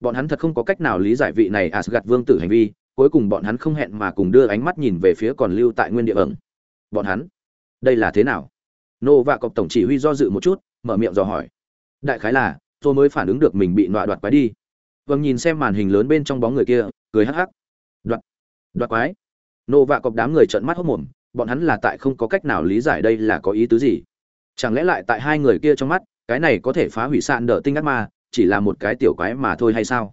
bọn hắn thật không có cách nào lý giải vị này Asgard vương tử hành vi, cuối cùng bọn hắn không hẹn mà cùng đưa ánh mắt nhìn về phía còn lưu tại nguyên địa ẩn. Bọn hắn, đây là thế nào? Nô và cọc tổng chỉ huy do dự một chút, mở miệng dò hỏi. Đại khái là, tôi mới phản ứng được mình bị nọa đoạt quái đi. Vâng nhìn xem màn hình lớn bên trong bóng người kia, cười hắc hắc. Đoạt đoạt quái. Nô và cọc đám người trợn mắt hốc mồm, bọn hắn là tại không có cách nào lý giải đây là có ý tứ gì. Chẳng lẽ lại tại hai người kia trong mắt, cái này có thể phá hủy sạn đỡ tinh ác ma chỉ là một cái tiểu quái mà thôi hay sao?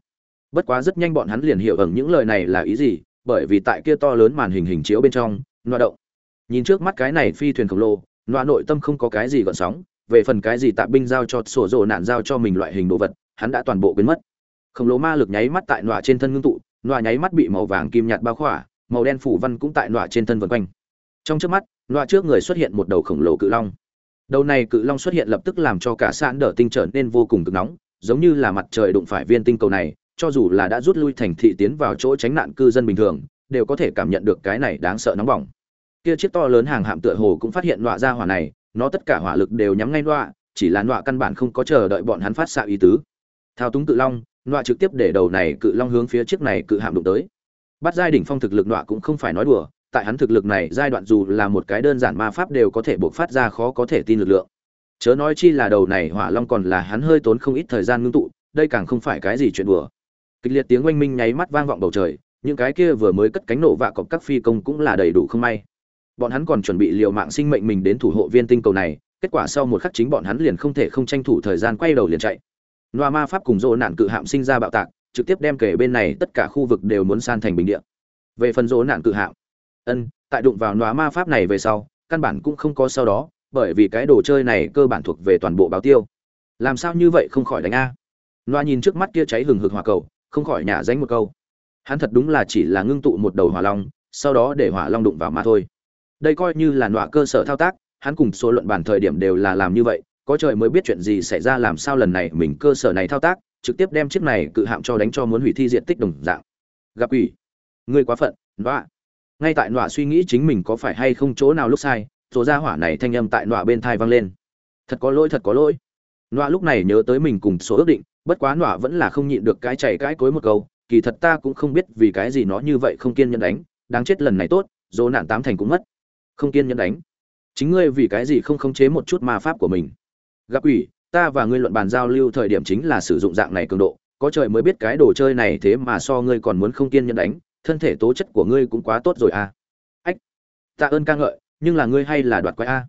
Bất quá rất nhanh bọn hắn liền hiểu ẩn những lời này là ý gì, bởi vì tại kia to lớn màn hình hình chiếu bên trong, loa động. Nhìn trước mắt cái này phi thuyền khổng lồ, loa nội tâm không có cái gì gợn sóng, về phần cái gì tạ binh giao cho sổ rồ nạn giao cho mình loại hình đồ vật, hắn đã toàn bộ biến mất. Khổng lồ ma lực nháy mắt tại noa trên thân ngưng tụ noa nháy mắt bị màu vàng kim nhạt bao khỏa, màu đen phủ văn cũng tại noa trên thân vân quanh. Trong trước mắt noa trước người xuất hiện một đầu khổng lồ cự long. Đầu này cự long xuất hiện lập tức làm cho cả sạn đỡ tinh trở nên vô cùng cực nóng giống như là mặt trời đụng phải viên tinh cầu này, cho dù là đã rút lui thành thị tiến vào chỗ tránh nạn cư dân bình thường, đều có thể cảm nhận được cái này đáng sợ nóng bỏng. Kia chiếc to lớn hàng hạm tựa hồ cũng phát hiện nọa ra hỏa này, nó tất cả hỏa lực đều nhắm ngay nọa, chỉ là nọa căn bản không có chờ đợi bọn hắn phát xạ ý tứ. Thao túng cự long, nọa trực tiếp để đầu này cự long hướng phía chiếc này cự hạm đụng tới. Bắt giai đỉnh phong thực lực nọa cũng không phải nói đùa, tại hắn thực lực này giai đoạn dù là một cái đơn giản ma pháp đều có thể buộc phát ra khó có thể tin lực lượng chớ nói chi là đầu này hỏa long còn là hắn hơi tốn không ít thời gian ngưng tụ, đây càng không phải cái gì chuyện đùa. Kịch liệt tiếng oanh minh nháy mắt vang vọng bầu trời, những cái kia vừa mới cất cánh nổ vạ cọc các phi công cũng là đầy đủ không may. Bọn hắn còn chuẩn bị liều mạng sinh mệnh mình đến thủ hộ viên tinh cầu này, kết quả sau một khắc chính bọn hắn liền không thể không tranh thủ thời gian quay đầu liền chạy. Loa ma pháp cùng dỗ nạn cự hạm sinh ra bạo tạc, trực tiếp đem kể bên này tất cả khu vực đều muốn san thành bình địa. Về phần dỗ nạn cự hạm, ân, tại đụng vào loa ma pháp này về sau, căn bản cũng không có sau đó bởi vì cái đồ chơi này cơ bản thuộc về toàn bộ báo tiêu. Làm sao như vậy không khỏi đánh a. Loa nhìn trước mắt kia cháy hừng hực hỏa cầu, không khỏi nhả danh một câu. Hắn thật đúng là chỉ là ngưng tụ một đầu hỏa long, sau đó để hỏa long đụng vào mà thôi. Đây coi như là nọa cơ sở thao tác, hắn cùng số luận bản thời điểm đều là làm như vậy, có trời mới biết chuyện gì xảy ra làm sao lần này mình cơ sở này thao tác, trực tiếp đem chiếc này cự hạm cho đánh cho muốn hủy thi diện tích đồng dạng. Gặp ủy ngươi quá phận, nọa. Ngay tại nọa suy nghĩ chính mình có phải hay không chỗ nào lúc sai số ra hỏa này thanh âm tại nọa bên thai vang lên. Thật có lỗi, thật có lỗi. Nọa lúc này nhớ tới mình cùng số ước định, bất quá nọa vẫn là không nhịn được cái chảy cái cối một câu, kỳ thật ta cũng không biết vì cái gì nó như vậy không kiên nhẫn đánh, đáng chết lần này tốt, dỗ nạn tám thành cũng mất. Không kiên nhẫn đánh. Chính ngươi vì cái gì không khống chế một chút ma pháp của mình? Gặp ủy ta và ngươi luận bàn giao lưu thời điểm chính là sử dụng dạng này cường độ, có trời mới biết cái đồ chơi này thế mà so ngươi còn muốn không kiên nhẫn đánh, thân thể tố chất của ngươi cũng quá tốt rồi à. Ách, tạ ơn ca ngợi nhưng là ngươi hay là đoạt quái a?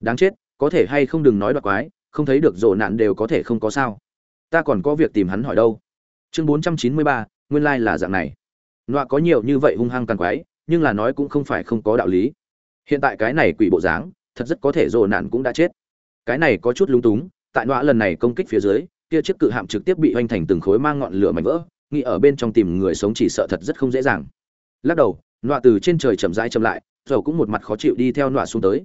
Đáng chết, có thể hay không đừng nói đoạt quái, không thấy được rộ nạn đều có thể không có sao. Ta còn có việc tìm hắn hỏi đâu. Chương bốn trăm chín mươi ba, nguyên lai là dạng này. Nọa có nhiều như vậy hung hăng càng quái, nhưng là nói cũng không phải không có đạo lý. Hiện tại cái này quỷ bộ dáng, thật rất có thể rồ nạn cũng đã chết. Cái này có chút lung túng, tại nọa lần này công kích phía dưới, kia chiếc cự hạm trực tiếp bị hoành thành từng khối mang ngọn lửa mạnh vỡ, nghĩ ở bên trong tìm người sống chỉ sợ thật rất không dễ dàng. Lắc đầu, nọa từ trên trời chậm rãi chậm lại dầu cũng một mặt khó chịu đi theo nọa xuống tới.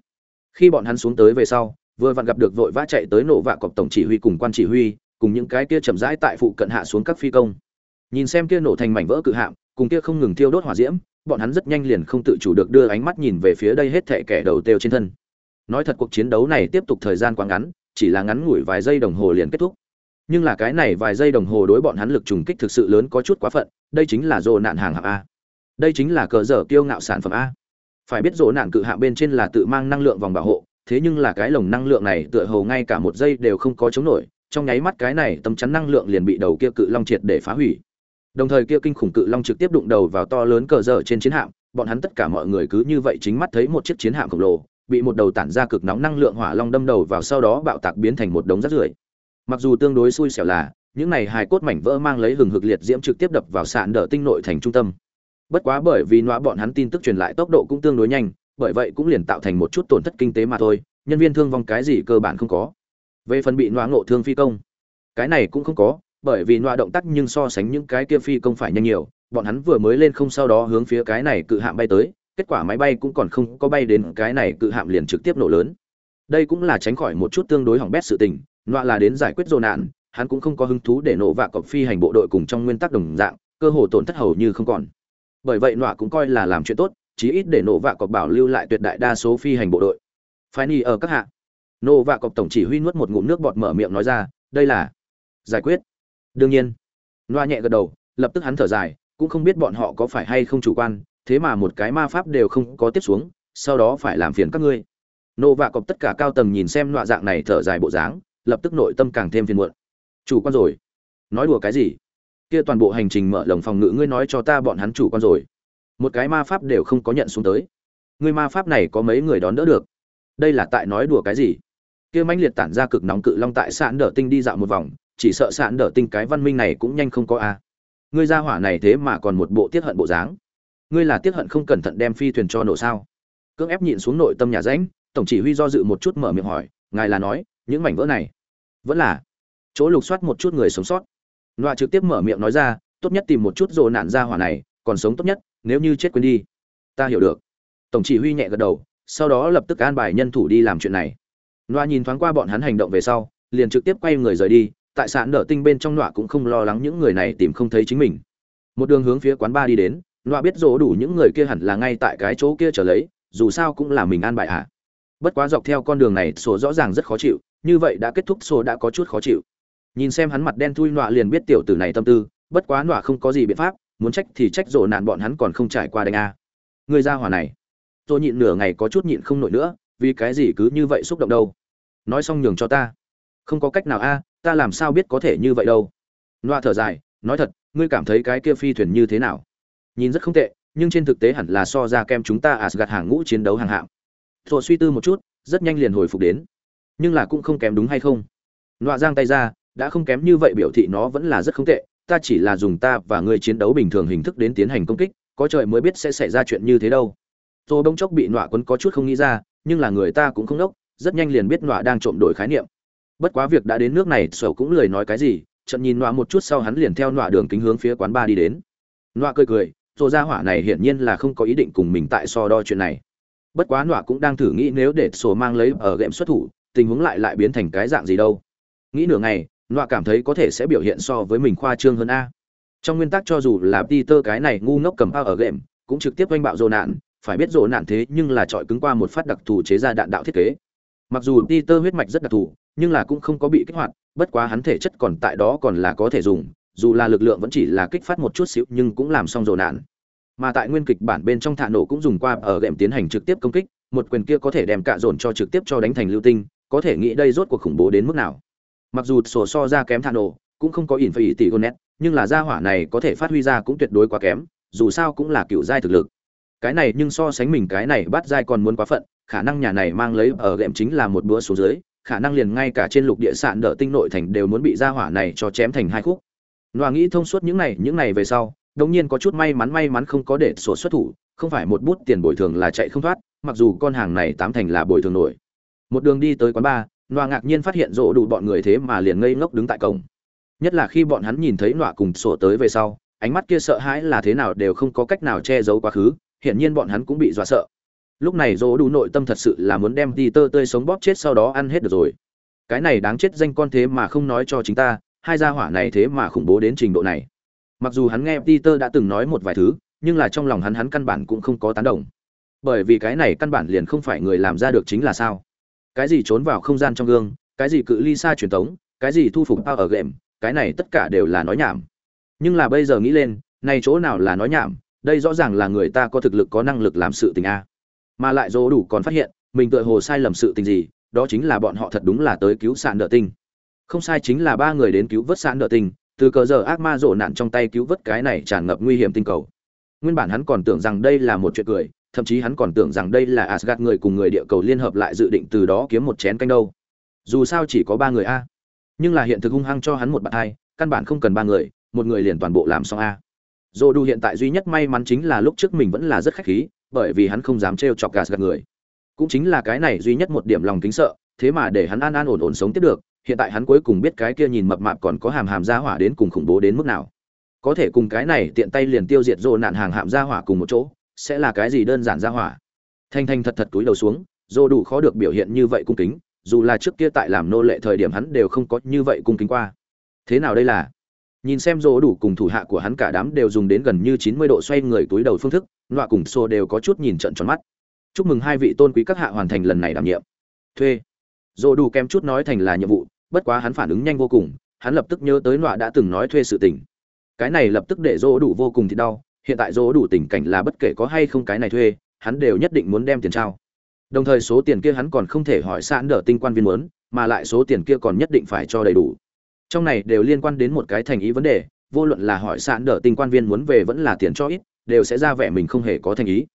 Khi bọn hắn xuống tới về sau, vừa vặn gặp được vội vã chạy tới nổ vạ cọc tổng chỉ huy cùng quan chỉ huy, cùng những cái kia chậm rãi tại phụ cận hạ xuống các phi công. Nhìn xem kia nổ thành mảnh vỡ cự hạm, cùng kia không ngừng thiêu đốt hỏa diễm, bọn hắn rất nhanh liền không tự chủ được đưa ánh mắt nhìn về phía đây hết thệ kẻ đầu têu trên thân. Nói thật cuộc chiến đấu này tiếp tục thời gian quá ngắn, chỉ là ngắn ngủi vài giây đồng hồ liền kết thúc. Nhưng là cái này vài giây đồng hồ đối bọn hắn lực trùng kích thực sự lớn có chút quá phận, đây chính là rồ nạn hàng hạng a. Đây chính là cờ dở kiêu ngạo sản phẩm a phải biết rỗ nạn cự hạ bên trên là tự mang năng lượng vòng bảo hộ, thế nhưng là cái lồng năng lượng này tựa hồ ngay cả một giây đều không có chống nổi, trong nháy mắt cái này tấm chắn năng lượng liền bị đầu kia cự long triệt để phá hủy. Đồng thời kia kinh khủng cự long trực tiếp đụng đầu vào to lớn cờ dở trên chiến hạm, bọn hắn tất cả mọi người cứ như vậy chính mắt thấy một chiếc chiến hạm khổng lồ, bị một đầu tản ra cực nóng năng lượng hỏa long đâm đầu vào sau đó bạo tạc biến thành một đống rác rưởi. Mặc dù tương đối xui xẻo là, những này hài cốt mảnh vỡ mang lấy hừng hực liệt diễm trực tiếp đập vào sạn đỡ tinh nội thành trung tâm bất quá bởi vì nọa bọn hắn tin tức truyền lại tốc độ cũng tương đối nhanh, bởi vậy cũng liền tạo thành một chút tổn thất kinh tế mà thôi, nhân viên thương vong cái gì cơ bản không có. Về phần bị nọa ngộ thương phi công, cái này cũng không có, bởi vì nọa động tác nhưng so sánh những cái kia phi công phải nhanh nhiều, bọn hắn vừa mới lên không sau đó hướng phía cái này cự hạm bay tới, kết quả máy bay cũng còn không có bay đến cái này cự hạm liền trực tiếp nổ lớn. Đây cũng là tránh khỏi một chút tương đối hỏng bét sự tình, nọa là đến giải quyết dồn nạn, hắn cũng không có hứng thú để nổ vạ cọc phi hành bộ đội cùng trong nguyên tắc đồng dạng, cơ hồ tổn thất hầu như không còn bởi vậy nọa cũng coi là làm chuyện tốt, chí ít để nổ vạ cọc bảo lưu lại tuyệt đại đa số phi hành bộ đội. Phái ni ở các hạ. Nổ vạ cọc tổng chỉ huy nuốt một ngụm nước bọt mở miệng nói ra, đây là giải quyết. Đương nhiên. Nọa nhẹ gật đầu, lập tức hắn thở dài, cũng không biết bọn họ có phải hay không chủ quan, thế mà một cái ma pháp đều không có tiếp xuống, sau đó phải làm phiền các ngươi. Nổ vạ cọp tất cả cao tầng nhìn xem nọa dạng này thở dài bộ dáng, lập tức nội tâm càng thêm phiền muộn. Chủ quan rồi. Nói đùa cái gì? Kia toàn bộ hành trình mở lồng phòng ngự ngươi nói cho ta bọn hắn chủ quan rồi. Một cái ma pháp đều không có nhận xuống tới. Ngươi ma pháp này có mấy người đón đỡ được? Đây là tại nói đùa cái gì? Kia mãnh liệt tản ra cực nóng cự long tại sạn đỡ tinh đi dạo một vòng, chỉ sợ sạn đỡ tinh cái văn minh này cũng nhanh không có a. Ngươi ra hỏa này thế mà còn một bộ tiết hận bộ dáng. Ngươi là tiết hận không cẩn thận đem phi thuyền cho nổ sao? Cưỡng ép nhịn xuống nội tâm nhà rãnh, tổng chỉ huy do dự một chút mở miệng hỏi, ngài là nói, những mảnh vỡ này vẫn là chỗ lục soát một chút người sống sót nọa trực tiếp mở miệng nói ra, tốt nhất tìm một chút rồ nạn ra hỏa này, còn sống tốt nhất, nếu như chết quên đi. Ta hiểu được. Tổng chỉ huy nhẹ gật đầu, sau đó lập tức an bài nhân thủ đi làm chuyện này. Nọa nhìn thoáng qua bọn hắn hành động về sau, liền trực tiếp quay người rời đi, tại sạn nở tinh bên trong nọa cũng không lo lắng những người này tìm không thấy chính mình. Một đường hướng phía quán ba đi đến, nọa biết rỗ đủ những người kia hẳn là ngay tại cái chỗ kia trở lấy, dù sao cũng là mình an bài ạ. À. bất quá dọc theo con đường này, sổ rõ ràng rất khó chịu, như vậy đã kết thúc, sổ đã có chút khó chịu nhìn xem hắn mặt đen thui nọa liền biết tiểu tử này tâm tư, bất quá nọa không có gì biện pháp, muốn trách thì trách rộ nạn bọn hắn còn không trải qua đánh a. À. người ra hỏa này. Tôi nhịn nửa ngày có chút nhịn không nổi nữa, vì cái gì cứ như vậy xúc động đâu? Nói xong nhường cho ta. Không có cách nào a, ta làm sao biết có thể như vậy đâu? Nọa thở dài, nói thật, ngươi cảm thấy cái kia phi thuyền như thế nào? Nhìn rất không tệ, nhưng trên thực tế hẳn là so ra kem chúng ta gạt hàng ngũ chiến đấu hàng hạng. Rồi suy tư một chút, rất nhanh liền hồi phục đến. Nhưng là cũng không kém đúng hay không? Nọa giang tay ra đã không kém như vậy biểu thị nó vẫn là rất không tệ, ta chỉ là dùng ta và ngươi chiến đấu bình thường hình thức đến tiến hành công kích, có trời mới biết sẽ xảy ra chuyện như thế đâu. Tô bỗng chốc bị nọa quấn có chút không nghĩ ra, nhưng là người ta cũng không đốc, rất nhanh liền biết nọa đang trộm đổi khái niệm. Bất quá việc đã đến nước này, sở cũng lười nói cái gì trận nhìn nọa một chút sau hắn liền theo nọa đường kính hướng phía quán ba đi đến. Nọa cười cười rồi ra hỏa này hiển nhiên là không có ý định cùng mình tại so đo chuyện này. Bất quá nọa cũng đang thử nghĩ nếu để sổ mang lấy ở game xuất thủ, tình huống lại lại biến thành cái dạng gì đâu. Nghĩ nửa ngày nọa cảm thấy có thể sẽ biểu hiện so với mình khoa trương hơn a. Trong nguyên tắc cho dù là peter cái này ngu ngốc cầm a ở game, cũng trực tiếp oanh bạo rồ nạn. Phải biết rồ nạn thế nhưng là trọi cứng qua một phát đặc thù chế ra đạn đạo thiết kế. Mặc dù peter huyết mạch rất đặc thù, nhưng là cũng không có bị kích hoạt, bất quá hắn thể chất còn tại đó còn là có thể dùng, dù là lực lượng vẫn chỉ là kích phát một chút xíu nhưng cũng làm xong rồ nạn. Mà tại nguyên kịch bản bên trong thả nổ cũng dùng qua ở game tiến hành trực tiếp công kích, một quyền kia có thể đem cạ dồn cho trực tiếp cho đánh thành lưu tinh, có thể nghĩ đây rốt cuộc khủng bố đến mức nào mặc dù sổ so ra kém thản nổ cũng không có ỉn phải tỷ gonet nhưng là gia hỏa này có thể phát huy ra cũng tuyệt đối quá kém dù sao cũng là cựu giai thực lực cái này nhưng so sánh mình cái này bắt giai còn muốn quá phận khả năng nhà này mang lấy ở gệm chính là một bữa số dưới khả năng liền ngay cả trên lục địa sạn đỡ tinh nội thành đều muốn bị gia hỏa này cho chém thành hai khúc loa nghĩ thông suốt những này, những này về sau, đống nhiên có chút may mắn may mắn không có để sổ xuất thủ, không phải một bút tiền bồi thường là chạy không thoát, mặc dù con hàng này tám thành là bồi thường nổi. Một đường đi tới quán bar, nọa ngạc nhiên phát hiện rộ đủ bọn người thế mà liền ngây ngốc đứng tại cổng. Nhất là khi bọn hắn nhìn thấy nọa cùng sổ tới về sau, ánh mắt kia sợ hãi là thế nào đều không có cách nào che giấu quá khứ, hiện nhiên bọn hắn cũng bị dọa sợ. Lúc này rỗ đủ nội tâm thật sự là muốn đem Peter tươi sống bóp chết sau đó ăn hết được rồi. Cái này đáng chết danh con thế mà không nói cho chính ta, hai gia hỏa này thế mà khủng bố đến trình độ này. Mặc dù hắn nghe Peter đã từng nói một vài thứ, nhưng là trong lòng hắn hắn căn bản cũng không có tán đồng. Bởi vì cái này căn bản liền không phải người làm ra được chính là sao? Cái gì trốn vào không gian trong gương, cái gì cự ly xa truyền tống, cái gì thu phục ở game, cái này tất cả đều là nói nhảm. Nhưng là bây giờ nghĩ lên, này chỗ nào là nói nhảm, đây rõ ràng là người ta có thực lực có năng lực làm sự tình a. Mà lại dỗ đủ còn phát hiện, mình tựa hồ sai lầm sự tình gì, đó chính là bọn họ thật đúng là tới cứu sạn đỡ tinh không sai chính là ba người đến cứu vớt sạn nợ tình từ cờ giờ ác ma rổ nạn trong tay cứu vớt cái này tràn ngập nguy hiểm tinh cầu nguyên bản hắn còn tưởng rằng đây là một chuyện cười thậm chí hắn còn tưởng rằng đây là Asgard người cùng người địa cầu liên hợp lại dự định từ đó kiếm một chén canh đâu. Dù sao chỉ có ba người a. Nhưng là hiện thực hung hăng cho hắn một bạn hai, căn bản không cần ba người, một người liền toàn bộ làm xong a. Dô hiện tại duy nhất may mắn chính là lúc trước mình vẫn là rất khách khí, bởi vì hắn không dám trêu chọc Asgard người. Cũng chính là cái này duy nhất một điểm lòng kính sợ, thế mà để hắn an an ổn ổn sống tiếp được, hiện tại hắn cuối cùng biết cái kia nhìn mập mạp còn có hàm hàm gia hỏa đến cùng khủng bố đến mức nào. Có thể cùng cái này tiện tay liền tiêu diệt rồ nạn hàng hàm gia hỏa cùng một chỗ sẽ là cái gì đơn giản ra hỏa. Thanh thanh thật thật túi đầu xuống dô đủ khó được biểu hiện như vậy cung kính, dù là trước kia tại làm nô lệ thời điểm hắn đều không có như vậy cung kính qua. Thế nào đây là? Nhìn xem dô đủ cùng thủ hạ của hắn cả đám đều dùng đến gần như chín mươi độ xoay người túi đầu phương thức loại cùng xô đều có chút nhìn trận tròn mắt. Chúc mừng hai vị tôn quý các hạ hoàn thành lần này đảm nhiệm. Thuê. Dô đủ kém chút nói thành là nhiệm vụ, bất quá hắn phản ứng nhanh vô cùng, hắn lập tức nhớ tới loại đã từng nói thuê sự tình. Cái này lập tức để Dô đủ vô cùng thì đau hiện tại dỗ đủ tình cảnh là bất kể có hay không cái này thuê, hắn đều nhất định muốn đem tiền trao. Đồng thời số tiền kia hắn còn không thể hỏi sẵn đỡ tinh quan viên muốn, mà lại số tiền kia còn nhất định phải cho đầy đủ. Trong này đều liên quan đến một cái thành ý vấn đề, vô luận là hỏi sẵn đỡ tinh quan viên muốn về vẫn là tiền cho ít, đều sẽ ra vẻ mình không hề có thành ý.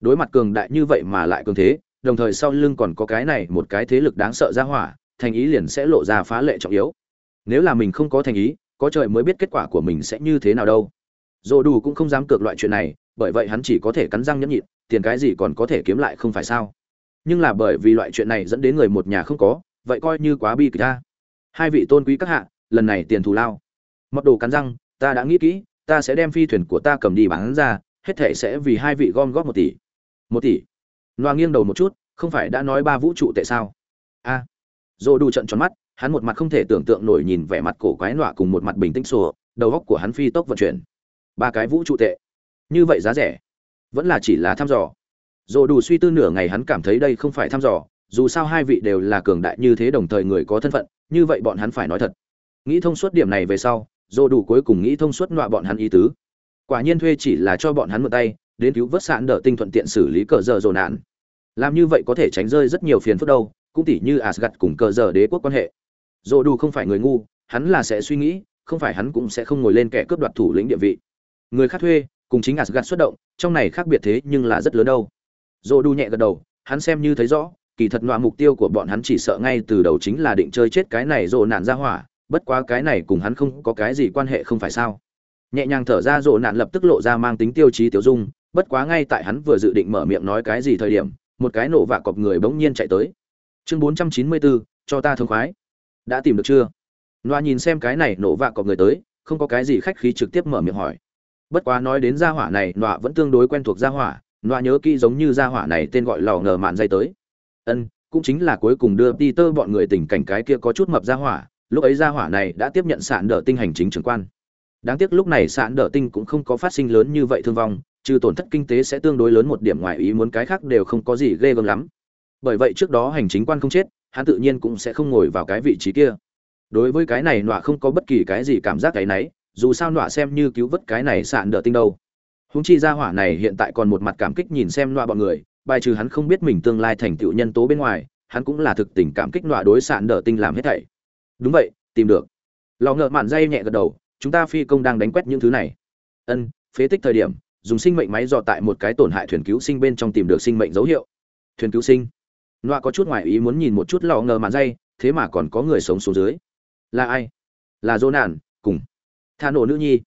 Đối mặt cường đại như vậy mà lại cường thế, đồng thời sau lưng còn có cái này một cái thế lực đáng sợ ra hỏa, thành ý liền sẽ lộ ra phá lệ trọng yếu. Nếu là mình không có thành ý, có trời mới biết kết quả của mình sẽ như thế nào đâu dồ đủ cũng không dám cược loại chuyện này, bởi vậy hắn chỉ có thể cắn răng nhẫn nhịn, tiền cái gì còn có thể kiếm lại không phải sao? Nhưng là bởi vì loại chuyện này dẫn đến người một nhà không có, vậy coi như quá bi kịch ta. Hai vị tôn quý các hạ, lần này tiền thù lao. Mật đồ cắn răng, ta đã nghĩ kỹ, ta sẽ đem phi thuyền của ta cầm đi bán ra, hết thể sẽ vì hai vị gom góp một tỷ. Một tỷ? Loa nghiêng đầu một chút, không phải đã nói ba vũ trụ tệ sao? A. À. dồ đủ trận tròn mắt, hắn một mặt không thể tưởng tượng nổi nhìn vẻ mặt cổ quái nọa cùng một mặt bình tĩnh sổ đầu góc của hắn phi tốc vận chuyển ba cái vũ trụ tệ. Như vậy giá rẻ vẫn là chỉ là thăm dò. Dồ đủ suy tư nửa ngày hắn cảm thấy đây không phải thăm dò, dù sao hai vị đều là cường đại như thế đồng thời người có thân phận, như vậy bọn hắn phải nói thật. Nghĩ thông suốt điểm này về sau dồ đủ cuối cùng nghĩ thông suốt nọa bọn hắn ý tứ. Quả nhiên thuê chỉ là cho bọn hắn mượn tay, đến cứu vớt sạn đỡ tinh thuận tiện xử lý cờ giờ dồn nạn. Làm như vậy có thể tránh rơi rất nhiều phiền phức đâu, cũng tỉ như asgad cùng cờ giờ đế quốc quan hệ. Dồ đủ không phải người ngu, hắn là sẽ suy nghĩ, không phải hắn cũng sẽ không ngồi lên kẻ cướp đoạt thủ lĩnh địa vị người khác thuê, cùng chính asgad xuất động, trong này khác biệt thế nhưng là rất lớn đâu. Dô đu nhẹ gật đầu, hắn xem như thấy rõ, kỳ thật nọa mục tiêu của bọn hắn chỉ sợ ngay từ đầu chính là định chơi chết cái này rồ nạn ra hỏa, bất quá cái này cùng hắn không có cái gì quan hệ không phải sao. Nhẹ nhàng thở ra rồ nạn lập tức lộ ra mang tính tiêu chí tiêu dung, bất quá ngay tại hắn vừa dự định mở miệng nói cái gì thời điểm, một cái nổ vạ cọp người bỗng nhiên chạy tới. Chương bốn trăm chín mươi bốn, cho ta thương khoái. Đã tìm được chưa? Loa nhìn xem cái này nổ vạ cọp người tới, không có cái gì khách khí trực tiếp mở miệng hỏi bất quá nói đến gia hỏa này, nọa vẫn tương đối quen thuộc gia hỏa, nọa nhớ kỹ giống như gia hỏa này tên gọi lò ngờ mạn dây tới. Ân, cũng chính là cuối cùng đưa peter bọn người tình cảnh cái kia có chút mập gia hỏa, lúc ấy gia hỏa này đã tiếp nhận sạn đỡ tinh hành chính trưởng quan. Đáng tiếc lúc này sạn đỡ tinh cũng không có phát sinh lớn như vậy thương vong, trừ tổn thất kinh tế sẽ tương đối lớn một điểm ngoài ý muốn cái khác đều không có gì ghê gớm lắm. Bởi vậy trước đó hành chính quan không chết, hắn tự nhiên cũng sẽ không ngồi vào cái vị trí kia. Đối với cái này nọa không có bất kỳ cái gì cảm giác cái nấy dù sao nọa xem như cứu vớt cái này sạn đỡ tinh đâu. Húng chi ra hỏa này hiện tại còn một mặt cảm kích nhìn xem nọa bọn người bài trừ hắn không biết mình tương lai thành tựu nhân tố bên ngoài hắn cũng là thực tình cảm kích nọa đối sạn đỡ tinh làm hết thảy. Đúng vậy tìm được. Lò ngợ mạn dây nhẹ gật đầu chúng ta phi công đang đánh quét những thứ này. Ân phế tích thời điểm dùng sinh mệnh máy dò tại một cái tổn hại thuyền cứu sinh bên trong tìm được sinh mệnh dấu hiệu. Thuyền cứu sinh. Loa có chút ngoài ý muốn nhìn một chút lò ngờ mạn dây thế mà còn có người sống xuống dưới. Là ai? Là dỗ nản, cùng tha nổ nữ nhi.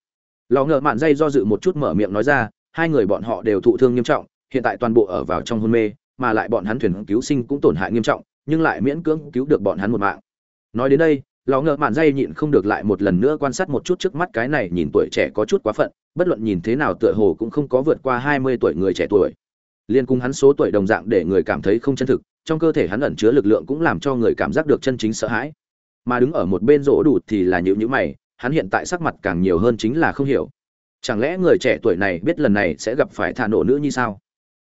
Lò ngợ mạn dây do dự một chút mở miệng nói ra, hai người bọn họ đều thụ thương nghiêm trọng, hiện tại toàn bộ ở vào trong hôn mê, mà lại bọn hắn thuyền cứu sinh cũng tổn hại nghiêm trọng, nhưng lại miễn cưỡng cứu được bọn hắn một mạng. Nói đến đây, lò ngợ mạn dây nhịn không được lại một lần nữa quan sát một chút trước mắt cái này nhìn tuổi trẻ có chút quá phận, bất luận nhìn thế nào tựa hồ cũng không có vượt qua hai mươi tuổi người trẻ tuổi. Liên cùng hắn số tuổi đồng dạng để người cảm thấy không chân thực, trong cơ thể hắn ẩn chứa lực lượng cũng làm cho người cảm giác được chân chính sợ hãi. Mà đứng ở một bên rỗ đủ thì là nhịu nhữ mày hắn hiện tại sắc mặt càng nhiều hơn chính là không hiểu. Chẳng lẽ người trẻ tuổi này biết lần này sẽ gặp phải thả nổ nữ như sao?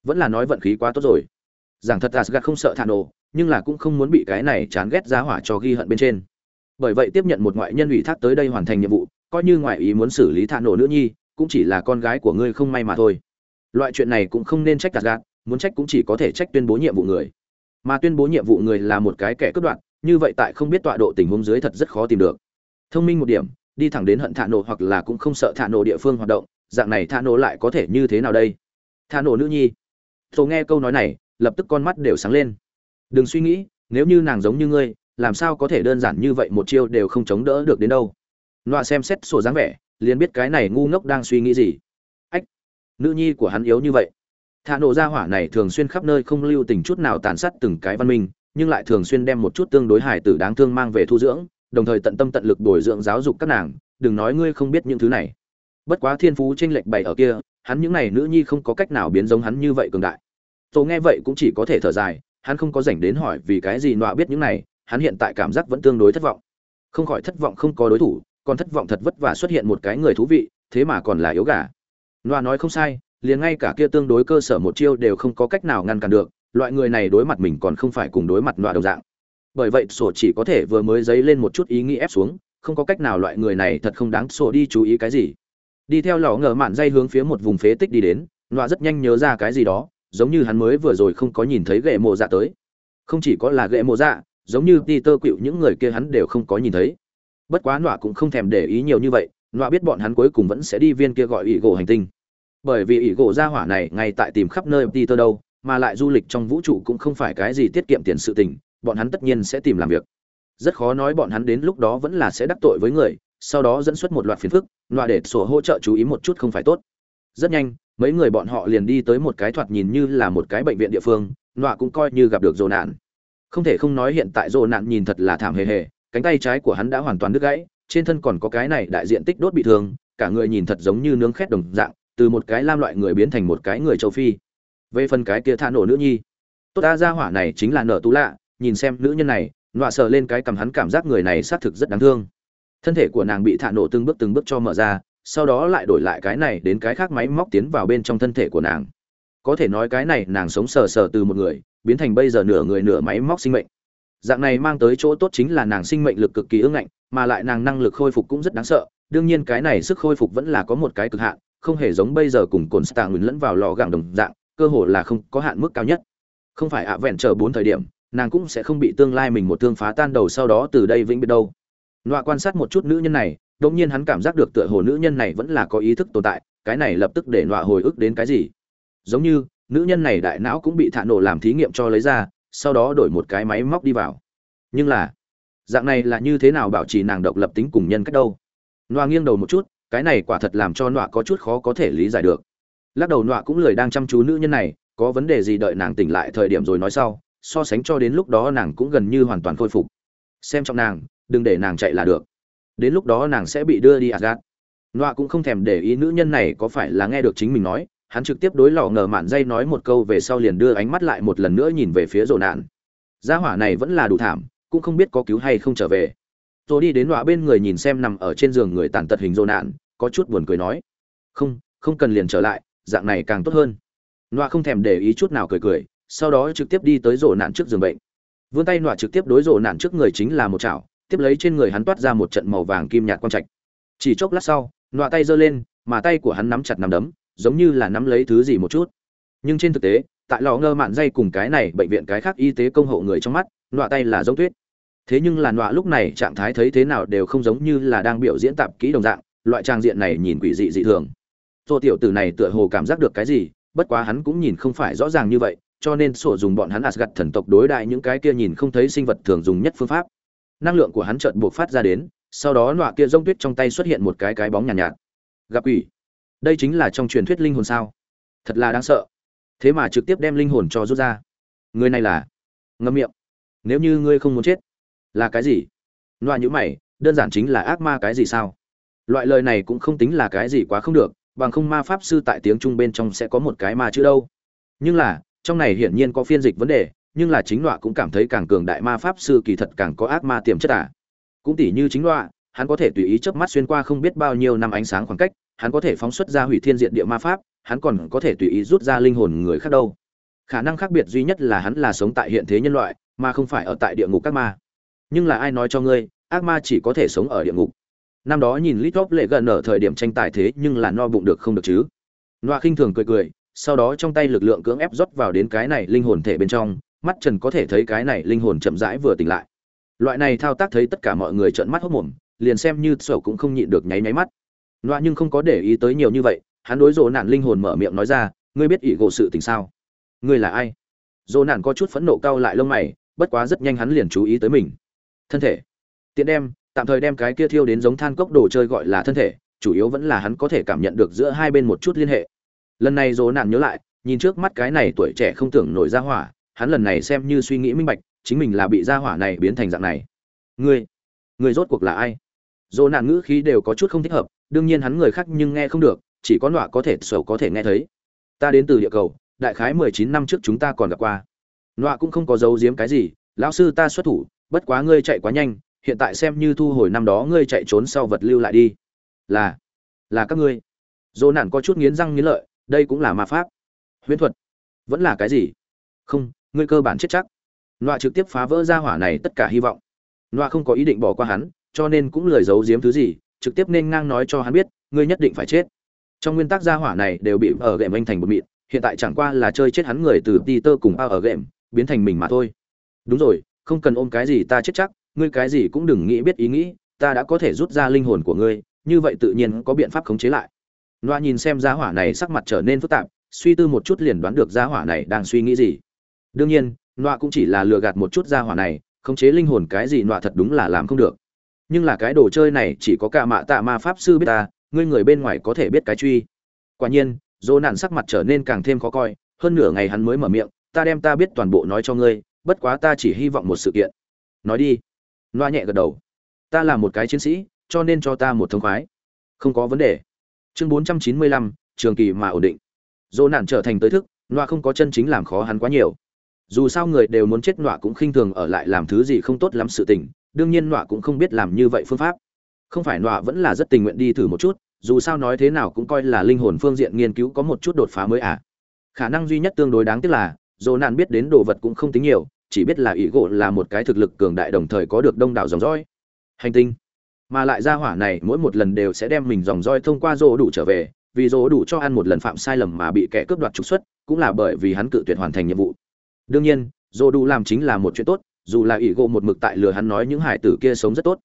Vẫn là nói vận khí quá tốt rồi. Rằng thật asgad không sợ thả nổ, nhưng là cũng không muốn bị cái này chán ghét giá hỏa cho ghi hận bên trên. Bởi vậy tiếp nhận một ngoại nhân ủy thác tới đây hoàn thành nhiệm vụ, coi như ngoại ý muốn xử lý thả nổ nữ nhi, cũng chỉ là con gái của ngươi không may mà thôi. Loại chuyện này cũng không nên trách gạt gạt muốn trách cũng chỉ có thể trách tuyên bố nhiệm vụ người. Mà tuyên bố nhiệm vụ người là một cái kẻ cướp đoạn như vậy tại không biết tọa độ tình huống dưới thật rất khó tìm được. Thông minh một điểm đi thẳng đến hận thạ nổ hoặc là cũng không sợ thạ nổ địa phương hoạt động, dạng này thạ nổ lại có thể như thế nào đây? Thạ nổ nữ nhi. Tôi nghe câu nói này, lập tức con mắt đều sáng lên. Đừng suy nghĩ, nếu như nàng giống như ngươi, làm sao có thể đơn giản như vậy một chiêu đều không chống đỡ được đến đâu? Loa xem xét sổ dáng vẻ, liền biết cái này ngu ngốc đang suy nghĩ gì. Ách, nữ nhi của hắn yếu như vậy. Thả nổ ra hỏa này thường xuyên khắp nơi không lưu tình chút nào tàn sát từng cái văn minh, nhưng lại thường xuyên đem một chút tương đối hài tử đáng thương mang về thu dưỡng đồng thời tận tâm tận lực bồi dưỡng giáo dục các nàng, đừng nói ngươi không biết những thứ này. Bất quá thiên phú tranh lệch bày ở kia, hắn những này nữ nhi không có cách nào biến giống hắn như vậy cường đại. Tôi nghe vậy cũng chỉ có thể thở dài, hắn không có dành đến hỏi vì cái gì nọa biết những này, hắn hiện tại cảm giác vẫn tương đối thất vọng. Không khỏi thất vọng không có đối thủ, còn thất vọng thật vất vả xuất hiện một cái người thú vị, thế mà còn là yếu gà. Nọa nói không sai, liền ngay cả kia tương đối cơ sở một chiêu đều không có cách nào ngăn cản được, loại người này đối mặt mình còn không phải cùng đối mặt nọa đồng dạng bởi vậy sổ chỉ có thể vừa mới dấy lên một chút ý nghĩ ép xuống, không có cách nào loại người này thật không đáng sổ đi chú ý cái gì. Đi theo lò ngờ mạn dây hướng phía một vùng phế tích đi đến, nọa rất nhanh nhớ ra cái gì đó, giống như hắn mới vừa rồi không có nhìn thấy gậy mộ dạ tới. Không chỉ có là gậy mộ dạ giống như đi tơ quỵu những người kia hắn đều không có nhìn thấy. Bất quá nọa cũng không thèm để ý nhiều như vậy, nọa biết bọn hắn cuối cùng vẫn sẽ đi viên kia gọi ỷ gỗ hành tinh. Bởi vì ỷ gỗ ra hỏa này ngay tại tìm khắp nơi đi tơ đâu, mà lại du lịch trong vũ trụ cũng không phải cái gì tiết kiệm tiền sự tình bọn hắn tất nhiên sẽ tìm làm việc. Rất khó nói bọn hắn đến lúc đó vẫn là sẽ đắc tội với người, sau đó dẫn xuất một loạt phiền phức, loại để sổ hỗ trợ chú ý một chút không phải tốt. Rất nhanh, mấy người bọn họ liền đi tới một cái thoạt nhìn như là một cái bệnh viện địa phương, loại cũng coi như gặp được dồ nạn. Không thể không nói hiện tại dồ nạn nhìn thật là thảm hề hề, cánh tay trái của hắn đã hoàn toàn đứt gãy, trên thân còn có cái này đại diện tích đốt bị thương, cả người nhìn thật giống như nướng khét đồng dạng, từ một cái lam loại người biến thành một cái người châu phi. Về phần cái kia tha nổ nữ nhi, tốt ta ra hỏa này chính là nở tú lạ nhìn xem nữ nhân này, nọa sờ lên cái cầm hắn cảm giác người này xác thực rất đáng thương. Thân thể của nàng bị thả nổ từng bước từng bước cho mở ra, sau đó lại đổi lại cái này đến cái khác máy móc tiến vào bên trong thân thể của nàng. Có thể nói cái này nàng sống sờ sờ từ một người, biến thành bây giờ nửa người nửa máy móc sinh mệnh. Dạng này mang tới chỗ tốt chính là nàng sinh mệnh lực cực kỳ ưng ngạnh, mà lại nàng năng lực khôi phục cũng rất đáng sợ, đương nhiên cái này sức khôi phục vẫn là có một cái cực hạn, không hề giống bây giờ cùng cồn stạng lẫn vào lò gàng đồng dạng, cơ hồ là không có hạn mức cao nhất. Không phải ạ, vẹn chờ bốn thời điểm nàng cũng sẽ không bị tương lai mình một thương phá tan đầu sau đó từ đây vĩnh biệt đâu. Nọa quan sát một chút nữ nhân này, đột nhiên hắn cảm giác được tựa hồ nữ nhân này vẫn là có ý thức tồn tại, cái này lập tức để nọa hồi ức đến cái gì. Giống như, nữ nhân này đại não cũng bị thả nổ làm thí nghiệm cho lấy ra, sau đó đổi một cái máy móc đi vào. Nhưng là, dạng này là như thế nào bảo trì nàng độc lập tính cùng nhân cách đâu? Nọa nghiêng đầu một chút, cái này quả thật làm cho nọa có chút khó có thể lý giải được. Lắc đầu nọa cũng lười đang chăm chú nữ nhân này, có vấn đề gì đợi nàng tỉnh lại thời điểm rồi nói sau so sánh cho đến lúc đó nàng cũng gần như hoàn toàn khôi phục xem trọng nàng đừng để nàng chạy là được đến lúc đó nàng sẽ bị đưa đi Asgard. Nọa cũng không thèm để ý nữ nhân này có phải là nghe được chính mình nói, hắn trực tiếp đối lò ngờ mạn dây nói một câu về sau liền đưa ánh mắt lại một lần nữa nhìn về phía rồ nạn. Gia hỏa này vẫn là đủ thảm, cũng không biết có cứu hay không trở về. Tôi đi đến nọa bên người nhìn xem nằm ở trên giường người tàn tật hình rồ nạn, có chút buồn cười nói, không, không cần liền trở lại, dạng này càng tốt hơn. Nọa không thèm để ý chút nào cười cười, sau đó trực tiếp đi tới rổ nạn trước giường bệnh. Vươn tay nọa trực tiếp đối rổ nạn trước người chính là một chảo, tiếp lấy trên người hắn toát ra một trận màu vàng kim nhạt quang trạch. Chỉ chốc lát sau nọa tay giơ lên mà tay của hắn nắm chặt nắm đấm giống như là nắm lấy thứ gì một chút. Nhưng trên thực tế tại lò ngơ mạn dây cùng cái này bệnh viện cái khác y tế công hộ người trong mắt nọa tay là giống tuyết. Thế nhưng là nọa lúc này trạng thái thấy thế nào đều không giống như là đang biểu diễn tạp kỹ đồng dạng loại trang diện này nhìn quỷ dị dị thường. Tô tiểu tử này tựa hồ cảm giác được cái gì bất quá hắn cũng nhìn không phải rõ ràng như vậy cho nên sổ dùng bọn hắn Asgard thần tộc đối đại những cái kia nhìn không thấy sinh vật thường dùng nhất phương pháp. Năng lượng của hắn chợt buộc phát ra đến sau đó nọa kia rông tuyết trong tay xuất hiện một cái cái bóng nhàn nhạt, nhạt. Gặp ủy đây chính là trong truyền thuyết linh hồn sao? Thật là đáng sợ. Thế mà trực tiếp đem linh hồn cho rút ra. Người này là? Ngâm miệng. Nếu như ngươi không muốn chết là cái gì? Nọa nhữ mày đơn giản chính là ác ma cái gì sao? Loại lời này cũng không tính là cái gì quá không được bằng không ma pháp sư tại tiếng trung bên trong sẽ có một cái ma chữ đâu. Nhưng là trong này hiển nhiên có phiên dịch vấn đề nhưng là chính đọa cũng cảm thấy càng cường đại ma pháp sư kỳ thật càng có ác ma tiềm chất à. Cũng tỉ như chính đọa, hắn có thể tùy ý chớp mắt xuyên qua không biết bao nhiêu năm ánh sáng khoảng cách, hắn có thể phóng xuất ra hủy thiên diện địa ma pháp, hắn còn có thể tùy ý rút ra linh hồn người khác đâu. Khả năng khác biệt duy nhất là hắn là sống tại hiện thế nhân loại, mà không phải ở tại địa ngục các ma. Nhưng là ai nói cho ngươi, ác ma chỉ có thể sống ở địa ngục. Năm đó nhìn Litop lệ gần ở thời điểm tranh tài thế nhưng là no bụng được không được chứ. Noa khinh thường cười cười, sau đó trong tay lực lượng cưỡng ép rót vào đến cái này linh hồn thể bên trong, mắt trần có thể thấy cái này linh hồn chậm rãi vừa tỉnh lại. Loại này thao tác thấy tất cả mọi người trợn mắt hốt mồm liền xem như Sở cũng không nhịn được nháy nháy mắt. Loa nhưng không có để ý tới nhiều như vậy hắn đối Dỗ nạn linh hồn mở miệng nói ra ngươi biết ỷ gỗ sự tình sao? Ngươi là ai? Dỗ nạn có chút phẫn nộ cau lại lông mày bất quá rất nhanh hắn liền chú ý tới mình. Thân thể. Tiện đem tạm thời đem cái kia thiêu đến giống than cốc đồ chơi gọi là thân thể chủ yếu vẫn là hắn có thể cảm nhận được giữa hai bên một chút liên hệ lần này dỗ nạn nhớ lại, nhìn trước mắt cái này tuổi trẻ không tưởng nổi ra hỏa, hắn lần này xem như suy nghĩ minh bạch, chính mình là bị ra hỏa này biến thành dạng này. Ngươi ngươi rốt cuộc là ai? Dỗ nạn ngữ khí đều có chút không thích hợp, đương nhiên hắn người khác nhưng nghe không được, chỉ có nọa có thể, sầu có thể nghe thấy. Ta đến từ địa cầu, đại khái mười chín năm trước chúng ta còn gặp qua. Nọa cũng không có giấu giếm cái gì, lão sư ta xuất thủ, bất quá ngươi chạy quá nhanh, hiện tại xem như thu hồi năm đó ngươi chạy trốn sau vật lưu lại đi. Là là các ngươi. Dỗ nạn có chút nghiến răng nghiến lợi đây cũng là ma pháp. Huyễn thuật? Vẫn là cái gì? Không, ngươi cơ bản chết chắc. Nọa trực tiếp phá vỡ ra hỏa này tất cả hy vọng. Nọa không có ý định bỏ qua hắn, cho nên cũng lười giấu giếm thứ gì, trực tiếp nên ngang nói cho hắn biết, ngươi nhất định phải chết. Trong nguyên tắc gia hỏa này đều bị ở gệm anh thành một mịn, hiện tại chẳng qua là chơi chết hắn người từ Peter cùng ao ở gệm biến thành mình mà thôi. Đúng rồi, không cần ôm cái gì ta chết chắc, ngươi cái gì cũng đừng nghĩ biết ý nghĩ, ta đã có thể rút ra linh hồn của ngươi, như vậy tự nhiên có biện pháp khống chế lại loa nhìn xem gia hỏa này sắc mặt trở nên phức tạp, suy tư một chút liền đoán được gia hỏa này đang suy nghĩ gì. Đương nhiên, loa cũng chỉ là lừa gạt một chút gia hỏa này, khống chế linh hồn cái gì loa thật đúng là làm không được. Nhưng là cái đồ chơi này chỉ có cả mạ tạ ma pháp sư biết ta, ngươi người bên ngoài có thể biết cái truy. Quả nhiên, dỗ nạn sắc mặt trở nên càng thêm khó coi, hơn nửa ngày hắn mới mở miệng, ta đem ta biết toàn bộ nói cho ngươi, bất quá ta chỉ hy vọng một sự kiện. Nói đi. Loa nhẹ gật đầu. Ta là một cái chiến sĩ, cho nên cho ta một thông khoái. Không có vấn đề chương bốn trăm chín mươi lăm, trường kỳ mà ổn định. Dỗ nạn trở thành tới thức loa không có chân chính làm khó hắn quá nhiều. Dù sao người đều muốn chết, nọa cũng khinh thường ở lại làm thứ gì không tốt lắm sự tình, đương nhiên nọa cũng không biết làm như vậy phương pháp. Không phải nọa vẫn là rất tình nguyện đi thử một chút, dù sao nói thế nào cũng coi là linh hồn phương diện nghiên cứu có một chút đột phá mới à. Khả năng duy nhất tương đối đáng tiếc là dồ nạn biết đến đồ vật cũng không tính nhiều, chỉ biết là ý gỗ là một cái thực lực cường đại đồng thời có được đông đảo dòng dõi. Hành tinh mà lại ra hỏa này mỗi một lần đều sẽ đem mình dòng roi thông qua rô đủ trở về, vì rô đủ cho ăn một lần phạm sai lầm mà bị kẻ cướp đoạt trục xuất, cũng là bởi vì hắn cự tuyệt hoàn thành nhiệm vụ. Đương nhiên, rô đủ làm chính là một chuyện tốt, dù là ỷ gỗ một mực tại lừa hắn nói những hải tử kia sống rất tốt.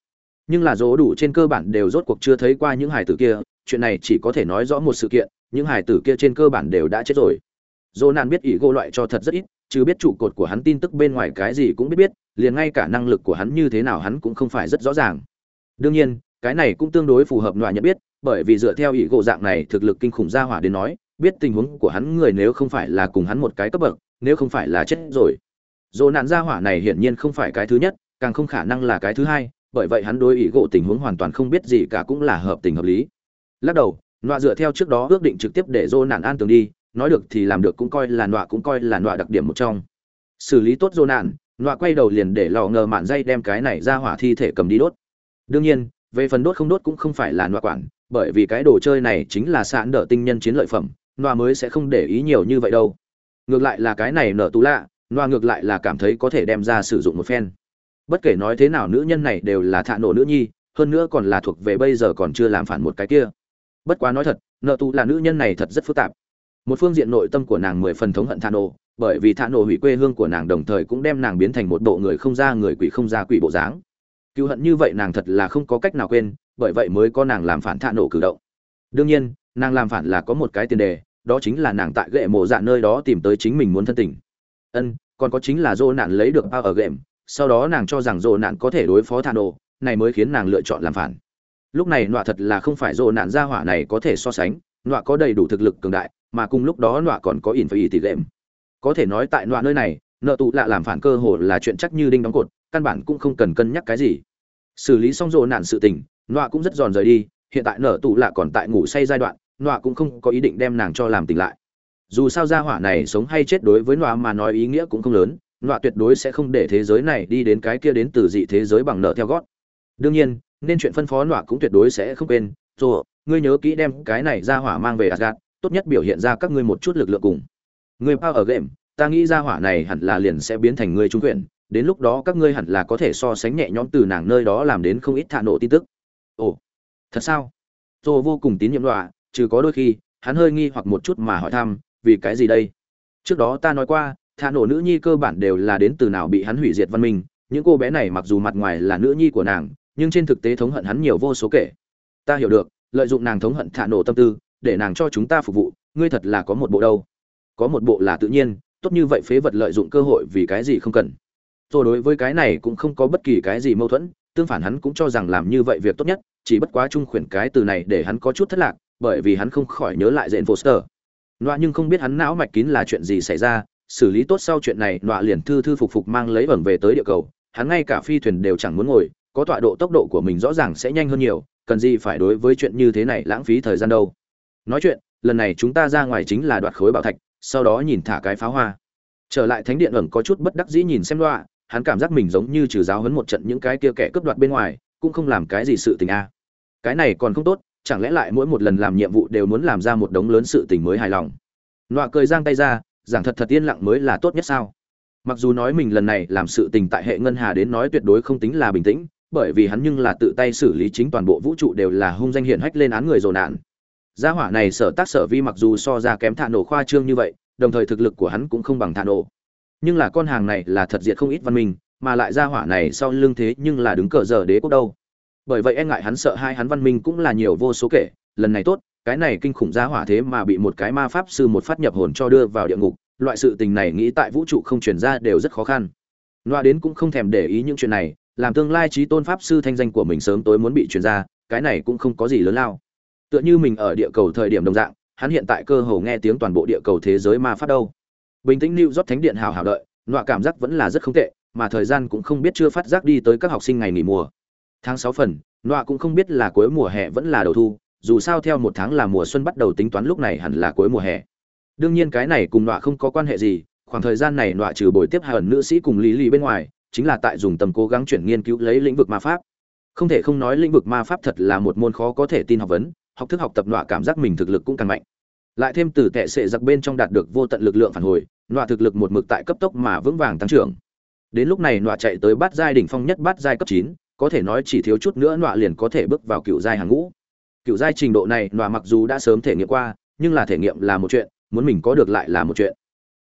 Nhưng là rô đủ trên cơ bản đều rốt cuộc chưa thấy qua những hải tử kia, chuyện này chỉ có thể nói rõ một sự kiện, những hải tử kia trên cơ bản đều đã chết rồi. Dô nạn biết ỷ gỗ loại cho thật rất ít, chứ biết trụ cột của hắn tin tức bên ngoài cái gì cũng biết biết, liền ngay cả năng lực của hắn như thế nào hắn cũng không phải rất rõ ràng đương nhiên, cái này cũng tương đối phù hợp loại nhận biết, bởi vì dựa theo ý gỗ dạng này thực lực kinh khủng ra hỏa đến nói, biết tình huống của hắn người nếu không phải là cùng hắn một cái cấp bậc, nếu không phải là chết rồi. Dỗ nạn gia hỏa này hiển nhiên không phải cái thứ nhất, càng không khả năng là cái thứ hai, bởi vậy hắn đối ý gỗ tình huống hoàn toàn không biết gì cả cũng là hợp tình hợp lý. Lắc đầu, nọa dựa theo trước đó ước định trực tiếp để dỗ nạn an tường đi, nói được thì làm được cũng coi là nọa cũng coi là nọa đặc điểm một trong. Xử lý tốt dỗ nạn, nọa quay đầu liền để lò ngờ mạn dây đem cái này ra hỏa thi thể cầm đi đốt đương nhiên, về phần đốt không đốt cũng không phải là nọa quản, bởi vì cái đồ chơi này chính là sạn đỡ tinh nhân chiến lợi phẩm, nọa mới sẽ không để ý nhiều như vậy đâu. Ngược lại là cái này nở tú lạ, nọa ngược lại là cảm thấy có thể đem ra sử dụng một phen. Bất kể nói thế nào nữ nhân này đều là thạ nổ nữ nhi, hơn nữa còn là thuộc về bây giờ còn chưa làm phản một cái kia. Bất quá nói thật, nợ tù là nữ nhân này thật rất phức tạp. Một phương diện nội tâm của nàng mười phần thống hận thạ nổ, bởi vì thạ nổ hủy quê hương của nàng đồng thời cũng đem nàng biến thành một bộ người không ra người quỷ không ra quỷ bộ dáng cựu hận như vậy nàng thật là không có cách nào quên, bởi vậy mới có nàng làm phản thạ nổ cử động. Đương nhiên, nàng làm phản là có một cái tiền đề, đó chính là nàng tại ghệ mộ dạ nơi đó tìm tới chính mình muốn thân tình. Ân, còn có chính là dô nạn lấy được bao ở ghệm sau đó nàng cho rằng dô nạn có thể đối phó thạ nổ, này mới khiến nàng lựa chọn làm phản. Lúc này nọa thật là không phải dô nạn gia hỏa này có thể so sánh, nọa có đầy đủ thực lực cường đại, mà cùng lúc đó nọa còn có ỉn phải ỉ tỷ ghệm có thể nói tại nọa nơi này, nợ tụ lạ làm phản cơ hồ là chuyện chắc như đinh đóng cột căn bản cũng không cần cân nhắc cái gì. Xử lý xong rộ nạn sự tình nọa cũng rất giòn rời đi hiện tại nở tụ lạ còn tại ngủ say giai đoạn nọa cũng không có ý định đem nàng cho làm tỉnh lại. Dù sao gia hỏa này sống hay chết đối với nọa mà nói ý nghĩa cũng không lớn nọa tuyệt đối sẽ không để thế giới này đi đến cái kia đến từ dị thế giới bằng nợ theo gót. Đương nhiên nên chuyện phân phó nọa cũng tuyệt đối sẽ không quên rồi ngươi nhớ kỹ đem cái này ra hỏa mang về Asgard, tốt nhất biểu hiện ra các ngươi một chút lực lượng cùng. Ngươi bao ở game ta nghĩ ra hỏa này hẳn là liền sẽ biến thành ngươi trung quyền đến lúc đó các ngươi hẳn là có thể so sánh nhẹ nhõm từ nàng nơi đó làm đến không ít thả nổ tin tức. Ồ, thật sao? Tôi vô cùng tín nhiệm đọa, trừ có đôi khi, hắn hơi nghi hoặc một chút mà hỏi thăm, vì cái gì đây? Trước đó ta nói qua, thả nổ nữ nhi cơ bản đều là đến từ nào bị hắn hủy diệt văn minh, những cô bé này mặc dù mặt ngoài là nữ nhi của nàng, nhưng trên thực tế thống hận hắn nhiều vô số kể. Ta hiểu được, lợi dụng nàng thống hận thả nổ tâm tư, để nàng cho chúng ta phục vụ, ngươi thật là có một bộ đâu. Có một bộ là tự nhiên, tốt như vậy phế vật lợi dụng cơ hội vì cái gì không cần. Tôi đối với cái này cũng không có bất kỳ cái gì mâu thuẫn tương phản hắn cũng cho rằng làm như vậy việc tốt nhất chỉ bất quá trung khuyển cái từ này để hắn có chút thất lạc bởi vì hắn không khỏi nhớ lại dện Foster. Nọa nhưng không biết hắn não mạch kín là chuyện gì xảy ra, xử lý tốt sau chuyện này, Nọa liền thư thư phục phục mang lấy vẩn về tới địa cầu, hắn ngay cả phi thuyền đều chẳng muốn ngồi, có tọa độ tốc độ của mình rõ ràng sẽ nhanh hơn nhiều, cần gì phải đối với chuyện như thế này lãng phí thời gian đâu. Nói chuyện, lần này chúng ta ra ngoài chính là đoạt khối bảo thạch, sau đó nhìn thả cái pháo hoa. Trở lại thánh điện ẩn có chút bất đắc dĩ nhìn xem Nọa, hắn cảm giác mình giống như trừ giáo huấn một trận những cái kia kẻ cướp đoạt bên ngoài, cũng không làm cái gì sự tình a. Cái này còn không tốt, chẳng lẽ lại mỗi một lần làm nhiệm vụ đều muốn làm ra một đống lớn sự tình mới hài lòng? Nọa cười giang tay ra giảng thật thật yên lặng mới là tốt nhất sao? Mặc dù nói mình lần này làm sự tình tại hệ ngân hà đến nói tuyệt đối không tính là bình tĩnh bởi vì hắn nhưng là tự tay xử lý chính toàn bộ vũ trụ đều là hung danh hiển hách lên án người dồn nạn. Gia hỏa này sở tác sở vi mặc dù so ra kém thạ nổ khoa trương như vậy đồng thời thực lực của hắn cũng không bằng thạ nổ nhưng là con hàng này là thật diệt không ít văn minh, mà lại gia hỏa này sau lưng thế nhưng là đứng cờ giờ đế quốc đâu. Bởi vậy e ngại hắn sợ hai hắn văn minh cũng là nhiều vô số kể, lần này tốt, cái này kinh khủng gia hỏa thế mà bị một cái ma pháp sư một phát nhập hồn cho đưa vào địa ngục, loại sự tình này nghĩ tại vũ trụ không truyền ra đều rất khó khăn. Loa đến cũng không thèm để ý những chuyện này, làm tương lai trí tôn pháp sư thanh danh của mình sớm tối muốn bị truyền ra, cái này cũng không có gì lớn lao. Tựa như mình ở địa cầu thời điểm đồng dạng, hắn hiện tại cơ hồ nghe tiếng toàn bộ địa cầu thế giới ma pháp đâu bình tĩnh lưu rót thánh điện hào hào đợi, nọa cảm giác vẫn là rất không tệ, mà thời gian cũng không biết chưa phát giác đi tới các học sinh ngày nghỉ mùa. Tháng sáu phần, nọa cũng không biết là cuối mùa hè vẫn là đầu thu, dù sao theo một tháng là mùa xuân bắt đầu tính toán lúc này hẳn là cuối mùa hè. Đương nhiên cái này cùng nọa không có quan hệ gì, khoảng thời gian này nọa trừ buổi tiếp hai ẩn nữ sĩ cùng lý lý bên ngoài, chính là tại dùng tầm cố gắng chuyển nghiên cứu lấy lĩnh vực ma pháp. Không thể không nói lĩnh vực ma pháp thật là một môn khó có thể tin học vấn, học thức học tập nọa cảm giác mình thực lực cũng càng mạnh lại thêm từ tệ sệ giặc bên trong đạt được vô tận lực lượng phản hồi, nọa thực lực một mực tại cấp tốc mà vững vàng tăng trưởng. Đến lúc này nọa chạy tới bát giai đỉnh phong nhất bát giai cấp chín, có thể nói chỉ thiếu chút nữa nọa liền có thể bước vào cựu giai hàng ngũ. Cựu giai trình độ này nọa mặc dù đã sớm thể nghiệm qua, nhưng là thể nghiệm là một chuyện, muốn mình có được lại là một chuyện.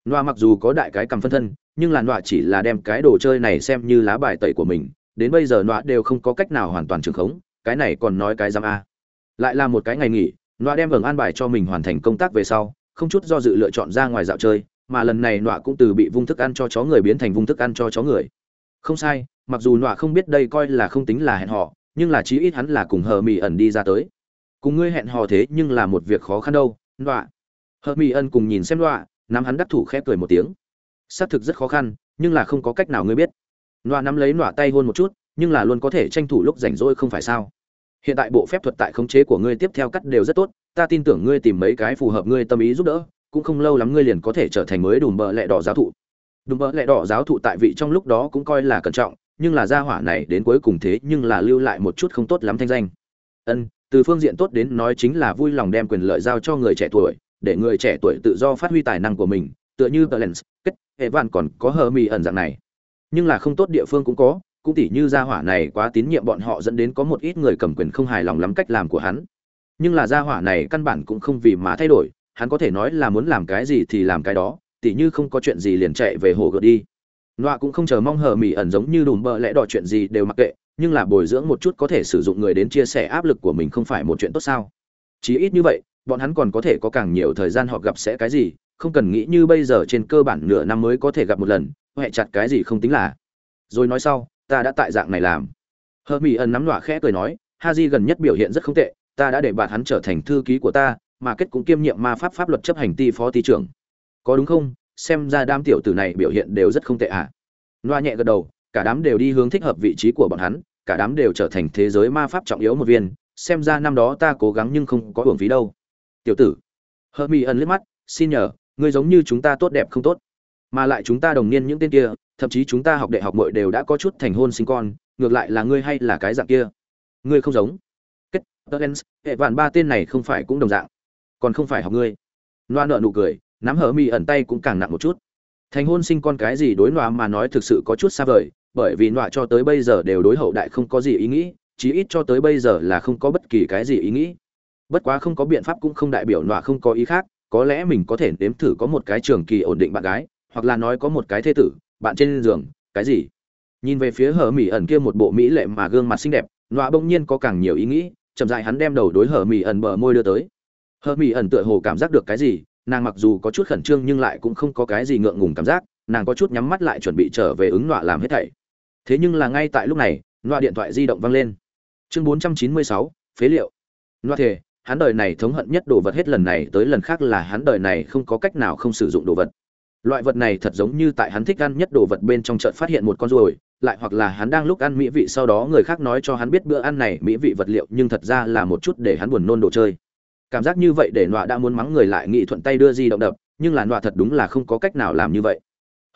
Nọa mặc dù có đại cái cầm phân thân, nhưng là nọa chỉ là đem cái đồ chơi này xem như lá bài tẩy của mình, đến bây giờ nọa đều không có cách nào hoàn toàn trường khống, cái này còn nói cái giam a. Lại là một cái ngày nghỉ nọa đem vầng an bài cho mình hoàn thành công tác về sau, không chút do dự lựa chọn ra ngoài dạo chơi, mà lần này nọa cũng từ bị vung thức ăn cho chó người biến thành vung thức ăn cho chó người. Không sai, mặc dù nọa không biết đây coi là không tính là hẹn hò, nhưng là chí ít hắn là cùng hờ mỹ ẩn đi ra tới. Cùng ngươi hẹn hò thế nhưng là một việc khó khăn đâu, nọa. Hờ mỹ ẩn cùng nhìn xem nọa, nắm hắn đắc thủ khép cười một tiếng. Xác thực rất khó khăn, nhưng là không có cách nào ngươi biết. Nọa nắm lấy nọa tay hôn một chút, nhưng là luôn có thể tranh thủ lúc rảnh rỗi không phải sao? Hiện tại bộ phép thuật tại khống chế của ngươi tiếp theo cắt đều rất tốt ta tin tưởng ngươi tìm mấy cái phù hợp ngươi tâm ý giúp đỡ cũng không lâu lắm ngươi liền có thể trở thành mới đùm bợ lẹ đỏ giáo thụ. Đùm bợ lẹ đỏ giáo thụ tại vị trong lúc đó cũng coi là cẩn trọng nhưng là gia hỏa này đến cuối cùng thế nhưng là lưu lại một chút không tốt lắm thanh danh. Ân từ phương diện tốt đến nói chính là vui lòng đem quyền lợi giao cho người trẻ tuổi để người trẻ tuổi tự do phát huy tài năng của mình tựa như Balance, kết hệ vạn còn có hờ mì ẩn dạng này. Nhưng là không tốt địa phương cũng có cũng tỉ như gia hỏa này quá tín nhiệm bọn họ dẫn đến có một ít người cầm quyền không hài lòng lắm cách làm của hắn. Nhưng là gia hỏa này căn bản cũng không vì mà thay đổi, hắn có thể nói là muốn làm cái gì thì làm cái đó, tỉ như không có chuyện gì liền chạy về hồ gợt đi. Nọa cũng không chờ mong hờ mỹ ẩn giống như đùm bơ lẽ đỏ chuyện gì đều mặc kệ, nhưng là bồi dưỡng một chút có thể sử dụng người đến chia sẻ áp lực của mình không phải một chuyện tốt sao? Chí ít như vậy, bọn hắn còn có thể có càng nhiều thời gian họ gặp sẽ cái gì, không cần nghĩ như bây giờ trên cơ bản nửa năm mới có thể gặp một lần huệ chặt cái gì không tính là. Rồi nói sau ta đã tại dạng này làm. Hờ mỹ ẩn nắm nọa khẽ cười nói ha di gần nhất biểu hiện rất không tệ, ta đã để bạn hắn trở thành thư ký của ta, mà kết cũng kiêm nhiệm ma pháp pháp luật chấp hành ty phó ty trưởng. Có đúng không? Xem ra đám tiểu tử này biểu hiện đều rất không tệ à? Loa nhẹ gật đầu, cả đám đều đi hướng thích hợp vị trí của bọn hắn, cả đám đều trở thành thế giới ma pháp trọng yếu một viên, xem ra năm đó ta cố gắng nhưng không có hưởng phí đâu. Tiểu tử hơ mi ẩn liếc mắt, xin nhờ, ngươi giống như chúng ta tốt đẹp không tốt mà lại chúng ta đồng niên những tên kia, thậm chí chúng ta học đại học mội đều đã có chút thành hôn sinh con, ngược lại là ngươi hay là cái dạng kia. Ngươi không giống. Kết tơ hệ vạn ba tên này không phải cũng đồng dạng. Còn không phải học ngươi. Loa nợ nụ cười, nắm hở mi ẩn tay cũng càng nặng một chút. Thành hôn sinh con cái gì đối loa mà nói thực sự có chút xa vời, bởi vì loa cho tới bây giờ đều đối hậu đại không có gì ý nghĩ, chí ít cho tới bây giờ là không có bất kỳ cái gì ý nghĩ. Bất quá không có biện pháp cũng không đại biểu loa không có ý khác, có lẽ mình có thể nếm thử có một cái trường kỳ ổn định bạn gái hoặc là nói có một cái thê tử, bạn trên giường, cái gì? Nhìn về phía hở mỹ ẩn kia một bộ mỹ lệ mà gương mặt xinh đẹp loa bỗng nhiên có càng nhiều ý nghĩ, chậm dại hắn đem đầu đối hở mỹ ẩn bờ môi đưa tới. Hở mỹ ẩn tựa hồ cảm giác được cái gì, nàng mặc dù có chút khẩn trương nhưng lại cũng không có cái gì ngượng ngùng cảm giác, nàng có chút nhắm mắt lại chuẩn bị trở về ứng nọa làm hết thảy. Thế nhưng là ngay tại lúc này, nọa điện thoại di động vang lên. Chương bốn trăm chín mươi sáu, phế liệu. Nọa thể hắn đời này thống hận nhất đồ vật hết lần này tới lần khác là hắn đời này không có cách nào không sử dụng đồ vật loại vật này thật giống như tại hắn thích ăn nhất đồ vật bên trong chợt phát hiện một con ruồi, lại hoặc là hắn đang lúc ăn mỹ vị sau đó người khác nói cho hắn biết bữa ăn này mỹ vị vật liệu, nhưng thật ra là một chút để hắn buồn nôn đồ chơi. Cảm giác như vậy để nọa đã muốn mắng người lại nghị thuận tay đưa di động đập, nhưng là nọa thật đúng là không có cách nào làm như vậy.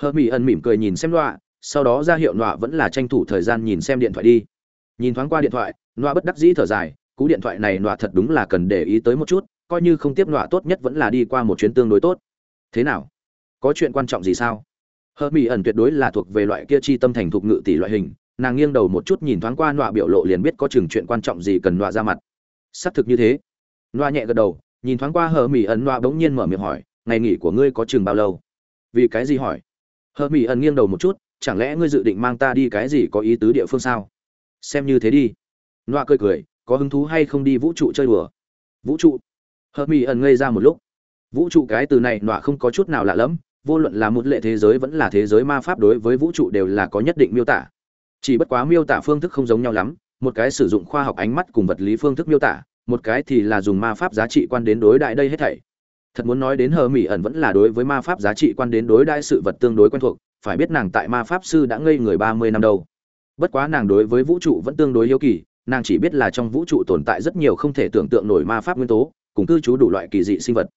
Hơ mỹ ẩn mỉm cười nhìn xem nọa, sau đó ra hiệu nọa vẫn là tranh thủ thời gian nhìn xem điện thoại đi. Nhìn thoáng qua điện thoại, nọa bất đắc dĩ thở dài, cú điện thoại này nọa thật đúng là cần để ý tới một chút, coi như không tiếp nọa tốt nhất vẫn là đi qua một chuyến tương đối tốt. Thế nào? Có chuyện quan trọng gì sao? Hơ mỹ ẩn tuyệt đối là thuộc về loại kia chi tâm thành thục ngự tỷ loại hình, nàng nghiêng đầu một chút nhìn thoáng qua nọa biểu lộ liền biết có chừng chuyện quan trọng gì cần nọa ra mặt. Xác thực như thế. Nọa nhẹ gật đầu, nhìn thoáng qua hờ mỹ ẩn nọa bỗng nhiên mở miệng hỏi, ngày nghỉ của ngươi có chừng bao lâu? Vì cái gì hỏi? Hờ mỹ ẩn nghiêng đầu một chút, chẳng lẽ ngươi dự định mang ta đi cái gì có ý tứ địa phương sao? Xem như thế đi. Nọa cười cười, có hứng thú hay không đi vũ trụ chơi đùa? Vũ trụ? Hờ mỹ ẩn ngây ra một lúc. Vũ trụ cái từ này nọa không có chút nào lạ lẫm vô luận là một lệ thế giới vẫn là thế giới ma pháp đối với vũ trụ đều là có nhất định miêu tả. Chỉ bất quá miêu tả phương thức không giống nhau lắm, một cái sử dụng khoa học ánh mắt cùng vật lý phương thức miêu tả, một cái thì là dùng ma pháp giá trị quan đến đối đại đây hết thảy. Thật muốn nói đến hờ mỹ ẩn vẫn là đối với ma pháp giá trị quan đến đối đại sự vật tương đối quen thuộc, phải biết nàng tại ma pháp sư đã ngây người ba mươi năm đâu. Bất quá nàng đối với vũ trụ vẫn tương đối yêu kỳ, nàng chỉ biết là trong vũ trụ tồn tại rất nhiều không thể tưởng tượng nổi ma pháp nguyên tố, cùng cư trú đủ loại kỳ dị sinh vật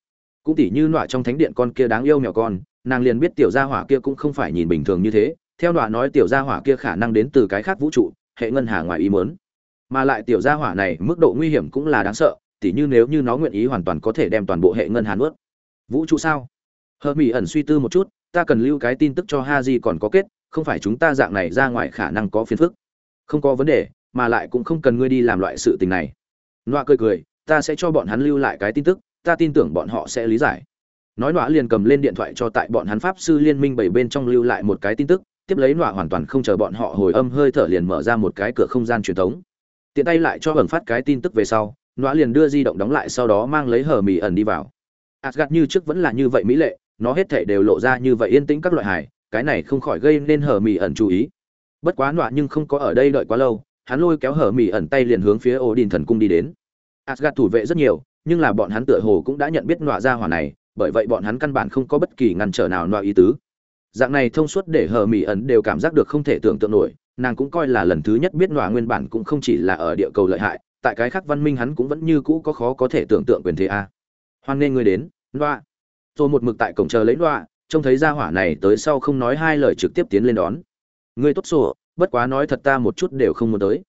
cũng tỉ như nọa trong thánh điện con kia đáng yêu mèo con, nàng liền biết tiểu gia hỏa kia cũng không phải nhìn bình thường như thế. Theo nọa nói tiểu gia hỏa kia khả năng đến từ cái khác vũ trụ, hệ ngân hà ngoài ý mớn mà lại tiểu gia hỏa này mức độ nguy hiểm cũng là đáng sợ, tỉ như nếu như nó nguyện ý hoàn toàn có thể đem toàn bộ hệ ngân hà nuốt. Vũ trụ sao? Hờ mỹ ẩn suy tư một chút, ta cần lưu cái tin tức cho ha di còn có kết, không phải chúng ta dạng này ra ngoài khả năng có phiền phức. Không có vấn đề, mà lại cũng không cần ngươi đi làm loại sự tình này. Loa cười cười, ta sẽ cho bọn hắn lưu lại cái tin tức ta tin tưởng bọn họ sẽ lý giải. Nói nọa liền cầm lên điện thoại cho tại bọn hắn pháp sư liên minh bảy bên trong lưu lại một cái tin tức, tiếp lấy nọa hoàn toàn không chờ bọn họ hồi âm hơi thở liền mở ra một cái cửa không gian truyền thống. Tiện tay lại cho ẩn phát cái tin tức về sau, nọa liền đưa di động đóng lại sau đó mang lấy hờ mì ẩn đi vào. Asgad như trước vẫn là như vậy mỹ lệ, nó hết thể đều lộ ra như vậy yên tĩnh các loại hải cái này không khỏi gây nên hờ mì ẩn chú ý. Bất quá nọa nhưng không có ở đây đợi quá lâu, hắn lôi kéo hờ mì ẩn tay liền hướng phía Odin đình thần cung đi đến. Asgad thủ vệ rất nhiều nhưng là bọn hắn tựa hồ cũng đã nhận biết nọa ra hỏa này, bởi vậy bọn hắn căn bản không có bất kỳ ngăn trở nào nọa ý tứ. Dạng này thông suốt để hờ mỹ ẩn đều cảm giác được không thể tưởng tượng nổi, nàng cũng coi là lần thứ nhất biết nọa nguyên bản cũng không chỉ là ở địa cầu lợi hại, tại cái khác văn minh hắn cũng vẫn như cũ có khó có thể tưởng tượng quyền thế a. Hoan nên người đến, nọa. Tôi một mực tại cổng chờ lấy nọa, trông thấy ra hỏa này tới sau không nói hai lời trực tiếp tiến lên đón. Người tốt sổ bất quá nói thật ta một chút đều không muốn tới.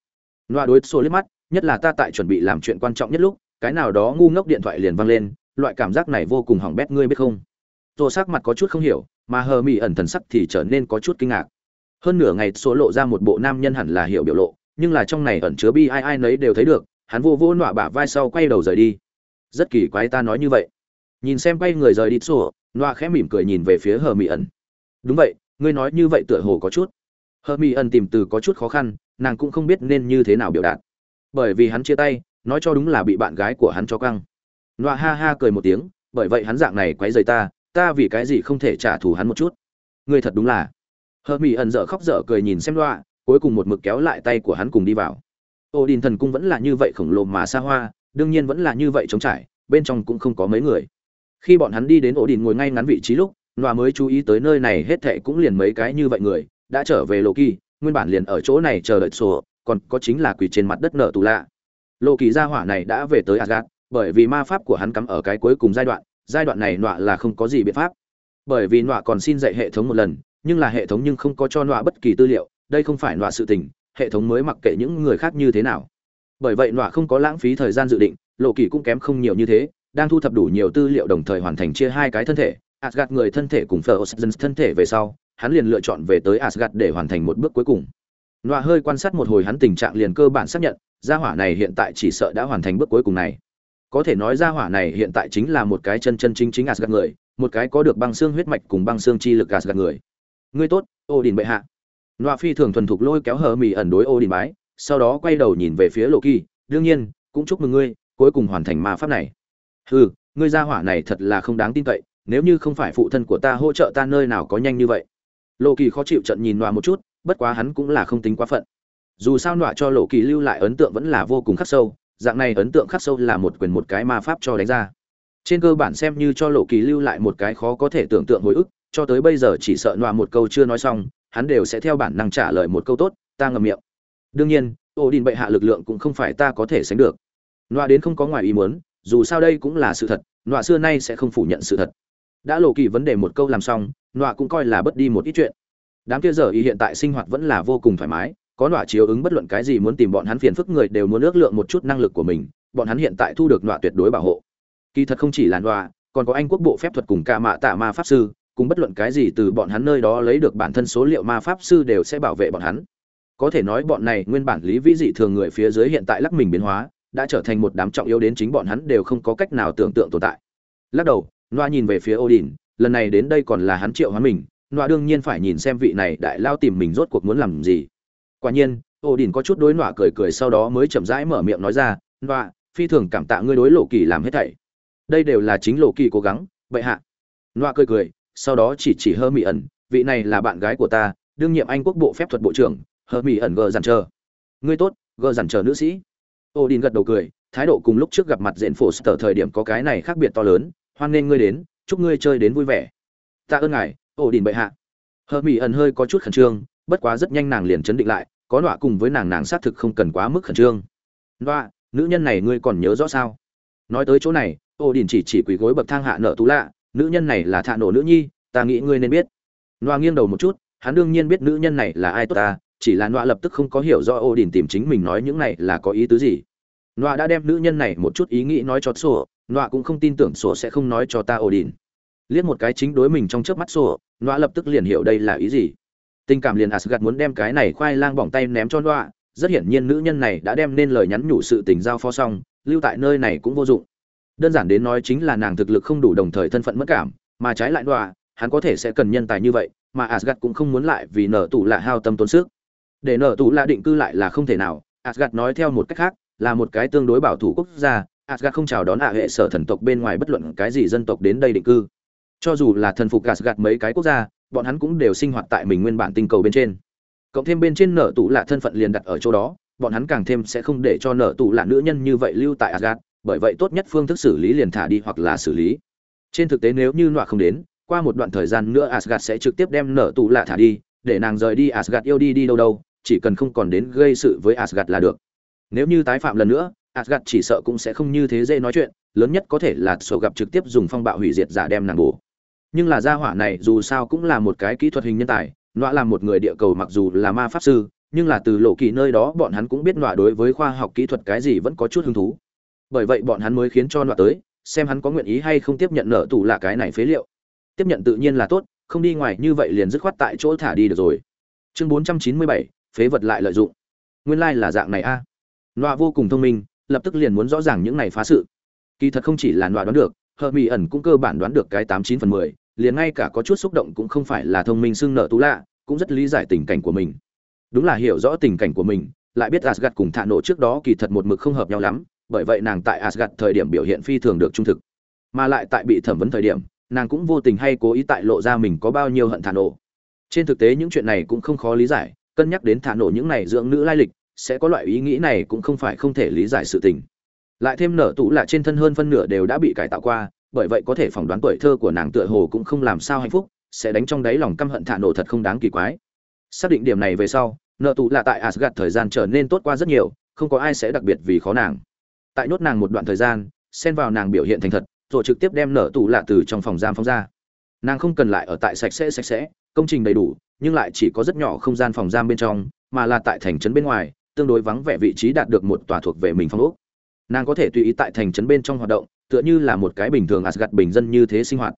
Nọa đối sổ liếc mắt, nhất là ta tại chuẩn bị làm chuyện quan trọng nhất lúc cái nào đó ngu ngốc điện thoại liền vang lên, loại cảm giác này vô cùng hỏng bét, ngươi biết không? Tô sắc mặt có chút không hiểu, mà hờ mỹ ẩn thần sắc thì trở nên có chút kinh ngạc. Hơn nửa ngày, số lộ ra một bộ nam nhân hẳn là hiểu biểu lộ, nhưng là trong này ẩn chứa bi ai ai nấy đều thấy được, hắn vô vô nọa bả vai sau quay đầu rời đi. Rất kỳ quái ta nói như vậy. Nhìn xem quay người rời đi, sổ, nọa khẽ mỉm cười nhìn về phía hờ mỹ ẩn. Đúng vậy, ngươi nói như vậy tựa hồ có chút. Hờ mỹ ẩn tìm từ có chút khó khăn, nàng cũng không biết nên như thế nào biểu đạt. Bởi vì hắn chia tay nói cho đúng là bị bạn gái của hắn cho căng. Nọa ha ha cười một tiếng, bởi vậy hắn dạng này quấy rầy ta ta vì cái gì không thể trả thù hắn một chút? Ngươi thật đúng là. Hờ mỹ ẩn dở khóc dở cười nhìn xem nọa, cuối cùng một mực kéo lại tay của hắn cùng đi vào. Ô đình thần cung vẫn là như vậy khổng lồ mà xa hoa, đương nhiên vẫn là như vậy trống trải, bên trong cũng không có mấy người. Khi bọn hắn đi đến ổ đình ngồi ngay ngắn vị trí lúc, nọa mới chú ý tới nơi này hết thệ cũng liền mấy cái như vậy người, đã trở về lộ kỳ, nguyên bản liền ở chỗ này chờ đợi sổ, còn có chính là quỳ trên mặt đất nở tù lạ lộ kỳ gia hỏa này đã về tới asgad bởi vì ma pháp của hắn cắm ở cái cuối cùng giai đoạn giai đoạn này nọa là không có gì biện pháp. Bởi vì nọa còn xin dạy hệ thống một lần, nhưng là hệ thống nhưng không có cho nọa bất kỳ tư liệu, đây không phải nọa sự tình, hệ thống mới mặc kệ những người khác như thế nào. Bởi vậy nọa không có lãng phí thời gian dự định lộ kỳ cũng kém không nhiều như thế, đang thu thập đủ nhiều tư liệu đồng thời hoàn thành chia hai cái thân thể. Asgad người thân thể cùng Frozen thân thể về sau, hắn liền lựa chọn về tới asgad để hoàn thành một bước cuối cùng. Nọa hơi quan sát một hồi hắn tình trạng liền cơ bản xác nhận gia hỏa này hiện tại chỉ sợ đã hoàn thành bước cuối cùng này có thể nói gia hỏa này hiện tại chính là một cái chân chân chính chính Asgard người, một cái có được băng xương huyết mạch cùng băng xương chi lực Asgard người. Ngươi tốt, Odin bệ hạ. Loa Phi thường thuần thục lôi kéo hờ mì ẩn đối Odin bái, sau đó quay đầu nhìn về phía Loki, đương nhiên, cũng chúc mừng ngươi, cuối cùng hoàn thành ma pháp này. Hừ, ngươi gia hỏa này thật là không đáng tin cậy, nếu như không phải phụ thân của ta hỗ trợ ta nơi nào có nhanh như vậy. Loki khó chịu trận nhìn Loa một chút, bất quá hắn cũng là không tính quá phận. Dù sao nọa cho lộ kỳ lưu lại ấn tượng vẫn là vô cùng khắc sâu, dạng này ấn tượng khắc sâu là một quyền một cái ma pháp cho đánh ra. Trên cơ bản xem như cho lộ kỳ lưu lại một cái khó có thể tưởng tượng hồi ức cho tới bây giờ chỉ sợ nọa một câu chưa nói xong hắn đều sẽ theo bản năng trả lời một câu tốt ta ngầm miệng. Đương nhiên ô đình bệ hạ lực lượng cũng không phải ta có thể sánh được. Nọa đến không có ngoài ý muốn dù sao đây cũng là sự thật nọa xưa nay sẽ không phủ nhận sự thật. Đã lộ kỳ vấn đề một câu làm xong nọa cũng coi là bất đi một ít chuyện. Đám kia giờ y hiện tại sinh hoạt vẫn là vô cùng thoải mái có nọa chiếu ứng bất luận cái gì muốn tìm bọn hắn phiền phức người đều muốn ước lượng một chút năng lực của mình, bọn hắn hiện tại thu được nọa tuyệt đối bảo hộ. Kỳ thật không chỉ là nọa, còn có anh quốc bộ phép thuật cùng ca mạ tạ ma pháp sư, cùng bất luận cái gì từ bọn hắn nơi đó lấy được bản thân số liệu ma pháp sư đều sẽ bảo vệ bọn hắn. Có thể nói bọn này nguyên bản lý vĩ dị thường người phía dưới hiện tại lắc mình biến hóa, đã trở thành một đám trọng yếu đến chính bọn hắn đều không có cách nào tưởng tượng tồn tại. Lắc đầu noa nhìn về phía odin, lần này đến đây còn là hắn triệu hóa mình noa đương nhiên phải nhìn xem vị này đại lao tìm mình rốt cuộc muốn làm gì quả nhiên, odin có chút đối nọa cười cười sau đó mới chậm rãi mở miệng nói ra, nọa, phi thường cảm tạ ngươi đối lộ kỳ làm hết thảy. Đây đều là chính lộ kỳ cố gắng bệ hạ. Nọa cười cười, sau đó chỉ chỉ hơ mỹ ẩn, vị này là bạn gái của ta, đương nhiệm anh quốc bộ phép thuật bộ trưởng, hơ mỹ ẩn gờ dằn chờ. Ngươi tốt, gờ dằn chờ nữ sĩ. Odin gật đầu cười, thái độ cùng lúc trước gặp mặt diện phổ sở thời điểm có cái này khác biệt to lớn, hoan nghênh ngươi đến, chúc ngươi chơi đến vui vẻ. Ta ơn ngài, odin bệ hạ. Hơ mỹ ẩn hơi có chút khẩn trương bất quá rất nhanh nàng liền chấn định lại, có nọa cùng với nàng nàng xác thực không cần quá mức khẩn trương. Nọa, nữ nhân này ngươi còn nhớ rõ sao? Nói tới chỗ này, ô đình chỉ chỉ quỳ gối bậc thang hạ nợ tú lạ, nữ nhân này là thạ nổ nữ nhi, ta nghĩ ngươi nên biết. Noa nghiêng đầu một chút, hắn đương nhiên biết nữ nhân này là ai tốt ta, chỉ là noa lập tức không có hiểu do ô đình tìm chính mình nói những này là có ý tứ gì. Noa đã đem nữ nhân này một chút ý nghĩ nói cho sổ noa cũng không tin tưởng sổ sẽ không nói cho ta ô đình. Liếc một cái chính đối mình trong trước mắt sổ noa lập tức liền hiểu đây là ý gì tình cảm liền asgad muốn đem cái này khoai lang bỏng tay ném cho noa, rất hiển nhiên nữ nhân này đã đem nên lời nhắn nhủ sự tình giao phó xong, lưu tại nơi này cũng vô dụng. Đơn giản đến nói chính là nàng thực lực không đủ đồng thời thân phận mất cảm, mà trái lại đọa hắn có thể sẽ cần nhân tài như vậy, mà asgad cũng không muốn lại vì nở tủ là hao tâm tốn sức. Để nở tủ là định cư lại là không thể nào asgad nói theo một cách khác, là một cái tương đối bảo thủ quốc gia asgad không chào đón hạ hệ sở thần tộc bên ngoài bất luận cái gì dân tộc đến đây định cư. Cho dù là thần phục asgad mấy cái quốc gia bọn hắn cũng đều sinh hoạt tại mình nguyên bản tinh cầu bên trên. Cộng thêm bên trên nở tủ lạ thân phận liền đặt ở chỗ đó, bọn hắn càng thêm sẽ không để cho nở tủ lạ nữ nhân như vậy lưu tại asgad bởi vậy tốt nhất phương thức xử lý liền thả đi hoặc là xử lý. Trên thực tế nếu như nọa không đến, qua một đoạn thời gian nữa asgad sẽ trực tiếp đem nở tủ lạ thả đi, để nàng rời đi asgad yêu đi đi đâu đâu, chỉ cần không còn đến gây sự với asgad là được. Nếu như tái phạm lần nữa asgad chỉ sợ cũng sẽ không như thế dễ nói chuyện, lớn nhất có thể là sổ gặp trực tiếp dùng phong bạo hủy diệt giả đem nàng bổ nhưng là gia hỏa này dù sao cũng là một cái kỹ thuật hình nhân tài, nọa là một người địa cầu mặc dù là ma pháp sư, nhưng là từ lộ kỳ nơi đó bọn hắn cũng biết nọa đối với khoa học kỹ thuật cái gì vẫn có chút hứng thú. Bởi vậy bọn hắn mới khiến cho nọa tới, xem hắn có nguyện ý hay không tiếp nhận nợ tù là cái này phế liệu. Tiếp nhận tự nhiên là tốt, không đi ngoài như vậy liền dứt khoát tại chỗ thả đi được rồi. Chương bốn trăm chín mươi bảy, phế vật lại lợi dụng. Nguyên lai、like、là dạng này a. À. nọa vô cùng thông minh, lập tức liền muốn rõ ràng những này phá sự. Kỳ thật không chỉ là nọa đoán được hờ mỹ ẩn cũng cơ bản đoán được cái tám chín phần mười liền ngay cả có chút xúc động cũng không phải là thông minh xưng nợ tú lạ, cũng rất lý giải tình cảnh của mình. Đúng là hiểu rõ tình cảnh của mình, lại biết asgad cùng thạ nổ trước đó kỳ thật một mực không hợp nhau lắm, bởi vậy nàng tại asgad thời điểm biểu hiện phi thường được trung thực. Mà lại tại bị thẩm vấn thời điểm, nàng cũng vô tình hay cố ý tại lộ ra mình có bao nhiêu hận thả nổ trên thực tế những chuyện này cũng không khó lý giải, cân nhắc đến thả nổ những này dưỡng nữ lai lịch, sẽ có loại ý nghĩ này cũng không phải không thể lý giải sự tình. Lại thêm nở tủ là trên thân hơn phân nửa đều đã bị cải tạo qua bởi vậy có thể phỏng đoán tuổi thơ của nàng tựa hồ cũng không làm sao hạnh phúc, sẽ đánh trong đáy lòng căm hận thạ nổ thật không đáng kỳ quái. Xác định điểm này về sau, nợ tụ là tại asgad thời gian trở nên tốt qua rất nhiều, không có ai sẽ đặc biệt vì khó nàng. Tại nhốt nàng một đoạn thời gian, xen vào nàng biểu hiện thành thật, rồi trực tiếp đem nợ tụ lạ từ trong phòng giam phóng ra. Nàng không cần lại ở tại sạch sẽ sạch sẽ, công trình đầy đủ, nhưng lại chỉ có rất nhỏ không gian phòng giam bên trong, mà là tại thành trấn bên ngoài, tương đối vắng vẻ vị trí đạt được một tòa thuộc về mình phong ốc. Nàng có thể tùy ý tại thành trấn bên trong hoạt động tựa như là một cái bình thường Asgard bình dân như thế sinh hoạt.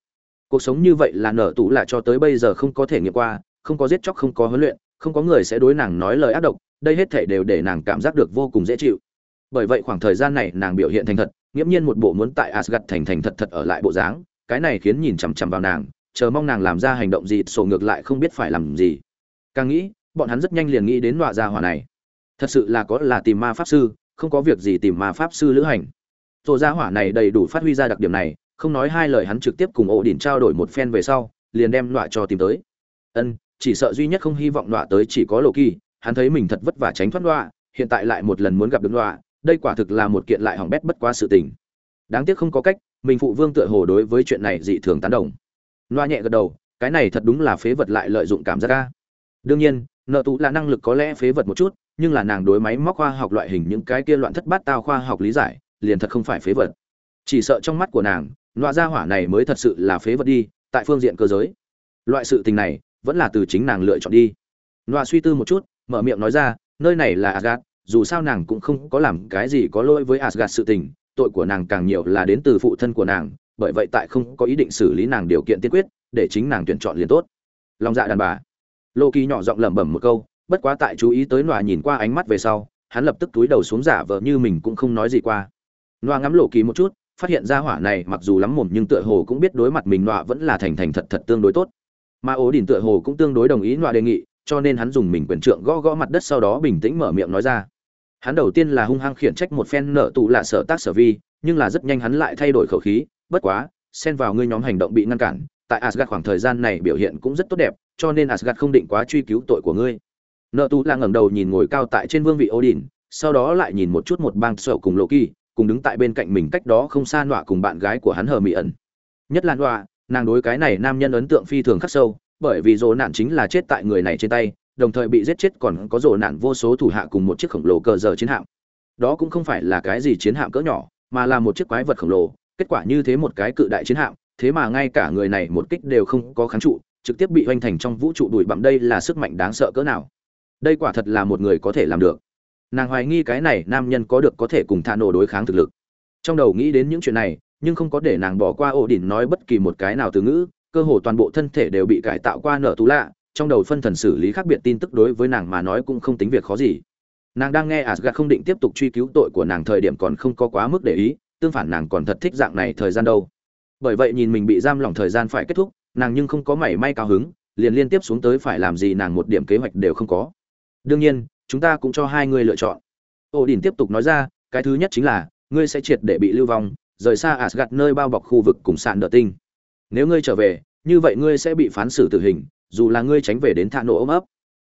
Cuộc sống như vậy là nở tụ lại cho tới bây giờ không có thể nghiệm qua, không có giết chóc, không có huấn luyện, không có người sẽ đối nàng nói lời ác độc, đây hết thể đều để nàng cảm giác được vô cùng dễ chịu. Bởi vậy khoảng thời gian này nàng biểu hiện thành thật, nghiễm nhiên một bộ muốn tại asgad thành thành thật thật ở lại bộ dáng, cái này khiến nhìn chằm chằm vào nàng, chờ mong nàng làm ra hành động gì, sổ ngược lại không biết phải làm gì. Càng nghĩ, bọn hắn rất nhanh liền nghĩ đến đọa gia hỏa này. Thật sự là có là tìm ma pháp sư, không có việc gì tìm ma pháp sư lữ hành tổ gia hỏa này đầy đủ phát huy ra đặc điểm này không nói hai lời hắn trực tiếp cùng ổ đỉnh trao đổi một phen về sau liền đem nọa cho tìm tới. Ân chỉ sợ duy nhất không hy vọng nọa tới chỉ có lộ kỳ hắn thấy mình thật vất vả tránh thoát nọa, hiện tại lại một lần muốn gặp được nọa, đây quả thực là một kiện lại hỏng bét bất quá sự tình. Đáng tiếc không có cách mình phụ vương tựa hồ đối với chuyện này dị thường tán đồng. Nọa nhẹ gật đầu cái này thật đúng là phế vật lại lợi dụng cảm giác ca đương nhiên nợ tụ là năng lực có lẽ phế vật một chút nhưng là nàng đối máy móc khoa học loại hình những cái kia loạn thất bát tao khoa học lý giải liền thật không phải phế vật chỉ sợ trong mắt của nàng loại gia hỏa này mới thật sự là phế vật đi tại phương diện cơ giới loại sự tình này vẫn là từ chính nàng lựa chọn đi loại suy tư một chút mở miệng nói ra nơi này là agat dù sao nàng cũng không có làm cái gì có lỗi với Asgard sự tình, tội của nàng càng nhiều là đến từ phụ thân của nàng, bởi vậy tại không có ý định xử lý nàng điều kiện tiên quyết, để chính nàng tuyển chọn liền tốt. Long dạ đàn bà. Loki nhỏ giọng lẩm bẩm một câu, bất quá tại chú ý tới nọa nhìn qua ánh mắt về sau, hắn lập tức túi đầu xuống giả vờ như mình cũng không nói gì qua Noa ngắm lộ kỳ một chút, phát hiện ra hỏa này mặc dù lắm mồm nhưng tựa hồ cũng biết đối mặt mình Noa vẫn là thành thành thật thật tương đối tốt. Mà ố đỉnh tựa hồ cũng tương đối đồng ý Noa đề nghị, cho nên hắn dùng mình quyền trượng gõ gõ mặt đất sau đó bình tĩnh mở miệng nói ra. Hắn đầu tiên là hung hăng khiển trách một phen nợ tù là sở tác sở vi, nhưng là rất nhanh hắn lại thay đổi khẩu khí, bất quá, xen vào ngươi nhóm hành động bị ngăn cản, tại Asgard khoảng thời gian này biểu hiện cũng rất tốt đẹp, cho nên Asgard không định quá truy cứu tội của ngươi. Nợ tù là ngẩng đầu nhìn ngồi cao tại trên vương vị odin sau đó lại nhìn một chút một bang sở cùng lộ cùng đứng tại bên cạnh mình cách đó không xa nọa cùng bạn gái của hắn hờ mỹ ẩn. Nhất là nọa, nàng đối cái này nam nhân ấn tượng phi thường khắc sâu, bởi vì rồ nạn chính là chết tại người này trên tay, đồng thời bị giết chết còn có rồ nạn vô số thủ hạ cùng một chiếc khổng lồ cờ giờ chiến hạm. Đó cũng không phải là cái gì chiến hạm cỡ nhỏ, mà là một chiếc quái vật khổng lồ, kết quả như thế một cái cự đại chiến hạm, thế mà ngay cả người này một kích đều không có kháng trụ, trực tiếp bị hoành thành trong vũ trụ đuổi bặm đây là sức mạnh đáng sợ cỡ nào. Đây quả thật là một người có thể làm được nàng hoài nghi cái này nam nhân có được có thể cùng thạ nổ đối kháng thực lực. Trong đầu nghĩ đến những chuyện này, nhưng không có để nàng bỏ qua ổ đỉnh nói bất kỳ một cái nào từ ngữ, cơ hồ toàn bộ thân thể đều bị cải tạo qua nở tú lạ, trong đầu phân thần xử lý khác biệt tin tức đối với nàng mà nói cũng không tính việc khó gì. Nàng đang nghe asgad không định tiếp tục truy cứu tội của nàng thời điểm còn không có quá mức để ý, tương phản nàng còn thật thích dạng này thời gian đâu. Bởi vậy nhìn mình bị giam lỏng thời gian phải kết thúc, nàng nhưng không có mảy may cao hứng, liền liên tiếp xuống tới phải làm gì nàng một điểm kế hoạch đều không có. Đương nhiên chúng ta cũng cho hai người lựa chọn. Ô đình tiếp tục nói ra, cái thứ nhất chính là, ngươi sẽ triệt để bị lưu vong, rời xa asgad nơi bao bọc khu vực cùng sạn đợt tinh. Nếu ngươi trở về, như vậy ngươi sẽ bị phán xử tử hình, dù là ngươi tránh về đến thạ nổ ôm ấp.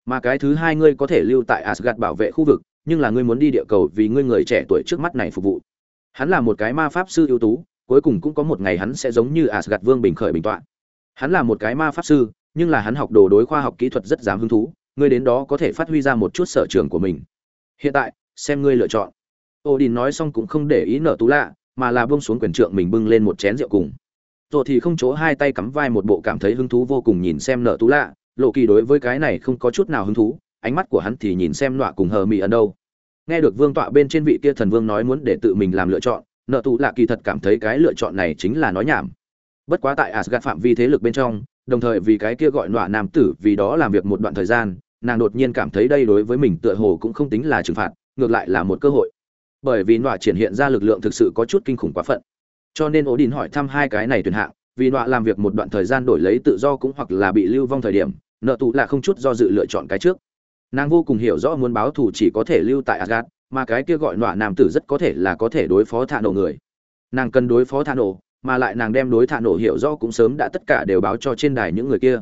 Mà cái thứ hai ngươi có thể lưu tại asgad bảo vệ khu vực, nhưng là ngươi muốn đi địa cầu vì ngươi người trẻ tuổi trước mắt này phục vụ. Hắn là một cái ma pháp sư ưu tú, cuối cùng cũng có một ngày hắn sẽ giống như asgad vương bình khởi bình tọa. Hắn là một cái ma pháp sư, nhưng là hắn học đồ đối khoa học kỹ thuật rất dám hứng thú ngươi đến đó có thể phát huy ra một chút sở trường của mình. Hiện tại, xem ngươi lựa chọn. Odin nói xong cũng không để ý nở tú lạ, mà là bông xuống quyền trượng mình bưng lên một chén rượu cùng. Rồi thì không chỗ hai tay cắm vai một bộ cảm thấy hứng thú vô cùng nhìn xem nợ tú lạ, lộ kỳ đối với cái này không có chút nào hứng thú, ánh mắt của hắn thì nhìn xem nọa cùng hờ mị ẩn đâu. Nghe được vương tọa bên trên vị kia thần vương nói muốn để tự mình làm lựa chọn nợ tú lạ kỳ thật cảm thấy cái lựa chọn này chính là nói nhảm. Bất quá tại asgad phạm vi thế lực bên trong đồng thời vì cái kia gọi nọa nam tử vì đó làm việc một đoạn thời gian, nàng đột nhiên cảm thấy đây đối với mình tựa hồ cũng không tính là trừng phạt, ngược lại là một cơ hội. Bởi vì nọa triển hiện ra lực lượng thực sự có chút kinh khủng quá phận. Cho nên ổ đình hỏi thăm hai cái này tuyển hạng, vì nọa làm việc một đoạn thời gian đổi lấy tự do cũng hoặc là bị lưu vong thời điểm, nợ tụ là không chút do dự lựa chọn cái trước. Nàng vô cùng hiểu rõ muốn báo thù chỉ có thể lưu tại asgad mà cái kia gọi nọa nam tử rất có thể là có thể đối phó thạ nổ người. Nàng cần đối phó thạ nổ mà lại nàng đem đối thạ nổ hiểu rõ cũng sớm đã tất cả đều báo cho trên đài những người kia.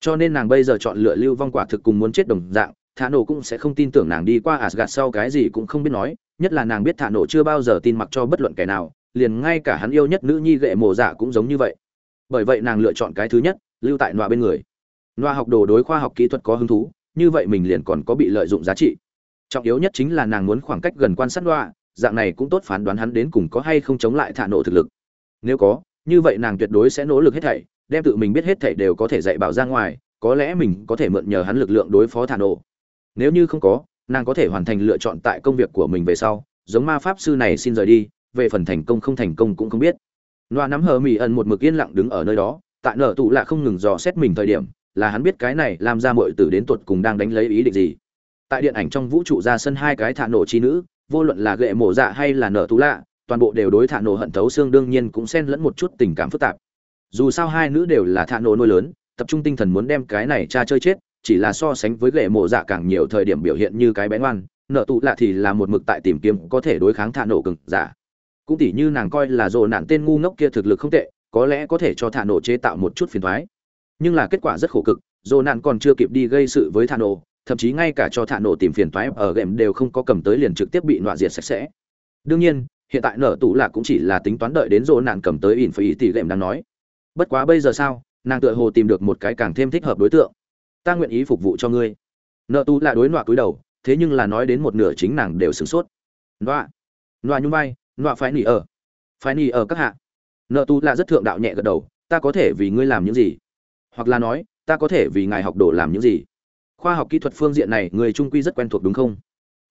Cho nên nàng bây giờ chọn lựa lưu vong quả thực cùng muốn chết đồng dạng, thả nổ cũng sẽ không tin tưởng nàng đi qua asgad sau cái gì cũng không biết nói, nhất là nàng biết thả nổ chưa bao giờ tin mặc cho bất luận kẻ nào, liền ngay cả hắn yêu nhất nữ nhi gệ mồ dạ cũng giống như vậy. Bởi vậy nàng lựa chọn cái thứ nhất, lưu tại nọa bên người. Nọa học đồ đối khoa học kỹ thuật có hứng thú, như vậy mình liền còn có bị lợi dụng giá trị. Trọng yếu nhất chính là nàng muốn khoảng cách gần quan sát nọa, dạng này cũng tốt phán đoán hắn đến cùng có hay không chống lại thả nổ thực lực nếu có như vậy nàng tuyệt đối sẽ nỗ lực hết thảy đem tự mình biết hết thảy đều có thể dạy bảo ra ngoài có lẽ mình có thể mượn nhờ hắn lực lượng đối phó thả nổ nếu như không có nàng có thể hoàn thành lựa chọn tại công việc của mình về sau giống ma pháp sư này xin rời đi về phần thành công không thành công cũng không biết loa nắm hờ mỹ ẩn một mực yên lặng đứng ở nơi đó, tại nở tụ lạ không ngừng dò xét mình thời điểm, là hắn biết cái này làm ra muội tử đến tuột cùng đang đánh lấy ý định gì. Tại điện ảnh trong vũ trụ ra sân hai cái thả nổ chi nữ, vô luận là gệ mổ dạ hay là nở tụ lạ, toàn bộ đều đối thạ nổ hận thấu xương đương nhiên cũng xen lẫn một chút tình cảm phức tạp. Dù sao hai nữ đều là thạ nổ nuôi lớn, tập trung tinh thần muốn đem cái này cha chơi chết, chỉ là so sánh với ghệ mộ dạ càng nhiều thời điểm biểu hiện như cái bé ngoan, nở tụ lạ thì là một mực tại tìm kiếm có thể đối kháng thạ nổ cực giả. Cũng tỉ như nàng coi là rồ nạn tên ngu ngốc kia thực lực không tệ có lẽ có thể cho thạ nổ chế tạo một chút phiền thoái nhưng là kết quả rất khổ cực rồ nạn còn chưa kịp đi gây sự với thạ nổ thậm chí ngay cả cho thạ nổ tìm phiền thoái ở game đều không có cầm tới liền trực tiếp bị nọa diệt sạch sẽ. Đương nhiên hiện tại nở tủ là cũng chỉ là tính toán đợi đến rồ nạn cầm tới ỉn phải ý tỷ lệm đang nói. Bất quá bây giờ sao, nàng tựa hồ tìm được một cái càng thêm thích hợp đối tượng. Ta nguyện ý phục vụ cho ngươi. Nợ tu là đối nọa cúi đầu, thế nhưng là nói đến một nửa chính nàng đều sửng sốt. Nọa nọa nhung vai, nọa phải nỉ ở. Phải nỉ ở các hạ. Nợ tu là rất thượng đạo nhẹ gật đầu, ta có thể vì ngươi làm những gì? Hoặc là nói, ta có thể vì ngài học đồ làm những gì? Khoa học kỹ thuật phương diện này người trung quy rất quen thuộc đúng không?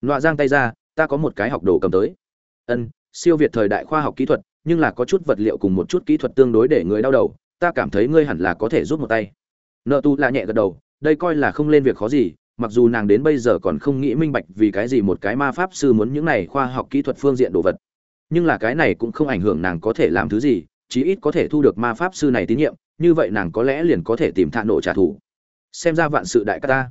Nọa giang tay ra, ta có một cái học đồ cầm tới. Ân siêu việt thời đại khoa học kỹ thuật, nhưng là có chút vật liệu cùng một chút kỹ thuật tương đối để người đau đầu, ta cảm thấy ngươi hẳn là có thể giúp một tay. Nợ tu là nhẹ gật đầu, đây coi là không lên việc khó gì, mặc dù nàng đến bây giờ còn không nghĩ minh bạch vì cái gì một cái ma pháp sư muốn những này khoa học kỹ thuật phương diện đồ vật. Nhưng là cái này cũng không ảnh hưởng nàng có thể làm thứ gì, chí ít có thể thu được ma pháp sư này tín nhiệm, như vậy nàng có lẽ liền có thể tìm thạ nổ trả thù. Xem ra vạn sự đại ca ta.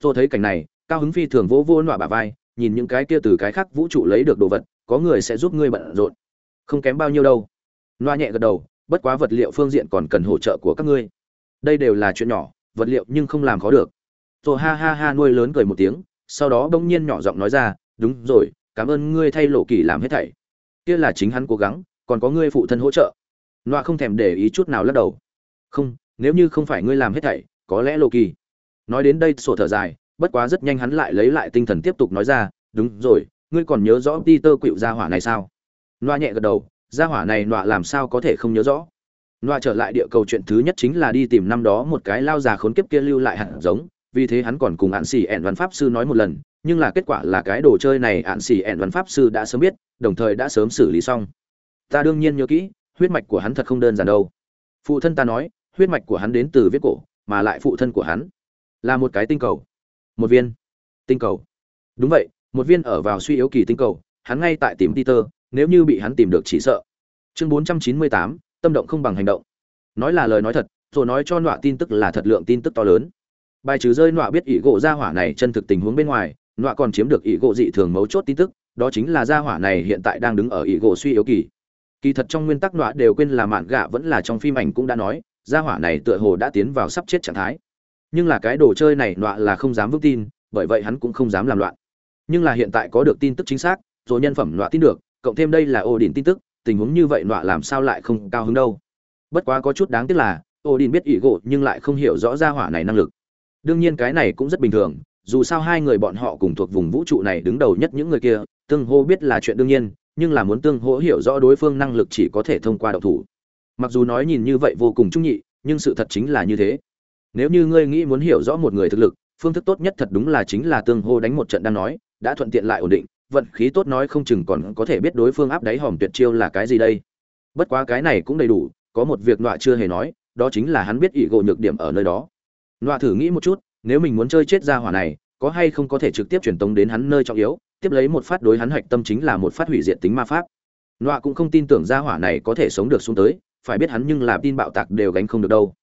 Tôi thấy cảnh này, cao hứng phi thường vỗ vô nọa bà vai, nhìn những cái kia từ cái khác vũ trụ lấy được đồ vật có người sẽ giúp ngươi bận rộn. Không kém bao nhiêu đâu. Loa nhẹ gật đầu, bất quá vật liệu phương diện còn cần hỗ trợ của các ngươi. Đây đều là chuyện nhỏ, vật liệu nhưng không làm khó được. Rồi ha ha ha nuôi lớn cười một tiếng, sau đó bỗng nhiên nhỏ giọng nói ra, đúng rồi, cảm ơn ngươi thay lộ kỳ làm hết thảy. Kia là chính hắn cố gắng, còn có ngươi phụ thân hỗ trợ. Loa không thèm để ý chút nào lắc đầu. Không, nếu như không phải ngươi làm hết thảy, có lẽ lộ kỳ. Nói đến đây, sổ thở dài, bất quá rất nhanh hắn lại lấy lại tinh thần tiếp tục nói ra, đúng rồi ngươi còn nhớ rõ Peter quỵu gia hỏa này sao? Loa nhẹ gật đầu, gia hỏa này loa làm sao có thể không nhớ rõ. Loa trở lại địa cầu chuyện thứ nhất chính là đi tìm năm đó một cái lao già khốn kiếp kia lưu lại hạt giống, vì thế hắn còn cùng Ản Sĩ ẻn văn pháp sư nói một lần, nhưng là kết quả là cái đồ chơi này Ản Sĩ ẻn văn pháp sư đã sớm biết, đồng thời đã sớm xử lý xong. Ta đương nhiên nhớ kỹ, huyết mạch của hắn thật không đơn giản đâu. Phụ thân ta nói, huyết mạch của hắn đến từ viết cổ, mà lại phụ thân của hắn là một cái tinh cầu. Một viên tinh cầu. Đúng vậy, một viên ở vào suy yếu kỳ tinh cầu hắn ngay tại tìm peter nếu như bị hắn tìm được chỉ sợ. Chương 498, tâm động không bằng hành động. Nói là lời nói thật rồi nói cho nọa tin tức là thật lượng tin tức to lớn. Bài trừ rơi nọa biết ỷ gỗ gia hỏa này chân thực tình huống bên ngoài nọa còn chiếm được ỷ gỗ dị thường mấu chốt tin tức đó chính là gia hỏa này hiện tại đang đứng ở ỷ gỗ suy yếu kỳ. Kỳ thật trong nguyên tắc nọa đều quên là mạn gạ vẫn là trong phim ảnh cũng đã nói gia hỏa này tựa hồ đã tiến vào sắp chết trạng thái. Nhưng là cái đồ chơi này nọa là không dám vững tin bởi vậy hắn cũng không dám làm loạn nhưng là hiện tại có được tin tức chính xác, rồi nhân phẩm nọa tin được, cộng thêm đây là ổ đỉnh tin tức, tình huống như vậy nọa làm sao lại không cao hứng đâu. Bất quá có chút đáng tiếc là, ổ đỉnh biết ỷ gỗ nhưng lại không hiểu rõ ra hỏa này năng lực. Đương nhiên cái này cũng rất bình thường, dù sao hai người bọn họ cùng thuộc vùng vũ trụ này đứng đầu nhất những người kia, tương hô biết là chuyện đương nhiên, nhưng là muốn tương hỗ hiểu rõ đối phương năng lực chỉ có thể thông qua độc thủ. Mặc dù nói nhìn như vậy vô cùng trung nhị, nhưng sự thật chính là như thế. Nếu như ngươi nghĩ muốn hiểu rõ một người thực lực, phương thức tốt nhất thật đúng là chính là tương hô đánh một trận đang nói đã thuận tiện lại ổn định, vận khí tốt nói không chừng còn có thể biết đối phương áp đáy hòm tuyệt chiêu là cái gì đây. Bất quá cái này cũng đầy đủ, có một việc nọa chưa hề nói, đó chính là hắn biết ỷ gỗ nhược điểm ở nơi đó. Nọa thử nghĩ một chút, nếu mình muốn chơi chết ra hỏa này, có hay không có thể trực tiếp truyền tống đến hắn nơi trọng yếu, tiếp lấy một phát đối hắn hạch tâm chính là một phát hủy diệt tính ma pháp. Nọa cũng không tin tưởng ra hỏa này có thể sống được xuống tới, phải biết hắn nhưng là tin bạo tạc đều gánh không được đâu.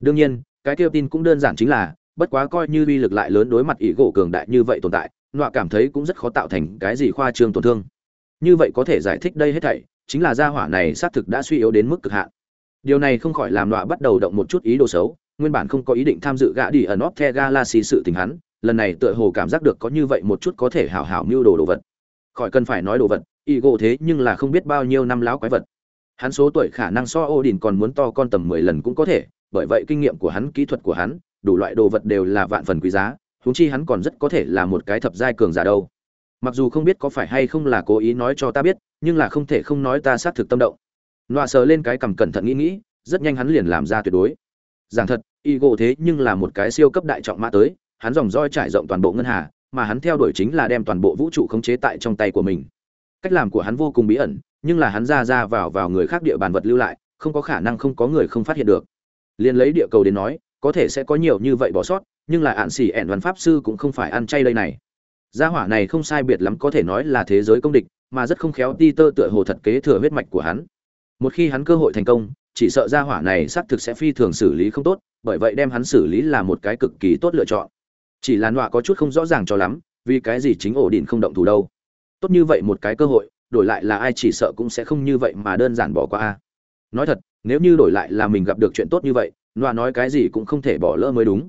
Đương nhiên, cái tiêu tin cũng đơn giản chính là, bất quá coi như uy lực lại lớn đối mặt ỷ gỗ cường đại như vậy tồn tại nọa cảm thấy cũng rất khó tạo thành cái gì khoa trương tổn thương. Như vậy có thể giải thích đây hết thảy, chính là gia hỏa này xác thực đã suy yếu đến mức cực hạn. Điều này không khỏi làm nọa bắt đầu động một chút ý đồ xấu, nguyên bản không có ý định tham dự gã đi ở nóc the galaxy sự tình hắn, lần này tựa hồ cảm giác được có như vậy một chút có thể hảo hảo mưu đồ đồ vật. Khỏi cần phải nói đồ vật y gỗ thế nhưng là không biết bao nhiêu năm láo quái vật. Hắn số tuổi khả năng so ô đình còn muốn to con tầm mười lần cũng có thể, bởi vậy kinh nghiệm của hắn, kỹ thuật của hắn, đủ loại đồ vật đều là vạn phần quý giá huống chi hắn còn rất có thể là một cái thập giai cường giả đâu. Mặc dù không biết có phải hay không là cố ý nói cho ta biết, nhưng là không thể không nói ta xác thực tâm động. Loa sờ lên cái cầm cẩn thận nghĩ nghĩ, rất nhanh hắn liền làm ra tuyệt đối. Giảng thật, Igo thế nhưng là một cái siêu cấp đại trọng mã tới, hắn dòng roi trải rộng toàn bộ ngân hà, mà hắn theo đuổi chính là đem toàn bộ vũ trụ khống chế tại trong tay của mình. Cách làm của hắn vô cùng bí ẩn, nhưng là hắn ra ra vào vào người khác địa bàn vật lưu lại, không có khả năng không có người không phát hiện được. Liên lấy địa cầu đến nói, có thể sẽ có nhiều như vậy bỏ sót, nhưng lại ạn xỉ ẻn văn pháp sư cũng không phải ăn chay đây này. Gia hỏa này không sai biệt lắm có thể nói là thế giới công địch, mà rất không khéo ti tơ tựa hồ thật kế thừa huyết mạch của hắn. Một khi hắn cơ hội thành công, chỉ sợ gia hỏa này xác thực sẽ phi thường xử lý không tốt, bởi vậy đem hắn xử lý là một cái cực kỳ tốt lựa chọn. Chỉ là nọa có chút không rõ ràng cho lắm, vì cái gì chính ổ đỉnh không động thủ đâu. Tốt như vậy một cái cơ hội, đổi lại là ai chỉ sợ cũng sẽ không như vậy mà đơn giản bỏ qua a. Nói thật, nếu như đổi lại là mình gặp được chuyện tốt như vậy, nọa nói cái gì cũng không thể bỏ lỡ mới đúng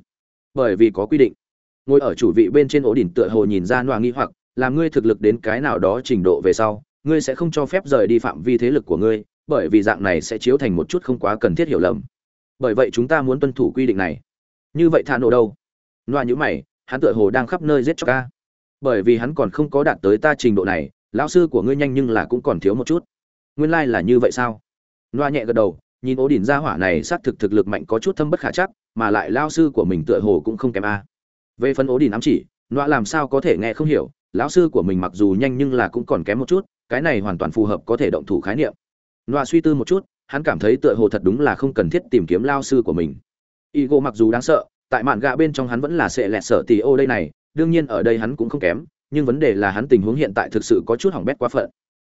bởi vì có quy định. Ngồi ở chủ vị bên trên ổ đỉnh tựa hồ nhìn ra noa nghi hoặc làm ngươi thực lực đến cái nào đó trình độ về sau, ngươi sẽ không cho phép rời đi phạm vi thế lực của ngươi, bởi vì dạng này sẽ chiếu thành một chút không quá cần thiết hiểu lầm. Bởi vậy chúng ta muốn tuân thủ quy định này. Như vậy thà nổ đâu? Noa nhữ mày, hắn tựa hồ đang khắp nơi giết cho ca bởi vì hắn còn không có đạt tới ta trình độ này, lão sư của ngươi nhanh nhưng là cũng còn thiếu một chút. Nguyên lai là như vậy sao? Noa nhẹ gật đầu nhìn ố đỉnh gia hỏa này xác thực thực lực mạnh có chút thâm bất khả chắc, mà lại lao sư của mình tựa hồ cũng không kém a. Về phần ố đỉnh ám chỉ nọa làm sao có thể nghe không hiểu, lão sư của mình mặc dù nhanh nhưng là cũng còn kém một chút, cái này hoàn toàn phù hợp có thể động thủ khái niệm. Nọa suy tư một chút, hắn cảm thấy tựa hồ thật đúng là không cần thiết tìm kiếm lao sư của mình. Y gỗ mặc dù đáng sợ, tại mạn gạ bên trong hắn vẫn là sệ lẹt sợ tì ô đây này, đương nhiên ở đây hắn cũng không kém, nhưng vấn đề là hắn tình huống hiện tại thực sự có chút hỏng bét quá phận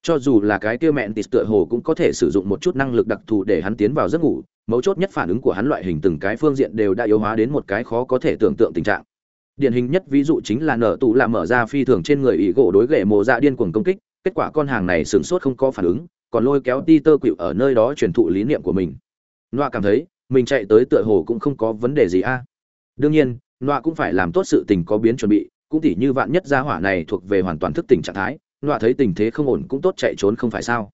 cho dù là cái kia mẹn tịt tựa hồ cũng có thể sử dụng một chút năng lực đặc thù để hắn tiến vào giấc ngủ, mấu chốt nhất phản ứng của hắn loại hình từng cái phương diện đều đã yếu hóa đến một cái khó có thể tưởng tượng tình trạng. Điển hình nhất ví dụ chính là nở tù là mở ra phi thường trên người ý gỗ đối gậy mộ dạ điên cuồng công kích, kết quả con hàng này sửng sốt không có phản ứng, còn lôi kéo ti tơ quỵu ở nơi đó truyền thụ lý niệm của mình. Noa cảm thấy, mình chạy tới tựa hồ cũng không có vấn đề gì a. Đương nhiên noa cũng phải làm tốt sự tình có biến chuẩn bị, cũng tỉ như vạn nhất gia hỏa này thuộc về hoàn toàn thức tỉnh trạng thái noa thấy tình thế không ổn cũng tốt chạy trốn không phải sao.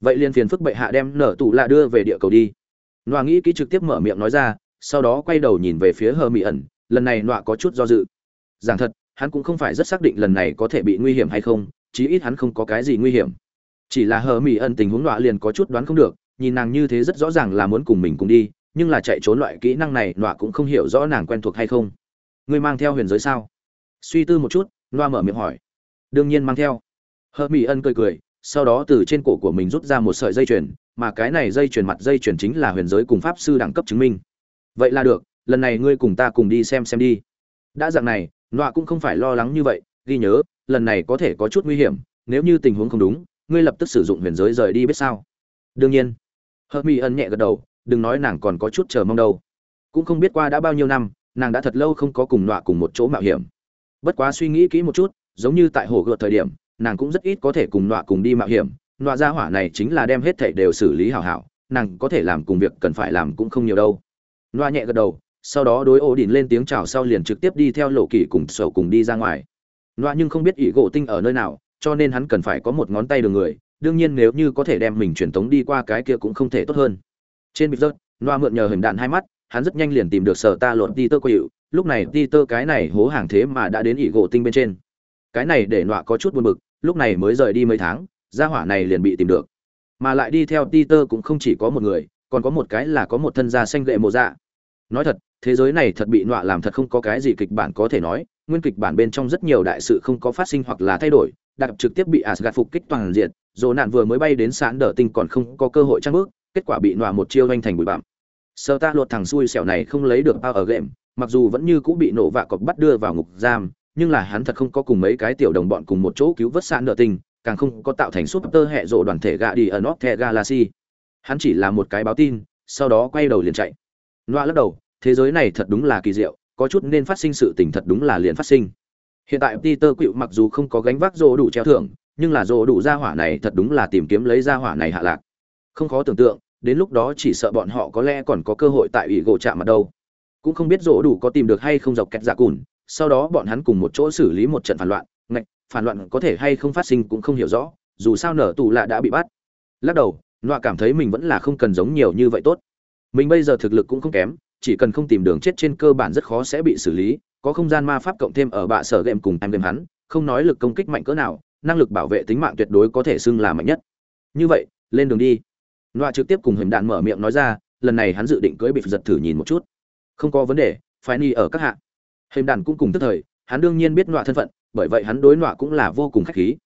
Vậy liền phiền phức bệ hạ đem nở tù lạ đưa về địa cầu đi. Noa nghĩ kỹ trực tiếp mở miệng nói ra, sau đó quay đầu nhìn về phía hờ mỹ ẩn, lần này noa có chút do dự. Giảng thật, hắn cũng không phải rất xác định lần này có thể bị nguy hiểm hay không, chí ít hắn không có cái gì nguy hiểm. Chỉ là hờ mỹ ẩn tình huống nọa liền có chút đoán không được, nhìn nàng như thế rất rõ ràng là muốn cùng mình cùng đi, nhưng là chạy trốn loại kỹ năng này nọa cũng không hiểu rõ nàng quen thuộc hay không. Ngươi mang theo huyền giới sao? Suy tư một chút, nọa mở miệng hỏi. Đương nhiên mang theo. Hợp mỹ ân cười cười, sau đó từ trên cổ của mình rút ra một sợi dây chuyền, mà cái này dây chuyền mặt dây chuyền chính là huyền giới cùng pháp sư đẳng cấp chứng minh. Vậy là được, lần này ngươi cùng ta cùng đi xem xem đi. Đã dạng này, nọa cũng không phải lo lắng như vậy, ghi nhớ, lần này có thể có chút nguy hiểm, nếu như tình huống không đúng, ngươi lập tức sử dụng huyền giới rời đi biết sao. Đương nhiên. Hợp Mỹ ân nhẹ gật đầu, đừng nói nàng còn có chút chờ mong đâu. Cũng không biết qua đã bao nhiêu năm, nàng đã thật lâu không có cùng nọa cùng một chỗ mạo hiểm. Bất quá suy nghĩ kỹ một chút, giống như tại hồ gợt thời điểm nàng cũng rất ít có thể cùng nọa cùng đi mạo hiểm, nọa gia hỏa này chính là đem hết thảy đều xử lý hảo hảo, nàng có thể làm cùng việc cần phải làm cũng không nhiều đâu. Nọa nhẹ gật đầu, sau đó đối ổ đỉnh lên tiếng chào sau liền trực tiếp đi theo lộ kỳ cùng sầu cùng đi ra ngoài. Nọa nhưng không biết ỷ gỗ tinh ở nơi nào, cho nên hắn cần phải có một ngón tay đường người, đương nhiên nếu như có thể đem mình truyền tống đi qua cái kia cũng không thể tốt hơn. Trên bịch rớt, nọa mượn nhờ hình đạn hai mắt, hắn rất nhanh liền tìm được sở ta lột đi tơ quỵu lúc này đi tơ cái này hố hàng thế mà đã đến ỷ gỗ tinh bên trên. Cái này để nọa có chút buồn bực lúc này mới rời đi mấy tháng, gia hỏa này liền bị tìm được. Mà lại đi theo ti tơ cũng không chỉ có một người, còn có một cái là có một thân gia xanh lệ mộ dạ. Nói thật, thế giới này thật bị nọa làm thật không có cái gì kịch bản có thể nói, nguyên kịch bản bên trong rất nhiều đại sự không có phát sinh hoặc là thay đổi, đặc trực tiếp bị asgad phục kích toàn diện dồ nạn vừa mới bay đến sán đờ tinh còn không có cơ hội trang bước, kết quả bị nọa một chiêu doanh thành bụi bặm. Sơ ta lột thằng xui xẻo này không lấy được bao ở game, mặc dù vẫn như cũng bị nổ vạ cọc bắt đưa vào ngục giam nhưng là hắn thật không có cùng mấy cái tiểu đồng bọn cùng một chỗ cứu vớt sạn nợ tình, càng không có tạo thành súp tơ hệ rộ đoàn thể gạ đi ở nóc the galaxy. Hắn chỉ là một cái báo tin sau đó quay đầu liền chạy. Loa lắc đầu thế giới này thật đúng là kỳ diệu có chút nên phát sinh sự tình thật đúng là liền phát sinh. Hiện tại peter quỵu mặc dù không có gánh vác rô đủ treo thưởng nhưng là rô đủ gia hỏa này thật đúng là tìm kiếm lấy gia hỏa này hạ lạc. Không khó tưởng tượng đến lúc đó chỉ sợ bọn họ có lẽ còn có cơ hội tại ủy gỗ chạm mặt đâu. Cũng không biết rô đủ có tìm được hay không dọc kẹt dạ cùn sau đó bọn hắn cùng một chỗ xử lý một trận phản loạn, ngạch, phản loạn có thể hay không phát sinh cũng không hiểu rõ, dù sao nở tù lạ đã bị bắt. Lắc đầu, nọa cảm thấy mình vẫn là không cần giống nhiều như vậy tốt. Mình bây giờ thực lực cũng không kém, chỉ cần không tìm đường chết trên cơ bản rất khó sẽ bị xử lý, có không gian ma pháp cộng thêm ở bạ sở game cùng em game hắn, không nói lực công kích mạnh cỡ nào, năng lực bảo vệ tính mạng tuyệt đối có thể xưng là mạnh nhất. Như vậy, lên đường đi. Nọa trực tiếp cùng hình đạn mở miệng nói ra, lần này hắn dự định cưỡi bị giật thử nhìn một chút. Không có vấn đề, phải ni ở các hạ hình đàn cũng cùng tức thời, hắn đương nhiên biết nọa thân phận, bởi vậy hắn đối nọa cũng là vô cùng khách khí.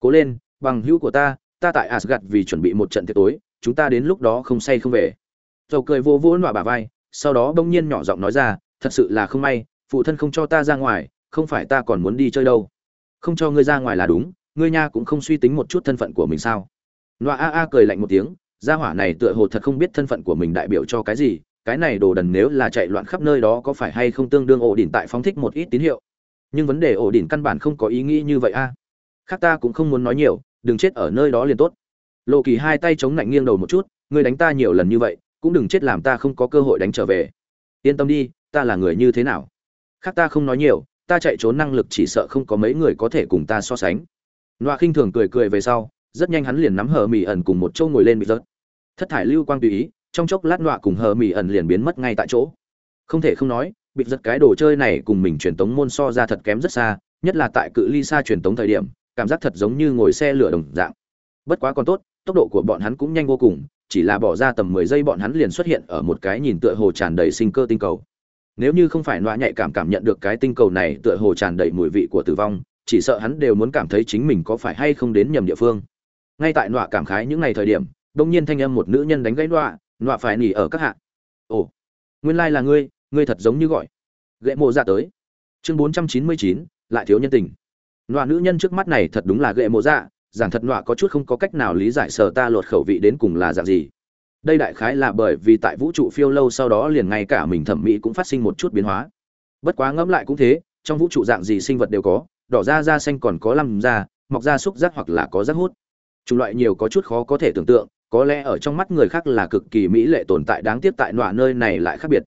Cố lên, bằng hữu của ta ta tại asgad vì chuẩn bị một trận tiệc tối, chúng ta đến lúc đó không say không về. Dầu cười vô vỗ nọa bà vai, sau đó bỗng nhiên nhỏ giọng nói ra, thật sự là không may, phụ thân không cho ta ra ngoài, không phải ta còn muốn đi chơi đâu. Không cho ngươi ra ngoài là đúng, ngươi nha cũng không suy tính một chút thân phận của mình sao? Nọa a a cười lạnh một tiếng, gia hỏa này tựa hồ thật không biết thân phận của mình đại biểu cho cái gì cái này đồ đần nếu là chạy loạn khắp nơi đó có phải hay không tương đương ổ đỉnh tại phóng thích một ít tín hiệu? Nhưng vấn đề ổ đỉnh căn bản không có ý nghĩ như vậy a. Khác ta cũng không muốn nói nhiều, đừng chết ở nơi đó liền tốt. Lộ kỳ hai tay chống lạnh nghiêng đầu một chút, ngươi đánh ta nhiều lần như vậy, cũng đừng chết làm ta không có cơ hội đánh trở về. Yên tâm đi, ta là người như thế nào? Khác ta không nói nhiều, ta chạy trốn năng lực chỉ sợ không có mấy người có thể cùng ta so sánh. Loa khinh thường cười cười về sau, rất nhanh hắn liền nắm hờ mì ẩn cùng một châu ngồi lên bị rớt. Thất thải lưu quang tùy ý trong chốc lát nọa cùng hờ mỹ ẩn liền biến mất ngay tại chỗ. Không thể không nói bị giật cái đồ chơi này cùng mình truyền tống môn so ra thật kém rất xa, nhất là tại cự ly xa truyền tống thời điểm, cảm giác thật giống như ngồi xe lửa đồng dạng. Bất quá còn tốt, tốc độ của bọn hắn cũng nhanh vô cùng, chỉ là bỏ ra tầm mười giây bọn hắn liền xuất hiện ở một cái nhìn tựa hồ tràn đầy sinh cơ tinh cầu. Nếu như không phải nọa nhạy cảm cảm nhận được cái tinh cầu này tựa hồ tràn đầy mùi vị của tử vong, chỉ sợ hắn đều muốn cảm thấy chính mình có phải hay không đến nhầm địa phương. Ngay tại nọa cảm khái những ngày thời điểm, đông nhiên thanh âm một nữ nhân đánh gãy nọa nọa phải nỉ ở các hạ. Ồ, nguyên lai là ngươi ngươi thật giống như gọi. Ghệ mộ dạ tới. Chương bốn trăm chín mươi chín, lại thiếu nhân tình. Nọa nữ nhân trước mắt này thật đúng là ghệ mộ dạ giảng thật nọa có chút không có cách nào lý giải sở ta lột khẩu vị đến cùng là dạng gì. Đây đại khái là bởi vì tại vũ trụ phiêu lâu sau đó liền ngay cả mình thẩm mỹ cũng phát sinh một chút biến hóa. Bất quá ngẫm lại cũng thế, trong vũ trụ dạng gì sinh vật đều có, đỏ da da xanh còn có lăm da, mọc da xúc giác hoặc là có rác hút chủng loại nhiều có chút khó có thể tưởng tượng, có lẽ ở trong mắt người khác là cực kỳ mỹ lệ tồn tại đáng tiếc tại nọa nơi này lại khác biệt.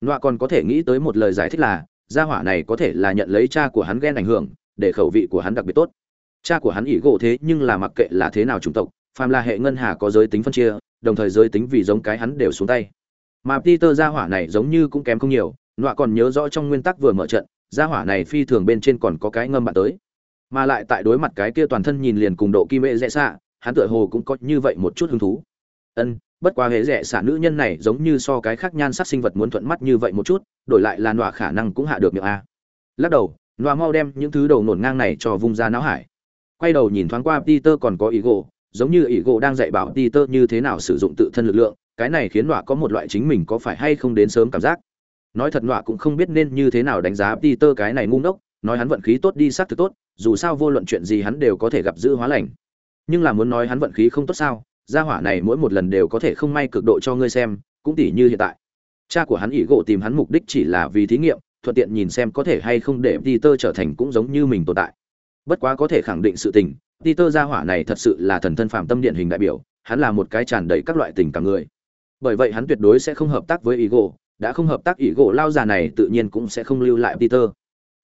Nọa còn có thể nghĩ tới một lời giải thích là, gia hỏa này có thể là nhận lấy cha của hắn ghen ảnh hưởng, để khẩu vị của hắn đặc biệt tốt. Cha của hắn ỷ gỗ thế nhưng là mặc kệ là thế nào chủng tộc, phàm là hệ ngân hà có giới tính phân chia, đồng thời giới tính vì giống cái hắn đều xuống tay. Mà peter gia hỏa này giống như cũng kém không nhiều, nọa còn nhớ rõ trong nguyên tắc vừa mở trận, gia hỏa này phi thường bên trên còn có cái ngâm bạn tới mà lại tại đối mặt cái kia toàn thân nhìn liền cùng độ kim mệ rẻ xạ, hắn tựa hồ cũng có như vậy một chút hứng thú. Ân, bất quá hệ rẻ xạ nữ nhân này giống như so cái khác nhan sắc sinh vật muốn thuận mắt như vậy một chút, đổi lại là nọa khả năng cũng hạ được miệng a. Lắc đầu, nọa mau đem những thứ đầu nổn ngang này cho vung ra não hải. Quay đầu nhìn thoáng qua peter còn có ý gỗ giống như ý gỗ đang dạy bảo peter như thế nào sử dụng tự thân lực lượng, cái này khiến nọa có một loại chính mình có phải hay không đến sớm cảm giác. Nói thật nọa cũng không biết nên như thế nào đánh giá peter cái này ngu ngốc nói hắn vận khí tốt đi xác thực tốt, dù sao vô luận chuyện gì hắn đều có thể gặp dư hóa lành. Nhưng là muốn nói hắn vận khí không tốt sao, gia hỏa này mỗi một lần đều có thể không may cực độ cho ngươi xem, cũng tỉ như hiện tại. Cha của hắn ỷ gỗ tìm hắn mục đích chỉ là vì thí nghiệm, thuận tiện nhìn xem có thể hay không để peter trở thành cũng giống như mình tồn tại. Bất quá có thể khẳng định sự tình, peter gia hỏa này thật sự là thần thân phạm tâm điện hình đại biểu, hắn là một cái tràn đầy các loại tình cảm người. Bởi vậy hắn tuyệt đối sẽ không hợp tác với ỷ gỗ đã không hợp tác ỷ gỗ lao già này tự nhiên cũng sẽ không lưu lại peter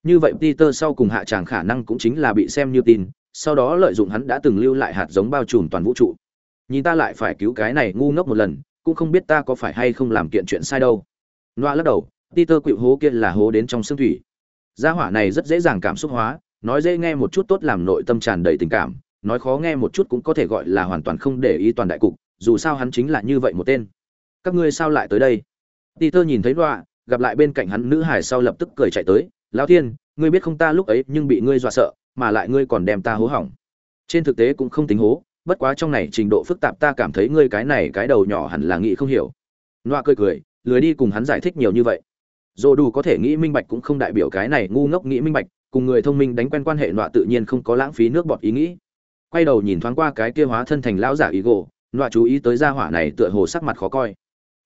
như vậy peter sau cùng hạ tràng khả năng cũng chính là bị xem như tin, sau đó lợi dụng hắn đã từng lưu lại hạt giống bao trùm toàn vũ trụ. Nhìn ta lại phải cứu cái này ngu ngốc một lần, cũng không biết ta có phải hay không làm kiện chuyện sai đâu. Loa lắc đầu, peter quỵu hố kia là hố đến trong xương thủy. Gia hỏa này rất dễ dàng cảm xúc hóa, nói dễ nghe một chút tốt làm nội tâm tràn đầy tình cảm, nói khó nghe một chút cũng có thể gọi là hoàn toàn không để ý toàn đại cục, dù sao hắn chính là như vậy một tên. Các ngươi sao lại tới đây? Peter nhìn thấy loa, gặp lại bên cạnh hắn nữ hải sau lập tức cười chạy tới lão thiên, ngươi biết không ta lúc ấy nhưng bị ngươi dọa sợ, mà lại ngươi còn đem ta hố hỏng. Trên thực tế cũng không tính hố, bất quá trong này trình độ phức tạp ta cảm thấy ngươi cái này cái đầu nhỏ hẳn là nghĩ không hiểu. Loa cười cười, lười đi cùng hắn giải thích nhiều như vậy. Dồ đủ có thể nghĩ minh bạch cũng không đại biểu cái này ngu ngốc nghĩ minh bạch, cùng người thông minh đánh quen quan hệ nọa tự nhiên không có lãng phí nước bọt ý nghĩ. Quay đầu nhìn thoáng qua cái kia hóa thân thành lão giả ý gỗ nọa chú ý tới gia hỏa này tựa hồ sắc mặt khó coi.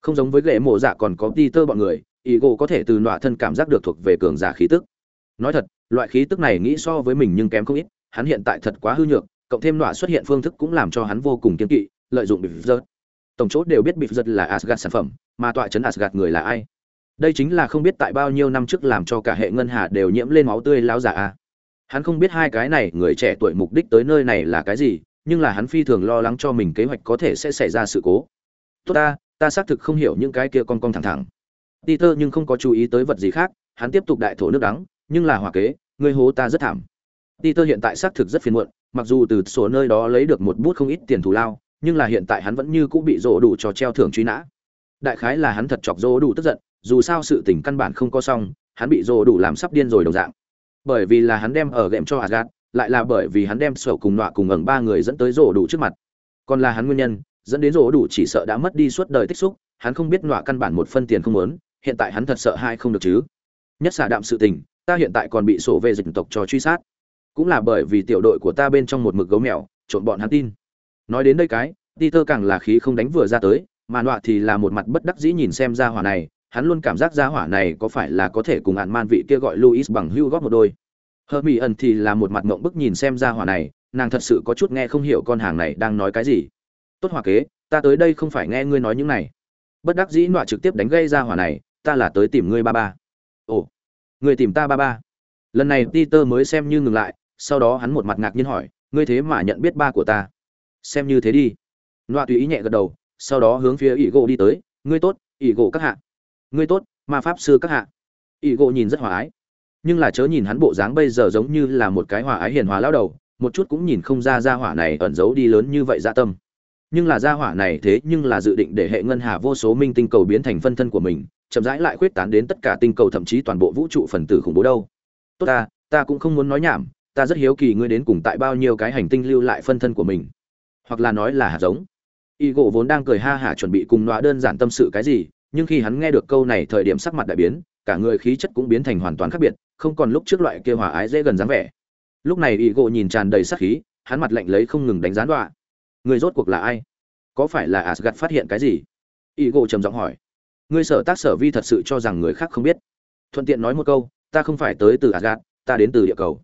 Không giống với ghệ mộ dạ còn có đi tơ bọn người ý gỗ có thể từ nọa thân cảm giác được thuộc về cường giả khí tức. Nói thật, loại khí tức này nghĩ so với mình nhưng kém không ít, hắn hiện tại thật quá hư nhược, cộng thêm nọa xuất hiện phương thức cũng làm cho hắn vô cùng kiên kỵ, lợi dụng bịp giật tổng chốt đều biết bịp giật là asgad sản phẩm, mà tọa chấn asgad người là ai? Đây chính là không biết tại bao nhiêu năm trước làm cho cả hệ ngân hà đều nhiễm lên máu tươi láo giả a. Hắn không biết hai cái này, người trẻ tuổi mục đích tới nơi này là cái gì, nhưng là hắn phi thường lo lắng cho mình kế hoạch có thể sẽ xảy ra sự cố. Tốt ta ta xác thực không hiểu những cái kia con con thẳng thẳng peter nhưng không có chú ý tới vật gì khác hắn tiếp tục đại thổ nước đắng nhưng là hòa kế ngươi hố ta rất thảm. Peter hiện tại xác thực rất phiền muộn mặc dù từ số nơi đó lấy được một bút không ít tiền thù lao nhưng là hiện tại hắn vẫn như cũng bị rỗ đủ cho treo thưởng truy nã. Đại khái là hắn thật chọc rỗ đủ tức giận dù sao sự tình căn bản không có xong hắn bị rỗ đủ làm sắp điên rồi đồng dạng. Bởi vì là hắn đem ở gệm cho Asgard, lại là bởi vì hắn đem sổ cùng nọa cùng ẩn ba người dẫn tới rỗ đủ trước mặt. Còn là hắn nguyên nhân dẫn đến rỗ đủ chỉ sợ đã mất đi suốt đời tích xúc hắn không biết nọa căn bản một phân tiền không muốn hiện tại hắn thật sợ hai không được chứ. Nhất xả đạm sự tình, ta hiện tại còn bị sổ về dịch tộc cho truy sát. Cũng là bởi vì tiểu đội của ta bên trong một mực gấu mèo, trộn bọn hắn tin. Nói đến đây cái, peter càng là khí không đánh vừa ra tới, mà nọa thì là một mặt bất đắc dĩ nhìn xem ra hỏa này, hắn luôn cảm giác ra hỏa này có phải là có thể cùng hạn man vị kia gọi luis bằng hưu góp một đôi. Hơ mỹ ẩn thì là một mặt ngộng bức nhìn xem ra hỏa này, nàng thật sự có chút nghe không hiểu con hàng này đang nói cái gì. Tốt hòa kế, ta tới đây không phải nghe ngươi nói những này. Bất đắc dĩ nọa trực tiếp đánh gây ra hỏa này ta là tới tìm ngươi ba ba. Ồ người tìm ta ba ba. Lần này peter mới xem như ngừng lại, sau đó hắn một mặt ngạc nhiên hỏi, ngươi thế mà nhận biết ba của ta? Xem như thế đi. Loa tùy ý nhẹ gật đầu, sau đó hướng phía ỷ gỗ đi tới, ngươi tốt ỷ gỗ các hạ. Ngươi tốt, ma pháp sư các hạ. Ỷ gỗ nhìn rất hòa ái. Nhưng là chớ nhìn hắn bộ dáng bây giờ giống như là một cái hòa ái hiền hòa lao đầu, một chút cũng nhìn không ra ra hỏa này ẩn giấu đi lớn như vậy dạ tâm. Nhưng là gia hỏa này thế nhưng là dự định để hệ ngân hà vô số minh tinh cầu biến thành phân thân của mình chậm rãi lại khuyết tán đến tất cả tinh cầu thậm chí toàn bộ vũ trụ phần tử khủng bố đâu. Tốt ta ta cũng không muốn nói nhảm, ta rất hiếu kỳ ngươi đến cùng tại bao nhiêu cái hành tinh lưu lại phân thân của mình. Hoặc là nói là hạt giống. Y gỗ vốn đang cười ha hả chuẩn bị cùng nọa đơn giản tâm sự cái gì, nhưng khi hắn nghe được câu này thời điểm sắc mặt đại biến, cả người khí chất cũng biến thành hoàn toàn khác biệt, không còn lúc trước loại kia hòa ái dễ gần dáng vẻ. Lúc này y gỗ nhìn tràn đầy sát khí, hắn mặt lạnh lấy không ngừng đánh giá đọa người rốt cuộc là ai? Có phải là asgad phát hiện cái gì? Y gỗ trầm giọng hỏi ngươi sở tác sở vi thật sự cho rằng người khác không biết. Thuận tiện nói một câu, ta không phải tới từ asgad ta đến từ địa cầu.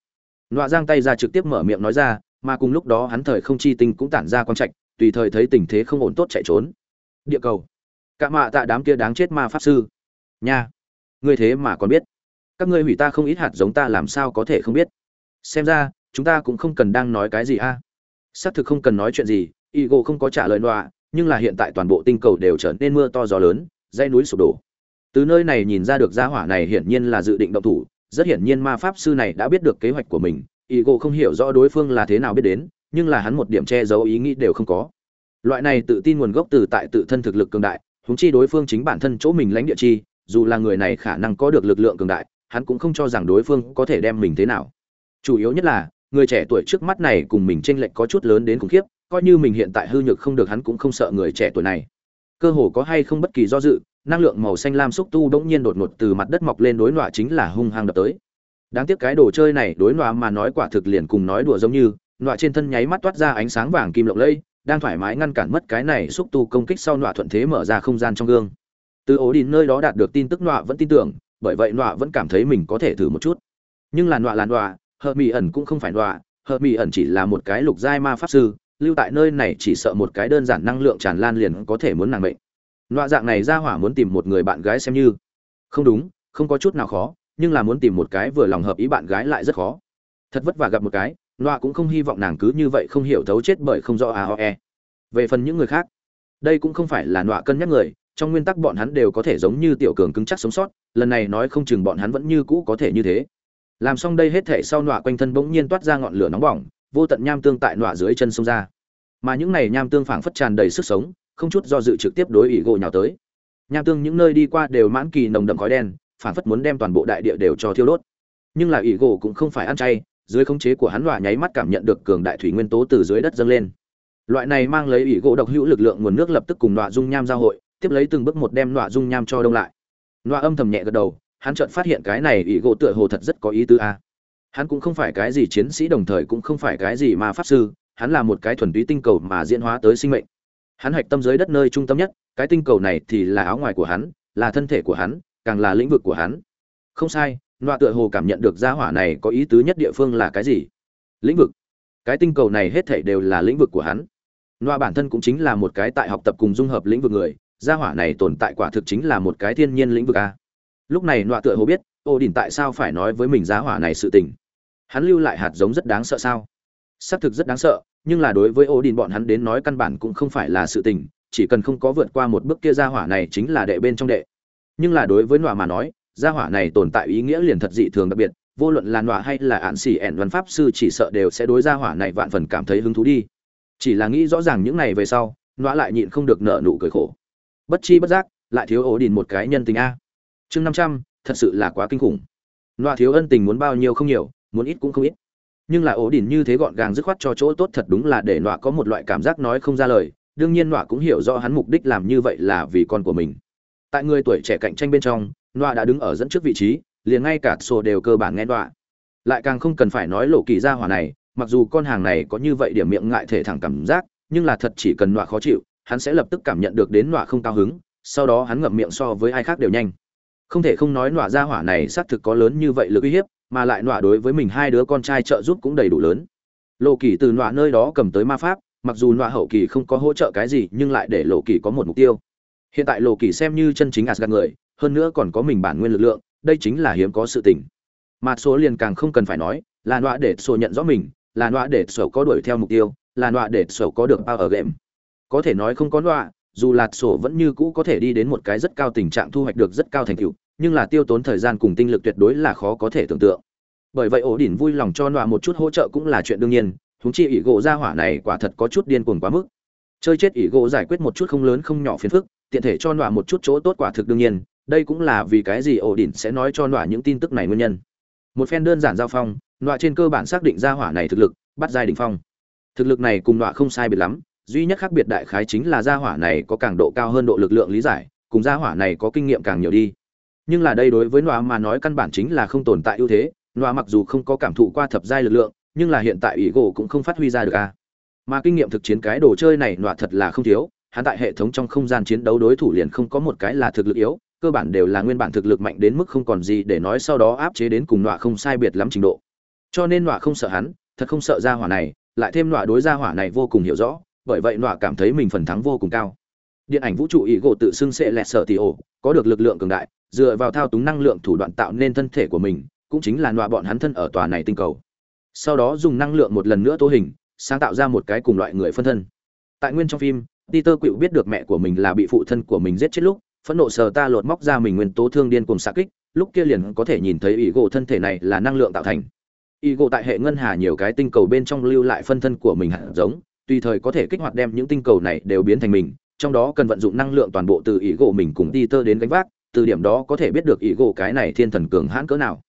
Nọa giang tay ra trực tiếp mở miệng nói ra, mà cùng lúc đó hắn thời không chi tinh cũng tản ra quang trạch, tùy thời thấy tình thế không ổn tốt chạy trốn. Địa cầu. Cả mạ tạ đám kia đáng chết ma pháp sư. Nha. Ngươi thế mà còn biết. Các ngươi hủy ta không ít hạt giống ta làm sao có thể không biết. Xem ra, chúng ta cũng không cần đang nói cái gì a. Xác thực không cần nói chuyện gì Igo không có trả lời nọa, nhưng là hiện tại toàn bộ tinh cầu đều trở nên mưa to gió lớn dãy núi sụp đổ. Từ nơi này nhìn ra được gia hỏa này hiển nhiên là dự định động thủ, rất hiển nhiên ma pháp sư này đã biết được kế hoạch của mình, Igo không hiểu rõ đối phương là thế nào biết đến, nhưng là hắn một điểm che giấu ý nghĩ đều không có. Loại này tự tin nguồn gốc từ tại tự thân thực lực cường đại, huống chi đối phương chính bản thân chỗ mình lãnh địa chi, dù là người này khả năng có được lực lượng cường đại, hắn cũng không cho rằng đối phương có thể đem mình thế nào. Chủ yếu nhất là, người trẻ tuổi trước mắt này cùng mình tranh lệch có chút lớn đến khủng khiếp, coi như mình hiện tại hư nhược không được hắn cũng không sợ người trẻ tuổi này cơ hồ có hay không bất kỳ do dự, năng lượng màu xanh lam xúc tu đống nhiên đột ngột từ mặt đất mọc lên đối nọa chính là hung hăng đập tới. Đáng tiếc cái đồ chơi này, đối nọa mà nói quả thực liền cùng nói đùa giống như, nọa trên thân nháy mắt toát ra ánh sáng vàng kim lộng lẫy, đang thoải mái ngăn cản mất cái này xúc tu công kích sau nọa thuận thế mở ra không gian trong gương. Từ ố đình nơi đó đạt được tin tức nọa vẫn tin tưởng, bởi vậy nọa vẫn cảm thấy mình có thể thử một chút. Nhưng là nọa là nọa, hợp mỹ ẩn cũng không phải nọa, hợp mỹ ẩn chỉ là một cái lục giai ma pháp sư lưu tại nơi này chỉ sợ một cái đơn giản năng lượng tràn lan liền có thể muốn nàng bệnh Loại dạng này ra hỏa muốn tìm một người bạn gái xem như. Không đúng, không có chút nào khó, nhưng là muốn tìm một cái vừa lòng hợp ý bạn gái lại rất khó. Thật vất vả gặp một cái, nọa cũng không hy vọng nàng cứ như vậy không hiểu thấu chết bởi không do a ho e. Về phần những người khác, đây cũng không phải là nọa cân nhắc người, trong nguyên tắc bọn hắn đều có thể giống như tiểu cường cứng chắc sống sót, lần này nói không chừng bọn hắn vẫn như cũ có thể như thế. Làm xong đây hết thể sau nọa quanh thân bỗng nhiên toát ra ngọn lửa nóng bỏng vô tận nham tương tại nọa dưới chân sông ra. Mà những này nham tương phảng phất tràn đầy sức sống, không chút do dự trực tiếp đối ỷ gỗ nhào tới. Nham tương những nơi đi qua đều mãn kỳ nồng đậm khói đen, phảng phất muốn đem toàn bộ đại địa đều cho thiêu đốt. Nhưng là ỷ gỗ cũng không phải ăn chay, dưới khống chế của hắn nọa nháy mắt cảm nhận được cường đại thủy nguyên tố từ dưới đất dâng lên. Loại này mang lấy ỷ gỗ độc hữu lực lượng nguồn nước lập tức cùng nọa dung nham giao hội, tiếp lấy từng bước một đem nọa dung nham cho đông lại. Nọa âm thầm nhẹ gật đầu, hắn chợt phát hiện cái này ỷ gỗ tựa hồ thật rất có ý tứ a hắn cũng không phải cái gì chiến sĩ đồng thời cũng không phải cái gì ma pháp sư, hắn là một cái thuần túy tinh cầu mà diễn hóa tới sinh mệnh. Hắn hạch tâm dưới đất nơi trung tâm nhất, cái tinh cầu này thì là áo ngoài của hắn, là thân thể của hắn, càng là lĩnh vực của hắn. Không sai, nọa tựa hồ cảm nhận được gia hỏa này có ý tứ nhất địa phương là cái gì? Lĩnh vực. Cái tinh cầu này hết thảy đều là lĩnh vực của hắn. Nọa bản thân cũng chính là một cái tại học tập cùng dung hợp lĩnh vực người, gia hỏa này tồn tại quả thực chính là một cái thiên nhiên lĩnh vực a. Lúc này nọa tựa hồ biết ô đình tại sao phải nói với mình gia hỏa này sự tình hắn lưu lại hạt giống rất đáng sợ sao? Xác thực rất đáng sợ, nhưng là đối với ô đình bọn hắn đến nói căn bản cũng không phải là sự tình, chỉ cần không có vượt qua một bước kia gia hỏa này chính là đệ bên trong đệ. Nhưng là đối với nọa mà nói, gia hỏa này tồn tại ý nghĩa liền thật dị thường đặc biệt, vô luận là nọa hay là ạn xỉ ẻn văn pháp sư chỉ sợ đều sẽ đối gia hỏa này vạn phần cảm thấy hứng thú đi. Chỉ là nghĩ rõ ràng những này về sau, nọa lại nhịn không được nợ nụ cười khổ. Bất chi bất giác, lại thiếu ổ đình một cái nhân tình a. Chương năm trăm, thật sự là quá kinh khủng. Nọa thiếu ân tình muốn bao nhiêu không nhiều muốn ít cũng không ít. Nhưng là ổ đỉnh như thế gọn gàng dứt khoát cho chỗ tốt thật đúng là để nọa có một loại cảm giác nói không ra lời, đương nhiên nọa cũng hiểu rõ hắn mục đích làm như vậy là vì con của mình. Tại người tuổi trẻ cạnh tranh bên trong, nọa đã đứng ở dẫn trước vị trí, liền ngay cả sổ đều cơ bản nghe nọa. Lại càng không cần phải nói lộ kỳ gia hỏa này, mặc dù con hàng này có như vậy điểm miệng ngại thể thẳng cảm giác, nhưng là thật chỉ cần nọa khó chịu, hắn sẽ lập tức cảm nhận được đến nọa không cao hứng, sau đó hắn ngậm miệng so với ai khác đều nhanh. Không thể không nói nọa gia hỏa này xác thực có lớn như vậy lực uy hiếp mà lại nọa đối với mình hai đứa con trai trợ giúp cũng đầy đủ lớn. Lộ kỳ từ nọa nơi đó cầm tới ma pháp, mặc dù nọa hậu kỳ không có hỗ trợ cái gì, nhưng lại để lộ kỳ có một mục tiêu. Hiện tại lộ kỳ xem như chân chính asgad người, hơn nữa còn có mình bản nguyên lực lượng, đây chính là hiếm có sự tình. Mà số liền càng không cần phải nói, là nọa để sổ nhận rõ mình, là nọa để sổ có đuổi theo mục tiêu, là nọa để sổ có được bao ở game. Có thể nói không có nọa, dù lạt sổ vẫn như cũ có thể đi đến một cái rất cao tình trạng thu hoạch được rất cao thành tựu nhưng là tiêu tốn thời gian cùng tinh lực tuyệt đối là khó có thể tưởng tượng. Bởi vậy ổ đỉnh vui lòng cho nọa một chút hỗ trợ cũng là chuyện đương nhiên húng chi ỷ gỗ ra hỏa này quả thật có chút điên cuồng quá mức. Chơi chết ỷ gỗ giải quyết một chút không lớn không nhỏ phiền phức, tiện thể cho nọa một chút chỗ tốt quả thực đương nhiên, đây cũng là vì cái gì ổ đỉnh sẽ nói cho nọa những tin tức này nguyên nhân. Một phen đơn giản giao phong, nọa trên cơ bản xác định ra hỏa này thực lực, bắt giai đỉnh phong. Thực lực này cùng nọa không sai biệt lắm, duy nhất khác biệt đại khái chính là gia hỏa này có càng độ cao hơn độ lực lượng lý giải, cùng gia hỏa này có kinh nghiệm càng nhiều đi nhưng là đây đối với nọa mà nói căn bản chính là không tồn tại ưu thế nọa mặc dù không có cảm thụ qua thập giai lực lượng, nhưng là hiện tại ý gỗ cũng không phát huy ra được a mà kinh nghiệm thực chiến cái đồ chơi này nọa thật là không thiếu, hắn tại hệ thống trong không gian chiến đấu đối thủ liền không có một cái là thực lực yếu, cơ bản đều là nguyên bản thực lực mạnh đến mức không còn gì để nói sau đó áp chế đến cùng nọa không sai biệt lắm trình độ. Cho nên nọa không sợ hắn, thật không sợ ra hỏa này, lại thêm nọa đối ra hỏa này vô cùng hiểu rõ, bởi vậy nọa cảm thấy mình phần thắng vô cùng cao. Điện ảnh vũ trụ ý gỗ tự xưng sẽ lẹt sợ tỷ ổ, có được lực lượng cường đại dựa vào thao túng năng lượng thủ đoạn tạo nên thân thể của mình, cũng chính là nọa bọn hắn thân ở tòa này tinh cầu. Sau đó dùng năng lượng một lần nữa tô hình, sáng tạo ra một cái cùng loại người phân thân. Tại nguyên trong phim, peter quỵu biết được mẹ của mình là bị phụ thân của mình giết chết lúc, phẫn nộ sờ ta lột móc ra mình nguyên tố thương điên cùng xạ kích, lúc kia liền có thể nhìn thấy ý gỗ thân thể này là năng lượng tạo thành. Ý gỗ tại hệ ngân hà nhiều cái tinh cầu bên trong lưu lại phân thân của mình hạt giống, tùy thời có thể kích hoạt đem những tinh cầu này đều biến thành mình, trong đó cần vận dụng năng lượng toàn bộ từ ý gỗ mình cùng peter đến gánh vác từ điểm đó có thể biết được ý gỗ cái này thiên thần cường hãn cỡ nào.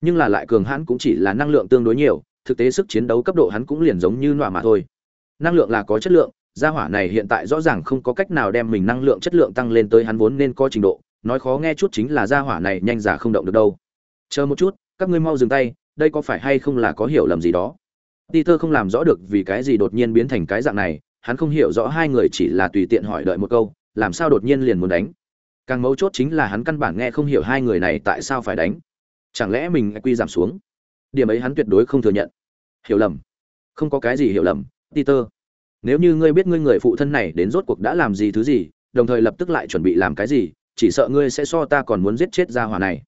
Nhưng là lại cường hãn cũng chỉ là năng lượng tương đối nhiều, thực tế sức chiến đấu cấp độ hắn cũng liền giống như nọa mà thôi. Năng lượng là có chất lượng, gia hỏa này hiện tại rõ ràng không có cách nào đem mình năng lượng chất lượng tăng lên tới hắn vốn nên có trình độ, nói khó nghe chút chính là gia hỏa này nhanh giả không động được đâu. Chờ một chút, các ngươi mau dừng tay, đây có phải hay không là có hiểu lầm gì đó? Peter không làm rõ được vì cái gì đột nhiên biến thành cái dạng này, hắn không hiểu rõ hai người chỉ là tùy tiện hỏi đợi một câu, làm sao đột nhiên liền muốn đánh? Càng mấu chốt chính là hắn căn bản nghe không hiểu hai người này tại sao phải đánh. Chẳng lẽ mình quy giảm xuống? Điểm ấy hắn tuyệt đối không thừa nhận. Hiểu lầm. Không có cái gì hiểu lầm, peter. Nếu như ngươi biết ngươi người phụ thân này đến rốt cuộc đã làm gì thứ gì, đồng thời lập tức lại chuẩn bị làm cái gì, chỉ sợ ngươi sẽ so ta còn muốn giết chết ra hỏa này.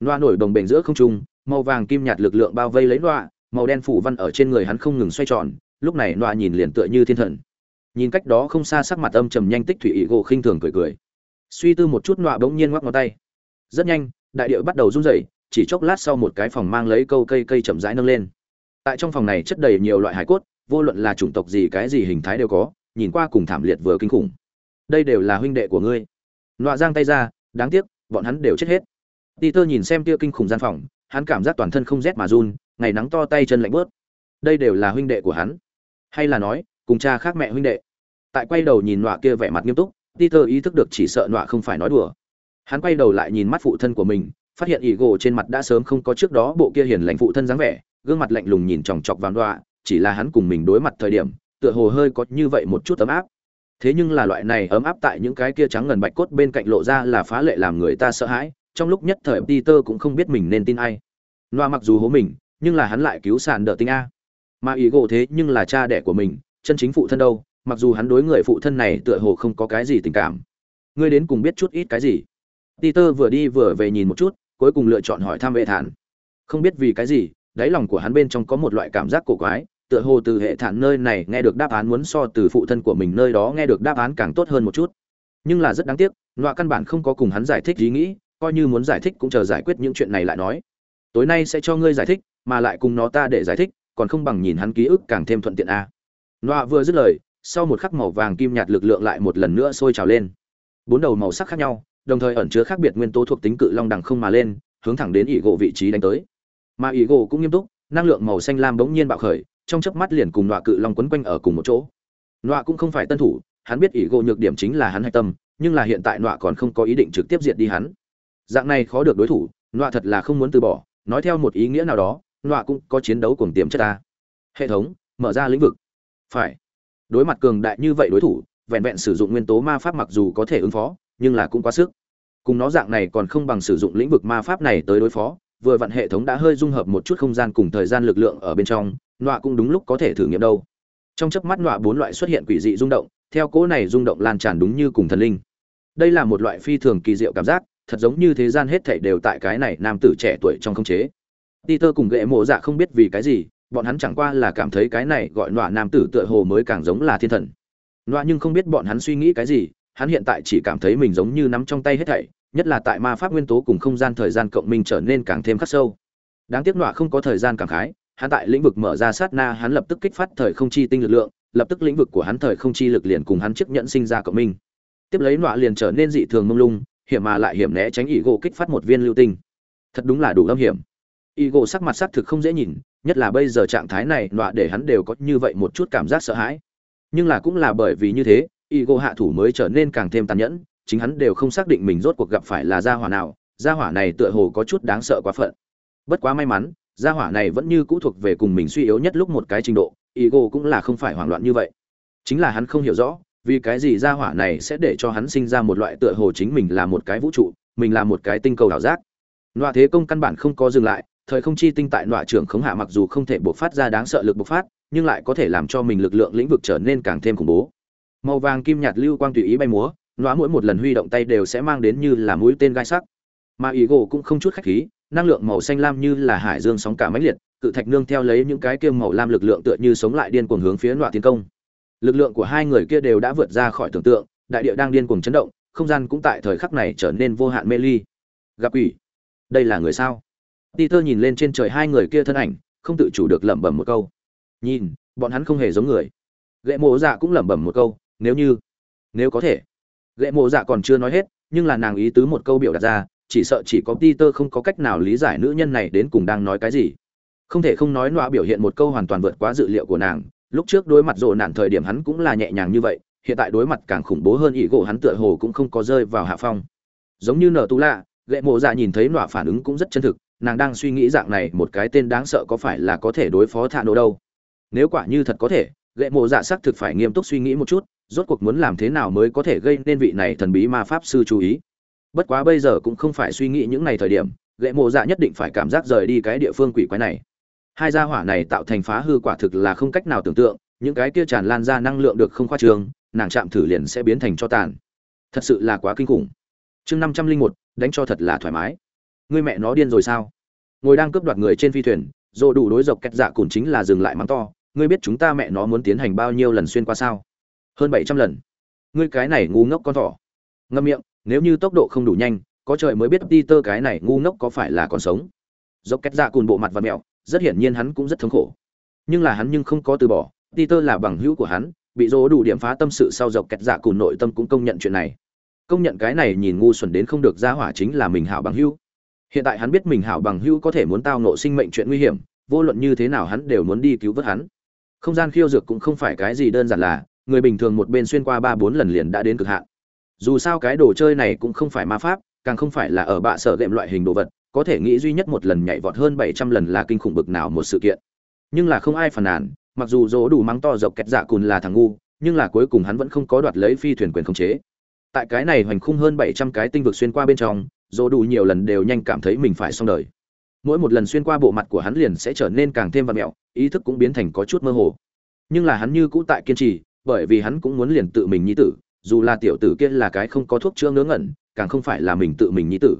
Loa nổi đồng bền giữa không trung, màu vàng kim nhạt lực lượng bao vây lấy loa, màu đen phủ văn ở trên người hắn không ngừng xoay tròn, lúc này loa nhìn liền tựa như thiên thần. Nhìn cách đó không xa sắc mặt âm trầm nhanh tích thủy ý gỗ khinh thường cười cười suy tư một chút nọa bỗng nhiên ngoắc ngón tay. Rất nhanh, đại điệu bắt đầu run rẩy, chỉ chốc lát sau một cái phòng mang lấy câu cây cây chậm rãi nâng lên. Tại trong phòng này chất đầy nhiều loại hải cốt, vô luận là chủng tộc gì cái gì hình thái đều có, nhìn qua cùng thảm liệt vừa kinh khủng. Đây đều là huynh đệ của ngươi. Nọa giang tay ra, đáng tiếc, bọn hắn đều chết hết. Peter nhìn xem tia kinh khủng gian phòng, hắn cảm giác toàn thân không rét mà run, ngày nắng to tay chân lạnh bớt. Đây đều là huynh đệ của hắn. Hay là nói, cùng cha khác mẹ huynh đệ. Tại quay đầu nhìn nọa kia vẻ mặt nghiêm túc peter ý thức được chỉ sợ nọa không phải nói đùa. Hắn quay đầu lại nhìn mắt phụ thân của mình, phát hiện Igor trên mặt đã sớm không có trước đó bộ kia hiền lãnh phụ thân dáng vẻ, gương mặt lạnh lùng nhìn chòng chọc vào nọa, chỉ là hắn cùng mình đối mặt thời điểm, tựa hồ hơi có như vậy một chút ấm áp. Thế nhưng là loại này ấm áp tại những cái kia trắng ngần bạch cốt bên cạnh lộ ra là phá lệ làm người ta sợ hãi, trong lúc nhất thời peter cũng không biết mình nên tin ai. Nọa mặc dù hố mình, nhưng là hắn lại cứu sàn đỡ tinh a. Mà Igor thế nhưng là cha đẻ của mình, chân chính phụ thân đâu mặc dù hắn đối người phụ thân này tựa hồ không có cái gì tình cảm. Ngươi đến cùng biết chút ít cái gì? Peter vừa đi vừa về nhìn một chút, cuối cùng lựa chọn hỏi thăm hệ thản. Không biết vì cái gì, đáy lòng của hắn bên trong có một loại cảm giác cổ quái, tựa hồ từ hệ thản nơi này nghe được đáp án muốn so từ phụ thân của mình nơi đó nghe được đáp án càng tốt hơn một chút. Nhưng là rất đáng tiếc loại căn bản không có cùng hắn giải thích ý nghĩ, coi như muốn giải thích cũng chờ giải quyết những chuyện này lại nói. Tối nay sẽ cho ngươi giải thích, mà lại cùng nó ta để giải thích, còn không bằng nhìn hắn ký ức càng thêm thuận tiện a nọa vừa dứt lời sau một khắc màu vàng kim nhạt lực lượng lại một lần nữa sôi trào lên. Bốn đầu màu sắc khác nhau, đồng thời ẩn chứa khác biệt nguyên tố thuộc tính cự long đằng không mà lên, hướng thẳng đến ỷ gỗ vị trí đánh tới. Mà ỷ gỗ cũng nghiêm túc, năng lượng màu xanh lam bỗng nhiên bạo khởi, trong chớp mắt liền cùng nọa cự long quấn quanh ở cùng một chỗ. Nọa cũng không phải tân thủ, hắn biết ỷ gỗ nhược điểm chính là hắn hạch tâm, nhưng là hiện tại nọa còn không có ý định trực tiếp diệt đi hắn. Dạng này khó được đối thủ, nọa thật là không muốn từ bỏ, nói theo một ý nghĩa nào đó, nọa cũng có chiến đấu cùng tiềm chất ta. Hệ thống, mở ra lĩnh vực. Phải đối mặt cường đại như vậy đối thủ, vẹn vẹn sử dụng nguyên tố ma pháp mặc dù có thể ứng phó, nhưng là cũng quá sức. Cùng nó dạng này còn không bằng sử dụng lĩnh vực ma pháp này tới đối phó, vừa vặn hệ thống đã hơi dung hợp một chút không gian cùng thời gian lực lượng ở bên trong, nọa cũng đúng lúc có thể thử nghiệm đâu. Trong chớp mắt nọa bốn loại xuất hiện quỷ dị rung động, theo cỗ này rung động lan tràn đúng như cùng thần linh. Đây là một loại phi thường kỳ diệu cảm giác, thật giống như thế gian hết thảy đều tại cái này nam tử trẻ tuổi trong không chế. Peter cùng gệ mộ dạ không biết vì cái gì bọn hắn chẳng qua là cảm thấy cái này gọi nọa nam tử tựa hồ mới càng giống là thiên thần. Nọa nhưng không biết bọn hắn suy nghĩ cái gì, hắn hiện tại chỉ cảm thấy mình giống như nắm trong tay hết thảy, nhất là tại ma pháp nguyên tố cùng không gian thời gian cộng minh trở nên càng thêm khắc sâu. Đáng tiếc nọa không có thời gian cảm khái, hắn tại lĩnh vực mở ra sát na, hắn lập tức kích phát thời không chi tinh lực lượng, lập tức lĩnh vực của hắn thời không chi lực liền cùng hắn chấp nhận sinh ra cộng minh. Tiếp lấy nọa liền trở nên dị thường mông lung, hiểm mà lại hiểm né tránh ỷ gỗ kích phát một viên lưu tinh. Thật đúng là đủ âm hiểm y gỗ sắc mặt sắc thực không dễ nhìn, nhất là bây giờ trạng thái này, nọa để hắn đều có như vậy một chút cảm giác sợ hãi. Nhưng là cũng là bởi vì như thế y gỗ hạ thủ mới trở nên càng thêm tàn nhẫn, chính hắn đều không xác định mình rốt cuộc gặp phải là gia hỏa nào, gia hỏa này tựa hồ có chút đáng sợ quá phận. Bất quá may mắn, gia hỏa này vẫn như cũ thuộc về cùng mình suy yếu nhất lúc một cái trình độ, ego cũng là không phải hoảng loạn như vậy. Chính là hắn không hiểu rõ, vì cái gì gia hỏa này sẽ để cho hắn sinh ra một loại tựa hồ chính mình là một cái vũ trụ, mình là một cái tinh cầu đảo giác. Nọa thế công căn bản không có dừng lại thời không chi tinh tại nọa trưởng khống hạ mặc dù không thể bộc phát ra đáng sợ lực bộc phát, nhưng lại có thể làm cho mình lực lượng lĩnh vực trở nên càng thêm khủng bố. Màu vàng kim nhạt lưu quang tùy ý bay múa, nọa mỗi một lần huy động tay đều sẽ mang đến như là mũi tên gai sắc. Mà ý gỗ cũng không chút khách khí, năng lượng màu xanh lam như là hải dương sóng cả mãnh liệt, cự thạch nương theo lấy những cái kia màu lam lực lượng tựa như sống lại điên cuồng hướng phía nọa tiến công. Lực lượng của hai người kia đều đã vượt ra khỏi tưởng tượng, đại địa đang điên cuồng chấn động, không gian cũng tại thời khắc này trở nên vô hạn mê ly. Gặp ủy đây là người sao? Peter nhìn lên trên trời hai người kia thân ảnh, không tự chủ được lẩm bẩm một câu. Nhìn, bọn hắn không hề giống người. Lệ mộ dạ cũng lẩm bẩm một câu, nếu như, nếu có thể. Lệ mộ dạ còn chưa nói hết, nhưng là nàng ý tứ một câu biểu đạt ra, chỉ sợ chỉ có peter không có cách nào lý giải nữ nhân này đến cùng đang nói cái gì. Không thể không nói nọa biểu hiện một câu hoàn toàn vượt quá dự liệu của nàng, lúc trước đối mặt rộ nạn thời điểm hắn cũng là nhẹ nhàng như vậy, hiện tại đối mặt càng khủng bố hơn ý gỗ hắn tựa hồ cũng không có rơi vào hạ phong. Giống như nở tú lạ, Lệ mộ dạ nhìn thấy nọa phản ứng cũng rất chân thực nàng đang suy nghĩ dạng này một cái tên đáng sợ có phải là có thể đối phó thạ nổ đâu. Nếu quả như thật có thể gậy mộ dạ xác thực phải nghiêm túc suy nghĩ một chút, rốt cuộc muốn làm thế nào mới có thể gây nên vị này thần bí ma pháp sư chú ý. Bất quá bây giờ cũng không phải suy nghĩ những ngày thời điểm gậy mộ dạ nhất định phải cảm giác rời đi cái địa phương quỷ quái này. Hai gia hỏa này tạo thành phá hư quả thực là không cách nào tưởng tượng, những cái kia tràn lan ra năng lượng được không khoa trường nàng chạm thử liền sẽ biến thành cho tàn. Thật sự là quá kinh khủng. Chương năm trăm linh một, đánh cho thật là thoải mái. Ngươi mẹ nó điên rồi sao? Ngồi đang cướp đoạt người trên phi thuyền dồ đủ đối dọc kẹt dạ cùn chính là dừng lại mắng to, ngươi biết chúng ta mẹ nó muốn tiến hành bao nhiêu lần xuyên qua sao? Hơn bảy trăm lần. Ngươi cái này ngu ngốc con thỏ. Ngâm miệng, nếu như tốc độ không đủ nhanh, có trời mới biết Peter cái này ngu ngốc có phải là còn sống. Dọc kẹt dạ cùn bộ mặt và mẹo, rất hiển nhiên hắn cũng rất thống khổ. Nhưng là hắn nhưng không có từ bỏ, Peter là bằng hữu của hắn, bị dỗ đủ điểm phá tâm sự sau dọc kẹt dạ cùn nội tâm cũng công nhận chuyện này. Công nhận cái này nhìn ngu xuẩn đến không được ra hỏa chính là mình hảo bằng hữu hiện tại hắn biết mình hảo bằng hữu có thể muốn tao nộ sinh mệnh chuyện nguy hiểm, vô luận như thế nào hắn đều muốn đi cứu vớt hắn. Không gian khiêu dược cũng không phải cái gì đơn giản là, người bình thường một bên xuyên qua ba bốn lần liền đã đến cực hạn. Dù sao cái đồ chơi này cũng không phải ma pháp, càng không phải là ở bạ sở đệm loại hình đồ vật, có thể nghĩ duy nhất một lần nhảy vọt hơn bảy trăm lần là kinh khủng bực nào một sự kiện. Nhưng là không ai phàn nàn, mặc dù dỗ đủ mắng to dọc kẹt dạ cùn là thằng ngu, nhưng là cuối cùng hắn vẫn không có đoạt lấy phi thuyền quyền khống chế. Tại cái này hoành khung hơn bảy trăm cái tinh vực xuyên qua bên trong dồ đủ nhiều lần đều nhanh cảm thấy mình phải xong đời. Mỗi một lần xuyên qua bộ mặt của hắn liền sẽ trở nên càng thêm vặt mẹo, ý thức cũng biến thành có chút mơ hồ. Nhưng là hắn như cũ tại kiên trì, bởi vì hắn cũng muốn liền tự mình nhi tử, dù là tiểu tử kia là cái không có thuốc chữa ngớ ngẩn, càng không phải là mình tự mình nhi tử.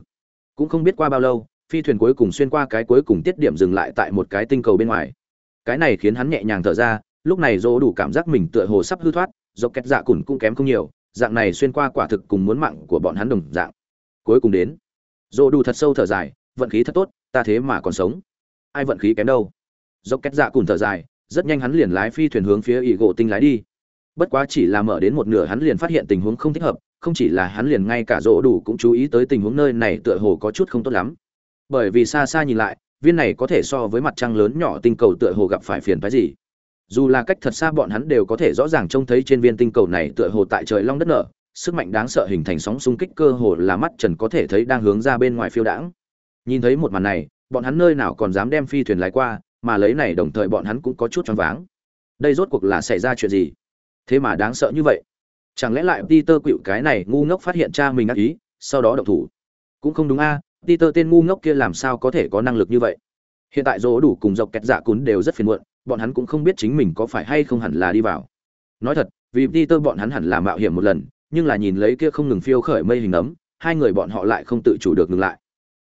Cũng không biết qua bao lâu, phi thuyền cuối cùng xuyên qua cái cuối cùng tiết điểm dừng lại tại một cái tinh cầu bên ngoài. Cái này khiến hắn nhẹ nhàng thở ra, lúc này dỗ đủ cảm giác mình tựa hồ sắp hư thoát, dọc kẹt dạ cùn cũng kém không nhiều, dạng này xuyên qua quả thực cùng muốn mạng của bọn hắn đồng dạng cuối cùng đến. Dỗ đủ thật sâu thở dài, vận khí thật tốt, ta thế mà còn sống. Ai vận khí kém đâu? Dốc két dạ cùn thở dài, rất nhanh hắn liền lái phi thuyền hướng phía ỷ gỗ tinh lái đi. Bất quá chỉ là mở đến một nửa hắn liền phát hiện tình huống không thích hợp, không chỉ là hắn liền ngay cả rỗ đủ cũng chú ý tới tình huống nơi này tựa hồ có chút không tốt lắm. Bởi vì xa xa nhìn lại, viên này có thể so với mặt trăng lớn nhỏ tinh cầu tựa hồ gặp phải phiền phái gì. Dù là cách thật xa bọn hắn đều có thể rõ ràng trông thấy trên viên tinh cầu này tựa hồ tại trời long đất nở sức mạnh đáng sợ hình thành sóng xung kích cơ hồ là mắt trần có thể thấy đang hướng ra bên ngoài phiêu đãng. Nhìn thấy một màn này bọn hắn nơi nào còn dám đem phi thuyền lái qua mà lấy này đồng thời bọn hắn cũng có chút choáng váng. Đây rốt cuộc là xảy ra chuyện gì? Thế mà đáng sợ như vậy. Chẳng lẽ lại peter quỵu cái này ngu ngốc phát hiện cha mình ác ý sau đó động thủ? Cũng không đúng a à, peter tên ngu ngốc kia làm sao có thể có năng lực như vậy? Hiện tại dỗ đủ cùng dọc kẹt dạ cún đều rất phiền muộn bọn hắn cũng không biết chính mình có phải hay không hẳn là đi vào. Nói thật vì peter bọn hắn hẳn là mạo hiểm một lần nhưng là nhìn lấy kia không ngừng phiêu khởi mây hình ấm, hai người bọn họ lại không tự chủ được ngừng lại.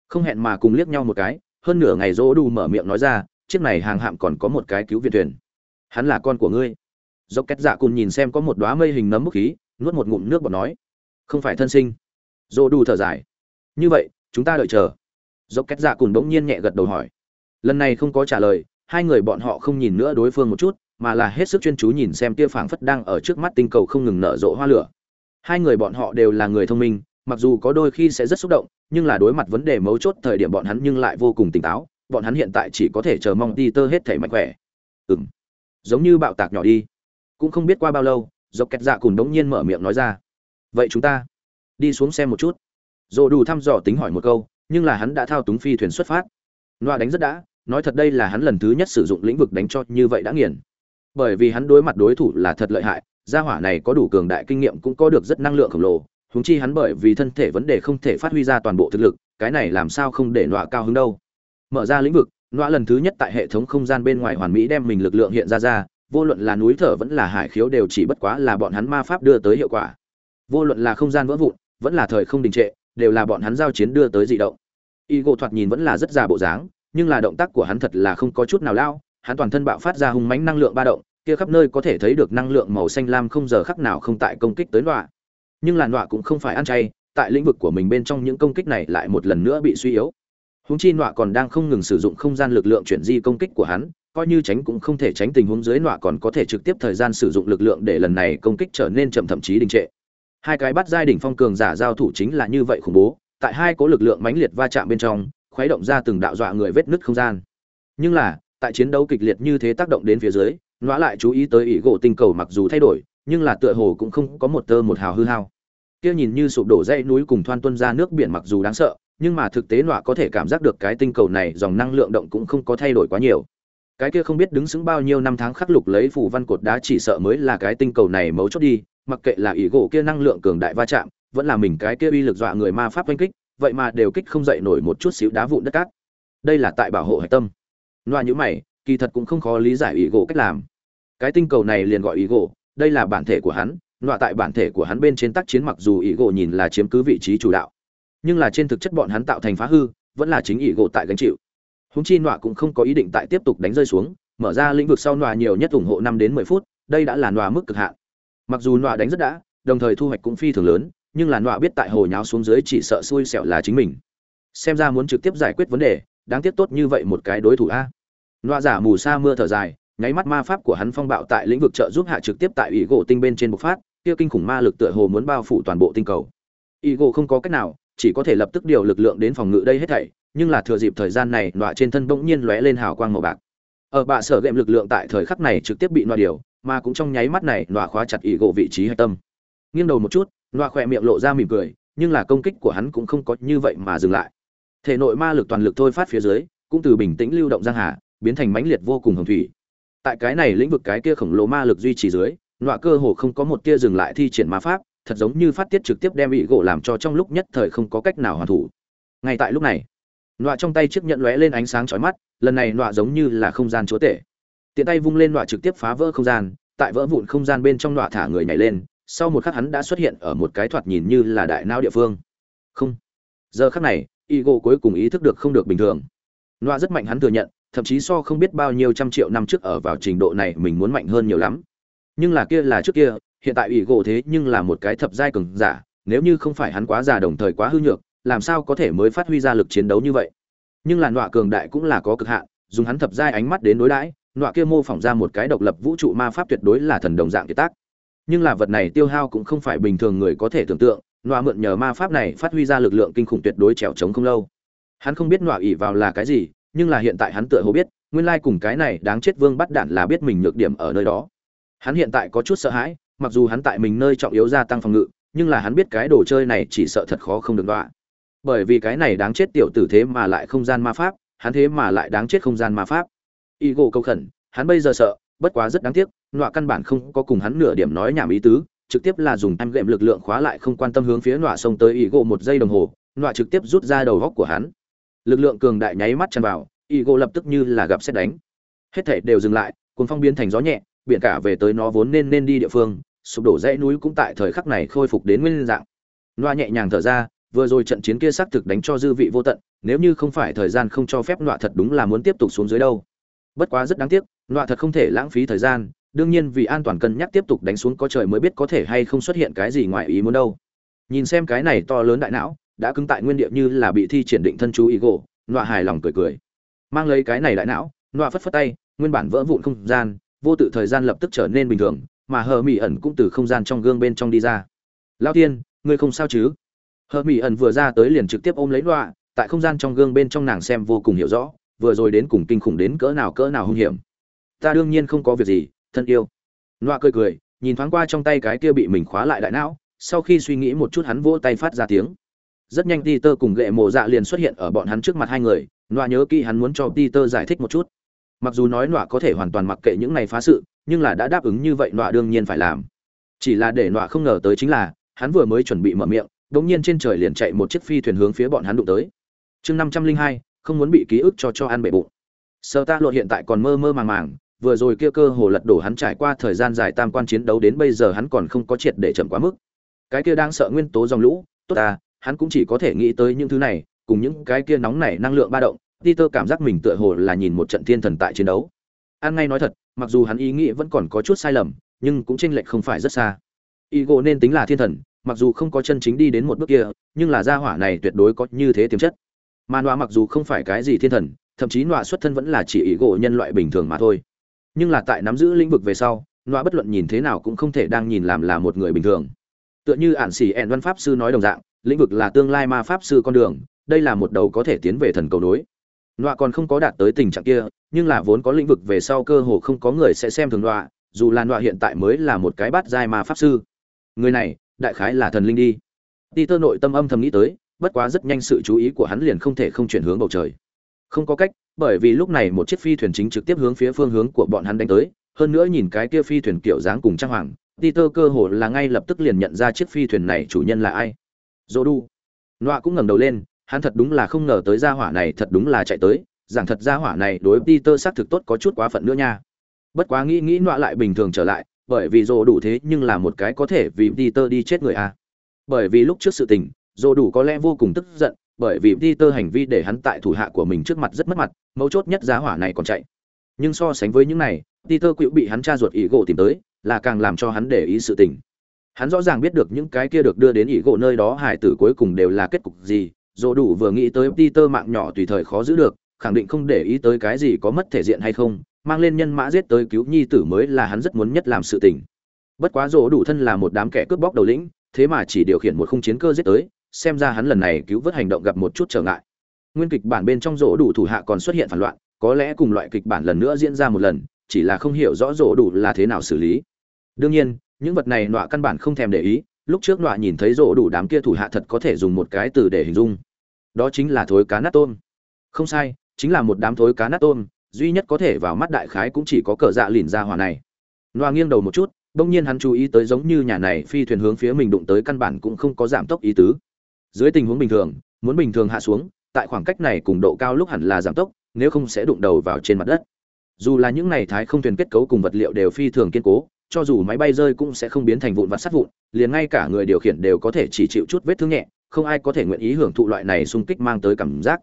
Không hẹn mà cùng liếc nhau một cái, hơn nửa ngày dỗ đủ mở miệng nói ra, chiếc này hàng hạm còn có một cái cứu viện thuyền. Hắn là con của ngươi. Dốc két dạ cùn nhìn xem có một đoá mây hình nấm bức khí, nuốt một ngụm nước bọt nói, không phải thân sinh. Dỗ đủ thở dài, như vậy, chúng ta đợi chờ. Dốc két dạ cùn bỗng nhiên nhẹ gật đầu hỏi. Lần này không có trả lời, hai người bọn họ không nhìn nữa đối phương một chút, mà là hết sức chuyên chú nhìn xem tia phảng phất đang ở trước mắt tinh cầu không ngừng nở rộ hoa lửa hai người bọn họ đều là người thông minh, mặc dù có đôi khi sẽ rất xúc động, nhưng là đối mặt vấn đề mấu chốt thời điểm bọn hắn nhưng lại vô cùng tỉnh táo, bọn hắn hiện tại chỉ có thể chờ mong đi tơ hết thể mạnh khỏe. Ừ m giống như bạo tạc nhỏ đi. Cũng không biết qua bao lâu dọc kẹt dạ cùn đống nhiên mở miệng nói ra. Vậy chúng ta đi xuống xem một chút. Dồ đủ thăm dò tính hỏi một câu, nhưng là hắn đã thao túng phi thuyền xuất phát. Loa đánh rất đã, nói thật đây là hắn lần thứ nhất sử dụng lĩnh vực đánh cho như vậy đã nghiền. Bởi vì hắn đối mặt đối thủ là thật lợi hại gia hỏa này có đủ cường đại kinh nghiệm cũng có được rất năng lượng khổng lồ húng chi hắn bởi vì thân thể vấn đề không thể phát huy ra toàn bộ thực lực, cái này làm sao không để nọa cao hứng đâu. Mở ra lĩnh vực, nọa lần thứ nhất tại hệ thống không gian bên ngoài hoàn mỹ đem mình lực lượng hiện ra ra, vô luận là núi thở vẫn là hải khiếu đều chỉ bất quá là bọn hắn ma pháp đưa tới hiệu quả. Vô luận là không gian vỡ vụn, vẫn là thời không đình trệ, đều là bọn hắn giao chiến đưa tới dị động. Y gỗ thoạt nhìn vẫn là rất già bộ dáng, nhưng là động tác của hắn thật là không có chút nào lao, hắn toàn thân bạo phát ra hung mãnh năng lượng ba động kia khắp nơi có thể thấy được năng lượng màu xanh lam không giờ khắc nào không tại công kích tới nọa. Nhưng là nọa cũng không phải ăn chay, tại lĩnh vực của mình bên trong những công kích này lại một lần nữa bị suy yếu. Húng chi nọa còn đang không ngừng sử dụng không gian lực lượng chuyển di công kích của hắn, coi như tránh cũng không thể tránh tình huống dưới nọa còn có thể trực tiếp thời gian sử dụng lực lượng để lần này công kích trở nên chậm thậm chí đình trệ. Hai cái bắt giai đỉnh phong cường giả giao thủ chính là như vậy khủng bố, tại hai cố lực lượng mãnh liệt va chạm bên trong, khuấy động ra từng đạo dọa người vết nứt không gian. Nhưng là, tại chiến đấu kịch liệt như thế tác động đến phía dưới nó lại chú ý tới ỷ gỗ tinh cầu mặc dù thay đổi, nhưng là tựa hồ cũng không có một tơ một hào hư hao. Kia nhìn như sụp đổ dãy núi cùng thoan tuân ra nước biển mặc dù đáng sợ, nhưng mà thực tế nọa có thể cảm giác được cái tinh cầu này dòng năng lượng động cũng không có thay đổi quá nhiều. Cái kia không biết đứng xứng bao nhiêu năm tháng khắc lục lấy phủ văn cột đá chỉ sợ mới là cái tinh cầu này mấu chốt đi, mặc kệ là ỷ gỗ kia năng lượng cường đại va chạm, vẫn là mình cái kia uy lực dọa người ma pháp oanh kích, vậy mà đều kích không dậy nổi một chút xíu đá vụn đất cát. Đây là tại bảo hộ hạch tâm. Loa nhữ mày, kỳ thật cũng không khó lý giải ý gỗ cách làm cái tinh cầu này liền gọi ý gỗ đây là bản thể của hắn loại tại bản thể của hắn bên trên tác chiến mặc dù ý gỗ nhìn là chiếm cứ vị trí chủ đạo, nhưng là trên thực chất bọn hắn tạo thành phá hư, vẫn là chính ý gỗ tại gánh chịu. Húng chi nọa cũng không có ý định tại tiếp tục đánh rơi xuống, mở ra lĩnh vực sau nọa nhiều nhất ủng hộ năm đến mười phút, đây đã là nọa mức cực hạn. Mặc dù nọa đánh rất đã, đồng thời thu hoạch cũng phi thường lớn, nhưng là nọa biết tại hồ nháo xuống dưới chỉ sợ xui xẻo là chính mình. Xem ra muốn trực tiếp giải quyết vấn đề, đáng tiếc tốt như vậy một cái đối thủ a. Nọa giả mù sa mưa thở dài nháy mắt ma pháp của hắn phong bạo tại lĩnh vực trợ giúp hạ trực tiếp tại ủy gỗ tinh bên trên bộc phát, kia kinh khủng ma lực tựa hồ muốn bao phủ toàn bộ tinh cầu. Ủy gỗ không có cách nào, chỉ có thể lập tức điều lực lượng đến phòng ngự đây hết thảy, nhưng là thừa dịp thời gian này, nọa trên thân bỗng nhiên lóe lên hào quang màu bạc. Ở bạ sở gệm lực lượng tại thời khắc này trực tiếp bị nọa điều, mà cũng trong nháy mắt này, nọa khóa chặt ủy gỗ vị trí hạch tâm. Nghiêng đầu một chút, nọa khỏe miệng lộ ra mỉm cười, nhưng là công kích của hắn cũng không có như vậy mà dừng lại. Thể nội ma lực toàn lực thôi phát phía dưới, cũng từ bình tĩnh lưu động giang hà, biến thành mãnh liệt vô cùng hồng thủy tại cái này lĩnh vực cái kia khổng lồ ma lực duy trì dưới, nọa cơ hồ không có một tia dừng lại thi triển ma pháp, thật giống như phát tiết trực tiếp đem bị gỗ làm cho trong lúc nhất thời không có cách nào hoàn thủ. Ngay tại lúc này, nọa trong tay chiếc nhận lóe lên ánh sáng chói mắt, lần này nọa giống như là không gian chúa tể. Tiện tay vung lên nọa trực tiếp phá vỡ không gian, tại vỡ vụn không gian bên trong nọa thả người nhảy lên, sau một khắc hắn đã xuất hiện ở một cái thoạt nhìn như là đại não địa phương. Không. Giờ khắc này Igo cuối cùng ý thức được không được bình thường. Nọa rất mạnh hắn thừa nhận thậm chí so không biết bao nhiêu trăm triệu năm trước ở vào trình độ này mình muốn mạnh hơn nhiều lắm. Nhưng là kia là trước kia, hiện tại ủy gỗ thế nhưng là một cái thập giai cường giả, nếu như không phải hắn quá già đồng thời quá hư nhược, làm sao có thể mới phát huy ra lực chiến đấu như vậy? Nhưng là nọa cường đại cũng là có cực hạn, dùng hắn thập giai ánh mắt đến đối đãi, nọa kia mô phỏng ra một cái độc lập vũ trụ ma pháp tuyệt đối là thần đồng dạng kiệt tác. Nhưng là vật này tiêu hao cũng không phải bình thường người có thể tưởng tượng, nọa mượn nhờ ma pháp này phát huy ra lực lượng kinh khủng tuyệt đối trèo trống không lâu. Hắn không biết nọa ỉ vào là cái gì nhưng là hiện tại hắn tựa hồ biết, nguyên lai cùng cái này đáng chết vương bắt đạn là biết mình nhược điểm ở nơi đó. Hắn hiện tại có chút sợ hãi, mặc dù hắn tại mình nơi trọng yếu gia tăng phòng ngự, nhưng là hắn biết cái đồ chơi này chỉ sợ thật khó không được đọa. Bởi vì cái này đáng chết tiểu tử thế mà lại không gian ma pháp, hắn thế mà lại đáng chết không gian ma pháp. Y gỗ câu khẩn, hắn bây giờ sợ, bất quá rất đáng tiếc, nọa căn bản không có cùng hắn nửa điểm nói nhảm ý tứ, trực tiếp là dùng em gệm lực lượng khóa lại không quan tâm hướng phía nọa xông tới y gỗ một giây đồng hồ, nọa trực tiếp rút ra đầu góc của hắn lực lượng cường đại nháy mắt tràn vào y gỗ lập tức như là gặp xét đánh. Hết thảy đều dừng lại cuốn phong biến thành gió nhẹ, biển cả về tới nó vốn nên nên đi địa phương, sụp đổ dãy núi cũng tại thời khắc này khôi phục đến nguyên dạng. Nọa nhẹ nhàng thở ra, vừa rồi trận chiến kia xác thực đánh cho dư vị vô tận, nếu như không phải thời gian không cho phép nọa thật đúng là muốn tiếp tục xuống dưới đâu. Bất quá rất đáng tiếc nọa thật không thể lãng phí thời gian, đương nhiên vì an toàn cân nhắc tiếp tục đánh xuống có trời mới biết có thể hay không xuất hiện cái gì ngoài ý muốn đâu. Nhìn xem cái này to lớn đại não đã cứng tại nguyên địa như là bị thi triển định thân chú ý gỗ, nọa hài lòng cười cười. Mang lấy cái này lại não, nọa phất phất tay, nguyên bản vỡ vụn không gian, vô tự thời gian lập tức trở nên bình thường, mà hờ mỹ ẩn cũng từ không gian trong gương bên trong đi ra. Lao tiên, ngươi không sao chứ? Hờ mỹ ẩn vừa ra tới liền trực tiếp ôm lấy nọa, tại không gian trong gương bên trong nàng xem vô cùng hiểu rõ, vừa rồi đến cùng kinh khủng đến cỡ nào cỡ nào hung hiểm. Ta đương nhiên không có việc gì, thân yêu. Nọa cười cười, nhìn thoáng qua trong tay cái kia bị mình khóa lại đại não, sau khi suy nghĩ một chút hắn vỗ tay phát ra tiếng rất nhanh peter cùng gệ mộ dạ liền xuất hiện ở bọn hắn trước mặt hai người nọa nhớ kỹ hắn muốn cho peter giải thích một chút. Mặc dù nói nọa có thể hoàn toàn mặc kệ những này phá sự, nhưng là đã đáp ứng như vậy nọa đương nhiên phải làm. Chỉ là để nọa không ngờ tới chính là, hắn vừa mới chuẩn bị mở miệng, đột nhiên trên trời liền chạy một chiếc phi thuyền hướng phía bọn hắn đụng tới. Chương năm trăm linh hai, không muốn bị ký ức cho cho ăn bể bụng. Sở ta lộ hiện tại còn mơ mơ màng màng, vừa rồi kia cơ hồ lật đổ hắn trải qua thời gian dài tam quan chiến đấu đến bây giờ hắn còn không có triệt để chậm quá mức. Cái kia đang sợ nguyên tố dòng lũ, tốt ta hắn cũng chỉ có thể nghĩ tới những thứ này cùng những cái kia nóng nảy năng lượng ba động Peter cảm giác mình tựa hồ là nhìn một trận thiên thần tại chiến đấu. An ngay nói thật, mặc dù hắn ý nghĩ vẫn còn có chút sai lầm, nhưng cũng chênh lệch không phải rất xa. Igo nên tính là thiên thần, mặc dù không có chân chính đi đến một bước kia, nhưng là gia hỏa này tuyệt đối có như thế tiềm chất. Mà Nọa mặc dù không phải cái gì thiên thần, thậm chí Nọa xuất thân vẫn là chỉ Igo nhân loại bình thường mà thôi. Nhưng là tại nắm giữ lĩnh vực về sau, Nọa bất luận nhìn thế nào cũng không thể đang nhìn làm là một người bình thường. Tựa như ản sĩ ẻn văn pháp sư nói đồng dạng, lĩnh vực là tương lai ma pháp sư con đường, đây là một đầu có thể tiến về thần cầu nối. Nọa còn không có đạt tới tình trạng kia nhưng là vốn có lĩnh vực về sau cơ hồ không có người sẽ xem thường nọa dù là nọa hiện tại mới là một cái bát giai ma pháp sư. Người này đại khái là thần linh đi. Ti tơ nội tâm âm thầm nghĩ tới bất quá rất nhanh sự chú ý của hắn liền không thể không chuyển hướng bầu trời. Không có cách bởi vì lúc này một chiếc phi thuyền chính trực tiếp hướng phía phương hướng của bọn hắn đánh tới hơn nữa nhìn cái kia phi thuyền kiểu dáng cùng trang hoàng ti tơ cơ hồ là ngay lập tức liền nhận ra chiếc phi thuyền này chủ nhân là ai dô đu nọa cũng ngẩng đầu lên hắn thật đúng là không ngờ tới gia hỏa này thật đúng là chạy tới, rằng thật gia hỏa này đối với Peter xác thực tốt có chút quá phận nữa nha. Bất quá nghĩ nghĩ nọa lại bình thường trở lại, bởi vì dô đủ thế nhưng là một cái có thể vì Peter đi chết người a. À. Bởi vì lúc trước sự tình, dô đủ có lẽ vô cùng tức giận, bởi vì Peter hành vi để hắn tại thủ hạ của mình trước mặt rất mất mặt, mấu chốt nhất gia hỏa này còn chạy. Nhưng so sánh với những này, Peter quỷ bị hắn cha ruột ý gỗ tìm tới, là càng làm cho hắn để ý sự tình. Hắn rõ ràng biết được những cái kia được đưa đến ỷ gỗ nơi đó hải tử cuối cùng đều là kết cục gì, dỗ đủ vừa nghĩ tới Peter mạng nhỏ tùy thời khó giữ được, khẳng định không để ý tới cái gì có mất thể diện hay không, mang lên nhân mã giết tới cứu nhi tử mới là hắn rất muốn nhất làm sự tình. Bất quá dỗ đủ thân là một đám kẻ cướp bóc đầu lĩnh, thế mà chỉ điều khiển một khung chiến cơ giết tới, xem ra hắn lần này cứu vớt hành động gặp một chút trở ngại. Nguyên kịch bản bên trong rỗ đủ thủ hạ còn xuất hiện phản loạn, có lẽ cùng loại kịch bản lần nữa diễn ra một lần, chỉ là không hiểu rõ rỗ đủ là thế nào xử lý. Đương nhiên, những vật này nọa căn bản không thèm để ý, lúc trước nọa nhìn thấy rổ đủ đám kia thủ hạ thật có thể dùng một cái từ để hình dung. Đó chính là thối cá nát tôm. Không sai chính là một đám thối cá nát tôm duy nhất có thể vào mắt đại khái cũng chỉ có cờ dạ lìn ra hỏa này. Nọa nghiêng đầu một chút bỗng nhiên hắn chú ý tới giống như nhà này phi thuyền hướng phía mình đụng tới căn bản cũng không có giảm tốc ý tứ. Dưới tình huống bình thường muốn bình thường hạ xuống tại khoảng cách này cùng độ cao lúc hẳn là giảm tốc nếu không sẽ đụng đầu vào trên mặt đất. Dù là những này thái không thuyền kết cấu cùng vật liệu đều phi thường kiên cố cho dù máy bay rơi cũng sẽ không biến thành vụn vặt sát vụn liền ngay cả người điều khiển đều có thể chỉ chịu chút vết thương nhẹ không ai có thể nguyện ý hưởng thụ loại này xung kích mang tới cảm giác.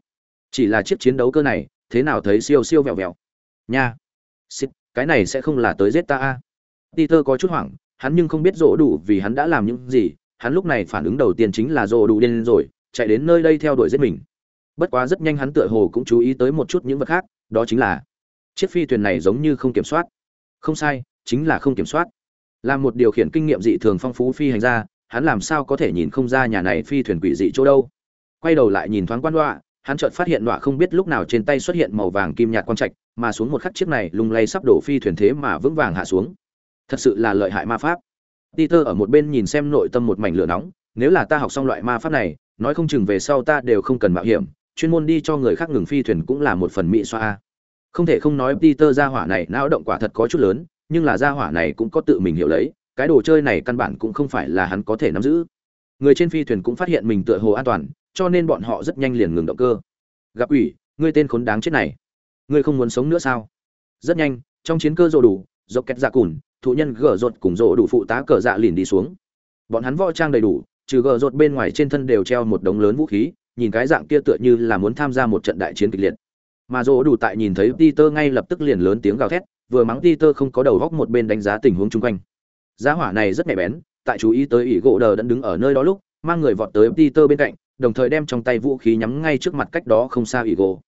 Chỉ là chiếc chiến đấu cơ này thế nào thấy siêu siêu vẹo vẹo. Nha. Xịt, cái này sẽ không là tới giết ta a. Peter có chút hoảng hắn nhưng không biết rỗ đủ vì hắn đã làm những gì hắn lúc này phản ứng đầu tiên chính là rỗ đủ điên rồi chạy đến nơi đây theo đuổi giết mình. Bất quá rất nhanh hắn tựa hồ cũng chú ý tới một chút những vật khác đó chính là chiếc phi thuyền này giống như không kiểm soát. Không sai chính là không kiểm soát. Làm một điều khiển kinh nghiệm dị thường phong phú phi hành gia, hắn làm sao có thể nhìn không ra nhà này phi thuyền quỷ dị chỗ đâu? Quay đầu lại nhìn thoáng quan đoạ hắn chợt phát hiện đoạ không biết lúc nào trên tay xuất hiện màu vàng kim nhạt quang trạch, mà xuống một khắc chiếc này lung lay sắp đổ phi thuyền thế mà vững vàng hạ xuống. Thật sự là lợi hại ma pháp. Peter ở một bên nhìn xem nội tâm một mảnh lửa nóng, nếu là ta học xong loại ma pháp này, nói không chừng về sau ta đều không cần mạo hiểm, chuyên môn đi cho người khác ngừng phi thuyền cũng là một phần mỹ xoa. Không thể không nói peter gia hỏa này não động quả thật có chút lớn nhưng là gia hỏa này cũng có tự mình hiểu lấy, cái đồ chơi này căn bản cũng không phải là hắn có thể nắm giữ. Người trên phi thuyền cũng phát hiện mình tựa hồ an toàn, cho nên bọn họ rất nhanh liền ngừng động cơ. Gặp ủy ngươi tên khốn đáng chết này. Ngươi không muốn sống nữa sao? Rất nhanh, trong chiến cơ rồ đủ dọc kẹt dạ cùn, thụ nhân gờ rột cùng rồ đủ phụ tá cờ dạ liền đi xuống. Bọn hắn võ trang đầy đủ, trừ gờ rột bên ngoài trên thân đều treo một đống lớn vũ khí, nhìn cái dạng kia tựa như là muốn tham gia một trận đại chiến kịch liệt. Mà rộ đủ tại nhìn thấy peter ngay lập tức liền lớn tiếng gào thét vừa mắng peter không có đầu góc một bên đánh giá tình huống chung quanh Giá hỏa này rất nhạy bén, tại chú ý tới ỷ gỗ đờ đã đứng ở nơi đó lúc, mang người vọt tới Peter bên cạnh, đồng thời đem trong tay vũ khí nhắm ngay trước mặt cách đó không xa ỷ gỗ.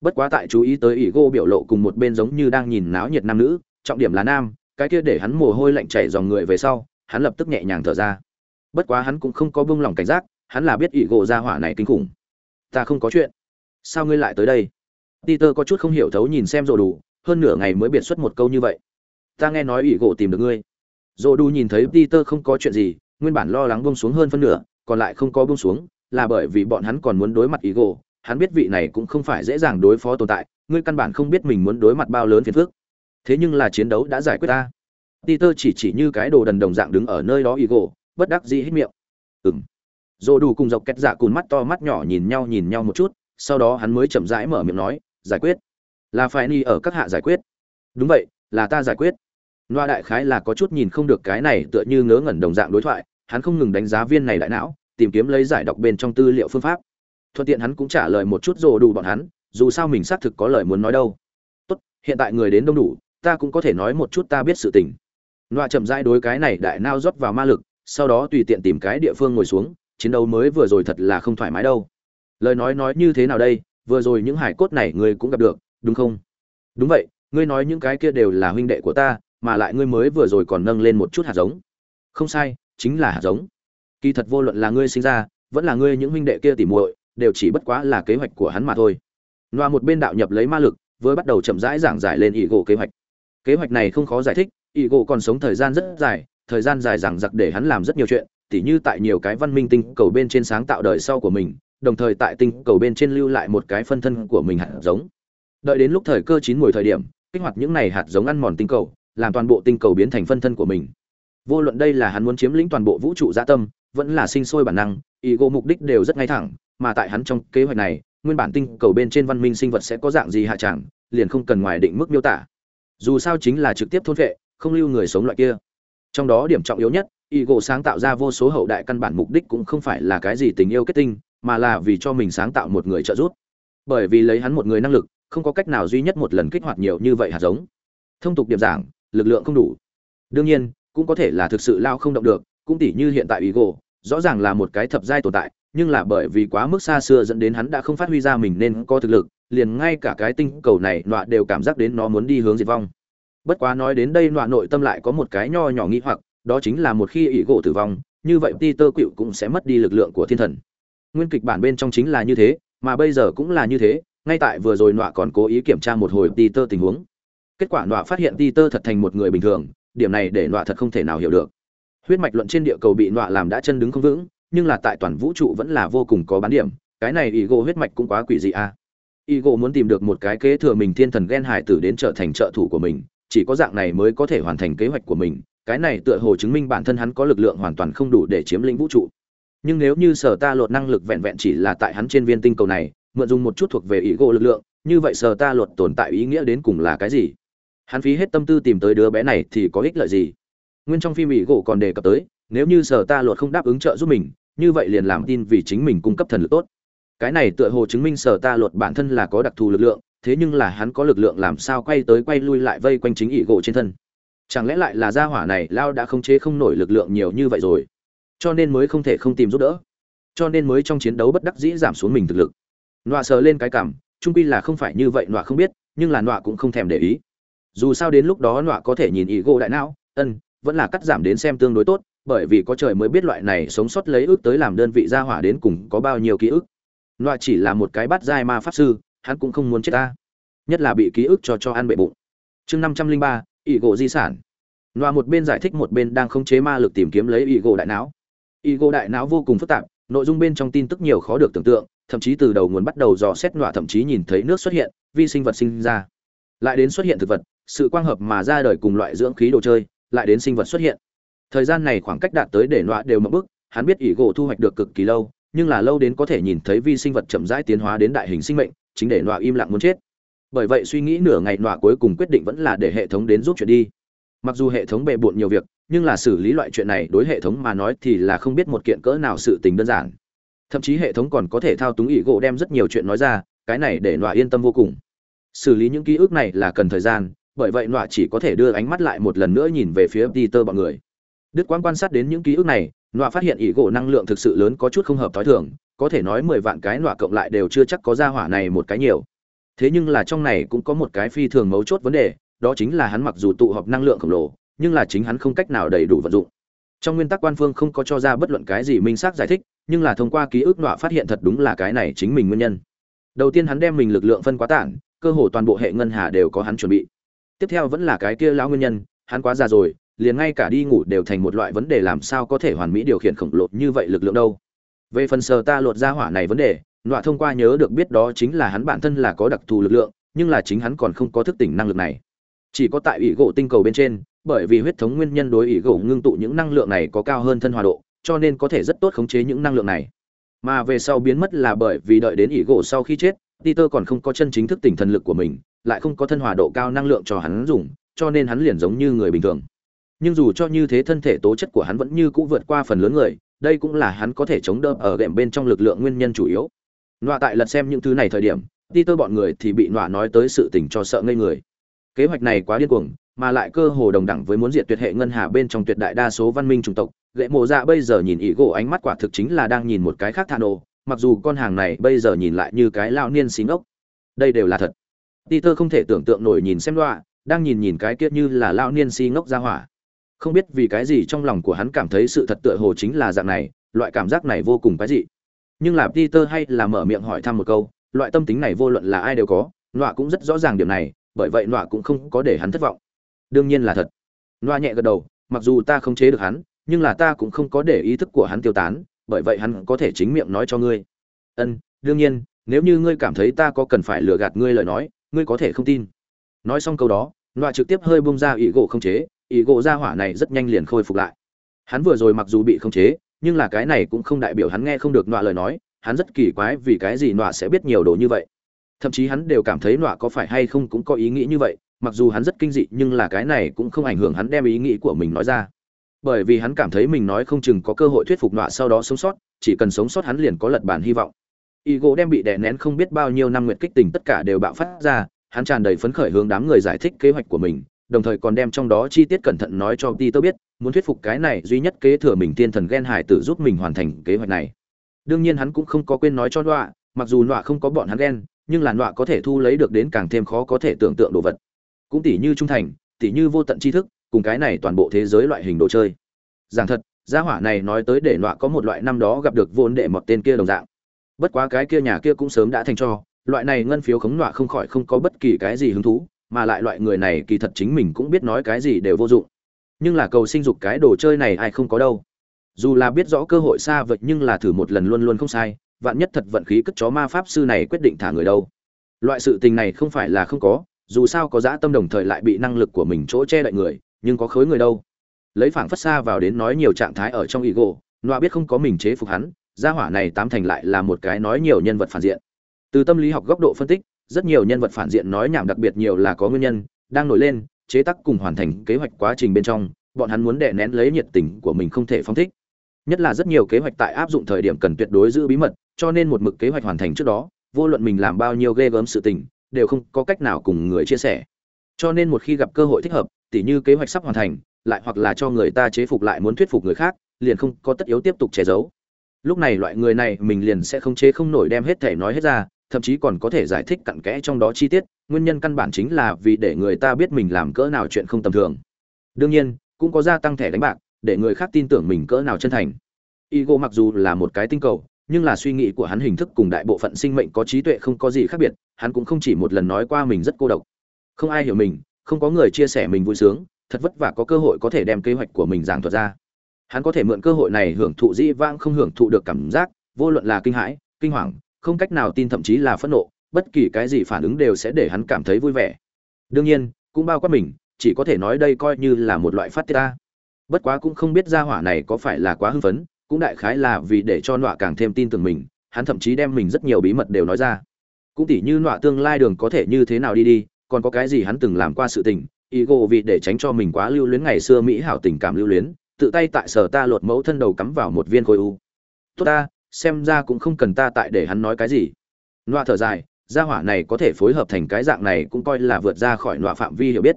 Bất quá tại chú ý tới ỷ gỗ biểu lộ cùng một bên giống như đang nhìn náo nhiệt nam nữ, trọng điểm là nam, cái kia để hắn mồ hôi lạnh chảy dòng người về sau, hắn lập tức nhẹ nhàng thở ra. Bất quá hắn cũng không có buông lòng cảnh giác, hắn là biết ỷ gỗ gia hỏa này kinh khủng. Ta không có chuyện. Sao ngươi lại tới đây? Peter có chút không hiểu thấu nhìn xem rồi đủ, hơn nửa ngày mới biệt xuất một câu như vậy. Ta nghe nói ỷ gỗ tìm được ngươi. Dỗ Đu nhìn thấy Peter không có chuyện gì, nguyên bản lo lắng buông xuống hơn phân nửa, còn lại không có buông xuống, là bởi vì bọn hắn còn muốn đối mặt ý gỗ. Hắn biết vị này cũng không phải dễ dàng đối phó tồn tại ngươi căn bản không biết mình muốn đối mặt bao lớn phiền phức. Thế nhưng là chiến đấu đã giải quyết ta. Peter chỉ chỉ như cái đồ đần đồng dạng đứng ở nơi đó ý gỗ bất đắc dĩ hít miệng. Ừng dồ đủ cùng dọc kẹt dạ cùn mắt to mắt nhỏ nhìn nhau nhìn nhau một chút sau đó hắn mới chậm rãi mở miệng nói giải quyết là phải ni ở các hạ giải quyết. Đúng vậy, là ta giải quyết. Loa đại khái là có chút nhìn không được cái này tựa như ngớ ngẩn đồng dạng đối thoại, hắn không ngừng đánh giá viên này đại não, tìm kiếm lấy giải đọc bên trong tư liệu phương pháp. Thuận tiện hắn cũng trả lời một chút rồ đủ bọn hắn, dù sao mình xác thực có lời muốn nói đâu. Tốt, hiện tại người đến đông đủ, ta cũng có thể nói một chút ta biết sự tình. Loa chậm rãi đối cái này đại nao rót vào ma lực, sau đó tùy tiện tìm cái địa phương ngồi xuống, chiến đấu mới vừa rồi thật là không thoải mái đâu. Lời nói nói như thế nào đây, vừa rồi những hải cốt này người cũng gặp được đúng không? Đúng vậy, ngươi nói những cái kia đều là huynh đệ của ta, mà lại ngươi mới vừa rồi còn nâng lên một chút hạt giống. Không sai, chính là hạt giống. Kỳ thật vô luận là ngươi sinh ra, vẫn là ngươi những huynh đệ kia tỉ muội, đều chỉ bất quá là kế hoạch của hắn mà thôi. Loa một bên đạo nhập lấy ma lực, vừa bắt đầu chậm rãi giảng giải lên ý gỗ kế hoạch. Kế hoạch này không khó giải thích ý gỗ còn sống thời gian rất dài, thời gian dài rằng giặc để hắn làm rất nhiều chuyện, tỉ như tại nhiều cái văn minh tinh cầu bên trên sáng tạo đời sau của mình, đồng thời tại tinh cầu bên trên lưu lại một cái phân thân của mình hạt giống đợi đến lúc thời cơ chín mùi thời điểm, kích hoạt những này hạt giống ăn mòn tinh cầu, làm toàn bộ tinh cầu biến thành phân thân của mình. Vô luận đây là hắn muốn chiếm lĩnh toàn bộ vũ trụ gia tâm, vẫn là sinh sôi bản năng ý gỗ mục đích đều rất ngay thẳng, mà tại hắn trong kế hoạch này, nguyên bản tinh cầu bên trên văn minh sinh vật sẽ có dạng gì hạ chẳng liền không cần ngoài định mức miêu tả. Dù sao chính là trực tiếp thôn vệ, không lưu người sống loại kia. Trong đó điểm trọng yếu nhất ý gỗ sáng tạo ra vô số hậu đại căn bản mục đích cũng không phải là cái gì tình yêu kết tinh, mà là vì cho mình sáng tạo một người trợ giúp. Bởi vì lấy hắn một người năng lực không có cách nào duy nhất một lần kích hoạt nhiều như vậy hạt giống. Thông tục điểm giảng, lực lượng không đủ. Đương nhiên, cũng có thể là thực sự lao không động được, cũng tỉ như hiện tại ý gỗ rõ ràng là một cái thập giai tồn tại, nhưng là bởi vì quá mức xa xưa dẫn đến hắn đã không phát huy ra mình nên có thực lực, liền ngay cả cái tinh cầu này nọa đều cảm giác đến nó muốn đi hướng diệt vong. Bất quá nói đến đây nọa nội tâm lại có một cái nho nhỏ nghĩ hoặc, đó chính là một khi ý gỗ tử vong, như vậy peter Cựu cũng sẽ mất đi lực lượng của thiên thần. Nguyên kịch bản bên trong chính là như thế, mà bây giờ cũng là như thế ngay tại vừa rồi nọa còn cố ý kiểm tra một hồi peter tình huống. Kết quả nọa phát hiện peter thật thành một người bình thường, điểm này để nọa thật không thể nào hiểu được. Huyết mạch luận trên địa cầu bị nọa làm đã chân đứng không vững, nhưng là tại toàn vũ trụ vẫn là vô cùng có bán điểm, cái này ý gỗ huyết mạch cũng quá quỷ dị a. À. ý gỗ muốn tìm được một cái kế thừa mình thiên thần ghen hải tử đến trở thành trợ thủ của mình, chỉ có dạng này mới có thể hoàn thành kế hoạch của mình, cái này tựa hồ chứng minh bản thân hắn có lực lượng hoàn toàn không đủ để chiếm lĩnh vũ trụ. Nhưng nếu như sở ta lột năng lực vẹn vẹn chỉ là tại hắn trên viên tinh cầu này mượn dùng một chút thuộc về ý gỗ lực lượng, như vậy sở ta luật tồn tại ý nghĩa đến cùng là cái gì? Hắn phí hết tâm tư tìm tới đứa bé này thì có ích lợi gì? Nguyên trong phim ý gỗ còn đề cập tới, nếu như sở ta luật không đáp ứng trợ giúp mình, như vậy liền làm tin vì chính mình cung cấp thần lực tốt. Cái này tựa hồ chứng minh sở ta luật bản thân là có đặc thù lực lượng, thế nhưng là hắn có lực lượng làm sao quay tới quay lui lại vây quanh chính ý gỗ trên thân? Chẳng lẽ lại là gia hỏa này lao đã không chế không nổi lực lượng nhiều như vậy rồi? Cho nên mới không thể không tìm giúp đỡ. Cho nên mới trong chiến đấu bất đắc dĩ giảm xuống mình thực lực nọa sờ lên cái cảm trung pi là không phải như vậy nọa không biết, nhưng là nọa cũng không thèm để ý. Dù sao đến lúc đó nọa có thể nhìn ý gỗ đại não, ân, vẫn là cắt giảm đến xem tương đối tốt, bởi vì có trời mới biết loại này sống sót lấy ước tới làm đơn vị gia hỏa đến cùng có bao nhiêu ký ức. Nọa chỉ là một cái bắt giai ma pháp sư, hắn cũng không muốn chết ta. Nhất là bị ký ức cho cho ăn bệ bụng. Chương năm trăm linh ba ỷ gỗ di sản. Nọa một bên giải thích một bên đang khống chế ma lực tìm kiếm lấy ỷ gỗ đại não. Ỷ gỗ đại não vô cùng phức tạp, nội dung bên trong tin tức nhiều khó được tưởng tượng thậm chí từ đầu nguồn bắt đầu dò xét nọa thậm chí nhìn thấy nước xuất hiện, vi sinh vật sinh ra. Lại đến xuất hiện thực vật, sự quang hợp mà ra đời cùng loại dưỡng khí đồ chơi, lại đến sinh vật xuất hiện. Thời gian này khoảng cách đạt tới để nọa đều mập bức, hắn biết ỷ gỗ thu hoạch được cực kỳ lâu, nhưng là lâu đến có thể nhìn thấy vi sinh vật chậm rãi tiến hóa đến đại hình sinh mệnh, chính để nọa im lặng muốn chết. Bởi vậy suy nghĩ nửa ngày nọa cuối cùng quyết định vẫn là để hệ thống đến giúp chuyện đi. Mặc dù hệ thống bề bộn nhiều việc, nhưng là xử lý loại chuyện này đối hệ thống mà nói thì là không biết một kiện cỡ nào sự tình đơn giản thậm chí hệ thống còn có thể thao túng ỷ gỗ đem rất nhiều chuyện nói ra, cái này để nọa yên tâm vô cùng. Xử lý những ký ức này là cần thời gian, bởi vậy nọa chỉ có thể đưa ánh mắt lại một lần nữa nhìn về phía peter bọn người. Đức quang quan sát đến những ký ức này, nọa phát hiện ỷ gỗ năng lượng thực sự lớn có chút không hợp thói thường, có thể nói mười vạn cái nọa cộng lại đều chưa chắc có ra hỏa này một cái nhiều. Thế nhưng là trong này cũng có một cái phi thường mấu chốt vấn đề, đó chính là hắn mặc dù tụ họp năng lượng khổng lồ, nhưng là chính hắn không cách nào đầy đủ vận dụng trong nguyên tắc quan phương không có cho ra bất luận cái gì minh xác giải thích, nhưng là thông qua ký ức nọa phát hiện thật đúng là cái này chính mình nguyên nhân. Đầu tiên hắn đem mình lực lượng phân quá tản, cơ hồ toàn bộ hệ ngân hà đều có hắn chuẩn bị. Tiếp theo vẫn là cái kia lão nguyên nhân, hắn quá già rồi, liền ngay cả đi ngủ đều thành một loại vấn đề làm sao có thể hoàn mỹ điều khiển khổng lồ như vậy lực lượng đâu. Về phần sờ ta lột ra hỏa này vấn đề, nọa thông qua nhớ được biết đó chính là hắn bản thân là có đặc thù lực lượng, nhưng là chính hắn còn không có thức tỉnh năng lực này. Chỉ có tại ủy gỗ tinh cầu bên trên bởi vì huyết thống nguyên nhân đối ý gỗ ngưng tụ những năng lượng này có cao hơn thân hòa độ, cho nên có thể rất tốt khống chế những năng lượng này. Mà về sau biến mất là bởi vì đợi đến ý gỗ sau khi chết, peter còn không có chân chính thức tỉnh thần lực của mình, lại không có thân hòa độ cao năng lượng cho hắn dùng, cho nên hắn liền giống như người bình thường. Nhưng dù cho như thế thân thể tố chất của hắn vẫn như cũ vượt qua phần lớn người, đây cũng là hắn có thể chống đỡ ở đệm bên trong lực lượng nguyên nhân chủ yếu. Nọa tại lật xem những thứ này thời điểm, peter bọn người thì bị nọa nói tới sự tình cho sợ ngây người. Kế hoạch này quá điên cuồng mà lại cơ hồ đồng đẳng với muốn diệt tuyệt hệ ngân hà bên trong tuyệt đại đa số văn minh chủng tộc. Gậy mộ dạ bây giờ nhìn ý gỗ ánh mắt quả thực chính là đang nhìn một cái khác thà nổ, mặc dù con hàng này bây giờ nhìn lại như cái lao niên xí ngốc đây đều là thật. Peter không thể tưởng tượng nổi nhìn xem đoạ đang nhìn nhìn cái kia như là lao niên xí ngốc ra hỏa. Không biết vì cái gì trong lòng của hắn cảm thấy sự thật tựa hồ chính là dạng này, loại cảm giác này vô cùng cái gì. nhưng là peter hay là mở miệng hỏi thăm một câu, loại tâm tính này vô luận là ai đều có nọa cũng rất rõ ràng điểm này, bởi vậy nọa cũng không có để hắn thất vọng đương nhiên là thật. Loa nhẹ gật đầu, mặc dù ta không chế được hắn, nhưng là ta cũng không có để ý thức của hắn tiêu tán, bởi vậy hắn có thể chính miệng nói cho ngươi. Ân, đương nhiên, nếu như ngươi cảm thấy ta có cần phải lừa gạt ngươi lời nói, ngươi có thể không tin. Nói xong câu đó loa trực tiếp hơi bung ra ý gỗ không chế, ý gỗ ra hỏa này rất nhanh liền khôi phục lại. Hắn vừa rồi mặc dù bị không chế, nhưng là cái này cũng không đại biểu hắn nghe không được nọa lời nói, hắn rất kỳ quái vì cái gì nọa sẽ biết nhiều đồ như vậy. Thậm chí hắn đều cảm thấy nọa có phải hay không cũng có ý nghĩ như vậy mặc dù hắn rất kinh dị nhưng là cái này cũng không ảnh hưởng hắn đem ý nghĩ của mình nói ra bởi vì hắn cảm thấy mình nói không chừng có cơ hội thuyết phục nọa sau đó sống sót chỉ cần sống sót hắn liền có lật bản hy vọng y gỗ đem bị đè nén không biết bao nhiêu năm nguyện kích tình tất cả đều bạo phát ra hắn tràn đầy phấn khởi hướng đám người giải thích kế hoạch của mình đồng thời còn đem trong đó chi tiết cẩn thận nói cho Peter biết, muốn thuyết phục cái này duy nhất kế thừa mình tiên thần gen hải tử giúp mình hoàn thành kế hoạch này. Đương nhiên hắn cũng không có quên nói cho Nọa, mặc dù Nọa không có bọn hắn gen, nhưng là Nọa có thể thu lấy được đến càng thêm khó có thể tưởng tượng đồ vật. Cũng tỷ như trung thành, tỷ như vô tận tri thức, cùng cái này toàn bộ thế giới loại hình đồ chơi. Giảng thật gia hỏa này nói tới để nọa có một loại năm đó gặp được vốn đệ một tên kia đồng dạng. Bất quá cái kia nhà kia cũng sớm đã thành cho loại này ngân phiếu khống nọa không khỏi không có bất kỳ cái gì hứng thú mà lại loại người này kỳ thật chính mình cũng biết nói cái gì đều vô dụng. Nhưng là cầu sinh dục cái đồ chơi này ai không có đâu. Dù là biết rõ cơ hội xa vậy nhưng là thử một lần luôn luôn không sai vạn nhất thật vận khí cất chó ma pháp sư này quyết định thả người đâu. Loại sự tình này không phải là không có dù sao có dã tâm đồng thời lại bị năng lực của mình chỗ che đậy người, nhưng có khối người đâu. Lấy phảng phất xa vào đến nói nhiều trạng thái ở trong ego, nọa biết không có mình chế phục hắn, gia hỏa này tám thành lại là một cái nói nhiều nhân vật phản diện. Từ tâm lý học góc độ phân tích, rất nhiều nhân vật phản diện nói nhảm đặc biệt nhiều là có nguyên nhân, đang nổi lên, chế tác cùng hoàn thành kế hoạch quá trình bên trong, bọn hắn muốn đè nén lấy nhiệt tình của mình không thể phong thích. Nhất là rất nhiều kế hoạch tại áp dụng thời điểm cần tuyệt đối giữ bí mật, cho nên một mực kế hoạch hoàn thành trước đó, vô luận mình làm bao nhiêu ghê gớm sự tình đều không có cách nào cùng người chia sẻ. Cho nên một khi gặp cơ hội thích hợp, tỉ như kế hoạch sắp hoàn thành, lại hoặc là cho người ta chế phục lại muốn thuyết phục người khác, liền không có tất yếu tiếp tục che giấu. Lúc này loại người này mình liền sẽ không chế không nổi đem hết thể nói hết ra, thậm chí còn có thể giải thích cặn kẽ trong đó chi tiết, nguyên nhân căn bản chính là vì để người ta biết mình làm cỡ nào chuyện không tầm thường. Đương nhiên, cũng có gia tăng thẻ đánh bạc, để người khác tin tưởng mình cỡ nào chân thành. Ego mặc dù là một cái tinh cầu nhưng là suy nghĩ của hắn hình thức cùng đại bộ phận sinh mệnh có trí tuệ không có gì khác biệt, hắn cũng không chỉ một lần nói qua mình rất cô độc. Không ai hiểu mình, không có người chia sẻ mình vui sướng, thật vất vả có cơ hội có thể đem kế hoạch của mình giảng thuật ra. Hắn có thể mượn cơ hội này hưởng thụ dĩ vãng không hưởng thụ được cảm giác, vô luận là kinh hãi, kinh hoàng, không cách nào tin thậm chí là phẫn nộ, bất kỳ cái gì phản ứng đều sẽ để hắn cảm thấy vui vẻ. Đương nhiên, cũng bao quát mình, chỉ có thể nói đây coi như là một loại phát tiết ta. Bất quá cũng không biết gia hỏa này có phải là quá hưng phấn cũng đại khái là vì để cho nọa càng thêm tin tưởng mình, hắn thậm chí đem mình rất nhiều bí mật đều nói ra. Cũng tỉ như nọa tương lai đường có thể như thế nào đi đi, còn có cái gì hắn từng làm qua sự tình ý gộ vì để tránh cho mình quá lưu luyến ngày xưa mỹ hảo tình cảm lưu luyến, tự tay tại sở ta lột mẫu thân đầu cắm vào một viên khối u. Tốt ta, xem ra cũng không cần ta tại để hắn nói cái gì. Nọa thở dài, gia hỏa này có thể phối hợp thành cái dạng này cũng coi là vượt ra khỏi nọa phạm vi hiểu biết.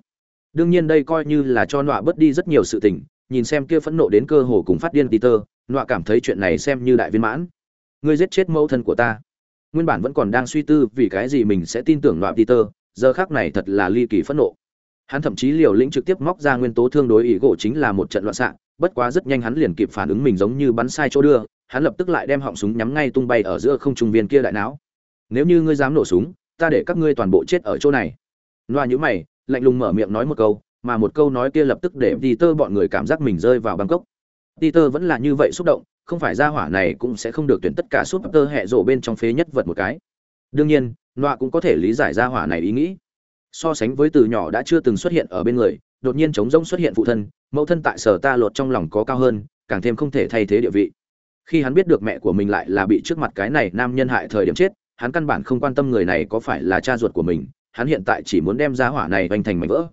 Đương nhiên đây coi như là cho nọa bớt đi rất nhiều sự tình, nhìn xem kia phẫn nộ đến cơ hồ cùng phát điên peter nọa cảm thấy chuyện này xem như đại viên mãn. Ngươi giết chết mẫu thân của ta. Nguyên bản vẫn còn đang suy tư vì cái gì mình sẽ tin tưởng nọa peter, giờ khác này thật là ly kỳ phẫn nộ. Hắn thậm chí liều lĩnh trực tiếp móc ra nguyên tố thương đối ý gỗ chính là một trận loạn xạ, bất quá rất nhanh hắn liền kịp phản ứng mình giống như bắn sai chỗ đưa, hắn lập tức lại đem họng súng nhắm ngay tung bay ở giữa không trung viên kia đại não. Nếu như ngươi dám nổ súng, ta để các ngươi toàn bộ chết ở chỗ này. Loa nhữ mày, lạnh lùng mở miệng nói một câu, mà một câu nói kia lập tức để đi tơ bọn người cảm giác mình rơi vào bangkok. Peter vẫn là như vậy xúc động, không phải ra hỏa này cũng sẽ không được tuyển tất cả suốt tơ hệ rộ bên trong phế nhất vật một cái. Đương nhiên, Noa cũng có thể lý giải ra hỏa này ý nghĩ. So sánh với từ nhỏ đã chưa từng xuất hiện ở bên người, đột nhiên chống rỗng xuất hiện phụ thân, mẫu thân tại sở ta lột trong lòng có cao hơn, càng thêm không thể thay thế địa vị. Khi hắn biết được mẹ của mình lại là bị trước mặt cái này nam nhân hại thời điểm chết, hắn căn bản không quan tâm người này có phải là cha ruột của mình, hắn hiện tại chỉ muốn đem ra hỏa này vành thành mảnh vỡ.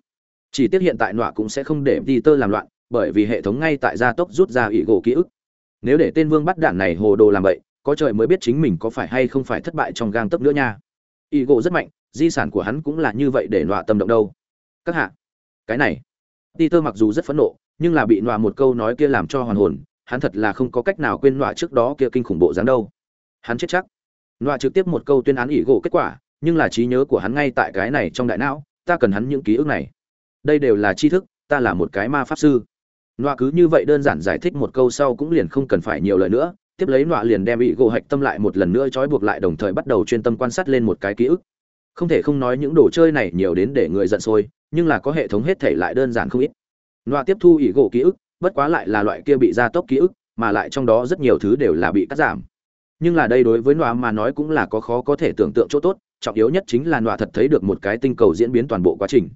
Chỉ tiếc hiện tại Noa cũng sẽ không để Peter làm loạn, bởi vì hệ thống ngay tại gia tốc rút ra ỷ gỗ ký ức. Nếu để tên vương bắt đạn này hồ đồ làm vậy có trời mới biết chính mình có phải hay không phải thất bại trong gang tấc nữa nha. Ỷ gỗ rất mạnh, di sản của hắn cũng là như vậy để nọa tâm động đâu. Các hạ, cái này. Peter mặc dù rất phẫn nộ, nhưng là bị nọa một câu nói kia làm cho hoàn hồn, hắn thật là không có cách nào quên nọa trước đó kia kinh khủng bộ dáng đâu. Hắn chết chắc. Nọa trực tiếp một câu tuyên án ỷ gỗ kết quả, nhưng là trí nhớ của hắn ngay tại cái này trong đại não, ta cần hắn những ký ức này. Đây đều là tri thức, ta là một cái ma pháp sư. Nọa cứ như vậy đơn giản giải thích một câu sau cũng liền không cần phải nhiều lời nữa, tiếp lấy nọa liền đem bị gỗ hạch tâm lại một lần nữa trói buộc lại đồng thời bắt đầu chuyên tâm quan sát lên một cái ký ức. Không thể không nói những đồ chơi này nhiều đến để người giận sôi, nhưng là có hệ thống hết thể lại đơn giản không ít. Nọa tiếp thu ỷ gỗ ký ức, bất quá lại là loại kia bị gia tốc ký ức, mà lại trong đó rất nhiều thứ đều là bị cắt giảm. Nhưng là đây đối với nọa mà nói cũng là có khó có thể tưởng tượng chỗ tốt, trọng yếu nhất chính là nọa thật thấy được một cái tinh cầu diễn biến toàn bộ quá trình.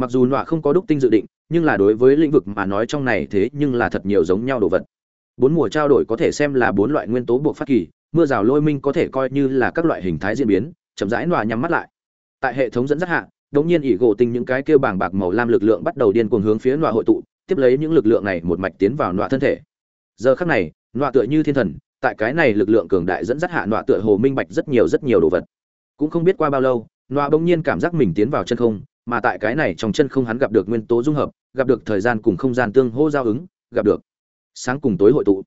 Mặc dù nọa không có đúc tinh dự định, nhưng là đối với lĩnh vực mà nói trong này thế nhưng là thật nhiều giống nhau đồ vật. Bốn mùa trao đổi có thể xem là bốn loại nguyên tố buộc phát kỳ mưa rào lôi minh có thể coi như là các loại hình thái diễn biến chậm rãi nọa nhắm mắt lại. Tại hệ thống dẫn dắt hạ đống nhiên ỉ gỗ tinh những cái kêu bảng bạc màu lam lực lượng bắt đầu điên cuồng hướng phía nọa hội tụ tiếp lấy những lực lượng này một mạch tiến vào nọa thân thể. Giờ khắc này nọa tựa như thiên thần tại cái này lực lượng cường đại dẫn dắt hạ nọa tựa hồ minh bạch rất nhiều rất nhiều đồ vật. Cũng không biết qua bao lâu nọa bỗng nhiên cảm giác mình tiến vào chân không mà tại cái này trong chân không hắn gặp được nguyên tố dung hợp, gặp được thời gian cùng không gian tương hô giao ứng, gặp được sáng cùng tối hội tụ.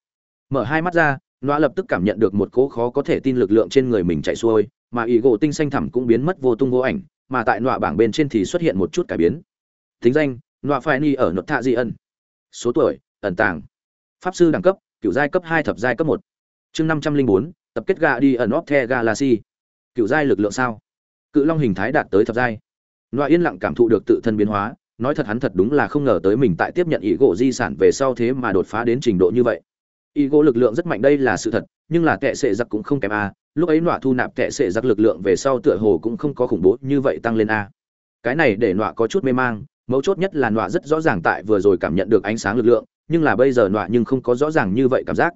Mở hai mắt ra nó lập tức cảm nhận được một cỗ khó có thể tin lực lượng trên người mình chạy xuôi, mà ý gỗ tinh xanh thẳm cũng biến mất vô tung vô ảnh, mà tại nọa bảng bên trên thì xuất hiện một chút cải biến. Thính danh nọa phải ni ở nốt thạ di ân. Số tuổi, ẩn tàng. Pháp sư đẳng cấp, cựu giai cấp hai thập giai cấp một. Chương năm trăm linh bốn, tập kết gà đi ẩn óc the galaxy. Cựu giai lực lượng sao? Cự long hình thái đạt tới thập giai. Loa yên lặng cảm thụ được tự thân biến hóa, nói thật hắn thật đúng là không ngờ tới mình tại tiếp nhận ý gỗ di sản về sau thế mà đột phá đến trình độ như vậy. Ý gỗ lực lượng rất mạnh đây là sự thật, nhưng là tệ sệ giặc cũng không kém a, lúc ấy Loa thu nạp tệ sệ giặc lực lượng về sau tựa hồ cũng không có khủng bố như vậy tăng lên a. Cái này để Loa có chút mê mang, mấu chốt nhất là Loa rất rõ ràng tại vừa rồi cảm nhận được ánh sáng lực lượng, nhưng là bây giờ Loa nhưng không có rõ ràng như vậy cảm giác.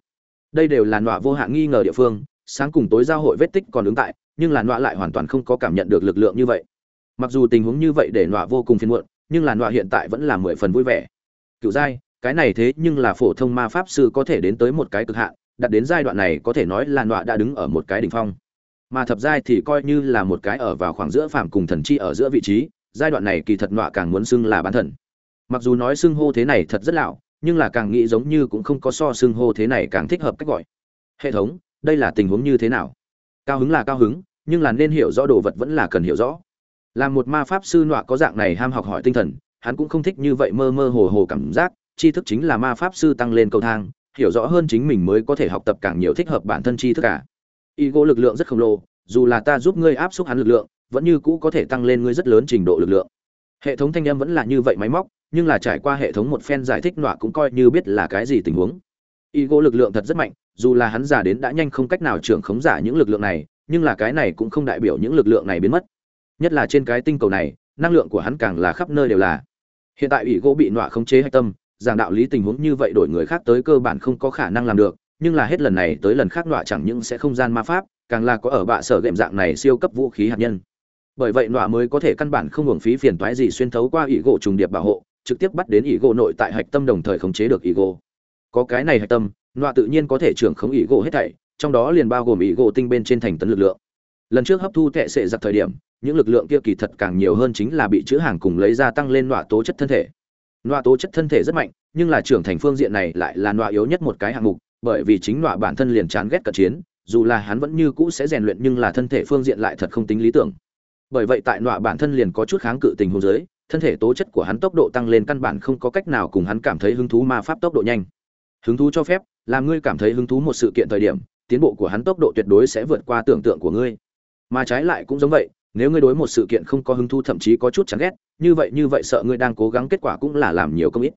Đây đều là Loa vô hạn nghi ngờ địa phương, sáng cùng tối giao hội vết tích còn đứng tại, nhưng là Loa lại hoàn toàn không có cảm nhận được lực lượng như vậy mặc dù tình huống như vậy để nọa vô cùng phiền muộn, nhưng là nọa hiện tại vẫn là mười phần vui vẻ. Cựu giai, cái này thế nhưng là phổ thông ma pháp sư có thể đến tới một cái cực hạn, đặt đến giai đoạn này có thể nói là nọa đã đứng ở một cái đỉnh phong. Mà thập giai thì coi như là một cái ở vào khoảng giữa phàm cùng thần chi ở giữa vị trí, giai đoạn này kỳ thật nọa càng muốn xưng là bán thần. Mặc dù nói xưng hô thế này thật rất lão nhưng là càng nghĩ giống như cũng không có so xưng hô thế này càng thích hợp cách gọi. Hệ thống, đây là tình huống như thế nào? Cao hứng là cao hứng, nhưng là nên hiểu rõ đồ vật vẫn là cần hiểu rõ làm một ma pháp sư nọa có dạng này ham học hỏi tinh thần, hắn cũng không thích như vậy mơ mơ hồ hồ cảm giác, tri thức chính là ma pháp sư tăng lên cầu thang, hiểu rõ hơn chính mình mới có thể học tập càng nhiều thích hợp bản thân tri thức cả. Y gỗ lực lượng rất khổng lồ, dù là ta giúp ngươi áp xúc hắn lực lượng, vẫn như cũ có thể tăng lên ngươi rất lớn trình độ lực lượng. Hệ thống thanh âm vẫn là như vậy máy móc, nhưng là trải qua hệ thống một phen giải thích nọa cũng coi như biết là cái gì tình huống. Y gỗ lực lượng thật rất mạnh, dù là hắn giả đến đã nhanh không cách nào trưởng khống giả những lực lượng này, nhưng là cái này cũng không đại biểu những lực lượng này biến mất nhất là trên cái tinh cầu này, năng lượng của hắn càng là khắp nơi đều là. Hiện tại ủy gỗ bị nọa khống chế hạch tâm, giảng đạo lý tình huống như vậy đổi người khác tới cơ bản không có khả năng làm được, nhưng là hết lần này tới lần khác nọa chẳng những sẽ không gian ma pháp, càng là có ở bạ sở gệm dạng này siêu cấp vũ khí hạt nhân. Bởi vậy nọa mới có thể căn bản không hưởng phí phiền toái gì xuyên thấu qua ủy gỗ trùng điệp bảo hộ, trực tiếp bắt đến ủy gỗ nội tại hạch tâm đồng thời khống chế được ủy gỗ. Có cái này hạch tâm, nọa tự nhiên có thể trưởng khống ủy gỗ hết thảy, trong đó liền bao gồm ủy gỗ tinh bên trên thành tấn lực lượng. Lần trước hấp thu tệ sệ giặc thời điểm những lực lượng kia kỳ thật càng nhiều hơn chính là bị chữ hàng cùng lấy ra tăng lên nọa tố chất thân thể. Nọa tố chất thân thể rất mạnh, nhưng là trưởng thành phương diện này lại là nọa yếu nhất một cái hạng mục, bởi vì chính nọa bản thân liền chán ghét cận chiến, dù là hắn vẫn như cũ sẽ rèn luyện nhưng là thân thể phương diện lại thật không tính lý tưởng. Bởi vậy tại nọa bản thân liền có chút kháng cự tình huống giới thân thể tố chất của hắn tốc độ tăng lên căn bản không có cách nào cùng hắn cảm thấy hứng thú ma pháp tốc độ nhanh. Hứng thú cho phép, làm ngươi cảm thấy hứng thú một sự kiện thời điểm, tiến bộ của hắn tốc độ tuyệt đối sẽ vượt qua tưởng tượng của ngươi. Mà trái lại cũng giống vậy nếu ngươi đối một sự kiện không có hứng thú, thậm chí có chút chán ghét, như vậy như vậy sợ ngươi đang cố gắng, kết quả cũng là làm nhiều công ít.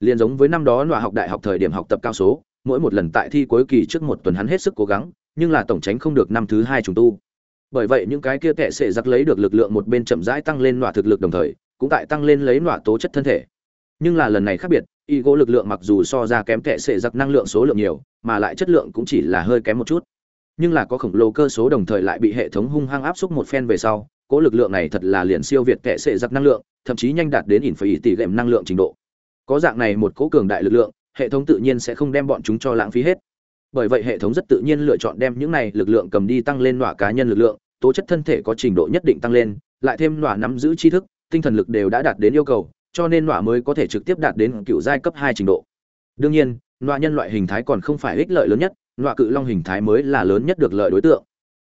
Liền giống với năm đó nọa học đại học thời điểm học tập cao số, mỗi một lần tại thi cuối kỳ trước một tuần hắn hết sức cố gắng, nhưng là tổng tránh không được năm thứ hai trùng tu. Bởi vậy những cái kia tệ sẽ giặc lấy được lực lượng một bên chậm rãi tăng lên nọa thực lực đồng thời, cũng tại tăng lên lấy nọa tố chất thân thể. Nhưng là lần này khác biệt y gỗ lực lượng mặc dù so ra kém tệ sẽ giặc năng lượng số lượng nhiều, mà lại chất lượng cũng chỉ là hơi kém một chút nhưng là có khổng lồ cơ số đồng thời lại bị hệ thống hung hăng áp xúc một phen về sau, cỗ lực lượng này thật là liền siêu việt kệ sệ giặc năng lượng, thậm chí nhanh đạt đến ỉn phải tỷ lệm năng lượng trình độ. Có dạng này một cỗ cường đại lực lượng, hệ thống tự nhiên sẽ không đem bọn chúng cho lãng phí hết. Bởi vậy hệ thống rất tự nhiên lựa chọn đem những này lực lượng cầm đi tăng lên nọa cá nhân lực lượng, tố chất thân thể có trình độ nhất định tăng lên, lại thêm nọa nắm giữ tri thức, tinh thần lực đều đã đạt đến yêu cầu, cho nên nọa mới có thể trực tiếp đạt đến cựu giai cấp hai trình độ. Đương nhiên, nọa nhân loại hình thái còn không phải ích lợi lớn nhất nọa cự long hình thái mới là lớn nhất được lợi đối tượng.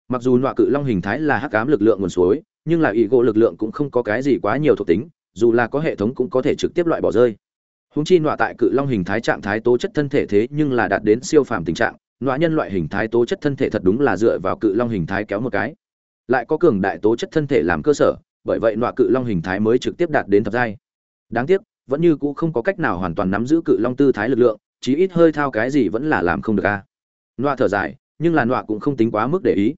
Mặc dù nọa cự long hình thái là hắc ám lực lượng nguồn suối, nhưng là ý gỗ lực lượng cũng không có cái gì quá nhiều thuộc tính, dù là có hệ thống cũng có thể trực tiếp loại bỏ rơi. Húng chi nọa tại cự long hình thái trạng thái tố chất thân thể thế nhưng là đạt đến siêu phàm tình trạng, nọa nhân loại hình thái tố chất thân thể thật đúng là dựa vào cự long hình thái kéo một cái. Lại có cường đại tố chất thân thể làm cơ sở, bởi vậy nọa cự long hình thái mới trực tiếp đạt đến thập giai. Đáng tiếc, vẫn như cũ không có cách nào hoàn toàn nắm giữ cự long tư thái lực lượng, chí ít hơi thao cái gì vẫn là làm không được a nọa thở dài, nhưng là nọa cũng không tính quá mức để ý.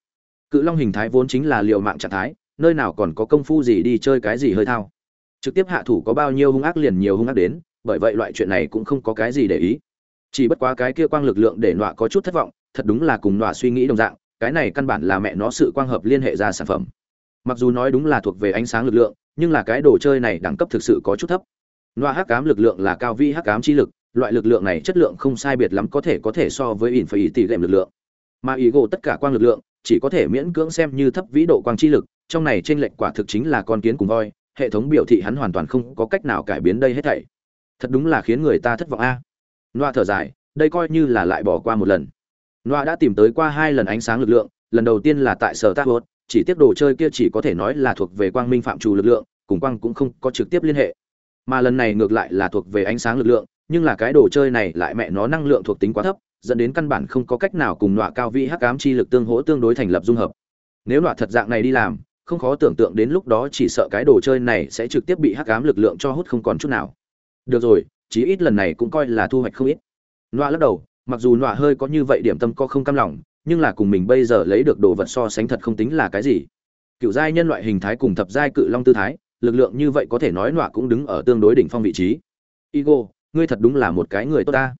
Cự long hình thái vốn chính là liều mạng trạng thái, nơi nào còn có công phu gì đi chơi cái gì hơi thao. Trực tiếp hạ thủ có bao nhiêu hung ác liền nhiều hung ác đến, bởi vậy loại chuyện này cũng không có cái gì để ý. Chỉ bất quá cái kia quang lực lượng để nọa có chút thất vọng, thật đúng là cùng nọa suy nghĩ đồng dạng, cái này căn bản là mẹ nó sự quang hợp liên hệ ra sản phẩm. Mặc dù nói đúng là thuộc về ánh sáng lực lượng, nhưng là cái đồ chơi này đẳng cấp thực sự có chút thấp. Nọa hắc cám lực lượng là cao vi hắc cám chi lực loại lực lượng này chất lượng không sai biệt lắm có thể có thể so với ỉn phải ý tỷ gệm lực lượng. Mà ý gỗ tất cả quang lực lượng chỉ có thể miễn cưỡng xem như thấp vĩ độ quang chi lực, trong này trên lệnh quả thực chính là con kiến cùng voi, hệ thống biểu thị hắn hoàn toàn không có cách nào cải biến đây hết thảy. Thật đúng là khiến người ta thất vọng a. Noa thở dài, đây coi như là lại bỏ qua một lần. Noa đã tìm tới qua hai lần ánh sáng lực lượng, lần đầu tiên là tại sở tác hốt chỉ tiếp đồ chơi kia chỉ có thể nói là thuộc về quang minh phạm trù lực lượng, cùng quang cũng không có trực tiếp liên hệ. Mà lần này ngược lại là thuộc về ánh sáng lực lượng nhưng là cái đồ chơi này lại mẹ nó năng lượng thuộc tính quá thấp, dẫn đến căn bản không có cách nào cùng nọa cao vị hắc ám chi lực tương hỗ tương đối thành lập dung hợp. Nếu nọa thật dạng này đi làm, không khó tưởng tượng đến lúc đó chỉ sợ cái đồ chơi này sẽ trực tiếp bị hắc ám lực lượng cho hút không còn chút nào. Được rồi, chí ít lần này cũng coi là thu hoạch không ít. Nọa lắc đầu, mặc dù nọa hơi có như vậy điểm tâm co không cam lòng, nhưng là cùng mình bây giờ lấy được đồ vật so sánh thật không tính là cái gì. Cựu giai nhân loại hình thái cùng thập giai cự long tư thái, lực lượng như vậy có thể nói nọa cũng đứng ở tương đối đỉnh phong vị trí. Igo ngươi thật đúng là một cái người tốt ta.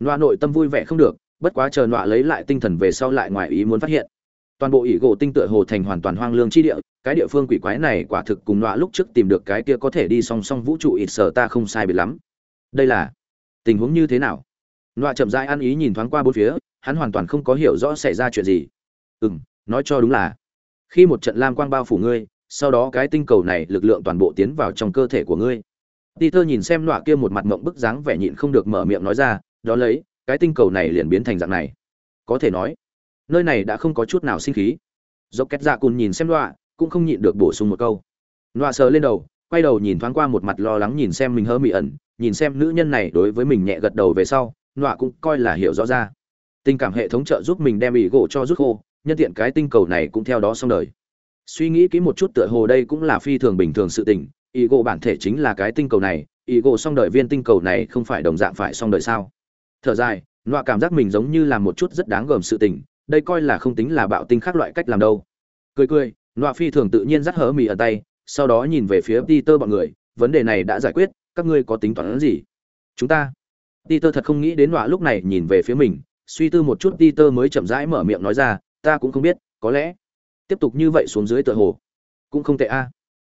Nọa nội tâm vui vẻ không được, bất quá chờ nọa lấy lại tinh thần về sau lại ngoài ý muốn phát hiện. Toàn bộ ỷ gỗ tinh tựa hồ thành hoàn toàn hoang lương chi địa, cái địa phương quỷ quái này quả thực cùng nọa lúc trước tìm được cái kia có thể đi song song vũ trụ ít sở ta không sai biệt lắm. Đây là tình huống như thế nào? Nọa chậm rãi ăn ý nhìn thoáng qua bốn phía, hắn hoàn toàn không có hiểu rõ xảy ra chuyện gì. Ừ m nói cho đúng là, khi một trận lam quang bao phủ ngươi, sau đó cái tinh cầu này lực lượng toàn bộ tiến vào trong cơ thể của ngươi. Peter nhìn xem nọa kia một mặt mộng bức dáng vẻ nhịn không được mở miệng nói ra, đó lấy, cái tinh cầu này liền biến thành dạng này. Có thể nói, nơi này đã không có chút nào sinh khí. Dốc Kết Dạ Cùn nhìn xem nọa, cũng không nhịn được bổ sung một câu. Nọa sờ lên đầu, quay đầu nhìn thoáng qua một mặt lo lắng nhìn xem mình hơ mị ẩn, nhìn xem nữ nhân này đối với mình nhẹ gật đầu về sau, nọa cũng coi là hiểu rõ ra. Tình cảm hệ thống trợ giúp mình đem ý gỗ cho rút khô, nhân tiện cái tinh cầu này cũng theo đó xong đời. Suy nghĩ kỹ một chút tựa hồ đây cũng là phi thường bình thường sự tình, ý gỗ bản thể chính là cái tinh cầu này ý gỗ song đợi viên tinh cầu này không phải đồng dạng phải song đợi sao? Thở dài, nọa cảm giác mình giống như là một chút rất đáng gờm sự tình, đây coi là không tính là bạo tinh khác loại cách làm đâu. Cười cười, nọa phi thường tự nhiên dắt hớ mì ở tay, sau đó nhìn về phía peter bọn người, vấn đề này đã giải quyết, các ngươi có tính toán gì? Chúng ta. Peter thật không nghĩ đến nọa lúc này nhìn về phía mình, suy tư một chút peter mới chậm rãi mở miệng nói ra, ta cũng không biết, có lẽ. Tiếp tục như vậy xuống dưới tựa hồ. Cũng không tệ a.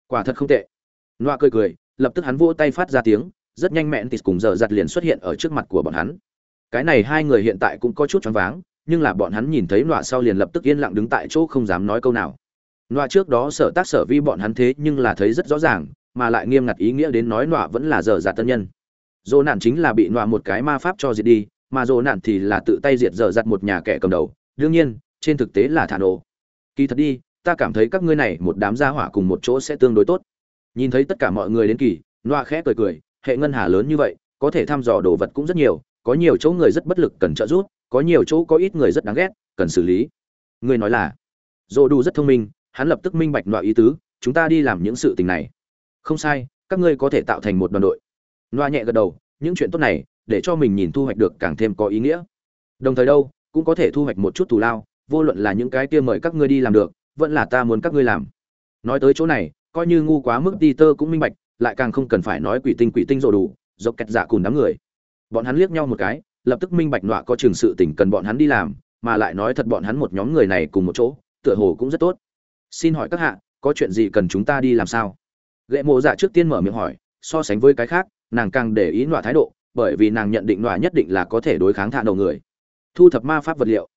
Quả thật không tệ. Noa cười cười, lập tức hắn vỗ tay phát ra tiếng, rất nhanh mẹn tịt cùng giờ giật liền xuất hiện ở trước mặt của bọn hắn. Cái này hai người hiện tại cũng có chút choáng váng, nhưng là bọn hắn nhìn thấy Noa sau liền lập tức yên lặng đứng tại chỗ không dám nói câu nào. Noa trước đó sở tác sở vi bọn hắn thế nhưng là thấy rất rõ ràng, mà lại nghiêm ngặt ý nghĩa đến nói Noa vẫn là giờ giật tân nhân. Dỗ nạn chính là bị Noa một cái ma pháp cho diệt đi, mà dỗ nạn thì là tự tay diệt giờ giật một nhà kẻ cầm đầu, đương nhiên, trên thực tế là thả nổ. Kỳ thật đi, ta cảm thấy các ngươi này một đám gia hỏa cùng một chỗ sẽ tương đối tốt nhìn thấy tất cả mọi người đến kỳ, noa khẽ cười cười, hệ ngân hà lớn như vậy, có thể thăm dò đồ vật cũng rất nhiều, có nhiều chỗ người rất bất lực cần trợ giúp, có nhiều chỗ có ít người rất đáng ghét, cần xử lý. Người nói là dồ đủ rất thông minh, hắn lập tức minh bạch noa ý tứ, chúng ta đi làm những sự tình này. Không sai, các ngươi có thể tạo thành một đoàn đội. Noa nhẹ gật đầu, những chuyện tốt này, để cho mình nhìn thu hoạch được càng thêm có ý nghĩa. Đồng thời đâu, cũng có thể thu hoạch một chút thù lao, vô luận là những cái kia mời các ngươi đi làm được, vẫn là ta muốn các ngươi làm. Nói tới chỗ này coi như ngu quá mức đi tơ cũng minh bạch, lại càng không cần phải nói quỷ tinh quỷ tinh rồ đủ dọc kẹt dạ cùng đám người. Bọn hắn liếc nhau một cái, lập tức minh bạch nọa có trường sự tỉnh cần bọn hắn đi làm, mà lại nói thật bọn hắn một nhóm người này cùng một chỗ, tựa hồ cũng rất tốt. Xin hỏi các hạ, có chuyện gì cần chúng ta đi làm sao? Lệ mộ dạ trước tiên mở miệng hỏi, so sánh với cái khác, nàng càng để ý nọa thái độ, bởi vì nàng nhận định nọa nhất định là có thể đối kháng thạ đầu người. Thu thập ma pháp vật liệu.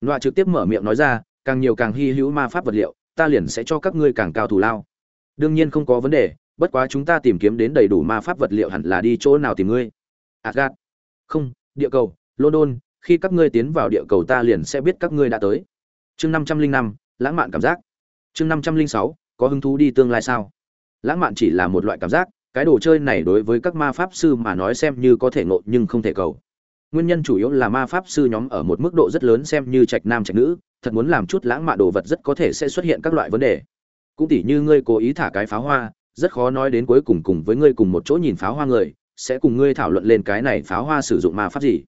Nọa trực tiếp mở miệng nói ra, càng nhiều càng hy hữu ma pháp vật liệu, ta liền sẽ cho các ngươi càng cao thù lao đương nhiên không có vấn đề, bất quá chúng ta tìm kiếm đến đầy đủ ma pháp vật liệu hẳn là đi chỗ nào tìm ngươi? Adgad không, địa cầu, london, khi các ngươi tiến vào địa cầu ta liền sẽ biết các ngươi đã tới. Chương năm trăm linh năm, lãng mạn cảm giác. Chương năm trăm linh sáu, có hứng thú đi tương lai sao? Lãng mạn chỉ là một loại cảm giác, cái đồ chơi này đối với các ma pháp sư mà nói xem như có thể ngộ nhưng không thể cầu. Nguyên nhân chủ yếu là ma pháp sư nhóm ở một mức độ rất lớn xem như trạch nam trạch nữ, thật muốn làm chút lãng mạn đồ vật rất có thể sẽ xuất hiện các loại vấn đề cũng tỉ như ngươi cố ý thả cái pháo hoa, rất khó nói đến cuối cùng cùng với ngươi cùng một chỗ nhìn pháo hoa người, sẽ cùng ngươi thảo luận lên cái này pháo hoa sử dụng ma pháp gì.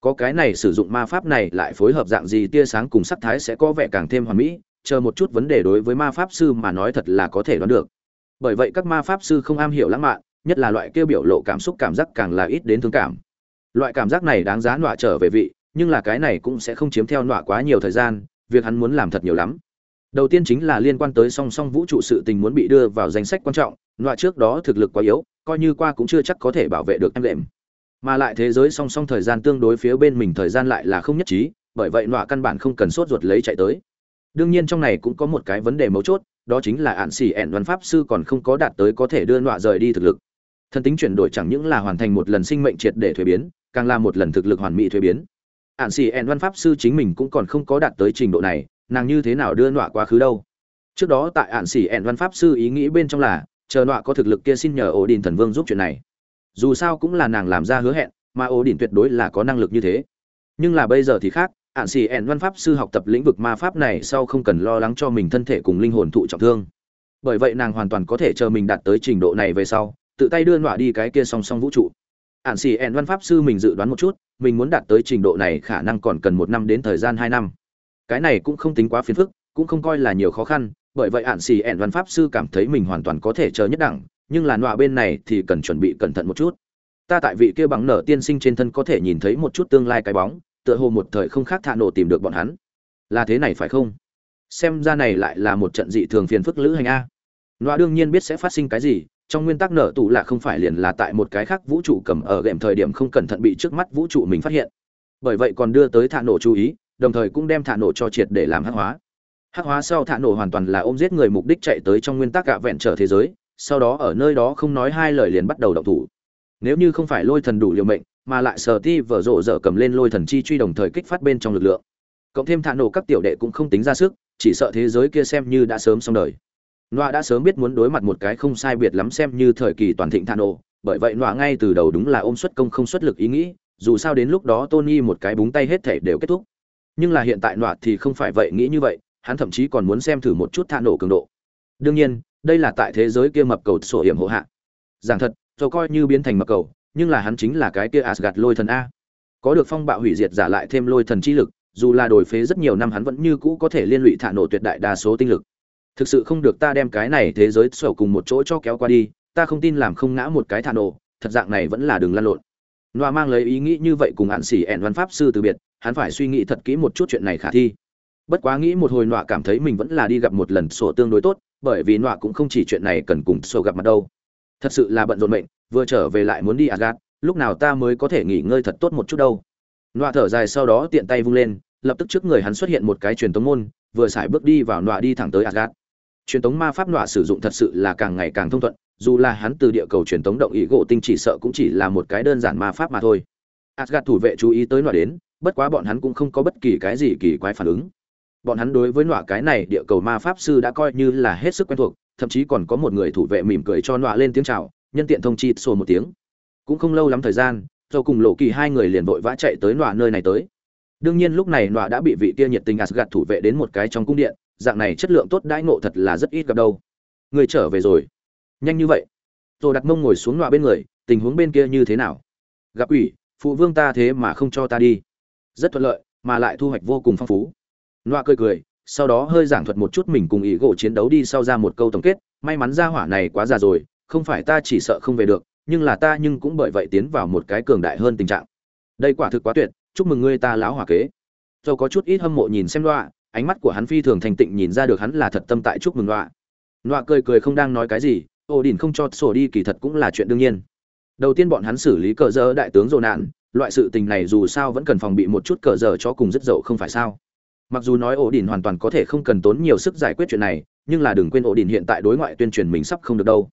Có cái này sử dụng ma pháp này lại phối hợp dạng gì tia sáng cùng sắc thái sẽ có vẻ càng thêm hoàn mỹ, chờ một chút vấn đề đối với ma pháp sư mà nói thật là có thể đoán được. Bởi vậy các ma pháp sư không am hiểu lãng mạn, nhất là loại kêu biểu lộ cảm xúc cảm giác càng là ít đến thương cảm. Loại cảm giác này đáng giá nọa trở về vị, nhưng là cái này cũng sẽ không chiếm theo nọa quá nhiều thời gian, việc hắn muốn làm thật nhiều lắm đầu tiên chính là liên quan tới song song vũ trụ sự tình muốn bị đưa vào danh sách quan trọng, loại trước đó thực lực quá yếu, coi như qua cũng chưa chắc có thể bảo vệ được em lệm. Mà lại thế giới song song thời gian tương đối phía bên mình thời gian lại là không nhất trí, bởi vậy nọa căn bản không cần sốt ruột lấy chạy tới. Đương nhiên trong này cũng có một cái vấn đề mấu chốt, đó chính là ạn xỉ ẹn văn pháp sư còn không có đạt tới có thể đưa nọa rời đi thực lực. Thần tính chuyển đổi chẳng những là hoàn thành một lần sinh mệnh triệt để thuế biến, càng là một lần thực lực hoàn mỹ thuế biến. Ạn xỉ ẹn văn pháp sư chính mình cũng còn không có đạt tới trình độ này nàng như thế nào đưa nọa quá khứ đâu? Trước đó tại ạn xỉ ẹn văn pháp sư ý nghĩ bên trong là, chờ nọa có thực lực kia xin nhờ ổ đình thần vương giúp chuyện này. Dù sao cũng là nàng làm ra hứa hẹn, mà ổ đình tuyệt đối là có năng lực như thế. Nhưng là bây giờ thì khác ạn xỉ ẹn văn pháp sư học tập lĩnh vực ma pháp này sau không cần lo lắng cho mình thân thể cùng linh hồn thụ trọng thương. Bởi vậy nàng hoàn toàn có thể chờ mình đạt tới trình độ này về sau, tự tay đưa nọa đi cái kia song song vũ trụ. Ạn xỉ ẹn văn pháp sư mình dự đoán một chút, mình muốn đạt tới trình độ này khả năng còn cần một năm đến thời gian hai năm cái này cũng không tính quá phiền phức, cũng không coi là nhiều khó khăn, bởi vậy ạn xì ẹn văn pháp sư cảm thấy mình hoàn toàn có thể chờ nhất đẳng, nhưng là nọa bên này thì cần chuẩn bị cẩn thận một chút. Ta tại vị kia bằng nở tiên sinh trên thân có thể nhìn thấy một chút tương lai cái bóng, tựa hồ một thời không khác thạ nổ tìm được bọn hắn. Là thế này phải không? Xem ra này lại là một trận dị thường phiền phức lữ hành a. Nọa đương nhiên biết sẽ phát sinh cái gì, trong nguyên tắc nở tụ là không phải liền là tại một cái khác vũ trụ cầm ở gệm thời điểm không cẩn thận bị trước mắt vũ trụ mình phát hiện. Bởi vậy còn đưa tới thạ nổ chú ý đồng thời cũng đem thả nổ cho triệt để làm hắc hóa. Hắc hóa sau thả nổ hoàn toàn là ôm giết người mục đích chạy tới trong nguyên tắc gạ vẹn trở thế giới, sau đó ở nơi đó không nói hai lời liền bắt đầu động thủ. Nếu như không phải lôi thần đủ liều mệnh, mà lại sở ti vở rộ dở cầm lên lôi thần chi truy đồng thời kích phát bên trong lực lượng. Cộng thêm thả nổ các tiểu đệ cũng không tính ra sức, chỉ sợ thế giới kia xem như đã sớm xong đời. Noa đã sớm biết muốn đối mặt một cái không sai biệt lắm xem như thời kỳ toàn thịnh thản nổ, bởi vậy Noa ngay từ đầu đúng là ôm xuất công không xuất lực ý nghĩ, dù sao đến lúc đó Tony một cái búng tay hết thể đều kết thúc nhưng là hiện tại nọa thì không phải vậy nghĩ như vậy hắn thậm chí còn muốn xem thử một chút thạ nổ cường độ đương nhiên đây là tại thế giới kia mập cầu sổ hiểm hộ hạ giảng thật dầu coi như biến thành mập cầu nhưng là hắn chính là cái kia Asgard lôi thần a. Có được phong bạo hủy diệt giả lại thêm lôi thần chi lực, dù là đổi phế rất nhiều năm hắn vẫn như cũ có thể liên lụy thả nổ tuyệt đại đa số tinh lực. Thực sự không được ta đem cái này thế giới sổ cùng một chỗ cho kéo qua đi, ta không tin làm không ngã một cái thả nổ, thật dạng này vẫn là đường lăn lộn. Noa mang lấy ý nghĩ như vậy cùng hạn xỉ ẹn văn pháp sư từ biệt, hắn phải suy nghĩ thật kỹ một chút chuyện này khả thi. Bất quá nghĩ một hồi Nọa cảm thấy mình vẫn là đi gặp một lần sổ tương đối tốt, bởi vì Nọa cũng không chỉ chuyện này cần cùng sổ gặp mặt đâu. Thật sự là bận rộn mệnh, vừa trở về lại muốn đi agat lúc nào ta mới có thể nghỉ ngơi thật tốt một chút đâu. Nọa thở dài sau đó tiện tay vung lên, lập tức trước người hắn xuất hiện một cái truyền tống môn, vừa xài bước đi vào nọa đi thẳng tới agat Truyền tống ma pháp nọa sử dụng thật sự là càng ngày càng thông thuận, dù là hắn từ địa cầu truyền tống động ý gỗ tinh chỉ sợ cũng chỉ là một cái đơn giản ma pháp mà thôi. Asgard thủ vệ chú ý tới nọa đến, bất quá bọn hắn cũng không có bất kỳ cái gì kỳ quái phản ứng. Bọn hắn đối với nọa cái này địa cầu ma pháp sư đã coi như là hết sức quen thuộc, thậm chí còn có một người thủ vệ mỉm cười cho nọa lên tiếng chào, nhân tiện thông chi sổ một tiếng. Cũng không lâu lắm thời gian do cùng lộ kỳ hai người liền vội vã chạy tới nọa nơi này tới. Đương nhiên lúc này nọa đã bị vị kia nhiệt tình gạt thủ vệ đến một cái trong cung điện dạng này chất lượng tốt đãi ngộ thật là rất ít gặp đâu. Người trở về rồi. Nhanh như vậy. Rồi đặt mông ngồi xuống nọa bên người tình huống bên kia như thế nào? Gặp ủy phụ vương ta thế mà không cho ta đi rất thuận lợi, mà lại thu hoạch vô cùng phong phú. Loa cười cười, sau đó hơi giảng thuật một chút mình cùng ý gỗ chiến đấu đi sau ra một câu tổng kết, may mắn ra hỏa này quá già rồi, không phải ta chỉ sợ không về được, nhưng là ta nhưng cũng bởi vậy tiến vào một cái cường đại hơn tình trạng. Đây quả thực quá tuyệt, chúc mừng ngươi ta lão hỏa kế. Dầu có chút ít hâm mộ nhìn xem loa ánh mắt của hắn phi thường thành tịnh nhìn ra được hắn là thật tâm tại chúc mừng loa loa cười cười không đang nói cái gì ô đình không cho sổ đi kỳ thật cũng là chuyện đương nhiên. Đầu tiên bọn hắn xử lý cờ dơ đại tướng dồn nạn loại sự tình này dù sao vẫn cần phòng bị một chút cờ giờ cho cùng rất dậu không phải sao. Mặc dù nói ổ đỉnh hoàn toàn có thể không cần tốn nhiều sức giải quyết chuyện này, nhưng là đừng quên ổ đỉnh hiện tại đối ngoại tuyên truyền mình sắp không được đâu.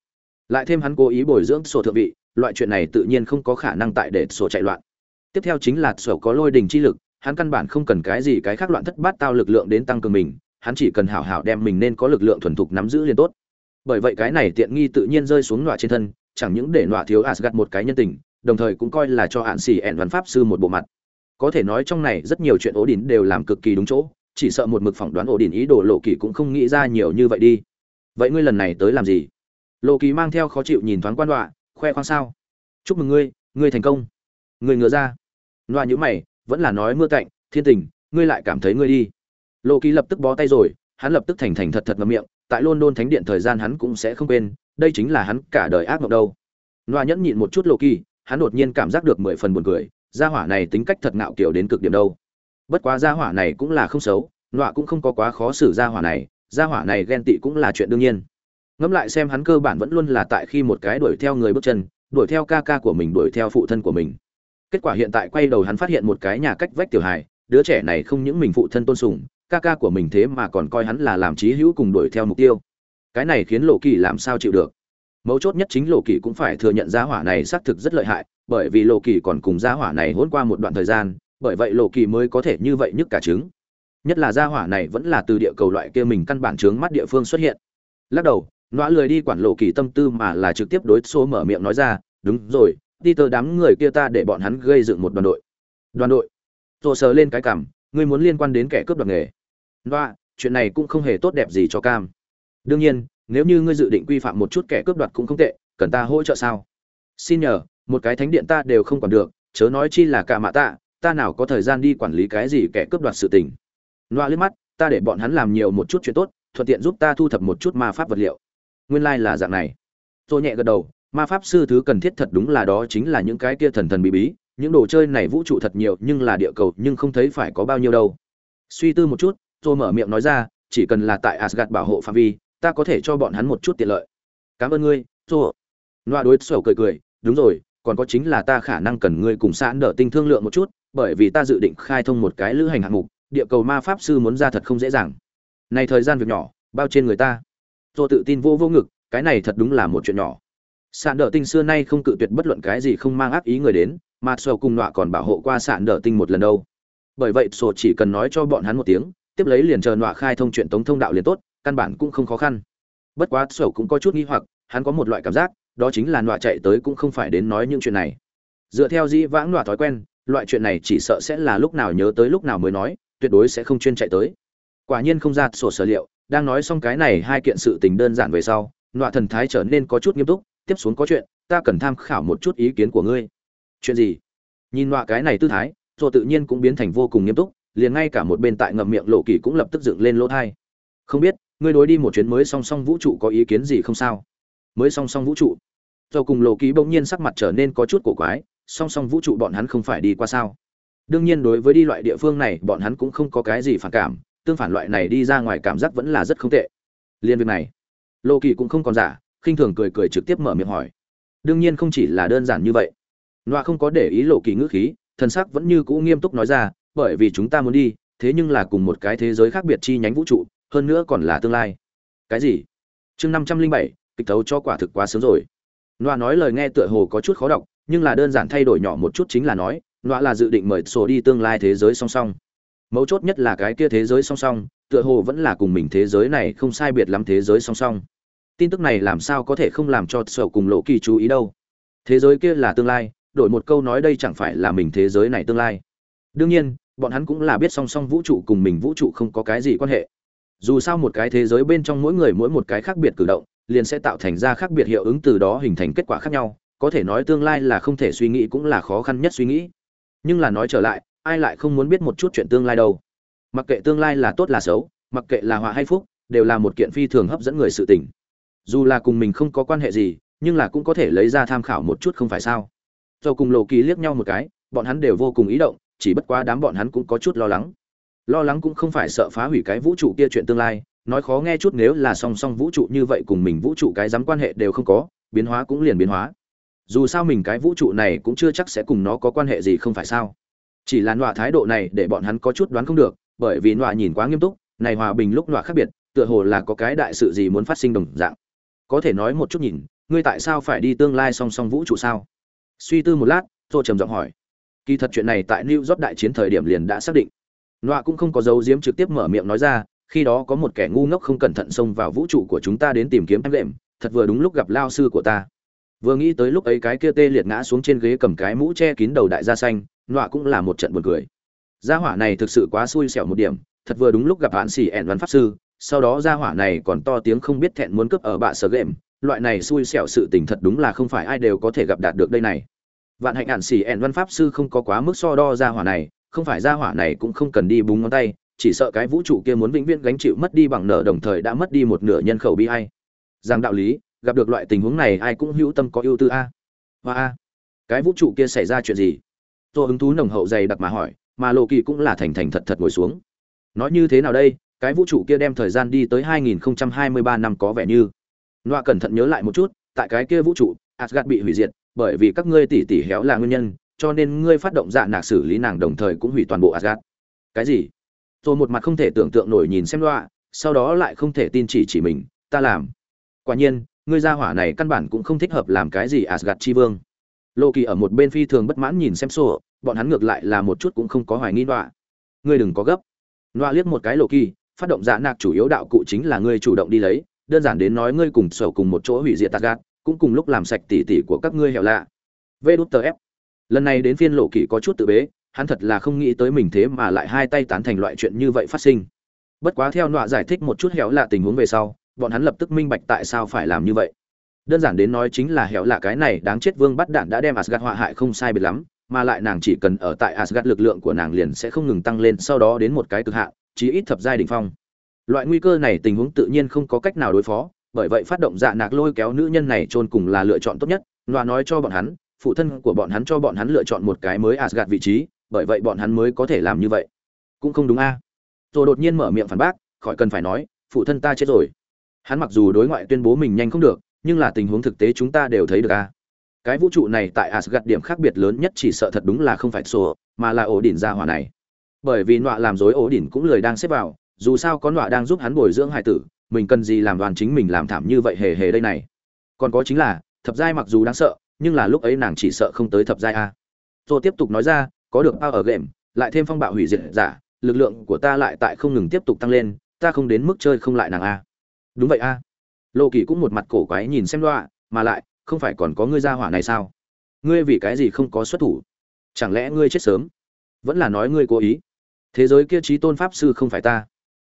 Lại thêm hắn cố ý bồi dưỡng sổ thượng vị, loại chuyện này tự nhiên không có khả năng tại để sổ chạy loạn. Tiếp theo chính là sổ có lôi đình chi lực, hắn căn bản không cần cái gì cái khác loạn thất bát tao lực lượng đến tăng cường mình, hắn chỉ cần hảo hảo đem mình nên có lực lượng thuần thục nắm giữ liền tốt. Bởi vậy cái này tiện nghi tự nhiên rơi xuống nọa trên thân, chẳng những để nọa thiếu asgad một cái nhân tình đồng thời cũng coi là cho hạn xỉ ẹn văn pháp sư một bộ mặt. Có thể nói trong này rất nhiều chuyện ổ đỉnh đều làm cực kỳ đúng chỗ, chỉ sợ một mực phỏng đoán ổ đỉnh ý đồ lộ kỳ cũng không nghĩ ra nhiều như vậy đi. Vậy ngươi lần này tới làm gì? Lộ kỳ mang theo khó chịu nhìn thoáng quan đoạ khoe khoang sao? Chúc mừng ngươi ngươi thành công. Ngươi ngựa ra. Loa nhữ mày, vẫn là nói mưa cạnh, thiên tình, ngươi lại cảm thấy ngươi đi. Lộ kỳ lập tức bó tay rồi, hắn lập tức thành thành thật thật ngậm miệng, tại london thánh điện thời gian hắn cũng sẽ không quên, đây chính là hắn cả đời ác mộng đâu. Loa nhẫn nhịn một chút lộ kỳ hắn đột nhiên cảm giác được mười phần buồn cười, gia hỏa này tính cách thật ngạo kiểu đến cực điểm đâu. Bất quá gia hỏa này cũng là không xấu, nọa cũng không có quá khó xử gia hỏa này, gia hỏa này ghen tị cũng là chuyện đương nhiên. Ngẫm lại xem hắn cơ bản vẫn luôn là tại khi một cái đuổi theo người bước chân, đuổi theo ca ca của mình, đuổi theo phụ thân của mình. Kết quả hiện tại quay đầu hắn phát hiện một cái nhà cách vách tiểu hài, đứa trẻ này không những mình phụ thân tôn sùng, ca ca của mình thế mà còn coi hắn là làm trí hữu cùng đuổi theo mục tiêu. Cái này khiến lộ kỳ làm sao chịu được? Mấu chốt nhất chính lộ kỳ cũng phải thừa nhận gia hỏa này xác thực rất lợi hại, bởi vì lộ kỳ còn cùng gia hỏa này hôn qua một đoạn thời gian, bởi vậy lộ kỳ mới có thể như vậy nhất cả trứng. Nhất là gia hỏa này vẫn là từ địa cầu loại kia mình căn bản trướng mắt địa phương xuất hiện. Lắc đầu, nọa lười đi quản lộ kỳ tâm tư mà là trực tiếp đối số mở miệng nói ra, đúng rồi, đi tờ đám người kia ta để bọn hắn gây dựng một đoàn đội. Đoàn đội? Rồ sờ lên cái cảm, ngươi muốn liên quan đến kẻ cướp đoạt nghề. Nọa, chuyện này cũng không hề tốt đẹp gì cho cam. Đương nhiên nếu như ngươi dự định quy phạm một chút kẻ cướp đoạt cũng không tệ, cần ta hỗ trợ sao? Xin nhờ, một cái thánh điện ta đều không còn được, chớ nói chi là cả mạ tạ, ta nào có thời gian đi quản lý cái gì kẻ cướp đoạt sự tình. Loa liếc mắt, ta để bọn hắn làm nhiều một chút chuyện tốt, thuận tiện giúp ta thu thập một chút ma pháp vật liệu. Nguyên lai là dạng này. Tôi nhẹ gật đầu, ma pháp sư thứ cần thiết thật đúng là đó chính là những cái kia thần thần bí bí, những đồ chơi này vũ trụ thật nhiều, nhưng là địa cầu, nhưng không thấy phải có bao nhiêu đâu. Suy tư một chút, tôi mở miệng nói ra, chỉ cần là tại asgad bảo hộ phạm vi ta có thể cho bọn hắn một chút tiện lợi. Cảm ơn ngươi tôi loa đối sầu cười cười, đúng rồi, còn có chính là ta khả năng cần ngươi cùng sẵn đỡ tinh thương lượng một chút, bởi vì ta dự định khai thông một cái lữ hành hạng mục, địa cầu ma pháp sư muốn ra thật không dễ dàng. Này thời gian việc nhỏ, bao trên người ta. Tôi tự tin vô vô ngực, cái này thật đúng là một chuyện nhỏ. Sạn đỡ tinh xưa nay không cự tuyệt bất luận cái gì không mang ác ý người đến, mà sầu cùng nọa còn bảo hộ qua sạn đỡ tinh một lần đâu. Bởi vậy sổ chỉ cần nói cho bọn hắn một tiếng, tiếp lấy liền chờ nọa khai thông chuyện tống thông đạo liền tốt căn bản cũng không khó khăn. Bất quá sổ cũng có chút nghi hoặc, hắn có một loại cảm giác, đó chính là nọa chạy tới cũng không phải đến nói những chuyện này. Dựa theo dĩ vãng nọa thói quen, loại chuyện này chỉ sợ sẽ là lúc nào nhớ tới lúc nào mới nói, tuyệt đối sẽ không chuyên chạy tới. Quả nhiên không ra sổ sở liệu, đang nói xong cái này hai kiện sự tình đơn giản về sau, nọa thần thái trở nên có chút nghiêm túc, tiếp xuống có chuyện, ta cần tham khảo một chút ý kiến của ngươi. Chuyện gì? Nhìn nọa cái này tư thái rồi tự nhiên cũng biến thành vô cùng nghiêm túc, liền ngay cả một bên tại ngậm miệng lộ kỳ cũng lập tức dựng lên lỗ thai. Không biết ngươi đối đi một chuyến mới song song vũ trụ có ý kiến gì không sao? Mới song song vũ trụ? Do cùng lộ ký bỗng nhiên sắc mặt trở nên có chút cổ quái, song song vũ trụ bọn hắn không phải đi qua sao? Đương nhiên đối với đi loại địa phương này, bọn hắn cũng không có cái gì phản cảm, tương phản loại này đi ra ngoài cảm giác vẫn là rất không tệ. Liên việc này lộ kỳ cũng không còn giả, khinh thường cười cười trực tiếp mở miệng hỏi. Đương nhiên không chỉ là đơn giản như vậy. Loa không có để ý lộ kỳ ngữ khí, thần sắc vẫn như cũ nghiêm túc nói ra, bởi vì chúng ta muốn đi, thế nhưng là cùng một cái thế giới khác biệt chi nhánh vũ trụ hơn nữa còn là tương lai. Cái gì? Chương năm trăm linh bảy, kịch thấu cho quả thực quá sớm rồi. Loa nói lời nghe tựa hồ có chút khó đọc, nhưng là đơn giản thay đổi nhỏ một chút chính là nói loa là dự định mời sổ đi tương lai thế giới song song. Mấu chốt nhất là cái kia thế giới song song, tựa hồ vẫn là cùng mình thế giới này không sai biệt lắm thế giới song song. Tin tức này làm sao có thể không làm cho sổ cùng lộ kỳ chú ý đâu? Thế giới kia là tương lai, đổi một câu nói đây chẳng phải là mình thế giới này tương lai. Đương nhiên, bọn hắn cũng là biết song song vũ trụ cùng mình vũ trụ không có cái gì quan hệ dù sao một cái thế giới bên trong mỗi người mỗi một cái khác biệt cử động, liền sẽ tạo thành ra khác biệt hiệu ứng từ đó hình thành kết quả khác nhau, có thể nói tương lai là không thể suy nghĩ cũng là khó khăn nhất suy nghĩ. Nhưng là nói trở lại, ai lại không muốn biết một chút chuyện tương lai đâu? Mặc kệ tương lai là tốt là xấu, mặc kệ là họa hay phúc, đều là một kiện phi thường hấp dẫn người sự tình. Dù là cùng mình không có quan hệ gì, nhưng là cũng có thể lấy ra tham khảo một chút không phải sao? Do cùng lộ kỳ liếc nhau một cái, bọn hắn đều vô cùng ý động, chỉ bất quá đám bọn hắn cũng có chút lo lắng lo lắng cũng không phải sợ phá hủy cái vũ trụ kia chuyện tương lai, nói khó nghe chút nếu là song song vũ trụ như vậy cùng mình vũ trụ cái dám quan hệ đều không có, biến hóa cũng liền biến hóa. Dù sao mình cái vũ trụ này cũng chưa chắc sẽ cùng nó có quan hệ gì không phải sao. Chỉ là nọa thái độ này để bọn hắn có chút đoán không được, bởi vì nọa nhìn quá nghiêm túc, này hòa bình lúc nọa khác biệt, tựa hồ là có cái đại sự gì muốn phát sinh đồng dạng. Có thể nói một chút nhìn, ngươi tại sao phải đi tương lai song song vũ trụ sao? Suy tư một lát tôi trầm giọng hỏi. Kỳ thật chuyện này tại new york đại chiến thời điểm liền đã xác định nọa cũng không có dấu diếm trực tiếp mở miệng nói ra, khi đó có một kẻ ngu ngốc không cẩn thận xông vào vũ trụ của chúng ta đến tìm kiếm em lệm, thật vừa đúng lúc gặp lao sư của ta. Vừa nghĩ tới lúc ấy cái kia tê liệt ngã xuống trên ghế cầm cái mũ che kín đầu đại gia xanh, nọa cũng là một trận buồn cười. Gia hỏa này thực sự quá xui xẻo một điểm, thật vừa đúng lúc gặp hạn xỉ ẹn văn pháp sư, sau đó gia hỏa này còn to tiếng không biết thẹn muốn cướp ở bạ sở game loại này xui xẻo sự tình thật đúng là không phải ai đều có thể gặp đạt được đây này. Vạn hạnh hạn xỉ ẹn văn pháp sư không có quá mức so đo gia hỏa này không phải gia hỏa này cũng không cần đi búng ngón tay chỉ sợ cái vũ trụ kia muốn vĩnh viễn gánh chịu mất đi bằng nợ đồng thời đã mất đi một nửa nhân khẩu bi hay rằng đạo lý gặp được loại tình huống này ai cũng hữu tâm có ưu tư a. Và a. Cái vũ trụ kia xảy ra chuyện gì? Tôi hứng thú nồng hậu dày đặc mà hỏi mà lộ kỳ cũng là thành thành thật thật ngồi xuống. Nói như thế nào đây cái vũ trụ kia đem thời gian đi tới 2023 năm có vẻ như. Noa cẩn thận nhớ lại một chút, tại cái kia vũ trụ, asgad bị hủy diệt, bởi vì các ngươi tỉ tỷ héo là nguyên nhân, cho nên ngươi phát động dạ nạc xử lý nàng đồng thời cũng hủy toàn bộ Asgard. Cái gì? Rồi một mặt không thể tưởng tượng nổi nhìn xem loa, sau đó lại không thể tin chỉ chỉ mình, ta làm. Quả nhiên, ngươi gia hỏa này căn bản cũng không thích hợp làm cái gì Asgard chi vương. Loki ở một bên phi thường bất mãn nhìn xem sổ, bọn hắn ngược lại là một chút cũng không có hoài nghi loa. Ngươi đừng có gấp. Loa liếc một cái Loki, phát động dạ nạc chủ yếu đạo cụ chính là ngươi chủ động đi lấy, đơn giản đến nói ngươi cùng sở cùng một chỗ hủy diệt Asgard, gạt cũng cùng lúc làm sạch tỷ tỷ của các ngươi hẻo lạ vê đút tờ ép lần này đến phiên lộ kỷ có chút tự bế, hắn thật là không nghĩ tới mình thế mà lại hai tay tán thành loại chuyện như vậy phát sinh. Bất quá theo nọa giải thích một chút hẻo lạ tình huống về sau, bọn hắn lập tức minh bạch tại sao phải làm như vậy. Đơn giản đến nói chính là hẻo lạ cái này đáng chết vương bắt đạn đã đem asgad họa hại không sai biệt lắm, mà lại nàng chỉ cần ở tại asgad lực lượng của nàng liền sẽ không ngừng tăng lên sau đó đến một cái cực hạn, chí ít thập giai đỉnh phong. Loại nguy cơ này tình huống tự nhiên không có cách nào đối phó, bởi vậy phát động dạ nạc lôi kéo nữ nhân này chôn cùng là lựa chọn tốt nhất loa nói cho bọn hắn phụ thân của bọn hắn cho bọn hắn lựa chọn một cái mới Asgard vị trí, bởi vậy bọn hắn mới có thể làm như vậy. Cũng không đúng a. Rồi đột nhiên mở miệng phản bác, khỏi cần phải nói, phụ thân ta chết rồi. Hắn mặc dù đối ngoại tuyên bố mình nhanh không được, nhưng là tình huống thực tế chúng ta đều thấy được a. Cái vũ trụ này tại Asgard điểm khác biệt lớn nhất chỉ sợ thật đúng là không phải sổ, mà là ổ đỉnh gia hỏa này. Bởi vì nọa làm dối ổ đỉnh cũng lời đang xếp vào, dù sao con nọa đang giúp hắn bồi dưỡng hải tử, mình cần gì làm đoàn chính mình làm thảm như vậy hề hề đây này. Còn có chính là, thập giai mặc dù đáng sợ nhưng là lúc ấy nàng chỉ sợ không tới thập giai a. Rồi tiếp tục nói ra, có được bao ở game, lại thêm phong bạo hủy diệt giả, lực lượng của ta lại tại không ngừng tiếp tục tăng lên, ta không đến mức chơi không lại nàng a. Đúng vậy a. Lộ kỳ cũng một mặt cổ quái nhìn xem loa, mà lại, không phải còn có ngươi ra hỏa này sao? Ngươi vì cái gì không có xuất thủ? Chẳng lẽ ngươi chết sớm? Vẫn là nói ngươi cố ý. Thế giới kia trí tôn pháp sư không phải ta.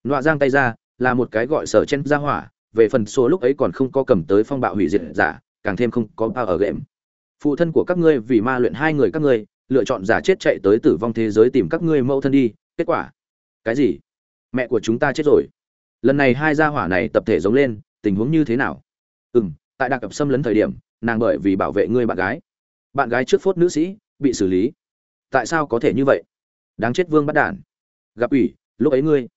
Loa giang tay ra, là một cái gọi sở chen ra hỏa, về phần số lúc ấy còn không có cầm tới phong bạo hủy diệt giả, càng thêm không có bao ở game phụ thân của các ngươi vì ma luyện hai người các ngươi, lựa chọn giả chết chạy tới tử vong thế giới tìm các ngươi mẫu thân đi, kết quả? Cái gì? Mẹ của chúng ta chết rồi. Lần này hai gia hỏa này tập thể giống lên, tình huống như thế nào? Ừ m tại đặc cập xâm lấn thời điểm, nàng bởi vì bảo vệ ngươi bạn gái. Bạn gái trước phốt nữ sĩ, bị xử lý. Tại sao có thể như vậy? Đáng chết vương bắt đản. Gặp ủy, lúc ấy ngươi.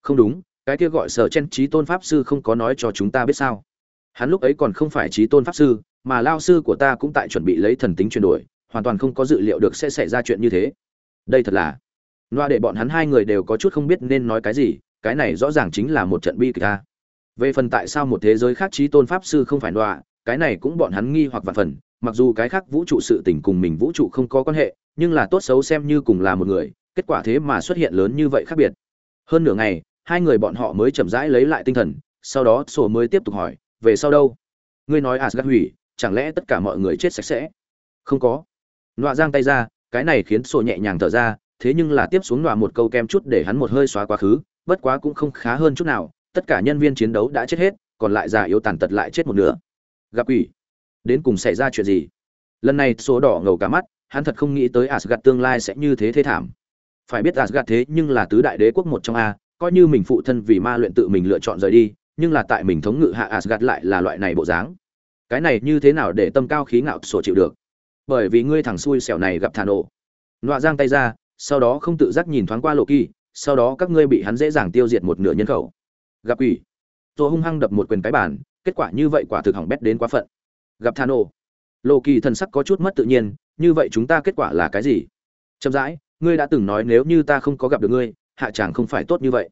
Không đúng, cái kia gọi sở chen trí tôn pháp sư không có nói cho chúng ta biết sao. Hắn lúc ấy còn không phải trí tôn pháp sư mà lao sư của ta cũng tại chuẩn bị lấy thần tính chuyển đổi, hoàn toàn không có dự liệu được sẽ xảy ra chuyện như thế. Đây thật là, loa để bọn hắn hai người đều có chút không biết nên nói cái gì, cái này rõ ràng chính là một trận bi kịch ta. Về phần tại sao một thế giới khác trí tôn pháp sư không phải loa, cái này cũng bọn hắn nghi hoặc vạn phần, mặc dù cái khác vũ trụ sự tình cùng mình vũ trụ không có quan hệ, nhưng là tốt xấu xem như cùng là một người, kết quả thế mà xuất hiện lớn như vậy khác biệt. Hơn nửa ngày, hai người bọn họ mới chậm rãi lấy lại tinh thần, sau đó sổ mới tiếp tục hỏi, về sau đâu? Ngươi nói asgad hủy chẳng lẽ tất cả mọi người chết sạch sẽ? Không có. Nọa giang tay ra, cái này khiến sổ nhẹ nhàng thở ra, thế nhưng là tiếp xuống nọa một câu kem chút để hắn một hơi xóa quá khứ, bất quá cũng không khá hơn chút nào, tất cả nhân viên chiến đấu đã chết hết, còn lại già yếu tàn tật lại chết một nửa. Gặp quỷ. Đến cùng xảy ra chuyện gì? Lần này số đỏ ngầu cả mắt, hắn thật không nghĩ tới asgad tương lai sẽ như thế thế thảm. Phải biết asgad thế nhưng là tứ đại đế quốc một trong a, coi như mình phụ thân vì ma luyện tự mình lựa chọn rời đi, nhưng là tại mình thống ngự hạ asgad lại là loại này bộ dáng cái này như thế nào để tâm cao khí ngạo sổ chịu được? Bởi vì ngươi thằng xui xẻo này gặp thà nổ. Nọa giang tay ra, sau đó không tự giác nhìn thoáng qua lộ kỳ, sau đó các ngươi bị hắn dễ dàng tiêu diệt một nửa nhân khẩu. Gặp quỷ. Tôi hung hăng đập một quyền cái bàn, kết quả như vậy quả thực hỏng bét đến quá phận. Gặp thà nổ. Lộ kỳ thần sắc có chút mất tự nhiên, như vậy chúng ta kết quả là cái gì? Chậm rãi, ngươi đã từng nói nếu như ta không có gặp được ngươi, hạ chàng không phải tốt như vậy.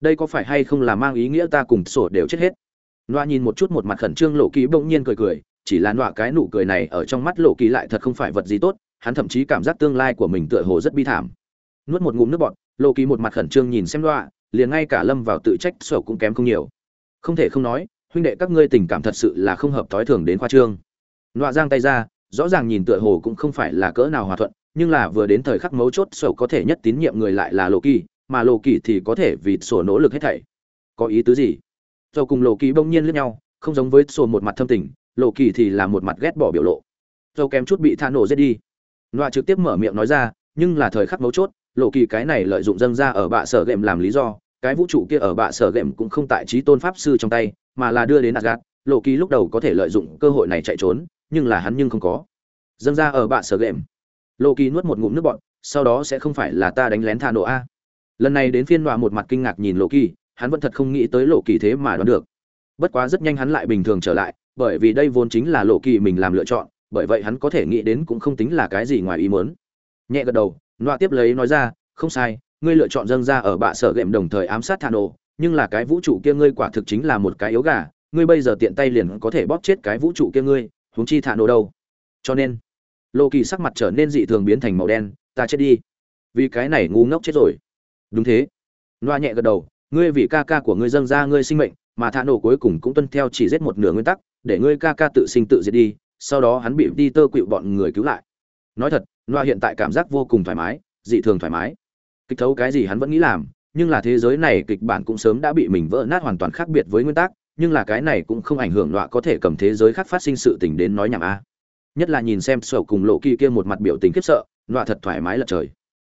Đây có phải hay không là mang ý nghĩa ta cùng sổ đều chết hết? Loa nhìn một chút một mặt khẩn trương lộ kỳ bỗng nhiên cười cười, chỉ là loa cái nụ cười này ở trong mắt lộ kỳ lại thật không phải vật gì tốt, hắn thậm chí cảm giác tương lai của mình tựa hồ rất bi thảm. Nuốt một ngụm nước bọt, lộ kỳ một mặt khẩn trương nhìn xem loa liền ngay cả lâm vào tự trách sổ cũng kém không nhiều. Không thể không nói, huynh đệ các ngươi tình cảm thật sự là không hợp tối thường đến khoa trương. Loa giang tay ra, rõ ràng nhìn tựa hồ cũng không phải là cỡ nào hòa thuận, nhưng là vừa đến thời khắc mấu chốt sổ có thể nhất tín nhiệm người lại là lộ kỳ, mà lộ kỳ thì có thể vì sổ nỗ lực hết thảy. Có ý tứ gì? Do cùng lộ kỳ bỗng nhiên lướt nhau không giống với sổ một mặt thâm tình lộ kỳ thì là một mặt ghét bỏ biểu lộ do kém chút bị tha nổ giết đi loa trực tiếp mở miệng nói ra nhưng là thời khắc mấu chốt lộ kỳ cái này lợi dụng dâng ra ở bạ sở gệm làm lý do cái vũ trụ kia ở bạ sở gệm cũng không tại trí tôn pháp sư trong tay mà là đưa đến Asgard. Lộ Kỳ lúc đầu có thể lợi dụng cơ hội này chạy trốn, nhưng là hắn nhưng không có. Dâng ra ở bạ sở gệm. Lộ Kỳ nuốt một ngụm nước bọt, sau đó sẽ không phải là ta đánh lén thả nổ a. Lần này đến phiên Nọa một mặt kinh ngạc nhìn Lộ Kỳ, hắn vẫn thật không nghĩ tới Lộ Kỳ thế mà đoán được. Bất quá rất nhanh hắn lại bình thường trở lại, bởi vì đây vốn chính là Lộ Kỳ mình làm lựa chọn, bởi vậy hắn có thể nghĩ đến cũng không tính là cái gì ngoài ý muốn. Nhẹ gật đầu, Nọa tiếp lấy nói ra, không sai, ngươi lựa chọn dâng ra ở bạ sở gệm đồng thời ám sát Thà Nộ, nhưng là cái vũ trụ kia ngươi quả thực chính là một cái yếu gà, ngươi bây giờ tiện tay liền có thể bóp chết cái vũ trụ kia ngươi, huống chi Thà Nộ đâu. Cho nên, lộ Kỳ sắc mặt trở nên dị thường biến thành màu đen, ta chết đi. Vì cái này ngu ngốc chết rồi. Đúng thế. Loa nhẹ gật đầu, ngươi vì ca ca của ngươi dâng ra ngươi sinh mệnh, mà thả nổ cuối cùng cũng tuân theo chỉ giết một nửa nguyên tắc, để ngươi ca ca tự sinh tự diệt đi, sau đó hắn bị đi tơ quỵu bọn người cứu lại. Nói thật, Loa hiện tại cảm giác vô cùng thoải mái, dị thường thoải mái. Kịch thấu cái gì hắn vẫn nghĩ làm, nhưng là thế giới này kịch bản cũng sớm đã bị mình vỡ nát hoàn toàn khác biệt với nguyên tắc, nhưng là cái này cũng không ảnh hưởng đọa có thể cầm thế giới khác phát sinh sự tình đến nói nhảm a. Nhất là nhìn xem sầu cùng lộ kỳ kia một mặt biểu tình khiếp sợ, đọa thật thoải mái lật trời.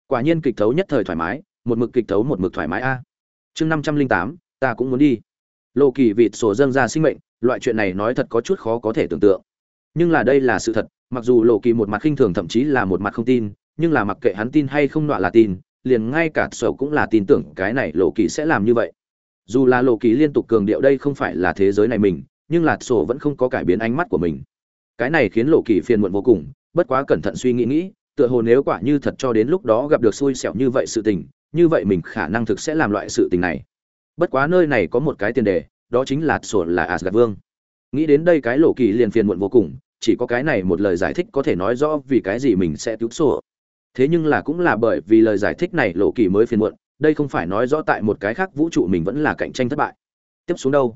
Quả nhiên kịch thấu nhất thời thoải mái, một mực kịch thấu một mực thoải mái a. Chương năm trăm linh tám ta cũng muốn đi. Lộ kỳ vịt sổ dâng ra sinh mệnh, loại chuyện này nói thật có chút khó có thể tưởng tượng. Nhưng là đây là sự thật, mặc dù lộ kỳ một mặt khinh thường thậm chí là một mặt không tin, nhưng là mặc kệ hắn tin hay không nọa là tin, liền ngay cả sở cũng là tin tưởng cái này lộ kỳ sẽ làm như vậy dù là lộ kỳ liên tục cường điệu đây không phải là thế giới này mình nhưng là sổ vẫn không có cải biến ánh mắt của mình cái này khiến lộ kỳ phiền muộn vô cùng bất quá cẩn thận suy nghĩ nghĩ tựa hồ nếu quả như thật cho đến lúc đó gặp được xui xẻo như vậy sự tình như vậy mình khả năng thực sẽ làm loại sự tình này. Bất quá nơi này có một cái tiền đề, đó chính là sổ là asgad vương. Nghĩ đến đây cái lộ kỳ liền phiền muộn vô cùng, chỉ có cái này một lời giải thích có thể nói rõ vì cái gì mình sẽ cứu sổ. Thế nhưng là cũng là bởi vì lời giải thích này lộ kỳ mới phiền muộn, đây không phải nói rõ tại một cái khác vũ trụ mình vẫn là cạnh tranh thất bại. Tiếp xuống đâu?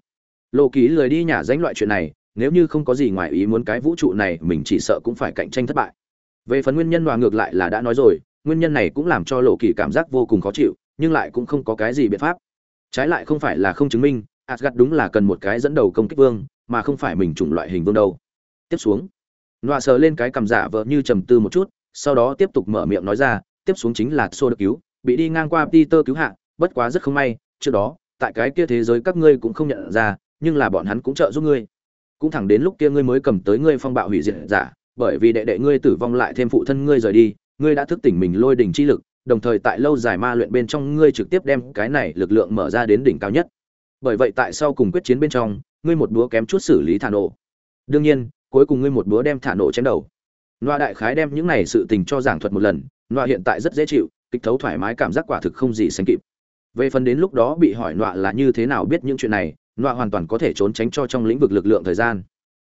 Lộ kỳ lười đi nhả danh loại chuyện này, nếu như không có gì ngoài ý muốn cái vũ trụ này mình chỉ sợ cũng phải cạnh tranh thất bại. Về phần nguyên nhân hòa ngược lại là đã nói rồi nguyên nhân này cũng làm cho lộ kỳ cảm giác vô cùng khó chịu nhưng lại cũng không có cái gì biện pháp trái lại không phải là không chứng minh asgad đúng là cần một cái dẫn đầu công kích vương mà không phải mình chủng loại hình vương đâu tiếp xuống nọa sờ lên cái cầm giả vợ như trầm tư một chút sau đó tiếp tục mở miệng nói ra, tiếp xuống chính là Xô được cứu, bị đi ngang qua Peter cứu hạ, bất quá rất không may, trước đó, tại cái kia thế giới các ngươi cũng không nhận ra, nhưng là bọn hắn cũng trợ giúp ngươi. Cũng thẳng đến lúc kia ngươi mới cầm tới ngươi phong bạo hủy diệt giả, bởi vì đệ đệ ngươi tử vong lại thêm phụ thân ngươi rời đi, ngươi đã thức tỉnh mình lôi đỉnh chi lực, đồng thời tại lâu dài ma luyện bên trong ngươi trực tiếp đem cái này lực lượng mở ra đến đỉnh cao nhất. Bởi vậy tại sau cùng quyết chiến bên trong, ngươi một búa kém chút xử lý thả nổ. Đương nhiên, cuối cùng ngươi một búa đem thả nổ chém đầu. Loa đại khái đem những này sự tình cho giảng thuật một lần, Loa hiện tại rất dễ chịu, kịch thấu thoải mái cảm giác quả thực không gì sánh kịp. Về phần đến lúc đó bị hỏi Loa là như thế nào biết những chuyện này, Loa hoàn toàn có thể trốn tránh cho trong lĩnh vực lực lượng thời gian.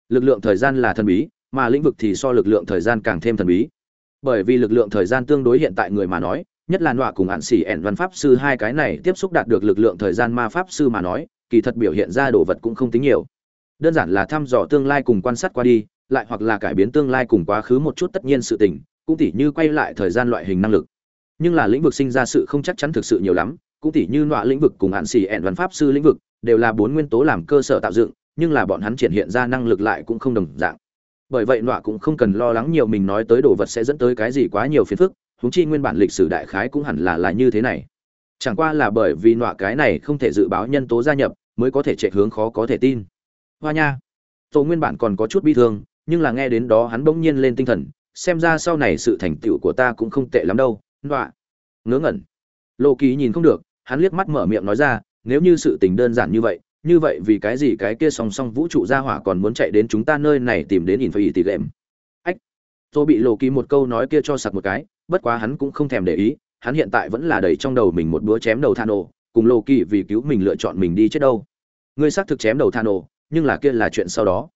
Lực lượng thời gian là thần bí, mà lĩnh vực thì so lực lượng thời gian càng thêm thần bí. Bởi vì lực lượng thời gian tương đối hiện tại người mà nói, nhất là nọa cùng Hạn xỉ ẻn văn pháp sư hai cái này tiếp xúc đạt được lực lượng thời gian ma pháp sư mà nói, kỳ thật biểu hiện ra đồ vật cũng không tính nhiều. Đơn giản là thăm dò tương lai cùng quan sát qua đi, lại hoặc là cải biến tương lai cùng quá khứ một chút tất nhiên sự tình, cũng tỉ như quay lại thời gian loại hình năng lực. Nhưng là lĩnh vực sinh ra sự không chắc chắn thực sự nhiều lắm, cũng tỉ như nọa lĩnh vực cùng hạn xỉ ẻn văn pháp sư lĩnh vực, đều là bốn nguyên tố làm cơ sở tạo dựng, nhưng là bọn hắn triển hiện ra năng lực lại cũng không đồng dạng bởi vậy nọa cũng không cần lo lắng nhiều mình nói tới đồ vật sẽ dẫn tới cái gì quá nhiều phiền phức húng chi nguyên bản lịch sử đại khái cũng hẳn là là như thế này. Chẳng qua là bởi vì nọa cái này không thể dự báo nhân tố gia nhập, mới có thể chạy hướng khó có thể tin. Hoa nha. Tổ nguyên bản còn có chút bi thương, nhưng là nghe đến đó hắn bỗng nhiên lên tinh thần, xem ra sau này sự thành tựu của ta cũng không tệ lắm đâu, nọa. Ngớ ngẩn. Lộ ký nhìn không được, hắn liếc mắt mở miệng nói ra, nếu như sự tình đơn giản như vậy như vậy vì cái gì cái kia song song vũ trụ ra hỏa còn muốn chạy đến chúng ta nơi này tìm đến in phải tỷ lệm ách, tôi bị lộ ký một câu nói kia cho sặc một cái, bất quá hắn cũng không thèm để ý, hắn hiện tại vẫn là đầy trong đầu mình một búa chém đầu thano cùng lộ kỳ vì cứu mình lựa chọn mình đi chết đâu. Ngươi xác thực chém đầu thano nhưng là kia là chuyện sau đó.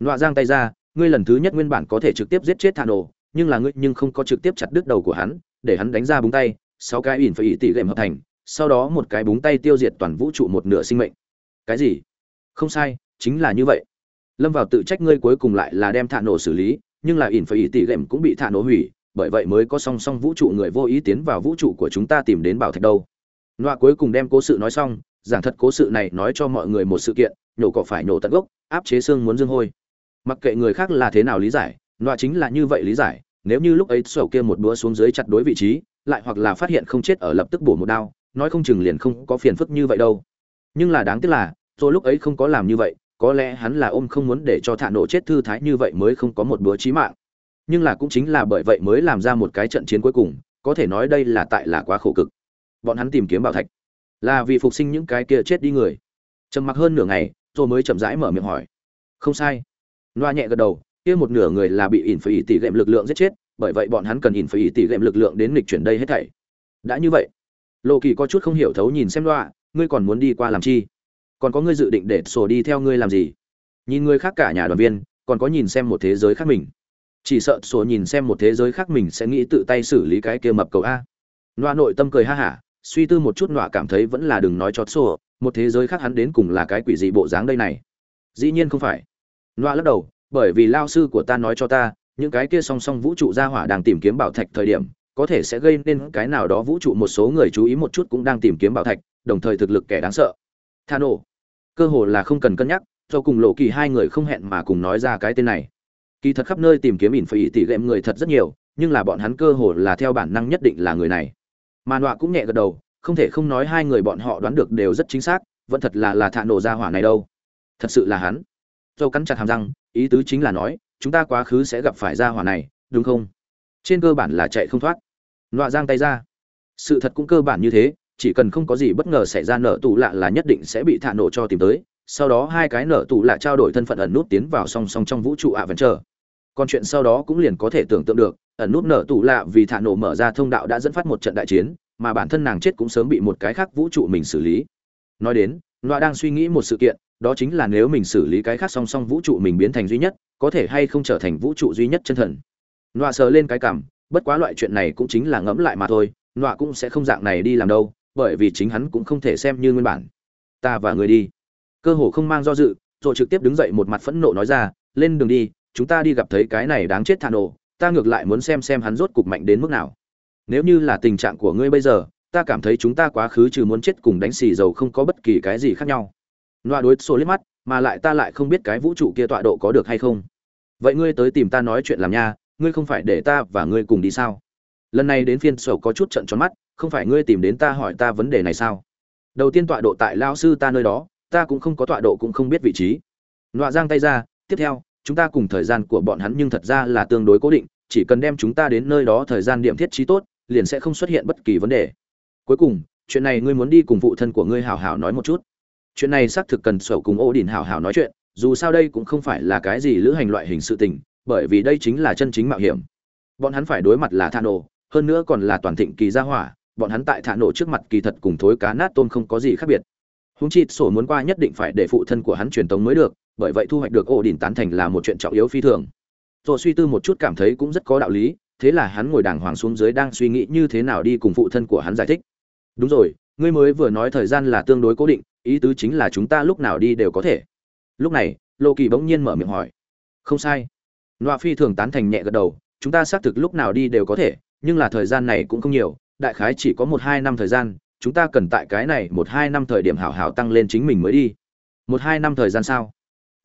Nọa giang tay ra, ngươi lần thứ nhất nguyên bản có thể trực tiếp giết chết thano nhưng là ngươi nhưng không có trực tiếp chặt đứt đầu của hắn, để hắn đánh ra búng tay, sáu cái ỉn phải ỉ tỷ gệm hợp thành, sau đó một cái búng tay tiêu diệt toàn vũ trụ một nửa sinh mệnh cái gì? Không sai, chính là như vậy. Lâm vào tự trách ngươi cuối cùng lại là đem thạ nổ xử lý, nhưng là ỉn phải ỉ tỷ gệm cũng bị thạ nổ hủy, bởi vậy mới có song song vũ trụ người vô ý tiến vào vũ trụ của chúng ta tìm đến bảo thạch đâu. Nọa cuối cùng đem cố sự nói xong, giảng thật cố sự này nói cho mọi người một sự kiện, nhổ cỏ phải nhổ tận gốc, áp chế xương muốn dương hôi. Mặc kệ người khác là thế nào lý giải, nọa chính là như vậy lý giải, nếu như lúc ấy sầu kia một búa xuống dưới chặt đối vị trí, lại hoặc là phát hiện không chết ở lập tức bổ một đao, nói không chừng liền không có phiền phức như vậy đâu nhưng là đáng tiếc là rồi lúc ấy không có làm như vậy, có lẽ hắn là ôm không muốn để cho thả nổ chết thư thái như vậy mới không có một bữa chí mạng. Nhưng là cũng chính là bởi vậy mới làm ra một cái trận chiến cuối cùng, có thể nói đây là tại là quá khổ cực. Bọn hắn tìm kiếm bảo thạch. Là vì phục sinh những cái kia chết đi người. Trầm mặc hơn nửa ngày rồi mới chậm rãi mở miệng hỏi. Không sai. Loa nhẹ gật đầu, kia một nửa người là bị ỉn phải tỷ lệm lực lượng giết chết, bởi vậy bọn hắn cần ỉn phải tỷ lệm lực lượng đến nghịch chuyển đây hết thảy. Đã như vậy lộ kỳ có chút không hiểu thấu nhìn xem loa ngươi còn muốn đi qua làm chi? Còn có ngươi dự định để sổ đi theo ngươi làm gì? Nhìn ngươi khác cả nhà đoàn viên, còn có nhìn xem một thế giới khác mình. Chỉ sợ sổ nhìn xem một thế giới khác mình sẽ nghĩ tự tay xử lý cái kia mập cầu a. Loa nội tâm cười ha hả, suy tư một chút nọa cảm thấy vẫn là đừng nói cho sổ, một thế giới khác hắn đến cùng là cái quỷ dị bộ dáng đây này. Dĩ nhiên không phải. Loa lắc đầu, bởi vì lao sư của ta nói cho ta, những cái kia song song vũ trụ gia hỏa đang tìm kiếm bảo thạch thời điểm, có thể sẽ gây nên cái nào đó vũ trụ một số người chú ý một chút cũng đang tìm kiếm bảo thạch đồng thời thực lực kẻ đáng sợ. Tha nổ cơ hồ là không cần cân nhắc do cùng lộ kỳ hai người không hẹn mà cùng nói ra cái tên này. Kỳ thật khắp nơi tìm kiếm ỉn phải tỷ gệm người thật rất nhiều, nhưng là bọn hắn cơ hồ là theo bản năng nhất định là người này. Mà nọa cũng nhẹ gật đầu, không thể không nói hai người bọn họ đoán được đều rất chính xác, vẫn thật là là thạ nổ ra hỏa này đâu. Thật sự là hắn. Dâu cắn chặt hàm răng, ý tứ chính là nói, chúng ta quá khứ sẽ gặp phải ra hỏa này, đúng không? Trên cơ bản là chạy không thoát. Nọa giang tay ra. Sự thật cũng cơ bản như thế chỉ cần không có gì bất ngờ xảy ra, nợ tù lạ là nhất định sẽ bị thả nổ cho tìm tới. Sau đó hai cái nợ tù lạ trao đổi thân phận ẩn nút tiến vào song song trong vũ trụ ạ vẫn chờ còn chuyện sau đó cũng liền có thể tưởng tượng được, ẩn nút nợ tù lạ vì thả nổ mở ra thông đạo đã dẫn phát một trận đại chiến, mà bản thân nàng chết cũng sớm bị một cái khác vũ trụ mình xử lý. Nói đến, loa đang suy nghĩ một sự kiện, đó chính là nếu mình xử lý cái khác song song vũ trụ mình biến thành duy nhất, có thể hay không trở thành vũ trụ duy nhất chân thần. Loa sờ lên cái cảm, bất quá loại chuyện này cũng chính là ngẫm lại mà thôi, loa cũng sẽ không dạng này đi làm đâu bởi vì chính hắn cũng không thể xem như nguyên bản. Ta và người đi. Cơ hồ không mang do dự, rồi trực tiếp đứng dậy một mặt phẫn nộ nói ra, lên đường đi, chúng ta đi gặp thấy cái này đáng chết thà nổ ta ngược lại muốn xem xem hắn rốt cục mạnh đến mức nào. Nếu như là tình trạng của ngươi bây giờ, ta cảm thấy chúng ta quá khứ trừ muốn chết cùng đánh xì dầu không có bất kỳ cái gì khác nhau. Loa đối số liếc mắt, mà lại ta lại không biết cái vũ trụ kia tọa độ có được hay không. Vậy ngươi tới tìm ta nói chuyện làm nha, ngươi không phải để ta và ngươi cùng đi sao? Lần này đến phiên sầu có chút trận tròn mắt không phải ngươi tìm đến ta hỏi ta vấn đề này sao? Đầu tiên tọa độ tại lao sư ta nơi đó, ta cũng không có tọa độ cũng không biết vị trí. Nọa giang tay ra, tiếp theo, chúng ta cùng thời gian của bọn hắn nhưng thật ra là tương đối cố định, chỉ cần đem chúng ta đến nơi đó thời gian điểm thiết trí tốt, liền sẽ không xuất hiện bất kỳ vấn đề. Cuối cùng, chuyện này ngươi muốn đi cùng phụ thân của ngươi hảo hảo nói một chút. Chuyện này xác thực cần sổ cùng ô đình hảo hảo nói chuyện, dù sao đây cũng không phải là cái gì lữ hành loại hình sự tình, bởi vì đây chính là chân chính mạo hiểm. Bọn hắn phải đối mặt là thà nổ hơn nữa còn là toàn thịnh kỳ gia hỏa bọn hắn tại thả nổ trước mặt kỳ thật cùng thối cá nát tôm không có gì khác biệt. Húng chi sổ muốn qua nhất định phải để phụ thân của hắn truyền tống mới được, bởi vậy thu hoạch được ổ đỉnh tán thành là một chuyện trọng yếu phi thường. Rồi suy tư một chút cảm thấy cũng rất có đạo lý, thế là hắn ngồi đàng hoàng xuống dưới đang suy nghĩ như thế nào đi cùng phụ thân của hắn giải thích. Đúng rồi, ngươi mới vừa nói thời gian là tương đối cố định, ý tứ chính là chúng ta lúc nào đi đều có thể. Lúc này lộ kỳ bỗng nhiên mở miệng hỏi. Không sai. Loa phi thường tán thành nhẹ gật đầu, chúng ta xác thực lúc nào đi đều có thể, nhưng là thời gian này cũng không nhiều đại khái chỉ có một hai năm thời gian, chúng ta cần tại cái này một hai năm thời điểm hảo hảo tăng lên chính mình mới đi. Một hai năm thời gian sao?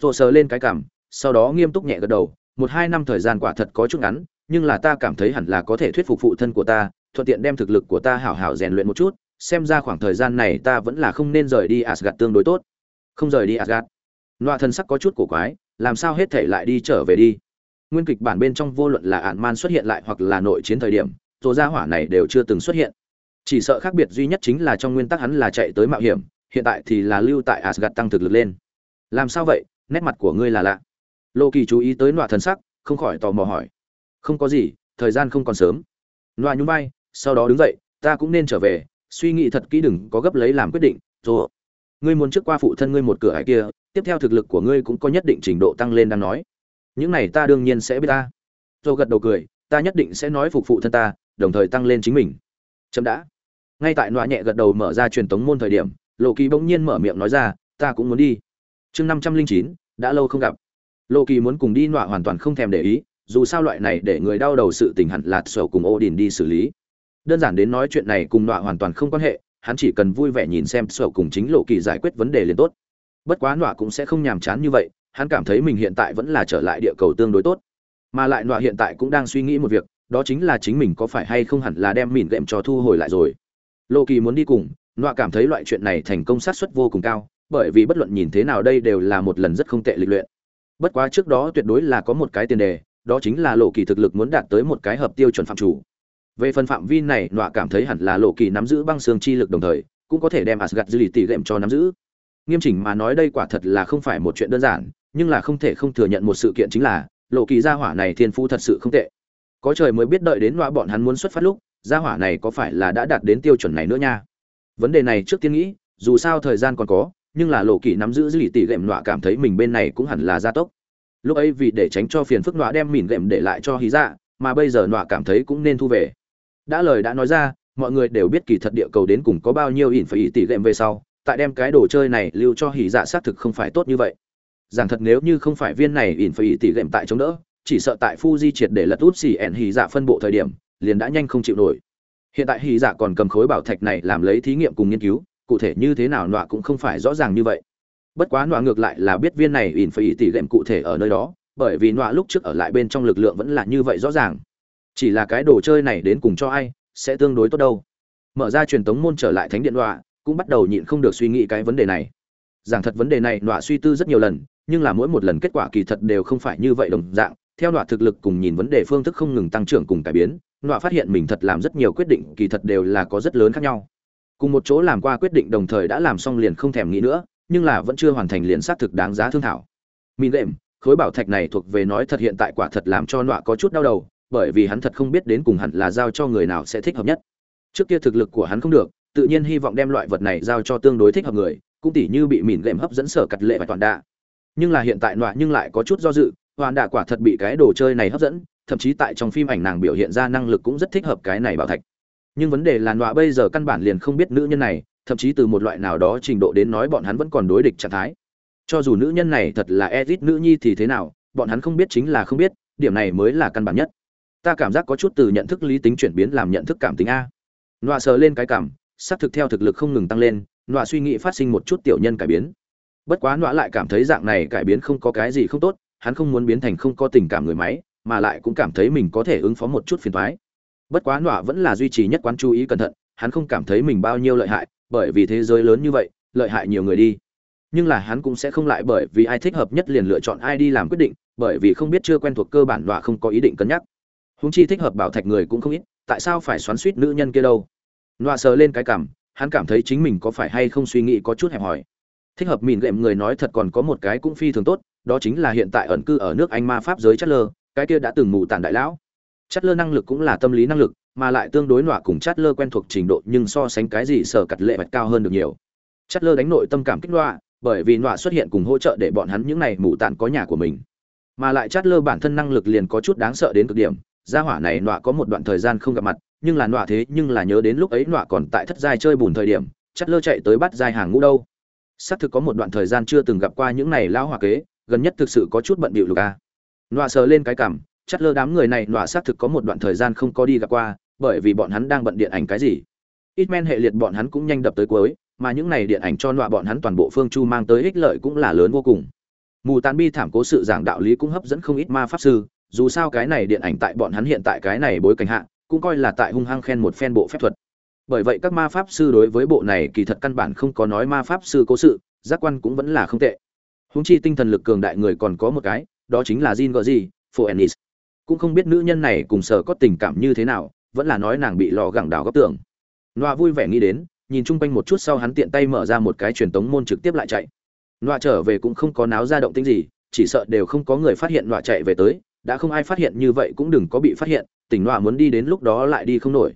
Rộ sờ lên cái cảm, sau đó nghiêm túc nhẹ gật đầu, một hai năm thời gian quả thật có chút ngắn, nhưng là ta cảm thấy hẳn là có thể thuyết phục phụ thân của ta, thuận tiện đem thực lực của ta hảo hảo rèn luyện một chút, xem ra khoảng thời gian này ta vẫn là không nên rời đi asgad tương đối tốt. Không rời đi asgad loa thân sắc có chút cổ quái, làm sao hết thể lại đi trở về đi? Nguyên kịch bản bên trong vô luận là ạn man xuất hiện lại hoặc là nội chiến thời điểm tổ gia hỏa này đều chưa từng xuất hiện. Chỉ sợ khác biệt duy nhất chính là trong nguyên tắc hắn là chạy tới mạo hiểm, hiện tại thì là lưu tại asgad tăng thực lực lên. Làm sao vậy? Nét mặt của ngươi là lạ. Lô kỳ chú ý tới nọa thần sắc, không khỏi tò mò hỏi. Không có gì, thời gian không còn sớm. Nọa nhún vai, sau đó đứng dậy, ta cũng nên trở về, suy nghĩ thật kỹ đừng có gấp lấy làm quyết định rồi ngươi muốn trước qua phụ thân ngươi một cửa hải kia, tiếp theo thực lực của ngươi cũng có nhất định trình độ tăng lên đang nói. Những này ta đương nhiên sẽ biết ta. Rồi gật đầu cười, ta nhất định sẽ nói phục phụ thân ta đồng thời tăng lên chính mình. Chậm đã. Ngay tại nọa nhẹ gật đầu mở ra truyền tống môn thời điểm lộ kỳ bỗng nhiên mở miệng nói ra, ta cũng muốn đi. Chương năm trăm linh chín, đã lâu không gặp. Lộ kỳ muốn cùng đi nọa hoàn toàn không thèm để ý, dù sao loại này để người đau đầu sự tình hẳn lạt sầu cùng ô đình đi xử lý. Đơn giản đến nói chuyện này cùng nọa hoàn toàn không quan hệ, hắn chỉ cần vui vẻ nhìn xem sầu cùng chính lộ kỳ giải quyết vấn đề liền tốt. Bất quá nọa cũng sẽ không nhàm chán như vậy, hắn cảm thấy mình hiện tại vẫn là trở lại địa cầu tương đối tốt. Mà lại nọa hiện tại cũng đang suy nghĩ một việc đó chính là chính mình có phải hay không hẳn là đem mìn gệm cho thu hồi lại rồi. Lộ kỳ muốn đi cùng, nọa cảm thấy loại chuyện này thành công sát suất vô cùng cao, bởi vì bất luận nhìn thế nào đây đều là một lần rất không tệ lịch luyện. Bất quá trước đó tuyệt đối là có một cái tiền đề, đó chính là lộ kỳ thực lực muốn đạt tới một cái hợp tiêu chuẩn phạm chủ. Về phần phạm vi này, nọa cảm thấy hẳn là lộ kỳ nắm giữ băng xương chi lực đồng thời, cũng có thể đem asgad dư lì tỷ lệm cho nắm giữ. Nghiêm chỉnh mà nói đây quả thật là không phải một chuyện đơn giản, nhưng là không thể không thừa nhận một sự kiện chính là lộ kỳ gia hỏa này thiên phu thật sự không tệ có trời mới biết đợi đến loại bọn hắn muốn xuất phát lúc, gia hỏa này có phải là đã đạt đến tiêu chuẩn này nữa nha? Vấn đề này trước tiên nghĩ, dù sao thời gian còn có, nhưng là lộ kỳ nắm giữ dư lì tỷ gệm nọa cảm thấy mình bên này cũng hẳn là gia tốc. Lúc ấy vì để tránh cho phiền phức nọa đem mìn gệm để lại cho hí dạ mà bây giờ nọa cảm thấy cũng nên thu về. Đã lời đã nói ra, mọi người đều biết kỳ thật địa cầu đến cùng có bao nhiêu ỉn phải ỉ tỷ gệm về sau, tại đem cái đồ chơi này lưu cho hỉ dạ xác thực không phải tốt như vậy. Rằng thật nếu như không phải viên này ỉn phải ỉ tỷ gệm tại chống đỡ chỉ sợ tại Fuji triệt để lật út xỉ ẻn hỉ dạ phân bộ thời điểm, liền đã nhanh không chịu nổi. Hiện tại hỉ dạ còn cầm khối bảo thạch này làm lấy thí nghiệm cùng nghiên cứu, cụ thể như thế nào nọa cũng không phải rõ ràng như vậy. Bất quá nọa ngược lại là biết viên này ỉn phải ý tỷ lệm cụ thể ở nơi đó, bởi vì nọa lúc trước ở lại bên trong lực lượng vẫn là như vậy rõ ràng. Chỉ là cái đồ chơi này đến cùng cho ai, sẽ tương đối tốt đâu. Mở ra truyền tống môn trở lại thánh điện nọa, cũng bắt đầu nhịn không được suy nghĩ cái vấn đề này. Giảng thật vấn đề này nọa suy tư rất nhiều lần, nhưng là mỗi một lần kết quả kỳ thật đều không phải như vậy đồng dạng theo nọa thực lực cùng nhìn vấn đề phương thức không ngừng tăng trưởng cùng cải biến, nọa phát hiện mình thật làm rất nhiều quyết định kỳ thật đều là có rất lớn khác nhau. Cùng một chỗ làm qua quyết định đồng thời đã làm xong liền không thèm nghĩ nữa, nhưng là vẫn chưa hoàn thành liền xác thực đáng giá thương thảo. Mìn đệm, khối bảo thạch này thuộc về nói thật hiện tại quả thật làm cho nọa có chút đau đầu, bởi vì hắn thật không biết đến cùng hẳn là giao cho người nào sẽ thích hợp nhất. Trước kia thực lực của hắn không được, tự nhiên hy vọng đem loại vật này giao cho tương đối thích hợp người, cũng tỉ như bị mìn đệm hấp dẫn sở cật lệ và toàn đạ nhưng là hiện tại nọa nhưng lại có chút do dự hoàn đạ quả thật bị cái đồ chơi này hấp dẫn, thậm chí tại trong phim ảnh nàng biểu hiện ra năng lực cũng rất thích hợp cái này bảo thạch. Nhưng vấn đề là nọa bây giờ căn bản liền không biết nữ nhân này, thậm chí từ một loại nào đó trình độ đến nói bọn hắn vẫn còn đối địch trạng thái. Cho dù nữ nhân này thật là edit nữ nhi thì thế nào, bọn hắn không biết chính là không biết, điểm này mới là căn bản nhất. Ta cảm giác có chút từ nhận thức lý tính chuyển biến làm nhận thức cảm tính a. Nọa sờ lên cái cảm, xác thực theo thực lực không ngừng tăng lên, nọa suy nghĩ phát sinh một chút tiểu nhân cải biến. Bất quá nọa lại cảm thấy dạng này cải biến không có cái gì không tốt hắn không muốn biến thành không có tình cảm người máy, mà lại cũng cảm thấy mình có thể ứng phó một chút phiền thoái bất quá nọa vẫn là duy trì nhất quán chú ý cẩn thận, hắn không cảm thấy mình bao nhiêu lợi hại, bởi vì thế giới lớn như vậy, lợi hại nhiều người đi. Nhưng là hắn cũng sẽ không lại bởi vì ai thích hợp nhất liền lựa chọn ai đi làm quyết định, bởi vì không biết chưa quen thuộc cơ bản nọa không có ý định cân nhắc. Húng chi thích hợp bảo thạch người cũng không ít, tại sao phải xoắn suýt nữ nhân kia đâu? Nọa sờ lên cái cảm, hắn cảm thấy chính mình có phải hay không suy nghĩ có chút hẹp hòi. Thích hợp mìn gệm người nói thật còn có một cái cũng phi thường tốt đó chính là hiện tại ẩn cư ở nước anh ma pháp giới chất lơ cái kia đã từng mù tản đại lão. Chất lơ năng lực cũng là tâm lý năng lực, mà lại tương đối nọa cùng chất lơ quen thuộc trình độ nhưng so sánh cái gì sở cặt lệ bạch cao hơn được nhiều. Chất lơ đánh nội tâm cảm kích nọa, bởi vì nọa xuất hiện cùng hỗ trợ để bọn hắn những này mù tản có nhà của mình. Mà lại chất lơ bản thân năng lực liền có chút đáng sợ đến cực điểm, gia hỏa này nọa có một đoạn thời gian không gặp mặt, nhưng là nọa thế nhưng là nhớ đến lúc ấy nọa còn tại thất giai chơi bùn thời điểm chất lơ chạy tới bắt giai hàng ngũ đâu. Xác thực có một đoạn thời gian chưa từng gặp qua những này lão hỏa kế gần nhất thực sự có chút bận bịu lục a nọa sờ lên cái cảm chất lơ đám người này nọa xác thực có một đoạn thời gian không có đi gặp qua, bởi vì bọn hắn đang bận điện ảnh cái gì. Ít men hệ liệt bọn hắn cũng nhanh đập tới cuối, mà những này điện ảnh cho nọa bọn hắn toàn bộ phương chu mang tới ích lợi cũng là lớn vô cùng. Mù tán bi thảm cố sự giảng đạo lý cũng hấp dẫn không ít ma pháp sư, dù sao cái này điện ảnh tại bọn hắn hiện tại cái này bối cảnh hạ, cũng coi là tại hung hăng khen một phen bộ phép thuật. Bởi vậy các ma pháp sư đối với bộ này kỳ thật căn bản không có nói ma pháp sư cố sự, giác quan cũng vẫn là không tệ húng chi tinh thần lực cường đại người còn có một cái đó chính là Jin Gorgi, ennis Cũng không biết nữ nhân này cùng sở có tình cảm như thế nào, vẫn là nói nàng bị lò gẳng đảo góc tưởng. Noa vui vẻ nghĩ đến, nhìn chung quanh một chút sau hắn tiện tay mở ra một cái truyền tống môn trực tiếp lại chạy. Noa trở về cũng không có náo ra động tĩnh gì, chỉ sợ đều không có người phát hiện Noa chạy về tới, đã không ai phát hiện như vậy cũng đừng có bị phát hiện, tỉnh Noa muốn đi đến lúc đó lại đi không nổi.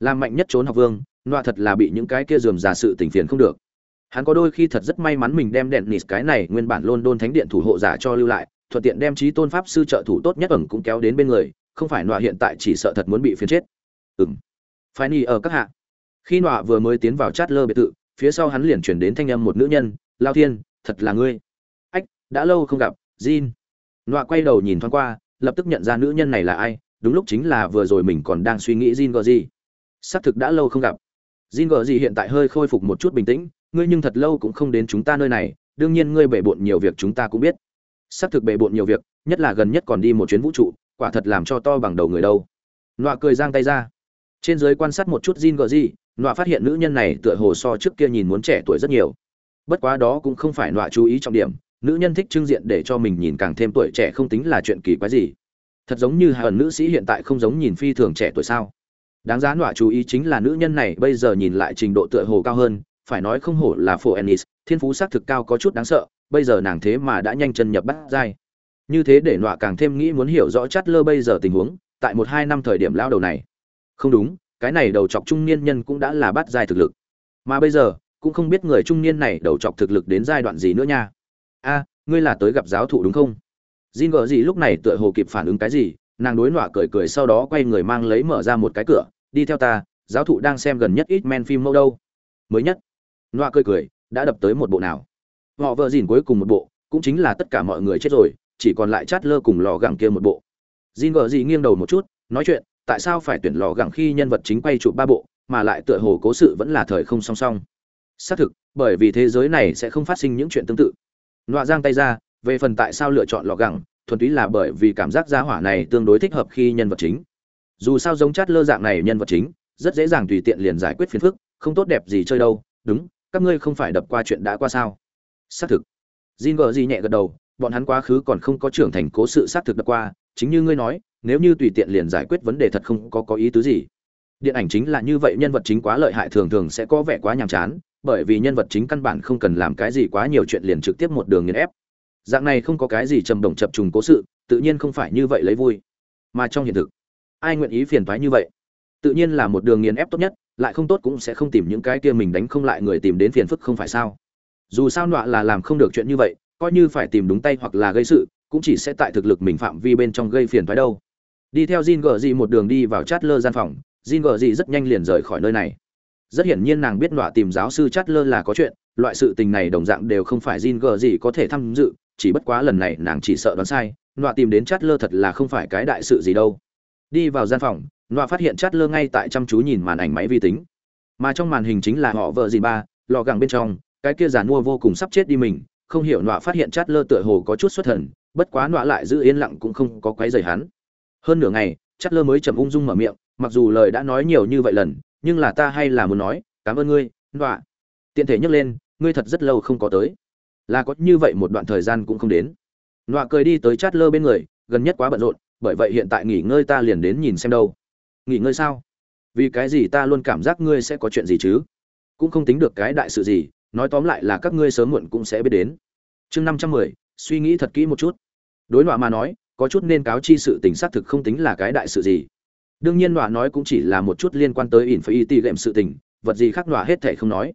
Làm mạnh nhất trốn học vương, Noa thật là bị những cái kia dườm giả sự tình phiền không được. Hắn có đôi khi thật rất may mắn mình đem đèn nịt cái này nguyên bản London thánh điện thủ hộ giả cho lưu lại, thuận tiện đem trí tôn pháp sư trợ thủ tốt nhất ẩn cũng kéo đến bên người không phải nọa hiện tại chỉ sợ thật muốn bị phiến chết. Ừm. phải ni ở các hạ. Khi nọa vừa mới tiến vào chát lơ biệt thự phía sau hắn liền chuyển đến thanh âm một nữ nhân lao thiên thật là ngươi. Ách đã lâu không gặp jin. Nọa quay đầu nhìn thoáng qua lập tức nhận ra nữ nhân này là ai đúng lúc chính là vừa rồi mình còn đang suy nghĩ jin gọi gì. Sắp thực đã lâu không gặp. Jin gọi gì hiện tại hơi khôi phục một chút bình tĩnh ngươi nhưng thật lâu cũng không đến chúng ta nơi này, đương nhiên ngươi bể bộn nhiều việc chúng ta cũng biết. Xác thực bể bộn nhiều việc, nhất là gần nhất còn đi một chuyến vũ trụ, quả thật làm cho to bằng đầu người đâu. Nọa cười giang tay ra. Trên giới quan sát một chút Jin gờ gì nọa phát hiện nữ nhân này tựa hồ so trước kia nhìn muốn trẻ tuổi rất nhiều. Bất quá đó cũng không phải nọa chú ý trọng điểm, nữ nhân thích trưng diện để cho mình nhìn càng thêm tuổi trẻ không tính là chuyện kỳ quái gì. Thật giống như hờn nữ sĩ hiện tại không giống nhìn phi thường trẻ tuổi sao. Đáng giá nọa chú ý chính là nữ nhân này bây giờ nhìn lại trình độ tựa hồ cao hơn phải nói không hổ là phổ ennis, thiên phú xác thực cao có chút đáng sợ, bây giờ nàng thế mà đã nhanh chân nhập bắt giai. Như thế để nọa càng thêm nghĩ muốn hiểu rõ chát lơ bây giờ tình huống, tại một hai năm thời điểm lao đầu này. Không đúng, cái này đầu chọc trung niên nhân cũng đã là bắt giai thực lực. Mà bây giờ, cũng không biết người trung niên này đầu chọc thực lực đến giai đoạn gì nữa nha. A, ngươi là tới gặp giáo thụ đúng không? Jin gỡ gì lúc này tựa hồ kịp phản ứng cái gì, nàng đối nọa cười cười sau đó quay người mang lấy mở ra một cái cửa, đi theo ta, giáo thụ đang xem gần nhất ít men phim mẫu đâu. Mới nhất? Noa cười cười, đã đập tới một bộ nào. Họ vợ dìn cuối cùng một bộ, cũng chính là tất cả mọi người chết rồi, chỉ còn lại chát lơ cùng lò gẳng kia một bộ. Dìn vợ gì nghiêng đầu một chút, nói chuyện, tại sao phải tuyển lò gẳng khi nhân vật chính quay chụp ba bộ, mà lại tựa hồ cố sự vẫn là thời không song song? Xác thực, bởi vì thế giới này sẽ không phát sinh những chuyện tương tự. Noa giang tay ra, về phần tại sao lựa chọn lò gẳng, thuần túy là bởi vì cảm giác gia hỏa này tương đối thích hợp khi nhân vật chính. Dù sao giống chát lơ dạng này nhân vật chính, rất dễ dàng tùy tiện liền giải quyết phiền phức, không tốt đẹp gì chơi đâu, đúng các ngươi không phải đập qua chuyện đã qua sao? Xác thực. Jin gờ gì nhẹ gật đầu, bọn hắn quá khứ còn không có trưởng thành cố sự xác thực đập qua, chính như ngươi nói, nếu như tùy tiện liền giải quyết vấn đề thật không có có ý tứ gì. Điện ảnh chính là như vậy, nhân vật chính quá lợi hại thường thường sẽ có vẻ quá nhàm chán, bởi vì nhân vật chính căn bản không cần làm cái gì quá nhiều chuyện liền trực tiếp một đường nghiền ép. Dạng này không có cái gì trầm đồng chập trùng cố sự, tự nhiên không phải như vậy lấy vui. Mà trong hiện thực, ai nguyện ý phiền thoái như vậy? Tự nhiên là một đường nghiền ép tốt nhất lại không tốt cũng sẽ không tìm những cái kia mình đánh không lại người tìm đến phiền phức không phải sao? Dù sao nọa là làm không được chuyện như vậy, coi như phải tìm đúng tay hoặc là gây sự, cũng chỉ sẽ tại thực lực mình phạm vi bên trong gây phiền thoái đâu. Đi theo Jin gờ Dị một đường đi vào chát lơ gian phòng, Jin gờ Dị rất nhanh liền rời khỏi nơi này. Rất hiển nhiên nàng biết nọa tìm giáo sư chát lơ là có chuyện, loại sự tình này đồng dạng đều không phải Jin gờ Dị có thể tham dự, chỉ bất quá lần này nàng chỉ sợ đoán sai, nọa tìm đến chát lơ thật là không phải cái đại sự gì đâu. Đi vào gian phòng nọa phát hiện chát lơ ngay tại chăm chú nhìn màn ảnh máy vi tính. Mà trong màn hình chính là họ vợ gì ba, lò gẳng bên trong, cái kia giàn mua vô cùng sắp chết đi mình. Không hiểu nọa phát hiện chát lơ tựa hồ có chút xuất thần, bất quá nọa lại giữ yên lặng cũng không có quấy rầy hắn. Hơn nửa ngày chát lơ mới chậm ung dung mở miệng, mặc dù lời đã nói nhiều như vậy lần, nhưng là ta hay là muốn nói, cảm ơn ngươi nọa tiện thể nhắc lên, ngươi thật rất lâu không có tới. Là có như vậy một đoạn thời gian cũng không đến. Nọa cười đi tới chát lơ bên người, gần nhất quá bận rộn, bởi vậy hiện tại nghỉ ngơi ta liền đến nhìn xem đâu nghỉ ngơi sao? Vì cái gì ta luôn cảm giác ngươi sẽ có chuyện gì chứ? Cũng không tính được cái đại sự gì, nói tóm lại là các ngươi sớm muộn cũng sẽ biết đến. Chương năm trăm mười, suy nghĩ thật kỹ một chút. Đối nọa mà nói, có chút nên cáo chi sự tình xác thực không tính là cái đại sự gì. Đương nhiên nọa nói cũng chỉ là một chút liên quan tới ỉn phải y tỉ gệm sự tình, vật gì khác nọa hết thể không nói.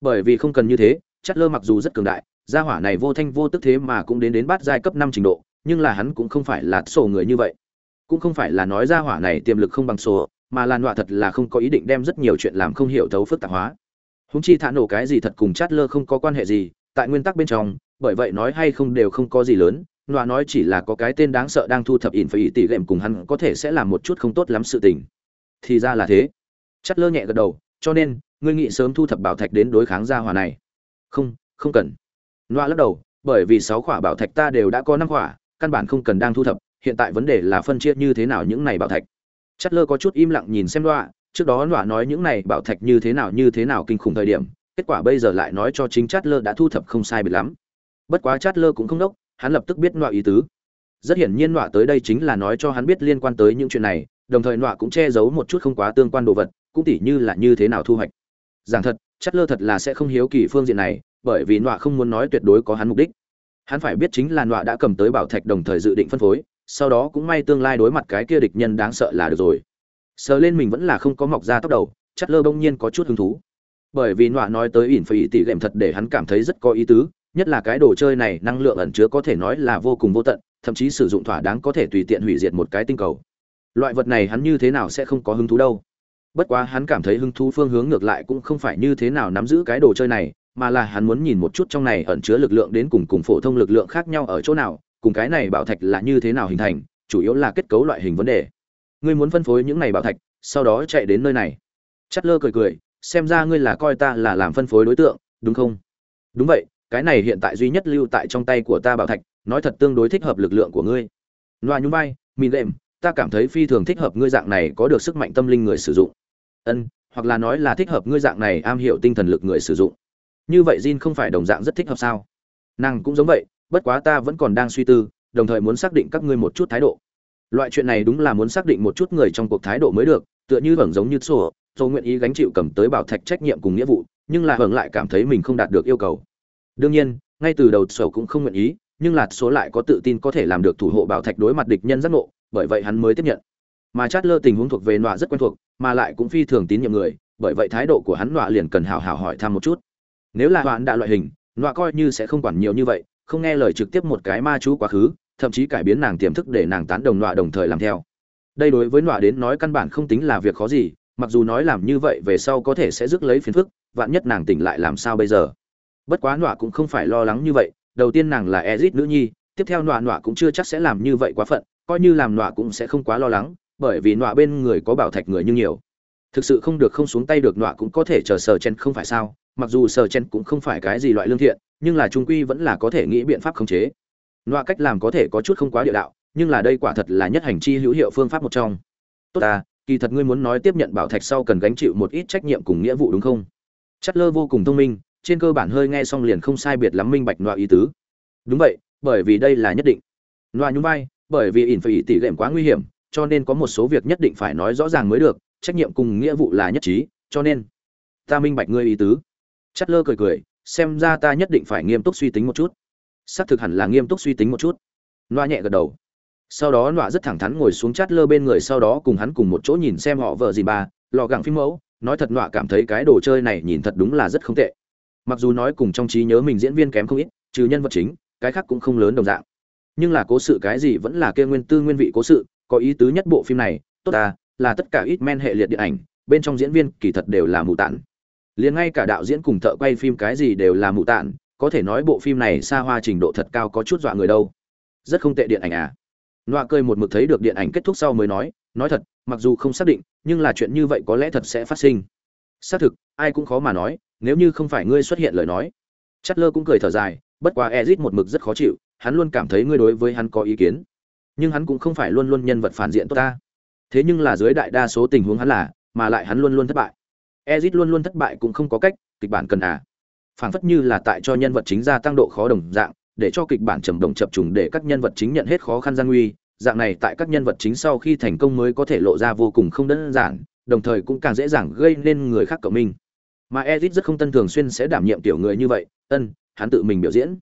Bởi vì không cần như thế, chất lơ mặc dù rất cường đại, gia hỏa này vô thanh vô tức thế mà cũng đến đến bát giai cấp năm trình độ, nhưng là hắn cũng không phải là sổ người như vậy cũng không phải là nói ra hỏa này tiềm lực không bằng số, mà là nọa thật là không có ý định đem rất nhiều chuyện làm không hiểu thấu phức tạp hóa. Húng chi thả nổ cái gì thật cùng chát lơ không có quan hệ gì tại nguyên tắc bên trong bởi vậy nói hay không đều không có gì lớn nọa nói chỉ là có cái tên đáng sợ đang thu thập ỉn phải ý tỷ gệm cùng hắn có thể sẽ làm một chút không tốt lắm sự tình. Thì ra là thế. Chát lơ nhẹ gật đầu cho nên ngươi nghĩ sớm thu thập bảo thạch đến đối kháng gia hỏa này. Không không cần. Nọa lắc đầu bởi vì sáu khỏa bảo thạch ta đều đã có năm khỏa căn bản không cần đang thu thập hiện tại vấn đề là phân chia như thế nào những này bảo thạch. Chất lơ có chút im lặng nhìn xem đoạ trước đó đoạ nói những này bảo thạch như thế nào như thế nào kinh khủng thời điểm, kết quả bây giờ lại nói cho chính chát lơ đã thu thập không sai biệt lắm. Bất quá chát lơ cũng không đốc, hắn lập tức biết nọa ý tứ. Rất hiển nhiên nọa tới đây chính là nói cho hắn biết liên quan tới những chuyện này, đồng thời nọa cũng che giấu một chút không quá tương quan đồ vật, cũng tỉ như là như thế nào thu hoạch. Giảng thật chát lơ thật là sẽ không hiếu kỳ phương diện này, bởi vì nọa không muốn nói tuyệt đối có hắn mục đích. Hắn phải biết chính là nọa đã cầm tới bảo thạch đồng thời dự định phân phối sau đó cũng may tương lai đối mặt cái kia địch nhân đáng sợ là được rồi. Sờ lên mình vẫn là không có mọc ra tóc đầu chát lơ bỗng nhiên có chút hứng thú. Bởi vì nọa nói tới ỉn phải tỉ lệm thật để hắn cảm thấy rất có ý tứ, nhất là cái đồ chơi này năng lượng ẩn chứa có thể nói là vô cùng vô tận, thậm chí sử dụng thỏa đáng có thể tùy tiện hủy diệt một cái tinh cầu. Loại vật này hắn như thế nào sẽ không có hứng thú đâu. Bất quá hắn cảm thấy hứng thú phương hướng ngược lại cũng không phải như thế nào nắm giữ cái đồ chơi này, mà là hắn muốn nhìn một chút trong này ẩn chứa lực lượng đến cùng cùng phổ thông lực lượng khác nhau ở chỗ nào cùng cái này bảo thạch là như thế nào hình thành, chủ yếu là kết cấu loại hình vấn đề. Ngươi muốn phân phối những này bảo thạch, sau đó chạy đến nơi này. Chất lơ cười cười, xem ra ngươi là coi ta là làm phân phối đối tượng, đúng không? Đúng vậy, cái này hiện tại duy nhất lưu tại trong tay của ta bảo thạch, nói thật tương đối thích hợp lực lượng của ngươi. Loa nhún vai mìn đệm ta cảm thấy phi thường thích hợp ngươi dạng này có được sức mạnh tâm linh người sử dụng. Ân, hoặc là nói là thích hợp ngươi dạng này am hiểu tinh thần lực người sử dụng. Như vậy Jin không phải đồng dạng rất thích hợp sao? Nàng cũng giống vậy bất quá ta vẫn còn đang suy tư, đồng thời muốn xác định các ngươi một chút thái độ. Loại chuyện này đúng là muốn xác định một chút người trong cuộc thái độ mới được, tựa như hưởng giống như sổ tôi nguyện ý gánh chịu cầm tới bảo thạch trách nhiệm cùng nghĩa vụ, nhưng là hưởng lại cảm thấy mình không đạt được yêu cầu. Đương nhiên, ngay từ đầu sổ cũng không nguyện ý, nhưng là số lại có tự tin có thể làm được thủ hộ bảo thạch đối mặt địch nhân giác ngộ, bởi vậy hắn mới tiếp nhận. Mà chát lơ tình huống thuộc về nọa rất quen thuộc, mà lại cũng phi thường tín nhiệm người, bởi vậy thái độ của hắn nọa liền cần hào hào hỏi thăm một chút. Nếu là hoạn đã loại hình, nọa coi như sẽ không quản nhiều như vậy không nghe lời trực tiếp một cái ma chú quá khứ, thậm chí cải biến nàng tiềm thức để nàng tán đồng nọa đồng thời làm theo. Đây đối với nọa đến nói căn bản không tính là việc khó gì, mặc dù nói làm như vậy về sau có thể sẽ rước lấy phiền phức, vạn nhất nàng tỉnh lại làm sao bây giờ? Bất quá nọa cũng không phải lo lắng như vậy, đầu tiên nàng là ezit nữ nhi, tiếp theo nọa nọa cũng chưa chắc sẽ làm như vậy quá phận, coi như làm nọa cũng sẽ không quá lo lắng, bởi vì nọa bên người có bảo thạch người như nhiều. Thực sự không được không xuống tay được nọa cũng có thể chờ sờ chen không phải sao? Mặc dù sở chen cũng không phải cái gì loại lương thiện, nhưng là trung quy vẫn là có thể nghĩ biện pháp khống chế. Nọa cách làm có thể có chút không quá địa đạo, nhưng là đây quả thật là nhất hành chi hữu hiệu phương pháp một trong. Tốt ta, kỳ thật ngươi muốn nói tiếp nhận bảo thạch sau cần gánh chịu một ít trách nhiệm cùng nghĩa vụ đúng không? Chất lơ vô cùng thông minh, trên cơ bản hơi nghe xong liền không sai biệt lắm minh bạch nọa ý tứ. Đúng vậy, bởi vì đây là nhất định. Nọa nhún vai, bởi vì ỉn phải tỷ lệm quá nguy hiểm, cho nên có một số việc nhất định phải nói rõ ràng mới được, trách nhiệm cùng nghĩa vụ là nhất trí, cho nên ta minh bạch ngươi ý tứ chất lơ cười cười, xem ra ta nhất định phải nghiêm túc suy tính một chút. Xác thực hẳn là nghiêm túc suy tính một chút. Loa nhẹ gật đầu. Sau đó loa rất thẳng thắn ngồi xuống chát lơ bên người, sau đó cùng hắn cùng một chỗ nhìn xem họ vợ gì bà lò gẳng phim mẫu. Nói thật loa cảm thấy cái đồ chơi này nhìn thật đúng là rất không tệ. Mặc dù nói cùng trong trí nhớ mình diễn viên kém không ít, trừ nhân vật chính, cái khác cũng không lớn đồng dạng. Nhưng là cố sự cái gì vẫn là kia nguyên tư nguyên vị cố sự, có ý tứ nhất bộ phim này, tốt ta là tất cả ít men hệ liệt điện ảnh, bên trong diễn viên kỳ thật đều là mù tản liền ngay cả đạo diễn cùng thợ quay phim cái gì đều là mù tản có thể nói bộ phim này xa hoa trình độ thật cao có chút dọa người đâu. Rất không tệ điện ảnh à. Nọa cười một mực thấy được điện ảnh kết thúc sau mới nói nói thật, mặc dù không xác định, nhưng là chuyện như vậy có lẽ thật sẽ phát sinh. Xác thực, ai cũng khó mà nói, nếu như không phải ngươi xuất hiện lời nói. Chất lơ cũng cười thở dài, bất quá ezit một mực rất khó chịu, hắn luôn cảm thấy ngươi đối với hắn có ý kiến. Nhưng hắn cũng không phải luôn luôn nhân vật phản diện tốt ta. Thế nhưng là dưới đại đa số tình huống hắn là, mà lại hắn luôn luôn thất bại ezit luôn luôn thất bại cũng không có cách, kịch bản cần à. Phảng phất như là tại cho nhân vật chính gia tăng độ khó đồng dạng, để cho kịch bản trầm đồng chập trùng để các nhân vật chính nhận hết khó khăn gian nguy. Dạng này tại các nhân vật chính sau khi thành công mới có thể lộ ra vô cùng không đơn giản, đồng thời cũng càng dễ dàng gây nên người khác cộng minh. Mà Ezit rất không tân thường xuyên sẽ đảm nhiệm tiểu người như vậy, ân, hắn tự mình biểu diễn.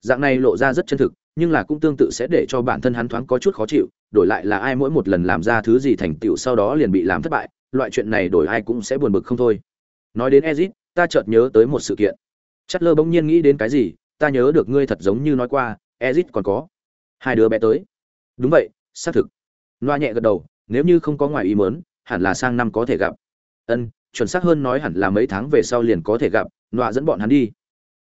Dạng này lộ ra rất chân thực, nhưng là cũng tương tự sẽ để cho bản thân hắn thoáng có chút khó chịu, đổi lại là ai mỗi một lần làm ra thứ gì thành tựu sau đó liền bị làm thất bại loại chuyện này đổi ai cũng sẽ buồn bực không thôi. Nói đến Ezit ta chợt nhớ tới một sự kiện. Chatler lơ bỗng nhiên nghĩ đến cái gì ta nhớ được ngươi thật giống như nói qua ezit còn có hai đứa bé tới. Đúng vậy xác thực. Loa nhẹ gật đầu nếu như không có ngoài ý muốn, hẳn là sang năm có thể gặp. Ân chuẩn xác hơn nói hẳn là mấy tháng về sau liền có thể gặp Loa dẫn bọn hắn đi.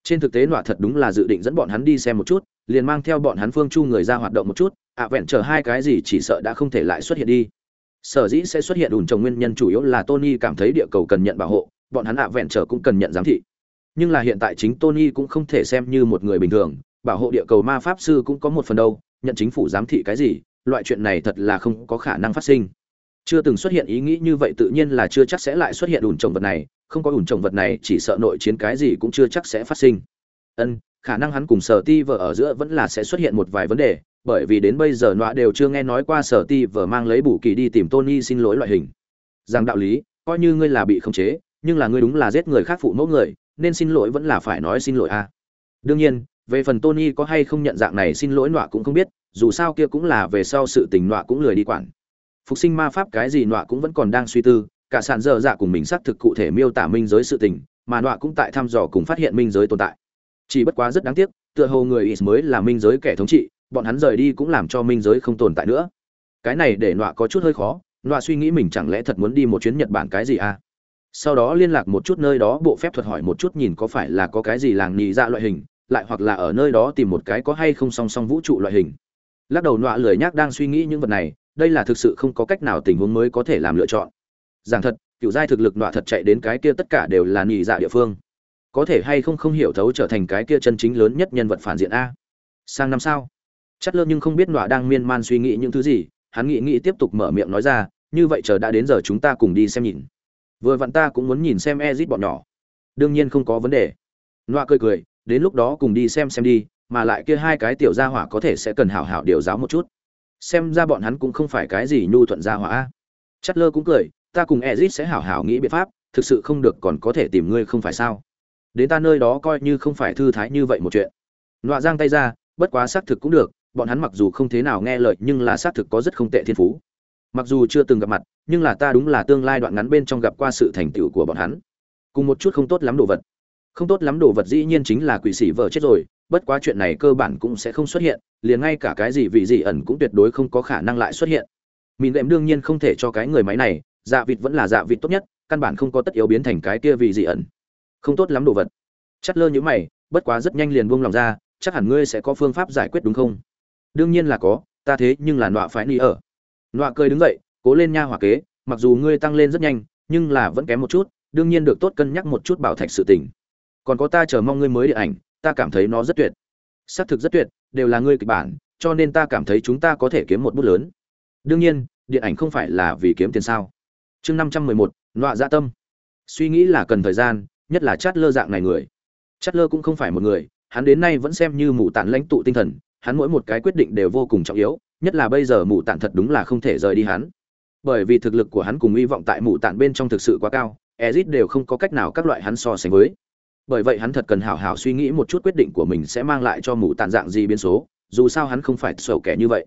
Trên thực tế Loa thật đúng là dự định dẫn bọn hắn đi xem một chút liền mang theo bọn hắn phương chu người ra hoạt động một chút ạ vẹn chờ hai cái gì chỉ sợ đã không thể lại xuất hiện đi sở dĩ sẽ xuất hiện ủn trồng nguyên nhân chủ yếu là tony cảm thấy địa cầu cần nhận bảo hộ bọn hắn ạ vẹn trở cũng cần nhận giám thị. Nhưng là hiện tại chính Tony cũng không thể xem như một người bình thường, bảo hộ địa cầu ma pháp sư cũng có một phần đâu nhận chính phủ giám thị cái gì loại chuyện này thật là không có khả năng phát sinh. Chưa từng xuất hiện ý nghĩ như vậy tự nhiên là chưa chắc sẽ lại xuất hiện ủn trồng vật này không có ủn trồng vật này chỉ sợ nội chiến cái gì cũng chưa chắc sẽ phát sinh. Ân khả năng hắn cùng sở ti vợ ở giữa vẫn là sẽ xuất hiện một vài vấn đề bởi vì đến bây giờ nọa đều chưa nghe nói qua sở ti vờ mang lấy bù kỳ đi tìm tony xin lỗi loại hình. Rằng đạo lý, coi như ngươi là bị khống chế, nhưng là ngươi đúng là giết người khác phụ mẫu người, nên xin lỗi vẫn là phải nói xin lỗi a à. đương nhiên, về phần tony có hay không nhận dạng này xin lỗi nọa cũng không biết, dù sao kia cũng là về sau sự tình nọa cũng lười đi quản. Phục sinh ma pháp cái gì nọa cũng vẫn còn đang suy tư, cả sàn dơ dạ cùng mình xác thực cụ thể miêu tả minh giới sự tình, mà nọa cũng tại thăm dò cùng phát hiện minh giới tồn tại. Chỉ bất quá rất đáng tiếc, tựa hồ người is mới là minh giới kẻ thống trị bọn hắn rời đi cũng làm cho minh giới không tồn tại nữa. Cái này để nọa có chút hơi khó, nọa suy nghĩ mình chẳng lẽ thật muốn đi một chuyến nhật bản cái gì à? Sau đó liên lạc một chút nơi đó, bộ phép thuật hỏi một chút nhìn có phải là có cái gì làng nhì ra dạ loại hình, lại hoặc là ở nơi đó tìm một cái có hay không song song vũ trụ loại hình. Lắc đầu nọa lười nhác đang suy nghĩ những vật này, đây là thực sự không có cách nào tình huống mới có thể làm lựa chọn. Giảng thật cựu giai thực lực nọa thật chạy đến cái kia tất cả đều là nhì dạ địa phương. Có thể hay không không hiểu thấu trở thành cái kia chân chính lớn nhất nhân vật phản diện a. Sang năm sao chất lơ nhưng không biết nọa đang miên man suy nghĩ những thứ gì, hắn nghĩ nghĩ tiếp tục mở miệng nói ra, như vậy chờ đã đến giờ chúng ta cùng đi xem nhìn. Vừa vặn ta cũng muốn nhìn xem ezit bọn nhỏ. Đương nhiên không có vấn đề. Nọa cười cười, đến lúc đó cùng đi xem xem đi, mà lại kia hai cái tiểu gia hỏa có thể sẽ cần hảo hảo điều giáo một chút. Xem ra bọn hắn cũng không phải cái gì nhu thuận gia hỏa. Chất lơ cũng cười, ta cùng ezit sẽ hảo hảo nghĩ biện pháp, thực sự không được còn có thể tìm ngươi không phải sao? Đến ta nơi đó coi như không phải thư thái như vậy một chuyện. Nọa giang tay ra, bất quá xác thực cũng được bọn hắn mặc dù không thế nào nghe lời nhưng là xác thực có rất không tệ thiên phú. Mặc dù chưa từng gặp mặt, nhưng là ta đúng là tương lai đoạn ngắn bên trong gặp qua sự thành tựu của bọn hắn. Cùng một chút không tốt lắm đồ vật. Không tốt lắm đồ vật dĩ nhiên chính là quỷ sĩ vợ chết rồi, bất quá chuyện này cơ bản cũng sẽ không xuất hiện, liền ngay cả cái gì vị gì ẩn cũng tuyệt đối không có khả năng lại xuất hiện. Mìn đệm đương nhiên không thể cho cái người máy này dạ vịt vẫn là dạ vịt tốt nhất, căn bản không có tất yếu biến thành cái kia vị gì ẩn. Không tốt lắm đồ vật. Chắt lơ như mày, bất quá rất nhanh liền buông lòng ra, chắc hẳn ngươi sẽ có phương pháp giải quyết đúng không? Đương nhiên là có, ta thế nhưng là nọa phải ni ở. Nọa cười đứng dậy, cố lên nha hỏa kế, mặc dù ngươi tăng lên rất nhanh, nhưng là vẫn kém một chút, đương nhiên được tốt cân nhắc một chút bảo thạch sự tình. Còn có ta chờ mong ngươi mới điện ảnh, ta cảm thấy nó rất tuyệt. Xác thực rất tuyệt, đều là ngươi kịch bản, cho nên ta cảm thấy chúng ta có thể kiếm một bút lớn. Đương nhiên, điện ảnh không phải là vì kiếm tiền sao. Chương năm trăm mười một, nọa dạ tâm. Suy nghĩ là cần thời gian, nhất là chát lơ dạng này người. Chát lơ cũng không phải một người, hắn đến nay vẫn xem như mù tản lãnh tụ tinh thần hắn mỗi một cái quyết định đều vô cùng trọng yếu, nhất là bây giờ mù tản thật đúng là không thể rời đi hắn. Bởi vì thực lực của hắn cùng hy vọng tại mù tản bên trong thực sự quá cao ezit đều không có cách nào các loại hắn so sánh với. Bởi vậy hắn thật cần hảo hảo suy nghĩ một chút quyết định của mình sẽ mang lại cho mù tản dạng gì biến số, dù sao hắn không phải sổ kẻ như vậy.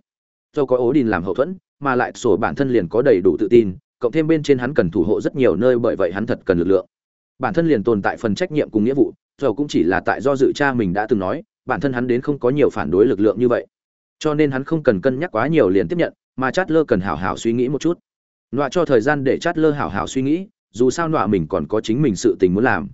Do có ố đình làm hậu thuẫn, mà lại sổ bản thân liền có đầy đủ tự tin, cộng thêm bên trên hắn cần thủ hộ rất nhiều nơi bởi vậy hắn thật cần lực lượng. Bản thân liền tồn tại phần trách nhiệm cùng nghĩa vụ dầu cũng chỉ là tại do dự cha mình đã từng nói bản thân hắn đến không có nhiều phản đối lực lượng như vậy. Cho nên hắn không cần cân nhắc quá nhiều liền tiếp nhận, mà chát lơ cần hảo hảo suy nghĩ một chút. Nọa cho thời gian để chát lơ hảo hảo suy nghĩ, dù sao nọa mình còn có chính mình sự tình muốn làm.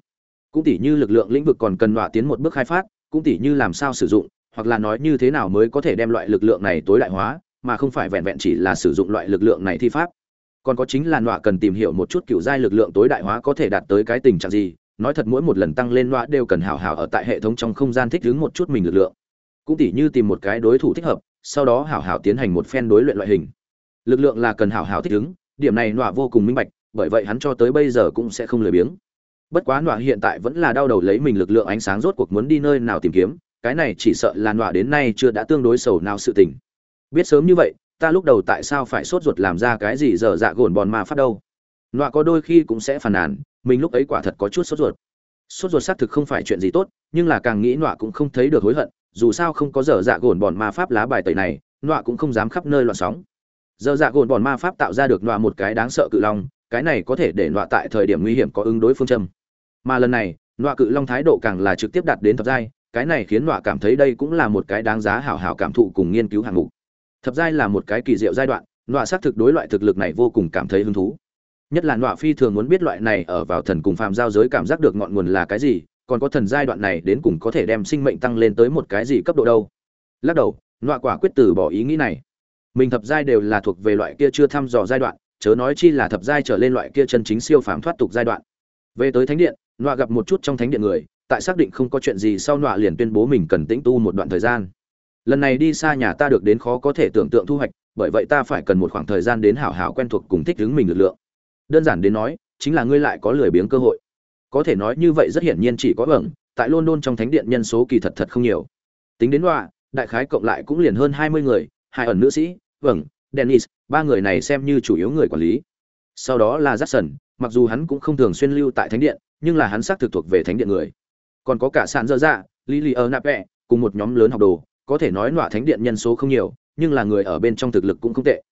Cũng tỉ như lực lượng lĩnh vực còn cần nọa tiến một bước khai phát, cũng tỉ như làm sao sử dụng, hoặc là nói như thế nào mới có thể đem loại lực lượng này tối đại hóa, mà không phải vẹn vẹn chỉ là sử dụng loại lực lượng này thi pháp. Còn có chính là nọa cần tìm hiểu một chút kiểu giai lực lượng tối đại hóa có thể đạt tới cái tình trạng gì nói thật mỗi một lần tăng lên loa đều cần hảo hảo ở tại hệ thống trong không gian thích ứng một chút mình lực lượng. Cũng tỉ như tìm một cái đối thủ thích hợp, sau đó hảo hảo tiến hành một phen đối luyện loại hình. Lực lượng là cần hảo hảo thích ứng, điểm này loa vô cùng minh bạch, bởi vậy hắn cho tới bây giờ cũng sẽ không lười biếng. Bất quá loa hiện tại vẫn là đau đầu lấy mình lực lượng ánh sáng rốt cuộc muốn đi nơi nào tìm kiếm, cái này chỉ sợ là loa đến nay chưa đã tương đối sầu nào sự tình. Biết sớm như vậy, ta lúc đầu tại sao phải sốt ruột làm ra cái gì dở dạ gồn bòn mà phát đâu? Loa có đôi khi cũng sẽ phàn nàn mình lúc ấy quả thật có chút sốt ruột. Sốt ruột xác thực không phải chuyện gì tốt, nhưng là càng nghĩ nọa cũng không thấy được hối hận, dù sao không có dở dạ gồn bòn ma pháp lá bài tẩy này, nọa cũng không dám khắp nơi loạn sóng. Dở dạ gồn bòn ma pháp tạo ra được nọa một cái đáng sợ cự long, cái này có thể để nọa tại thời điểm nguy hiểm có ứng đối phương châm. Mà lần này, nọa cự long thái độ càng là trực tiếp đạt đến thập giai, cái này khiến nọa cảm thấy đây cũng là một cái đáng giá hảo hảo cảm thụ cùng nghiên cứu hạng mục. Thập giai là một cái kỳ diệu giai đoạn, nọa xác thực đối loại thực lực này vô cùng cảm thấy hứng thú nhất là nọa phi thường muốn biết loại này ở vào thần cùng phàm giao giới cảm giác được ngọn nguồn là cái gì, còn có thần giai đoạn này đến cùng có thể đem sinh mệnh tăng lên tới một cái gì cấp độ đâu. Lắc đầu, nọa quả quyết từ bỏ ý nghĩ này. Mình thập giai đều là thuộc về loại kia chưa thăm dò giai đoạn, chớ nói chi là thập giai trở lên loại kia chân chính siêu phàm thoát tục giai đoạn. Về tới thánh điện, nọa gặp một chút trong thánh điện người, tại xác định không có chuyện gì sau nọa liền tuyên bố mình cần tĩnh tu một đoạn thời gian. Lần này đi xa nhà ta được đến khó có thể tưởng tượng thu hoạch, bởi vậy ta phải cần một khoảng thời gian đến hảo hảo quen thuộc cùng thích ứng mình lực lượng đơn giản đến nói, chính là ngươi lại có lười biếng cơ hội. Có thể nói như vậy rất hiển nhiên chỉ có ẩn, tại london trong thánh điện nhân số kỳ thật thật không nhiều. Tính đến đoạn, đại khái cộng lại cũng liền hơn hai mươi người, hai ẩn nữ sĩ vâng dennis, ba người này xem như chủ yếu người quản lý. Sau đó là jackson, mặc dù hắn cũng không thường xuyên lưu tại thánh điện, nhưng là hắn xác thực thuộc về thánh điện người. Còn có cả sàn dơ dạ lily ở nape cùng một nhóm lớn học đồ, có thể nói nọa thánh điện nhân số không nhiều, nhưng là người ở bên trong thực lực cũng không tệ.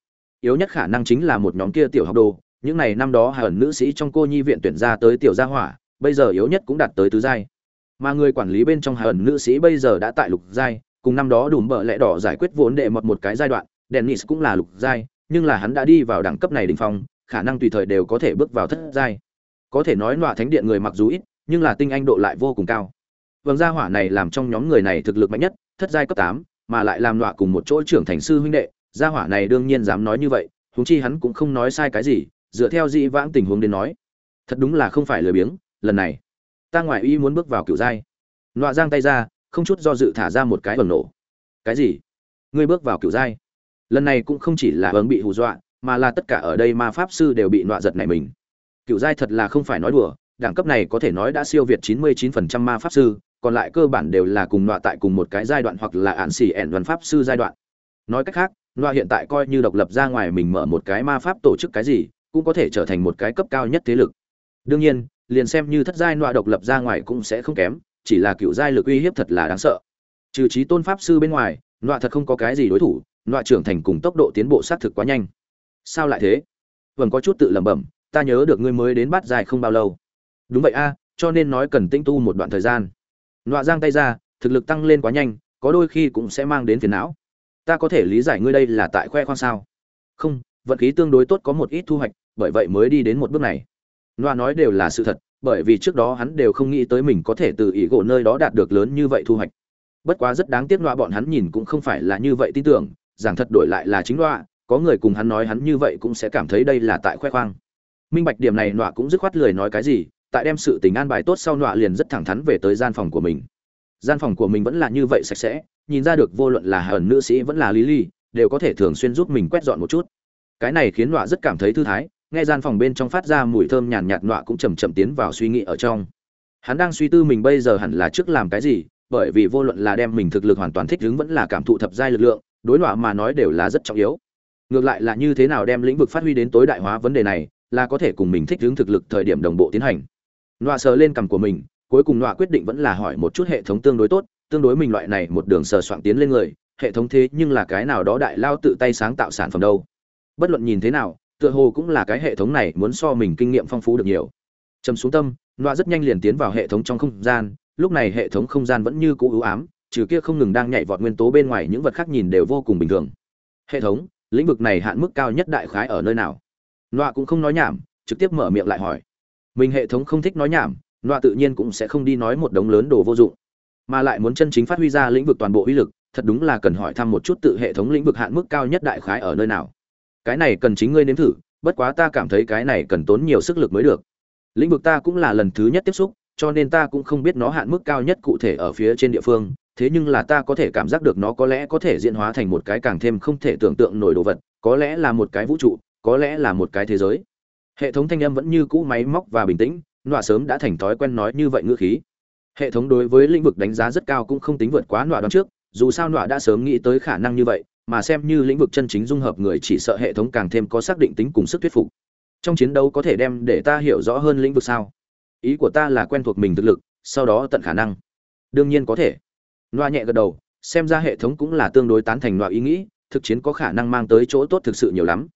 Yếu nhất khả năng chính là một nhóm kia tiểu học đồ những này năm đó hờn nữ sĩ trong cô nhi viện tuyển ra tới tiểu gia hỏa, bây giờ yếu nhất cũng đạt tới tứ giai. Mà người quản lý bên trong hờn nữ sĩ bây giờ đã tại lục giai, cùng năm đó đùm bợ lẽ đỏ giải quyết vốn đệ một một cái giai đoạn, dennis cũng là lục giai, nhưng là hắn đã đi vào đẳng cấp này đỉnh phong, khả năng tùy thời đều có thể bước vào thất giai. Có thể nói nọa thánh điện người mặc dù ít, nhưng là tinh anh độ lại vô cùng cao. Vâng gia hỏa này làm trong nhóm người này thực lực mạnh nhất, thất giai cấp tám, mà lại làm nọa cùng một chỗ trưởng thành sư huynh đệ, gia hỏa này đương nhiên dám nói như vậy, huống chi hắn cũng không nói sai cái gì dựa theo dị vãng tình huống đến nói. Thật đúng là không phải lười biếng, lần này. Ta ngoại ý muốn bước vào cựu giai nọa giang tay ra, không chút do dự thả ra một cái ẩn nổ. Cái gì? Ngươi bước vào cựu giai lần này cũng không chỉ là ấn bị hù dọa, mà là tất cả ở đây ma pháp sư đều bị nọa giật này mình. Cựu giai thật là không phải nói đùa, đẳng cấp này có thể nói đã siêu việt 99% ma pháp sư, còn lại cơ bản đều là cùng nọa tại cùng một cái giai đoạn hoặc là ạn xỉ ẻn văn pháp sư giai đoạn. Nói cách khác, nọa hiện tại coi như độc lập ra ngoài mình mở một cái ma pháp tổ chức cái gì cũng có thể trở thành một cái cấp cao nhất thế lực. Đương nhiên, liền xem như thất giai nọa độc lập ra ngoài cũng sẽ không kém, chỉ là cựu giai lực uy hiếp thật là đáng sợ. Trừ trí tôn pháp sư bên ngoài, nọa thật không có cái gì đối thủ, nọa trưởng thành cùng tốc độ tiến bộ xác thực quá nhanh. Sao lại thế? Vẫn có chút tự lẩm bẩm, ta nhớ được ngươi mới đến bát dài không bao lâu. Đúng vậy a, cho nên nói cần tinh tu một đoạn thời gian. Nọa giang tay ra, thực lực tăng lên quá nhanh, có đôi khi cũng sẽ mang đến phiền não. Ta có thể lý giải ngươi đây là tại khoe khoang sao? Không, vận khí tương đối tốt có một ít thu hoạch bởi vậy mới đi đến một bước này. Loa nói đều là sự thật, bởi vì trước đó hắn đều không nghĩ tới mình có thể từ ý gỗ nơi đó đạt được lớn như vậy thu hoạch. Bất quá rất đáng tiếc loa bọn hắn nhìn cũng không phải là như vậy tin tưởng rằng thật đổi lại là chính loa có người cùng hắn nói hắn như vậy cũng sẽ cảm thấy đây là tại khoe khoang. Minh bạch điểm này loa cũng dứt khoát lười nói cái gì, tại đem sự tình an bài tốt sau loa liền rất thẳng thắn về tới gian phòng của mình. Gian phòng của mình vẫn là như vậy sạch sẽ, nhìn ra được vô luận là hờn nữ sĩ vẫn là lý ly đều có thể thường xuyên giúp mình quét dọn một chút. Cái này khiến loa rất cảm thấy thư thái nghe gian phòng bên trong phát ra mùi thơm nhàn nhạt nọa cũng chầm chậm tiến vào suy nghĩ ở trong. Hắn đang suy tư mình bây giờ hẳn là trước làm cái gì, bởi vì vô luận là đem mình thực lực hoàn toàn thích ứng vẫn là cảm thụ thập giai lực lượng, đối nọa mà nói đều là rất trọng yếu. Ngược lại là như thế nào đem lĩnh vực phát huy đến tối đại hóa vấn đề này, là có thể cùng mình thích ứng thực lực thời điểm đồng bộ tiến hành. Nọa sờ lên cằm của mình, cuối cùng nọa quyết định vẫn là hỏi một chút hệ thống tương đối tốt, tương đối mình loại này một đường sờ soạn tiến lên người, hệ thống thế nhưng là cái nào đó đại lao tự tay sáng tạo sản phẩm đâu. Bất luận nhìn thế nào tựa hồ cũng là cái hệ thống này muốn so mình kinh nghiệm phong phú được nhiều. Trầm xuống tâm loa rất nhanh liền tiến vào hệ thống trong không gian, lúc này hệ thống không gian vẫn như cũ ưu ám, trừ kia không ngừng đang nhảy vọt nguyên tố bên ngoài những vật khác nhìn đều vô cùng bình thường. Hệ thống, lĩnh vực này hạn mức cao nhất đại khái ở nơi nào? Loa cũng không nói nhảm, trực tiếp mở miệng lại hỏi. Mình hệ thống không thích nói nhảm loa tự nhiên cũng sẽ không đi nói một đống lớn đồ vô dụng. Mà lại muốn chân chính phát huy ra lĩnh vực toàn bộ uy lực, thật đúng là cần hỏi thăm một chút tự hệ thống lĩnh vực hạn mức cao nhất đại khái ở nơi nào cái này cần chính ngươi nếm thử, bất quá ta cảm thấy cái này cần tốn nhiều sức lực mới được. Lĩnh vực ta cũng là lần thứ nhất tiếp xúc, cho nên ta cũng không biết nó hạn mức cao nhất cụ thể ở phía trên địa phương, thế nhưng là ta có thể cảm giác được nó có lẽ có thể diễn hóa thành một cái càng thêm không thể tưởng tượng nổi đồ vật, có lẽ là một cái vũ trụ, có lẽ là một cái thế giới. Hệ thống thanh âm vẫn như cũ máy móc và bình tĩnh, nọa sớm đã thành thói quen nói như vậy ngữ khí. Hệ thống đối với lĩnh vực đánh giá rất cao cũng không tính vượt quá nọa đoán trước dù sao nọa đã sớm nghĩ tới khả năng như vậy, mà xem như lĩnh vực chân chính dung hợp người chỉ sợ hệ thống càng thêm có xác định tính cùng sức thuyết phục. Trong chiến đấu có thể đem để ta hiểu rõ hơn lĩnh vực sao? Ý của ta là quen thuộc mình thực lực, sau đó tận khả năng. Đương nhiên có thể. Loa nhẹ gật đầu, xem ra hệ thống cũng là tương đối tán thành loa ý nghĩ, thực chiến có khả năng mang tới chỗ tốt thực sự nhiều lắm.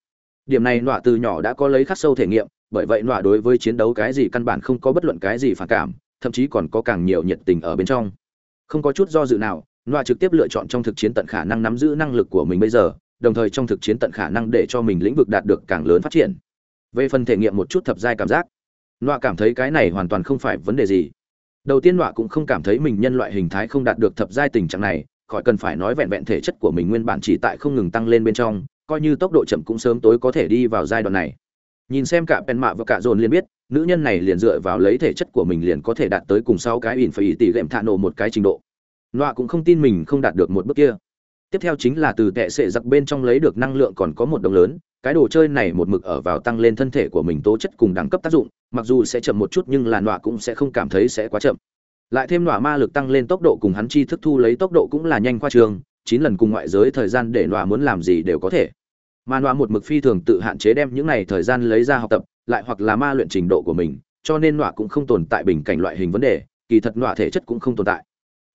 Điểm này loa từ nhỏ đã có lấy khắc sâu thể nghiệm, bởi vậy loa đối với chiến đấu cái gì căn bản không có bất luận cái gì phản cảm, thậm chí còn có càng nhiều nhiệt tình ở bên trong. Không có chút do dự nào loa trực tiếp lựa chọn trong thực chiến tận khả năng nắm giữ năng lực của mình bây giờ, đồng thời trong thực chiến tận khả năng để cho mình lĩnh vực đạt được càng lớn phát triển. Về phần thể nghiệm một chút thập giai cảm giác loa cảm thấy cái này hoàn toàn không phải vấn đề gì. Đầu tiên loa cũng không cảm thấy mình nhân loại hình thái không đạt được thập giai tình trạng này, khỏi cần phải nói vẹn vẹn thể chất của mình nguyên bản chỉ tại không ngừng tăng lên bên trong, coi như tốc độ chậm cũng sớm tối có thể đi vào giai đoạn này. Nhìn xem cả pen mạ và cả dồn liền biết, nữ nhân này liền dựa vào lấy thể chất của mình liền có thể đạt tới cùng sau cái ỉn phải ý tỷ gệm thạ nổ một cái trình độ nọa cũng không tin mình không đạt được một bước kia. Tiếp theo chính là từ tệ sệ giặc bên trong lấy được năng lượng còn có một đồng lớn, cái đồ chơi này một mực ở vào tăng lên thân thể của mình tố chất cùng đẳng cấp tác dụng, mặc dù sẽ chậm một chút nhưng là nọa cũng sẽ không cảm thấy sẽ quá chậm. Lại thêm nọa ma lực tăng lên tốc độ cùng hắn chi thức thu lấy tốc độ cũng là nhanh qua trường, chín lần cùng ngoại giới thời gian để nọa muốn làm gì đều có thể. Mà nọa một mực phi thường tự hạn chế đem những này thời gian lấy ra học tập, lại hoặc là ma luyện trình độ của mình, cho nên nọa cũng không tồn tại bình cảnh loại hình vấn đề, kỳ thật nọa thể chất cũng không tồn tại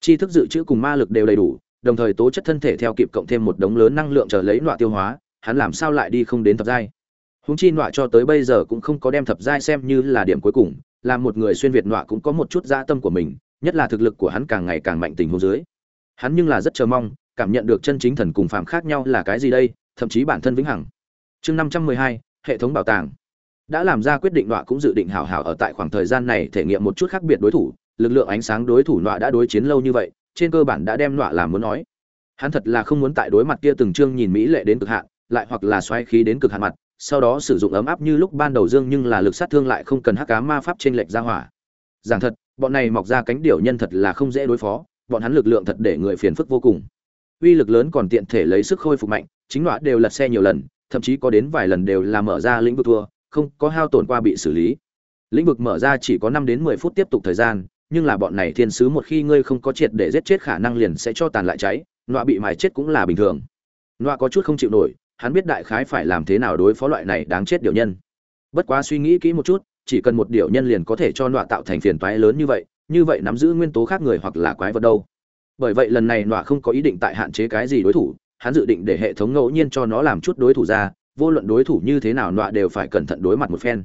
chi thức dự trữ cùng ma lực đều đầy đủ, đồng thời tố chất thân thể theo kịp cộng thêm một đống lớn năng lượng chờ lấy nọa tiêu hóa, hắn làm sao lại đi không đến thập giai? Húng chi nọa cho tới bây giờ cũng không có đem thập giai xem như là điểm cuối cùng, là một người xuyên việt nọa cũng có một chút dã tâm của mình, nhất là thực lực của hắn càng ngày càng mạnh tình hồ dưới. Hắn nhưng là rất chờ mong, cảm nhận được chân chính thần cùng phạm khác nhau là cái gì đây, thậm chí bản thân vĩnh hằng. Chương năm trăm mười hai, hệ thống bảo tàng. Đã làm ra quyết định đọa cũng dự định hảo hảo ở tại khoảng thời gian này thể nghiệm một chút khác biệt đối thủ lực lượng ánh sáng đối thủ nọa đã đối chiến lâu như vậy, trên cơ bản đã đem nọa làm muốn nói. Hắn thật là không muốn tại đối mặt kia từng chương nhìn mỹ lệ đến cực hạn, lại hoặc là xoay khí đến cực hạn mặt, sau đó sử dụng ấm áp như lúc ban đầu dương nhưng là lực sát thương lại không cần hắc cá ma pháp trên lệch ra hỏa. Giảng thật, bọn này mọc ra cánh điểu nhân thật là không dễ đối phó, bọn hắn lực lượng thật để người phiền phức vô cùng. Uy lực lớn còn tiện thể lấy sức khôi phục mạnh, chính nọa đều lật xe nhiều lần, thậm chí có đến vài lần đều là mở ra lĩnh vực thua, không có hao tổn qua bị xử lý. Lĩnh vực mở ra chỉ có năm đến mười phút tiếp tục thời gian nhưng là bọn này thiên sứ một khi ngươi không có triệt để giết chết khả năng liền sẽ cho tàn lại cháy, nọa bị mài chết cũng là bình thường. Nọa có chút không chịu nổi, hắn biết đại khái phải làm thế nào đối phó loại này đáng chết điều nhân. Bất quá suy nghĩ kỹ một chút, chỉ cần một điều nhân liền có thể cho nọa tạo thành phiền toái lớn như vậy như vậy nắm giữ nguyên tố khác người hoặc là quái vật đâu. Bởi vậy lần này nọa không có ý định tại hạn chế cái gì đối thủ, hắn dự định để hệ thống ngẫu nhiên cho nó làm chút đối thủ ra, vô luận đối thủ như thế nào nọa đều phải cẩn thận đối mặt một phen.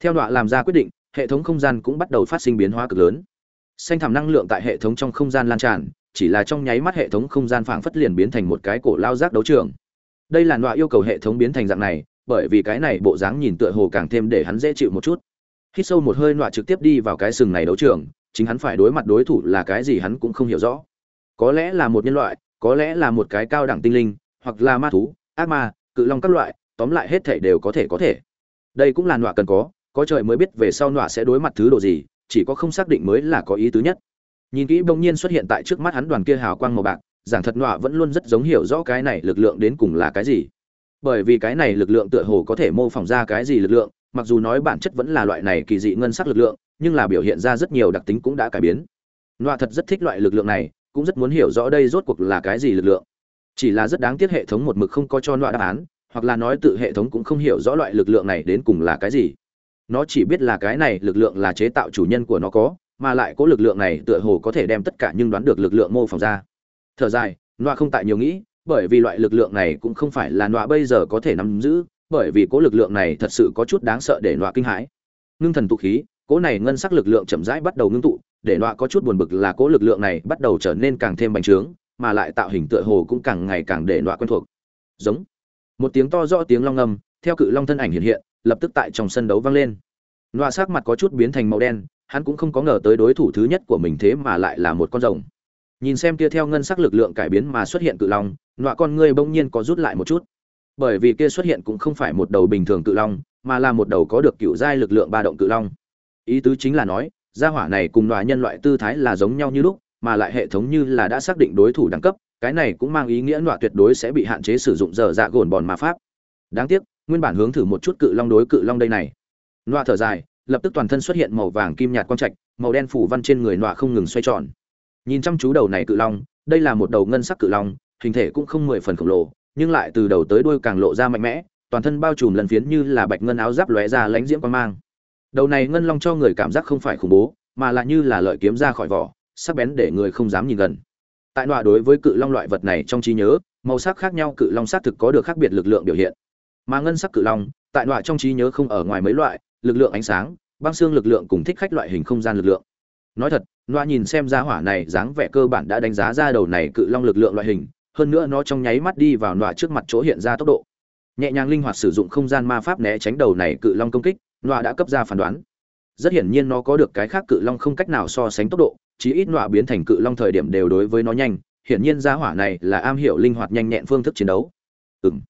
Theo nọa làm ra quyết định, hệ thống không gian cũng bắt đầu phát sinh biến hóa cực lớn xanh thảm năng lượng tại hệ thống trong không gian lan tràn, chỉ là trong nháy mắt hệ thống không gian phảng phất liền biến thành một cái cổ lao giác đấu trường. Đây là nọa yêu cầu hệ thống biến thành dạng này, bởi vì cái này bộ dáng nhìn tựa hồ càng thêm để hắn dễ chịu một chút. Hít sâu một hơi nọa trực tiếp đi vào cái sừng này đấu trường, chính hắn phải đối mặt đối thủ là cái gì hắn cũng không hiểu rõ. Có lẽ là một nhân loại, có lẽ là một cái cao đẳng tinh linh, hoặc là ma thú, ác ma, cự long các loại, tóm lại hết thể đều có thể có thể. Đây cũng là nọa cần có có trời mới biết về sau nọa sẽ đối mặt thứ độ gì chỉ có không xác định mới là có ý tứ nhất. Nhìn kỹ bỗng nhiên xuất hiện tại trước mắt hắn đoàn kia hào quang màu bạc, giảng thật nọa vẫn luôn rất giống hiểu rõ cái này lực lượng đến cùng là cái gì. Bởi vì cái này lực lượng tựa hồ có thể mô phỏng ra cái gì lực lượng, mặc dù nói bản chất vẫn là loại này kỳ dị ngân sắc lực lượng, nhưng là biểu hiện ra rất nhiều đặc tính cũng đã cải biến. Nọa thật rất thích loại lực lượng này, cũng rất muốn hiểu rõ đây rốt cuộc là cái gì lực lượng. Chỉ là rất đáng tiếc hệ thống một mực không có cho nọa đáp án, hoặc là nói tự hệ thống cũng không hiểu rõ loại lực lượng này đến cùng là cái gì nó chỉ biết là cái này lực lượng là chế tạo chủ nhân của nó có, mà lại có lực lượng này tựa hồ có thể đem tất cả nhưng đoán được lực lượng mô phỏng ra. Thở dài nọa không tại nhiều nghĩ, bởi vì loại lực lượng này cũng không phải là nọa bây giờ có thể nắm giữ, bởi vì cố lực lượng này thật sự có chút đáng sợ để nọa kinh hãi. Ngưng thần tụ khí, cố này ngân sắc lực lượng chậm rãi bắt đầu ngưng tụ, để nọa có chút buồn bực là cố lực lượng này bắt đầu trở nên càng thêm bành trướng, mà lại tạo hình tựa hồ cũng càng ngày càng để nọa quen thuộc. Giống. Một tiếng to rõ tiếng long ngâm theo cự long thân ảnh hiện hiện lập tức tại trong sân đấu vang lên. Loa sắc mặt có chút biến thành màu đen, hắn cũng không có ngờ tới đối thủ thứ nhất của mình thế mà lại là một con rồng. Nhìn xem kia theo ngân sắc lực lượng cải biến mà xuất hiện cự long, nọa con ngươi bỗng nhiên có rút lại một chút. Bởi vì kia xuất hiện cũng không phải một đầu bình thường cự long, mà là một đầu có được cựu giai lực lượng ba động cự long. Ý tứ chính là nói, gia hỏa này cùng nọa nhân loại tư thái là giống nhau như lúc, mà lại hệ thống như là đã xác định đối thủ đẳng cấp, cái này cũng mang ý nghĩa nọa tuyệt đối sẽ bị hạn chế sử dụng giờ dạ gồn bòn ma pháp. Đáng tiếc nguyên bản hướng thử một chút cự long đối cự long đây này. Nọa thở dài, lập tức toàn thân xuất hiện màu vàng kim nhạt quang trạch, màu đen phủ văn trên người nọa không ngừng xoay tròn. Nhìn chăm chú đầu này cự long, đây là một đầu ngân sắc cự long, hình thể cũng không mười phần khổng lồ, nhưng lại từ đầu tới đuôi càng lộ ra mạnh mẽ, toàn thân bao trùm lần phiến như là bạch ngân áo giáp lóe ra lánh diễm quang mang. Đầu này ngân long cho người cảm giác không phải khủng bố, mà là như là lợi kiếm ra khỏi vỏ, sắc bén để người không dám nhìn gần. Tại nọa đối với cự long loại vật này trong trí nhớ, màu sắc khác nhau cự long xác thực có được khác biệt lực lượng biểu hiện mà ngân sắc cự long, tại loại trong trí nhớ không ở ngoài mấy loại, lực lượng ánh sáng, băng xương lực lượng cùng thích khách loại hình không gian lực lượng. Nói thật, loa nhìn xem ra hỏa này dáng vẻ cơ bản đã đánh giá ra đầu này cự long lực lượng loại hình, hơn nữa nó trong nháy mắt đi vào loa trước mặt chỗ hiện ra tốc độ. Nhẹ nhàng linh hoạt sử dụng không gian ma pháp né tránh đầu này cự long công kích, loa đã cấp ra phán đoán. Rất hiển nhiên nó có được cái khác cự long không cách nào so sánh tốc độ, chí ít loa biến thành cự long thời điểm đều đối với nó nhanh, hiển nhiên ra hỏa này là am hiểu linh hoạt nhanh nhẹn phương thức chiến đấu. Ừng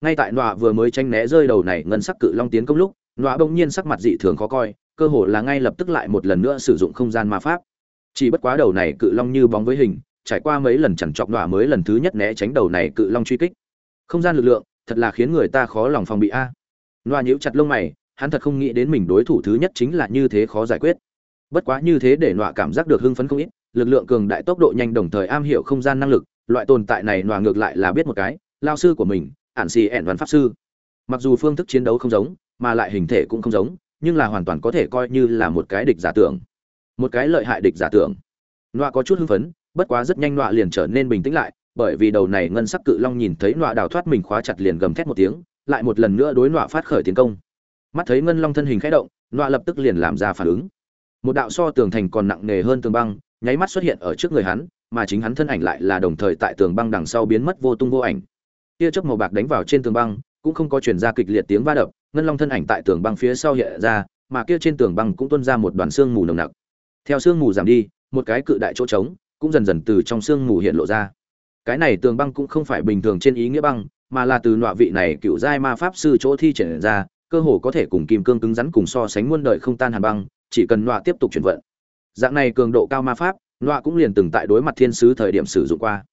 ngay tại nọa vừa mới tranh né rơi đầu này ngân sắc cự long tiến công lúc, nọa bỗng nhiên sắc mặt dị thường khó coi, cơ hồ là ngay lập tức lại một lần nữa sử dụng không gian ma pháp. Chỉ bất quá đầu này cự long như bóng với hình, trải qua mấy lần chẳng chọc nọa mới lần thứ nhất né tránh đầu này cự long truy kích. Không gian lực lượng, thật là khiến người ta khó lòng phòng bị a. Nọa nhíu chặt lông mày, hắn thật không nghĩ đến mình đối thủ thứ nhất chính là như thế khó giải quyết. Bất quá như thế để nọa cảm giác được hưng phấn không ít, lực lượng cường đại tốc độ nhanh đồng thời am hiểu không gian năng lực, loại tồn tại này nọa ngược lại là biết một cái, lao sư của mình ản xì ẻn văn pháp sư. Mặc dù phương thức chiến đấu không giống, mà lại hình thể cũng không giống, nhưng là hoàn toàn có thể coi như là một cái địch giả tưởng. Một cái lợi hại địch giả tưởng. Nọa có chút hưng phấn, bất quá rất nhanh nọa liền trở nên bình tĩnh lại, bởi vì đầu này ngân sắc cự long nhìn thấy nọa đào thoát mình khóa chặt liền gầm thét một tiếng, lại một lần nữa đối nọa phát khởi tiến công. Mắt thấy ngân long thân hình khẽ động, nọa lập tức liền làm ra phản ứng. Một đạo so tường thành còn nặng nề hơn tường băng, nháy mắt xuất hiện ở trước người hắn, mà chính hắn thân ảnh lại là đồng thời tại tường băng đằng sau biến mất vô tung vô ảnh tia chớp màu bạc đánh vào trên tường băng, cũng không có chuyển ra kịch liệt tiếng va đập, ngân long thân ảnh tại tường băng phía sau hiện ra, mà kia trên tường băng cũng tuôn ra một đoàn xương mù nồng nặc. Theo xương mù giảm đi, một cái cự đại chỗ trống, cũng dần dần từ trong xương mù hiện lộ ra. Cái này tường băng cũng không phải bình thường trên ý nghĩa băng, mà là từ nọa vị này cựu giai ma pháp sư chỗ thi triển ra, cơ hồ có thể cùng kim cương cứng rắn cùng so sánh muôn đời không tan hàn băng, chỉ cần nọa tiếp tục chuyển vận. Dạng này cường độ cao ma pháp, nọa cũng liền từng tại đối mặt thiên sứ thời điểm sử dụng qua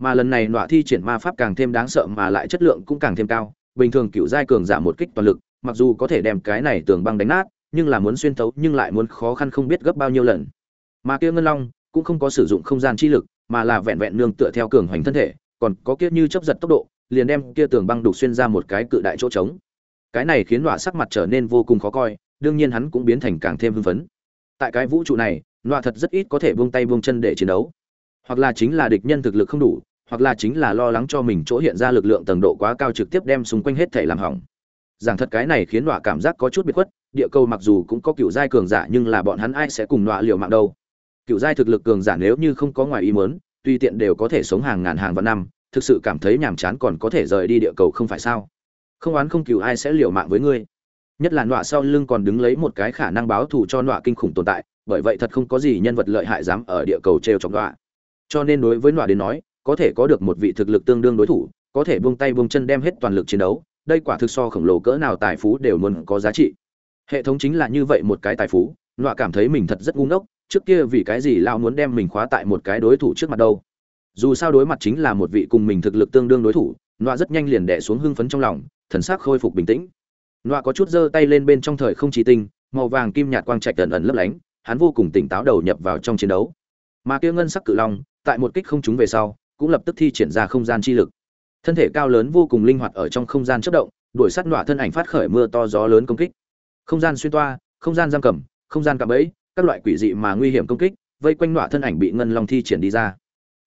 mà lần này nọa thi triển ma pháp càng thêm đáng sợ mà lại chất lượng cũng càng thêm cao. Bình thường cựu giai cường giả một kích toàn lực, mặc dù có thể đem cái này tường băng đánh nát, nhưng là muốn xuyên thấu nhưng lại muốn khó khăn không biết gấp bao nhiêu lần. Mà kia ngân long cũng không có sử dụng không gian chi lực, mà là vẹn vẹn nương tựa theo cường hoành thân thể, còn có kia như chấp giật tốc độ, liền đem kia tường băng đục xuyên ra một cái cự đại chỗ trống. Cái này khiến nọa sắc mặt trở nên vô cùng khó coi, đương nhiên hắn cũng biến thành càng thêm hưng phấn. Tại cái vũ trụ này, nọa thật rất ít có thể buông tay buông chân để chiến đấu. Hoặc là chính là địch nhân thực lực không đủ hoặc là chính là lo lắng cho mình chỗ hiện ra lực lượng tầng độ quá cao trực tiếp đem xung quanh hết thể làm hỏng. Giảng thật cái này khiến đọa cảm giác có chút biệt khuất, địa cầu mặc dù cũng có cựu giai cường giả nhưng là bọn hắn ai sẽ cùng đọa liều mạng đâu. Cựu giai thực lực cường giả nếu như không có ngoài ý muốn tùy tiện đều có thể sống hàng ngàn hàng vạn năm, thực sự cảm thấy nhàm chán còn có thể rời đi địa cầu không phải sao? Không oán không cựu ai sẽ liều mạng với ngươi? Nhất là nọa sau lưng còn đứng lấy một cái khả năng báo thù cho nọa kinh khủng tồn tại, bởi vậy thật không có gì nhân vật lợi hại dám ở địa cầu trêu chọc nọa. Cho nên đối với nọa đến nói có thể có được một vị thực lực tương đương đối thủ, có thể buông tay buông chân đem hết toàn lực chiến đấu, đây quả thực so khổng lồ cỡ nào tài phú đều luôn có giá trị. Hệ thống chính là như vậy một cái tài phú, nọa cảm thấy mình thật rất ngu ngốc, trước kia vì cái gì lao muốn đem mình khóa tại một cái đối thủ trước mặt đâu. Dù sao đối mặt chính là một vị cùng mình thực lực tương đương đối thủ, nọa rất nhanh liền đẻ xuống hưng phấn trong lòng, thần sắc khôi phục bình tĩnh. Nọa có chút giơ tay lên bên trong thời không trí tinh, màu vàng kim nhạt quang trạch ẩn ẩn lấp lánh, hắn vô cùng tỉnh táo đầu nhập vào trong chiến đấu. Mà kia ngân sắc cự long, tại một kích không trúng về sau cũng lập tức thi triển ra không gian chi lực. Thân thể cao lớn vô cùng linh hoạt ở trong không gian chất động, đuổi sát nọa thân ảnh phát khởi mưa to gió lớn công kích. Không gian xuyên toa, không gian giam cầm, không gian cạm bẫy, các loại quỷ dị mà nguy hiểm công kích, vây quanh nọa thân ảnh bị ngân long thi triển đi ra.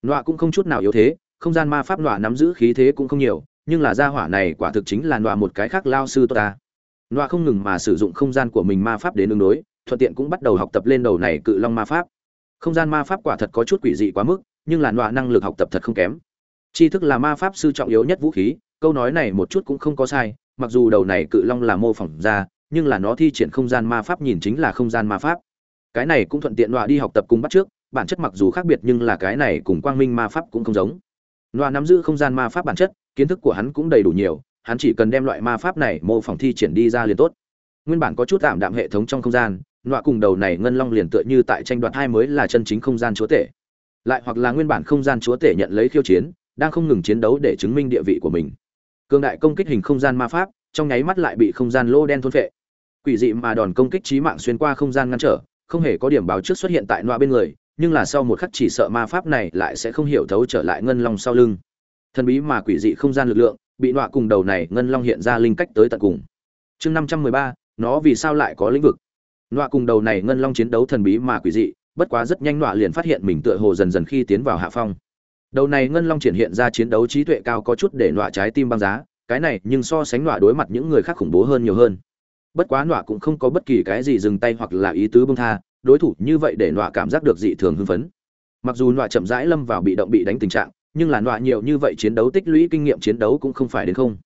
Nọa cũng không chút nào yếu thế, không gian ma pháp nọa nắm giữ khí thế cũng không nhiều, nhưng là gia hỏa này quả thực chính là nọa một cái khác lao sư tốt ta. Nọa không ngừng mà sử dụng không gian của mình ma pháp đến ứng đối, thuận tiện cũng bắt đầu học tập lên đầu này cự long ma pháp. Không gian ma pháp quả thật có chút quỷ dị quá mức nhưng là nọa năng lực học tập thật không kém. Tri thức là ma pháp sư trọng yếu nhất vũ khí, câu nói này một chút cũng không có sai, mặc dù đầu này cự long là mô phỏng ra, nhưng là nó thi triển không gian ma pháp nhìn chính là không gian ma pháp. Cái này cũng thuận tiện nọa đi học tập cùng bắt trước, bản chất mặc dù khác biệt nhưng là cái này cùng quang minh ma pháp cũng không giống. Nọa nắm giữ không gian ma pháp bản chất, kiến thức của hắn cũng đầy đủ nhiều, hắn chỉ cần đem loại ma pháp này mô phỏng thi triển đi ra liền tốt. Nguyên bản có chút tạm đạm hệ thống trong không gian, nọa cùng đầu này ngân long liền tựa như tại tranh đoạt hai mới là chân chính không gian chúa tể lại hoặc là nguyên bản không gian chúa tể nhận lấy khiêu chiến, đang không ngừng chiến đấu để chứng minh địa vị của mình. Cương đại công kích hình không gian ma pháp, trong nháy mắt lại bị không gian lô đen thôn phệ. Quỷ dị mà đòn công kích trí mạng xuyên qua không gian ngăn trở, không hề có điểm báo trước xuất hiện tại noa bên người, nhưng là sau một khắc chỉ sợ ma pháp này lại sẽ không hiểu thấu trở lại ngân long sau lưng. Thần bí mà quỷ dị không gian lực lượng, bị noa cùng đầu này ngân long hiện ra linh cách tới tận cùng. Chương năm trăm mười ba, nó vì sao lại có lĩnh vực? Noa cùng đầu này ngân long chiến đấu thần bí mà quỷ dị bất quá rất nhanh nọa liền phát hiện mình tựa hồ dần dần khi tiến vào hạ phong. Đầu này ngân long triển hiện ra chiến đấu trí tuệ cao có chút để nọa trái tim băng giá, cái này nhưng so sánh nọa đối mặt những người khác khủng bố hơn nhiều hơn. Bất quá nọa cũng không có bất kỳ cái gì dừng tay hoặc là ý tứ bông tha, đối thủ như vậy để nọa cảm giác được dị thường hưng phấn. Mặc dù nọa chậm rãi lâm vào bị động bị đánh tình trạng, nhưng là nọa nhiều như vậy chiến đấu tích lũy kinh nghiệm chiến đấu cũng không phải đến không.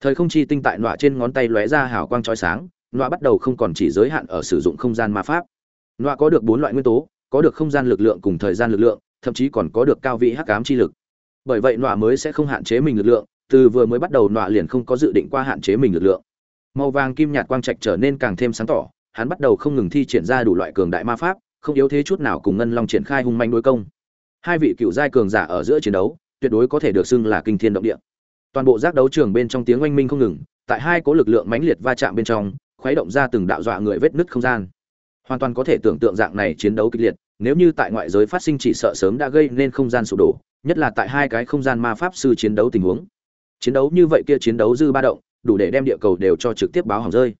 Thời không chi tinh tại nọa trên ngón tay lóe ra hào quang trói sáng, nọa bắt đầu không còn chỉ giới hạn ở sử dụng không gian ma pháp nọa có được bốn loại nguyên tố, có được không gian lực lượng cùng thời gian lực lượng, thậm chí còn có được cao vị hắc ám chi lực. Bởi vậy nọa mới sẽ không hạn chế mình lực lượng, từ vừa mới bắt đầu nọa liền không có dự định qua hạn chế mình lực lượng. Màu vàng kim nhạt quang trạch trở nên càng thêm sáng tỏ, hắn bắt đầu không ngừng thi triển ra đủ loại cường đại ma pháp, không yếu thế chút nào cùng ngân long triển khai hung manh đối công. Hai vị cựu giai cường giả ở giữa chiến đấu, tuyệt đối có thể được xưng là kinh thiên động địa. Toàn bộ giác đấu trường bên trong tiếng oanh minh không ngừng, tại hai cố lực lượng mãnh liệt va chạm bên trong, khuấy động ra từng đạo dọa người vết nứt không gian hoàn toàn có thể tưởng tượng dạng này chiến đấu kịch liệt, nếu như tại ngoại giới phát sinh chỉ sợ sớm đã gây nên không gian sụp đổ, nhất là tại hai cái không gian ma pháp sư chiến đấu tình huống. Chiến đấu như vậy kia chiến đấu dư ba động, đủ để đem địa cầu đều cho trực tiếp báo hỏng rơi.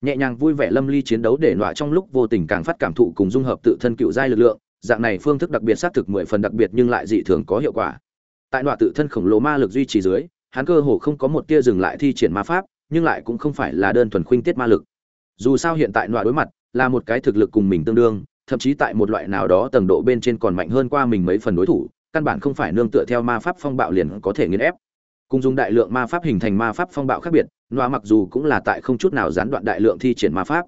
Nhẹ nhàng vui vẻ lâm ly chiến đấu để nọa trong lúc vô tình càng phát cảm thụ cùng dung hợp tự thân cựu giai lực lượng, dạng này phương thức đặc biệt xác thực mười phần đặc biệt nhưng lại dị thường có hiệu quả. Tại nọa tự thân khổng lồ ma lực duy trì dưới, hắn cơ hồ không có một tia dừng lại thi triển ma pháp, nhưng lại cũng không phải là đơn thuần khuynh tiết ma lực. Dù sao hiện tại nọa đối mặt là một cái thực lực cùng mình tương đương, thậm chí tại một loại nào đó tầng độ bên trên còn mạnh hơn qua mình mấy phần đối thủ, căn bản không phải nương tựa theo ma pháp phong bạo liền có thể nghiền ép. Cùng dùng đại lượng ma pháp hình thành ma pháp phong bạo khác biệt, Noa mặc dù cũng là tại không chút nào gián đoạn đại lượng thi triển ma pháp.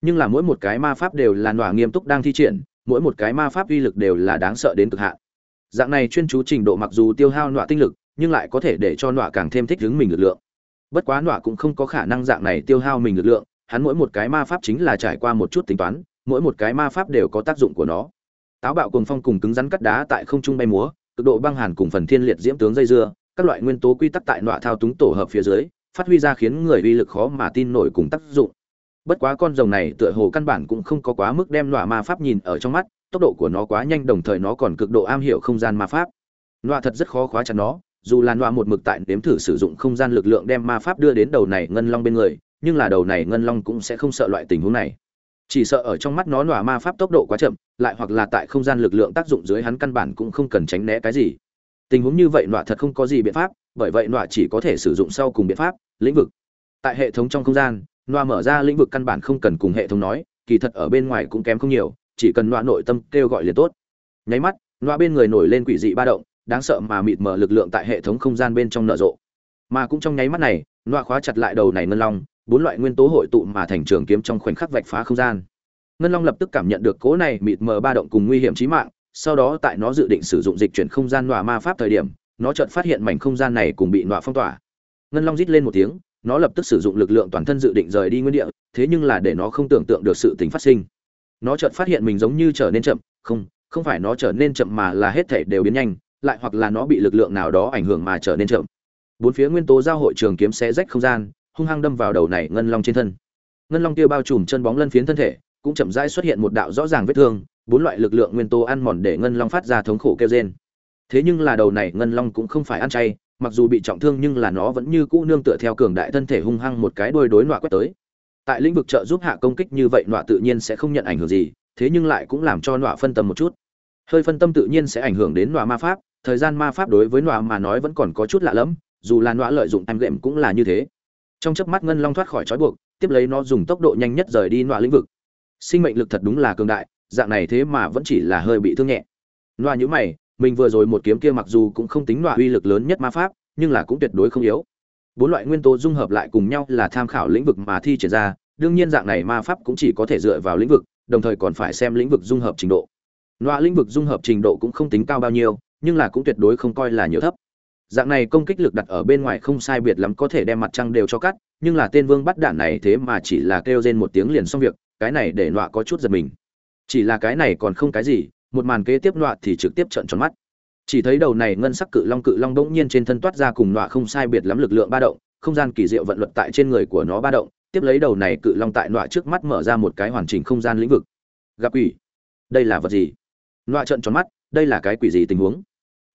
Nhưng là mỗi một cái ma pháp đều là Noa nghiêm túc đang thi triển, mỗi một cái ma pháp uy lực đều là đáng sợ đến cực hạn. Dạng này chuyên chú trình độ mặc dù tiêu hao Noa tinh lực, nhưng lại có thể để cho Noa càng thêm thích ứng mình lực lượng. Bất quá Noa cũng không có khả năng dạng này tiêu hao mình lực lượng hắn mỗi một cái ma pháp chính là trải qua một chút tính toán, mỗi một cái ma pháp đều có tác dụng của nó. Táo bạo cuồng phong cùng cứng rắn cắt đá tại không trung bay múa, cực độ băng hàn cùng phần thiên liệt diễm tướng dây dưa, các loại nguyên tố quy tắc tại nọa thao túng tổ hợp phía dưới, phát huy ra khiến người uy lực khó mà tin nổi cùng tác dụng. Bất quá con rồng này tựa hồ căn bản cũng không có quá mức đem nọa ma pháp nhìn ở trong mắt, tốc độ của nó quá nhanh đồng thời nó còn cực độ am hiểu không gian ma pháp. Nọa thật rất khó khóa chặt nó, dù là nọa một mực tại nếm thử sử dụng không gian lực lượng đem ma pháp đưa đến đầu này ngân long bên người nhưng là đầu này ngân long cũng sẽ không sợ loại tình huống này. Chỉ sợ ở trong mắt nó nọa ma pháp tốc độ quá chậm, lại hoặc là tại không gian lực lượng tác dụng dưới hắn căn bản cũng không cần tránh né cái gì. Tình huống như vậy nọa thật không có gì biện pháp, bởi vậy nọa chỉ có thể sử dụng sau cùng biện pháp, lĩnh vực. Tại hệ thống trong không gian, nọa mở ra lĩnh vực căn bản không cần cùng hệ thống nói, kỳ thật ở bên ngoài cũng kém không nhiều, chỉ cần nọa nội tâm kêu gọi liền tốt. Nháy mắt, nọa bên người nổi lên quỷ dị ba động, đáng sợ mà mịt mở lực lượng tại hệ thống không gian bên trong nở rộ. Mà cũng trong nháy mắt này, nọa khóa chặt lại đầu này ngân long bốn loại nguyên tố hội tụ mà thành trường kiếm trong khoảnh khắc vạch phá không gian. Ngân long lập tức cảm nhận được cố này mịt mờ ba động cùng nguy hiểm chí mạng, sau đó tại nó dự định sử dụng dịch chuyển không gian nọa ma pháp thời điểm, nó chợt phát hiện mảnh không gian này cùng bị nọa phong tỏa. Ngân long rít lên một tiếng, nó lập tức sử dụng lực lượng toàn thân dự định rời đi nguyên địa, thế nhưng là để nó không tưởng tượng được sự tình phát sinh. Nó chợt phát hiện mình giống như trở nên chậm, không không phải nó trở nên chậm mà là hết thể đều biến nhanh, lại hoặc là nó bị lực lượng nào đó ảnh hưởng mà trở nên chậm. Bốn phía nguyên tố giao hội trường kiếm xé rách không gian hung hăng đâm vào đầu này ngân long trên thân. Ngân long kia bao trùm chân bóng lân phiến thân thể, cũng chậm rãi xuất hiện một đạo rõ ràng vết thương, bốn loại lực lượng nguyên tố ăn mòn để ngân long phát ra thống khổ kêu rên. Thế nhưng là đầu này ngân long cũng không phải ăn chay, mặc dù bị trọng thương nhưng là nó vẫn như cũ nương tựa theo cường đại thân thể hung hăng một cái đuôi đối nọa quét tới. Tại lĩnh vực trợ giúp hạ công kích như vậy nọa tự nhiên sẽ không nhận ảnh hưởng gì, thế nhưng lại cũng làm cho nọa phân tâm một chút. Hơi phân tâm tự nhiên sẽ ảnh hưởng đến nọa ma pháp, thời gian ma pháp đối với nọa mà nói vẫn còn có chút lạ lẫm, dù là nọa lợi dụng em game cũng là như thế trong chớp mắt ngân long thoát khỏi trói buộc, tiếp lấy nó dùng tốc độ nhanh nhất rời đi nọa lĩnh vực. Sinh mệnh lực thật đúng là cường đại, dạng này thế mà vẫn chỉ là hơi bị thương nhẹ. Nọa nhữ mày, mình vừa rồi một kiếm kia mặc dù cũng không tính nọa uy lực lớn nhất ma pháp, nhưng là cũng tuyệt đối không yếu. Bốn loại nguyên tố dung hợp lại cùng nhau là tham khảo lĩnh vực mà thi triển ra, đương nhiên dạng này ma pháp cũng chỉ có thể dựa vào lĩnh vực, đồng thời còn phải xem lĩnh vực dung hợp trình độ. Nọa lĩnh vực dung hợp trình độ cũng không tính cao bao nhiêu, nhưng là cũng tuyệt đối không coi là nhiều thấp dạng này công kích lực đặt ở bên ngoài không sai biệt lắm có thể đem mặt trăng đều cho cắt, nhưng là tên vương bắt đạn này thế mà chỉ là kêu rên một tiếng liền xong việc, cái này để nọa có chút giật mình. Chỉ là cái này còn không cái gì, một màn kế tiếp nọa thì trực tiếp trợn tròn mắt. Chỉ thấy đầu này ngân sắc cự long cự long bỗng nhiên trên thân toát ra cùng nọa không sai biệt lắm lực lượng ba động, không gian kỳ diệu vận luật tại trên người của nó ba động, tiếp lấy đầu này cự long tại nọa trước mắt mở ra một cái hoàn chỉnh không gian lĩnh vực. Gặp quỷ. Đây là vật gì? Nọa trợn tròn mắt, đây là cái quỷ gì tình huống?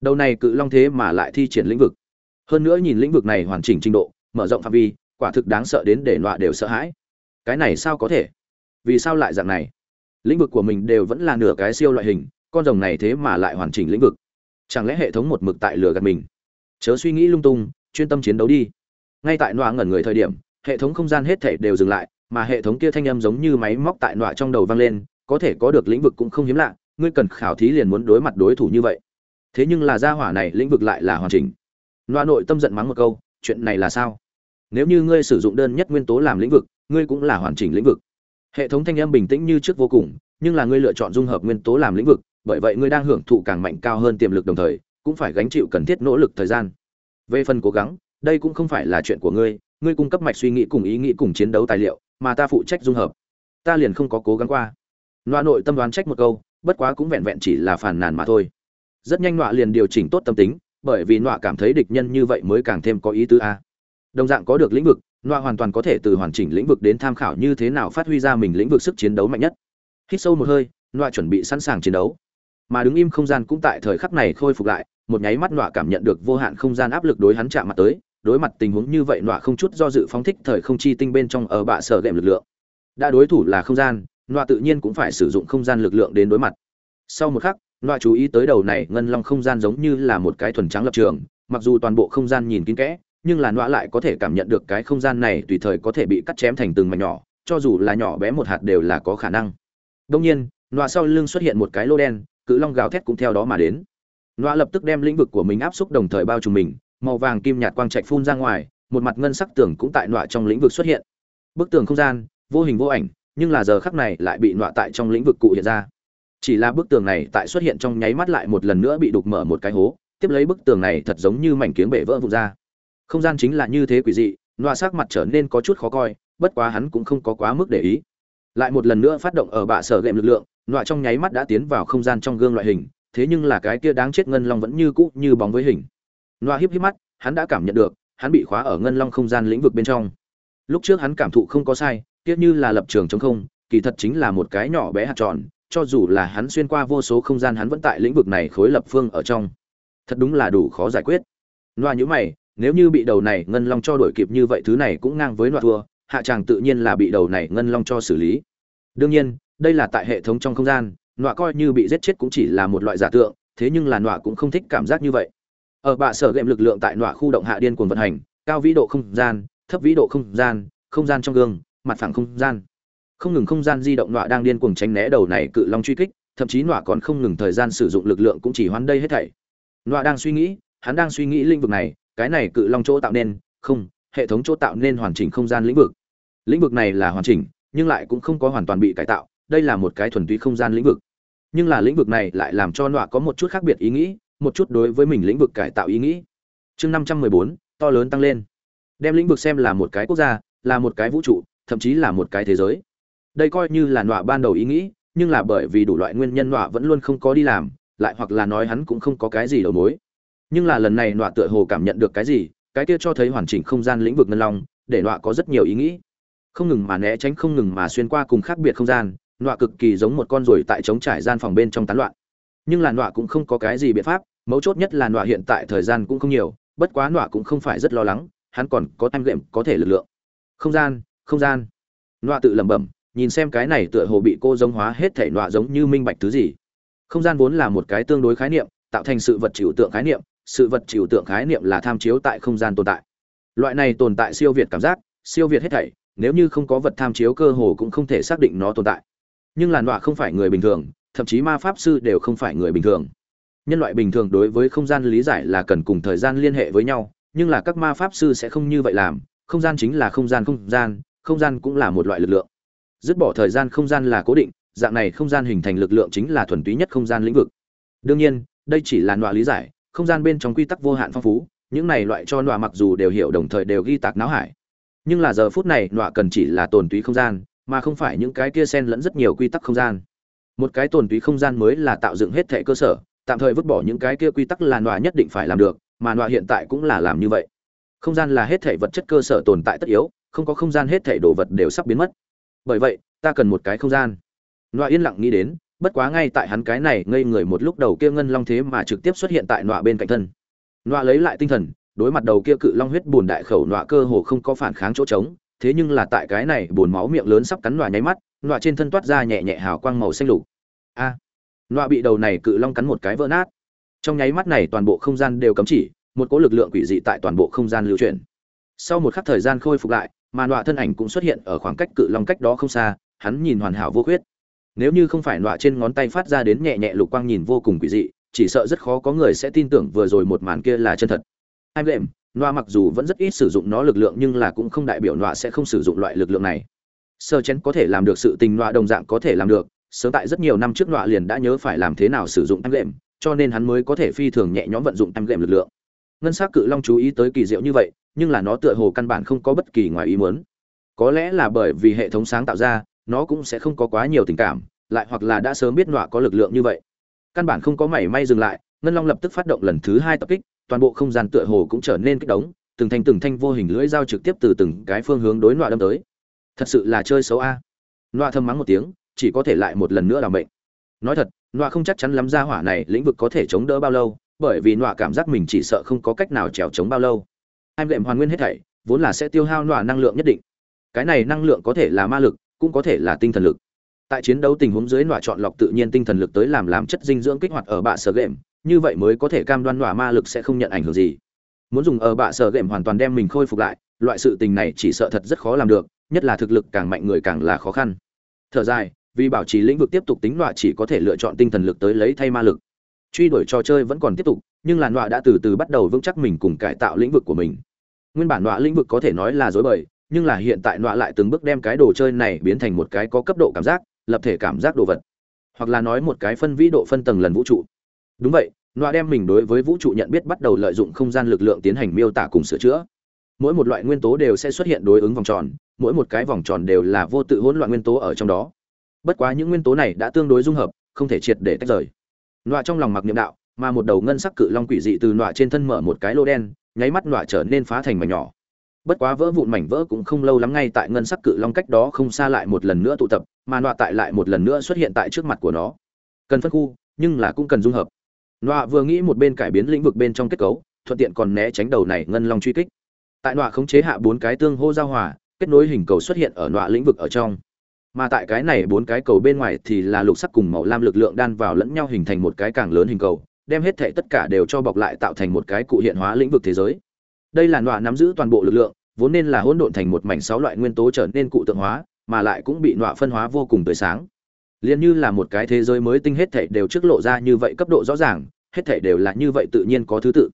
Đầu này cự long thế mà lại thi triển lĩnh vực. Hơn nữa nhìn lĩnh vực này hoàn chỉnh trình độ, mở rộng phạm vi, quả thực đáng sợ đến để nọa đều sợ hãi. Cái này sao có thể? Vì sao lại dạng này? Lĩnh vực của mình đều vẫn là nửa cái siêu loại hình, con rồng này thế mà lại hoàn chỉnh lĩnh vực. Chẳng lẽ hệ thống một mực tại lừa gạt mình? Chớ suy nghĩ lung tung, chuyên tâm chiến đấu đi. Ngay tại nọa ngẩn người thời điểm, hệ thống không gian hết thể đều dừng lại, mà hệ thống kia thanh âm giống như máy móc tại nọa trong đầu vang lên, có thể có được lĩnh vực cũng không hiếm lạ, ngươi cần khảo thí liền muốn đối mặt đối thủ như vậy thế nhưng là gia hỏa này lĩnh vực lại là hoàn chỉnh. Loa nội tâm giận mắng một câu, chuyện này là sao? Nếu như ngươi sử dụng đơn nhất nguyên tố làm lĩnh vực, ngươi cũng là hoàn chỉnh lĩnh vực. Hệ thống thanh âm bình tĩnh như trước vô cùng, nhưng là ngươi lựa chọn dung hợp nguyên tố làm lĩnh vực, bởi vậy ngươi đang hưởng thụ càng mạnh cao hơn tiềm lực đồng thời, cũng phải gánh chịu cần thiết nỗ lực thời gian. Về phần cố gắng, đây cũng không phải là chuyện của ngươi ngươi cung cấp mạch suy nghĩ cùng ý nghĩ cùng chiến đấu tài liệu, mà ta phụ trách dung hợp. Ta liền không có cố gắng qua. Loa nội tâm đoán trách một câu, bất quá cũng vẹn vẹn chỉ là phản nàn mà thôi rất nhanh nọa liền điều chỉnh tốt tâm tính, bởi vì nọa cảm thấy địch nhân như vậy mới càng thêm có ý tứ a. Đồng dạng có được lĩnh vực, nọa hoàn toàn có thể từ hoàn chỉnh lĩnh vực đến tham khảo như thế nào phát huy ra mình lĩnh vực sức chiến đấu mạnh nhất. Hít sâu một hơi, nọa chuẩn bị sẵn sàng chiến đấu. Mà đứng im không gian cũng tại thời khắc này khôi phục lại, một nháy mắt nọa cảm nhận được vô hạn không gian áp lực đối hắn chạm mặt tới, đối mặt tình huống như vậy nọa không chút do dự phóng thích thời không chi tinh bên trong ở bạ sở gệm lực lượng. Đã đối thủ là không gian, nọa tự nhiên cũng phải sử dụng không gian lực lượng đến đối mặt. Sau một khắc nọa chú ý tới đầu này ngân long không gian giống như là một cái thuần trắng lập trường, mặc dù toàn bộ không gian nhìn kín kẽ, nhưng là nọa lại có thể cảm nhận được cái không gian này tùy thời có thể bị cắt chém thành từng mảnh nhỏ, cho dù là nhỏ bé một hạt đều là có khả năng. Đông nhiên nọa sau lưng xuất hiện một cái lô đen, cự long gào thét cũng theo đó mà đến. Nọa lập tức đem lĩnh vực của mình áp xúc đồng thời bao trùm mình, màu vàng kim nhạt quang trạch phun ra ngoài, một mặt ngân sắc tường cũng tại nọa trong lĩnh vực xuất hiện. Bức tường không gian, vô hình vô ảnh, nhưng là giờ khắc này lại bị nọa tại trong lĩnh vực cụ hiện ra chỉ là bức tường này tại xuất hiện trong nháy mắt lại một lần nữa bị đục mở một cái hố, tiếp lấy bức tường này thật giống như mảnh kiếng bể vỡ vụn ra. Không gian chính là như thế quỷ dị loa sắc mặt trở nên có chút khó coi, bất quá hắn cũng không có quá mức để ý. Lại một lần nữa phát động ở bạ sở gệm lực lượng loa trong nháy mắt đã tiến vào không gian trong gương loại hình, thế nhưng là cái kia đáng chết ngân long vẫn như cũ như bóng với hình. Loa híp híp mắt, hắn đã cảm nhận được, hắn bị khóa ở ngân long không gian lĩnh vực bên trong. Lúc trước hắn cảm thụ không có sai tiếc như là lập trường chống không, kỳ thật chính là một cái nhỏ bé hạt tròn cho dù là hắn xuyên qua vô số không gian, hắn vẫn tại lĩnh vực này khối lập phương ở trong. Thật đúng là đủ khó giải quyết. Loa nhữ mày, nếu như bị đầu này ngân long cho đổi kịp như vậy, thứ này cũng ngang với loa thua, hạ tràng tự nhiên là bị đầu này ngân long cho xử lý. Đương nhiên, đây là tại hệ thống trong không gian nọa coi như bị giết chết cũng chỉ là một loại giả tượng, thế nhưng là nọa cũng không thích cảm giác như vậy. Ở bạ sở game lực lượng tại nọa khu động hạ điên cuồng vận hành, cao vĩ độ không gian, thấp vĩ độ không gian không gian trong gương, mặt phẳng không gian không ngừng không gian di động nọa đang điên cuồng tránh né đầu này cự long truy kích, thậm chí nọa còn không ngừng thời gian sử dụng lực lượng cũng chỉ hoán đây hết thảy. Nọa đang suy nghĩ, hắn đang suy nghĩ lĩnh vực này, cái này cự long chỗ tạo nên, không, hệ thống chỗ tạo nên hoàn chỉnh không gian lĩnh vực. Lĩnh vực này là hoàn chỉnh, nhưng lại cũng không có hoàn toàn bị cải tạo, đây là một cái thuần túy không gian lĩnh vực. Nhưng là lĩnh vực này lại làm cho nọa có một chút khác biệt ý nghĩ, một chút đối với mình lĩnh vực cải tạo ý nghĩ. Chương năm trăm mười bốn, to lớn tăng lên. Đem lĩnh vực xem là một cái quốc gia, là một cái vũ trụ, thậm chí là một cái thế giới đây coi như là nọa ban đầu ý nghĩ, nhưng là bởi vì đủ loại nguyên nhân nọa vẫn luôn không có đi làm, lại hoặc là nói hắn cũng không có cái gì đầu mối. Nhưng là lần này nọa tựa hồ cảm nhận được cái gì, cái kia cho thấy hoàn chỉnh không gian lĩnh vực ngân long, để nọa có rất nhiều ý nghĩ. Không ngừng mà né tránh, không ngừng mà xuyên qua cùng khác biệt không gian, nọa cực kỳ giống một con ruồi tại trống trải gian phòng bên trong tán loạn. Nhưng là nọa cũng không có cái gì biện pháp, mấu chốt nhất là nọa hiện tại thời gian cũng không nhiều, bất quá nọa cũng không phải rất lo lắng, hắn còn có time game có thể lực lượng. Không gian không gian. Nọa tự lẩm bẩm nhìn xem cái này tựa hồ bị cô giống hóa hết thể nọa giống như minh bạch thứ gì. Không gian vốn là một cái tương đối khái niệm, tạo thành sự vật chịu tượng khái niệm, sự vật chịu tượng khái niệm là tham chiếu tại không gian tồn tại. Loại này tồn tại siêu việt cảm giác, siêu việt hết thảy, nếu như không có vật tham chiếu cơ hồ cũng không thể xác định nó tồn tại. Nhưng làn đọa không phải người bình thường, thậm chí ma pháp sư đều không phải người bình thường. Nhân loại bình thường đối với không gian lý giải là cần cùng thời gian liên hệ với nhau, nhưng là các ma pháp sư sẽ không như vậy làm, không gian chính là không gian không gian không gian cũng là một loại lực lượng dứt bỏ thời gian không gian là cố định, dạng này không gian hình thành lực lượng chính là thuần túy nhất không gian lĩnh vực. Đương nhiên, đây chỉ là loại lý giải, không gian bên trong quy tắc vô hạn phong phú, những này loại cho loại mặc dù đều hiểu đồng thời đều ghi tạc não hải. Nhưng là giờ phút này loại cần chỉ là tồn túy không gian, mà không phải những cái kia xen lẫn rất nhiều quy tắc không gian. Một cái tồn túy không gian mới là tạo dựng hết thể cơ sở, tạm thời vứt bỏ những cái kia quy tắc là loại nhất định phải làm được, mà loại hiện tại cũng là làm như vậy. Không gian là hết thể vật chất cơ sở tồn tại tất yếu, không có không gian hết thể đồ vật đều sắp biến mất bởi vậy ta cần một cái không gian. Nọa yên lặng nghĩ đến bất quá ngay tại hắn cái này ngây người một lúc đầu kia ngân long thế mà trực tiếp xuất hiện tại nọa bên cạnh thân. Nọa lấy lại tinh thần đối mặt đầu kia cự long huyết bùn đại khẩu nọa cơ hồ không có phản kháng chỗ trống thế nhưng là tại cái này bùn máu miệng lớn sắp cắn nọa nháy mắt nọa trên thân toát ra nhẹ nhẹ hào quang màu xanh lục. A! À, nọa bị đầu này cự long cắn một cái vỡ nát. Trong nháy mắt này toàn bộ không gian đều cấm chỉ một cỗ lực lượng quỷ dị tại toàn bộ không gian lưu chuyển. Sau một khắc thời gian khôi phục lại mà nọa thân ảnh cũng xuất hiện ở khoảng cách cự long cách đó không xa, hắn nhìn hoàn hảo vô khuyết. Nếu như không phải nọa trên ngón tay phát ra đến nhẹ nhẹ lục quang nhìn vô cùng quỷ dị, chỉ sợ rất khó có người sẽ tin tưởng vừa rồi một màn kia là chân thật. Hai đệm nọa mặc dù vẫn rất ít sử dụng nó lực lượng nhưng là cũng không đại biểu nọa sẽ không sử dụng loại lực lượng này. Sơ chén có thể làm được sự tình nọa đồng dạng có thể làm được, sớm tại rất nhiều năm trước nọa liền đã nhớ phải làm thế nào sử dụng em đệm cho nên hắn mới có thể phi thường nhẹ nhõm vận dụng em đệm lực lượng. Ngân s á c cự long chú ý tới kỳ diệu như vậy nhưng là nó tựa hồ căn bản không có bất kỳ ngoài ý muốn. Có lẽ là bởi vì hệ thống sáng tạo ra nó cũng sẽ không có quá nhiều tình cảm lại hoặc là đã sớm biết nọa có lực lượng như vậy. Căn bản không có mảy may dừng lại ngân long lập tức phát động lần thứ hai tập kích toàn bộ không gian tựa hồ cũng trở nên kích động, từng thanh từng thanh vô hình lưỡi dao trực tiếp từ từng cái phương hướng đối nọa đâm tới. Thật sự là chơi xấu a. Nọa thầm mắng một tiếng chỉ có thể lại một lần nữa làm mệnh. nói thật nọa không chắc chắn lắm ra hỏa này lĩnh vực có thể chống đỡ bao lâu bởi vì nọa cảm giác mình chỉ sợ không có cách nào trèo chống bao lâu hai lệm hoàn nguyên hết thảy, vốn là sẽ tiêu hao nọa năng lượng nhất định. Cái này năng lượng có thể là ma lực, cũng có thể là tinh thần lực. Tại chiến đấu tình huống dưới nọa chọn lọc tự nhiên tinh thần lực tới làm làm chất dinh dưỡng kích hoạt ở bạ sở game như vậy mới có thể cam đoan nọa ma lực sẽ không nhận ảnh hưởng gì. Muốn dùng ở bạ sở game hoàn toàn đem mình khôi phục lại, loại sự tình này chỉ sợ thật rất khó làm được, nhất là thực lực càng mạnh người càng là khó khăn. Thở dài, vì bảo trì lĩnh vực tiếp tục tính nọa chỉ có thể lựa chọn tinh thần lực tới lấy thay ma lực. Truy đuổi trò chơi vẫn còn tiếp tục, nhưng là nọa đã từ từ bắt đầu vững chắc mình cùng cải tạo lĩnh vực của mình nguyên bản nọa lĩnh vực có thể nói là dối bời, nhưng là hiện tại nọa lại từng bước đem cái đồ chơi này biến thành một cái có cấp độ cảm giác, lập thể cảm giác đồ vật. Hoặc là nói một cái phân vĩ độ phân tầng lần vũ trụ. Đúng vậy, nọa đem mình đối với vũ trụ nhận biết bắt đầu lợi dụng không gian lực lượng tiến hành miêu tả cùng sửa chữa. Mỗi một loại nguyên tố đều sẽ xuất hiện đối ứng vòng tròn, mỗi một cái vòng tròn đều là vô tự hỗn loạn nguyên tố ở trong đó. Bất quá những nguyên tố này đã tương đối dung hợp, không thể triệt để tách rời. Nọa trong lòng mặc niệm đạo, mà một đầu ngân sắc cự long quỷ dị từ nọa trên thân mở một cái lô đen nháy mắt nọa trở nên phá thành mảnh nhỏ. Bất quá vỡ vụn mảnh vỡ cũng không lâu lắm ngay tại ngân sắc cự long cách đó không xa lại một lần nữa tụ tập, mà nọa tại lại một lần nữa xuất hiện tại trước mặt của nó. Cần phân khu, nhưng là cũng cần dung hợp. Nọa vừa nghĩ một bên cải biến lĩnh vực bên trong kết cấu, thuận tiện còn né tránh đầu này ngân long truy kích. Tại nọa khống chế hạ bốn cái tương hô giao hòa, kết nối hình cầu xuất hiện ở nọa lĩnh vực ở trong. Mà tại cái này bốn cái cầu bên ngoài thì là lục sắc cùng màu lam lực lượng đan vào lẫn nhau hình thành một cái càng lớn hình cầu đem hết thệ tất cả đều cho bọc lại tạo thành một cái cụ hiện hóa lĩnh vực thế giới. Đây là nọa nắm giữ toàn bộ lực lượng, vốn nên là hỗn độn thành một mảnh sáu loại nguyên tố trở nên cụ tượng hóa, mà lại cũng bị nọa phân hóa vô cùng tươi sáng. Liên như là một cái thế giới mới tinh hết thảy đều trước lộ ra như vậy cấp độ rõ ràng, hết thảy đều là như vậy tự nhiên có thứ tự.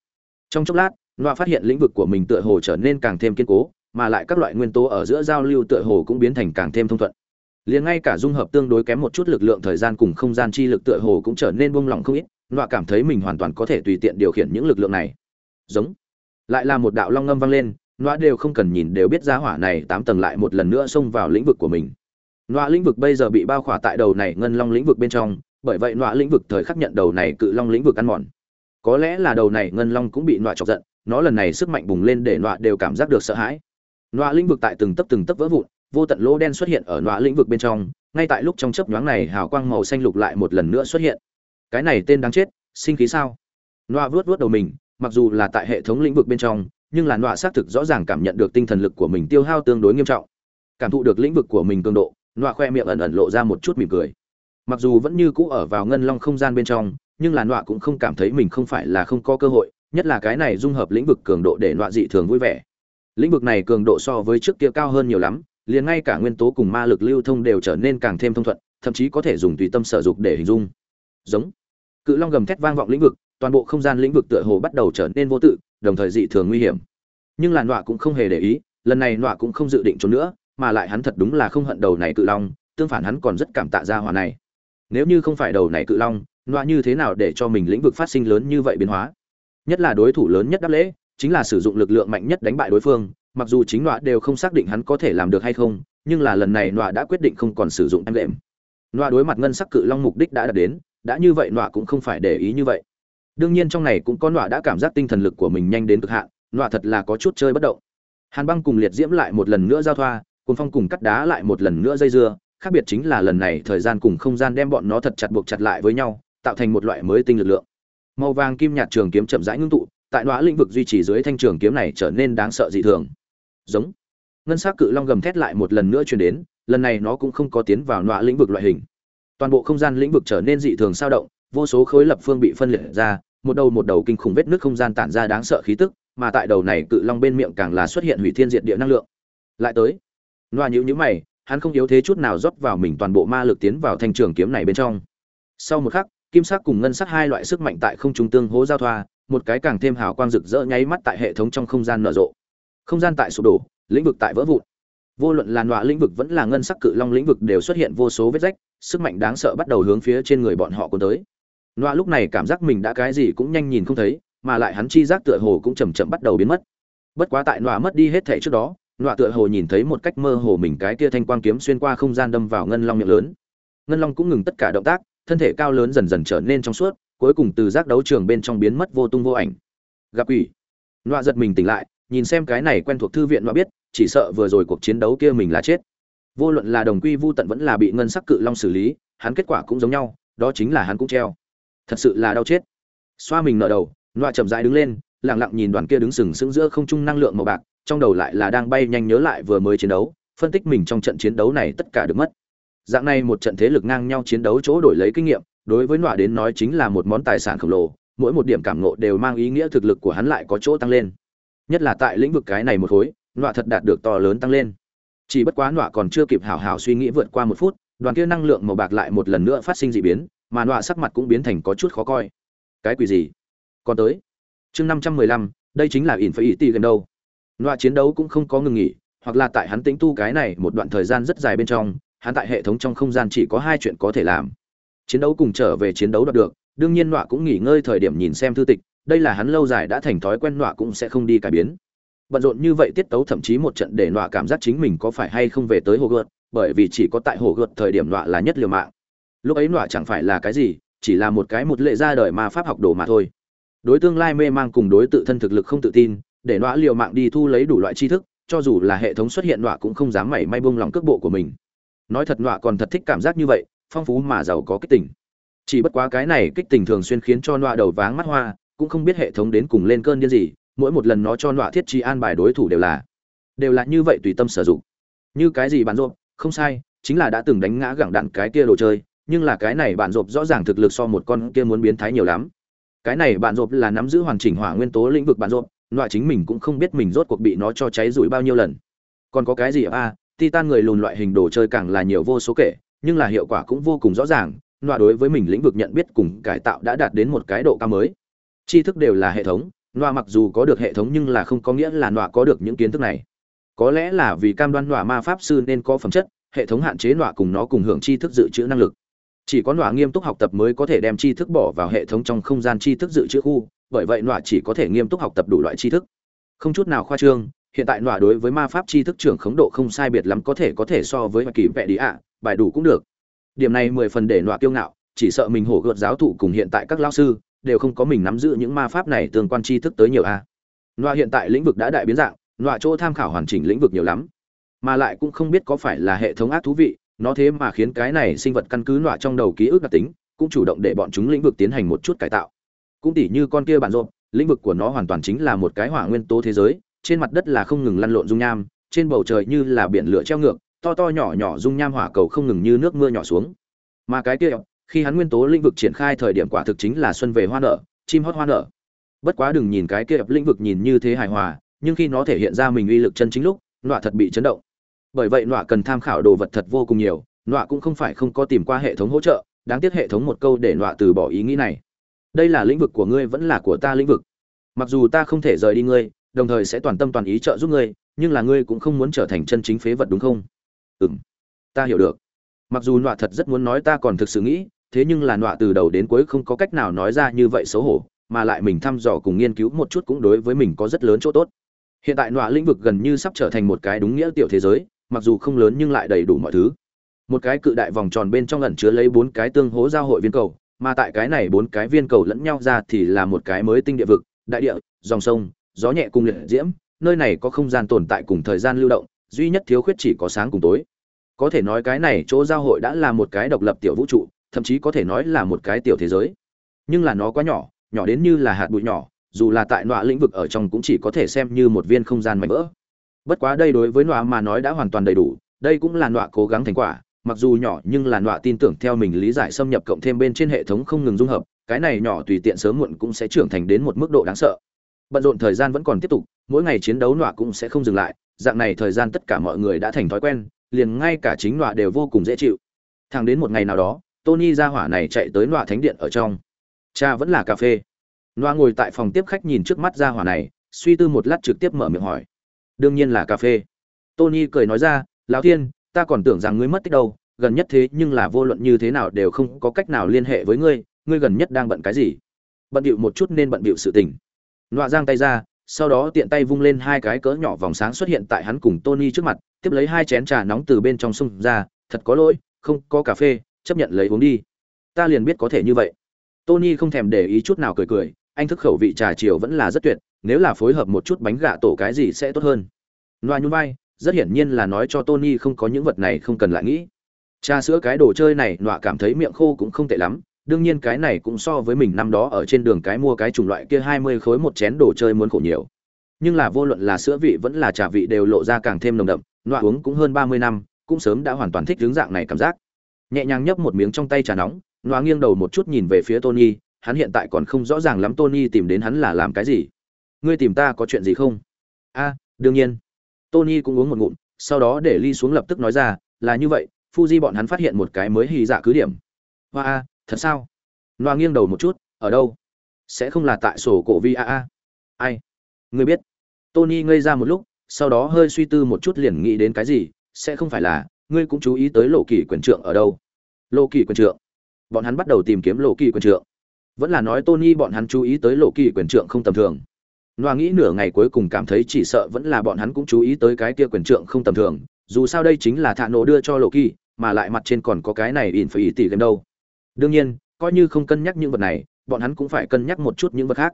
Trong chốc lát, nọa phát hiện lĩnh vực của mình tựa hồ trở nên càng thêm kiên cố, mà lại các loại nguyên tố ở giữa giao lưu tựa hồ cũng biến thành càng thêm thông thuận. Liền ngay cả dung hợp tương đối kém một chút lực lượng thời gian cùng không gian chi lực tựa hồ cũng trở nên buông lỏng không ít nọa cảm thấy mình hoàn toàn có thể tùy tiện điều khiển những lực lượng này. Giống. Lại là một đạo long ngâm vang lên, nọa đều không cần nhìn đều biết giá hỏa này tám tầng lại một lần nữa xông vào lĩnh vực của mình. Nọa lĩnh vực bây giờ bị bao khỏa tại đầu này ngân long lĩnh vực bên trong, bởi vậy nọa lĩnh vực thời khắc nhận đầu này cự long lĩnh vực ăn mòn. Có lẽ là đầu này ngân long cũng bị nọa chọc giận, nó lần này sức mạnh bùng lên để nọa đều cảm giác được sợ hãi. Nọa lĩnh vực tại từng tấp từng tấp vỡ vụn, vô tận lỗ đen xuất hiện ở nọa lĩnh vực bên trong, ngay tại lúc trong chớp nhoáng này hào quang màu xanh lục lại một lần nữa xuất hiện cái này tên đáng chết, sinh khí sao? Nọa vuốt vuốt đầu mình, mặc dù là tại hệ thống lĩnh vực bên trong, nhưng là nọa xác thực rõ ràng cảm nhận được tinh thần lực của mình tiêu hao tương đối nghiêm trọng. Cảm thụ được lĩnh vực của mình cường độ, nọa khoe miệng ẩn ẩn lộ ra một chút mỉm cười. Mặc dù vẫn như cũ ở vào ngân long không gian bên trong, nhưng là nọa cũng không cảm thấy mình không phải là không có cơ hội, nhất là cái này dung hợp lĩnh vực cường độ để nọa dị thường vui vẻ. Lĩnh vực này cường độ so với trước kia cao hơn nhiều lắm, liền ngay cả nguyên tố cùng ma lực lưu thông đều trở nên càng thêm thông thuận, thậm chí có thể dùng tùy tâm sở dục để hình dung giống. Cự long gầm thét vang vọng lĩnh vực, toàn bộ không gian lĩnh vực tựa hồ bắt đầu trở nên vô tự, đồng thời dị thường nguy hiểm. Nhưng là nọa cũng không hề để ý, lần này nọa cũng không dự định trốn nữa, mà lại hắn thật đúng là không hận đầu này cự long, tương phản hắn còn rất cảm tạ ra hỏa này. Nếu như không phải đầu này cự long, nọa như thế nào để cho mình lĩnh vực phát sinh lớn như vậy biến hóa? Nhất là đối thủ lớn nhất đáp lễ, chính là sử dụng lực lượng mạnh nhất đánh bại đối phương, mặc dù chính nọa đều không xác định hắn có thể làm được hay không, nhưng là lần này nọa đã quyết định không còn sử dụng em đệm. Nọa đối mặt ngân sắc cự long mục đích đã đạt đến đã như vậy nọa cũng không phải để ý như vậy. Đương nhiên trong này cũng có nọa đã cảm giác tinh thần lực của mình nhanh đến cực hạn, nọa thật là có chút chơi bất động. Hàn băng cùng liệt diễm lại một lần nữa giao thoa cồn phong cùng cắt đá lại một lần nữa dây dưa, khác biệt chính là lần này thời gian cùng không gian đem bọn nó thật chặt buộc chặt lại với nhau, tạo thành một loại mới tinh lực lượng. Màu vàng kim nhạt trường kiếm chậm rãi ngưng tụ, tại nọa lĩnh vực duy trì dưới thanh trường kiếm này trở nên đáng sợ dị thường. Giống. Ngân s á c cự long gầm thét lại một lần nữa chuyển đến, lần này nó cũng không có tiến vào nọa lĩnh vực loại hình toàn bộ không gian lĩnh vực trở nên dị thường sao động, vô số khối lập phương bị phân liệt ra, một đầu một đầu kinh khủng vết nước không gian tản ra đáng sợ khí tức, mà tại đầu này cự long bên miệng càng là xuất hiện hủy thiên diệt địa năng lượng. Lại tới loa nhữ nhữ mày, hắn không yếu thế chút nào rót vào mình toàn bộ ma lực tiến vào thanh trường kiếm này bên trong. Sau một khắc, kim sắc cùng ngân sắc hai loại sức mạnh tại không trung tương hố giao thoa, một cái càng thêm hào quang rực rỡ nháy mắt tại hệ thống trong không gian nở rộ. Không gian tại sụp đổ, lĩnh vực tại vỡ vụn. Vô luận là nọa lĩnh vực vẫn là ngân sắc cự long lĩnh vực đều xuất hiện vô số vết rách sức mạnh đáng sợ bắt đầu hướng phía trên người bọn họ cuốn tới. Nọa lúc này cảm giác mình đã cái gì cũng nhanh nhìn không thấy, mà lại hắn chi giác tựa hồ cũng chậm chậm bắt đầu biến mất. Bất quá tại nọa mất đi hết thể trước đó nọa tựa hồ nhìn thấy một cách mơ hồ mình cái kia thanh quang kiếm xuyên qua không gian đâm vào ngân long miệng lớn. Ngân long cũng ngừng tất cả động tác, thân thể cao lớn dần dần trở nên trong suốt, cuối cùng từ giác đấu trường bên trong biến mất vô tung vô ảnh. Gặp quỷ. Nọa giật mình tỉnh lại, nhìn xem cái này quen thuộc thư viện nọa biết, chỉ sợ vừa rồi cuộc chiến đấu kia mình là chết vô luận là đồng quy vu tận vẫn là bị ngân sắc cự long xử lý, hắn kết quả cũng giống nhau, đó chính là hắn cũng treo. Thật sự là đau chết. Xoa mình nở đầu loa chậm rãi đứng lên, lặng lặng nhìn đoàn kia đứng sừng sững giữa không trung năng lượng màu bạc, trong đầu lại là đang bay nhanh nhớ lại vừa mới chiến đấu, phân tích mình trong trận chiến đấu này tất cả được mất. Dạng này một trận thế lực ngang nhau chiến đấu chỗ đổi lấy kinh nghiệm, đối với nọa đến nói chính là một món tài sản khổng lồ, mỗi một điểm cảm ngộ đều mang ý nghĩa thực lực của hắn lại có chỗ tăng lên. Nhất là tại lĩnh vực cái này một khối, nọa thật đạt được to lớn tăng lên chỉ bất quá nọa còn chưa kịp hảo hảo suy nghĩ vượt qua một phút, đoàn kia năng lượng màu bạc lại một lần nữa phát sinh dị biến, mà nọa sắc mặt cũng biến thành có chút khó coi. Cái quỷ gì? Còn tới. Chương năm trăm mười lăm, đây chính là ỉn phải ỉ ti gần đâu. Nọa chiến đấu cũng không có ngừng nghỉ, hoặc là tại hắn tính tu cái này một đoạn thời gian rất dài bên trong, hắn tại hệ thống trong không gian chỉ có hai chuyện có thể làm. Chiến đấu cùng trở về chiến đấu đạt được, đương nhiên nọa cũng nghỉ ngơi thời điểm nhìn xem thư tịch, đây là hắn lâu dài đã thành thói quen, nọa cũng sẽ không đi cải biến bận rộn như vậy tiết tấu thậm chí một trận để nọa cảm giác chính mình có phải hay không về tới hồ gợt, bởi vì chỉ có tại hồ gợt thời điểm nọa là nhất liều mạng. Lúc ấy nọa chẳng phải là cái gì, chỉ là một cái một lệ ra đời mà pháp học đồ mà thôi. Đối tương lai mê mang cùng đối tự thân thực lực không tự tin, để nọa liều mạng đi thu lấy đủ loại tri thức, cho dù là hệ thống xuất hiện nọa cũng không dám mảy may buông lòng cước bộ của mình. Nói thật nọa còn thật thích cảm giác như vậy, phong phú mà giàu có kích tình. Chỉ bất quá cái này kích tình thường xuyên khiến cho nọa đầu váng mắt hoa, cũng không biết hệ thống đến cùng lên cơn điên gì mỗi một lần nó cho nọa thiết trí an bài đối thủ đều là đều là như vậy tùy tâm sử dụng. Như cái gì bạn rộp? Không sai, chính là đã từng đánh ngã gẳng đạn cái kia đồ chơi, nhưng là cái này bạn rộp rõ ràng thực lực so một con kia muốn biến thái nhiều lắm. Cái này bạn rộp là nắm giữ hoàn chỉnh hỏa nguyên tố lĩnh vực bạn rộp loại chính mình cũng không biết mình rốt cuộc bị nó cho cháy rủi bao nhiêu lần. Còn có cái gì à titan người lùn loại hình đồ chơi càng là nhiều vô số kể, nhưng là hiệu quả cũng vô cùng rõ ràng loại đối với mình lĩnh vực nhận biết cùng cải tạo đã đạt đến một cái độ cao mới. Tri thức đều là hệ thống nọa mặc dù có được hệ thống nhưng là không có nghĩa là nọa có được những kiến thức này. Có lẽ là vì cam đoan nọa ma pháp sư nên có phẩm chất, hệ thống hạn chế nọa cùng nó cùng hưởng tri thức dự trữ năng lực. Chỉ có nọa nghiêm túc học tập mới có thể đem tri thức bỏ vào hệ thống trong không gian tri thức dự trữ khu, bởi vậy nọa chỉ có thể nghiêm túc học tập đủ loại tri thức. Không chút nào khoa trương, hiện tại nọa đối với ma pháp tri thức trưởng khống độ không sai biệt lắm có thể có thể so với kỳ vẽ đi ạ, bài đủ cũng được. Điểm này mười phần để nọa kiêu ngạo, chỉ sợ mình hổ gợt giáo thụ cùng hiện tại các lao sư đều không có mình nắm giữ những ma pháp này tương quan tri thức tới nhiều a. Nọa hiện tại lĩnh vực đã đại biến dạng, nọa chỗ tham khảo hoàn chỉnh lĩnh vực nhiều lắm. Mà lại cũng không biết có phải là hệ thống ác thú vị, nó thế mà khiến cái này sinh vật căn cứ nọa trong đầu ký ức đặc tính, cũng chủ động để bọn chúng lĩnh vực tiến hành một chút cải tạo. Cũng tỉ như con kia bản rộp, lĩnh vực của nó hoàn toàn chính là một cái hỏa nguyên tố thế giới, trên mặt đất là không ngừng lăn lộn dung nham, trên bầu trời như là biển lửa treo ngược, to to nhỏ nhỏ dung nham hỏa cầu không ngừng như nước mưa nhỏ xuống. Mà cái kia khi hắn nguyên tố lĩnh vực triển khai thời điểm quả thực chính là xuân về hoa nở, chim hót hoa nở. Bất quá đừng nhìn cái kia lĩnh vực nhìn như thế hài hòa, nhưng khi nó thể hiện ra mình uy lực chân chính lúc, nọa thật bị chấn động. Bởi vậy nọa cần tham khảo đồ vật thật vô cùng nhiều, nọa cũng không phải không có tìm qua hệ thống hỗ trợ, đáng tiếc hệ thống một câu để nọa từ bỏ ý nghĩ này. Đây là lĩnh vực của ngươi vẫn là của ta lĩnh vực. Mặc dù ta không thể rời đi ngươi, đồng thời sẽ toàn tâm toàn ý trợ giúp ngươi, nhưng là ngươi cũng không muốn trở thành chân chính phế vật đúng không? Ừ m ta hiểu được. Mặc dù nọa thật rất muốn nói ta còn thực sự nghĩ thế nhưng là nọa từ đầu đến cuối không có cách nào nói ra như vậy xấu hổ, mà lại mình thăm dò cùng nghiên cứu một chút cũng đối với mình có rất lớn chỗ tốt. Hiện tại nọa lĩnh vực gần như sắp trở thành một cái đúng nghĩa tiểu thế giới, mặc dù không lớn nhưng lại đầy đủ mọi thứ. Một cái cự đại vòng tròn bên trong ẩn chứa lấy bốn cái tương hố giao hội viên cầu, mà tại cái này bốn cái viên cầu lẫn nhau ra thì là một cái mới tinh địa vực, đại địa, dòng sông, gió nhẹ cùng liệt diễm, nơi này có không gian tồn tại cùng thời gian lưu động, duy nhất thiếu khuyết chỉ có sáng cùng tối. Có thể nói cái này chỗ giao hội đã là một cái độc lập tiểu vũ trụ thậm chí có thể nói là một cái tiểu thế giới. Nhưng là nó quá nhỏ nhỏ đến như là hạt bụi nhỏ, dù là tại nọa lĩnh vực ở trong cũng chỉ có thể xem như một viên không gian mạnh vỡ. Bất quá đây đối với nọa mà nói đã hoàn toàn đầy đủ, đây cũng là nọa cố gắng thành quả, mặc dù nhỏ nhưng là nọa tin tưởng theo mình lý giải xâm nhập cộng thêm bên trên hệ thống không ngừng dung hợp, cái này nhỏ tùy tiện sớm muộn cũng sẽ trưởng thành đến một mức độ đáng sợ. Bận rộn thời gian vẫn còn tiếp tục, mỗi ngày chiến đấu nọa cũng sẽ không dừng lại, dạng này thời gian tất cả mọi người đã thành thói quen, liền ngay cả chính nọa đều vô cùng dễ chịu. Thẳng đến một ngày nào đó tony ra hỏa này chạy tới nọa thánh điện ở trong. Cha vẫn là cà phê. Nọa ngồi tại phòng tiếp khách nhìn trước mắt ra hỏa này suy tư một lát trực tiếp mở miệng hỏi. Đương nhiên là cà phê. Tony cười nói ra lão thiên ta còn tưởng rằng ngươi mất tích đâu gần nhất thế nhưng là vô luận như thế nào đều không có cách nào liên hệ với ngươi ngươi gần nhất đang bận cái gì? Bận bịu một chút nên bận bịu sự tình. Nọa giang tay ra sau đó tiện tay vung lên hai cái cỡ nhỏ vòng sáng xuất hiện tại hắn cùng Tony trước mặt, tiếp lấy hai chén trà nóng từ bên trong xung ra, thật có lỗi, không có cà phê, chấp nhận lấy uống đi. Ta liền biết có thể như vậy. Tony không thèm để ý chút nào cười cười, anh thức khẩu vị trà chiều vẫn là rất tuyệt, nếu là phối hợp một chút bánh gạ tổ cái gì sẽ tốt hơn. Loa nhún vai, rất hiển nhiên là nói cho Tony không có những vật này không cần lại nghĩ. Trà sữa cái đồ chơi này, nọa cảm thấy miệng khô cũng không tệ lắm, đương nhiên cái này cũng so với mình năm đó ở trên đường cái mua cái chủng loại kia 20 khối một chén đồ chơi muốn khổ nhiều. Nhưng là vô luận là sữa vị vẫn là trà vị đều lộ ra càng thêm nồng đậm, nọa uống cũng hơn 30 năm, cũng sớm đã hoàn toàn thích hướng dạng này cảm giác. Nhẹ nhàng nhấp một miếng trong tay trà nóng, nọa nghiêng đầu một chút nhìn về phía Tony, hắn hiện tại còn không rõ ràng lắm Tony tìm đến hắn là làm cái gì. Ngươi tìm ta có chuyện gì không? A, đương nhiên. Tony cũng uống một ngụm, sau đó để ly xuống lập tức nói ra, là như vậy, Fuji bọn hắn phát hiện một cái mới hì dạ cứ điểm. Hoa a, thật sao? Noa nghiêng đầu một chút, ở đâu? Sẽ không là tại sổ cổ vi a a. Ai? Ngươi biết? Tony ngây ra một lúc, sau đó hơi suy tư một chút liền nghĩ đến cái gì, sẽ không phải là ngươi cũng chú ý tới lộ kỳ quyền trượng ở đâu? Lộ kỳ quyền trượng? Bọn hắn bắt đầu tìm kiếm lộ kỳ quyền trượng. Vẫn là nói Tony bọn hắn chú ý tới lộ kỳ quyền trượng không tầm thường. Noa nghĩ nửa ngày cuối cùng cảm thấy chỉ sợ vẫn là bọn hắn cũng chú ý tới cái kia quyền trượng không tầm thường, dù sao đây chính là thạ nổ đưa cho lộ kỳ, mà lại mặt trên còn có cái này in phải ý tỷ game đâu. Đương nhiên, coi như không cân nhắc những vật này, bọn hắn cũng phải cân nhắc một chút những vật khác.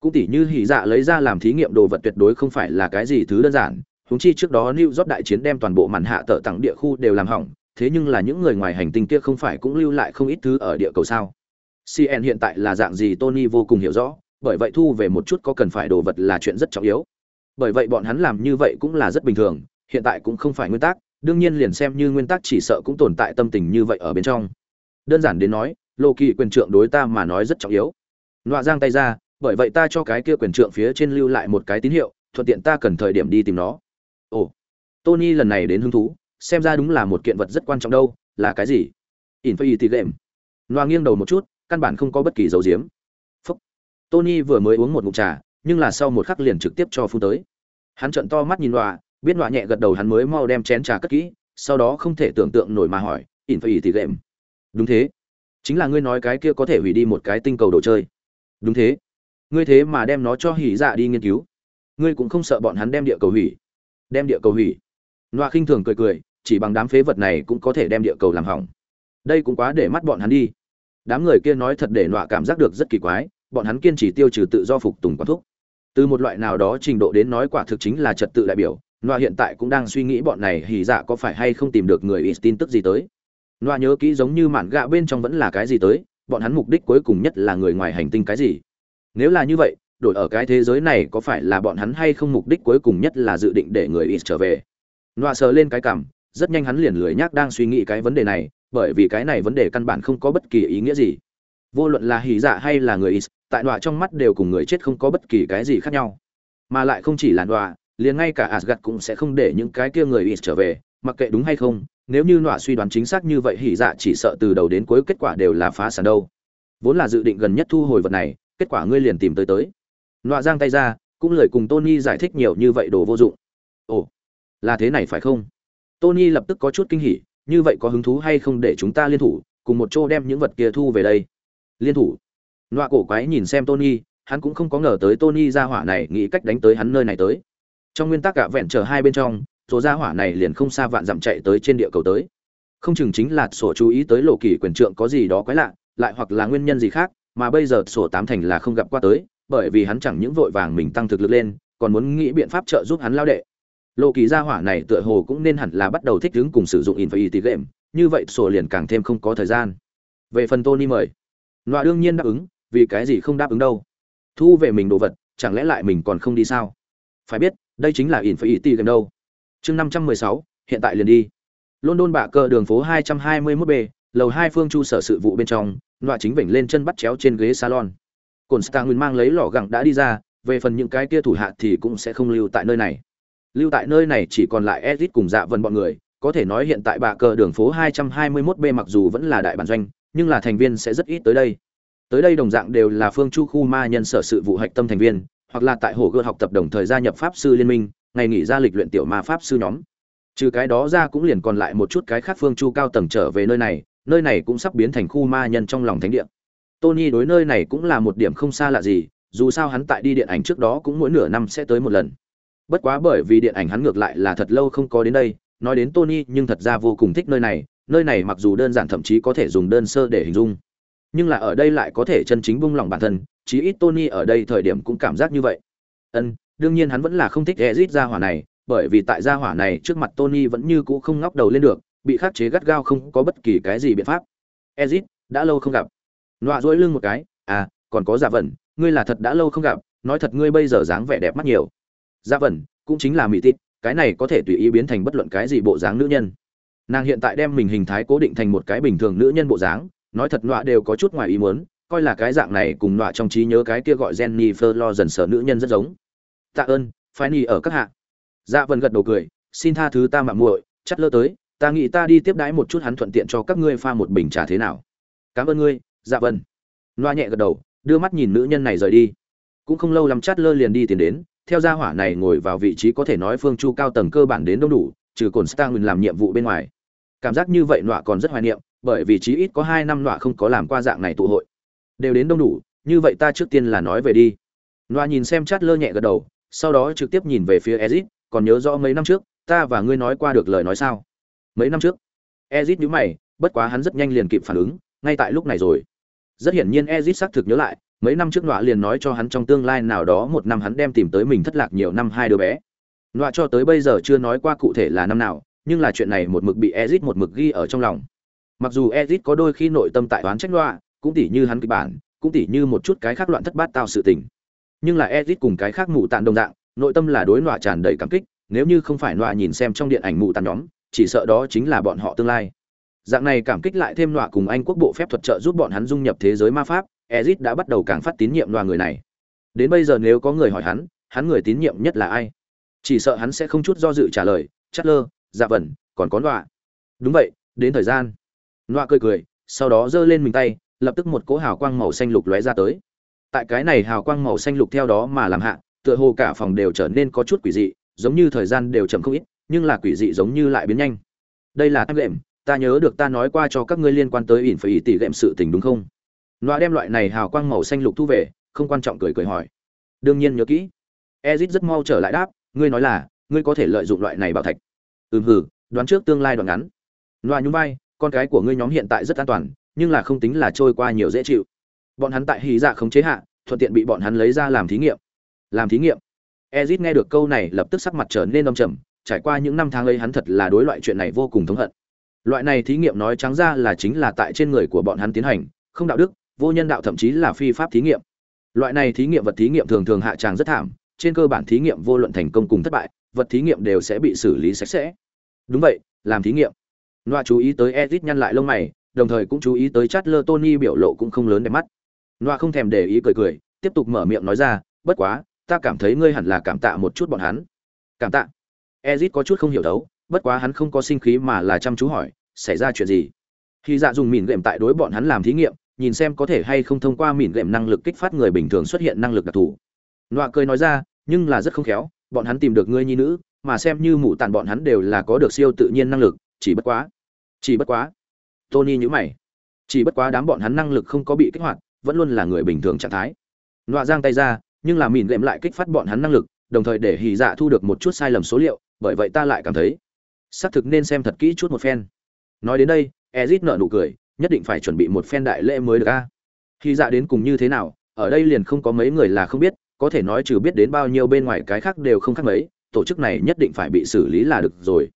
Cũng tỉ như hỉ dạ lấy ra làm thí nghiệm đồ vật tuyệt đối không phải là cái gì thứ đơn giản, huống chi trước đó New York đại chiến đem toàn bộ màn hạ tợ tặng địa khu đều làm hỏng, thế nhưng là những người ngoài hành tinh kia không phải cũng lưu lại không ít thứ ở địa cầu sao? CN hiện tại là dạng gì Tony vô cùng hiểu rõ, bởi vậy thu về một chút có cần phải đồ vật là chuyện rất trọng yếu. Bởi vậy bọn hắn làm như vậy cũng là rất bình thường, hiện tại cũng không phải nguyên tắc, đương nhiên liền xem như nguyên tắc chỉ sợ cũng tồn tại tâm tình như vậy ở bên trong. Đơn giản đến nói, Lô Kỳ quyền trượng đối ta mà nói rất trọng yếu. Nọa giang tay ra, bởi vậy ta cho cái kia quyền trượng phía trên lưu lại một cái tín hiệu, thuận tiện ta cần thời điểm đi tìm nó. Ồ, Tony lần này đến hứng thú, xem ra đúng là một kiện vật rất quan trọng đâu, là cái gì? Infinity Game. loa nghiêng đầu một chút, căn bản không có bất kỳ dấu diếm. Phúc. Tony vừa mới uống một ngụm trà, nhưng là sau một khắc liền trực tiếp cho phu tới. Hắn trợn to mắt nhìn loa biết loa nhẹ gật đầu hắn mới mau đem chén trà cất kỹ, sau đó không thể tưởng tượng nổi mà hỏi, Infinity Game. Đúng thế. Chính là ngươi nói cái kia có thể hủy đi một cái tinh cầu đồ chơi. Đúng thế. Ngươi thế mà đem nó cho hỉ dạ đi nghiên cứu. Ngươi cũng không sợ bọn hắn đem địa cầu hủy. Đem địa cầu hủy. loa khinh thường cười cười, chỉ bằng đám phế vật này cũng có thể đem địa cầu làm hỏng. Đây cũng quá để mắt bọn hắn đi đám người kia nói thật để loa cảm giác được rất kỳ quái bọn hắn kiên trì tiêu trừ tự do phục tùng quán thuốc từ một loại nào đó trình độ đến nói quả thực chính là trật tự đại biểu loa hiện tại cũng đang suy nghĩ bọn này hỉ dạ có phải hay không tìm được người ít tin tức gì tới loa nhớ kỹ giống như mạn gạ bên trong vẫn là cái gì tới bọn hắn mục đích cuối cùng nhất là người ngoài hành tinh cái gì nếu là như vậy đổi ở cái thế giới này có phải là bọn hắn hay không mục đích cuối cùng nhất là dự định để người ít trở về? Nọa sờ lên cái cảm, rất nhanh hắn liền lười nhác đang suy nghĩ cái vấn đề này, bởi vì cái này vấn đề căn bản không có bất kỳ ý nghĩa gì. Vô luận là hỉ dạ hay là người is tại đọa trong mắt đều cùng người chết không có bất kỳ cái gì khác nhau. Mà lại không chỉ là đọa liền ngay cả asgad cũng sẽ không để những cái kia người is trở về, mặc kệ đúng hay không, nếu như nọa suy đoán chính xác như vậy hỉ dạ chỉ sợ từ đầu đến cuối kết quả đều là phá sản đâu. Vốn là dự định gần nhất thu hồi vật này, kết quả ngươi liền tìm tới tới đọa giang tay ra, cũng lời cùng tony giải thích nhiều như vậy đồ vô dụng. Ồ, là thế này phải không? Tony lập tức có chút kinh hỉ, như vậy có hứng thú hay không để chúng ta liên thủ, cùng một chỗ đem những vật kia thu về đây? Liên thủ? Nọa cổ quái nhìn xem tony, hắn cũng không có ngờ tới tony ra hỏa này nghĩ cách đánh tới hắn nơi này tới. Trong nguyên tắc cả vẹn chờ hai bên trong số ra hỏa này liền không xa vạn dặm chạy tới trên địa cầu tới. Không chừng chính là sổ chú ý tới lộ kỳ quyền trượng có gì đó quái lạ, lại hoặc là nguyên nhân gì khác, mà bây giờ sổ tám thành là không gặp qua tới bởi vì hắn chẳng những vội vàng mình tăng thực lực lên, còn muốn nghĩ biện pháp trợ giúp hắn lao đệ. Lộ kỳ gia hỏa này tựa hồ cũng nên hẳn là bắt đầu thích ứng cùng sử dụng infinity game, như vậy sổ liền càng thêm không có thời gian. Về phần tony mời loại đương nhiên đáp ứng, vì cái gì không đáp ứng đâu? Thu về mình đồ vật, chẳng lẽ lại mình còn không đi sao? Phải biết, đây chính là infinity game đâu. Chương năm trăm mười sáu, hiện tại liền đi. London bạ cờ đường phố hai trăm hai mươi 221 b, lầu hai phương chu sở sự vụ bên trong loại chính vểnh lên chân bắt chéo trên ghế salon cồn star nguyên mang lấy lò gẳng đã đi ra về phần những cái kia thủ hạ thì cũng sẽ không lưu tại nơi này lưu tại nơi này chỉ còn lại Ezit cùng Dạ Vân bọn người, có thể nói hiện tại bạ cờ đường phố 221B mặc dù vẫn là đại bản doanh, nhưng là thành viên sẽ rất ít tới đây. Tới đây đồng dạng đều là Phương Chu khu ma nhân sở sự vụ hạch tâm thành viên, hoặc là tại hồ gươm học tập đồng thời gia nhập pháp sư liên minh, ngày nghỉ ra lịch luyện tiểu ma pháp sư nhóm. Trừ cái đó ra cũng liền còn lại một chút cái khác Phương Chu cao tầng trở về nơi này, nơi này cũng sắp biến thành khu ma nhân trong lòng thánh địa. Tony đối nơi này cũng là một điểm không xa lạ gì, dù sao hắn tại đi điện ảnh trước đó cũng mỗi nửa năm sẽ tới một lần. Bất quá bởi vì điện ảnh hắn ngược lại là thật lâu không có đến đây nói đến tony nhưng thật ra vô cùng thích nơi này nơi này mặc dù đơn giản thậm chí có thể dùng đơn sơ để hình dung nhưng là ở đây lại có thể chân chính bung lòng bản thân chí ít tony ở đây thời điểm cũng cảm giác như vậy. Ân đương nhiên hắn vẫn là không thích ezit ra hỏa này bởi vì tại gia hỏa này trước mặt tony vẫn như cũ không ngóc đầu lên được bị khắc chế gắt gao không có bất kỳ cái gì biện pháp. Ezit đã lâu không gặp nọa dỗi lưng một cái à còn có dạ vẩn, ngươi là thật đã lâu không gặp, nói thật ngươi bây giờ dáng vẻ đẹp mắt nhiều. Dạ vẩn, cũng chính là mỹ tít cái này có thể tùy ý biến thành bất luận cái gì bộ dáng nữ nhân. Nàng hiện tại đem mình hình thái cố định thành một cái bình thường nữ nhân bộ dáng, nói thật nọa đều có chút ngoài ý muốn, coi là cái dạng này cùng nọa trong trí nhớ cái kia gọi jennifer lo dần sở nữ nhân rất giống. Tạ ơn, phái ni ở các hạ. Dạ vần gật đầu cười, xin tha thứ ta mạng muội, chắt lơ tới, ta nghĩ ta đi tiếp đãi một chút hắn thuận tiện cho các ngươi pha một bình trà thế nào. Cảm ơn ngươi dạ vân loa nhẹ gật đầu, đưa mắt nhìn nữ nhân này rời đi. Cũng không lâu lắm chát lơ liền đi tiến đến, theo gia hỏa này ngồi vào vị trí có thể nói phương chu cao tầng cơ bản đến đông đủ, trừ cồn stang làm nhiệm vụ bên ngoài. Cảm giác như vậy nọa còn rất hoài niệm, bởi vì chí ít có hai năm nọa không có làm qua dạng này tụ hội. Đều đến đông đủ, như vậy ta trước tiên là nói về đi. Nọa nhìn xem chát lơ nhẹ gật đầu, sau đó trực tiếp nhìn về phía ezit, còn nhớ rõ mấy năm trước, ta và ngươi nói qua được lời nói sao? Mấy năm trước? Ezit nhíu mày, bất quá hắn rất nhanh liền kịp phản ứng, ngay tại lúc này rồi rất hiển nhiên Ezic xác thực nhớ lại, mấy năm trước nọa liền nói cho hắn trong tương lai nào đó một năm hắn đem tìm tới mình thất lạc nhiều năm hai đứa bé. Nọa cho tới bây giờ chưa nói qua cụ thể là năm nào, nhưng là chuyện này một mực bị Ezic một mực ghi ở trong lòng. Mặc dù Ezic có đôi khi nội tâm tại toán trách nọa, cũng tỉ như hắn kịch bản, cũng tỉ như một chút cái khác loạn thất bát tao sự tình. Nhưng là Ezic cùng cái khác ngủ tạn đồng dạng, nội tâm là đối nọa tràn đầy cảm kích, nếu như không phải nọa nhìn xem trong điện ảnh ngủ tàn nhóm, chỉ sợ đó chính là bọn họ tương lai dạng này cảm kích lại thêm nọa cùng anh quốc bộ phép thuật trợ giúp bọn hắn dung nhập thế giới ma pháp, ezit đã bắt đầu càng phát tín nhiệm nọa người này. Đến bây giờ nếu có người hỏi hắn hắn người tín nhiệm nhất là ai? Chỉ sợ hắn sẽ không chút do dự trả lời chất lơ dạ vẩn, còn có nọa. Đúng vậy, đến thời gian. Nọa cười cười, sau đó giơ lên mình tay, lập tức một cỗ hào quang màu xanh lục lóe ra tới. Tại cái này hào quang màu xanh lục theo đó mà làm hạ, tựa hồ cả phòng đều trở nên có chút quỷ dị, giống như thời gian đều chậm không ít, nhưng là quỷ dị giống như lại biến nhanh. Đây là time lệm ta nhớ được ta nói qua cho các ngươi liên quan tới ỉn phải ỉ tỷ lệm sự tình đúng không? Loa đem loại này hào quang màu xanh lục thu về, không quan trọng cười cười hỏi. Đương nhiên nhớ kỹ. Ezit rất mau trở lại đáp, ngươi nói là, ngươi có thể lợi dụng loại này bảo thạch. Ừm hử đoán trước tương lai đoạn ngắn. Loa nhún vai, con cái của ngươi nhóm hiện tại rất an toàn, nhưng là không tính là trôi qua nhiều dễ chịu. Bọn hắn tại hí dạ không chế hạ, thuận tiện bị bọn hắn lấy ra làm thí nghiệm. Làm thí nghiệm. Ezit nghe được câu này lập tức sắc mặt trở nên đông trầm, trải qua những năm tháng ấy hắn thật là đối loại chuyện này vô cùng thống hận loại này thí nghiệm nói trắng ra là chính là tại trên người của bọn hắn tiến hành, không đạo đức, vô nhân đạo thậm chí là phi pháp thí nghiệm. Loại này thí nghiệm vật thí nghiệm thường thường hạ tràng rất thảm, trên cơ bản thí nghiệm vô luận thành công cùng thất bại, vật thí nghiệm đều sẽ bị xử lý sạch sẽ. Đúng vậy, làm thí nghiệm. Loa chú ý tới edit nhăn lại lông mày, đồng thời cũng chú ý tới chát lơ tony biểu lộ cũng không lớn đẹp mắt. Loa không thèm để ý cười cười, tiếp tục mở miệng nói ra, bất quá, ta cảm thấy ngươi hẳn là cảm tạ một chút bọn hắn. Cảm tạ. Edit có chút không hiểu đấu, bất quá hắn không có sinh khí mà là chăm chú hỏi xảy ra chuyện gì. Khi dạ dùng mìn gệm tại đối bọn hắn làm thí nghiệm, nhìn xem có thể hay không thông qua mìn gệm năng lực kích phát người bình thường xuất hiện năng lực đặc thù. Nọa cười nói ra, nhưng là rất không khéo, bọn hắn tìm được ngươi nhi nữ, mà xem như mụ tàn bọn hắn đều là có được siêu tự nhiên năng lực, chỉ bất quá, chỉ bất quá. Tony nhữ mày. Chỉ bất quá đám bọn hắn năng lực không có bị kích hoạt, vẫn luôn là người bình thường trạng thái. Nọa giang tay ra, nhưng là mìn gệm lại kích phát bọn hắn năng lực, đồng thời để hì dạ thu được một chút sai lầm số liệu, bởi vậy ta lại cảm thấy, xác thực nên xem thật kỹ chút một phen nói đến đây, ezit nợ nụ cười, nhất định phải chuẩn bị một phen đại lễ mới được a. Khi dạ đến cùng như thế nào, ở đây liền không có mấy người là không biết, có thể nói trừ biết đến bao nhiêu bên ngoài cái khác đều không khác mấy, tổ chức này nhất định phải bị xử lý là được rồi.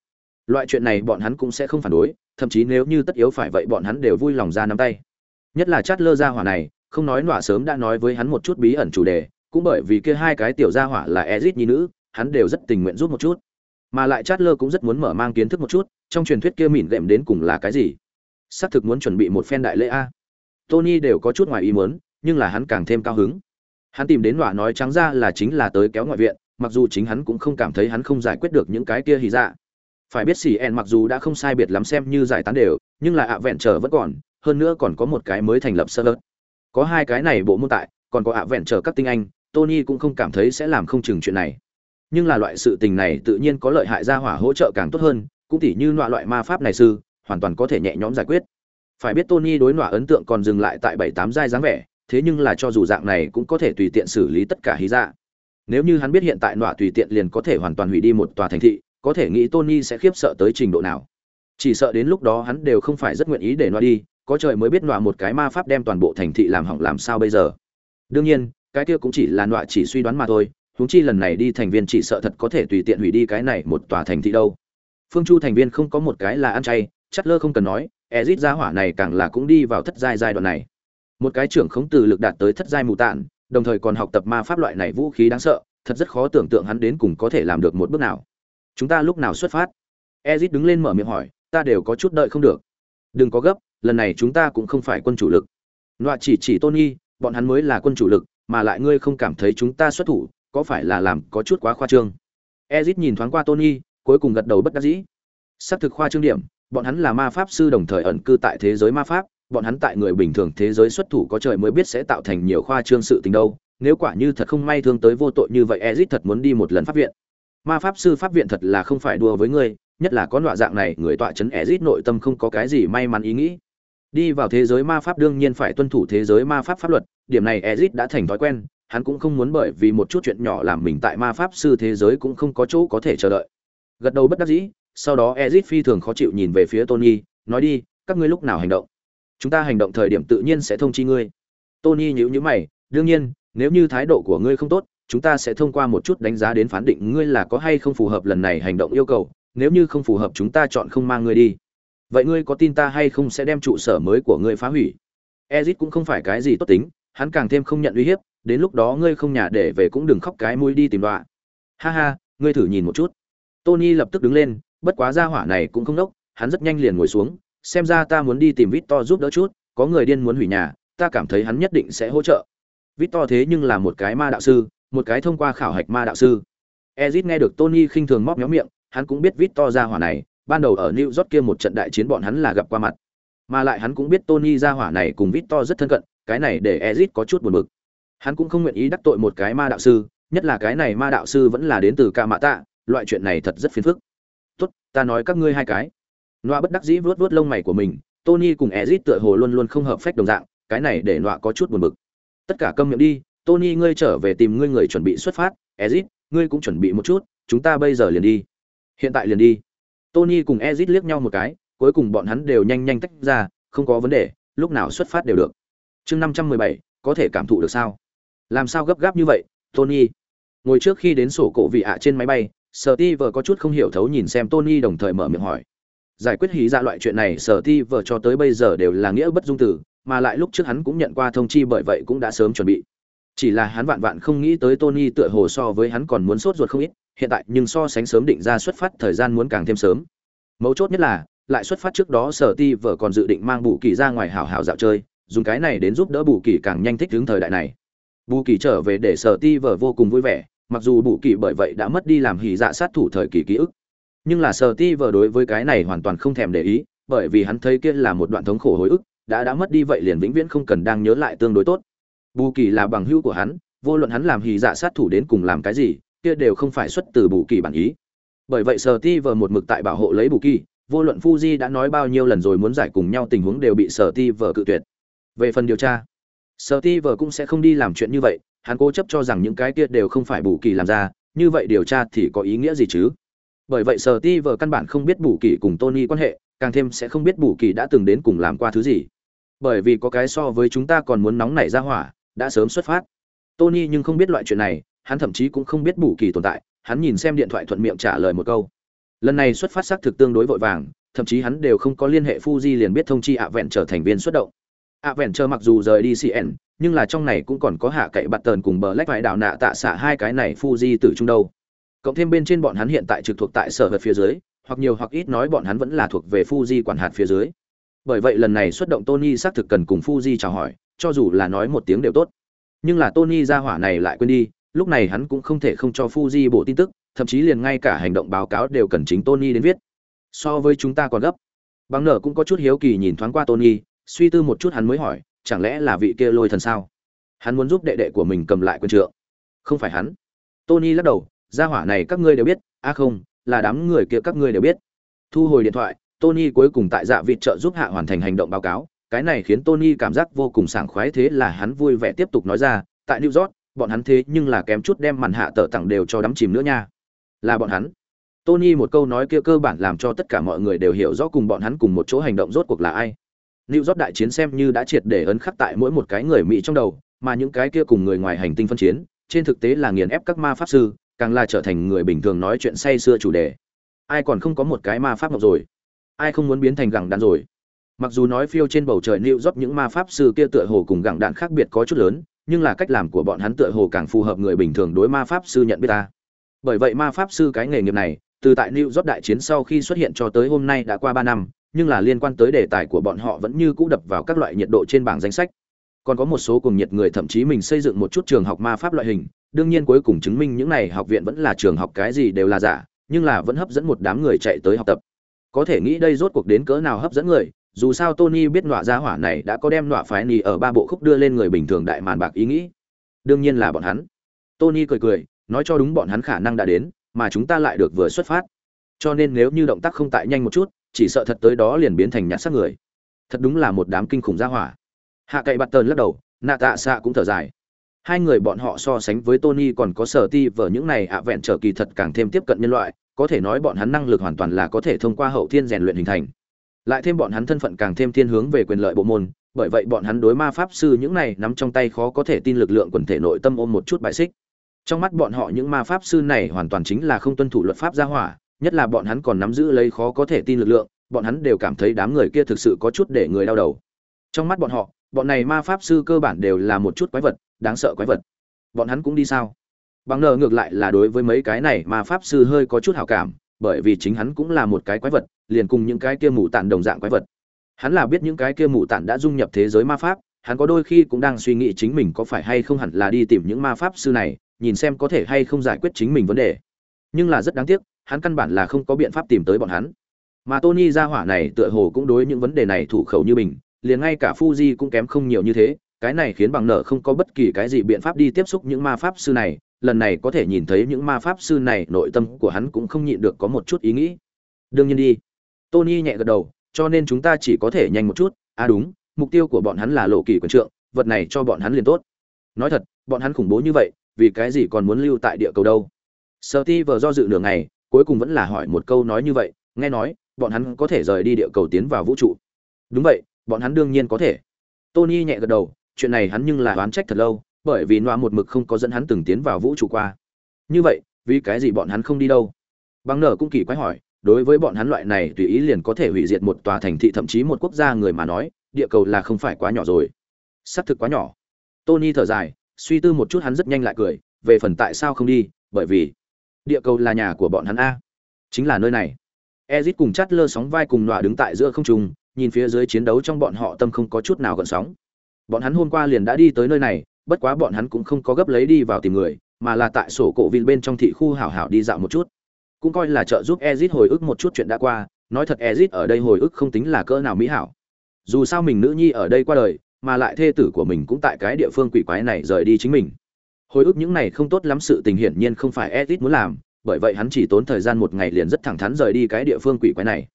Loại chuyện này bọn hắn cũng sẽ không phản đối, thậm chí nếu như tất yếu phải vậy bọn hắn đều vui lòng ra nắm tay. Nhất là chát lơ ra hỏa này, không nói nọa sớm đã nói với hắn một chút bí ẩn chủ đề, cũng bởi vì kia hai cái tiểu gia hỏa là ezit nhi nữ, hắn đều rất tình nguyện giúp một chút mà lại chát lơ cũng rất muốn mở mang kiến thức một chút, trong truyền thuyết kia mỉn gệm đến cùng là cái gì? Xác thực muốn chuẩn bị một phen đại lễ a. Tony đều có chút ngoài ý muốn, nhưng là hắn càng thêm cao hứng. Hắn tìm đến đọa nói trắng ra là chính là tới kéo ngoại viện, mặc dù chính hắn cũng không cảm thấy hắn không giải quyết được những cái kia hì dạ. Phải biết xì en mặc dù đã không sai biệt lắm xem như giải tán đều, nhưng là ạ vẹn trở vẫn còn, hơn nữa còn có một cái mới thành lập sơ lợt. Có hai cái này bộ môn tại, còn có ạ vẹn trở các tinh anh, tony cũng không cảm thấy sẽ làm không chừng chuyện này nhưng là loại sự tình này tự nhiên có lợi hại ra hỏa hỗ trợ càng tốt hơn, cũng tỉ như loại loại ma pháp này sư, hoàn toàn có thể nhẹ nhõm giải quyết. Phải biết tony đối nọa ấn tượng còn dừng lại tại bảy tám giai dáng vẻ, thế nhưng là cho dù dạng này cũng có thể tùy tiện xử lý tất cả hí dạ. Nếu như hắn biết hiện tại nọa tùy tiện liền có thể hoàn toàn hủy đi một tòa thành thị, có thể nghĩ tony sẽ khiếp sợ tới trình độ nào. Chỉ sợ đến lúc đó hắn đều không phải rất nguyện ý để nọa đi, có trời mới biết nọa một cái ma pháp đem toàn bộ thành thị làm hỏng làm sao bây giờ. Đương nhiên, cái kia cũng chỉ là nọa chỉ suy đoán mà thôi huống chi lần này đi thành viên chỉ sợ thật có thể tùy tiện hủy đi cái này một tòa thành thị đâu. Phương chu thành viên không có một cái là ăn chay chất lơ không cần nói Ezic gia hỏa này càng là cũng đi vào thất giai giai đoạn này. Một cái trưởng khống từ lực đạt tới thất giai mù tạn, đồng thời còn học tập ma pháp loại này vũ khí đáng sợ, thật rất khó tưởng tượng hắn đến cùng có thể làm được một bước nào. Chúng ta lúc nào xuất phát? Ezic đứng lên mở miệng hỏi, ta đều có chút đợi không được. Đừng có gấp, lần này chúng ta cũng không phải quân chủ lực. Loạ chỉ chỉ tony, bọn hắn mới là quân chủ lực, mà lại ngươi không cảm thấy chúng ta xuất thủ có phải là làm có chút quá khoa trương? Ezit nhìn thoáng qua tony, cuối cùng gật đầu bất đắc dĩ. Xác thực khoa trương điểm, bọn hắn là ma pháp sư đồng thời ẩn cư tại thế giới ma pháp, bọn hắn tại người bình thường thế giới xuất thủ có trời mới biết sẽ tạo thành nhiều khoa trương sự tình đâu. Nếu quả như thật không may thương tới vô tội như vậy, ezit thật muốn đi một lần pháp viện. Ma pháp sư pháp viện thật là không phải đùa với ngươi, nhất là có loại dạng này, người tọa chấn ezit nội tâm không có cái gì may mắn ý nghĩ. Đi vào thế giới ma pháp đương nhiên phải tuân thủ thế giới ma pháp pháp luật, điểm này ezit đã thành thói quen hắn cũng không muốn bởi vì một chút chuyện nhỏ làm mình tại ma pháp sư thế giới cũng không có chỗ có thể chờ đợi. Gật đầu bất đắc dĩ, sau đó ezit phi thường khó chịu nhìn về phía tony, nói đi, các ngươi lúc nào hành động? Chúng ta hành động thời điểm tự nhiên sẽ thông chi ngươi. Tony nhíu nhíu mày, đương nhiên, nếu như thái độ của ngươi không tốt, chúng ta sẽ thông qua một chút đánh giá đến phán định ngươi là có hay không phù hợp lần này hành động yêu cầu. Nếu như không phù hợp chúng ta chọn không mang ngươi đi. Vậy ngươi có tin ta hay không sẽ đem trụ sở mới của ngươi phá hủy? Ezit cũng không phải cái gì tốt tính, hắn càng thêm không nhận uy hiếp đến lúc đó ngươi không nhà để về cũng đừng khóc cái mũi đi tìm đọa ha ha ngươi thử nhìn một chút tony lập tức đứng lên bất quá gia hỏa này cũng không đốc hắn rất nhanh liền ngồi xuống xem ra ta muốn đi tìm Victor giúp đỡ chút, có người điên muốn hủy nhà, ta cảm thấy hắn nhất định sẽ hỗ trợ. Victor thế nhưng là một cái ma đạo sư, một cái thông qua khảo hạch ma đạo sư. Ezit nghe được Tony khinh thường móc méo miệng, hắn cũng biết Victor gia hỏa này, ban đầu ở New York kia một trận đại chiến bọn hắn là gặp qua mặt. Mà lại hắn cũng biết Tony gia hỏa này cùng Victor rất thân cận, cái này để Ezit có chút buồn bực. Hắn cũng không nguyện ý đắc tội một cái ma đạo sư, nhất là cái này ma đạo sư vẫn là đến từ Ca mạ Tạ, loại chuyện này thật rất phiền phức. "Tốt, ta nói các ngươi hai cái." Noa bất đắc dĩ vuốt vuốt lông mày của mình, Tony cùng Ezit tựa hồ luôn luôn không hợp phách đồng dạng, cái này để Noa có chút buồn bực. Tất cả câm miệng đi, Tony ngươi trở về tìm ngươi người chuẩn bị xuất phát, Ezit, ngươi cũng chuẩn bị một chút, chúng ta bây giờ liền đi. Hiện tại liền đi. Tony cùng Ezit liếc nhau một cái, cuối cùng bọn hắn đều nhanh nhanh tách ra, không có vấn đề, lúc nào xuất phát đều được. Chương 517, có thể cảm thụ được sao? Làm sao gấp gáp như vậy, Tony? Ngồi trước khi đến sổ cổ vị ạ trên máy bay, Steve có chút không hiểu thấu nhìn xem Tony đồng thời mở miệng hỏi. Giải quyết hí ra loại chuyện này sở ti vợ cho tới bây giờ đều là nghĩa bất dung tử mà lại lúc trước hắn cũng nhận qua thông chi bởi vậy cũng đã sớm chuẩn bị. Chỉ là hắn vạn vạn không nghĩ tới tony tựa hồ so với hắn còn muốn sốt ruột không ít hiện tại nhưng so sánh sớm định ra xuất phát thời gian muốn càng thêm sớm. Mấu chốt nhất là lại xuất phát trước đó sở ti vợ còn dự định mang bù kỳ ra ngoài hảo hảo dạo chơi dùng cái này đến giúp đỡ bù kỳ càng nhanh thích hướng thời đại này bù kỳ trở về để sở ti vợ vô cùng vui vẻ, mặc dù bù kỳ bởi vậy đã mất đi làm hỉ dạ sát thủ thời kỳ ký ức. Nhưng là sở ti vờ đối với cái này hoàn toàn không thèm để ý, bởi vì hắn thấy kia là một đoạn thống khổ hồi ức, đã đã mất đi vậy liền vĩnh viễn không cần đang nhớ lại tương đối tốt. Bù kỳ là bằng hữu của hắn, vô luận hắn làm hì dạ sát thủ đến cùng làm cái gì, kia đều không phải xuất từ bù kỳ bản ý. Bởi vậy sở ti vờ một mực tại bảo hộ lấy bù kỳ, vô luận fuji đã nói bao nhiêu lần rồi muốn giải cùng nhau tình huống đều bị sở ti vờ cự tuyệt. Về phần điều tra sở ti vờ cũng sẽ không đi làm chuyện như vậy, hắn cố chấp cho rằng những cái kia đều không phải bù kỳ làm ra, như vậy điều tra thì có ý nghĩa gì chứ? Bởi vậy sở ti vợ căn bản không biết bù kỳ cùng tony quan hệ, càng thêm sẽ không biết bù kỳ đã từng đến cùng làm qua thứ gì. Bởi vì có cái so với chúng ta còn muốn nóng nảy ra hỏa, đã sớm xuất phát. Tony nhưng không biết loại chuyện này, hắn thậm chí cũng không biết bù kỳ tồn tại, hắn nhìn xem điện thoại thuận miệng trả lời một câu. Lần này xuất phát xác thực tương đối vội vàng, thậm chí hắn đều không có liên hệ fuji liền biết thông chi ạ vẹn trở thành viên xuất động ạ vẹn chờ mặc dù rời đi cn nhưng là trong này cũng còn có hạ cậy bạt tờn cùng bờ lách vải đảo nạ tạ xạ hai cái này fuji từ trung đâu cộng thêm bên trên bọn hắn hiện tại trực thuộc tại sở vật phía dưới hoặc nhiều hoặc ít nói bọn hắn vẫn là thuộc về Fuji quản hạt phía dưới. Bởi vậy lần này xuất động Tony xác thực cần cùng Fuji chào hỏi, cho dù là nói một tiếng đều tốt. Nhưng là Tony ra hỏa này lại quên đi, lúc này hắn cũng không thể không cho Fuji bộ tin tức, thậm chí liền ngay cả hành động báo cáo đều cần chính Tony đến viết. So với chúng ta còn gấp. Bằng nở cũng có chút hiếu kỳ nhìn thoáng qua Tony, suy tư một chút hắn mới hỏi, chẳng lẽ là vị kia lôi thần sao? Hắn muốn giúp đệ đệ của mình cầm lại quân trượng. Không phải hắn. Tony lắc đầu, gia hỏa này các ngươi đều biết a không là đám người kia các ngươi đều biết thu hồi điện thoại tony cuối cùng tại dạ vịt trợ giúp hạ hoàn thành hành động báo cáo cái này khiến Tony cảm giác vô cùng sảng khoái thế là hắn vui vẻ tiếp tục nói ra, tại New York, bọn hắn thế nhưng là kém chút đem màn hạ tở tặng đều cho đắm chìm nữa nha. Là bọn hắn. Tony một câu nói kia cơ bản làm cho tất cả mọi người đều hiểu rõ cùng bọn hắn cùng một chỗ hành động rốt cuộc là ai. New York đại chiến xem như đã triệt để ấn khắc tại mỗi một cái người Mỹ trong đầu, mà những cái kia cùng người ngoài hành tinh phân chiến, trên thực tế là nghiền ép các ma pháp sư, càng là trở thành người bình thường nói chuyện say xưa chủ đề. Ai còn không có một cái ma pháp ngọc rồi? Ai không muốn biến thành gẳng đạn rồi? Mặc dù nói phiêu trên bầu trời New York những ma pháp sư kia tựa hồ cùng gẳng đạn khác biệt có chút lớn, nhưng là cách làm của bọn hắn tựa hồ càng phù hợp người bình thường đối ma pháp sư nhận biết ta. Bởi vậy ma pháp sư cái nghề nghiệp này, từ tại New York đại chiến sau khi xuất hiện cho tới hôm nay đã qua 3 năm, nhưng là liên quan tới đề tài của bọn họ vẫn như cũ đập vào các loại nhiệt độ trên bảng danh sách. Còn có một số cùng nhiệt người thậm chí mình xây dựng một chút trường học ma pháp loại hình, đương nhiên cuối cùng chứng minh những này học viện vẫn là trường học cái gì đều là giả, nhưng là vẫn hấp dẫn một đám người chạy tới học tập. Có thể nghĩ đây rốt cuộc đến cỡ nào hấp dẫn người, dù sao Tony biết nọa gia hỏa này đã có đem nọa phái nì ở ba bộ khúc đưa lên người bình thường đại màn bạc ý nghĩ. Đương nhiên là bọn hắn. Tony cười cười, nói cho đúng bọn hắn khả năng đã đến, mà chúng ta lại được vừa xuất phát. Cho nên nếu như động tác không tại nhanh một chút, chỉ sợ thật tới đó liền biến thành nhát xác người. Thật đúng là một đám kinh khủng gia hỏa. Hạ cậy bạt tờn lắc đầu, nạ tạ xạ cũng thở dài. Hai người bọn họ so sánh với Tony còn có sở ti vở những này ạ vẹn trở kỳ thật càng thêm tiếp cận nhân loại, có thể nói bọn hắn năng lực hoàn toàn là có thể thông qua hậu thiên rèn luyện hình thành lại thêm bọn hắn thân phận càng thêm thiên hướng về quyền lợi bộ môn bởi vậy bọn hắn đối ma pháp sư những này nắm trong tay khó có thể tin lực lượng quần thể nội tâm ôm một chút bại xích trong mắt bọn họ những ma pháp sư này hoàn toàn chính là không tuân thủ luật pháp gia hỏa nhất là bọn hắn còn nắm giữ lấy khó có thể tin lực lượng, bọn hắn đều cảm thấy đám người kia thực sự có chút để người đau đầu. Trong mắt bọn họ, bọn này ma pháp sư cơ bản đều là một chút quái vật, đáng sợ quái vật. Bọn hắn cũng đi sao? Bằng nờ ngược lại là đối với mấy cái này ma pháp sư hơi có chút hảo cảm, bởi vì chính hắn cũng là một cái quái vật, liền cùng những cái kia mù tản đồng dạng quái vật. Hắn là biết những cái kia mù tản đã dung nhập thế giới ma pháp, hắn có đôi khi cũng đang suy nghĩ chính mình có phải hay không hẳn là đi tìm những ma pháp sư này, nhìn xem có thể hay không giải quyết chính mình vấn đề. Nhưng là rất đáng tiếc hắn căn bản là không có biện pháp tìm tới bọn hắn. Mà tony ra hỏa này tựa hồ cũng đối những vấn đề này thủ khẩu như mình, liền ngay cả fuji cũng kém không nhiều như thế, cái này khiến bằng nợ không có bất kỳ cái gì biện pháp đi tiếp xúc những ma pháp sư này, lần này có thể nhìn thấy những ma pháp sư này, nội tâm của hắn cũng không nhịn được có một chút ý nghĩ. Đương nhiên đi. Tony nhẹ gật đầu, cho nên chúng ta chỉ có thể nhanh một chút. À đúng, mục tiêu của bọn hắn là lộ kỳ quyền trượng, vật này cho bọn hắn liền tốt. Nói thật, bọn hắn khủng bố như vậy, vì cái gì còn muốn lưu tại địa cầu đâu? Sợ ti do dự nửa ngày cuối cùng vẫn là hỏi một câu nói như vậy, nghe nói, bọn hắn có thể rời đi địa cầu tiến vào vũ trụ. Đúng vậy, bọn hắn đương nhiên có thể. Tony nhẹ gật đầu, chuyện này hắn nhưng là oán trách thật lâu, bởi vì noa một mực không có dẫn hắn từng tiến vào vũ trụ qua. Như vậy, vì cái gì bọn hắn không đi đâu? Bằng nở cũng kỳ quái hỏi, đối với bọn hắn loại này tùy ý liền có thể hủy diệt một tòa thành thị thậm chí một quốc gia người mà nói, địa cầu là không phải quá nhỏ rồi. Xác thực quá nhỏ. Tony thở dài, suy tư một chút hắn rất nhanh lại cười, về phần tại sao không đi, bởi vì địa cầu là nhà của bọn hắn a chính là nơi này ezit cùng chát lơ sóng vai cùng nọa đứng tại giữa không trung nhìn phía dưới chiến đấu trong bọn họ tâm không có chút nào gợn sóng bọn hắn hôm qua liền đã đi tới nơi này bất quá bọn hắn cũng không có gấp lấy đi vào tìm người, mà là tại sổ cổ vin bên trong thị khu hảo hảo đi dạo một chút. Cũng coi là trợ giúp Ezit hồi ức một chút chuyện đã qua, nói thật Ezit ở đây hồi ức không tính là cỡ nào mỹ hảo. Dù sao mình nữ nhi ở đây qua đời, mà lại thê tử của mình cũng tại cái địa phương quỷ quái này rời đi chính mình. Hồi ức những này không tốt lắm sự tình hiển nhiên không phải Ezit muốn làm, bởi vậy hắn chỉ tốn thời gian một ngày liền rất thẳng thắn rời đi cái địa phương quỷ quái này.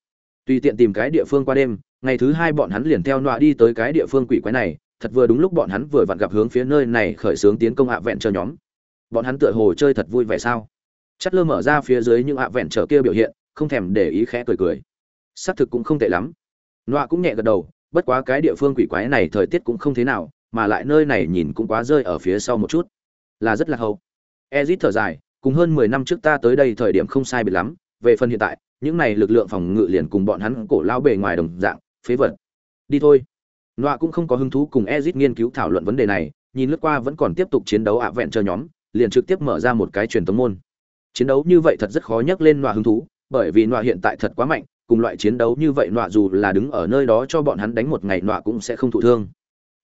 Tùy tiện tìm cái địa phương qua đêm, ngày thứ hai bọn hắn liền theo nọa đi tới cái địa phương quỷ quái này, thật vừa đúng lúc bọn hắn vừa vặn gặp hướng phía nơi này khởi xướng tiến công hạ vẹn chờ nhóm. Bọn hắn tựa hồ chơi thật vui vẻ sao? Chất lơ mở ra phía dưới những hạ vẹn trở kia biểu hiện không thèm để ý khẽ cười cười. Sát thực cũng không tệ lắm. Nọa cũng nhẹ gật đầu bất quá cái địa phương quỷ quái này thời tiết cũng không thế nào mà lại nơi này nhìn cũng quá rơi ở phía sau một chút là rất là hậu ezit thở dài cùng hơn mười năm trước ta tới đây thời điểm không sai biệt lắm về phần hiện tại những này lực lượng phòng ngự liền cùng bọn hắn cổ lao bề ngoài đồng dạng phế vật đi thôi Nọa cũng không có hứng thú cùng Ezit nghiên cứu thảo luận vấn đề này, nhìn lướt qua vẫn còn tiếp tục chiến đấu ạ vẹn chờ nhóm, liền trực tiếp mở ra một cái truyền tống môn. Chiến đấu như vậy thật rất khó nhắc lên Nọa hứng thú, bởi vì Nọa hiện tại thật quá mạnh, cùng loại chiến đấu như vậy Nọa dù là đứng ở nơi đó cho bọn hắn đánh một ngày Nọa cũng sẽ không thụ thương.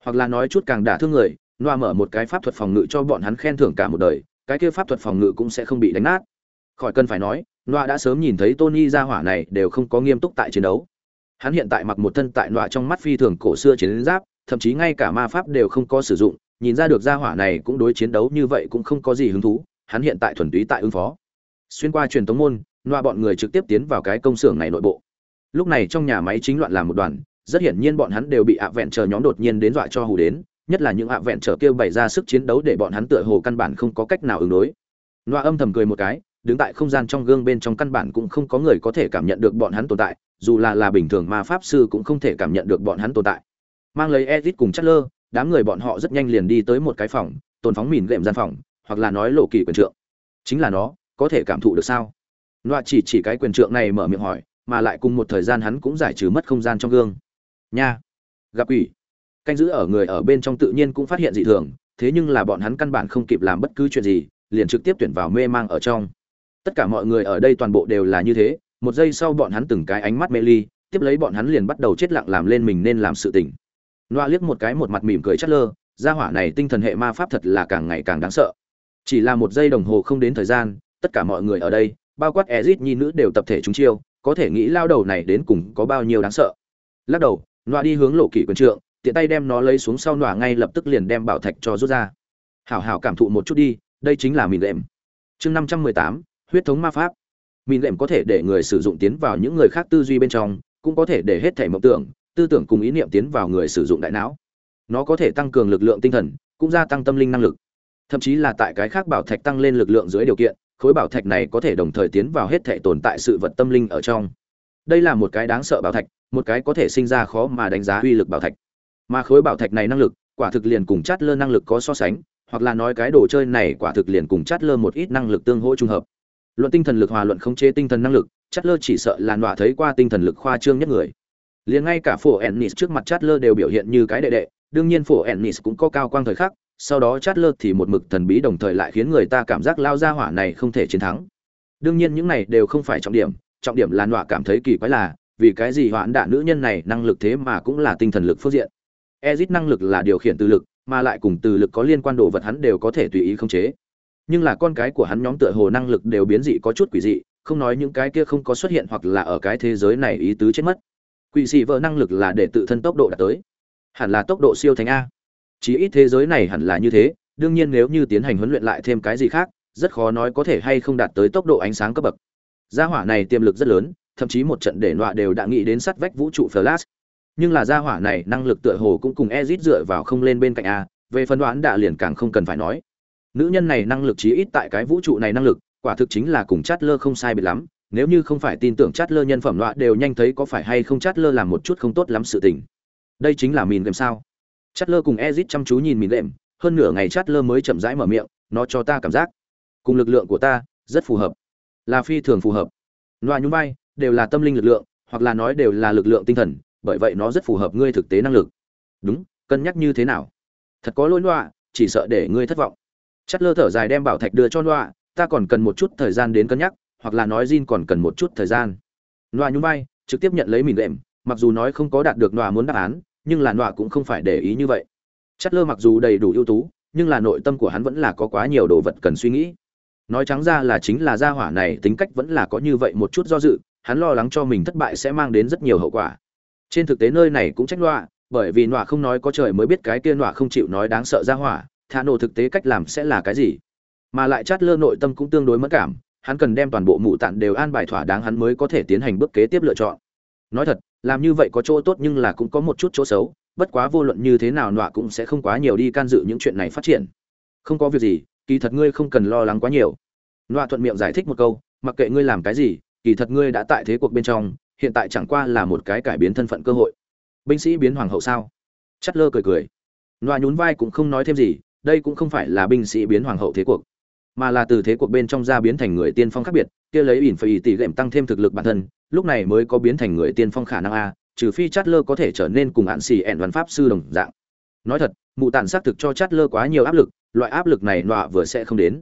Hoặc là nói chút càng đả thương người, noa mở một cái pháp thuật phòng ngự cho bọn hắn khen thưởng cả một đời, cái kia pháp thuật phòng ngự cũng sẽ không bị đánh nát. Khỏi cần phải nói, noa đã sớm nhìn thấy Tony ra hỏa này đều không có nghiêm túc tại chiến đấu. Hắn hiện tại mặc một thân tại noa trong mắt phi thường cổ xưa chiến giáp thậm chí ngay cả ma pháp đều không có sử dụng nhìn ra được gia hỏa này cũng đối chiến đấu như vậy cũng không có gì hứng thú hắn hiện tại thuần túy tại ứng phó. Xuyên qua truyền tống môn noa bọn người trực tiếp tiến vào cái công xưởng này nội bộ. Lúc này trong nhà máy chính loạn làm một đoàn rất hiển nhiên bọn hắn đều bị ạ vẹn chờ nhóm đột nhiên đến dọa cho hù đến nhất là những hạ vẹn trở kêu bày ra sức chiến đấu để bọn hắn tựa hồ căn bản không có cách nào ứng đối. Loa âm thầm cười một cái, đứng tại không gian trong gương bên trong căn bản cũng không có người có thể cảm nhận được bọn hắn tồn tại, dù là là bình thường ma pháp sư cũng không thể cảm nhận được bọn hắn tồn tại. Mang lấy edit cùng chất lơ đám người bọn họ rất nhanh liền đi tới một cái phòng, tồn phóng mìn gệm gian phòng, hoặc là nói lộ kỳ quyền trượng. Chính là nó, có thể cảm thụ được sao? Loa chỉ chỉ cái quyền trượng này mở miệng hỏi, mà lại cùng một thời gian hắn cũng giải trừ mất không gian trong gương. Nha. Gặp ủy canh giữ ở người ở bên trong tự nhiên cũng phát hiện dị thường, thế nhưng là bọn hắn căn bản không kịp làm bất cứ chuyện gì, liền trực tiếp tuyển vào mê mang ở trong. Tất cả mọi người ở đây toàn bộ đều là như thế, một giây sau bọn hắn từng cái ánh mắt mê ly, tiếp lấy bọn hắn liền bắt đầu chết lặng làm lên mình nên làm sự tình. Loa liếc một cái một mặt mỉm cười chắt lơ, gia hỏa này tinh thần hệ ma pháp thật là càng ngày càng đáng sợ. Chỉ là một giây đồng hồ không đến thời gian, tất cả mọi người ở đây, bao quát ezit nhi nữ đều tập thể chúng chiêu, có thể nghĩ lao đầu này đến cùng có bao nhiêu đáng sợ. Lắc đầu, loa đi hướng lộ kỷ quân trượng tiện tay đem nó lấy xuống sau nọa ngay lập tức liền đem bảo thạch cho rút ra. Hảo hảo cảm thụ một chút đi, đây chính là mìn lệm. Chương năm trăm mười tám, huyết thống ma pháp. Mìn lệm có thể để người sử dụng tiến vào những người khác tư duy bên trong, cũng có thể để hết thể mộng tưởng, tư tưởng cùng ý niệm tiến vào người sử dụng đại não. Nó có thể tăng cường lực lượng tinh thần, cũng gia tăng tâm linh năng lực. Thậm chí là tại cái khác bảo thạch tăng lên lực lượng dưới điều kiện, khối bảo thạch này có thể đồng thời tiến vào hết thể tồn tại sự vật tâm linh ở trong. Đây là một cái đáng sợ bảo thạch, một cái có thể sinh ra khó mà đánh giá uy lực bảo thạch mà khối bảo thạch này năng lực, quả thực liền cùng chát lơ năng lực có so sánh, hoặc là nói cái đồ chơi này quả thực liền cùng chát lơ một ít năng lực tương hỗ trùng hợp. Luận tinh thần lực hòa luận khống chế tinh thần năng lực chát lơ chỉ sợ là nọa thấy qua tinh thần lực khoa trương nhất người. Liền ngay cả phổ ennis trước mặt chát lơ đều biểu hiện như cái đệ đệ, đương nhiên phổ ennis cũng có cao quang thời khắc, sau đó chát lơ thì một mực thần bí đồng thời lại khiến người ta cảm giác lao ra hỏa này không thể chiến thắng. Đương nhiên những này đều không phải trọng điểm trọng điểm là nọa cảm thấy kỳ quái là, vì cái gì hoãn đạ nữ nhân này năng lực thế mà cũng là tinh thần lực phương diện ezit năng lực là điều khiển từ lực, mà lại cùng từ lực có liên quan đồ vật hắn đều có thể tùy ý khống chế. Nhưng là con cái của hắn nhóm tựa hồ năng lực đều biến dị có chút quỷ dị, không nói những cái kia không có xuất hiện hoặc là ở cái thế giới này ý tứ chết mất. Quỷ dị vợ năng lực là để tự thân tốc độ đạt tới. Hẳn là tốc độ siêu thánh a. Chí ít thế giới này hẳn là như thế, đương nhiên nếu như tiến hành huấn luyện lại thêm cái gì khác, rất khó nói có thể hay không đạt tới tốc độ ánh sáng cấp bậc. Gia hỏa này tiềm lực rất lớn, thậm chí một trận để nọa đều đã nghĩ đến sắt vách vũ trụ flash nhưng là gia hỏa này năng lực tựa hồ cũng cùng ezit dựa vào không lên bên cạnh a, về phân đoán đã liền càng không cần phải nói. Nữ nhân này năng lực chí ít tại cái vũ trụ này năng lực, quả thực chính là cùng chát lơ không sai biệt lắm, nếu như không phải tin tưởng chát lơ nhân phẩm loại đều nhanh thấy có phải hay không chát lơ làm một chút không tốt lắm sự tình. Đây chính là mìn game sao? Chát lơ cùng ezit chăm chú nhìn mìn game hơn nửa ngày chát lơ mới chậm rãi mở miệng, nó cho ta cảm giác, cùng lực lượng của ta, rất phù hợp, là phi thường phù hợp. Loại nhún vai, đều là tâm linh lực lượng, hoặc là nói đều là lực lượng tinh thần bởi vậy nó rất phù hợp ngươi thực tế năng lực. Đúng, cân nhắc như thế nào? Thật có lỗi loạ chỉ sợ để ngươi thất vọng. Chất lơ thở dài đem bảo thạch đưa cho loạ ta còn cần một chút thời gian đến cân nhắc, hoặc là nói Jin còn cần một chút thời gian. Loạ nhún vai, trực tiếp nhận lấy mình đệm, mặc dù nói không có đạt được loạ muốn đáp án, nhưng là loạ cũng không phải để ý như vậy. Chất lơ mặc dù đầy đủ ưu tú, nhưng là nội tâm của hắn vẫn là có quá nhiều đồ vật cần suy nghĩ. Nói trắng ra là chính là gia hỏa này tính cách vẫn là có như vậy một chút do dự, hắn lo lắng cho mình thất bại sẽ mang đến rất nhiều hậu quả trên thực tế nơi này cũng trách loạ bởi vì nọa không nói có trời mới biết cái kia nọa không chịu nói đáng sợ ra hỏa, thả nổ thực tế cách làm sẽ là cái gì. Mà lại chát lơ nội tâm cũng tương đối mất cảm, hắn cần đem toàn bộ mụ tạn đều an bài thỏa đáng hắn mới có thể tiến hành bước kế tiếp lựa chọn. Nói thật, làm như vậy có chỗ tốt nhưng là cũng có một chút chỗ xấu, bất quá vô luận như thế nào nọa cũng sẽ không quá nhiều đi can dự những chuyện này phát triển. Không có việc gì, kỳ thật ngươi không cần lo lắng quá nhiều. Nọa thuận miệng giải thích một câu, mặc kệ ngươi làm cái gì, kỳ thật ngươi đã tại thế cuộc bên trong hiện tại chẳng qua là một cái cải biến thân phận cơ hội. Binh sĩ biến hoàng hậu sao? Chắt lơ cười cười. Loa nhún vai cũng không nói thêm gì, đây cũng không phải là binh sĩ biến hoàng hậu thế cuộc, mà là từ thế cuộc bên trong ra biến thành người tiên phong khác biệt, kia lấy ỉn phải tỷ lệm tăng thêm thực lực bản thân, lúc này mới có biến thành người tiên phong khả năng a, trừ phi chát lơ có thể trở nên cùng hạn xì ẹn văn pháp sư đồng dạng. Nói thật, mụ tàn xác thực cho chát lơ quá nhiều áp lực, loại áp lực này nọa vừa sẽ không đến.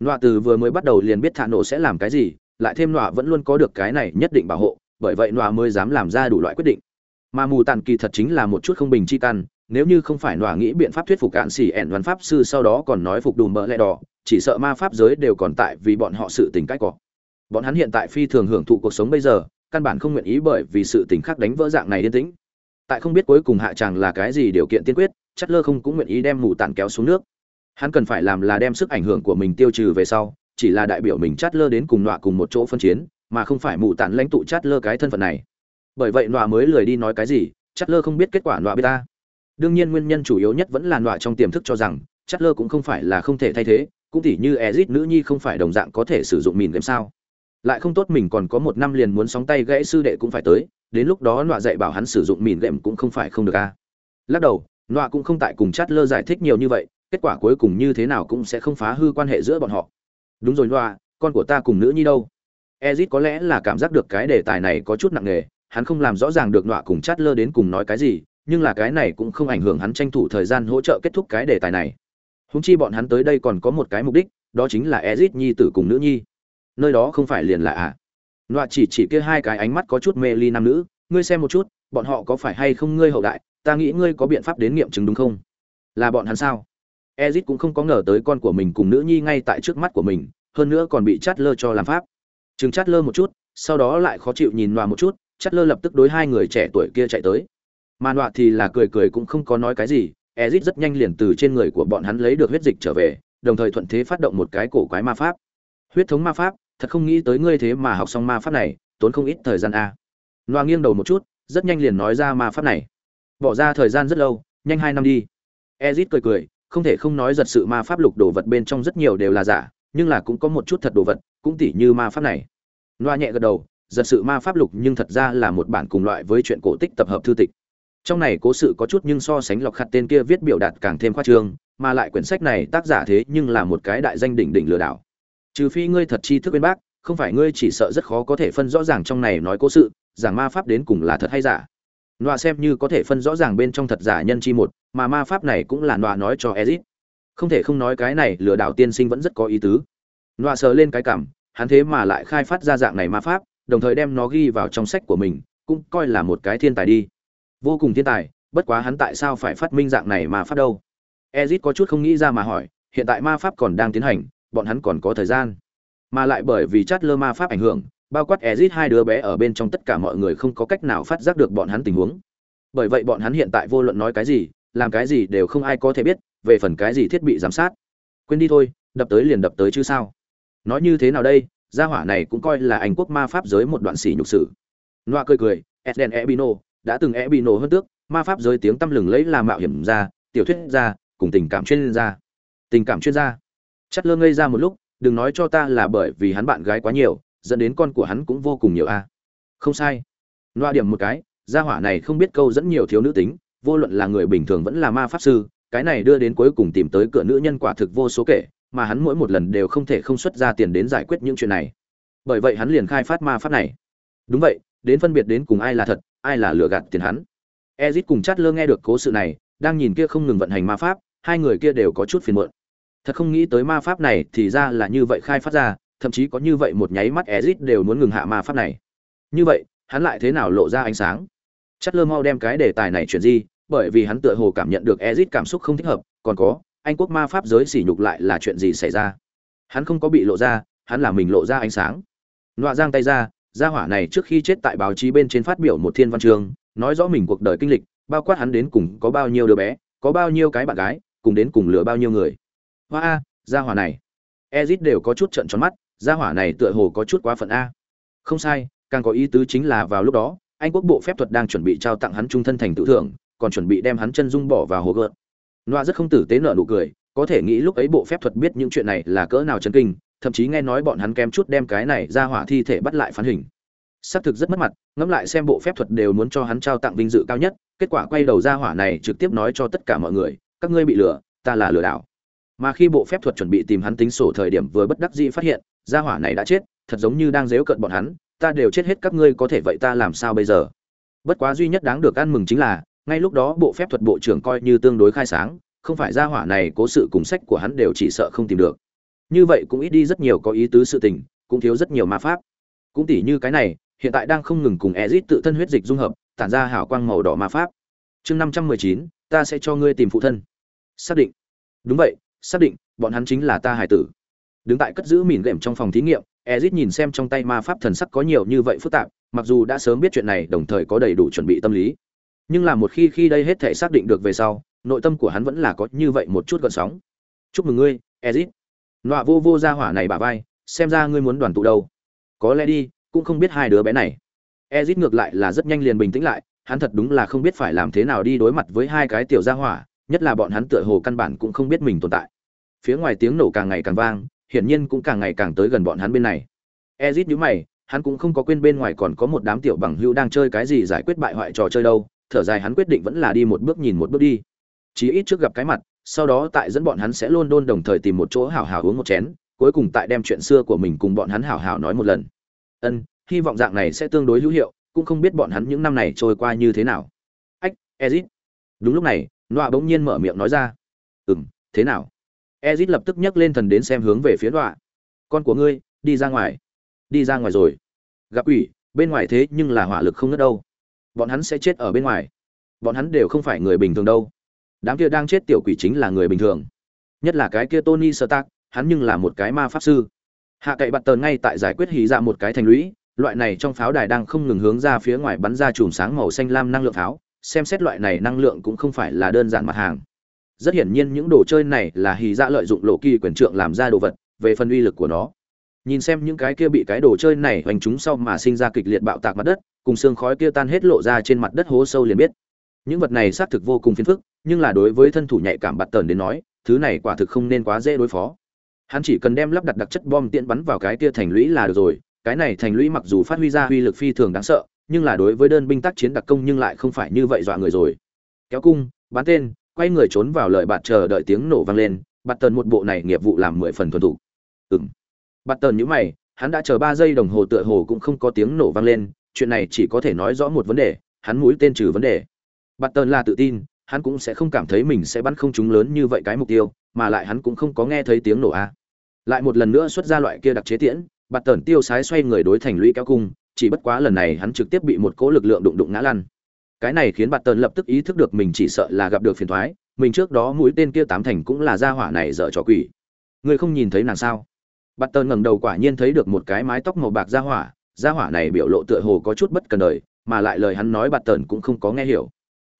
Nọa từ vừa mới bắt đầu liền biết thả nổ sẽ làm cái gì, lại thêm nọa vẫn luôn có được cái này nhất định bảo hộ bởi vậy nọa mới dám làm ra đủ loại quyết định. Mà mù tàn kỳ thật chính là một chút không bình chi căn, nếu như không phải nọa nghĩ biện pháp thuyết phục cạn xỉ ẻn văn pháp sư sau đó còn nói phục đùm mỡ lẹ đỏ, chỉ sợ ma pháp giới đều còn tại vì bọn họ sự tình cách cỏ bọn hắn hiện tại phi thường hưởng thụ cuộc sống bây giờ, căn bản không nguyện ý bởi vì sự tình khác đánh vỡ dạng này yên tĩnh. Tại không biết cuối cùng hạ chàng là cái gì điều kiện tiên quyết chất lơ không cũng nguyện ý đem mù tàn kéo xuống nước. Hắn cần phải làm là đem sức ảnh hưởng của mình tiêu trừ về sau, chỉ là đại biểu mình chát lơ đến cùng nọa cùng một chỗ phân chiến mà không phải mù tản lãnh tụ chát lơ cái thân phận này. Bởi vậy nọa mới lười đi nói cái gì, chát lơ không biết kết quả nọa biết ta. Đương nhiên nguyên nhân chủ yếu nhất vẫn là nọa trong tiềm thức cho rằng, chát lơ cũng không phải là không thể thay thế, cũng tỉ như ezit nữ nhi không phải đồng dạng có thể sử dụng mìn game sao. Lại không tốt mình còn có một năm liền muốn sóng tay gãy sư đệ cũng phải tới, đến lúc đó nọa dạy bảo hắn sử dụng mìn game cũng không phải không được a. Lắc đầu, nọa cũng không tại cùng chát lơ giải thích nhiều như vậy, kết quả cuối cùng như thế nào cũng sẽ không phá hư quan hệ giữa bọn họ. Đúng rồi nọa, con của ta cùng nữ nhi đâu? Ezit có lẽ là cảm giác được cái đề tài này có chút nặng nề, hắn không làm rõ ràng được nọa cùng chát lơ đến cùng nói cái gì, nhưng là cái này cũng không ảnh hưởng hắn tranh thủ thời gian hỗ trợ kết thúc cái đề tài này. Húng chi bọn hắn tới đây còn có một cái mục đích, đó chính là ezit nhi tử cùng nữ nhi. Nơi đó không phải liền là à? Nọa chỉ chỉ kia hai cái ánh mắt có chút mê ly nam nữ, ngươi xem một chút, bọn họ có phải hay không ngươi hậu đại? Ta nghĩ ngươi có biện pháp đến nghiệm chứng đúng không? Là bọn hắn sao? Ezit cũng không có ngờ tới con của mình cùng nữ nhi ngay tại trước mắt của mình, hơn nữa còn bị chát lơ cho làm pháp trừng chát lơ một chút, sau đó lại khó chịu nhìn nọa một chút, chát lơ lập tức đối hai người trẻ tuổi kia chạy tới. Mà nọa thì là cười cười cũng không có nói cái gì Ezic rất nhanh liền từ trên người của bọn hắn lấy được huyết dịch trở về, đồng thời thuận thế phát động một cái cổ quái ma pháp. Huyết thống ma pháp, thật không nghĩ tới ngươi thế mà học xong ma pháp này, tốn không ít thời gian a nọa nghiêng đầu một chút, rất nhanh liền nói ra ma pháp này. Bỏ ra thời gian rất lâu, nhanh hai năm đi. Ezic cười cười, không thể không nói giật sự ma pháp lục đồ vật bên trong rất nhiều đều là giả nhưng là cũng có một chút thật đồ vật, cũng tỉ như ma pháp này. Loa nhẹ gật đầu, giật sự ma pháp lục nhưng thật ra là một bản cùng loại với chuyện cổ tích tập hợp thư tịch. Trong này cố sự có chút nhưng so sánh lọc khặt tên kia viết biểu đạt càng thêm khoa trương, mà lại quyển sách này tác giả thế nhưng là một cái đại danh đỉnh đỉnh lừa đảo. Trừ phi ngươi thật chi thức bên bác, không phải ngươi chỉ sợ rất khó có thể phân rõ ràng trong này nói cố sự giảng ma pháp đến cùng là thật hay giả. Nọa xem như có thể phân rõ ràng bên trong thật giả nhân chi một, mà ma pháp này cũng là nọa nói cho ezit không thể không nói cái này, lừa đảo tiên sinh vẫn rất có ý tứ. Nọa sờ lên cái cảm, hắn thế mà lại khai phát ra dạng này ma pháp, đồng thời đem nó ghi vào trong sách của mình, cũng coi là một cái thiên tài đi. Vô cùng thiên tài, bất quá hắn tại sao phải phát minh dạng này ma pháp đâu? Ezit có chút không nghĩ ra mà hỏi, hiện tại ma pháp còn đang tiến hành, bọn hắn còn có thời gian. Mà lại bởi vì chát lơ ma pháp ảnh hưởng, bao quát ezit hai đứa bé ở bên trong tất cả mọi người không có cách nào phát giác được bọn hắn tình huống. Bởi vậy bọn hắn hiện tại vô luận nói cái gì làm cái gì đều không ai có thể biết, về phần cái gì thiết bị giám sát. Quên đi thôi, đập tới liền đập tới chứ sao? Nói như thế nào đây, gia hỏa này cũng coi là anh quốc ma pháp giới một đoạn xỉ nhục sử. Noa cười cười edden ebino, đã từng ebino hơn tước, ma pháp giới tiếng tăm lừng lấy là mạo hiểm ra, tiểu thuyết ra, cùng tình cảm chuyên gia. Tình cảm chuyên gia. Chất lơ ngây ra một lúc, đừng nói cho ta là bởi vì hắn bạn gái quá nhiều, dẫn đến con của hắn cũng vô cùng nhiều a. Không sai. Noa điểm một cái, gia hỏa này không biết câu dẫn nhiều thiếu nữ tính vô luận là người bình thường vẫn là ma pháp sư, cái này đưa đến cuối cùng tìm tới cửa nữ nhân quả thực vô số kể, mà hắn mỗi một lần đều không thể không xuất ra tiền đến giải quyết những chuyện này. Bởi vậy hắn liền khai phát ma pháp này. Đúng vậy, đến phân biệt đến cùng ai là thật, ai là lừa gạt tiền hắn. Ezit cùng chát lơ nghe được cố sự này, đang nhìn kia không ngừng vận hành ma pháp, hai người kia đều có chút phiền muộn. Thật không nghĩ tới ma pháp này thì ra là như vậy khai phát ra, thậm chí có như vậy một nháy mắt ezit đều muốn ngừng hạ ma pháp này. Như vậy, hắn lại thế nào lộ ra ánh sáng? Chất lơ mau đem cái đề tài này chuyển di, bởi vì hắn tựa hồ cảm nhận được ezit cảm xúc không thích hợp, còn có, anh quốc ma pháp giới sỉ nhục lại là chuyện gì xảy ra? Hắn không có bị lộ ra, hắn là mình lộ ra ánh sáng. Nọa giang tay ra, gia hỏa này trước khi chết tại báo chí bên trên phát biểu một thiên văn chương nói rõ mình cuộc đời kinh lịch, bao quát hắn đến cùng có bao nhiêu đứa bé, có bao nhiêu cái bạn gái, cùng đến cùng lừa bao nhiêu người. Hoa a, gia hỏa này. Ezit đều có chút trận tròn mắt, gia hỏa này tựa hồ có chút quá phận a. Không sai, càng có ý tứ chính là vào lúc đó anh quốc bộ phép thuật đang chuẩn bị trao tặng hắn trung thân thành tự thưởng còn chuẩn bị đem hắn chân dung bỏ vào hồ gợt Noa rất không tử tế nở nụ cười, có thể nghĩ lúc ấy bộ phép thuật biết những chuyện này là cỡ nào chấn kinh, thậm chí nghe nói bọn hắn kém chút đem cái này ra hỏa thi thể bắt lại phán hình. Xác thực rất mất mặt, ngẫm lại xem bộ phép thuật đều muốn cho hắn trao tặng vinh dự cao nhất, kết quả quay đầu ra hỏa này trực tiếp nói cho tất cả mọi người, các ngươi bị lừa, ta là lừa đảo. Mà khi bộ phép thuật chuẩn bị tìm hắn tính sổ thời điểm vừa bất đắc dĩ phát hiện, gia hỏa này đã chết, thật giống như đang dếu cận bọn hắn, ta đều chết hết các ngươi có thể vậy ta làm sao bây giờ? Bất quá duy nhất đáng được ăn mừng chính là, ngay lúc đó bộ phép thuật bộ trưởng coi như tương đối khai sáng không phải ra hỏa này cố sự cùng sách của hắn đều chỉ sợ không tìm được. Như vậy cũng ít đi rất nhiều có ý tứ sự tình cũng thiếu rất nhiều ma pháp. Cũng tỉ như cái này hiện tại đang không ngừng cùng ezit tự thân huyết dịch dung hợp tản ra hảo quang màu đỏ ma pháp. Chương năm trăm mười chín ta sẽ cho ngươi tìm phụ thân. Xác định. Đúng vậy xác định bọn hắn chính là ta hải tử đứng tại cất giữ mìn gệm trong phòng thí nghiệm ezit nhìn xem trong tay ma pháp thần sắc có nhiều như vậy phức tạp, mặc dù đã sớm biết chuyện này đồng thời có đầy đủ chuẩn bị tâm lý. Nhưng là một khi khi đây hết thể xác định được về sau, nội tâm của hắn vẫn là có như vậy một chút gợn sóng. Chúc mừng ngươi ezit nọa vô vô ra hỏa này bà vai, xem ra ngươi muốn đoàn tụ đâu. Có lẽ đi, cũng không biết hai đứa bé này. Ezit ngược lại là rất nhanh liền bình tĩnh lại, hắn thật đúng là không biết phải làm thế nào đi đối mặt với hai cái tiểu gia hỏa, nhất là bọn hắn tựa hồ căn bản cũng không biết mình tồn tại. Phía ngoài tiếng nổ càng ngày càng vang hiển nhiên cũng càng ngày càng tới gần bọn hắn bên này. Ezit nhíu mày, hắn cũng không có quên bên ngoài còn có một đám tiểu bằng hữu đang chơi cái gì giải quyết bại hoại trò chơi đâu, thở dài hắn quyết định vẫn là đi một bước nhìn một bước đi. Chí ít trước gặp cái mặt, sau đó tại dẫn bọn hắn sẽ luôn đôn đồng thời tìm một chỗ hảo hảo uống một chén, cuối cùng tại đem chuyện xưa của mình cùng bọn hắn hảo hảo nói một lần. Ân, hy vọng dạng này sẽ tương đối hữu hiệu, cũng không biết bọn hắn những năm này trôi qua như thế nào. Ách, ezit. Đúng lúc này nọa bỗng nhiên mở miệng nói ra. Ừm, thế nào? Ezit lập tức nhấc lên thần đến xem hướng về phía đọa. con của ngươi, đi ra ngoài. Đi ra ngoài rồi. Gặp ủy bên ngoài thế nhưng là hỏa lực không ngớt đâu. Bọn hắn sẽ chết ở bên ngoài. Bọn hắn đều không phải người bình thường đâu. Đám kia đang chết tiểu quỷ chính là người bình thường. Nhất là cái kia tony stark, hắn nhưng là một cái ma pháp sư. Hạ cậy bặt tờn ngay tại giải quyết hí ra một cái thành lũy, loại này trong pháo đài đang không ngừng hướng ra phía ngoài bắn ra chùm sáng màu xanh lam năng lượng pháo, xem xét loại này năng lượng cũng không phải là đơn giản mặt hàng rất hiển nhiên những đồ chơi này là hì dạ lợi dụng lộ kỳ quyền trượng làm ra đồ vật, về phần uy lực của nó. Nhìn xem những cái kia bị cái đồ chơi này hoành chúng sau mà sinh ra kịch liệt bạo tạc mặt đất, cùng xương khói kia tan hết lộ ra trên mặt đất hố sâu liền biết. Những vật này xác thực vô cùng phiền phức, nhưng là đối với thân thủ nhạy cảm bạt tần đến nói, thứ này quả thực không nên quá dễ đối phó. Hắn chỉ cần đem lắp đặt đặc chất bom tiện bắn vào cái kia thành lũy là được rồi, cái này thành lũy mặc dù phát huy ra uy lực phi thường đáng sợ, nhưng là đối với đơn binh tác chiến đặc công nhưng lại không phải như vậy dọa người rồi. Kéo cung, bắn tên quay người trốn vào lời bạt chờ đợi tiếng nổ vang lên, bạt tần một bộ này nghiệp vụ làm mười phần thuần thủ ừng bạt tần nhữ mày, hắn đã chờ ba giây đồng hồ tựa hồ cũng không có tiếng nổ vang lên, chuyện này chỉ có thể nói rõ một vấn đề, hắn mũi tên trừ vấn đề. Bạt tần là tự tin, hắn cũng sẽ không cảm thấy mình sẽ bắn không chúng lớn như vậy cái mục tiêu, mà lại hắn cũng không có nghe thấy tiếng nổ a lại một lần nữa xuất ra loại kia đặc chế tiễn, bạt tần tiêu sái xoay người đối thành lũy kéo cung, chỉ bất quá lần này hắn trực tiếp bị một cỗ lực lượng đụng đụng ngã lăn cái này khiến bạt tần lập tức ý thức được mình chỉ sợ là gặp được phiền thoái, mình trước đó mũi tên kia tám thành cũng là gia hỏa này dở trò quỷ. Ngươi không nhìn thấy nàng sao? Bạt tần ngẩng đầu quả nhiên thấy được một cái mái tóc màu bạc gia hỏa gia hỏa này biểu lộ tựa hồ có chút bất cần đời, mà lại lời hắn nói bạt tần cũng không có nghe hiểu.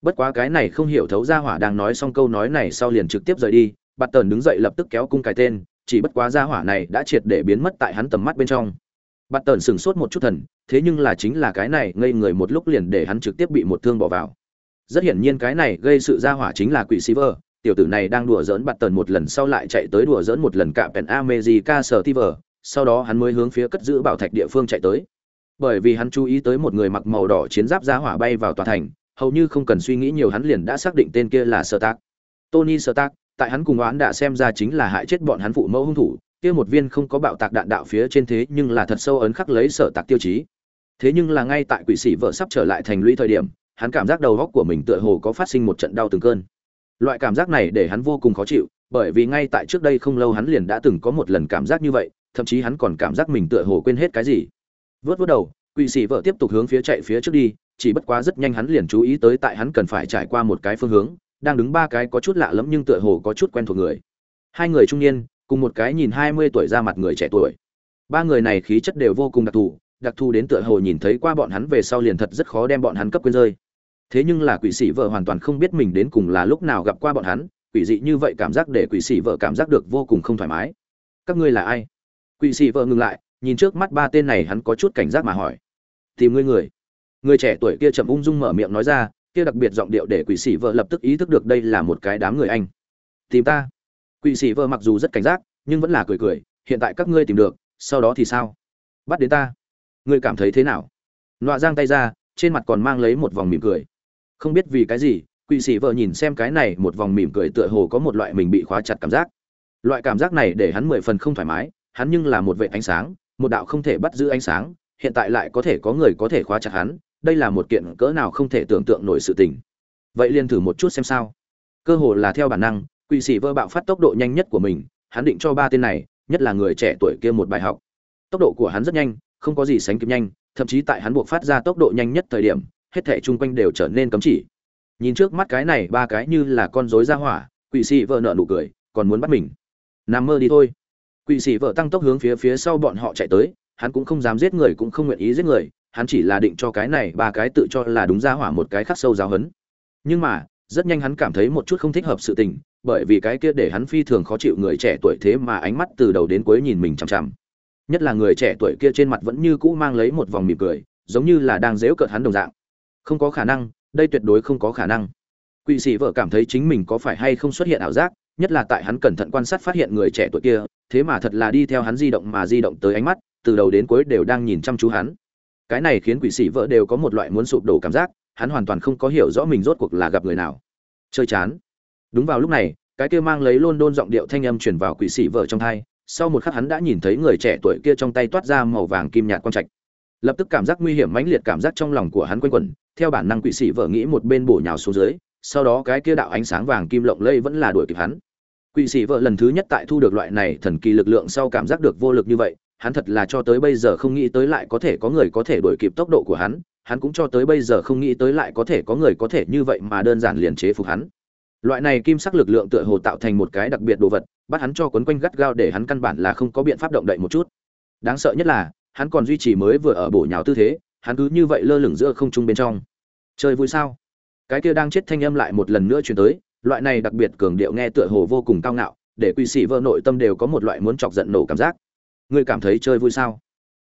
Bất quá cái này không hiểu thấu gia hỏa đang nói xong câu nói này sau liền trực tiếp rời đi, bạt tần đứng dậy lập tức kéo cung cái tên, chỉ bất quá gia hỏa này đã triệt để biến mất tại hắn tầm mắt bên trong bạt tần sửng sốt một chút thần thế nhưng là chính là cái này ngây người một lúc liền để hắn trực tiếp bị một thương bỏ vào. Rất hiển nhiên cái này gây sự ra hỏa chính là quỷ Silver, tiểu tử này đang đùa giỡn bạt tần một lần sau lại chạy tới đùa giỡn một lần cạm pèn America Silver, sau đó hắn mới hướng phía cất giữ bảo thạch địa phương chạy tới. Bởi vì hắn chú ý tới một người mặc màu đỏ chiến giáp ra hỏa bay vào tòa thành hầu như không cần suy nghĩ nhiều hắn liền đã xác định tên kia là sơ tác tony sơ tác tại hắn cùng oán đã xem ra chính là hại chết bọn hắn phụ mẫu hung thủ kia một viên không có bạo tạc đạn đạo phía trên thế nhưng là thật sâu ấn khắc lấy sở tạc tiêu chí. Thế nhưng là ngay tại quỷ sĩ vợ sắp trở lại thành lũy thời điểm, hắn cảm giác đầu góc của mình tựa hồ có phát sinh một trận đau từng cơn. Loại cảm giác này để hắn vô cùng khó chịu, bởi vì ngay tại trước đây không lâu hắn liền đã từng có một lần cảm giác như vậy, thậm chí hắn còn cảm giác mình tựa hồ quên hết cái gì. Vớt vớt đầu, quỷ sĩ vợ tiếp tục hướng phía chạy phía trước đi, chỉ bất quá rất nhanh hắn liền chú ý tới tại hắn cần phải trải qua một cái phương hướng, đang đứng ba cái có chút lạ lẫm nhưng tựa hồ có chút quen thuộc người. Hai người trung niên cùng một cái nhìn hai mươi tuổi ra mặt người trẻ tuổi. Ba người này khí chất đều vô cùng đặc thù đặc thù đến tựa hồ nhìn thấy qua bọn hắn về sau liền thật rất khó đem bọn hắn cấp quên rơi. Thế nhưng là quỷ sĩ vợ hoàn toàn không biết mình đến cùng là lúc nào gặp qua bọn hắn, quỷ dị như vậy cảm giác để quỷ sĩ vợ cảm giác được vô cùng không thoải mái. Các ngươi là ai? Quỷ sĩ vợ ngừng lại, nhìn trước mắt ba tên này hắn có chút cảnh giác mà hỏi. Tìm ngươi người. Người trẻ tuổi kia chậm ung dung mở miệng nói ra, kia đặc biệt giọng điệu để quỷ sĩ vợ lập tức ý thức được đây là một cái đám người anh. Tìm ta quỷ sĩ vợ mặc dù rất cảnh giác, nhưng vẫn là cười cười, hiện tại các ngươi tìm được, sau đó thì sao? Bắt đến ta. Ngươi cảm thấy thế nào? Nọa giang tay ra, trên mặt còn mang lấy một vòng mỉm cười. Không biết vì cái gì, quỷ sĩ vợ nhìn xem cái này một vòng mỉm cười tựa hồ có một loại mình bị khóa chặt cảm giác. Loại cảm giác này để hắn mười phần không thoải mái, hắn nhưng là một vệ ánh sáng, một đạo không thể bắt giữ ánh sáng, hiện tại lại có thể có người có thể khóa chặt hắn, đây là một kiện cỡ nào không thể tưởng tượng nổi sự tình. Vậy liền thử một chút xem sao. Cơ hồ là theo bản năng quỷ sĩ vơ bạo phát tốc độ nhanh nhất của mình, hắn định cho ba tên này, nhất là người trẻ tuổi kia một bài học. Tốc độ của hắn rất nhanh, không có gì sánh kịp nhanh, thậm chí tại hắn buộc phát ra tốc độ nhanh nhất thời điểm, hết thảy chung quanh đều trở nên cấm chỉ. Nhìn trước mắt cái này, ba cái như là con rối ra hỏa, quỷ sĩ vợ nợ nụ cười, còn muốn bắt mình. Nằm mơ đi thôi. Quỷ sĩ vợ tăng tốc hướng phía phía sau bọn họ chạy tới, hắn cũng không dám giết người, cũng không nguyện ý giết người, hắn chỉ là định cho cái này, ba cái tự cho là đúng ra hỏa một cái khắc sâu giáo hấn nhưng mà, rất nhanh hắn cảm thấy một chút không thích hợp sự tình bởi vì cái kia để hắn phi thường khó chịu người trẻ tuổi thế mà ánh mắt từ đầu đến cuối nhìn mình chằm chằm. Nhất là người trẻ tuổi kia trên mặt vẫn như cũ mang lấy một vòng mỉm cười, giống như là đang dễu cợt hắn đồng dạng. Không có khả năng, đây tuyệt đối không có khả năng. Quỵ sĩ vợ cảm thấy chính mình có phải hay không xuất hiện ảo giác, nhất là tại hắn cẩn thận quan sát phát hiện người trẻ tuổi kia, thế mà thật là đi theo hắn di động mà di động tới ánh mắt, từ đầu đến cuối đều đang nhìn chăm chú hắn. Cái này khiến quỷ sĩ vợ đều có một loại muốn sụp đổ cảm giác, hắn hoàn toàn không có hiểu rõ mình rốt cuộc là gặp người nào. Chơi chán đúng vào lúc này, cái kia mang lấy london giọng điệu thanh âm truyền vào quỷ sĩ vợ trong thai, sau một khắc hắn đã nhìn thấy người trẻ tuổi kia trong tay toát ra màu vàng kim nhạt quang trạch. Lập tức cảm giác nguy hiểm mãnh liệt cảm giác trong lòng của hắn quanh quẩn, theo bản năng quỷ sĩ vợ nghĩ một bên bổ nhào xuống dưới, sau đó cái kia đạo ánh sáng vàng kim lộng lây vẫn là đuổi kịp hắn. Quỷ sĩ vợ lần thứ nhất tại thu được loại này thần kỳ lực lượng sau cảm giác được vô lực như vậy, hắn thật là cho tới bây giờ không nghĩ tới lại có thể có người có thể đuổi kịp tốc độ của hắn hắn cũng cho tới bây giờ không nghĩ tới lại có thể có người có thể như vậy mà đơn giản liền chế phục hắn loại này kim sắc lực lượng tựa hồ tạo thành một cái đặc biệt đồ vật, bắt hắn cho quấn quanh gắt gao để hắn căn bản là không có biện pháp động đậy một chút. Đáng sợ nhất là, hắn còn duy trì mới vừa ở bổ nhào tư thế, hắn cứ như vậy lơ lửng giữa không trung bên trong. Chơi vui sao? Cái kia đang chết thanh âm lại một lần nữa chuyển tới, loại này đặc biệt cường điệu nghe tựa hồ vô cùng cao ngạo, để quỷ sĩ vợ nội tâm đều có một loại muốn chọc giận nổ cảm giác. Ngươi cảm thấy chơi vui sao?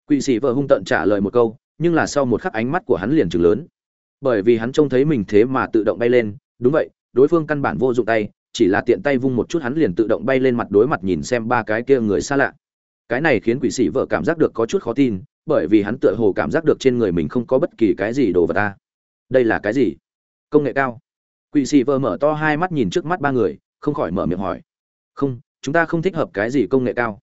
Quỷ sĩ vợ hung tận trả lời một câu, nhưng là sau một khắc ánh mắt của hắn liền trừng lớn. Bởi vì hắn trông thấy mình thế mà tự động bay lên, đúng vậy đối phương căn bản vô dụng tay, chỉ là tiện tay vung một chút hắn liền tự động bay lên mặt đối mặt nhìn xem ba cái kia người xa lạ. Cái này khiến quỷ sĩ vợ cảm giác được có chút khó tin, bởi vì hắn tựa hồ cảm giác được trên người mình không có bất kỳ cái gì đồ vật ta. Đây là cái gì? Công nghệ cao. Quỷ sĩ vợ mở to hai mắt nhìn trước mắt ba người, không khỏi mở miệng hỏi. Không, chúng ta không thích hợp cái gì công nghệ cao.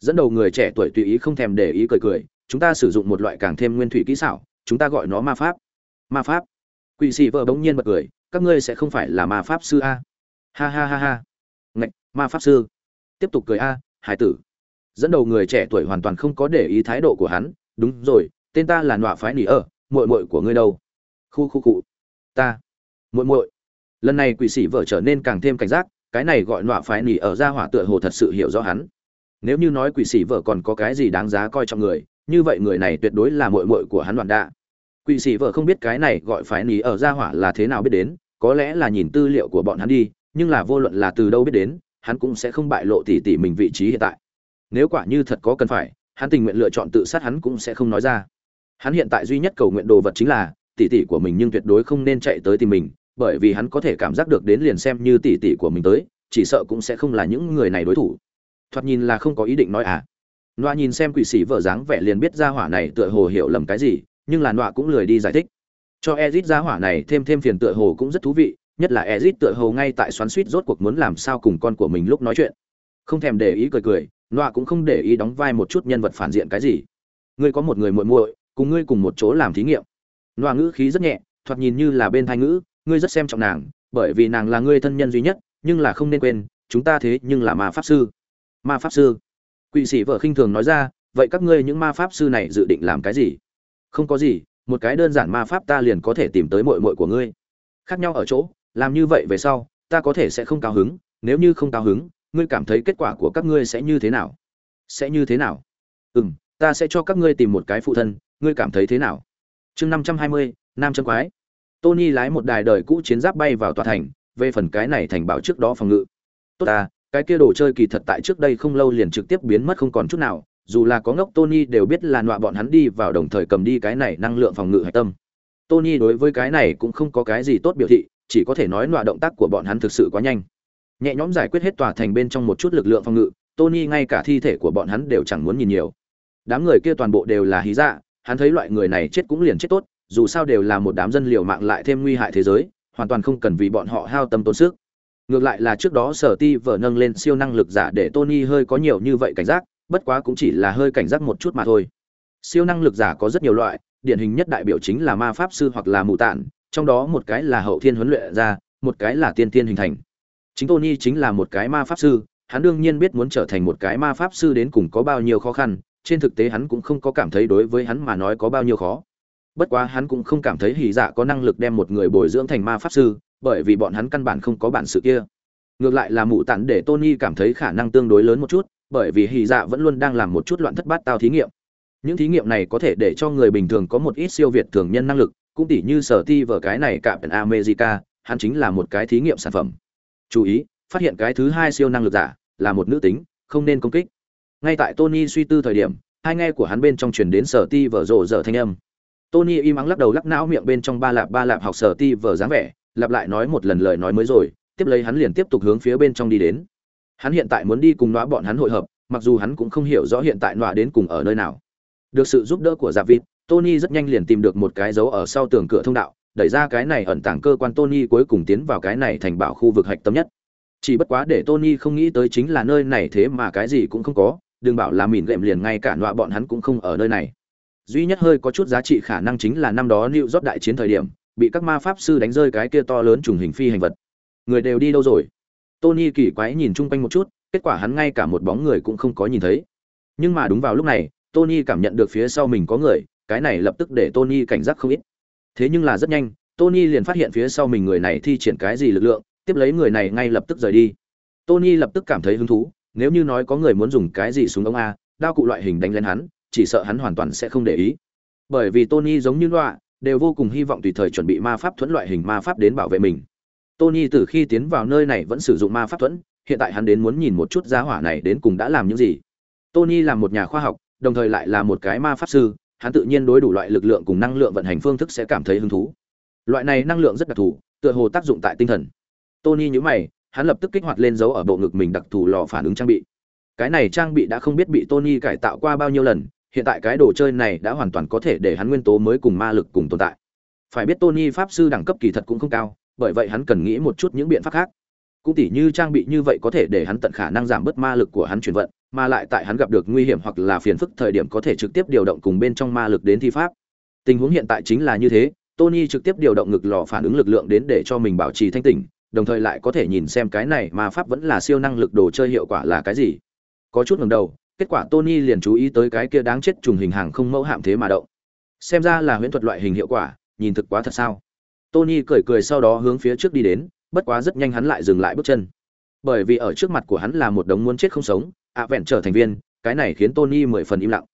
Dẫn đầu người trẻ tuổi tùy ý không thèm để ý cười cười, chúng ta sử dụng một loại càng thêm nguyên thủy kỹ xảo, chúng ta gọi nó ma pháp. Ma pháp. Quỷ sĩ vợ bỗng nhiên bật cười các ngươi sẽ không phải là ma pháp sư a. Ha ha ha ha. Ngạch, ma pháp sư. Tiếp tục cười a, hải tử. Dẫn đầu người trẻ tuổi hoàn toàn không có để ý thái độ của hắn. Đúng rồi, tên ta là nọa phái nỉ ở muội muội của ngươi đâu? Khu khu cụ ta. Muội muội. Lần này quỷ sĩ vợ trở nên càng thêm cảnh giác, cái này gọi nọa phái nỉ ở ra hỏa tựa hồ thật sự hiểu rõ hắn. Nếu như nói quỷ sĩ vợ còn có cái gì đáng giá coi trọng người, như vậy người này tuyệt đối là muội muội của hắn đoạn đạ quỷ sĩ vợ không biết cái này gọi phải nỉ ở gia hỏa là thế nào biết đến, có lẽ là nhìn tư liệu của bọn hắn đi, nhưng là vô luận là từ đâu biết đến, hắn cũng sẽ không bại lộ tỉ tỉ mình vị trí hiện tại. Nếu quả như thật có cần phải, hắn tình nguyện lựa chọn tự sát hắn cũng sẽ không nói ra. Hắn hiện tại duy nhất cầu nguyện đồ vật chính là tỷ tỷ của mình nhưng tuyệt đối không nên chạy tới tìm mình, bởi vì hắn có thể cảm giác được đến liền xem như tỷ tỷ của mình tới, chỉ sợ cũng sẽ không là những người này đối thủ. Thoạt nhìn là không có ý định nói à. Loa nhìn xem quỷ sĩ vợ dáng vẻ liền biết ra hỏa này tựa hồ hiểu lầm cái gì nhưng là nọa cũng lười đi giải thích. Cho ezit ra hỏa này thêm thêm phiền tựa hồ cũng rất thú vị, nhất là ezit tựa hồ ngay tại xoắn suýt rốt cuộc muốn làm sao cùng con của mình lúc nói chuyện. Không thèm để ý cười cười, nọa cũng không để ý đóng vai một chút nhân vật phản diện cái gì. Ngươi có một người muội muội, cùng ngươi cùng một chỗ làm thí nghiệm. Nọa ngữ khí rất nhẹ, thoạt nhìn như là bên thai ngữ, ngươi rất xem trọng nàng, bởi vì nàng là ngươi thân nhân duy nhất, nhưng là không nên quên, chúng ta thế nhưng là ma pháp sư. Ma pháp sư. Quỵ sĩ vợ khinh thường nói ra, vậy các ngươi những ma pháp sư này dự định làm cái gì? Không có gì, một cái đơn giản ma pháp ta liền có thể tìm tới muội muội của ngươi. Khác nhau ở chỗ, làm như vậy về sau, ta có thể sẽ không cao hứng, nếu như không cao hứng, ngươi cảm thấy kết quả của các ngươi sẽ như thế nào? Sẽ như thế nào? Ừ m ta sẽ cho các ngươi tìm một cái phụ thân, ngươi cảm thấy thế nào? Chương năm trăm hai mươi, nam chân quái. Tony lái một đài đời cũ chiến giáp bay vào tòa thành, về phần cái này thành bảo trước đó phòng ngự. Tốt ta, cái kia đồ chơi kỳ thật tại trước đây không lâu liền trực tiếp biến mất không còn chút nào dù là có ngốc tony đều biết là nọa bọn hắn đi vào đồng thời cầm đi cái này năng lượng phòng ngự hạch tâm. Tony đối với cái này cũng không có cái gì tốt biểu thị, chỉ có thể nói nọa động tác của bọn hắn thực sự quá nhanh. Nhẹ nhõm giải quyết hết tòa thành bên trong một chút lực lượng phòng ngự, tony ngay cả thi thể của bọn hắn đều chẳng muốn nhìn nhiều. Đám người kia toàn bộ đều là hí dạ hắn thấy loại người này chết cũng liền chết tốt, dù sao đều là một đám dân liều mạng lại thêm nguy hại thế giới, hoàn toàn không cần vì bọn họ hao tâm tốn sức. Ngược lại là trước đó sở ti vợ nâng lên siêu năng lực giả để tony hơi có nhiều như vậy cảnh giác bất quá cũng chỉ là hơi cảnh giác một chút mà thôi. Siêu năng lực giả có rất nhiều loại, điển hình nhất đại biểu chính là ma pháp sư hoặc là mù tản trong đó một cái là hậu thiên huấn luyện ra, một cái là tiên tiên hình thành. Chính tony chính là một cái ma pháp sư, hắn đương nhiên biết muốn trở thành một cái ma pháp sư đến cùng có bao nhiêu khó khăn, trên thực tế hắn cũng không có cảm thấy đối với hắn mà nói có bao nhiêu khó. Bất quá hắn cũng không cảm thấy hỉ dạ có năng lực đem một người bồi dưỡng thành ma pháp sư, bởi vì bọn hắn căn bản không có bản sự kia. Ngược lại là mụ tản để tony cảm thấy khả năng tương đối lớn một chút bởi vì hy dạ vẫn luôn đang làm một chút loạn thất bát tao thí nghiệm. Những thí nghiệm này có thể để cho người bình thường có một ít siêu việt thường nhân năng lực, cũng tỉ như sở ti vở cái này cả america, hắn chính là một cái thí nghiệm sản phẩm. Chú ý, phát hiện cái thứ hai siêu năng lực giả là một nữ tính, không nên công kích. Ngay tại tony suy tư thời điểm, hai nghe của hắn bên trong truyền đến sở ti vở rộ dở thanh âm. Tony im ắng lắc đầu lắc não miệng bên trong ba lạp ba lạp học sở ti vở dáng vẻ, lặp lại nói một lần lời nói mới rồi, tiếp lấy hắn liền tiếp tục hướng phía bên trong đi đến hắn hiện tại muốn đi cùng nọa bọn hắn hội hợp mặc dù hắn cũng không hiểu rõ hiện tại nọa đến cùng ở nơi nào được sự giúp đỡ của giả vịt tony rất nhanh liền tìm được một cái dấu ở sau tường cửa thông đạo đẩy ra cái này ẩn tàng cơ quan tony cuối cùng tiến vào cái này thành bảo khu vực hạch tâm nhất chỉ bất quá để tony không nghĩ tới chính là nơi này thế mà cái gì cũng không có đừng bảo là mìn gệm liền ngay cả nọa bọn hắn cũng không ở nơi này duy nhất hơi có chút giá trị khả năng chính là năm đó New York đại chiến thời điểm, bị các ma pháp sư đánh rơi cái kia to lớn trùng hình phi hành vật. Người đều đi đâu rồi? Tony kỳ quái nhìn chung quanh một chút, kết quả hắn ngay cả một bóng người cũng không có nhìn thấy. Nhưng mà đúng vào lúc này, Tony cảm nhận được phía sau mình có người, cái này lập tức để Tony cảnh giác không ít. Thế nhưng là rất nhanh, Tony liền phát hiện phía sau mình người này thi triển cái gì lực lượng, tiếp lấy người này ngay lập tức rời đi. Tony lập tức cảm thấy hứng thú, nếu như nói có người muốn dùng cái gì súng ống a, đao cụ loại hình đánh lên hắn, chỉ sợ hắn hoàn toàn sẽ không để ý. Bởi vì Tony giống như loạ, đều vô cùng hy vọng tùy thời chuẩn bị ma pháp thuẫn loại hình ma pháp đến bảo vệ mình. Tony từ khi tiến vào nơi này vẫn sử dụng ma pháp thuẫn, hiện tại hắn đến muốn nhìn một chút giá hỏa này đến cùng đã làm những gì. Tony là một nhà khoa học, đồng thời lại là một cái ma pháp sư, hắn tự nhiên đối đủ loại lực lượng cùng năng lượng vận hành phương thức sẽ cảm thấy hứng thú. Loại này năng lượng rất đặc thù, tựa hồ tác dụng tại tinh thần. Tony nhíu mày, hắn lập tức kích hoạt lên dấu ở bộ ngực mình đặc thù lò phản ứng trang bị. Cái này trang bị đã không biết bị Tony cải tạo qua bao nhiêu lần, hiện tại cái đồ chơi này đã hoàn toàn có thể để hắn nguyên tố mới cùng ma lực cùng tồn tại. Phải biết Tony pháp sư đẳng cấp kỳ thật cũng không cao, bởi vậy hắn cần nghĩ một chút những biện pháp khác. Cũng tỉ như trang bị như vậy có thể để hắn tận khả năng giảm bớt ma lực của hắn chuyển vận, mà lại tại hắn gặp được nguy hiểm hoặc là phiền phức thời điểm có thể trực tiếp điều động cùng bên trong ma lực đến thi pháp. Tình huống hiện tại chính là như thế, Tony trực tiếp điều động ngực lò phản ứng lực lượng đến để cho mình bảo trì thanh tỉnh, đồng thời lại có thể nhìn xem cái này mà pháp vẫn là siêu năng lực đồ chơi hiệu quả là cái gì. Có chút ngẩng đầu, kết quả Tony liền chú ý tới cái kia đáng chết trùng hình hàng không mẫu hạm thế mà động. Xem ra là huyễn thuật loại hình hiệu quả, nhìn thực quá thật sao? Tony cười cười sau đó hướng phía trước đi đến, bất quá rất nhanh hắn lại dừng lại bước chân. Bởi vì ở trước mặt của hắn là một đống muốn chết không sống, ạ vẹn trở thành viên, cái này khiến Tony mười phần im lặng.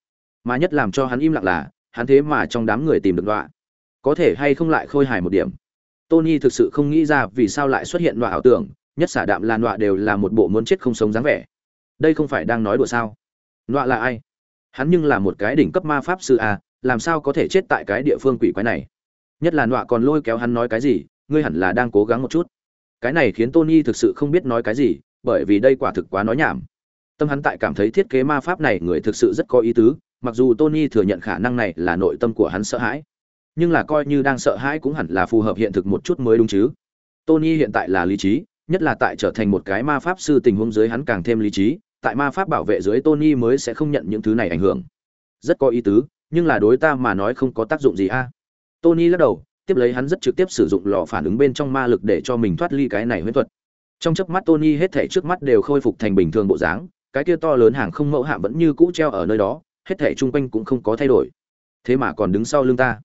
Mà nhất làm cho hắn im lặng là, hắn thế mà trong đám người tìm được đọa. Có thể hay không lại khôi hài một điểm. Tony thực sự không nghĩ ra vì sao lại xuất hiện đọa ảo tưởng, nhất xả đạm là đọa đều là một bộ muốn chết không sống dáng vẻ. Đây không phải đang nói đùa sao? nọa là ai hắn nhưng là một cái đỉnh cấp ma pháp sư à, làm sao có thể chết tại cái địa phương quỷ quái này nhất là nọa còn lôi kéo hắn nói cái gì ngươi hẳn là đang cố gắng một chút cái này khiến tony thực sự không biết nói cái gì bởi vì đây quả thực quá nói nhảm tâm hắn tại cảm thấy thiết kế ma pháp này người thực sự rất có ý tứ mặc dù tony thừa nhận khả năng này là nội tâm của hắn sợ hãi nhưng là coi như đang sợ hãi cũng hẳn là phù hợp hiện thực một chút mới đúng chứ tony hiện tại là lý trí nhất là tại trở thành một cái ma pháp sư tình huống dưới hắn càng thêm lý trí tại ma pháp bảo vệ dưới Tony mới sẽ không nhận những thứ này ảnh hưởng. Rất có ý tứ, nhưng là đối ta mà nói không có tác dụng gì a. Tony lắc đầu, tiếp lấy hắn rất trực tiếp sử dụng lò phản ứng bên trong ma lực để cho mình thoát ly cái này huyễn thuật. Trong chớp mắt Tony hết thảy trước mắt đều khôi phục thành bình thường bộ dáng, cái kia to lớn hàng không mẫu hạm vẫn như cũ treo ở nơi đó, hết thảy chung quanh cũng không có thay đổi. Thế mà còn đứng sau lưng ta.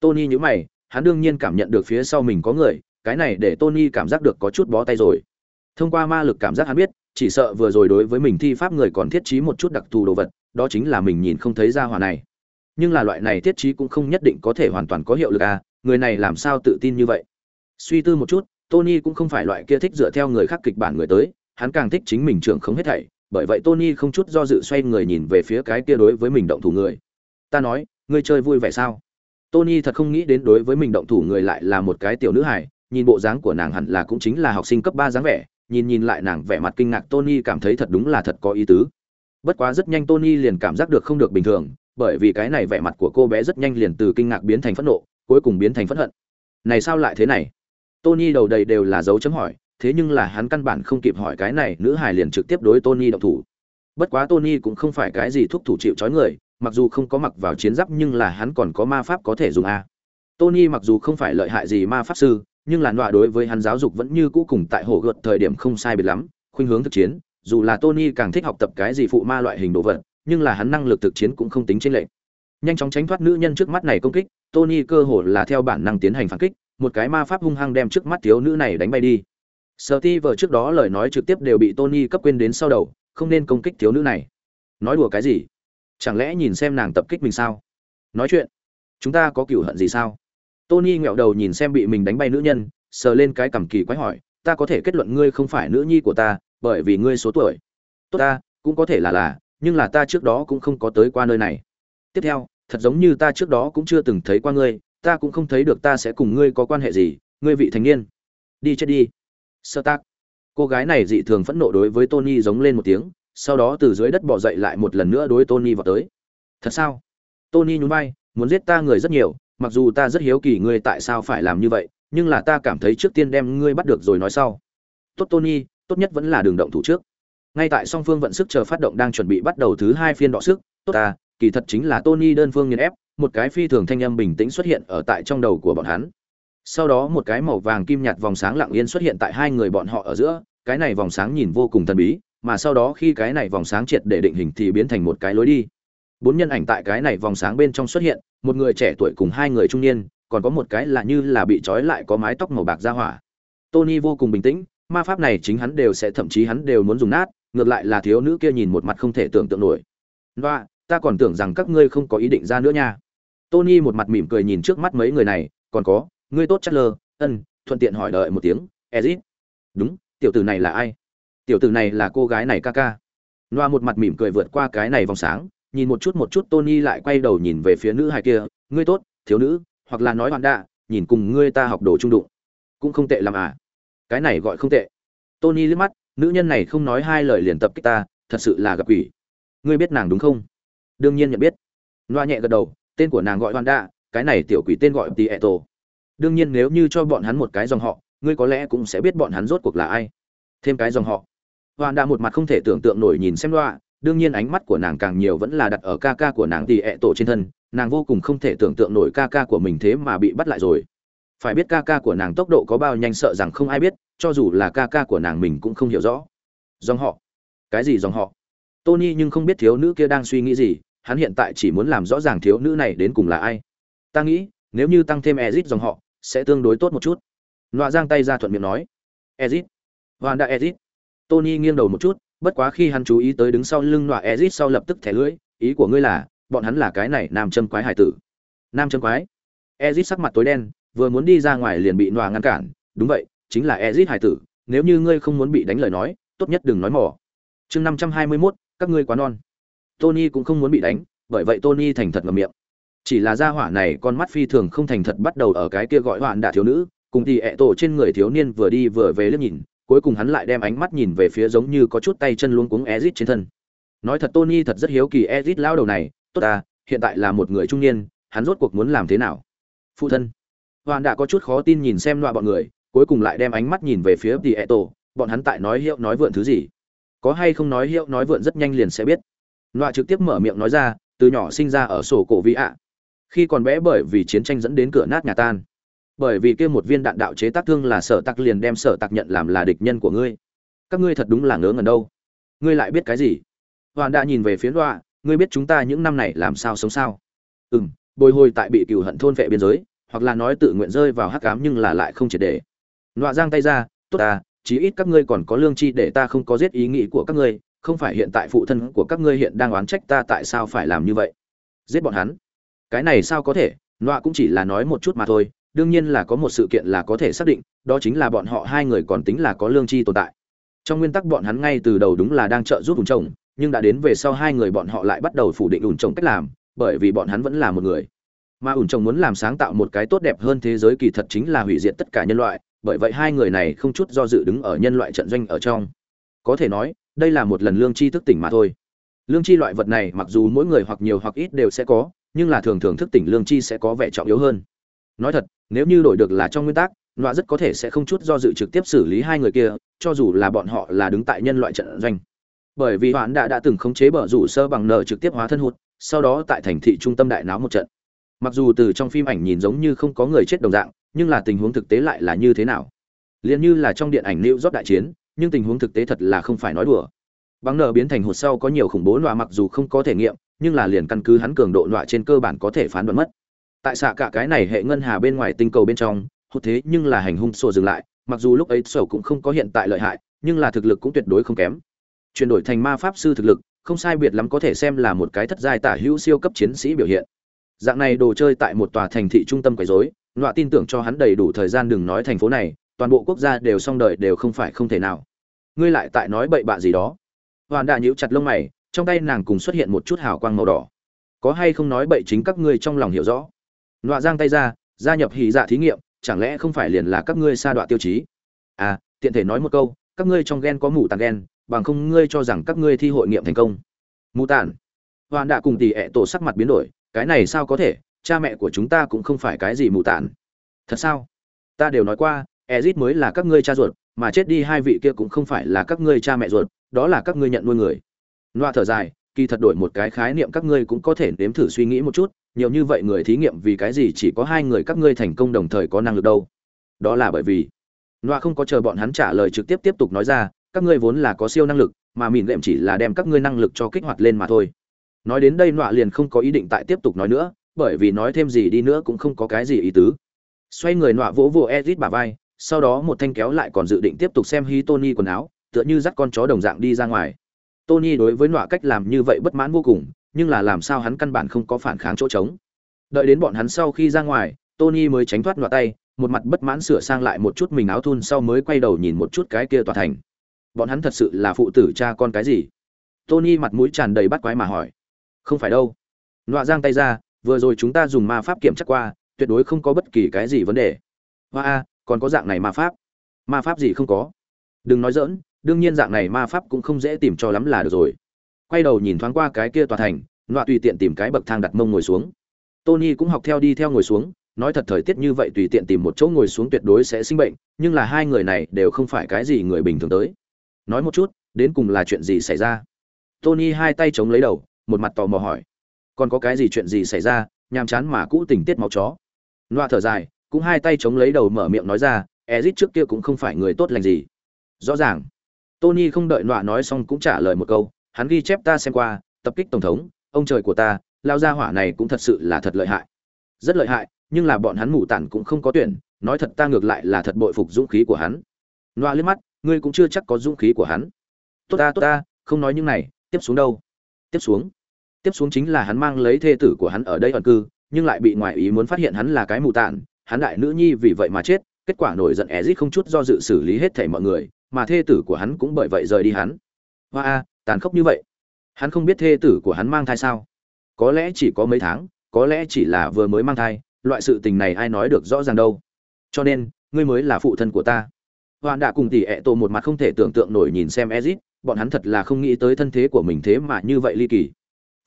Tony nhíu mày, hắn đương nhiên cảm nhận được phía sau mình có người, cái này để Tony cảm giác được có chút bó tay rồi. Thông qua ma lực cảm giác hắn biết, chỉ sợ vừa rồi đối với mình thi pháp người còn thiết trí một chút đặc thù đồ vật đó chính là mình nhìn không thấy ra hỏa này nhưng là loại này thiết trí cũng không nhất định có thể hoàn toàn có hiệu lực à người này làm sao tự tin như vậy? Suy tư một chút tony cũng không phải loại kia thích dựa theo người khác kịch bản người tới hắn càng thích chính mình trưởng không hết thảy bởi vậy tony không chút do dự xoay người nhìn về phía cái kia đối với mình động thủ người. Ta nói ngươi chơi vui vẻ sao? Tony thật không nghĩ đến đối với mình động thủ người lại là một cái tiểu nữ hải nhìn bộ dáng của nàng hẳn là cũng chính là học sinh cấp ba dáng vẻ nhìn nhìn lại nàng vẻ mặt kinh ngạc Tony cảm thấy thật đúng là thật có ý tứ. Bất quá rất nhanh Tony liền cảm giác được không được bình thường, bởi vì cái này vẻ mặt của cô bé rất nhanh liền từ kinh ngạc biến thành phẫn nộ, cuối cùng biến thành phẫn hận. Này sao lại thế này? Tony đầu đầy đều là dấu chấm hỏi, thế nhưng là hắn căn bản không kịp hỏi cái này, nữ hài liền trực tiếp đối Tony động thủ. Bất quá Tony cũng không phải cái gì thúc thủ chịu trói người, mặc dù không có mặc vào chiến giáp nhưng là hắn còn có ma pháp có thể dùng a. Tony mặc dù không phải lợi hại gì ma pháp sư, nhưng là nọa đối với hắn giáo dục vẫn như cũ cùng tại hồ gợt thời điểm không sai biệt lắm khuynh hướng thực chiến dù là tony càng thích học tập cái gì phụ ma loại hình đồ vật nhưng là hắn năng lực thực chiến cũng không tính trên lệch. nhanh chóng tránh thoát nữ nhân trước mắt này công kích tony cơ hồ là theo bản năng tiến hành phản kích một cái ma pháp hung hăng đem trước mắt thiếu nữ này đánh bay đi. Steve vợ trước đó lời nói trực tiếp đều bị tony cấp quên đến sau đầu không nên công kích thiếu nữ này. Nói đùa cái gì? Chẳng lẽ nhìn xem nàng tập kích mình sao? Nói chuyện. Chúng ta có cừu hận gì sao? Tony ngẹo đầu nhìn xem bị mình đánh bay nữ nhân, sờ lên cái cằm kỳ quái hỏi, ta có thể kết luận ngươi không phải nữ nhi của ta, bởi vì ngươi số tuổi. Tốt ta, cũng có thể là là, nhưng là ta trước đó cũng không có tới qua nơi này. Tiếp theo, thật giống như ta trước đó cũng chưa từng thấy qua ngươi ta cũng không thấy được ta sẽ cùng ngươi có quan hệ gì ngươi vị thành niên. Đi chết đi. Sơ tác. Cô gái này dị thường phẫn nộ đối với tony giống lên một tiếng sau đó từ dưới đất bỏ dậy lại một lần nữa đối tony vào tới. Thật sao? Tony nhún vai muốn giết ta người rất nhiều mặc dù ta rất hiếu kỳ ngươi tại sao phải làm như vậy nhưng là ta cảm thấy trước tiên đem ngươi bắt được rồi nói sau. Tốt tony tốt nhất vẫn là đường động thủ trước ngay tại song phương vận sức chờ phát động đang chuẩn bị bắt đầu thứ hai phiên đọ sức, tốt ta, kỳ thật chính là tony đơn phương nghiền ép, một cái phi thường thanh âm bình tĩnh xuất hiện ở tại trong đầu của bọn hắn. Sau đó một cái màu vàng kim nhạt vòng sáng lặng yên xuất hiện tại hai người bọn họ ở giữa, cái này vòng sáng nhìn vô cùng thần bí, mà sau đó khi cái này vòng sáng triệt để định hình thì biến thành một cái lối đi. Bốn nhân ảnh tại cái này vòng sáng bên trong xuất hiện, một người trẻ tuổi cùng hai người trung niên, còn có một cái là như là bị trói lại có mái tóc màu bạc ra hỏa. Tony vô cùng bình tĩnh, ma pháp này chính hắn đều sẽ, thậm chí hắn đều muốn dùng nát ngược lại là thiếu nữ kia nhìn một mặt không thể tưởng tượng nổi. Và ta còn tưởng rằng các ngươi không có ý định ra nữa nha. Tony một mặt mỉm cười nhìn trước mắt mấy người này, còn có, ngươi tốt chắc lơ, ân, thuận tiện hỏi đợi một tiếng, ezit. Đúng, tiểu tử này là ai? Tiểu tử này là cô gái này ca ca. Một mặt mỉm cười vượt qua cái này vòng sáng, nhìn một chút một chút tony lại quay đầu nhìn về phía nữ hài kia, ngươi tốt, thiếu nữ, hoặc là nói hoàn đạ, nhìn cùng ngươi ta học đồ trung đụng. Cũng không tệ làm à. Cái này gọi không tệ. Tony liếc mắt nữ nhân này không nói hai lời liền tập kích ta, thật sự là gặp quỷ. Ngươi biết nàng đúng không? Đương nhiên nhận biết. Loa nhẹ gật đầu, tên của nàng gọi hoàn đạ cái này tiểu quỷ tên gọi tì ẹ tổ. Đương nhiên nếu như cho bọn hắn một cái dòng họ, ngươi có lẽ cũng sẽ biết bọn hắn rốt cuộc là ai. Thêm cái dòng họ. Hoàn đạ một mặt không thể tưởng tượng nổi nhìn xem loa, đương nhiên ánh mắt của nàng càng nhiều vẫn là đặt ở ca ca của nàng tì ẹ tổ trên thân, nàng vô cùng không thể tưởng tượng nổi ca ca của mình thế mà bị bắt lại rồi. Phải biết ca ca của nàng tốc độ có bao nhanh sợ rằng không ai biết cho dù là ca ca của nàng mình cũng không hiểu rõ. Dòng họ. Cái gì dòng họ? Tony nhưng không biết thiếu nữ kia đang suy nghĩ gì, hắn hiện tại chỉ muốn làm rõ ràng thiếu nữ này đến cùng là ai. Ta nghĩ, nếu như tăng thêm ezit dòng họ, sẽ tương đối tốt một chút. Nọa giang tay ra thuận miệng nói. Ezit? Hoàn đã ezit. Tony nghiêng đầu một chút, bất quá khi hắn chú ý tới đứng sau lưng nọa ezit sau lập tức thẻ lưỡi, ý của ngươi là, bọn hắn là cái này nam châm quái hải tử. Nam châm quái? Ezit sắc mặt tối đen, vừa muốn đi ra ngoài liền bị nọa ngăn cản, đúng vậy chính là ezit hải tử nếu như ngươi không muốn bị đánh lời nói tốt nhất đừng nói mỏ chương năm trăm hai mươi mốt các ngươi quá non. Tony cũng không muốn bị đánh bởi vậy tony thành thật ngậm miệng. Chỉ là gia hỏa này con mắt phi thường không thành thật bắt đầu ở cái kia gọi hoạn đả thiếu nữ cùng thì ệ tổ trên người thiếu niên vừa đi vừa về liếc nhìn cuối cùng hắn lại đem ánh mắt nhìn về phía giống như có chút tay chân luống cuống ezit trên thân. Nói thật tony thật rất hiếu kỳ ezit lão đầu này tốt à, hiện tại là một người trung niên hắn rốt cuộc muốn làm thế nào? Phụ thân. Hoàn đã có chút khó tin nhìn xem loại bọn người cuối cùng lại đem ánh mắt nhìn về phía thì tổ bọn hắn tại nói hiệu nói vượn thứ gì? Có hay không nói hiệu nói vượn rất nhanh liền sẽ biết. Loại trực tiếp mở miệng nói ra, từ nhỏ sinh ra ở sổ cổ vị ạ. Khi còn bé bởi vì chiến tranh dẫn đến cửa nát nhà tan. Bởi vì kia một viên đạn đạo chế tác thương là sở tặc liền đem sở tặc nhận làm là địch nhân của ngươi. Các ngươi thật đúng là ngớ ngẩn đâu. Ngươi lại biết cái gì? Hoàn đã nhìn về phía loa ngươi biết chúng ta những năm này làm sao sống sao? Ừ bồi hồi tại bị cựu hận thôn vệ biên giới, hoặc là nói tự nguyện rơi vào hắc cám nhưng là lại không triệt để nọa giang tay ra, tốt ta, chí ít các ngươi còn có lương chi để ta không có giết ý nghĩ của các ngươi, không phải hiện tại phụ thân của các ngươi hiện đang oán trách ta tại sao phải làm như vậy? Giết bọn hắn. Cái này sao có thể? Nọa cũng chỉ là nói một chút mà thôi, đương nhiên là có một sự kiện là có thể xác định, đó chính là bọn họ hai người còn tính là có lương chi tồn tại. Trong nguyên tắc bọn hắn ngay từ đầu đúng là đang trợ giúp ủn chồng, nhưng đã đến về sau hai người bọn họ lại bắt đầu phủ định ủn chồng cách làm, bởi vì bọn hắn vẫn là một người. Mà ủn chồng muốn làm sáng tạo một cái tốt đẹp hơn thế giới kỳ thật chính là hủy diệt tất cả nhân loại bởi vậy hai người này không chút do dự đứng ở nhân loại trận doanh ở trong. Có thể nói, đây là một lần lương chi thức tỉnh mà thôi. Lương chi loại vật này mặc dù mỗi người hoặc nhiều hoặc ít đều sẽ có, nhưng là thường thường thức tỉnh lương chi sẽ có vẻ trọng yếu hơn. Nói thật, nếu như đổi được là trong nguyên tắc, nọa rất có thể sẽ không chút do dự trực tiếp xử lý hai người kia, cho dù là bọn họ là đứng tại nhân loại trận doanh. Bởi vì hoãn đã đã từng khống chế bờ rủ sơ bằng nợ trực tiếp hóa thân hụt, sau đó tại thành thị trung tâm đại náo một trận. Mặc dù từ trong phim ảnh nhìn giống như không có người chết đồng dạng nhưng là tình huống thực tế lại là như thế nào? Liền như là trong điện ảnh lưu rót đại chiến, nhưng tình huống thực tế thật là không phải nói đùa. Bằng nợ biến thành hột sau có nhiều khủng bố nọa mặc dù không có thể nghiệm, nhưng là liền căn cứ hắn cường độ nọa trên cơ bản có thể phán đoán mất. Tại xạ cả cái này hệ ngân hà bên ngoài tinh cầu bên trong, hụt thế nhưng là hành hung sổ dừng lại, mặc dù lúc ấy sổ cũng không có hiện tại lợi hại, nhưng là thực lực cũng tuyệt đối không kém. Chuyển đổi thành ma pháp sư thực lực, không sai biệt lắm có thể xem là một cái thất giai tả hữu siêu cấp chiến sĩ biểu hiện. Dạng này đồ chơi tại một tòa thành thị trung tâm quấy rối nọa tin tưởng cho hắn đầy đủ thời gian đừng nói thành phố này, toàn bộ quốc gia đều xong đời đều không phải không thể nào. Ngươi lại tại nói bậy bạ gì đó? Hoàn đã nhíu chặt lông mày, trong tay nàng cùng xuất hiện một chút hào quang màu đỏ. Có hay không nói bậy chính các ngươi trong lòng hiểu rõ? Nọa giang tay ra, gia nhập hỉ dạ thí nghiệm, chẳng lẽ không phải liền là các ngươi sa đoạn tiêu chí? À tiện thể nói một câu, các ngươi trong gen có mù tàn gen, bằng không ngươi cho rằng các ngươi thi hội nghiệm thành công. Mù tàn. Hoàn đã cùng tỷ ẹ tổ sắc mặt biến đổi, cái này sao có thể? Cha mẹ của chúng ta cũng không phải cái gì mù tản thật sao? Ta đều nói qua, ezit mới là các ngươi cha ruột, mà chết đi hai vị kia cũng không phải là các ngươi cha mẹ ruột, đó là các ngươi nhận nuôi người. Loa thở dài, kỳ thật đổi một cái khái niệm các ngươi cũng có thể nếm thử suy nghĩ một chút, nhiều như vậy người thí nghiệm vì cái gì chỉ có hai người các ngươi thành công đồng thời có năng lực đâu? Đó là bởi vì, loa không có chờ bọn hắn trả lời trực tiếp tiếp tục nói ra, các ngươi vốn là có siêu năng lực, mà mìn lệm chỉ là đem các ngươi năng lực cho kích hoạt lên mà thôi. Nói đến đây nọa liền không có ý định tại tiếp tục nói nữa bởi vì nói thêm gì đi nữa cũng không có cái gì ý tứ. Xoay người nọa vỗ vỗ ezit bả vai, sau đó một thanh kéo lại còn dự định tiếp tục xem hí tony quần áo, tựa như dắt con chó đồng dạng đi ra ngoài. Tony đối với nọa cách làm như vậy bất mãn vô cùng, nhưng là làm sao hắn căn bản không có phản kháng chỗ trống. Đợi đến bọn hắn sau khi ra ngoài, tony mới tránh thoát nọa tay, một mặt bất mãn sửa sang lại một chút mình áo thun sau mới quay đầu nhìn một chút cái kia tòa thành. Bọn hắn thật sự là phụ tử cha con cái gì? Tony mặt mũi tràn đầy bắt quái mà hỏi. Không phải đâu. Nọa giang tay ra vừa rồi chúng ta dùng ma pháp kiểm tra qua, tuyệt đối không có bất kỳ cái gì vấn đề. Hoa a, còn có dạng này ma pháp? Ma pháp gì không có? Đừng nói dỡn đương nhiên dạng này ma pháp cũng không dễ tìm cho lắm là được rồi. Quay đầu nhìn thoáng qua cái kia tòa thành loạ tùy tiện tìm cái bậc thang đặt mông ngồi xuống. Tony cũng học theo đi theo ngồi xuống, nói thật thời tiết như vậy tùy tiện tìm một chỗ ngồi xuống tuyệt đối sẽ sinh bệnh, nhưng là hai người này đều không phải cái gì người bình thường tới. Nói một chút, đến cùng là chuyện gì xảy ra? Tony hai tay chống lấy đầu, một mặt tò mò hỏi còn có cái gì chuyện gì xảy ra, nhàm chán mà cũ tình tiết máu chó. Loa thở dài, cũng hai tay chống lấy đầu mở miệng nói ra, ezit trước kia cũng không phải người tốt lành gì. Rõ ràng. Tony không đợi loa nói xong cũng trả lời một câu, hắn ghi chép ta xem qua, tập kích tổng thống, ông trời của ta, lao ra hỏa này cũng thật sự là thật lợi hại. Rất lợi hại, nhưng là bọn hắn mù tản cũng không có tuyển, nói thật ta ngược lại là thật bội phục dũng khí của hắn. Loa liếc mắt, ngươi cũng chưa chắc có dũng khí của hắn. Tốt ta tốt ta, không nói những này, tiếp xuống đâu. Tiếp xuống tiếp xuống chính là hắn mang lấy thê tử của hắn ở đây ẩn cư, nhưng lại bị ngoại ý muốn phát hiện hắn là cái mù tản hắn đại nữ nhi vì vậy mà chết, kết quả nổi giận ezit không chút do dự xử lý hết thảy mọi người, mà thê tử của hắn cũng bởi vậy rời đi hắn. Hoa a, tàn khốc như vậy. Hắn không biết thê tử của hắn mang thai sao? Có lẽ chỉ có mấy tháng, có lẽ chỉ là vừa mới mang thai, loại sự tình này ai nói được rõ ràng đâu. Cho nên, ngươi mới là phụ thân của ta. Hoàn đã cùng tỷ ẹ tổ một mặt không thể tưởng tượng nổi nhìn xem ezit bọn hắn thật là không nghĩ tới thân thế của mình thế mà như vậy ly kỳ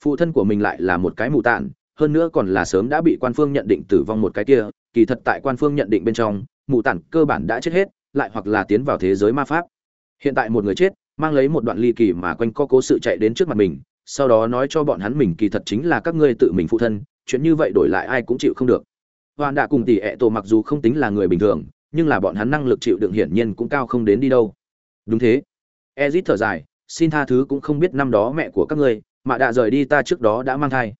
phụ thân của mình lại là một cái mù tản hơn nữa còn là sớm đã bị quan phương nhận định tử vong một cái kia, kỳ thật tại quan phương nhận định bên trong, mù tản cơ bản đã chết hết, lại hoặc là tiến vào thế giới ma pháp. Hiện tại một người chết, mang lấy một đoạn ly kỳ mà quanh co cố sự chạy đến trước mặt mình, sau đó nói cho bọn hắn mình kỳ thật chính là các ngươi tự mình phụ thân, chuyện như vậy đổi lại ai cũng chịu không được. Hoàn đã cùng tỷ ẹ tổ mặc dù không tính là người bình thường, nhưng là bọn hắn năng lực chịu đựng hiển nhiên cũng cao không đến đi đâu. Đúng thế. Ezit thở dài, xin tha thứ cũng không biết năm đó mẹ của các ngươi mà đã rời đi ta trước đó đã mang thai.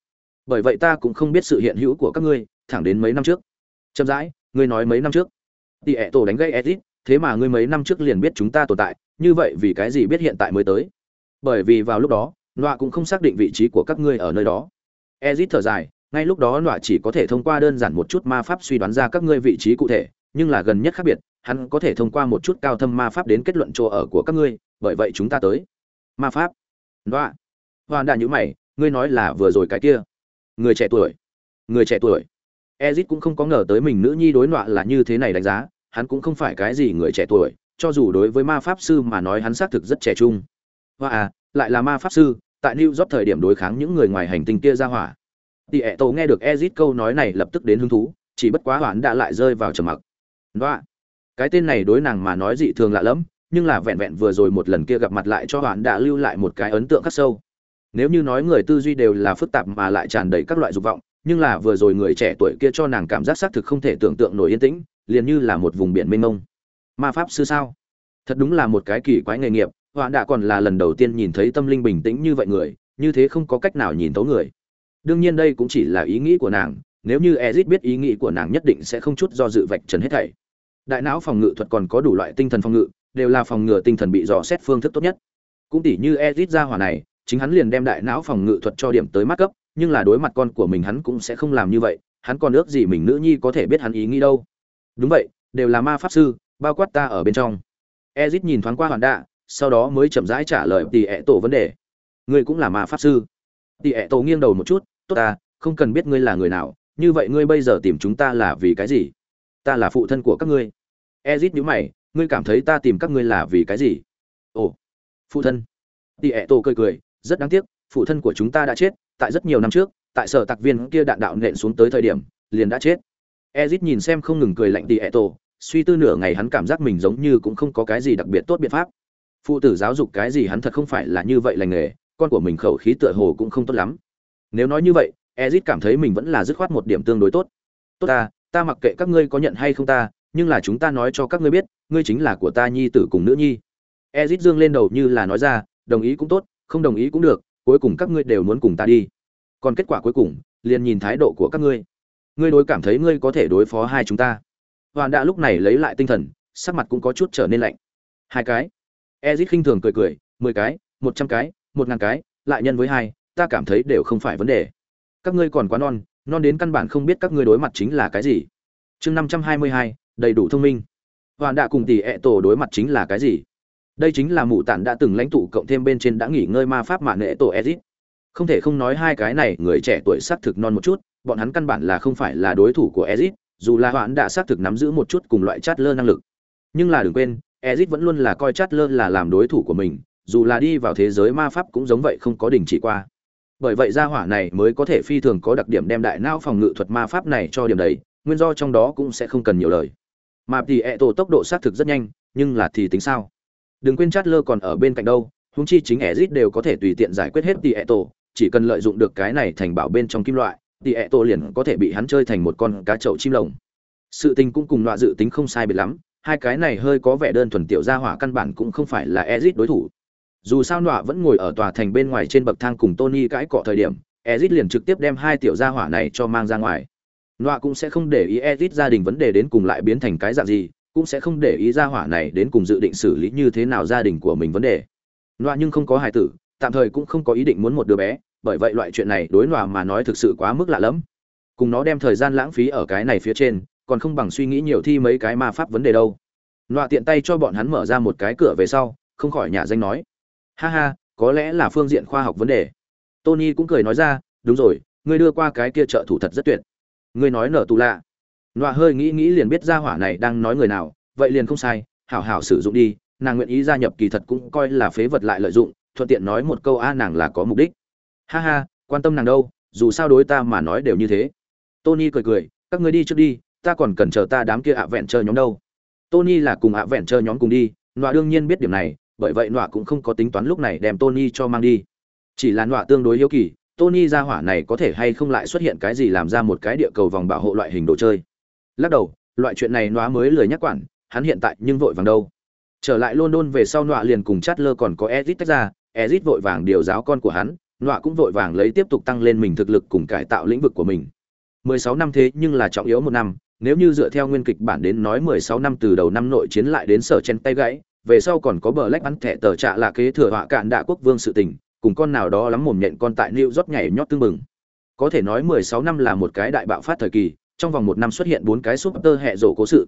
Bởi vậy ta cũng không biết sự hiện hữu của các ngươi, thẳng đến mấy năm trước. Chậm rãi, ngươi nói mấy năm trước. Tỷ ẹ tổ đánh gây edit thế mà ngươi mấy năm trước liền biết chúng ta tồn tại, như vậy vì cái gì biết hiện tại mới tới? Bởi vì vào lúc đó, nọa cũng không xác định vị trí của các ngươi ở nơi đó. Edit thở dài, ngay lúc đó nọa chỉ có thể thông qua đơn giản một chút ma pháp suy đoán ra các ngươi vị trí cụ thể, nhưng là gần nhất khác biệt, hắn có thể thông qua một chút cao thâm ma pháp đến kết luận chỗ ở của các ngươi, bởi vậy chúng ta tới. Ma pháp. Nọa hoàn đà nhữ mày ngươi nói là vừa rồi cái kia. Người trẻ tuổi. Người trẻ tuổi. Ezit cũng không có ngờ tới mình nữ nhi đối nọa là như thế này đánh giá hắn cũng không phải cái gì người trẻ tuổi cho dù đối với ma pháp sư mà nói hắn xác thực rất trẻ trung. Hoa à lại là ma pháp sư tại new job thời điểm đối kháng những người ngoài hành tinh kia ra hỏa. Tỉ ẹ tổ nghe được ezit câu nói này lập tức đến hứng thú chỉ bất quá hoãn đã lại rơi vào trầm mặc. Nọa Cái tên này đối nàng mà nói dị thường lạ lẫm, nhưng là vẹn vẹn vừa rồi một lần kia gặp mặt lại cho hoãn đã lưu lại một cái ấn tượng khắc sâu. Nếu như nói người tư duy đều là phức tạp mà lại tràn đầy các loại dục vọng, nhưng là vừa rồi người trẻ tuổi kia cho nàng cảm giác xác thực không thể tưởng tượng nổi yên tĩnh, liền như là một vùng biển mênh mông. Ma pháp sư sao? Thật đúng là một cái kỳ quái nghề nghiệp, Hoán đã còn là lần đầu tiên nhìn thấy tâm linh bình tĩnh như vậy người, như thế không có cách nào nhìn thấu người. Đương nhiên đây cũng chỉ là ý nghĩ của nàng, nếu như ezit biết ý nghĩ của nàng nhất định sẽ không chút do dự vạch trần hết thảy đại não phòng ngự thuật còn có đủ loại tinh thần phòng ngự đều là phòng ngừa tinh thần bị dò xét phương thức tốt nhất cũng tỉ như ezit ra hỏa này chính hắn liền đem đại não phòng ngự thuật cho điểm tới mắt cấp, nhưng là đối mặt con của mình hắn cũng sẽ không làm như vậy, hắn còn ước gì mình nữ nhi có thể biết hắn ý nghĩ đâu. Đúng vậy, đều là ma pháp sư, bao quát ta ở bên trong. Ezit nhìn thoáng qua hoàn đạ, sau đó mới chậm rãi trả lời tỉ ẹ tổ vấn đề. Ngươi cũng là ma pháp sư. Tỉ ẹ tổ nghiêng đầu một chút, tốt ta, không cần biết ngươi là người nào, như vậy ngươi bây giờ tìm chúng ta là vì cái gì? Ta là phụ thân của các ngươi. Ezit nhíu mày, ngươi cảm thấy ta tìm các ngươi là vì cái gì? Ồ, phụ thân. Tỉ ẹ tổ cười cười rất đáng tiếc, phụ thân của chúng ta đã chết, tại rất nhiều năm trước, tại sở tạc viên kia đạn đạo nện xuống tới thời điểm, liền đã chết. Ezit nhìn xem không ngừng cười lạnh tỉ ẹ tổ suy tư nửa ngày hắn cảm giác mình giống như cũng không có cái gì đặc biệt tốt biện pháp. Phụ tử giáo dục cái gì hắn thật không phải là như vậy lành nghề, con của mình khẩu khí tựa hồ cũng không tốt lắm. Nếu nói như vậy, ezit cảm thấy mình vẫn là dứt khoát một điểm tương đối tốt. Tốt ta ta mặc kệ các ngươi có nhận hay không ta, nhưng là chúng ta nói cho các ngươi biết, ngươi chính là của ta nhi tử cùng nữ nhi. Ezit dương lên đầu như là nói ra, đồng ý cũng tốt không đồng ý cũng được, cuối cùng các ngươi đều muốn cùng ta đi. Còn kết quả cuối cùng, liền nhìn thái độ của các ngươi. Ngươi đối cảm thấy ngươi có thể đối phó hai chúng ta. Hoàn đã lúc này lấy lại tinh thần, sắc mặt cũng có chút trở nên lạnh. Hai cái. Ezit khinh thường cười cười, mười cái, một trăm cái, một ngàn cái, lại nhân với hai, ta cảm thấy đều không phải vấn đề. Các ngươi còn quá non non đến căn bản không biết các ngươi đối mặt chính là cái gì. Chương năm trăm hai mươi hai, đầy đủ thông minh. Hoàn đã cùng tỷ ẹ tổ đối mặt chính là cái gì? Đây chính là mụ tản đã từng lãnh tụ cộng thêm bên trên đã nghỉ ngơi ma pháp mạng nệ tổ ezit. Không thể không nói hai cái này, người trẻ tuổi xác thực non một chút, bọn hắn căn bản là không phải là đối thủ của ezit, dù là hoãn đã xác thực nắm giữ một chút cùng loại chát lơ năng lực. Nhưng là đừng quên, ezit vẫn luôn là coi chát lơ là làm đối thủ của mình, dù là đi vào thế giới ma pháp cũng giống vậy không có đình chỉ qua. Bởi vậy gia hỏa này mới có thể phi thường có đặc điểm đem đại não phòng ngự thuật ma pháp này cho điểm đấy, nguyên do trong đó cũng sẽ không cần nhiều lời. Mà thì ẹ tổ tốc độ xác thực rất nhanh, nhưng là thì tính sao? Đừng quên chát lơ còn ở bên cạnh đâu húng chi chính ezit đều có thể tùy tiện giải quyết hết tỷ ẹ tổ chỉ cần lợi dụng được cái này thành bảo bên trong kim loại tỷ ẹ tổ liền có thể bị hắn chơi thành một con cá chậu chim lồng sự tình cũng cùng loại dự tính không sai biệt lắm hai cái này hơi có vẻ đơn thuần tiểu gia hỏa căn bản cũng không phải là Ezit đối thủ. Dù sao nọa vẫn ngồi ở tòa thành bên ngoài trên bậc thang cùng Tony cãi cọ thời điểm, Ezit liền trực tiếp đem hai tiểu gia hỏa này cho mang ra ngoài. Nọa cũng sẽ không để ý Ezit gia đình vấn đề đến cùng lại biến thành cái dạng gì, cũng sẽ không để ý gia hỏa này đến cùng dự định xử lý như thế nào gia đình của mình vấn đề. loa nhưng không có hài tử, tạm thời cũng không có ý định muốn một đứa bé, bởi vậy loại chuyện này đối loa mà nói thực sự quá mức lạ lẫm. Cùng nó đem thời gian lãng phí ở cái này phía trên, còn không bằng suy nghĩ nhiều thi mấy cái ma pháp vấn đề đâu. Loa tiện tay cho bọn hắn mở ra một cái cửa về sau không khỏi nhà danh nói. Ha ha có lẽ là phương diện khoa học vấn đề. Tony cũng cười nói ra đúng rồi ngươi đưa qua cái kia trợ thủ thật rất tuyệt. Ngươi nói nở tù lạ nọa hơi nghĩ nghĩ liền biết ra hỏa này đang nói người nào, vậy liền không sai, hảo hảo sử dụng đi, nàng nguyện ý gia nhập kỳ thật cũng coi là phế vật lại lợi dụng, thuận tiện nói một câu a nàng là có mục đích. Ha ha, quan tâm nàng đâu, dù sao đối ta mà nói đều như thế. Tony cười cười, các ngươi đi trước đi, ta còn cần chờ ta đám kia ạ vẹn chờ nhóm đâu. Tony là cùng ạ vẹn chờ nhóm cùng đi, nọa đương nhiên biết điểm này, bởi vậy nọa cũng không có tính toán lúc này đem tony cho mang đi. Chỉ là nọa tương đối hiếu kỳ, tony ra hỏa này có thể hay không lại xuất hiện cái gì làm ra một cái địa cầu vòng bảo hộ loại hình đồ chơi lắc đầu loại chuyện này nọa mới lười nhắc quản hắn hiện tại nhưng vội vàng đâu trở lại london về sau nọa liền cùng chát lơ còn có ezit tách ra ezit vội vàng điều giáo con của hắn nọa cũng vội vàng lấy tiếp tục tăng lên mình thực lực cùng cải tạo lĩnh vực của mình 16 năm thế nhưng là trọng yếu một năm nếu như dựa theo nguyên kịch bản đến nói 16 năm từ đầu năm nội chiến lại đến sở chen tay gãy, về sau còn có bờ lách bắn thẻ tờ trạ là kế thừa họa cạn đạ quốc vương sự tình, cùng con nào đó lắm mồm nhện con tại New York nhảy nhót tương mừng. Có thể nói 16 năm là một cái đại bạo phát thời kỳ, trong vòng một năm xuất hiện bốn cái super hệ rổ cố sự.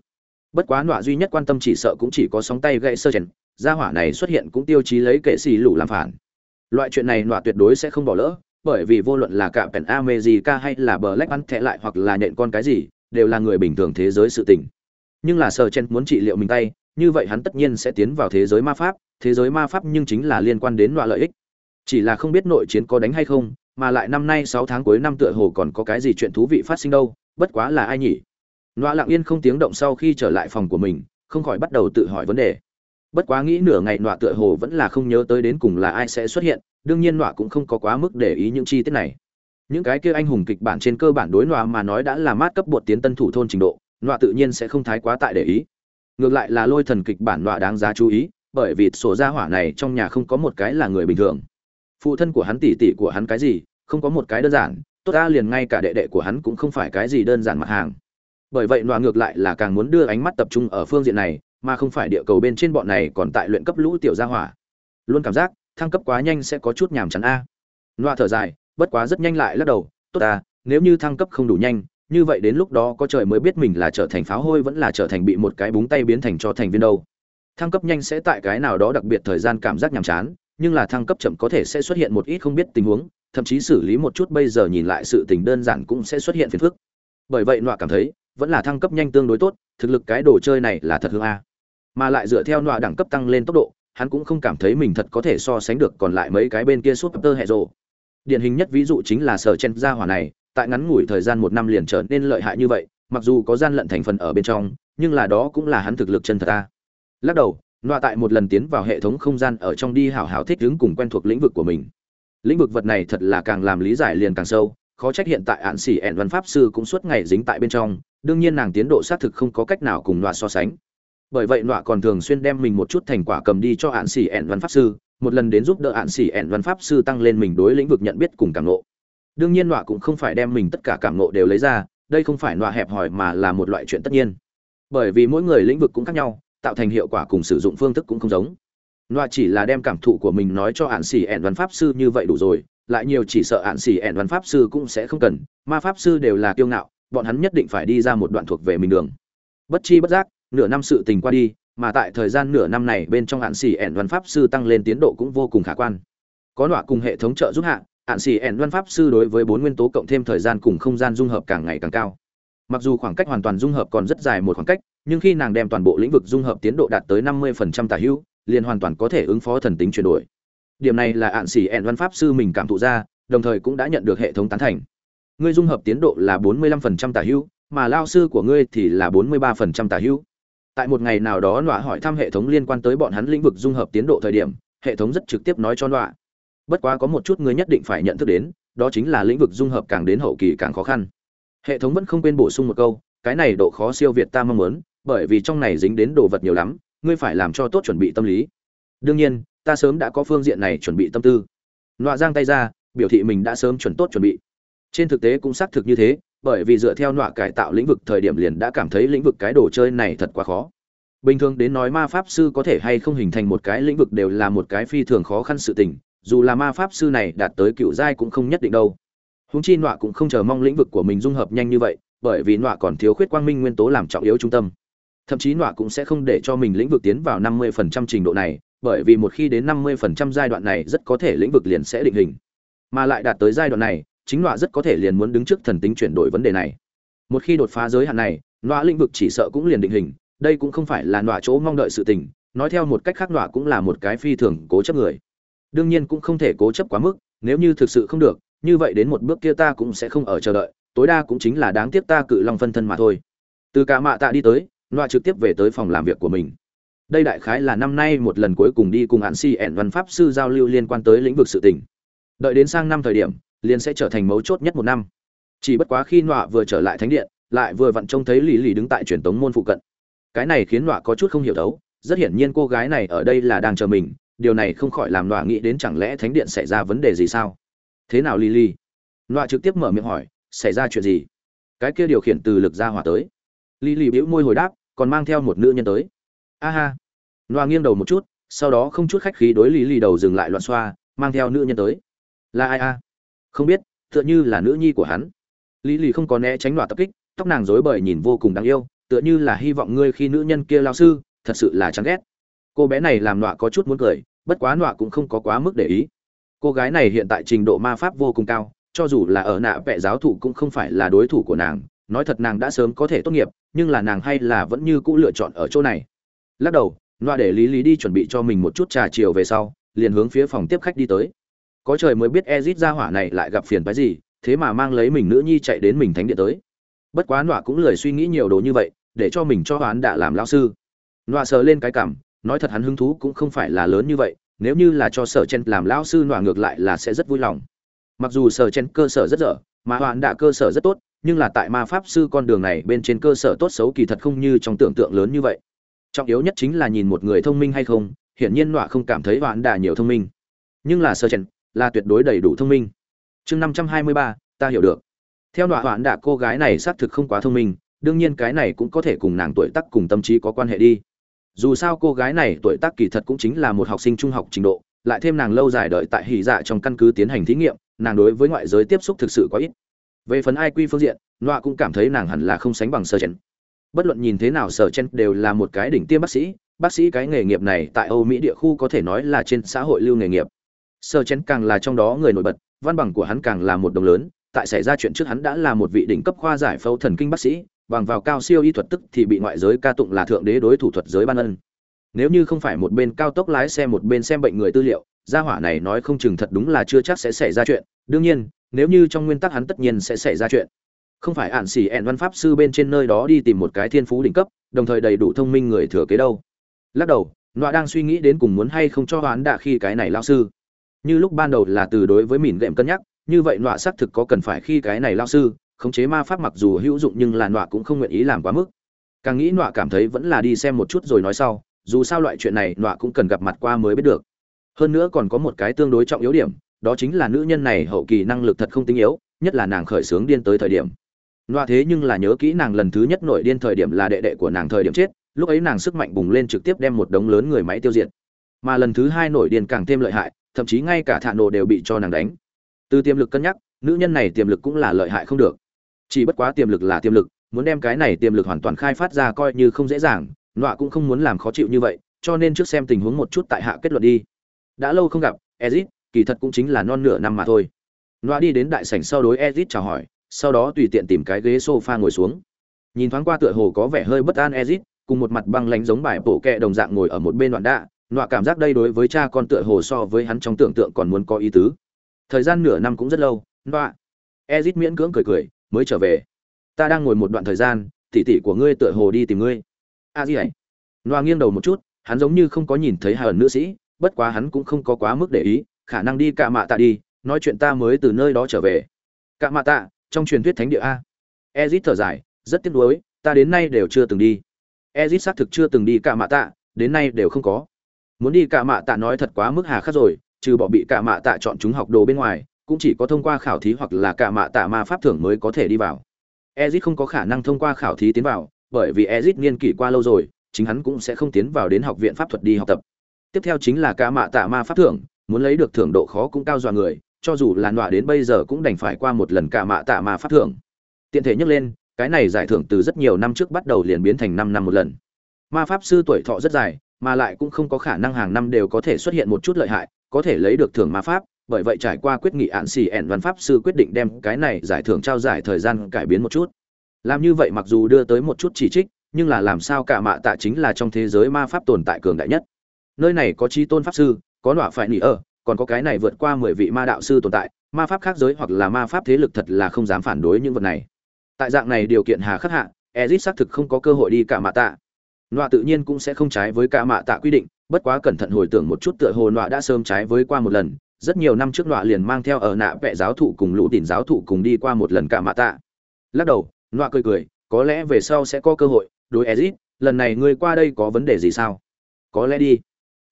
Bất quá nọa duy nhất quan tâm chỉ sợ cũng chỉ có sóng tay gậy sơ chen, gia hỏa này xuất hiện cũng tiêu chí lấy kệ xì lũ làm phản. Loại chuyện này nọa tuyệt đối sẽ không bỏ lỡ, bởi vì vô luận là cả Pen America hay là Black Panther lại hoặc là nhện con cái gì, đều là người bình thường thế giới sự tình nhưng là sơ chen muốn trị liệu mình tay như vậy hắn tất nhiên sẽ tiến vào thế giới ma pháp thế giới ma pháp nhưng chính là liên quan đến loại lợi ích chỉ là không biết nội chiến có đánh hay không mà lại năm nay sáu tháng cuối năm tựa hồ còn có cái gì chuyện thú vị phát sinh đâu bất quá là ai nhỉ? Loa lặng yên không tiếng động sau khi trở lại phòng của mình, không khỏi bắt đầu tự hỏi vấn đề. Bất quá nghĩ nửa ngày Nọa tựa hồ vẫn là không nhớ tới đến cùng là ai sẽ xuất hiện, đương nhiên Nọa cũng không có quá mức để ý những chi tiết này. Những cái kia anh hùng kịch bản trên cơ bản đối nọa mà nói đã là mát cấp bột tiến tân thủ thôn trình độ nọa tự nhiên sẽ không thái quá tại để ý. Ngược lại là lôi thần kịch bản nọa đáng giá chú ý bởi vì sổ gia hỏa này trong nhà không có một cái là người bình thường. Phụ thân của hắn tỷ tỷ của hắn cái gì không có một cái đơn giản tốt ta liền ngay cả đệ đệ của hắn cũng không phải cái gì đơn giản mặt hàng. Bởi vậy nọa ngược lại là càng muốn đưa ánh mắt tập trung ở phương diện này, mà không phải địa cầu bên trên bọn này còn tại luyện cấp lũ tiểu gia hỏa. Luôn cảm giác, thăng cấp quá nhanh sẽ có chút nhàm chán a. Nọa thở dài, bất quá rất nhanh lại lắc đầu, tốt ta, nếu như thăng cấp không đủ nhanh, như vậy đến lúc đó có trời mới biết mình là trở thành pháo hôi vẫn là trở thành bị một cái búng tay biến thành cho thành viên đâu. Thăng cấp nhanh sẽ tại cái nào đó đặc biệt thời gian cảm giác nhàm chán nhưng là thăng cấp chậm có thể sẽ xuất hiện một ít không biết tình huống, thậm chí xử lý một chút bây giờ nhìn lại sự tình đơn giản cũng sẽ xuất hiện phiền phức. Bởi vậy nọa cảm thấy, vẫn là thăng cấp nhanh tương đối tốt, thực lực cái đồ chơi này là thật hương a. Mà lại dựa theo nọa đẳng cấp tăng lên tốc độ, hắn cũng không cảm thấy mình thật có thể so sánh được còn lại mấy cái bên kia suốt tơ hệ rộ điển hình nhất ví dụ chính là sở chen gia hỏa này, tại ngắn ngủi thời gian một năm liền trở nên lợi hại như vậy, mặc dù có gian lận thành phần ở bên trong, nhưng là đó cũng là hắn thực lực chân thật ta lắc đầu nọa tại một lần tiến vào hệ thống không gian ở trong đi hảo hảo thích ứng cùng quen thuộc lĩnh vực của mình. Lĩnh vực vật này thật là càng làm lý giải liền càng sâu, khó trách hiện tại ạn xỉ ẹn văn pháp sư cũng suốt ngày dính tại bên trong, đương nhiên nàng tiến độ xác thực không có cách nào cùng nọa so sánh. Bởi vậy nọa còn thường xuyên đem mình một chút thành quả cầm đi cho ạn xỉ ẹn văn pháp sư, một lần đến giúp đỡ ạn xỉ ẹn văn pháp sư tăng lên mình đối lĩnh vực nhận biết cùng cảm nộ đương nhiên nọa cũng không phải đem mình tất cả cảm nộ đều lấy ra, đây không phải nọa hẹp hòi mà là một loại chuyện tất nhiên. Bởi vì mỗi người lĩnh vực cũng khác nhau tạo thành hiệu quả cùng sử dụng phương thức cũng không giống. Loa chỉ là đem cảm thụ của mình nói cho ạn xỉ ẹn văn pháp sư như vậy đủ rồi, lại nhiều chỉ sợ ạn xỉ ẹn văn pháp sư cũng sẽ không cần, ma pháp sư đều là kiêu ngạo, bọn hắn nhất định phải đi ra một đoạn thuộc về mình đường. Bất chi bất giác, nửa năm sự tình qua đi, mà tại thời gian nửa năm này bên trong hạn xỉ ẹn văn pháp sư tăng lên tiến độ cũng vô cùng khả quan. Có nọa cùng hệ thống trợ giúp hạ hạn xỉ ẹn văn pháp sư đối với bốn nguyên tố cộng thêm thời gian cùng không gian dung hợp càng ngày càng cao mặc dù khoảng cách hoàn toàn dung hợp còn rất dài một khoảng cách, nhưng khi nàng đem toàn bộ lĩnh vực dung hợp tiến độ đạt tới năm mươi phần trăm tả hữu, liền hoàn toàn có thể ứng phó thần tính chuyển đổi. Điểm này là ạn xỉ ẹn văn pháp sư mình cảm thụ ra, đồng thời cũng đã nhận được hệ thống tán thành. Ngươi dung hợp tiến độ là bốn mươi lăm phần trăm tả hữu, mà lao sư của ngươi thì là bốn mươi ba phần trăm tả hữu. Tại một ngày nào đó nọa hỏi thăm hệ thống liên quan tới bọn hắn lĩnh vực dung hợp tiến độ thời điểm, hệ thống rất trực tiếp nói cho nọa. Bất quá có một chút ngươi nhất định phải nhận thức đến, đó chính là lĩnh vực dung hợp càng đến hậu kỳ càng khó khăn hệ thống vẫn không quên bổ sung một câu, cái này độ khó siêu việt ta mong muốn, bởi vì trong này dính đến đồ vật nhiều lắm, ngươi phải làm cho tốt chuẩn bị tâm lý. Đương nhiên, ta sớm đã có phương diện này chuẩn bị tâm tư. Nọa giang tay ra, biểu thị mình đã sớm chuẩn tốt chuẩn bị. Trên thực tế cũng xác thực như thế, bởi vì dựa theo nọa cải tạo lĩnh vực thời điểm liền đã cảm thấy lĩnh vực cái đồ chơi này thật quá khó. Bình thường đến nói ma pháp sư có thể hay không hình thành một cái lĩnh vực đều là một cái phi thường khó khăn sự tình, dù là ma pháp sư này đạt tới cựu giai cũng không nhất định đâu húng chi nọa cũng không chờ mong lĩnh vực của mình dung hợp nhanh như vậy, bởi vì nọa còn thiếu khuyết quang minh nguyên tố làm trọng yếu trung tâm. Thậm chí nọa cũng sẽ không để cho mình lĩnh vực tiến vào năm mươi phần trăm trình độ này, bởi vì một khi đến năm mươi phần trăm giai đoạn này rất có thể lĩnh vực liền sẽ định hình. Mà lại đạt tới giai đoạn này, chính nọa rất có thể liền muốn đứng trước thần tính chuyển đổi vấn đề này. Một khi đột phá giới hạn này, nọa lĩnh vực chỉ sợ cũng liền định hình, đây cũng không phải là nọa chỗ mong đợi sự tình, nói theo một cách khác nọa cũng là một cái phi thường cố chấp người. Đương nhiên cũng không thể cố chấp quá mức, nếu như thực sự không được như vậy đến một bước kia ta cũng sẽ không ở chờ đợi, tối đa cũng chính là đáng tiếc ta cự long phân thân mà thôi. Từ cả mạ tạ đi tới, loa trực tiếp về tới phòng làm việc của mình. Đây đại khái là năm nay một lần cuối cùng đi cùng hạn si ẻn văn pháp sư giao lưu liên quan tới lĩnh vực sự tình. Đợi đến sang năm thời điểm, liền sẽ trở thành mấu chốt nhất một năm. Chỉ bất quá khi nọa vừa trở lại thánh điện, lại vừa vặn trông thấy lì lì đứng tại truyền tống môn phụ cận. Cái này khiến nọa có chút không hiểu đấu, rất hiển nhiên cô gái này ở đây là đang chờ mình, điều này không khỏi làm nọa nghĩ đến chẳng lẽ thánh điện xảy ra vấn đề gì sao? Thế nào lì lì nọa trực tiếp mở miệng hỏi, xảy ra chuyện gì? Cái kia điều khiển từ lực ra hỏa tới. Lì lì bĩu môi hồi đáp, còn mang theo một nữ nhân tới. A ha. Nọa nghiêng đầu một chút, sau đó không chút khách khí đối lì lì đầu dừng lại loạn xoa, mang theo nữ nhân tới. Là ai a? Không biết, tựa như là nữ nhi của hắn. Lý lì không có né tránh loạt tập kích, tóc nàng rối bời nhìn vô cùng đáng yêu, tựa như là hy vọng ngươi khi nữ nhân kia lao sư, thật sự là chán ghét. Cô bé này làm nọa có chút muốn cười, bất quá nọa cũng không có quá mức để ý cô gái này hiện tại trình độ ma pháp vô cùng cao cho dù là ở nạ vẽ giáo thụ cũng không phải là đối thủ của nàng nói thật nàng đã sớm có thể tốt nghiệp nhưng là nàng hay là vẫn như cũ lựa chọn ở chỗ này lắc đầu loa để lý lý đi chuẩn bị cho mình một chút trà chiều về sau liền hướng phía phòng tiếp khách đi tới có trời mới biết Ezit ra hỏa này lại gặp phiền phái gì, thế mà mang lấy mình nữ nhi chạy đến mình thánh địa tới. Bất quá nọa cũng lười suy nghĩ nhiều đồ như vậy, để cho mình cho hoán đã làm lão sư. Nọa sờ lên cái cảm, nói thật hắn hứng thú cũng không phải là lớn như vậy, nếu như là cho sở chen làm lão sư nọa ngược lại là sẽ rất vui lòng. Mặc dù sở chen cơ sở rất dở, mà hoạn đã cơ sở rất tốt, nhưng là tại ma pháp sư con đường này bên trên cơ sở tốt xấu kỳ thật không như trong tưởng tượng lớn như vậy. Trọng yếu nhất chính là nhìn một người thông minh hay không, hiển nhiên nọa không cảm thấy hoạn đã nhiều thông minh. Nhưng là sở chen, là tuyệt đối đầy đủ thông minh chương năm trăm hai mươi ba ta hiểu được theo nọa hoạn đã cô gái này xác thực không quá thông minh đương nhiên cái này cũng có thể cùng nàng tuổi tác cùng tâm trí có quan hệ đi dù sao cô gái này tuổi tác kỳ thật cũng chính là một học sinh trung học trình độ, lại thêm nàng lâu dài đợi tại hỉ dạ trong căn cứ tiến hành thí nghiệm, nàng đối với ngoại giới tiếp xúc thực sự quá ít. Về phần ai quy phương diện, nọa cũng cảm thấy nàng hẳn là không sánh bằng sơ chen bất luận nhìn thế nào sở chen đều là một cái đỉnh tiêm bác sĩ bác sĩ cái nghề nghiệp này tại âu mỹ địa khu có thể nói là trên xã hội lưu nghề nghiệp. Sơ chen càng là trong đó người nổi bật, văn bằng của hắn càng là một đồng lớn, tại xảy ra chuyện trước hắn đã là một vị đỉnh cấp khoa giải phẫu thần kinh bác sĩ bằng vào cao siêu y thuật tức thì bị ngoại giới ca tụng là thượng đế đối thủ thuật giới ban ân. Nếu như không phải một bên cao tốc lái xe một bên xem bệnh người tư liệu, gia hỏa này nói không chừng thật đúng là chưa chắc sẽ xảy ra chuyện. Đương nhiên, nếu như trong nguyên tắc hắn tất nhiên sẽ xảy ra chuyện. Không phải ạn xỉ ẹn văn pháp sư bên trên nơi đó đi tìm một cái thiên phú đỉnh cấp, đồng thời đầy đủ thông minh người thừa kế đâu. Lắc đầu, nọa đang suy nghĩ đến cùng muốn hay không cho hoán đạ khi cái này lao sư. Như lúc ban đầu là từ đối với mìn gệm cân nhắc, như vậy nọa xác thực có cần phải khi cái này lao sư khống chế ma pháp mặc dù hữu dụng nhưng là nọa cũng không nguyện ý làm quá mức. Càng nghĩ nọa cảm thấy vẫn là đi xem một chút rồi nói sau, dù sao loại chuyện này nọa cũng cần gặp mặt qua mới biết được. Hơn nữa còn có một cái tương đối trọng yếu điểm, đó chính là nữ nhân này hậu kỳ năng lực thật không tinh yếu, nhất là nàng khởi sướng điên tới thời điểm. Nọa thế nhưng là nhớ kỹ nàng lần thứ nhất nổi điên thời điểm là đệ đệ của nàng thời điểm chết, lúc ấy nàng sức mạnh bùng lên trực tiếp đem một đống lớn người máy tiêu diệt. Mà lần thứ hai nổi điên càng thêm lợi hại, thậm chí ngay cả thạ nổ đều bị cho nàng đánh. Từ tiềm lực cân nhắc, nữ nhân này tiềm lực cũng là lợi hại không được chỉ bất quá tiềm lực là tiềm lực, muốn đem cái này tiềm lực hoàn toàn khai phát ra coi như không dễ dàng, nọa cũng không muốn làm khó chịu như vậy, cho nên trước xem tình huống một chút tại hạ kết luận đi. Đã lâu không gặp, ezit, kỳ thật cũng chính là non nửa năm mà thôi. Nọa đi đến đại sảnh sau đối ezit chào hỏi, sau đó tùy tiện tìm cái ghế sofa ngồi xuống. Nhìn thoáng qua tựa hồ có vẻ hơi bất an ezit, cùng một mặt băng lánh giống bài bổ kẹ đồng dạng ngồi ở một bên đoạn đạ, nọa cảm giác đây đối với cha con tựa hồ so với hắn trong tưởng tượng còn muốn có ý tứ. Thời gian nửa năm cũng rất lâu, nọa. Ezit miễn cưỡng cười cười mới trở về. Ta đang ngồi một đoạn thời gian, tỉ tỉ của ngươi tựa hồ đi tìm ngươi. A gì ấy loa nghiêng đầu một chút, hắn giống như không có nhìn thấy hờn nữ sĩ, bất quá hắn cũng không có quá mức để ý, khả năng đi cạ mạ tạ đi, nói chuyện ta mới từ nơi đó trở về. Cạ mạ tạ, trong truyền thuyết thánh địa a. Ezit thở dài, rất tiếc nuối, ta đến nay đều chưa từng đi. Ezit xác thực chưa từng đi cạ mạ tạ, đến nay đều không có. Muốn đi cạ mạ tạ nói thật quá mức hà khắc rồi, trừ bỏ bị cạ mạ tạ chọn chúng học đồ bên ngoài cũng chỉ có thông qua khảo thí hoặc là cạ mạ tạ ma pháp thưởng mới có thể đi vào. Ezit không có khả năng thông qua khảo thí tiến vào, bởi vì ezit niên kỷ qua lâu rồi, chính hắn cũng sẽ không tiến vào đến học viện pháp thuật đi học tập. Tiếp theo chính là cạ mạ tạ ma pháp thưởng, muốn lấy được thưởng độ khó cũng cao dọa người, cho dù là nọa đến bây giờ cũng đành phải qua một lần cạ mạ tạ ma pháp thưởng. Tiện thể nhắc lên, cái này giải thưởng từ rất nhiều năm trước bắt đầu liền biến thành năm năm một lần. Ma pháp sư tuổi thọ rất dài, mà lại cũng không có khả năng hàng năm đều có thể xuất hiện một chút lợi hại, có thể lấy được thưởng ma pháp bởi vậy trải qua quyết nghị ạn xì ẻn văn pháp sư quyết định đem cái này giải thưởng trao giải thời gian cải biến một chút. Làm như vậy mặc dù đưa tới một chút chỉ trích, nhưng là làm sao cả mạ tạ chính là trong thế giới ma pháp tồn tại cường đại nhất. Nơi này có trí tôn pháp sư, có nọa phải nỉ ở còn có cái này vượt qua mười vị ma đạo sư tồn tại, ma pháp khác giới hoặc là ma pháp thế lực thật là không dám phản đối những vật này. Tại dạng này điều kiện hà khắc hạ, ezit xác thực không có cơ hội đi cả mạ tạ. Nọa tự nhiên cũng sẽ không trái với cả mạ tạ quy định, bất quá cẩn thận hồi tưởng một chút tựa hồ nọa đã sớm trái với qua một lần rất nhiều năm trước nọa liền mang theo ở nạ vẽ giáo thụ cùng lũ tỉn giáo thụ cùng đi qua một lần cả mạ tạ. Lắc đầu, nọa cười cười, có lẽ về sau sẽ có cơ hội, đối ezit, lần này ngươi qua đây có vấn đề gì sao? Có lẽ đi.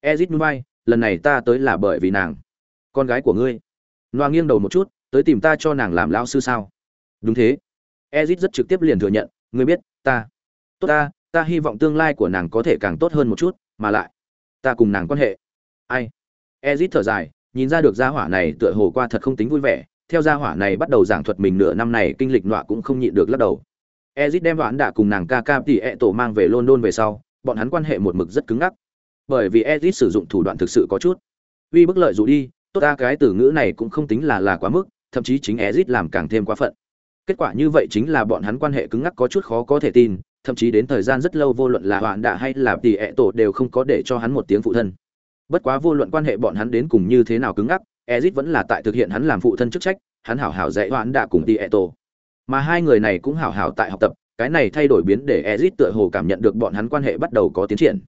Ezit núi bay lần này ta tới là bởi vì nàng. Con gái của ngươi. Nọa nghiêng đầu một chút, tới tìm ta cho nàng làm lao sư sao? Đúng thế. Ezit rất trực tiếp liền thừa nhận, ngươi biết, ta. Tốt ta ta hy vọng tương lai của nàng có thể càng tốt hơn một chút, mà lại, ta cùng nàng quan hệ. Ai? Ezit thở dài nhìn ra được gia hỏa này tựa hồ qua thật không tính vui vẻ, theo gia hỏa này bắt đầu giảng thuật mình nửa năm này, kinh lịch nọa cũng không nhịn được lắc đầu. Ezit đem đoán đã cùng nàng ca ca tỉ ẹ tổ mang về london về sau, bọn hắn quan hệ một mực rất cứng ngắc. Bởi vì ezit sử dụng thủ đoạn thực sự có chút. Uy bức lợi dụ đi, tốt ta, cái từ ngữ này cũng không tính là là quá mức, thậm chí chính ezit làm càng thêm quá phận. Kết quả như vậy chính là bọn hắn quan hệ cứng ngắc có chút khó có thể tin, thậm chí đến thời gian rất lâu vô luận là hoạn đạ hay là tỉ ẹ e tổ đều không có để cho hắn một tiếng phụ thân bất quá vô luận quan hệ bọn hắn đến cùng như thế nào cứng ngắc ezit vẫn là tại thực hiện hắn làm phụ thân chức trách, hắn hảo hảo dạy hoạn đã cùng đi ẹ tổ mà hai người này cũng hảo hảo tại học tập, cái này thay đổi biến để ezit tựa hồ cảm nhận được bọn hắn quan hệ bắt đầu có tiến triển.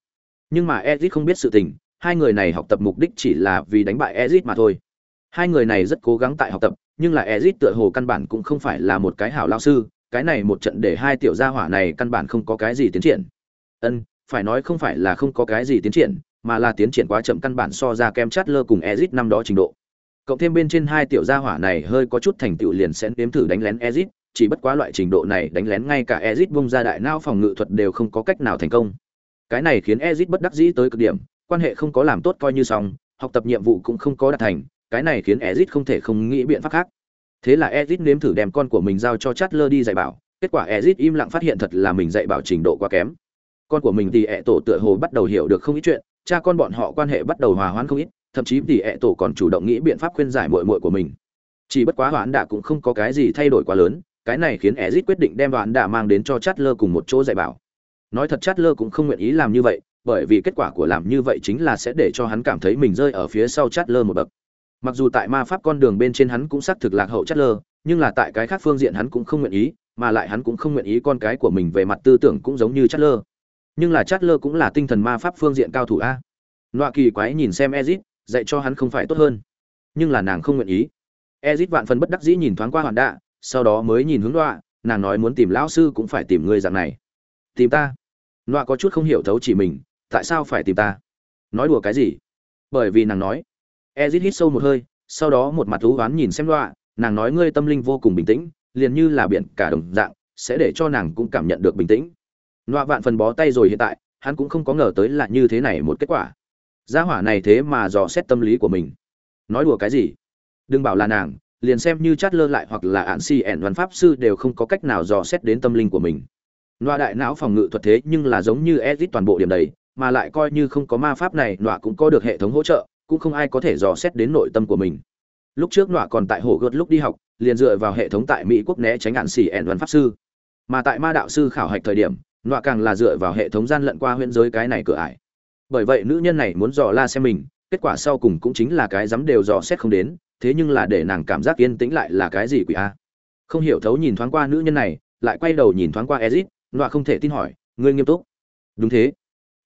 Nhưng mà ezit không biết sự tình, hai người này học tập mục đích chỉ là vì đánh bại ezit mà thôi. Hai người này rất cố gắng tại học tập, nhưng là ezit tựa hồ căn bản cũng không phải là một cái hảo lao sư, cái này một trận để hai tiểu gia hỏa này căn bản không có cái gì tiến triển. Ân, phải nói không phải là không có cái gì tiến triển mà là tiến triển quá chậm căn bản so ra kem chát lơ cùng ezit năm đó trình độ. Cộng thêm bên trên hai tiểu gia hỏa này hơi có chút thành tựu liền sẽ nếm thử đánh lén ezit, chỉ bất quá loại trình độ này đánh lén ngay cả ezit bung ra đại não phòng ngự thuật đều không có cách nào thành công. Cái này khiến ezit bất đắc dĩ tới cực điểm, quan hệ không có làm tốt coi như xong, học tập nhiệm vụ cũng không có đạt thành, cái này khiến ezit không thể không nghĩ biện pháp khác. Thế là ezit nếm thử đem con của mình giao cho chát lơ đi dạy bảo, kết quả ezit im lặng phát hiện thật là mình dạy bảo trình độ quá kém. Con của mình thì ẹ tổ tựa hồ bắt đầu hiểu được không ít chuyện cha con bọn họ quan hệ bắt đầu hòa hoãn không ít, thậm chí tỷ ẹ tổ còn chủ động nghĩ biện pháp khuyên giải muội muội của mình. Chỉ bất quá hoãn đạ cũng không có cái gì thay đổi quá lớn, cái này khiến ezit quyết định đem hoãn đạ mang đến cho chát lơ cùng một chỗ dạy bảo. Nói thật chát lơ cũng không nguyện ý làm như vậy, bởi vì kết quả của làm như vậy chính là sẽ để cho hắn cảm thấy mình rơi ở phía sau chát lơ một bậc. Mặc dù tại ma pháp con đường bên trên hắn cũng xác thực lạc hậu chát lơ nhưng là tại cái khác phương diện hắn cũng không nguyện ý, mà lại hắn cũng không nguyện ý con cái của mình về mặt tư tưởng cũng giống như chát lơ nhưng là chát lơ cũng là tinh thần ma pháp phương diện cao thủ a. Nọa kỳ quái nhìn xem ezit, dạy cho hắn không phải tốt hơn. Nhưng là nàng không nguyện ý. Ezit vạn phần bất đắc dĩ nhìn thoáng qua hoàn đạ, sau đó mới nhìn hướng nọa, nàng nói muốn tìm lão sư cũng phải tìm người dạng này. Tìm ta? Nọa có chút không hiểu thấu chỉ mình, tại sao phải tìm ta? Nói đùa cái gì? Bởi vì nàng nói. Ezit hít sâu một hơi, sau đó một mặt thú oán nhìn xem nọa, nàng nói ngươi tâm linh vô cùng bình tĩnh, liền như là biển cả đồng dạng, sẽ để cho nàng cũng cảm nhận được bình tĩnh nọa vạn phần bó tay rồi hiện tại, hắn cũng không có ngờ tới là như thế này một kết quả. Gia hỏa này thế mà dò xét tâm lý của mình. Nói đùa cái gì? Đừng bảo là nàng, liền xem như chát lơ lại hoặc là ạn si ẻn văn pháp sư đều không có cách nào dò xét đến tâm linh của mình. Nọa đại não phòng ngự thuật thế nhưng là giống như edit toàn bộ điểm đầy, mà lại coi như không có ma pháp này, nọa cũng có được hệ thống hỗ trợ, cũng không ai có thể dò xét đến nội tâm của mình. Lúc trước nọa còn tại hồ gợt lúc đi học, liền dựa vào hệ thống tại mỹ quốc né tránh ạn xỉ ẻn văn pháp sư. Mà tại ma đạo sư khảo hạch thời điểm nọa càng là dựa vào hệ thống gian lận qua huyễn giới cái này cửa ải. Bởi vậy nữ nhân này muốn dò la xem mình, kết quả sau cùng cũng chính là cái dám đều dò xét không đến, thế nhưng là để nàng cảm giác yên tĩnh lại là cái gì quỷ a? Không hiểu thấu nhìn thoáng qua nữ nhân này, lại quay đầu nhìn thoáng qua ezit, nọa không thể tin hỏi, ngươi nghiêm túc? Đúng thế.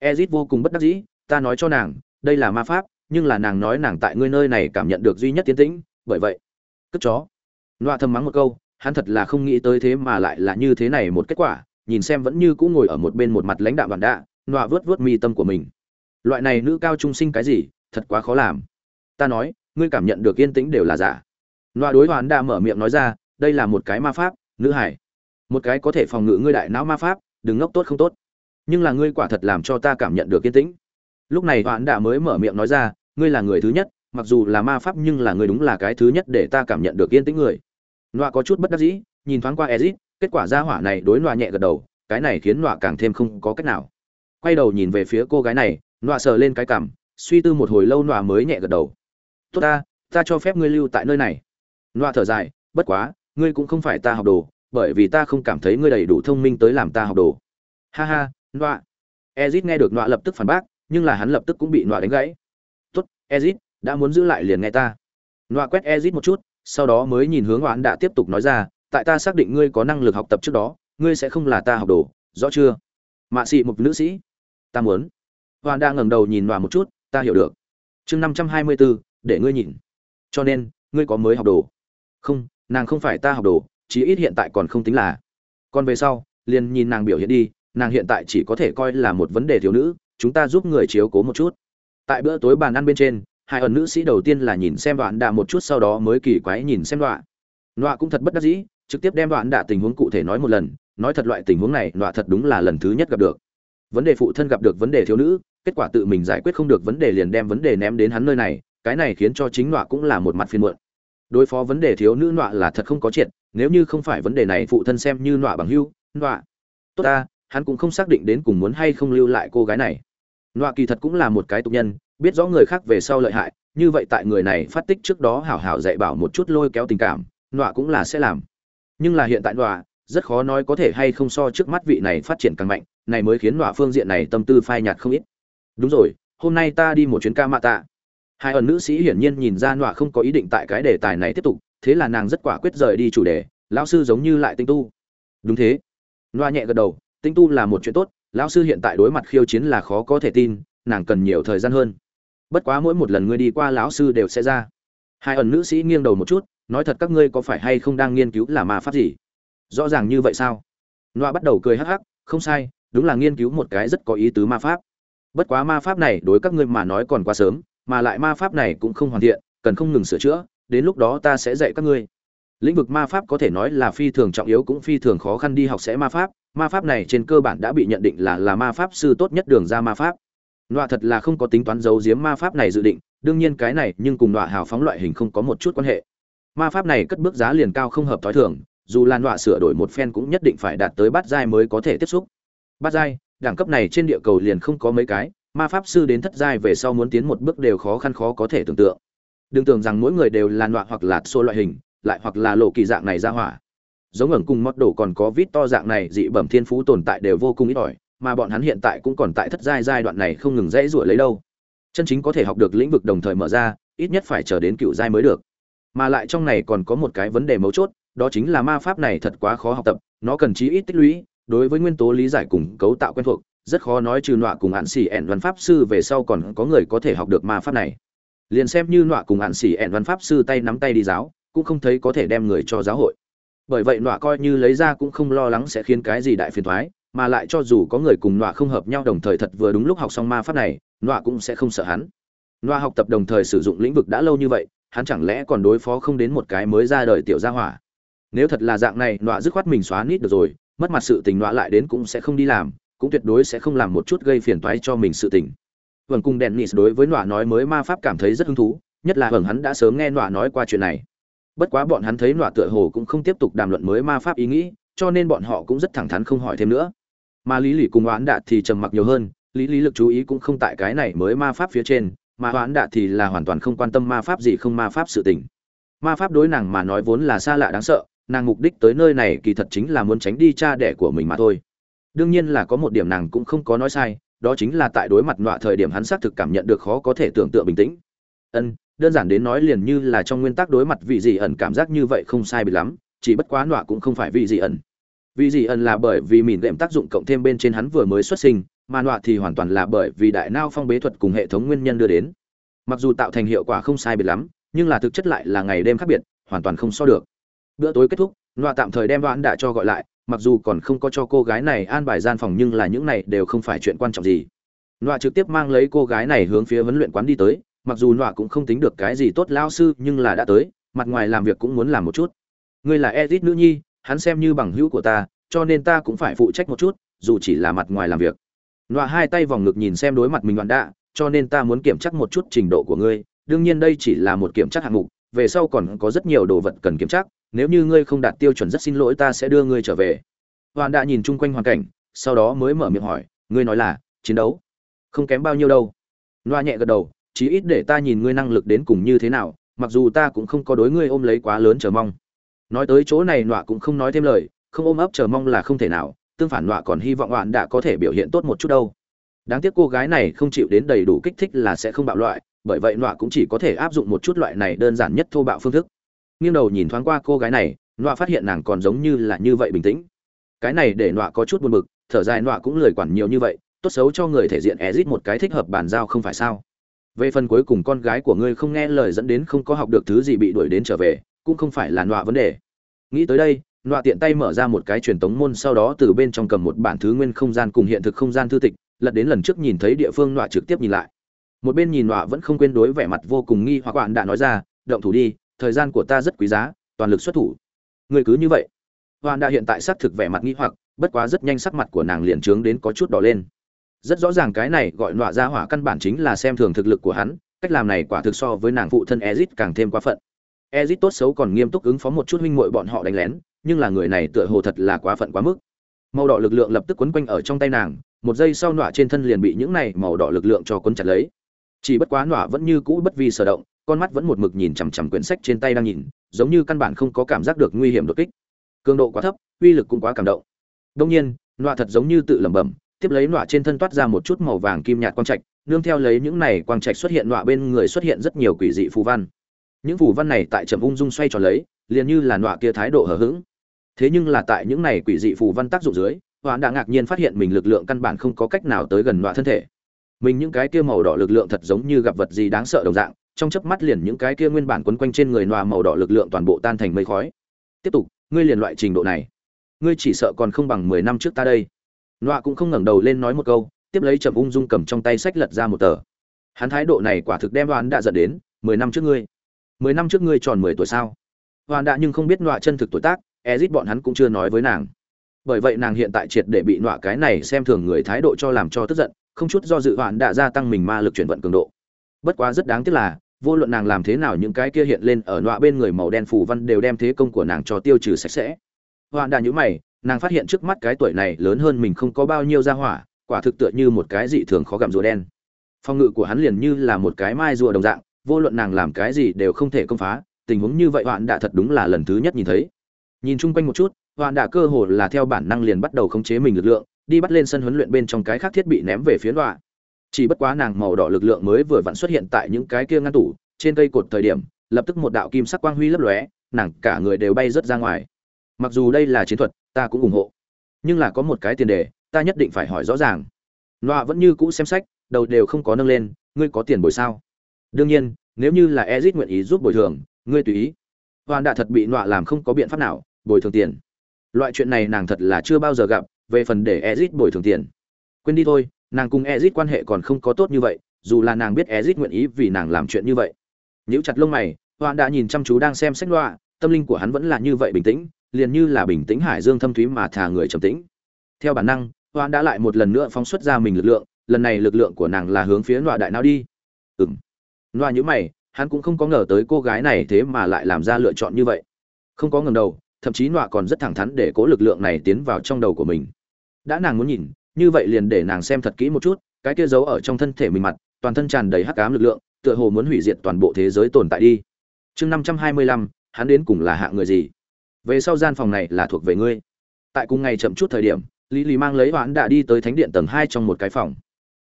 Ezit vô cùng bất đắc dĩ, ta nói cho nàng, đây là ma pháp, nhưng là nàng nói nàng tại ngươi nơi này cảm nhận được duy nhất tiến tĩnh, bởi vậy. Cất chó. Nọa thầm mắng một câu, hắn thật là không nghĩ tới thế mà lại là như thế này một kết quả nhìn xem vẫn như cũ ngồi ở một bên một mặt lãnh đạo đoàn đạ, nọa vớt vớt mi tâm của mình. Loại này nữ cao trung sinh cái gì, thật quá khó làm. Ta nói, ngươi cảm nhận được yên tĩnh đều là giả. Nọa đối hoàn đạ mở miệng nói ra, đây là một cái ma pháp, nữ hải. Một cái có thể phòng ngự ngươi đại não ma pháp, đừng ngốc tốt không tốt. Nhưng là ngươi quả thật làm cho ta cảm nhận được yên tĩnh. Lúc này hoàn đạ mới mở miệng nói ra, ngươi là người thứ nhất, mặc dù là ma pháp nhưng là ngươi đúng là cái thứ nhất để ta cảm nhận được yên tĩnh người. Nọa có chút bất đắc dĩ, nhìn thoáng qua ezit kết quả ra hỏa này đối nọa nhẹ gật đầu, cái này khiến nọa càng thêm không có cách nào. Quay đầu nhìn về phía cô gái này, nọa sờ lên cái cằm, suy tư một hồi lâu nọa mới nhẹ gật đầu. Tốt ta ta cho phép ngươi lưu tại nơi này. Nọa thở dài, bất quá, ngươi cũng không phải ta học đồ, bởi vì ta không cảm thấy ngươi đầy đủ thông minh tới làm ta học đồ. Ha ha, nọa. Ezit nghe được nọa lập tức phản bác, nhưng là hắn lập tức cũng bị nọa đánh gãy. Tốt, ezit, đã muốn giữ lại liền nghe ta. Nọa quét ezit một chút, sau đó mới nhìn hướng oán đã tiếp tục nói ra tại ta xác định ngươi có năng lực học tập trước đó, ngươi sẽ không là ta học đồ, rõ chưa? Mạ sĩ một nữ sĩ. Ta muốn. Hoàn đang ngẩng đầu nhìn nọa một chút, ta hiểu được. Chương năm trăm hai mươi bốn để ngươi nhìn. Cho nên, ngươi có mới học đồ. Không, nàng không phải ta học đồ, chí ít hiện tại còn không tính là. Còn về sau, liền nhìn nàng biểu hiện đi, nàng hiện tại chỉ có thể coi là một vấn đề thiếu nữ, chúng ta giúp người chiếu cố một chút. Tại bữa tối bàn ăn bên trên, hai ẩn nữ sĩ đầu tiên là nhìn xem đoạn đà một chút, sau đó mới kỳ quái nhìn xem đoạn đoạn cũng thật bất đắc dĩ trực tiếp đem đoạn đạ tình huống cụ thể nói một lần, nói thật loại tình huống này, đoạn thật đúng là lần thứ nhất gặp được. Vấn đề phụ thân gặp được vấn đề thiếu nữ, kết quả tự mình giải quyết không được vấn đề liền đem vấn đề ném đến hắn nơi này, cái này khiến cho chính nọa cũng là một mặt phiên muộn. Đối phó vấn đề thiếu nữ nọa là thật không có chuyện nếu như không phải vấn đề này phụ thân xem như nọa bằng hưu nọa tốt ta, hắn cũng không xác định đến cùng muốn hay không lưu lại cô gái này. Nọa kỳ thật cũng là một cái tục nhân, biết rõ người khác về sau lợi hại, như vậy tại người này phát tích trước đó hảo hảo dạy bảo một chút lôi kéo tình cảm nọa cũng là sẽ làm nhưng là hiện tại đọa, rất khó nói có thể hay không so trước mắt vị này phát triển càng mạnh, này mới khiến đọa phương diện này tâm tư phai nhạt không ít. Đúng rồi, hôm nay ta đi một chuyến ca mạ tạ hai ẩn nữ sĩ hiển nhiên nhìn ra đọa không có ý định tại cái đề tài này tiếp tục, thế là nàng rất quả quyết rời đi chủ đề, lão sư giống như lại tinh tu. Đúng thế. Nọa nhẹ gật đầu, tinh tu là một chuyện tốt, lão sư hiện tại đối mặt khiêu chiến là khó có thể tin, nàng cần nhiều thời gian hơn. Bất quá mỗi một lần ngươi đi qua lão sư đều sẽ ra. Hai ẩn nữ sĩ nghiêng đầu một chút nói thật các ngươi có phải hay không đang nghiên cứu là ma pháp gì? Rõ ràng như vậy sao? Nọa bắt đầu cười hắc hắc, không sai, đúng là nghiên cứu một cái rất có ý tứ ma pháp. Bất quá ma pháp này đối các ngươi mà nói còn quá sớm, mà lại ma pháp này cũng không hoàn thiện, cần không ngừng sửa chữa, đến lúc đó ta sẽ dạy các ngươi. Lĩnh vực ma pháp có thể nói là phi thường trọng yếu cũng phi thường khó khăn đi học sẽ ma pháp ma pháp này trên cơ bản đã bị nhận định là là ma pháp sư tốt nhất đường ra ma pháp. Nọa thật là không có tính toán giấu giếm ma pháp này dự định, đương nhiên cái này nhưng cùng nọa hào phóng loại hình không có một chút quan hệ ma pháp này cất bước giá liền cao không hợp thói thường, dù lan họa sửa đổi một phen cũng nhất định phải đạt tới bát giai mới có thể tiếp xúc. Bát giai, đẳng cấp này trên địa cầu liền không có mấy cái, ma pháp sư đến thất giai về sau muốn tiến một bước đều khó khăn khó có thể tưởng tượng. Đừng tưởng rằng mỗi người đều là nọa hoặc là xô loại hình, lại hoặc là lộ kỳ dạng này ra hỏa. Giống ẩn cùng mót đồ còn có vít to dạng này, dị bẩm thiên phú tồn tại đều vô cùng ít ỏi, mà bọn hắn hiện tại cũng còn tại thất giai giai đoạn này không ngừng dãy rủa lấy đâu. Chân chính có thể học được lĩnh vực đồng thời mở ra, ít nhất phải chờ đến cựu giai mới được mà lại trong này còn có một cái vấn đề mấu chốt, đó chính là ma pháp này thật quá khó học tập, nó cần chí ít tích lũy, đối với nguyên tố lý giải cùng cấu tạo quen thuộc, rất khó nói trừ nọa cùng hạn xỉ ẹn văn pháp sư về sau còn có người có thể học được ma pháp này. Liền xem như nọa cùng hạn xỉ ẹn văn pháp sư tay nắm tay đi giáo, cũng không thấy có thể đem người cho giáo hội. Bởi vậy nọa coi như lấy ra cũng không lo lắng sẽ khiến cái gì đại phiền thoái, mà lại cho dù có người cùng nọa không hợp nhau đồng thời thật vừa đúng lúc học xong ma pháp này, nọa cũng sẽ không sợ hắn. Nọa học tập đồng thời sử dụng lĩnh vực đã lâu như vậy hắn chẳng lẽ còn đối phó không đến một cái mới ra đời tiểu gia hỏa? Nếu thật là dạng này, nọa dứt khoát mình xóa nít được rồi, mất mặt sự tình nọa lại đến cũng sẽ không đi làm, cũng tuyệt đối sẽ không làm một chút gây phiền toái cho mình sự tình. Vâng cùng nịt đối với nọa nói mới ma pháp cảm thấy rất hứng thú, nhất là vâng hắn đã sớm nghe nọa nói qua chuyện này. Bất quá bọn hắn thấy nọa tựa hồ cũng không tiếp tục đàm luận mới ma pháp ý nghĩ, cho nên bọn họ cũng rất thẳng thắn không hỏi thêm nữa. Mà lý lì cùng oán đạt thì trầm mặc nhiều hơn, lý lý lực chú ý cũng không tại cái này mới ma pháp phía trên mà hoãn đạ thì là hoàn toàn không quan tâm ma pháp gì không ma pháp sự tình. Ma pháp đối nàng mà nói vốn là xa lạ đáng sợ, nàng mục đích tới nơi này kỳ thật chính là muốn tránh đi cha đẻ của mình mà thôi. Đương nhiên là có một điểm nàng cũng không có nói sai, đó chính là tại đối mặt nọa thời điểm hắn xác thực cảm nhận được khó có thể tưởng tượng bình tĩnh. Ân, đơn giản đến nói liền như là trong nguyên tắc đối mặt vị gì ẩn cảm giác như vậy không sai bị lắm, chỉ bất quá nọa cũng không phải vị gì ẩn. Vị gì ẩn là bởi vì mìn đệm tác dụng cộng thêm bên trên hắn vừa mới xuất sinh mà nọa thì hoàn toàn là bởi vì đại nao phong bế thuật cùng hệ thống nguyên nhân đưa đến. Mặc dù tạo thành hiệu quả không sai biệt lắm, nhưng là thực chất lại là ngày đêm khác biệt, hoàn toàn không so được. Bữa tối kết thúc, nọa tạm thời đem đoán đã cho gọi lại, mặc dù còn không có cho cô gái này an bài gian phòng nhưng là những này đều không phải chuyện quan trọng gì. Nọa trực tiếp mang lấy cô gái này hướng phía vấn luyện quán đi tới, mặc dù nọa cũng không tính được cái gì tốt lao sư, nhưng là đã tới, mặt ngoài làm việc cũng muốn làm một chút. Ngươi là edit nữ nhi, hắn xem như bằng hữu của ta, cho nên ta cũng phải phụ trách một chút, dù chỉ là mặt ngoài làm việc nọa hai tay vòng ngực nhìn xem đối mặt mình đoạn đạ, cho nên ta muốn kiểm chắc một chút trình độ của ngươi. Đương nhiên đây chỉ là một kiểm tra hạng mục, về sau còn có rất nhiều đồ vật cần kiểm tra. Nếu như ngươi không đạt tiêu chuẩn rất xin lỗi ta sẽ đưa ngươi trở về. Hoàn đã nhìn chung quanh hoàn cảnh, sau đó mới mở miệng hỏi, ngươi nói là chiến đấu, không kém bao nhiêu đâu. Loa nhẹ gật đầu chí ít để ta nhìn ngươi năng lực đến cùng như thế nào, mặc dù ta cũng không có đối ngươi ôm lấy quá lớn chờ mong. Nói tới chỗ này, nọa cũng không nói thêm lời, không ôm ấp chờ mong là không thể nào tương phản nọa còn hy vọng bạn đã có thể biểu hiện tốt một chút đâu. Đáng tiếc cô gái này không chịu đến đầy đủ kích thích là sẽ không bạo loại, bởi vậy nọa cũng chỉ có thể áp dụng một chút loại này đơn giản nhất thô bạo phương thức. Nghiêng đầu nhìn thoáng qua cô gái này, nọa phát hiện nàng còn giống như là như vậy bình tĩnh. Cái này để nọa có chút buồn bực, thở dài nọa cũng lười quản nhiều như vậy, tốt xấu cho người thể diện ezit một cái thích hợp bàn giao không phải sao? Về phần cuối cùng con gái của ngươi không nghe lời dẫn đến không có học được thứ gì bị đuổi đến trở về, cũng không phải là nọa vấn đề. Nghĩ tới đây nọa tiện tay mở ra một cái truyền tống môn sau đó từ bên trong cầm một bản thứ nguyên không gian cùng hiện thực không gian thư tịch, lật đến lần trước nhìn thấy địa phương nọa trực tiếp nhìn lại. Một bên nhìn nọa vẫn không quên đối vẻ mặt vô cùng nghi hoặc bạn đã nói ra, động thủ đi, thời gian của ta rất quý giá, toàn lực xuất thủ. Người cứ như vậy. Hoàn đã hiện tại xác thực vẻ mặt nghi hoặc, bất quá rất nhanh sắc mặt của nàng liền trướng đến có chút đỏ lên. Rất rõ ràng cái này gọi nọa ra hỏa căn bản chính là xem thường thực lực của hắn, cách làm này quả thực so với nàng phụ thân ezit càng thêm quá phận. Ezit tốt xấu còn nghiêm túc ứng phó một chút huynh muội bọn họ đánh lén nhưng là người này tựa hồ thật là quá phận quá mức. Màu đỏ lực lượng lập tức quấn quanh ở trong tay nàng, một giây sau nọa trên thân liền bị những này màu đỏ lực lượng cho quấn chặt lấy. Chỉ bất quá nọa vẫn như cũ bất vi sở động, con mắt vẫn một mực nhìn chằm chằm quyển sách trên tay đang nhìn, giống như căn bản không có cảm giác được nguy hiểm đột kích. Cường độ quá thấp, uy lực cũng quá cảm động. Đông nhiên, nọa thật giống như tự lẩm bẩm, tiếp lấy nọa trên thân toát ra một chút màu vàng kim nhạt quang trạch, nương theo lấy những này quang trạch xuất hiện nọa bên người xuất hiện rất nhiều quỷ dị phù văn. Những phù văn này tại trầm ung dung xoay tròn lấy, liền như là nọa kia thái độ hờ hững thế nhưng là tại những này quỷ dị phù văn tác dụng dưới, hoán đã ngạc nhiên phát hiện mình lực lượng căn bản không có cách nào tới gần loại thân thể. Mình những cái kia màu đỏ lực lượng thật giống như gặp vật gì đáng sợ đồng dạng, trong chớp mắt liền những cái kia nguyên bản quấn quanh trên người nọa màu đỏ lực lượng toàn bộ tan thành mây khói. Tiếp tục, ngươi liền loại trình độ này. Ngươi chỉ sợ còn không bằng mười năm trước ta đây. Nọa cũng không ngẩng đầu lên nói một câu, tiếp lấy chậm ung dung cầm trong tay sách lật ra một tờ. Hắn thái độ này quả thực đem đoán đã dẫn đến, mười năm trước ngươi. Mười năm trước ngươi tròn mười tuổi sao? Hoàn đã nhưng không biết nọa chân thực tuổi tác ezit bọn hắn cũng chưa nói với nàng. Bởi vậy nàng hiện tại triệt để bị nọa cái này xem thường người thái độ cho làm cho tức giận, không chút do dự hoạn đã gia tăng mình ma lực chuyển vận cường độ. Bất quá rất đáng tiếc là, vô luận nàng làm thế nào những cái kia hiện lên ở nọa bên người màu đen phù văn đều đem thế công của nàng cho tiêu trừ sạch sẽ. Hoàn đã nhíu mày, nàng phát hiện trước mắt cái tuổi này lớn hơn mình không có bao nhiêu gia hỏa, quả thực tựa như một cái dị thường khó gặm rùa đen. Phong ngự của hắn liền như là một cái mai rùa đồng dạng, vô luận nàng làm cái gì đều không thể công phá, tình huống như vậy hoạn đã thật đúng là lần thứ nhất nhìn thấy nhìn chung quanh một chút, hoạn đạ cơ hồ là theo bản năng liền bắt đầu khống chế mình lực lượng, đi bắt lên sân huấn luyện bên trong cái khác thiết bị ném về phía đoạn chỉ bất quá nàng màu đỏ lực lượng mới vừa vặn xuất hiện tại những cái kia ngăn tủ, trên cây cột thời điểm, lập tức một đạo kim sắc quang huy lấp lóe, nàng cả người đều bay rớt ra ngoài. Mặc dù đây là chiến thuật, ta cũng ủng hộ. Nhưng là có một cái tiền đề, ta nhất định phải hỏi rõ ràng. Loa vẫn như cũ xem sách, đầu đều không có nâng lên, ngươi có tiền bồi sao? Đương nhiên, nếu như là ezit nguyện ý giúp bồi thường, ngươi tùy ý. Hoàn đã thật bị loa làm không có biện pháp nào bồi thường tiền. Loại chuyện này nàng thật là chưa bao giờ gặp, về phần để ezit bồi thường tiền. Quên đi thôi, nàng cùng ezit quan hệ còn không có tốt như vậy, dù là nàng biết ezit nguyện ý vì nàng làm chuyện như vậy. Nếu chặt lông mày hoàn đã nhìn chăm chú đang xem sách loa tâm linh của hắn vẫn là như vậy bình tĩnh, liền như là bình tĩnh hải dương thâm thúy mà thả người trầm tĩnh. Theo bản năng hoàn đã lại một lần nữa phóng xuất ra mình lực lượng, lần này lực lượng của nàng là hướng phía nọa đại não đi. Ừng nọa nhữ mày, hắn cũng không có ngờ tới cô gái này thế mà lại làm ra lựa chọn như vậy. Không có ngầm đầu thậm chí nọa còn rất thẳng thắn để cố lực lượng này tiến vào trong đầu của mình. Đã nàng muốn nhìn, như vậy liền để nàng xem thật kỹ một chút, cái kia giấu ở trong thân thể mình mặt, toàn thân tràn đầy hắc ám lực lượng, tựa hồ muốn hủy diệt toàn bộ thế giới tồn tại đi. Chương năm trăm hai mươi lăm, hắn đến cùng là hạ người gì? Về sau gian phòng này là thuộc về ngươi. Tại cùng ngày chậm chút thời điểm, lý lý mang lấy hoãn đã đi tới thánh điện tầng hai trong một cái phòng.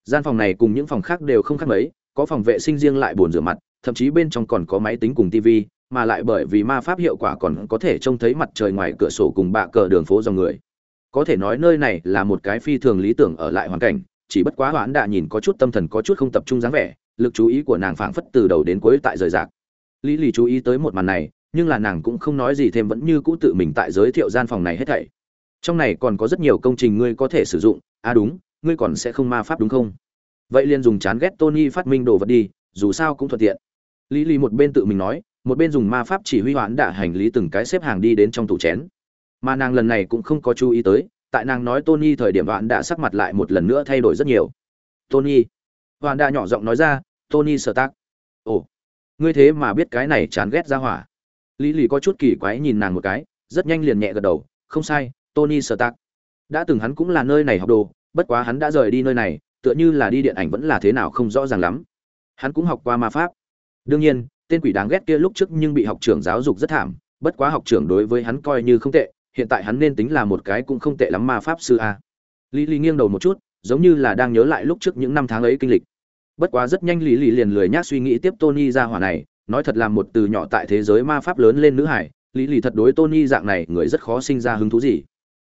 Gian phòng này cùng những phòng khác đều không khác mấy, có phòng vệ sinh riêng lại bồn rửa mặt, thậm chí bên trong còn có máy tính cùng tv mà lại bởi vì ma pháp hiệu quả còn có thể trông thấy mặt trời ngoài cửa sổ cùng bạ cờ đường phố dòng người. Có thể nói nơi này là một cái phi thường lý tưởng ở lại hoàn cảnh, chỉ bất quá hoãn đã nhìn có chút tâm thần có chút không tập trung dáng vẻ, lực chú ý của nàng phảng phất từ đầu đến cuối tại rời rạc. Lý lì chú ý tới một màn này, nhưng là nàng cũng không nói gì thêm vẫn như cũ tự mình tại giới thiệu gian phòng này hết thảy. Trong này còn có rất nhiều công trình ngươi có thể sử dụng. À đúng, ngươi còn sẽ không ma pháp đúng không? Vậy liền dùng chán ghét tony phát minh đồ vật đi, dù sao cũng thuận tiện. Lý Lì một bên tự mình nói một bên dùng ma pháp chỉ huy hoãn đã hành lý từng cái xếp hàng đi đến trong tủ chén. Mà nàng lần này cũng không có chú ý tới, tại nàng nói tony thời điểm hoãn đã sắc mặt lại một lần nữa thay đổi rất nhiều. Tony, hoãn đã nhỏ giọng nói ra, tony sợ tác ồ, ngươi thế mà biết cái này chán ghét ra hỏa. Lý lý có chút kỳ quái nhìn nàng một cái, rất nhanh liền nhẹ gật đầu, không sai, tony sợ tác đã từng hắn cũng là nơi này học đồ, bất quá hắn đã rời đi nơi này, tựa như là đi điện ảnh vẫn là thế nào không rõ ràng lắm. Hắn cũng học qua ma pháp. Đương nhiên tên quỷ đáng ghét kia lúc trước nhưng bị học trưởng giáo dục rất thảm, bất quá học trưởng đối với hắn coi như không tệ, hiện tại hắn nên tính là một cái cũng không tệ lắm ma pháp sư a. Lý lý nghiêng đầu một chút, giống như là đang nhớ lại lúc trước những năm tháng ấy kinh lịch. Bất quá rất nhanh lý lý liền lười nhác suy nghĩ tiếp tony ra hỏa này, nói thật là một từ nhỏ tại thế giới ma pháp lớn lên nữ hải, lý lý thật đối tony dạng này người rất khó sinh ra hứng thú gì.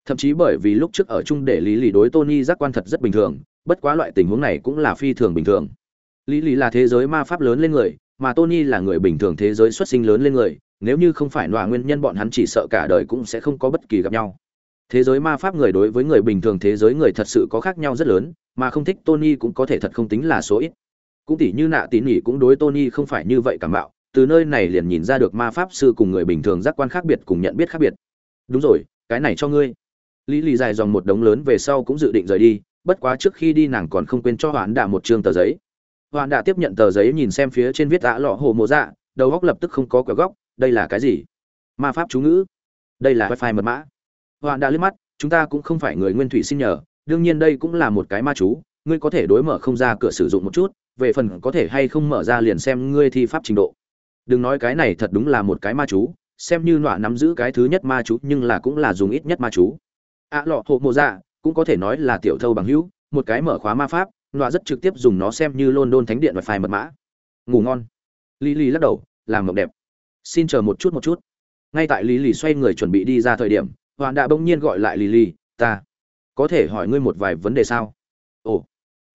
Thậm chí bởi vì lúc trước ở chung để lý lý đối tony giác quan thật rất bình thường, bất quá loại tình huống này cũng là phi thường bình thường. Lý lý là thế giới ma pháp lớn lên người mà tony là người bình thường thế giới xuất sinh lớn lên người, nếu như không phải nọa nguyên nhân bọn hắn chỉ sợ cả đời cũng sẽ không có bất kỳ gặp nhau. Thế giới ma pháp người đối với người bình thường thế giới người thật sự có khác nhau rất lớn, mà không thích tony cũng có thể thật không tính là số ít. Cũng tỉ như nạ tín nhỉ cũng đối tony không phải như vậy cảm bạo, từ nơi này liền nhìn ra được ma pháp sư cùng người bình thường giác quan khác biệt cùng nhận biết khác biệt. Đúng rồi, cái này cho ngươi. Lý lì dài dòng một đống lớn về sau cũng dự định rời đi, bất quá trước khi đi nàng còn không quên cho hoán đạ một chương tờ giấy. Hoàn đã tiếp nhận tờ giấy nhìn xem phía trên viết ạ lọ hồ mộ dạ đầu góc lập tức không có quẻ góc, đây là cái gì? Ma pháp chú ngữ. Đây là wifi mật mã. Hoàn đã liếc mắt, chúng ta cũng không phải người nguyên thủy xin nhờ, đương nhiên đây cũng là một cái ma chú, ngươi có thể đối mở không ra cửa sử dụng một chút, về phần có thể hay không mở ra liền xem ngươi thi pháp trình độ. Đừng nói cái này thật đúng là một cái ma chú, xem như nọa nắm giữ cái thứ nhất ma chú, nhưng là cũng là dùng ít nhất ma chú. Ạ lọ hộ mộ dạ cũng có thể nói là tiểu thâu bằng hữu, một cái mở khóa ma pháp nọa rất trực tiếp dùng nó xem như london thánh điện và phai mật mã. Ngủ ngon. Lý lý lắc đầu, làm mộng đẹp. Xin chờ một chút một chút. Ngay tại lý lý xoay người chuẩn bị đi ra thời điểm hoàn đã bỗng nhiên gọi lại lý lý, ta có thể hỏi ngươi một vài vấn đề sao? Ồ,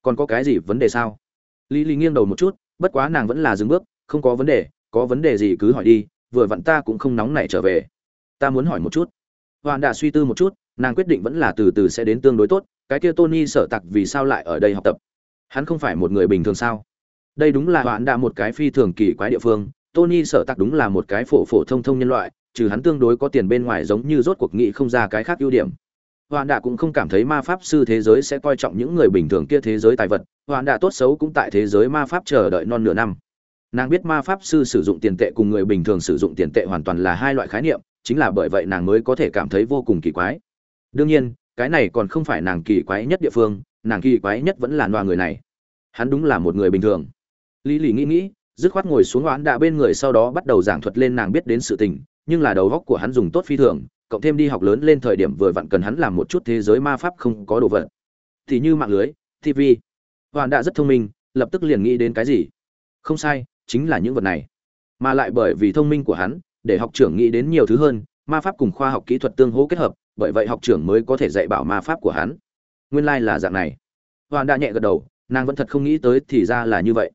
còn có cái gì vấn đề sao? Lý lý nghiêng đầu một chút, bất quá nàng vẫn là dừng bước, không có vấn đề, có vấn đề gì cứ hỏi đi, vừa vặn ta cũng không nóng nảy trở về. Ta muốn hỏi một chút. Hoàn đã suy tư một chút, nàng quyết định vẫn là từ từ sẽ đến tương đối tốt cái kia tony sở tặc vì sao lại ở đây học tập? Hắn không phải một người bình thường sao? Đây đúng là hoạn đã một cái phi thường kỳ quái địa phương, tony sở tặc đúng là một cái phổ phổ thông thông nhân loại, trừ hắn tương đối có tiền bên ngoài giống như rốt cuộc nghị không ra cái khác ưu điểm. Hoạn đã cũng không cảm thấy ma pháp sư thế giới sẽ coi trọng những người bình thường kia thế giới tài vật, hoạn đã tốt xấu cũng tại thế giới ma pháp chờ đợi non nửa năm. Nàng biết ma pháp sư sử dụng tiền tệ cùng người bình thường sử dụng tiền tệ hoàn toàn là hai loại khái niệm, chính là bởi vậy nàng mới có thể cảm thấy vô cùng kỳ quái. Đương nhiên cái này còn không phải nàng kỳ quái nhất địa phương, nàng kỳ quái nhất vẫn là loa người này. Hắn đúng là một người bình thường. Lý lì nghĩ nghĩ, dứt khoát ngồi xuống oán đạ bên người sau đó bắt đầu giảng thuật lên nàng biết đến sự tình, nhưng là đầu góc của hắn dùng tốt phi thường, cộng thêm đi học lớn lên thời điểm vừa vặn cần hắn làm một chút thế giới ma pháp không có đồ vật. Thì như mạng lưới tv hoàn đạ rất thông minh, lập tức liền nghĩ đến cái gì? Không sai, chính là những vật này. Mà lại bởi vì thông minh của hắn, để học trưởng nghĩ đến nhiều thứ hơn, ma pháp cùng khoa học kỹ thuật tương hỗ kết hợp bởi vậy học trưởng mới có thể dạy bảo ma pháp của hắn. Nguyên lai、like、là dạng này. Hoàn đã nhẹ gật đầu, nàng vẫn thật không nghĩ tới thì ra là như vậy.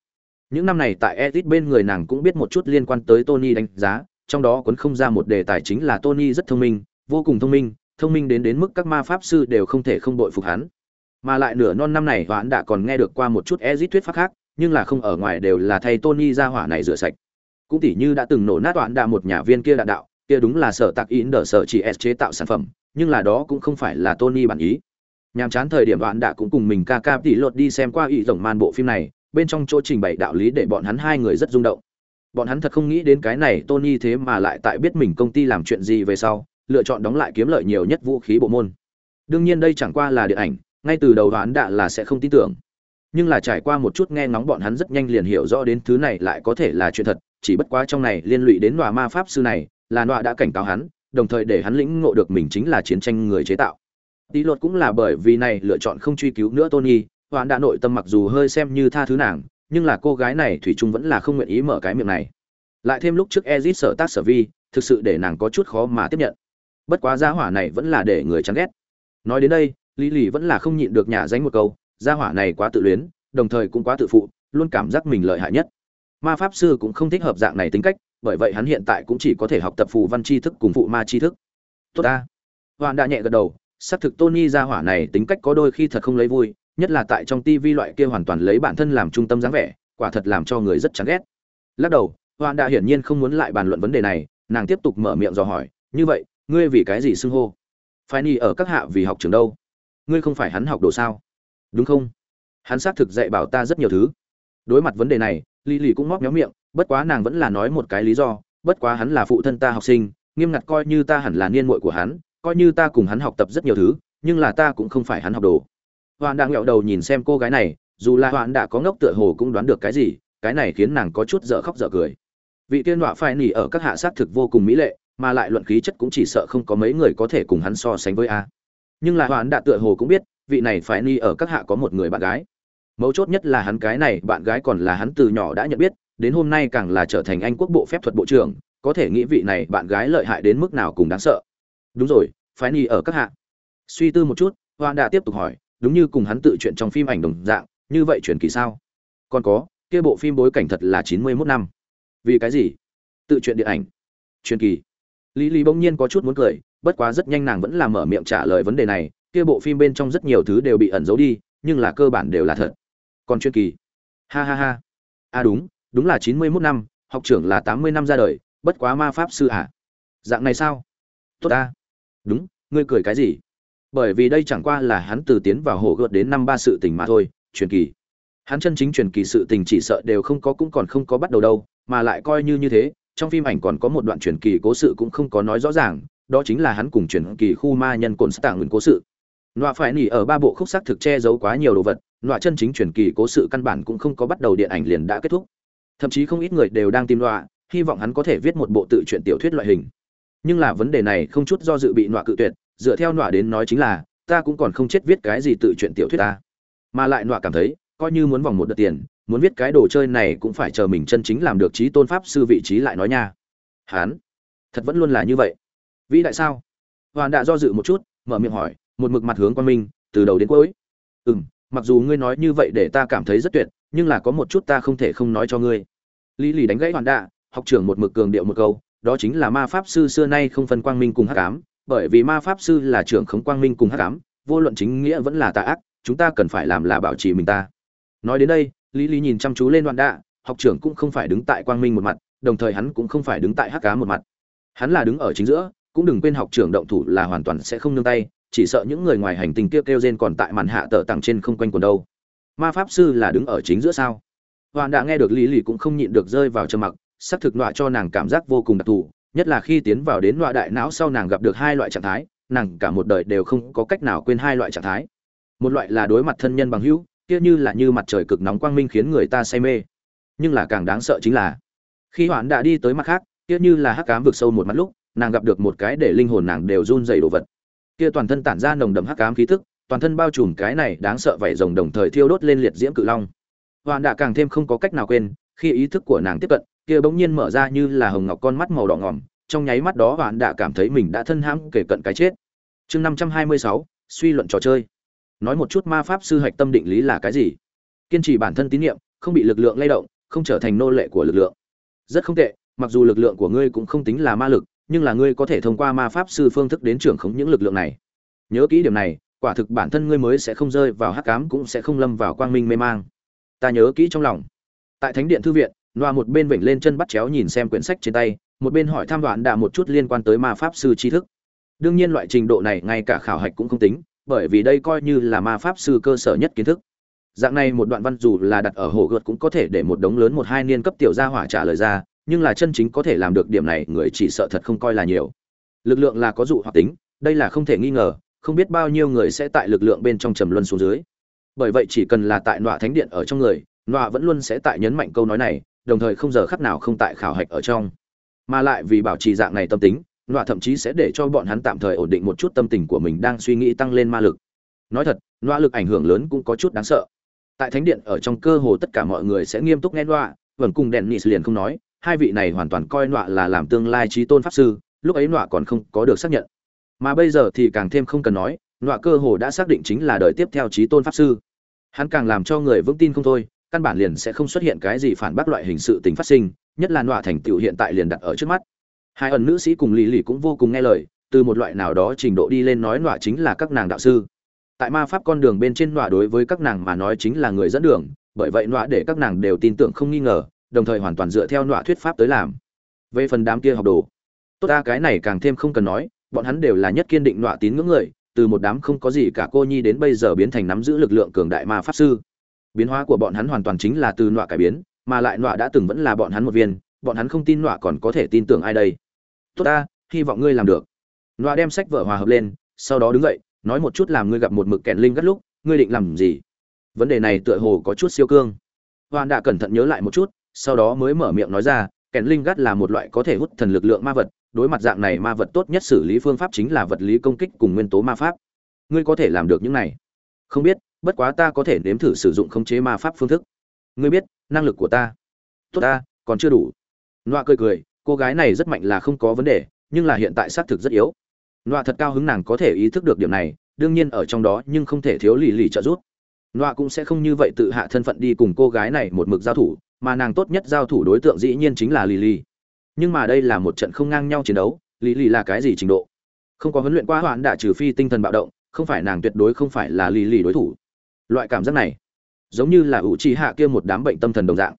Những năm này tại edit bên người nàng cũng biết một chút liên quan tới tony đánh giá, trong đó cuốn không ra một đề tài chính là tony rất thông minh, vô cùng thông minh thông minh đến đến mức các ma pháp sư đều không thể không đội phục hắn. Mà lại nửa non năm này hoãn đã còn nghe được qua một chút edit thuyết pháp khác, nhưng là không ở ngoài đều là thay tony ra hỏa này rửa sạch. Cũng tỉ như đã từng nổ nát hoãn đã một nhà viên kia đạn đạo, kia đúng là sở tạc in đỡ sở chỉ s chế tạo sản phẩm nhưng là đó cũng không phải là tony bản ý. Nhàm chán thời điểm đoạn đã cũng cùng mình ca ca tỉ lột đi xem qua ủy rồng man bộ phim này, bên trong chỗ trình bày đạo lý để bọn hắn hai người rất rung động. Bọn hắn thật không nghĩ đến cái này tony thế mà lại tại biết mình công ty làm chuyện gì về sau, lựa chọn đóng lại kiếm lợi nhiều nhất vũ khí bộ môn. Đương nhiên đây chẳng qua là điện ảnh, ngay từ đầu đoán đã là sẽ không tin tưởng. Nhưng là trải qua một chút nghe ngóng bọn hắn rất nhanh liền hiểu rõ đến thứ này lại có thể là chuyện thật, chỉ bất quá trong này liên lụy đến nọa ma pháp sư này, là nọa đã cảnh cáo hắn đồng thời để hắn lĩnh ngộ được mình chính là chiến tranh người chế tạo. Tí lột cũng là bởi vì này lựa chọn không truy cứu nữa tony hoạn đã nội tâm mặc dù hơi xem như tha thứ nàng, nhưng là cô gái này thủy chung vẫn là không nguyện ý mở cái miệng này. Lại thêm lúc trước ezit sở tác sở vi, thực sự để nàng có chút khó mà tiếp nhận. Bất quá gia hỏa này vẫn là để người chán ghét. Nói đến đây, lý lì vẫn là không nhịn được nhả danh một câu, gia hỏa này quá tự luyến, đồng thời cũng quá tự phụ, luôn cảm giác mình lợi hại nhất. Ma pháp sư cũng không thích hợp dạng này tính cách bởi vậy hắn hiện tại cũng chỉ có thể học tập phù văn tri thức cùng phụ ma tri thức. Tốt ta. Hoàn đã nhẹ gật đầu, xác thực tony gia hỏa này tính cách có đôi khi thật không lấy vui, nhất là tại trong tivi loại kia hoàn toàn lấy bản thân làm trung tâm dáng vẻ, quả thật làm cho người rất chán ghét. Lắc đầu hoàn đã hiển nhiên không muốn lại bàn luận vấn đề này, nàng tiếp tục mở miệng dò hỏi, như vậy, ngươi vì cái gì xưng hô? Phải ni ở các hạ vì học trường đâu. Ngươi không phải hắn học đồ sao? Đúng không? Hắn xác thực dạy bảo ta rất nhiều thứ đối mặt vấn đề này, lì lì cũng móc méo miệng, bất quá nàng vẫn là nói một cái lý do, bất quá hắn là phụ thân ta học sinh, nghiêm ngặt coi như ta hẳn là niên muội của hắn, coi như ta cùng hắn học tập rất nhiều thứ, nhưng là ta cũng không phải hắn học đồ. Hoạn đã nghẹo đầu nhìn xem cô gái này, dù là hoạn đã có ngốc tựa hồ cũng đoán được cái gì, cái này khiến nàng có chút dở khóc dở cười. Vị tiên đọa phải nỉ ở các hạ sát thực vô cùng mỹ lệ, mà lại luận khí chất cũng chỉ sợ không có mấy người có thể cùng hắn so sánh với a. Nhưng là hoạn đã tựa hồ cũng biết, vị này phải nỉ ở các hạ có một người bạn gái mấu chốt nhất là hắn cái này, bạn gái còn là hắn từ nhỏ đã nhận biết, đến hôm nay càng là trở thành anh quốc bộ phép thuật bộ trưởng, có thể nghĩ vị này bạn gái lợi hại đến mức nào cùng đáng sợ. Đúng rồi, phái ni ở các hạ. Suy tư một chút hoa đã tiếp tục hỏi, đúng như cùng hắn tự chuyện trong phim ảnh đồng dạng, như vậy truyền kỳ sao? Còn có, kia bộ phim bối cảnh thật là chín mươi mốt năm. Vì cái gì? Tự chuyện điện ảnh. Truyền kỳ. Lý lý bỗng nhiên có chút muốn cười, bất quá rất nhanh nàng vẫn làm mở miệng trả lời vấn đề này, kia bộ phim bên trong rất nhiều thứ đều bị ẩn giấu đi, nhưng là cơ bản đều là thật còn truyền kỳ. Ha ha ha. À đúng đúng là chín mươi mốt năm, học trưởng là tám mươi năm ra đời, bất quá ma pháp sư à. Dạng này sao? Tốt ta đúng, ngươi cười cái gì? Bởi vì đây chẳng qua là hắn từ tiến vào hồ gợt đến năm ba sự tình mà thôi, truyền kỳ. Hắn chân chính truyền kỳ sự tình chỉ sợ đều không có cũng còn không có bắt đầu đâu, mà lại coi như như thế, trong phim ảnh còn có một đoạn truyền kỳ cố sự cũng không có nói rõ ràng, đó chính là hắn cùng truyền kỳ khu ma nhân cồn stạng nguyên cố sự. Nọa phải nỉ ở ba bộ khúc sắc thực che giấu quá nhiều đồ vật nọa chân chính truyền kỳ cố sự căn bản cũng không có bắt đầu điện ảnh liền đã kết thúc. Thậm chí không ít người đều đang tìm nọa, hy vọng hắn có thể viết một bộ tự truyện tiểu thuyết loại hình. Nhưng là vấn đề này không chút do dự bị nọa cự tuyệt, dựa theo nọa đến nói chính là, ta cũng còn không chết viết cái gì tự truyện tiểu thuyết ta. Mà lại nọa cảm thấy, coi như muốn vòng một đợt tiền, muốn viết cái đồ chơi này cũng phải chờ mình chân chính làm được trí tôn pháp sư vị trí lại nói nha. Hán thật vẫn luôn là như vậy. Vĩ đại sao? Hoàn đã do dự một chút, mở miệng hỏi, một mực mặt hướng quan minh, từ đầu đến cuối. Ừ m mặc dù ngươi nói như vậy để ta cảm thấy rất tuyệt nhưng là có một chút ta không thể không nói cho ngươi lý lì đánh gãy hoàn đạ học trưởng một mực cường điệu một câu đó chính là ma pháp sư xưa nay không phân quang minh cùng hắc ám, bởi vì ma pháp sư là trưởng khống quang minh cùng hắc ám, vô luận chính nghĩa vẫn là tà ác, chúng ta cần phải làm là bảo trì mình ta. Nói đến đây, Lý Lý nhìn chăm chú lên Đoạn Đạ, học trưởng cũng không phải đứng tại quang minh một mặt, đồng thời hắn cũng không phải đứng tại hắc ám một mặt. Hắn là đứng ở chính giữa, cũng đừng quên học trưởng động thủ là hoàn toàn sẽ không nương tay, chỉ sợ những người ngoài hành tinh kia kêu rên còn tại màn hạ tờ tặng trên không quanh quần đâu. Ma pháp sư là đứng ở chính giữa sao? Hoàn đã nghe được Lý lì cũng không nhịn được rơi vào trầm mặc, xác thực nọa cho nàng cảm giác vô cùng đặc thù nhất là khi tiến vào đến nọa đại não sau nàng gặp được hai loại trạng thái nàng cả một đời đều không có cách nào quên hai loại trạng thái một loại là đối mặt thân nhân bằng hữu kia như là như mặt trời cực nóng quang minh khiến người ta say mê nhưng là càng đáng sợ chính là khi hoãn đã đi tới mặt khác kia như là hắc cám vực sâu một mắt lúc nàng gặp được một cái để linh hồn nàng đều run dày đồ vật kia toàn thân tản ra nồng đậm hắc ám khí tức, toàn thân bao trùm cái này đáng sợ vậy rồng đồng thời thiêu đốt lên liệt diễm cự long. Hoàn đã càng thêm không có cách nào quên, khi ý thức của nàng tiếp cận, kia bỗng nhiên mở ra như là hồng ngọc con mắt màu đỏ ngỏm, trong nháy mắt đó Hoàn đã cảm thấy mình đã thân hãm kể cận cái chết. Chương năm trăm hai mươi sáu, suy luận trò chơi. Nói một chút ma pháp sư hạch tâm định lý là cái gì? Kiên trì bản thân tín nhiệm không bị lực lượng lay động, không trở thành nô lệ của lực lượng. Rất không tệ, mặc dù lực lượng của ngươi cũng không tính là ma lực nhưng là ngươi có thể thông qua ma pháp sư phương thức đến trưởng khống những lực lượng này. Nhớ kỹ điểm này, quả thực bản thân ngươi mới sẽ không rơi vào hắc ám cũng sẽ không lâm vào quang minh mê mang. Ta nhớ kỹ trong lòng. Tại thánh điện thư viện, loa một bên vểnh lên chân bắt chéo nhìn xem quyển sách trên tay, một bên hỏi tham đoạn đạ một chút liên quan tới ma pháp sư tri thức. Đương nhiên loại trình độ này ngay cả khảo hạch cũng không tính, bởi vì đây coi như là ma pháp sư cơ sở nhất kiến thức. Dạng này một đoạn văn dù là đặt ở hồ gợt cũng có thể để một đống lớn một hai niên cấp tiểu gia hỏa trả lời ra nhưng là chân chính có thể làm được điểm này, người chỉ sợ thật không coi là nhiều. Lực lượng là có dụ hoặc tính, đây là không thể nghi ngờ, không biết bao nhiêu người sẽ tại lực lượng bên trong trầm luân xuống dưới. Bởi vậy chỉ cần là tại nọa thánh điện ở trong người, nọa vẫn luôn sẽ tại nhấn mạnh câu nói này, đồng thời không giờ khắc nào không tại khảo hạch ở trong. Mà lại vì bảo trì dạng này tâm tính, nọa thậm chí sẽ để cho bọn hắn tạm thời ổn định một chút tâm tình của mình đang suy nghĩ tăng lên ma lực. Nói thật, nọa lực ảnh hưởng lớn cũng có chút đáng sợ. Tại thánh điện ở trong cơ hồ tất cả mọi người sẽ nghiêm túc nghe nọa, vẫn cùng đèn nịt liền không nói hai vị này hoàn toàn coi nọa là làm tương lai trí tôn pháp sư, lúc ấy nọa còn không có được xác nhận. Mà bây giờ thì càng thêm không cần nói, nọa cơ hồ đã xác định chính là đời tiếp theo trí tôn pháp sư. Hắn càng làm cho người vững tin không thôi, căn bản liền sẽ không xuất hiện cái gì phản bác loại hình sự tình phát sinh, nhất là nọa thành tựu hiện tại liền đặt ở trước mắt. Hai ẩn nữ sĩ cùng lì lì cũng vô cùng nghe lời, từ một loại nào đó trình độ đi lên nói nọa chính là các nàng đạo sư. Tại ma pháp con đường bên trên nọa đối với các nàng mà nói chính là người dẫn đường, bởi vậy nọa để các nàng đều tin tưởng không nghi ngờ đồng thời hoàn toàn dựa theo nọa thuyết pháp tới làm. Về phần đám kia học đồ, tốt ta cái này càng thêm không cần nói, bọn hắn đều là nhất kiên định nọa tín ngưỡng người, từ một đám không có gì cả cô nhi đến bây giờ biến thành nắm giữ lực lượng cường đại ma pháp sư. Biến hóa của bọn hắn hoàn toàn chính là từ nọa cải biến, mà lại nọa đã từng vẫn là bọn hắn một viên, bọn hắn không tin nọa còn có thể tin tưởng ai đây. Tốt ta, hy vọng ngươi làm được. Nọa đem sách vở hòa hợp lên, sau đó đứng dậy, nói một chút làm ngươi gặp một mực kẹn linh gắt lúc, ngươi định làm gì? Vấn đề này tựa hồ có chút siêu cương. Hoàn đã cẩn thận nhớ lại một chút sau đó mới mở miệng nói ra kẹn linh gắt là một loại có thể hút thần lực lượng ma vật, đối mặt dạng này ma vật tốt nhất xử lý phương pháp chính là vật lý công kích cùng nguyên tố ma pháp. Ngươi có thể làm được những này? Không biết, bất quá ta có thể nếm thử sử dụng khống chế ma pháp phương thức. Ngươi biết, năng lực của ta. Tốt ta, còn chưa đủ. Loa cười cười, cô gái này rất mạnh là không có vấn đề, nhưng là hiện tại xác thực rất yếu. Loa thật cao hứng nàng có thể ý thức được điểm này, đương nhiên ở trong đó nhưng không thể thiếu lì lì trợ giúp. Loa cũng sẽ không như vậy tự hạ thân phận đi cùng cô gái này một mực giao thủ mà nàng tốt nhất giao thủ đối tượng dĩ nhiên chính là Lily. nhưng mà đây là một trận không ngang nhau chiến đấu, Lily là cái gì trình độ? Không có huấn luyện qua hoãn đã trừ phi tinh thần bạo động, không phải nàng tuyệt đối không phải là Lily đối thủ. Loại cảm giác này, giống như là ủ trì hạ kia một đám bệnh tâm thần đồng dạng.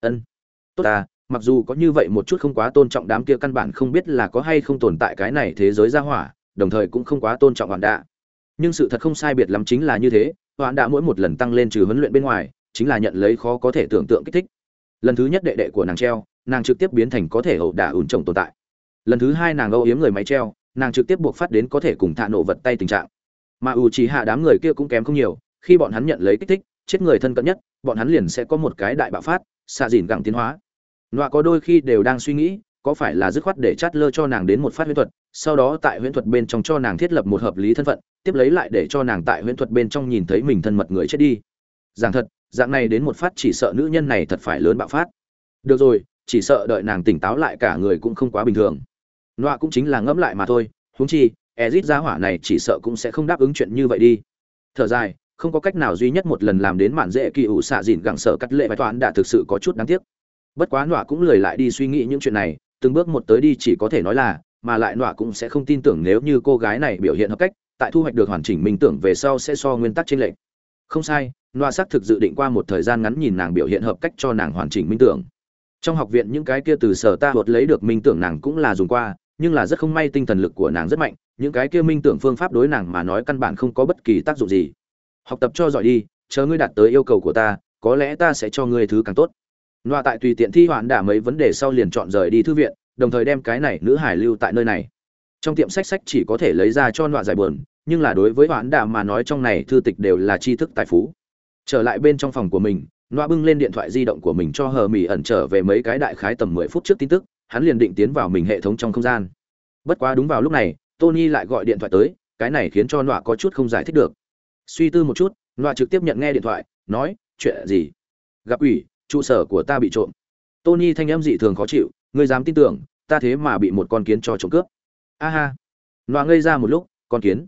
Ân, tốt ta, mặc dù có như vậy một chút không quá tôn trọng đám kia căn bản không biết là có hay không tồn tại cái này thế giới ra hỏa, đồng thời cũng không quá tôn trọng hoàn đạ nhưng sự thật không sai biệt lắm chính là như thế hoàn đạ mỗi một lần tăng lên trừ huấn luyện bên ngoài, chính là nhận lấy khó có thể tưởng tượng kích thích lần thứ nhất đệ đệ của nàng treo, nàng trực tiếp biến thành có thể ẩu đả ủn trồng tồn tại. Lần thứ hai nàng âu yếm người máy treo, nàng trực tiếp buộc phát đến có thể cùng thạ nổ vật tay tình trạng. Mà ủ chỉ hạ đám người kia cũng kém không nhiều, khi bọn hắn nhận lấy kích thích, chết người thân cận nhất, bọn hắn liền sẽ có một cái đại bạo phát, xạ dìn gẳng tiến hóa. Nọa có đôi khi đều đang suy nghĩ, có phải là dứt khoát để chát lơ cho nàng đến một phát huyễn thuật, sau đó tại huyễn thuật bên trong cho nàng thiết lập một hợp lý thân phận, tiếp lấy lại để cho nàng tại huyễn thuật bên trong nhìn thấy mình thân mật người chết đi. Giảng thật dạng này đến một phát chỉ sợ nữ nhân này thật phải lớn bạo phát. Được rồi, chỉ sợ đợi nàng tỉnh táo lại cả người cũng không quá bình thường. Nọa cũng chính là ngẫm lại mà thôi, huống chi, ezit gia hỏa này chỉ sợ cũng sẽ không đáp ứng chuyện như vậy đi. Thở dài, không có cách nào duy nhất một lần làm đến mạn dễ kỳ ủ xạ dịn gặng sợ cắt lệ bài toán đã thực sự có chút đáng tiếc. Bất quá nọa cũng lười lại đi suy nghĩ những chuyện này, từng bước một tới đi chỉ có thể nói là, mà lại nọa cũng sẽ không tin tưởng nếu như cô gái này biểu hiện hợp cách, tại thu hoạch được hoàn chỉnh minh tưởng về sau sẽ so nguyên tắc trên lệnh không sai Noa xác thực dự định qua một thời gian ngắn nhìn nàng biểu hiện hợp cách cho nàng hoàn chỉnh minh tưởng. Trong học viện những cái kia từ sở ta hột lấy được minh tưởng nàng cũng là dùng qua, nhưng là rất không may tinh thần lực của nàng rất mạnh, những cái kia minh tưởng phương pháp đối nàng mà nói căn bản không có bất kỳ tác dụng gì. Học tập cho giỏi đi, chờ ngươi đạt tới yêu cầu của ta, có lẽ ta sẽ cho ngươi thứ càng tốt. Loa tại tùy tiện thi hoãn đả mấy vấn đề sau liền chọn rời đi thư viện, đồng thời đem cái này nữ hải lưu tại nơi này. Trong tiệm sách sách chỉ có thể lấy ra cho loa giải buồn, nhưng là đối với hoãn đà mà nói trong này thư tịch đều là tri thức tài phú trở lại bên trong phòng của mình loa bưng lên điện thoại di động của mình cho hờ mỹ ẩn trở về mấy cái đại khái tầm mười phút trước tin tức, hắn liền định tiến vào mình hệ thống trong không gian. Bất quá đúng vào lúc này, tony lại gọi điện thoại tới, cái này khiến cho loa có chút không giải thích được. Suy tư một chút loa trực tiếp nhận nghe điện thoại, nói, chuyện gì? Gặp ủy, trụ sở của ta bị trộm. Tony thanh âm dị thường khó chịu, ngươi dám tin tưởng, ta thế mà bị một con kiến cho trộm cướp. A ha. Loa ngây ra một lúc, con kiến?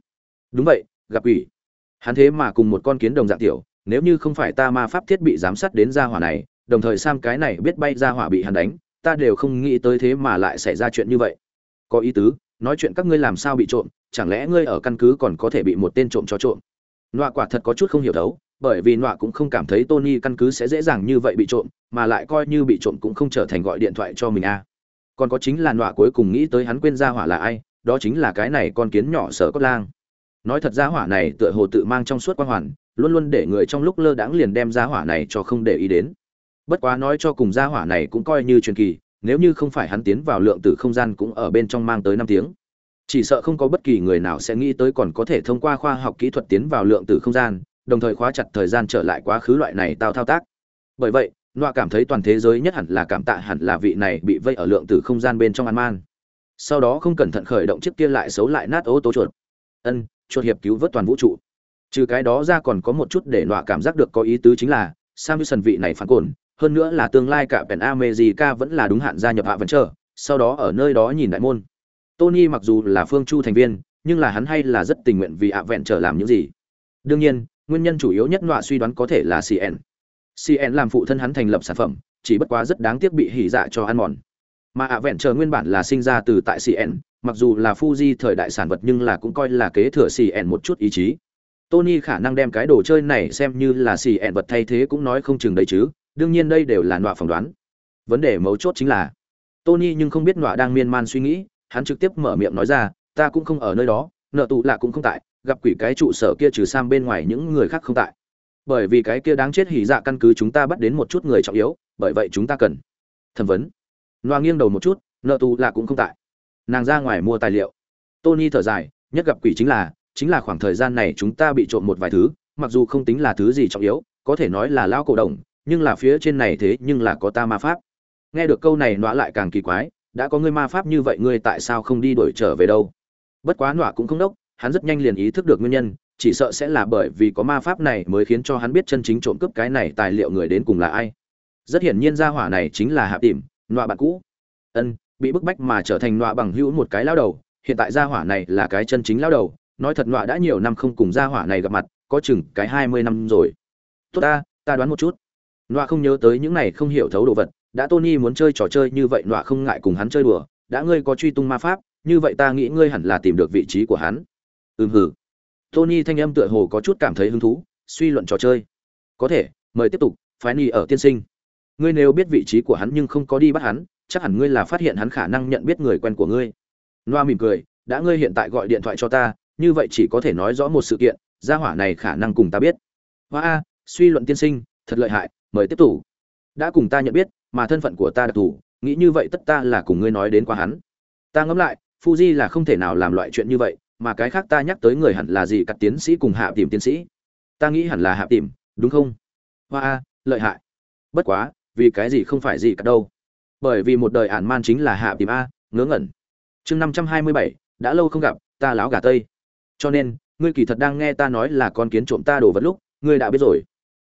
Đúng vậy, gặp ủy. Hắn thế mà cùng một con kiến đồng dạng tiểu nếu như không phải ta ma pháp thiết bị giám sát đến gia hỏa này, đồng thời sam cái này biết bay gia hỏa bị hắn đánh, ta đều không nghĩ tới thế mà lại xảy ra chuyện như vậy. Có ý tứ, nói chuyện các ngươi làm sao bị trộm, chẳng lẽ ngươi ở căn cứ còn có thể bị một tên trộm cho trộm? Nọa quả thật có chút không hiểu đấu, bởi vì nọa cũng không cảm thấy tony căn cứ sẽ dễ dàng như vậy bị trộm, mà lại coi như bị trộm cũng không trở thành gọi điện thoại cho mình a còn có chính là nọa cuối cùng nghĩ tới hắn quên gia hỏa là ai, đó chính là cái này con kiến nhỏ sở cốt lang. Nói thật gia hỏa này tựa hồ tự mang trong suốt quan hoàn luôn luôn để người trong lúc lơ đãng liền đem gia hỏa này cho không để ý đến. Bất quá nói cho cùng gia hỏa này cũng coi như truyền kỳ, nếu như không phải hắn tiến vào lượng tử không gian cũng ở bên trong mang tới năm tiếng. Chỉ sợ không có bất kỳ người nào sẽ nghĩ tới còn có thể thông qua khoa học kỹ thuật tiến vào lượng tử không gian, đồng thời khóa chặt thời gian trở lại quá khứ loại này tao thao tác. Bởi vậy loa cảm thấy toàn thế giới nhất hẳn là cảm tạ hẳn là vị này bị vây ở lượng tử không gian bên trong ăn man. Sau đó không cẩn thận khởi động chiếc kia lại xấu lại nát ô tô chuột. Ân, chuột hiệp cứu vớt toàn vũ trụ trừ cái đó ra còn có một chút để nọa cảm giác được có ý tứ chính là, Samuelson vị này phản cồn, hơn nữa là tương lai cả Pen America vẫn là đúng hạn gia nhập hạ vẫn chờ sau đó ở nơi đó nhìn đại môn. Tony mặc dù là phương chu thành viên, nhưng là hắn hay là rất tình nguyện vì ạ vẹn trở làm những gì. Đương nhiên, nguyên nhân chủ yếu nhất nọa suy đoán có thể là cn cn làm phụ thân hắn thành lập sản phẩm, chỉ bất quá rất đáng tiếc bị hỉ dạ cho ăn mòn. Mà ạ vẹn chờ nguyên bản là sinh ra từ tại cn mặc dù là fuji thời đại sản vật nhưng là cũng coi là kế thừa cn một chút ý chí tony khả năng đem cái đồ chơi này xem như là xì ẹn vật thay thế cũng nói không chừng đấy chứ, đương nhiên đây đều là nọa phỏng đoán. Vấn đề mấu chốt chính là, tony nhưng không biết nọa đang miên man suy nghĩ, hắn trực tiếp mở miệng nói ra, ta cũng không ở nơi đó, nợ tụ lạ cũng không tại, gặp quỷ cái trụ sở kia trừ sang bên ngoài những người khác không tại. Bởi vì cái kia đáng chết hỉ dạ căn cứ chúng ta bắt đến một chút người trọng yếu, bởi vậy chúng ta cần thẩm vấn. Nọa nghiêng đầu một chút, nợ tù là cũng không tại. Nàng ra ngoài mua tài liệu. Tony thở dài, nhất gặp quỷ chính là chính là khoảng thời gian này chúng ta bị trộm một vài thứ, mặc dù không tính là thứ gì trọng yếu, có thể nói là lão cổ đồng, nhưng là phía trên này thế nhưng là có ta ma pháp. Nghe được câu này nọa lại càng kỳ quái, đã có ngươi ma pháp như vậy ngươi tại sao không đi đổi trở về đâu? Bất quá nọa cũng không đốc, hắn rất nhanh liền ý thức được nguyên nhân, chỉ sợ sẽ là bởi vì có ma pháp này mới khiến cho hắn biết chân chính trộm cướp cái này tài liệu người đến cùng là ai. Rất hiển nhiên gia hỏa này chính là hạ tìm nọa bạn cũ. Ân, bị bức bách mà trở thành nọa bằng hữu một cái lao đầu, hiện tại gia hỏa này là cái chân chính lao đầu nói thật nọa đã nhiều năm không cùng gia hỏa này gặp mặt, có chừng cái hai mươi năm rồi. Tốt ta ta đoán một chút. Nọa không nhớ tới những này không hiểu thấu đồ vật, đã tony muốn chơi trò chơi như vậy nọa không ngại cùng hắn chơi đùa, đã ngươi có truy tung ma pháp, như vậy ta nghĩ ngươi hẳn là tìm được vị trí của hắn. Ừm hử tony thanh âm tựa hồ có chút cảm thấy hứng thú, suy luận trò chơi. Có thể, mời tiếp tục, phái ni ở tiên sinh. Ngươi nếu biết vị trí của hắn nhưng không có đi bắt hắn, chắc hẳn ngươi là phát hiện hắn khả năng nhận biết người quen của ngươi. Noa mỉm cười, đã ngươi hiện tại gọi điện thoại cho ta như vậy chỉ có thể nói rõ một sự kiện, gia hỏa này khả năng cùng ta biết. Hoa a, suy luận tiên sinh, thật lợi hại, mời tiếp tục. Đã cùng ta nhận biết, mà thân phận của ta đặc thù, nghĩ như vậy tất ta là cùng ngươi nói đến qua hắn. Ta ngẫm lại, fuji là không thể nào làm loại chuyện như vậy, mà cái khác ta nhắc tới người hẳn là gì cắt tiến sĩ cùng hạ tìm tiến sĩ. Ta nghĩ hẳn là hạ tìm đúng không? Hoa a, lợi hại. Bất quá, vì cái gì không phải gì cả đâu. Bởi vì một đời ản man chính là hạ tìm a, ngớ ngẩn. Chương năm trăm hai mươi bảy, đã lâu không gặp, ta láo gà tây cho nên, ngươi kỳ thật đang nghe ta nói là con kiến trộm ta đồ vật lúc, ngươi đã biết rồi.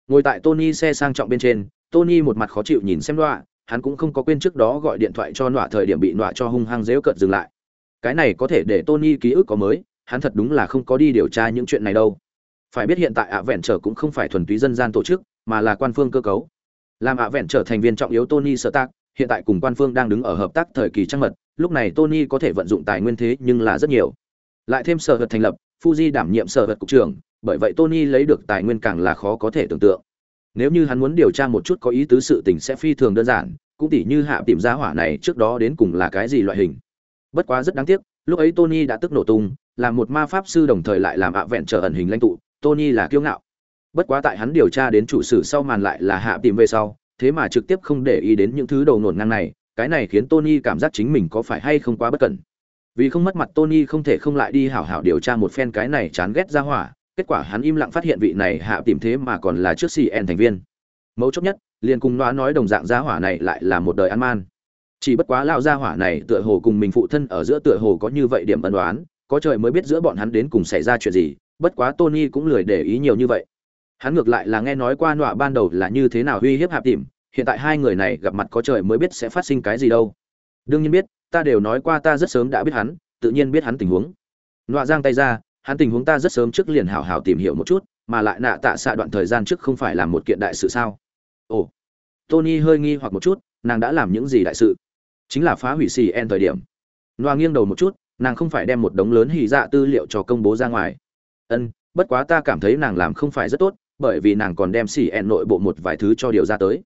Ngồi tại tony xe sang trọng bên trên, tony một mặt khó chịu nhìn xem đọa hắn cũng không có quên trước đó gọi điện thoại cho nọa thời điểm bị nọa cho hung hăng dễu cợt dừng lại. Cái này có thể để tony ký ức có mới, hắn thật đúng là không có đi điều tra những chuyện này đâu. Phải biết hiện tại ạ vẹn trở cũng không phải thuần túy dân gian tổ chức, mà là quan phương cơ cấu. Làm ạ vẹn trở thành viên trọng yếu tony sơ tác hiện tại cùng quan phương đang đứng ở hợp tác thời kỳ trăng mật, lúc này tony có thể vận dụng tài nguyên thế nhưng là rất nhiều lại thêm sở vật thành lập, fuji đảm nhiệm sở vật cục trưởng, bởi vậy tony lấy được tài nguyên càng là khó có thể tưởng tượng. Nếu như hắn muốn điều tra một chút có ý tứ sự tình sẽ phi thường đơn giản, cũng tỉ như hạ tìm ra hỏa này trước đó đến cùng là cái gì loại hình. Bất quá rất đáng tiếc, lúc ấy tony đã tức nổ tung làm một ma pháp sư đồng thời lại làm ạ vẹn trở ẩn hình lãnh tụ, tony là kiêu ngạo. Bất quá tại hắn điều tra đến chủ sử sau màn lại là hạ tìm về sau, thế mà trực tiếp không để ý đến những thứ đầu nổn ngang này, cái này khiến tony cảm giác chính mình có phải hay không quá bất cẩn vì không mất mặt tony không thể không lại đi hảo hảo điều tra một phen cái này chán ghét ra hỏa, kết quả hắn im lặng phát hiện vị này hạ tìm thế mà còn là trước cn thành viên. Mấu chốt nhất, liền cùng nói nói đồng dạng gia hỏa này lại là một đời ăn man. Chỉ bất quá lão gia hỏa này tựa hồ cùng mình phụ thân ở giữa tựa hồ có như vậy điểm ân đoán có trời mới biết giữa bọn hắn đến cùng xảy ra chuyện gì, bất quá tony cũng lười để ý nhiều như vậy. Hắn ngược lại là nghe nói qua nọa ban đầu là như thế nào uy hiếp hạp tìm, hiện tại hai người này gặp mặt có trời mới biết sẽ phát sinh cái gì đâu. Đương nhiên biết ta đều nói qua ta rất sớm đã biết hắn, tự nhiên biết hắn tình huống. Nọa giang tay ra, hắn tình huống ta rất sớm trước liền hảo hảo tìm hiểu một chút, mà lại nạ tạ xạ đoạn thời gian trước không phải là một kiện đại sự sao? Ồ, tony hơi nghi hoặc một chút, nàng đã làm những gì đại sự? Chính là phá hủy xì en thời điểm. Nọa nghiêng đầu một chút, nàng không phải đem một đống lớn hì dạ tư liệu cho công bố ra ngoài. Ân, bất quá ta cảm thấy nàng làm không phải rất tốt, bởi vì nàng còn đem xì en nội bộ một vài thứ cho điều ra tới.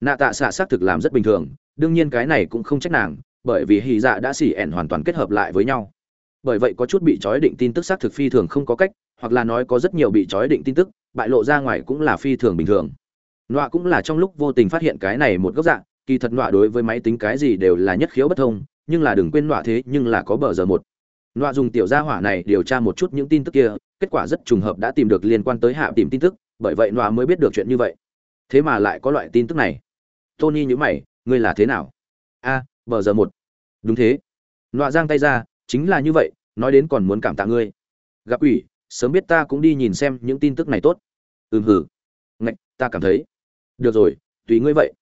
Nạ tạ xạ xác thực làm rất bình thường, đương nhiên cái này cũng không trách nàng bởi vì hì dạ đã xỉ ẻn hoàn toàn kết hợp lại với nhau. Bởi vậy có chút bị trói định tin tức xác thực phi thường không có cách, hoặc là nói có rất nhiều bị trói định tin tức, bại lộ ra ngoài cũng là phi thường bình thường. Nọa cũng là trong lúc vô tình phát hiện cái này một góc dạng, kỳ thật nọa đối với máy tính cái gì đều là nhất khiếu bất thông, nhưng là đừng quên nọa thế nhưng là có bờ giờ một. Nọa dùng tiểu gia hỏa này điều tra một chút những tin tức kia, kết quả rất trùng hợp đã tìm được liên quan tới hạ tìm tin tức, bởi vậy nọa mới biết được chuyện như vậy. Thế mà lại có loại tin tức này. Tony nhữ mày, ngươi là thế nào? A bờ giờ một. Đúng thế. Nọa giang tay ra, chính là như vậy, nói đến còn muốn cảm tạ ngươi. Gặp ủy sớm biết ta cũng đi nhìn xem những tin tức này tốt. Ừm hử ngạch, ta cảm thấy. Được rồi, tùy ngươi vậy.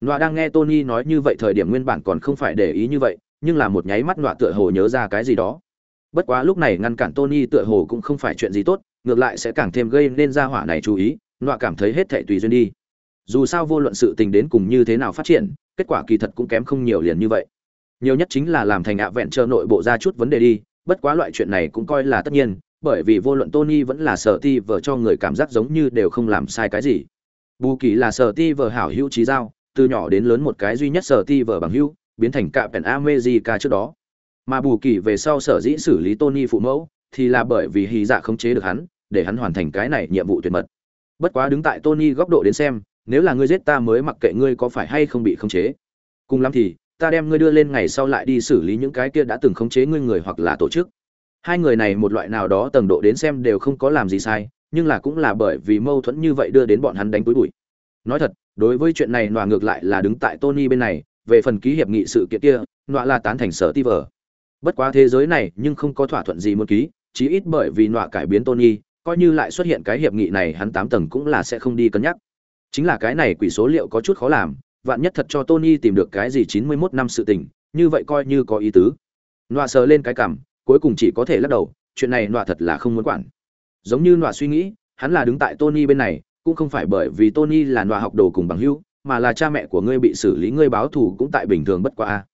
Nọa đang nghe tony nói như vậy thời điểm nguyên bản còn không phải để ý như vậy, nhưng là một nháy mắt nọa tựa hồ nhớ ra cái gì đó. Bất quá lúc này ngăn cản tony tựa hồ cũng không phải chuyện gì tốt, ngược lại sẽ càng thêm gây nên ra hỏa này chú ý, nọa cảm thấy hết thệ tùy duyên đi. Dù sao vô luận sự tình đến cùng như thế nào phát triển kết quả kỳ thật cũng kém không nhiều liền như vậy. Nhiều nhất chính là làm thành ạ vẹn chờ nội bộ ra chút vấn đề đi, bất quá loại chuyện này cũng coi là tất nhiên, bởi vì vô luận tony vẫn là sở ti vờ cho người cảm giác giống như đều không làm sai cái gì. Bù kỳ là sở ti vờ hảo hữu trí giao, từ nhỏ đến lớn một cái duy nhất sở ti vờ bằng hữu, biến thành cạm pèn amejica trước đó. Mà bù kỳ về sau sở dĩ xử lý tony phụ mẫu, thì là bởi vì hy dạ khống chế được hắn, để hắn hoàn thành cái này nhiệm vụ tuyệt mật. Bất quá đứng tại tony góc độ đến xem nếu là ngươi giết ta mới mặc kệ ngươi có phải hay không bị khống chế. Cùng lắm thì, ta đem ngươi đưa lên ngày sau lại đi xử lý những cái kia đã từng khống chế ngươi người hoặc là tổ chức. Hai người này một loại nào đó tầng độ đến xem đều không có làm gì sai, nhưng là cũng là bởi vì mâu thuẫn như vậy đưa đến bọn hắn đánh túi bụi. Nói thật, đối với chuyện này nọa ngược lại là đứng tại tony bên này, về phần ký hiệp nghị sự kiện kia, nọa là tán thành sở ti vờ. Bất quá thế giới này nhưng không có thỏa thuận gì muốn ký, chí ít bởi vì nọa cải biến tony, coi như lại xuất hiện cái hiệp nghị này hắn tám tầng cũng là sẽ không đi cân nhắc chính là cái này quỷ số liệu có chút khó làm vạn nhất thật cho Tony tìm được cái gì 91 năm sự tình, như vậy coi như có ý tứ. Nọa sờ lên cái cằm, cuối cùng chỉ có thể lắc đầu, chuyện này nọa thật là không muốn quản. Giống như nọa suy nghĩ, hắn là đứng tại Tony bên này, cũng không phải bởi vì Tony là nọa học đồ cùng bằng hữu, mà là cha mẹ của ngươi bị xử lý ngươi báo thù cũng tại bình thường bất quá.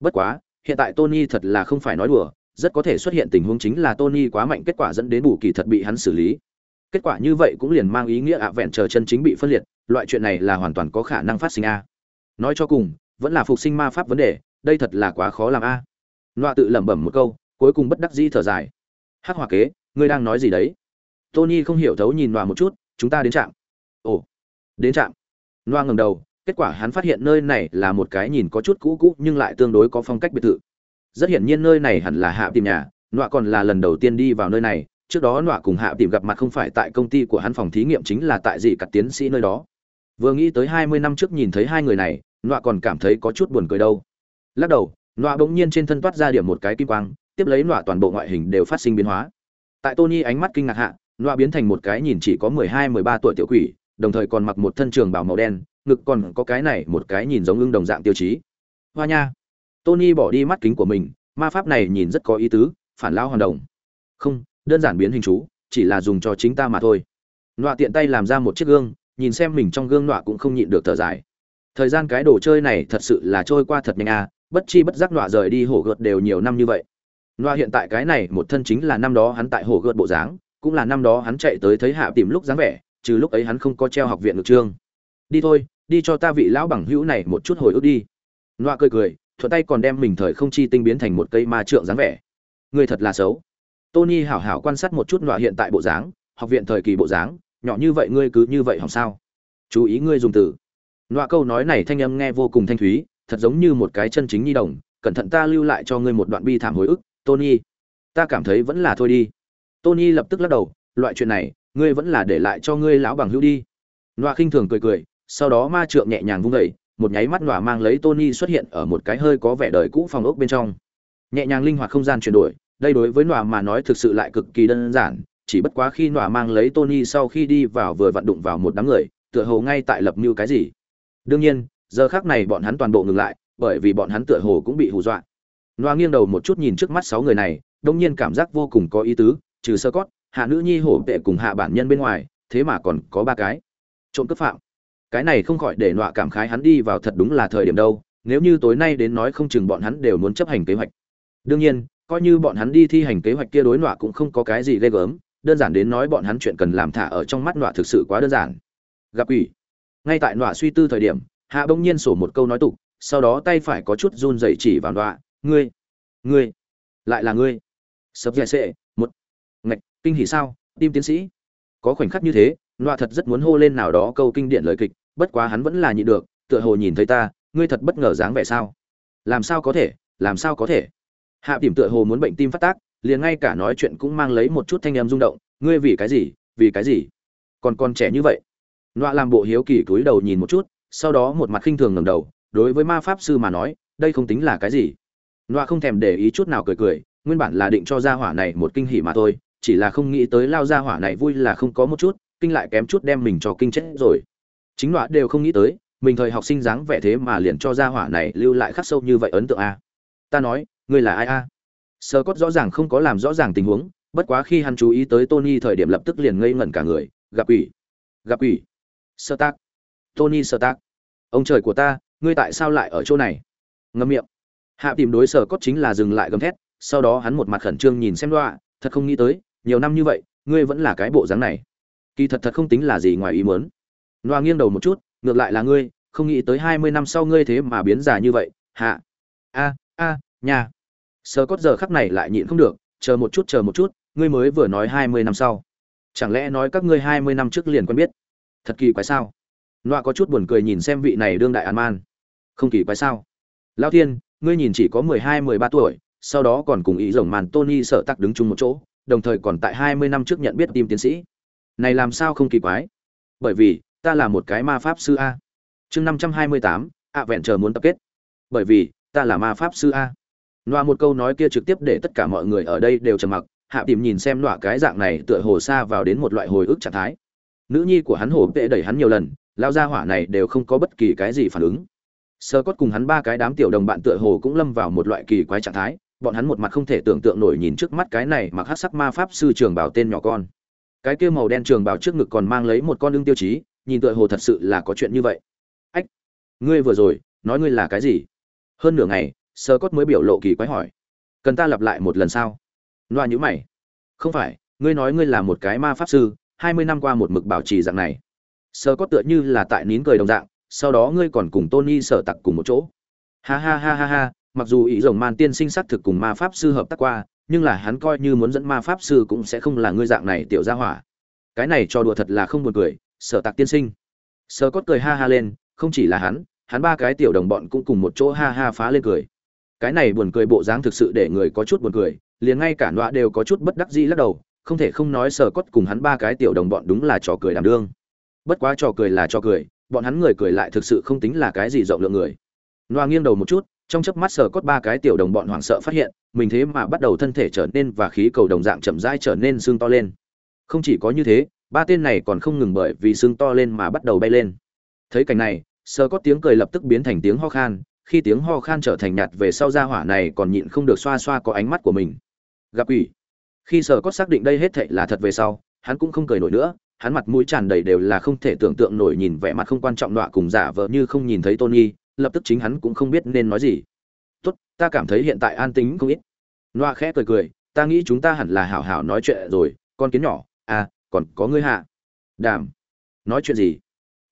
Bất quá, hiện tại Tony thật là không phải nói đùa, rất có thể xuất hiện tình huống chính là Tony quá mạnh kết quả dẫn đến bù kỳ thật bị hắn xử lý. Kết quả như vậy cũng liền mang ý nghĩa ạ à vẹn chờ chân chính bị phân liệt, loại chuyện này là hoàn toàn có khả năng phát sinh a. Nói cho cùng vẫn là phục sinh ma pháp vấn đề đây thật là quá khó làm a. À. loa tự lẩm bẩm một câu cuối cùng bất đắc dĩ thở dài. Hắc hòa kế ngươi đang nói gì đấy? Tony không hiểu thấu nhìn loa một chút chúng ta đến trạm. Ồ đến trạm. Loa ngầm đầu kết quả hắn phát hiện nơi này là một cái nhìn có chút cũ cũ nhưng lại tương đối có phong cách biệt thự. Rất hiển nhiên nơi này hẳn là hạ tìm nhà loạ còn là lần đầu tiên đi vào nơi này trước đó nọa cùng hạ tìm gặp mặt không phải tại công ty của hắn phòng thí nghiệm chính là tại dị cặt tiến sĩ nơi đó. Vừa nghĩ tới hai mươi năm trước nhìn thấy hai người này, nọa còn cảm thấy có chút buồn cười đâu. Lắc đầu, nọa bỗng nhiên trên thân toát ra điểm một cái kim quang, tiếp lấy nọa toàn bộ ngoại hình đều phát sinh biến hóa. Tại tony ánh mắt kinh ngạc hạ, nọa biến thành một cái nhìn chỉ có mười hai, mười ba tuổi tiểu quỷ, đồng thời còn mặc một thân trường bảo màu đen, ngực còn có cái này một cái nhìn giống ưng đồng dạng tiêu chí. Hoa nha. Tony bỏ đi mắt kính của mình, ma pháp này nhìn rất có ý tứ, phản lao hoàn đồng. Không đơn giản biến hình chú, chỉ là dùng cho chính ta mà thôi. Nọa tiện tay làm ra một chiếc gương, nhìn xem mình trong gương nọa cũng không nhịn được thở dài. Thời gian cái đồ chơi này thật sự là trôi qua thật nhanh à bất chi bất giác nọa rời đi hổ gợt đều nhiều năm như vậy. Nọa hiện tại cái này một thân chính là năm đó hắn tại hổ gợt bộ dáng, cũng là năm đó hắn chạy tới thấy hạ tìm lúc dáng vẻ, trừ lúc ấy hắn không có treo học viện ngược trương. Đi thôi, đi cho ta vị lão bằng hữu này một chút hồi ức đi. Nọa cười cười, thuận tay còn đem mình thời không chi tinh biến thành một cây ma trượng dáng vẻ. Người thật là xấu tony hảo hảo quan sát một chút nọa hiện tại bộ dáng học viện thời kỳ bộ dáng nhỏ như vậy ngươi cứ như vậy hỏng sao? Chú ý ngươi dùng từ. Nọa câu nói này thanh âm nghe vô cùng thanh thúy, thật giống như một cái chân chính nhi đồng, cẩn thận ta lưu lại cho ngươi một đoạn bi thảm hồi ức, tony. Ta cảm thấy vẫn là thôi đi. Tony lập tức lắc đầu loại chuyện này ngươi vẫn là để lại cho ngươi lão bằng hữu đi. Loa khinh thường cười cười sau đó ma trượng nhẹ nhàng vung dậy, một nháy mắt loa mang lấy tony xuất hiện ở một cái hơi có vẻ đời cũ phòng ốc bên trong. Nhẹ nhàng linh hoạt không gian chuyển đổi đây đối với nọa mà nói thực sự lại cực kỳ đơn giản, chỉ bất quá khi nọa mang lấy tony sau khi đi vào vừa vặn đụng vào một đám người, tựa hồ ngay tại lập mưu cái gì. Đương nhiên, giờ khác này bọn hắn toàn bộ ngừng lại, bởi vì bọn hắn tựa hồ cũng bị hù dọa. Nọa nghiêng đầu một chút nhìn trước mắt sáu người này, đông nhiên cảm giác vô cùng có ý tứ, trừ sơ cót, hạ nữ nhi, hổ vệ cùng hạ bản nhân bên ngoài, thế mà còn có ba cái. Trộm cướp phạm. Cái này không khỏi để nọa cảm khái hắn đi vào thật đúng là thời điểm đâu, nếu như tối nay đến nói không chừng bọn hắn đều muốn chấp hành kế hoạch. Đương nhiên coi như bọn hắn đi thi hành kế hoạch kia đối nọa cũng không có cái gì ghê gớm, đơn giản đến nói bọn hắn chuyện cần làm thả ở trong mắt nọa thực sự quá đơn giản. Gặp ủy ngay tại nọa suy tư thời điểm, hạ bỗng nhiên sổ một câu nói tục, sau đó tay phải có chút run dậy chỉ vào nọa, ngươi ngươi, lại là ngươi. Sập dẻ sệ, một. Ngạch, kinh hỉ sao, tim tiến sĩ. Có khoảnh khắc như thế, nọa thật rất muốn hô lên nào đó câu kinh điển lời kịch, bất quá hắn vẫn là nhịn được, tựa hồ nhìn thấy ta, ngươi thật bất ngờ dáng vẻ sao? Làm sao có thể, làm sao có thể? Hạ tìm tựa hồ muốn bệnh tim phát tác, liền ngay cả nói chuyện cũng mang lấy một chút thanh em rung động, ngươi vì cái gì? Vì cái gì? Còn con trẻ như vậy. Nọa làm bộ hiếu kỳ cúi đầu nhìn một chút, sau đó một mặt khinh thường ngầm đầu, đối với ma pháp sư mà nói, đây không tính là cái gì. Nọa không thèm để ý chút nào cười cười, nguyên bản là định cho gia hỏa này một kinh hỉ mà thôi, chỉ là không nghĩ tới lao gia hỏa này vui là không có một chút, kinh lại kém chút đem mình cho kinh chết rồi. Chính Nọa đều không nghĩ tới, mình thời học sinh dáng vẻ thế mà liền cho gia hỏa này lưu lại khắc sâu như vậy ấn tượng a. Ta nói ngươi là ai a? Sơ cốt rõ ràng không có làm rõ ràng tình huống, bất quá khi hắn chú ý tới tony thời điểm lập tức liền ngây ngẩn cả người, gặp quỷ gặp quỷ. Sơ tác. Tony sơ tác. Ông trời của ta, ngươi tại sao lại ở chỗ này? Ngâm miệng. Hạ tìm đối sở cốt chính là dừng lại gầm thét, sau đó hắn một mặt khẩn trương nhìn xem đoạ thật không nghĩ tới, nhiều năm như vậy, ngươi vẫn là cái bộ dáng này. Kỳ thật thật không tính là gì ngoài ý muốn. Loa nghiêng đầu một chút, ngược lại là ngươi, không nghĩ tới hai mươi năm sau ngươi thế mà biến già như vậy. Hạ. A a, nhà sơ cốt giờ khắc này lại nhịn không được, chờ một chút, chờ một chút, ngươi mới vừa nói hai mươi năm sau. Chẳng lẽ nói các ngươi hai mươi năm trước liền quen biết? Thật kỳ quái sao? Loa có chút buồn cười nhìn xem vị này đương đại an man. Không kỳ quái sao? Lao thiên, ngươi nhìn chỉ có mười hai, mười ba tuổi, sau đó còn cùng ý rồng màn tony sợ tắc đứng chung một chỗ, đồng thời còn tại hai mươi năm trước nhận biết tim tiến sĩ. Này làm sao không kỳ quái? Bởi vì, ta là một cái ma pháp sư a. Chương năm trăm hai mươi tám ạ vẹn chờ muốn tập kết. Bởi vì, ta là ma pháp sư a loa một câu nói kia trực tiếp để tất cả mọi người ở đây đều trầm mặc, hạ tìm nhìn xem loa cái dạng này tựa hồ xa vào đến một loại hồi ức trạng thái. Nữ nhi của hắn hổ vệ đẩy hắn nhiều lần, lao gia hỏa này đều không có bất kỳ cái gì phản ứng. Sơ cốt cùng hắn ba cái đám tiểu đồng bạn tựa hồ cũng lâm vào một loại kỳ quái trạng thái, bọn hắn một mặt không thể tưởng tượng nổi nhìn trước mắt cái này mặc hắc sắc ma pháp sư trường bảo tên nhỏ con. Cái kia màu đen trường bảo trước ngực còn mang lấy một con đương tiêu chí, nhìn tựa hồ thật sự là có chuyện như vậy. Ách, ngươi vừa rồi, nói ngươi là cái gì? Hơn nửa ngày sơ cốt mới biểu lộ kỳ quái hỏi, cần ta lặp lại một lần sao? Loa nhữ mày, không phải, ngươi nói ngươi là một cái ma pháp sư, hai mươi năm qua một mực bảo trì dạng này. Sơ cốt tựa như là tại nín cười đồng dạng, sau đó ngươi còn cùng tony sở tặc cùng một chỗ. Ha ha ha ha ha, mặc dù ý rồng man tiên sinh xác thực cùng ma pháp sư hợp tác qua, nhưng là hắn coi như muốn dẫn ma pháp sư cũng sẽ không là ngươi dạng này tiểu gia hỏa. Cái này cho đùa thật là không buồn cười, sở tặc tiên sinh. Sở cốt cười ha ha lên, không chỉ là hắn hắn ba cái tiểu đồng bọn cũng cùng một chỗ ha ha phá lên cười cái này buồn cười bộ dáng thực sự để người có chút buồn cười, liền ngay cả nọa đều có chút bất đắc dĩ lắc đầu, không thể không nói sờ cốt cùng hắn ba cái tiểu đồng bọn đúng là trò cười đảm đương. Bất quá trò cười là trò cười, bọn hắn người cười lại thực sự không tính là cái gì rộng lượng người. Nọa nghiêng đầu một chút, trong chớp mắt sờ cốt ba cái tiểu đồng bọn hoảng sợ phát hiện, mình thế mà bắt đầu thân thể trở nên và khí cầu đồng dạng chậm rãi trở nên xương to lên. Không chỉ có như thế, ba tên này còn không ngừng bởi vì xương to lên mà bắt đầu bay lên. Thấy cảnh này, sờ cốt tiếng cười lập tức biến thành tiếng ho khan khi tiếng ho khan trở thành nhạt về sau ra hỏa này còn nhịn không được xoa xoa có ánh mắt của mình gặp quỷ khi sở cốt xác định đây hết thệ là thật về sau hắn cũng không cười nổi nữa hắn mặt mũi tràn đầy đều là không thể tưởng tượng nổi nhìn vẻ mặt không quan trọng đọa cùng giả vờ như không nhìn thấy Tony, lập tức chính hắn cũng không biết nên nói gì. "Tốt, ta cảm thấy hiện tại an tính không ít." Loa khẽ cười cười, "Ta nghĩ chúng ta hẳn là hảo hảo nói chuyện rồi, con kiến nhỏ, à, còn có ngươi hạ." "Đàm." "Nói chuyện gì?"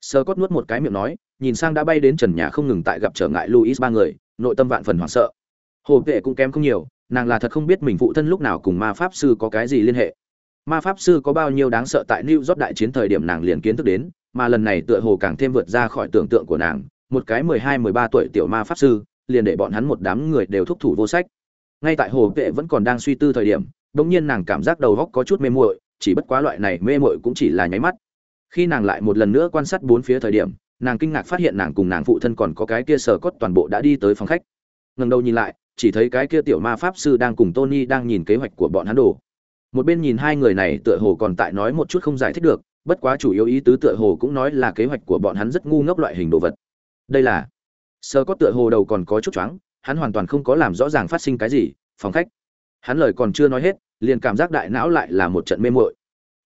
Sơ Cốt nuốt một cái miệng nói, nhìn sang đã bay đến trần nhà không ngừng tại gặp trở ngại Luis ba người, nội tâm vạn phần hoảng sợ. Hồ Vệ cũng kém không nhiều, nàng là thật không biết mình phụ thân lúc nào cùng ma pháp sư có cái gì liên hệ. Ma pháp sư có bao nhiêu đáng sợ tại new york đại chiến thời điểm nàng liền kiến thức đến mà lần này tựa hồ càng thêm vượt ra khỏi tưởng tượng của nàng một cái mười hai mười ba tuổi tiểu ma pháp sư liền để bọn hắn một đám người đều thúc thủ vô sách. Ngay tại hồ vệ vẫn còn đang suy tư thời điểm bỗng nhiên nàng cảm giác đầu góc có chút mê muội chỉ bất quá loại này mê muội cũng chỉ là nháy mắt. Khi nàng lại một lần nữa quan sát bốn phía thời điểm nàng kinh ngạc phát hiện nàng cùng nàng phụ thân còn có cái kia sờ cốt toàn bộ đã đi tới phòng khách. Ngần đầu nhìn lại, chỉ thấy cái kia tiểu ma pháp sư đang cùng tony đang nhìn kế hoạch của bọn hắn đồ. Một bên nhìn hai người này tựa hồ còn tại nói một chút không giải thích được, bất quá chủ yếu ý tứ tựa hồ cũng nói là kế hoạch của bọn hắn rất ngu ngốc loại hình đồ vật. Đây là sơ có tựa hồ đầu còn có chút choáng, hắn hoàn toàn không có làm rõ ràng phát sinh cái gì, phòng khách. Hắn lời còn chưa nói hết, liền cảm giác đại não lại là một trận mê mội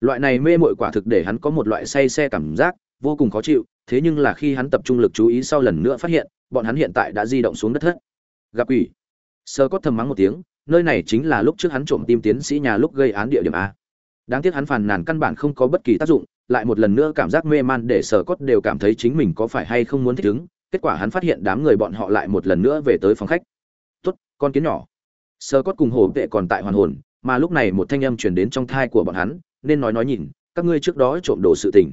loại này mê mội quả thực để hắn có một loại say xe cảm giác vô cùng khó chịu, thế nhưng là khi hắn tập trung lực chú ý sau lần nữa phát hiện, bọn hắn hiện tại đã di động xuống đất thất gặp quỷ. sơ có thầm mắng một tiếng, nơi này chính là lúc trước hắn trộm tim tiến sĩ nhà lúc gây án địa điểm a. Đáng tiếc hắn phàn nàn căn bản không có bất kỳ tác dụng, lại một lần nữa cảm giác mê man để sở cốt đều cảm thấy chính mình có phải hay không muốn thích ứng, kết quả hắn phát hiện đám người bọn họ lại một lần nữa về tới phòng khách. Tốt, con kiến nhỏ. Sở cốt cùng hồ vệ còn tại hoàn hồn, mà lúc này một thanh âm truyền đến trong thai của bọn hắn, nên nói nói nhìn, các ngươi trước đó trộm đồ sự tình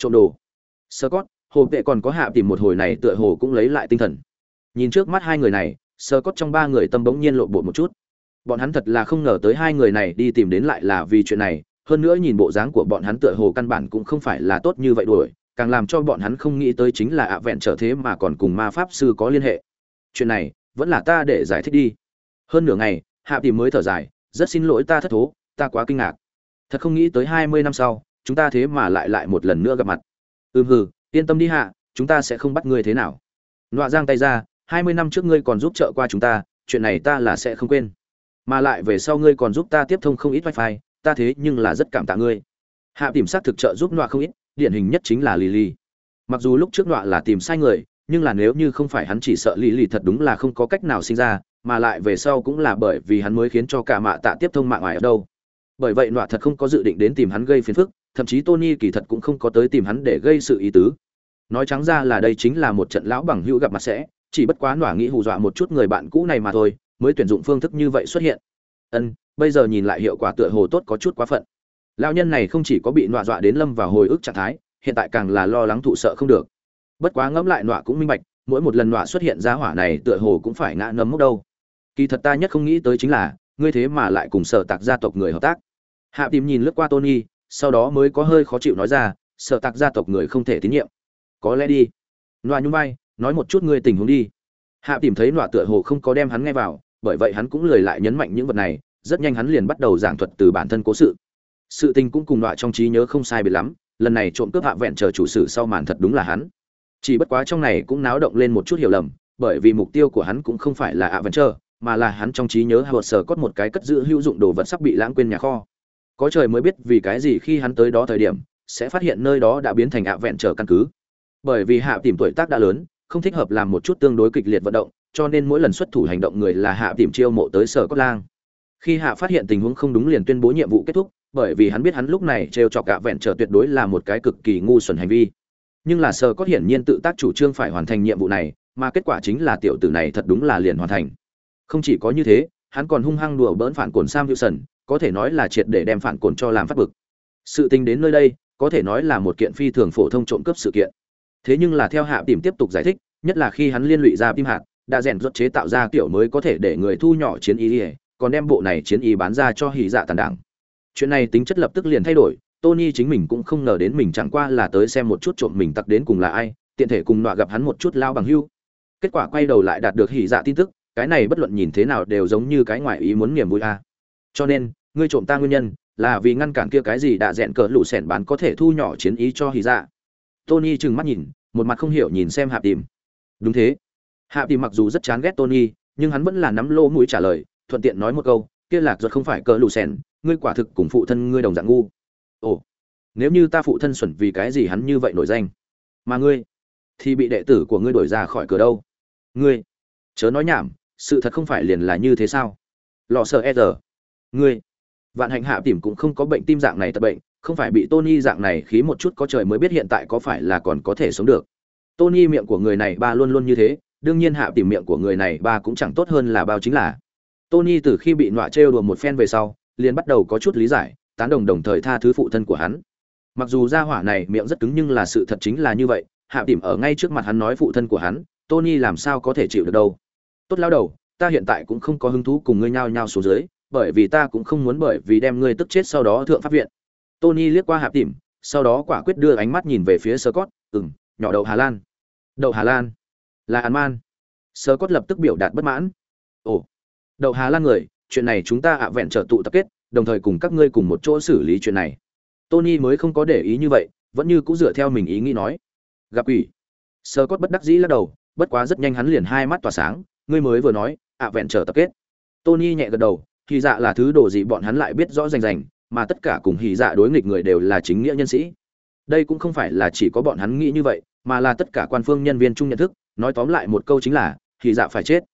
trộm đồ. Scott, hồ vệ còn có hạ tìm một hồi này tựa hồ cũng lấy lại tinh thần. Nhìn trước mắt hai người này, scott trong ba người tâm bỗng nhiên lộn bột một chút. Bọn hắn thật là không ngờ tới hai người này đi tìm đến lại là vì chuyện này, hơn nữa nhìn bộ dáng của bọn hắn tựa hồ căn bản cũng không phải là tốt như vậy đuổi, càng làm cho bọn hắn không nghĩ tới chính là ạ vẹn trở thế mà còn cùng ma pháp sư có liên hệ. Chuyện này, vẫn là ta để giải thích đi. Hơn nửa ngày, hạ tìm mới thở dài, rất xin lỗi ta thất thố, ta quá kinh ngạc. Thật không nghĩ tới hai mươi năm sau chúng ta thế mà lại lại một lần nữa gặp mặt. Ừm hừ, yên tâm đi hạ, chúng ta sẽ không bắt ngươi thế nào. Nọa giang tay ra, hai mươi năm trước ngươi còn giúp trợ qua chúng ta, chuyện này ta là sẽ không quên. Mà lại về sau ngươi còn giúp ta tiếp thông không ít wifi, ta thế nhưng là rất cảm tạ ngươi. Hạ tìm sát thực trợ giúp nọa không ít, điển hình nhất chính là lily. Mặc dù lúc trước nọa là tìm sai người, nhưng là nếu như không phải hắn chỉ sợ lily thật đúng là không có cách nào sinh ra, mà lại về sau cũng là bởi vì hắn mới khiến cho cả mạ tạ tiếp thông mạng ngoài ở đâu. Bởi vậy nọa thật không có dự định đến tìm hắn gây phiền phức thậm chí tony kỳ thật cũng không có tới tìm hắn để gây sự ý tứ. Nói trắng ra là đây chính là một trận lão bằng hữu gặp mặt sẽ, chỉ bất quá nỏa nghĩ hù dọa một chút người bạn cũ này mà thôi, mới tuyển dụng phương thức như vậy xuất hiện. Ân, bây giờ nhìn lại hiệu quả tựa hồ tốt có chút quá phận. Lão nhân này không chỉ có bị nọa dọa đến lâm vào hồi ức trạng thái, hiện tại càng là lo lắng thụ sợ không được. Bất quá ngẫm lại nọa cũng minh bạch, mỗi một lần nọa xuất hiện ra hỏa này tựa hồ cũng phải ngã nấm mốc đâu. Kỳ thật ta nhất không nghĩ tới chính là, ngươi thế mà lại cùng sở tạc gia tộc người hợp tác. Hạ tìm nhìn lướt qua tony sau đó mới có hơi khó chịu nói ra sợ tạc gia tộc người không thể tín nhiệm. Có lẽ đi. Loa nhung vai, nói một chút ngươi tình huống đi. Hạ tìm thấy loa tựa hồ không có đem hắn nghe vào, bởi vậy hắn cũng lời lại nhấn mạnh những vật này, rất nhanh hắn liền bắt đầu giảng thuật từ bản thân cố sự. Sự tình cũng cùng loa trong trí nhớ không sai biệt lắm, lần này trộm cướp hạ vẹn chờ chủ sự sau màn thật đúng là hắn. Chỉ bất quá trong này cũng náo động lên một chút hiểu lầm, bởi vì mục tiêu của hắn cũng không phải là ạ vẫn chờ mà là hắn trong trí nhớ Howard Sở có một cái cất giữ hữu dụng đồ vật sắp bị lãng quên nhà kho. Có trời mới biết vì cái gì khi hắn tới đó thời điểm, sẽ phát hiện nơi đó đã biến thành ạ vẹn trở căn cứ. Bởi vì hạ tìm tuổi tác đã lớn, không thích hợp làm một chút tương đối kịch liệt vận động, cho nên mỗi lần xuất thủ hành động người là hạ tìm chiêu mộ tới sở cốt lang. Khi hạ phát hiện tình huống không đúng liền tuyên bố nhiệm vụ kết thúc, bởi vì hắn biết hắn lúc này trêu chọc ạ vẹn trở tuyệt đối là một cái cực kỳ ngu xuẩn hành vi. Nhưng là sở cốt hiển nhiên tự tác chủ trương phải hoàn thành nhiệm vụ này, mà kết quả chính là tiểu tử này thật đúng là liền hoàn thành không chỉ có như thế hắn còn hung hăng đùa bỡn phản cồn sam hữu sần có thể nói là triệt để đem phản cồn cho làm phát bực. Sự tình đến nơi đây, có thể nói là một kiện phi thường phổ thông trộm cướp sự kiện. Thế nhưng là theo hạ tìm tiếp tục giải thích, nhất là khi hắn liên lụy ra tim hạt, đã rèn rốt chế tạo ra kiểu mới có thể để người thu nhỏ chiến ý, còn đem bộ này chiến ý bán ra cho hỉ dạ tàn đảng. Chuyện này tính chất lập tức liền thay đổi, tony chính mình cũng không ngờ đến mình chẳng qua là tới xem một chút trộm mình tặc đến cùng là ai, tiện thể cùng nọa gặp hắn một chút lao bằng hưu. Kết quả quay đầu lại đạt được hỉ dạ tin tức, cái này bất luận nhìn thế nào đều giống như cái ngoại ý muốn niềm vui a. Cho nên ngươi trộm ta nguyên nhân là vì ngăn cản kia cái gì đã rẽn cỡ lũ sẻn bán có thể thu nhỏ chiến ý cho hy dạ. Tony trừng mắt nhìn, một mặt không hiểu nhìn xem hạ tìm. Đúng thế. Hạ tìm mặc dù rất chán ghét tony, nhưng hắn vẫn là nắm lô mũi trả lời, thuận tiện nói một câu, kia lạc ruột không phải cỡ lũ sẻn, ngươi quả thực cùng phụ thân ngươi đồng dạng ngu. Ồ, nếu như ta phụ thân xuẩn vì cái gì hắn như vậy nổi danh? Mà ngươi, thì bị đệ tử của ngươi đổi ra khỏi cửa đâu? Ngươi, chớ nói nhảm, sự thật không phải liền là như thế sao? Lò sợ e rờ ngươi vạn hạnh hạ tìm cũng không có bệnh tim dạng này tật bệnh, không phải bị tony dạng này khí một chút có trời mới biết hiện tại có phải là còn có thể sống được. Tony miệng của người này ba luôn luôn như thế, đương nhiên hạ tìm miệng của người này ba cũng chẳng tốt hơn là bao chính là. Tony từ khi bị nọa trêu đùa một phen về sau, liền bắt đầu có chút lý giải, tán đồng đồng thời tha thứ phụ thân của hắn. Mặc dù gia hỏa này miệng rất cứng nhưng là sự thật chính là như vậy, hạ tìm ở ngay trước mặt hắn nói phụ thân của hắn, tony làm sao có thể chịu được đâu? Tốt lao đầu, ta hiện tại cũng không có hứng thú cùng ngươi nhao nhao xuống dưới bởi vì ta cũng không muốn bởi vì đem ngươi tức chết sau đó thượng pháp viện. Tony liếc qua hạp tìm, sau đó quả quyết đưa ánh mắt nhìn về phía sơ cót ừng nhỏ đậu hà lan. Đậu hà lan? Là hàn man. Sơ cót lập tức biểu đạt bất mãn. Ồ, đậu hà lan người, chuyện này chúng ta ạ vẹn trở tụ tập kết, đồng thời cùng các ngươi cùng một chỗ xử lý chuyện này. Tony mới không có để ý như vậy, vẫn như cũng dựa theo mình ý nghĩ nói. Gặp ủy sơ bất đắc dĩ lắc đầu, bất quá rất nhanh hắn liền hai mắt tỏa sáng, ngươi mới vừa nói, ạ vẹn trở tập kết. Tony nhẹ gật đầu hy dạ là thứ đồ gì bọn hắn lại biết rõ rành rành, mà tất cả cùng hy dạ đối nghịch người đều là chính nghĩa nhân sĩ. Đây cũng không phải là chỉ có bọn hắn nghĩ như vậy, mà là tất cả quan phương nhân viên chung nhận thức, nói tóm lại một câu chính là hy dạ phải chết.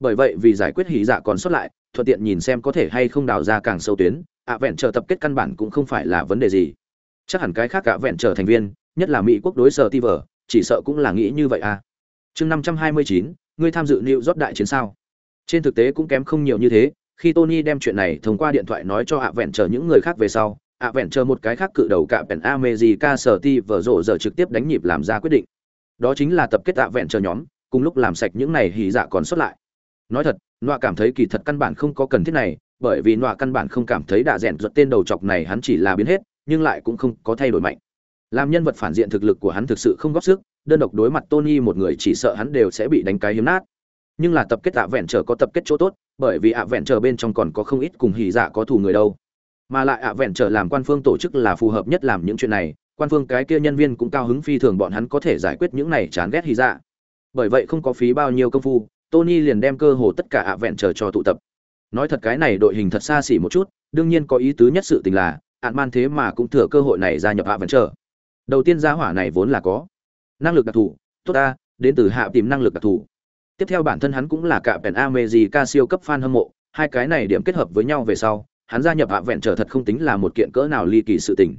Bởi vậy vì giải quyết hy dạ còn sót lại, thuận tiện nhìn xem có thể hay không đào ra càng sâu tuyến, ạ vẹn chờ tập kết căn bản cũng không phải là vấn đề gì. Chắc hẳn cái khác ạ vẹn chờ thành viên, nhất là mỹ quốc đối sở ti vở chỉ sợ cũng là nghĩ như vậy à. Chương năm trăm hai mươi chín, ngươi tham dự liệu rót đại chiến sao? Trên thực tế cũng kém không nhiều như thế khi tony đem chuyện này thông qua điện thoại nói cho ạ vẹn chờ những người khác về sau, ạ vẹn chờ một cái khác cự đầu cả pèn America sở ti vờ rộ giờ trực tiếp đánh nhịp làm ra quyết định. Đó chính là tập kết ạ vẹn chờ nhóm, cùng lúc làm sạch những này hỉ dạ còn sót lại. Nói thật, nọa cảm thấy kỳ thật căn bản không có cần thiết này, bởi vì nọa căn bản không cảm thấy đạ rèn ruột tên đầu chọc này hắn chỉ là biến hết, nhưng lại cũng không có thay đổi mạnh. Làm nhân vật phản diện thực lực của hắn thực sự không góp sức, đơn độc đối mặt tony một người chỉ sợ hắn đều sẽ bị đánh cái hiếm nát nhưng là tập kết ạ vẹn chờ có tập kết chỗ tốt, bởi vì ạ vẹn chờ bên trong còn có không ít cùng hỉ dạ có thù người đâu. Mà lại ạ vẹn chờ làm quan phương tổ chức là phù hợp nhất làm những chuyện này, quan phương cái kia nhân viên cũng cao hứng phi thường bọn hắn có thể giải quyết những này chán ghét hỉ dạ. Bởi vậy không có phí bao nhiêu công phu, tony liền đem cơ hồ tất cả ạ vẹn chờ cho tụ tập. Nói thật cái này đội hình thật xa xỉ một chút, đương nhiên có ý tứ nhất sự tình là, ạn man thế mà cũng thừa cơ hội này gia nhập ạ vẹn chờ. Đầu tiên gia hỏa này vốn là có năng lực đặc thù, tốt ta, đến từ hạ tìm năng lực đặc thù tiếp theo bản thân hắn cũng là cả pèn America siêu cấp fan hâm mộ, hai cái này điểm kết hợp với nhau về sau, hắn gia nhập hạ vẹn trở thật không tính là một kiện cỡ nào ly kỳ sự tình.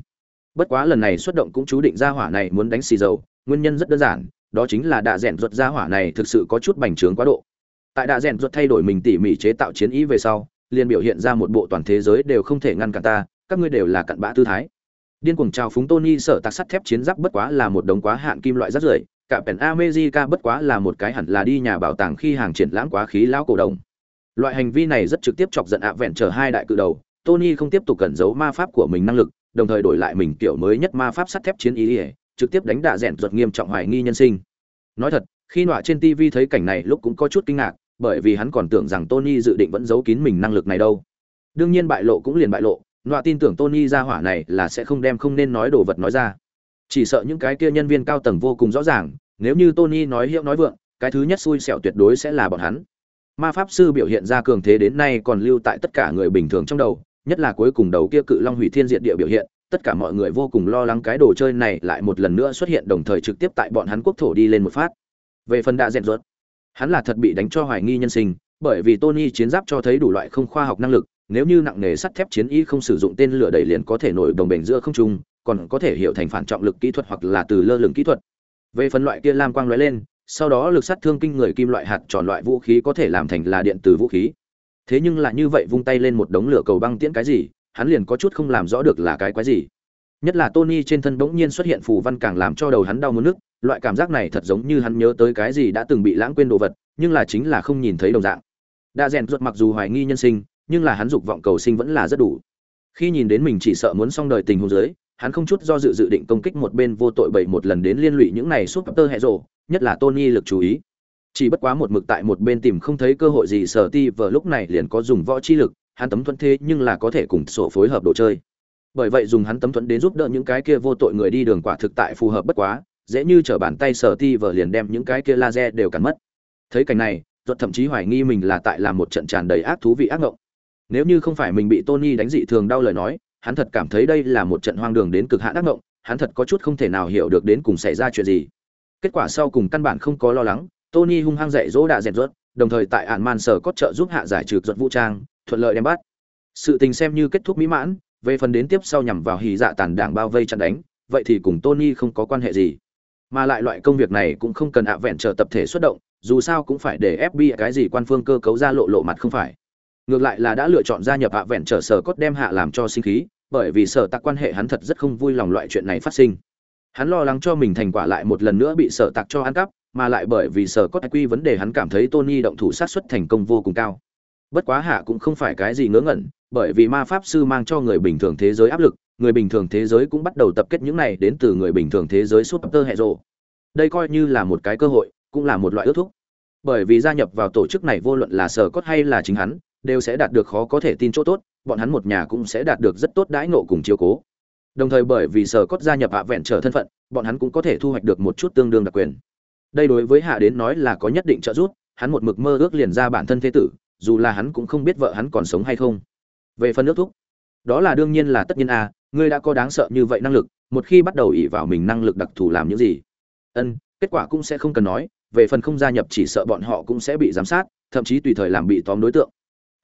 Bất quá lần này xuất động cũng chú định gia hỏa này muốn đánh xì dầu, nguyên nhân rất đơn giản, đó chính là đạ rèn ruột gia hỏa này thực sự có chút bành trướng quá độ. Tại đạ rèn ruột thay đổi mình tỉ mỉ chế tạo chiến ý về sau, liền biểu hiện ra một bộ toàn thế giới đều không thể ngăn cản ta, các ngươi đều là cặn bã tư thái. Điên cuồng trào phúng tony sợ tạc sắt thép chiến giáp bất quá là một đống quá hạn kim loại rất rưởi cả pèn America bất quá là một cái hẳn là đi nhà bảo tàng khi hàng triển lãm quá khí lão cổ đồng. Loại hành vi này rất trực tiếp chọc giận ạ vẹn trở hai đại cự đầu, Tony không tiếp tục cẩn giấu ma pháp của mình năng lực, đồng thời đổi lại mình kiểu mới nhất ma pháp sắt thép chiến ý, trực tiếp đánh đạ rèn ruột nghiêm trọng hoài nghi nhân sinh. Nói thật, khi nọa trên TV thấy cảnh này lúc cũng có chút kinh ngạc, bởi vì hắn còn tưởng rằng Tony dự định vẫn giấu kín mình năng lực này đâu. Đương nhiên bại lộ cũng liền bại lộ, nọa tin tưởng Tony ra hỏa này là sẽ không đem không nên nói đồ vật nói ra. Chỉ sợ những cái kia nhân viên cao tầng vô cùng rõ ràng, nếu như Tony nói hiệu nói vượng, cái thứ nhất xui xẻo tuyệt đối sẽ là bọn hắn. Ma pháp sư biểu hiện ra cường thế đến nay còn lưu tại tất cả người bình thường trong đầu, nhất là cuối cùng đầu kia cự long hủy thiên diện địa biểu hiện, tất cả mọi người vô cùng lo lắng cái đồ chơi này lại một lần nữa xuất hiện đồng thời trực tiếp tại bọn hắn quốc thổ đi lên một phát. Về phần đã dẹn ruột, hắn là thật bị đánh cho hoài nghi nhân sinh, bởi vì Tony chiến giáp cho thấy đủ loại không khoa học năng lực, nếu như nặng nghề sắt thép chiến y không sử dụng tên lửa đẩy liền có thể nổi đồng bền giữa không trung, còn có thể hiểu thành phản trọng lực kỹ thuật hoặc là từ lơ lửng kỹ thuật, về phần loại kia lam quang lóe lên, sau đó lực sát thương kinh người kim loại hạt tròn loại vũ khí có thể làm thành là điện từ vũ khí. Thế nhưng là như vậy vung tay lên một đống lửa cầu băng tiễn cái gì, hắn liền có chút không làm rõ được là cái quái gì. Nhất là tony trên thân bỗng nhiên xuất hiện phù văn càng làm cho đầu hắn đau muốn nước, loại cảm giác này thật giống như hắn nhớ tới cái gì đã từng bị lãng quên đồ vật, nhưng là chính là không nhìn thấy đồng dạng. Đã rèn ruột mặc dù hoài nghi nhân sinh, nhưng là hắn dục vọng cầu sinh vẫn là rất đủ. Khi nhìn đến mình chỉ sợ muốn xong đời tình huống giới hắn không chút do dự dự định công kích một bên vô tội bảy một lần đến liên lụy những này suốt tơ hệ rộ, nhất là Tony lực chú ý. Chỉ bất quá một mực tại một bên tìm không thấy cơ hội gì sở ti vờ lúc này liền có dùng võ chi lực, hắn tấm thuẫn thế nhưng là có thể cùng sổ phối hợp đồ chơi. Bởi vậy dùng hắn tấm thuẫn đến giúp đỡ những cái kia vô tội người đi đường quả thực tại phù hợp bất quá, dễ như trở bàn tay sở ti vờ liền đem những cái kia laser đều cắn mất. Thấy cảnh này, ruột thậm chí hoài nghi mình là tại làm một trận tràn đầy ác thú vị ác ngộng. Nếu như không phải mình bị Tony đánh dị thường đau lời nói, hắn thật cảm thấy đây là một trận hoang đường đến cực hạn ác mộng, hắn thật có chút không thể nào hiểu được đến cùng xảy ra chuyện gì. Kết quả sau cùng căn bản không có lo lắng, Tony hung hăng dạy dỗ đã dẹt rốt, đồng thời tại ản man sở có trợ giúp hạ giải trừ giật vũ trang, thuận lợi đem bắt. Sự tình xem như kết thúc mỹ mãn, về phần đến tiếp sau nhằm vào hỉ dạ tàn đảng bao vây chặn đánh, vậy thì cùng Tony không có quan hệ gì. Mà lại loại công việc này cũng không cần ạ vẹn chờ tập thể xuất động, dù sao cũng phải để FBI cái gì quan phương cơ cấu ra lộ lộ mặt không phải. Ngược lại là đã lựa chọn gia nhập ạ vẹn trở sở cốt đem hạ làm cho sinh khí, bởi vì sở tạc quan hệ hắn thật rất không vui lòng loại chuyện này phát sinh hắn lo lắng cho mình thành quả lại một lần nữa bị sở tạc cho ăn cắp mà lại bởi vì sở cốt quy vấn đề hắn cảm thấy Tony động thủ sát xuất thành công vô cùng cao. Bất quá hạ cũng không phải cái gì ngớ ngẩn, bởi vì ma pháp sư mang cho người bình thường thế giới áp lực, người bình thường thế giới cũng bắt đầu tập kết những này đến từ người bình thường thế giới suốt tơ hệ rộ Đây coi như là một cái cơ hội, cũng là một loại ước thúc. Bởi vì gia nhập vào tổ chức này vô luận là sở cốt hay là chính hắn, đều sẽ đạt được khó có thể tin chỗ tốt, bọn hắn một nhà cũng sẽ đạt được rất tốt đãi ngộ cùng chiếu cố. Đồng thời bởi vì sở cốt gia nhập hạ vẹn trở thân phận, bọn hắn cũng có thể thu hoạch được một chút tương đương đặc quyền. Đây đối với hạ đến nói là có nhất định trợ giúp, hắn một mực mơ ước liền ra bản thân thế tử, dù là hắn cũng không biết vợ hắn còn sống hay không. Về phần nước thúc, đó là đương nhiên là tất nhiên a, à, ngươi đã có đáng sợ như vậy năng lực, một khi bắt đầu ỷ vào mình năng lực đặc thù làm những gì, ân, kết quả cũng sẽ không cần nói, về phần không gia nhập chỉ sợ bọn họ cũng sẽ bị giám sát, thậm chí tùy thời làm bị tóm đối tượng.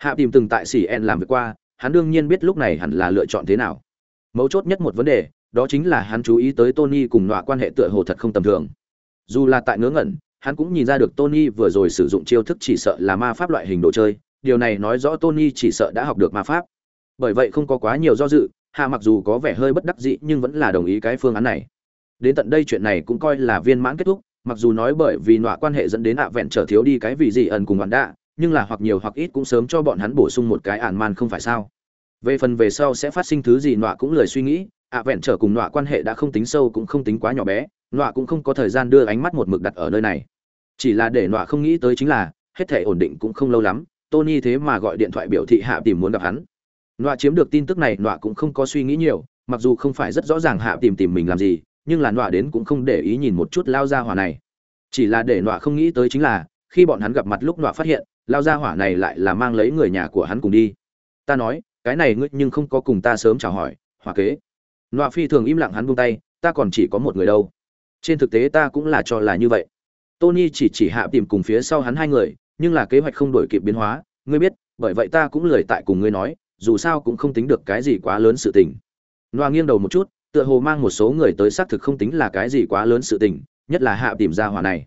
Hạ tìm từng tại CN làm việc qua, hắn đương nhiên biết lúc này hẳn là lựa chọn thế nào. Mấu chốt nhất một vấn đề, đó chính là hắn chú ý tới Tony cùng nọa quan hệ tựa hồ thật không tầm thường. Dù là tại ngớ ngẩn, hắn cũng nhìn ra được Tony vừa rồi sử dụng chiêu thức chỉ sợ là ma pháp loại hình đồ chơi, điều này nói rõ Tony chỉ sợ đã học được ma pháp. Bởi vậy không có quá nhiều do dự, Hạ mặc dù có vẻ hơi bất đắc dĩ nhưng vẫn là đồng ý cái phương án này. Đến tận đây chuyện này cũng coi là viên mãn kết thúc, mặc dù nói bởi vì nọa quan hệ dẫn đến ạ vẹn trở thiếu đi cái vị gì ẩn cùng bạn đạ, nhưng là hoặc nhiều hoặc ít cũng sớm cho bọn hắn bổ sung một cái ản man không phải sao. Về phần về sau sẽ phát sinh thứ gì, nọa cũng lời suy nghĩ. Ạ vẹn trở cùng nọa quan hệ đã không tính sâu cũng không tính quá nhỏ bé. Nọa cũng không có thời gian đưa ánh mắt một mực đặt ở nơi này. Chỉ là để nọa không nghĩ tới chính là, hết thể ổn định cũng không lâu lắm, tony thế mà gọi điện thoại biểu thị hạ tìm muốn gặp hắn. Nọa chiếm được tin tức này, nọa cũng không có suy nghĩ nhiều, mặc dù không phải rất rõ ràng hạ tìm tìm mình làm gì, nhưng là nọa đến cũng không để ý nhìn một chút lao ra hỏa này. Chỉ là để nọa không nghĩ tới chính là, khi bọn hắn gặp mặt lúc nọa phát hiện lao ra hỏa này lại là mang lấy người nhà của hắn cùng đi. Ta nói, cái này ngươi nhưng không có cùng ta sớm chào hỏi, hỏa kế. Nọa phi thường im lặng hắn buông tay, ta còn chỉ có một người đâu. Trên thực tế ta cũng là cho là như vậy. Tony chỉ chỉ hạ tìm cùng phía sau hắn hai người, nhưng là kế hoạch không đổi kịp biến hóa. Ngươi biết, bởi vậy ta cũng lười tại cùng ngươi nói, dù sao cũng không tính được cái gì quá lớn sự tình. Nọa nghiêng đầu một chút, tựa hồ mang một số người tới xác thực không tính là cái gì quá lớn sự tình, nhất là hạ tìm ra hỏa này.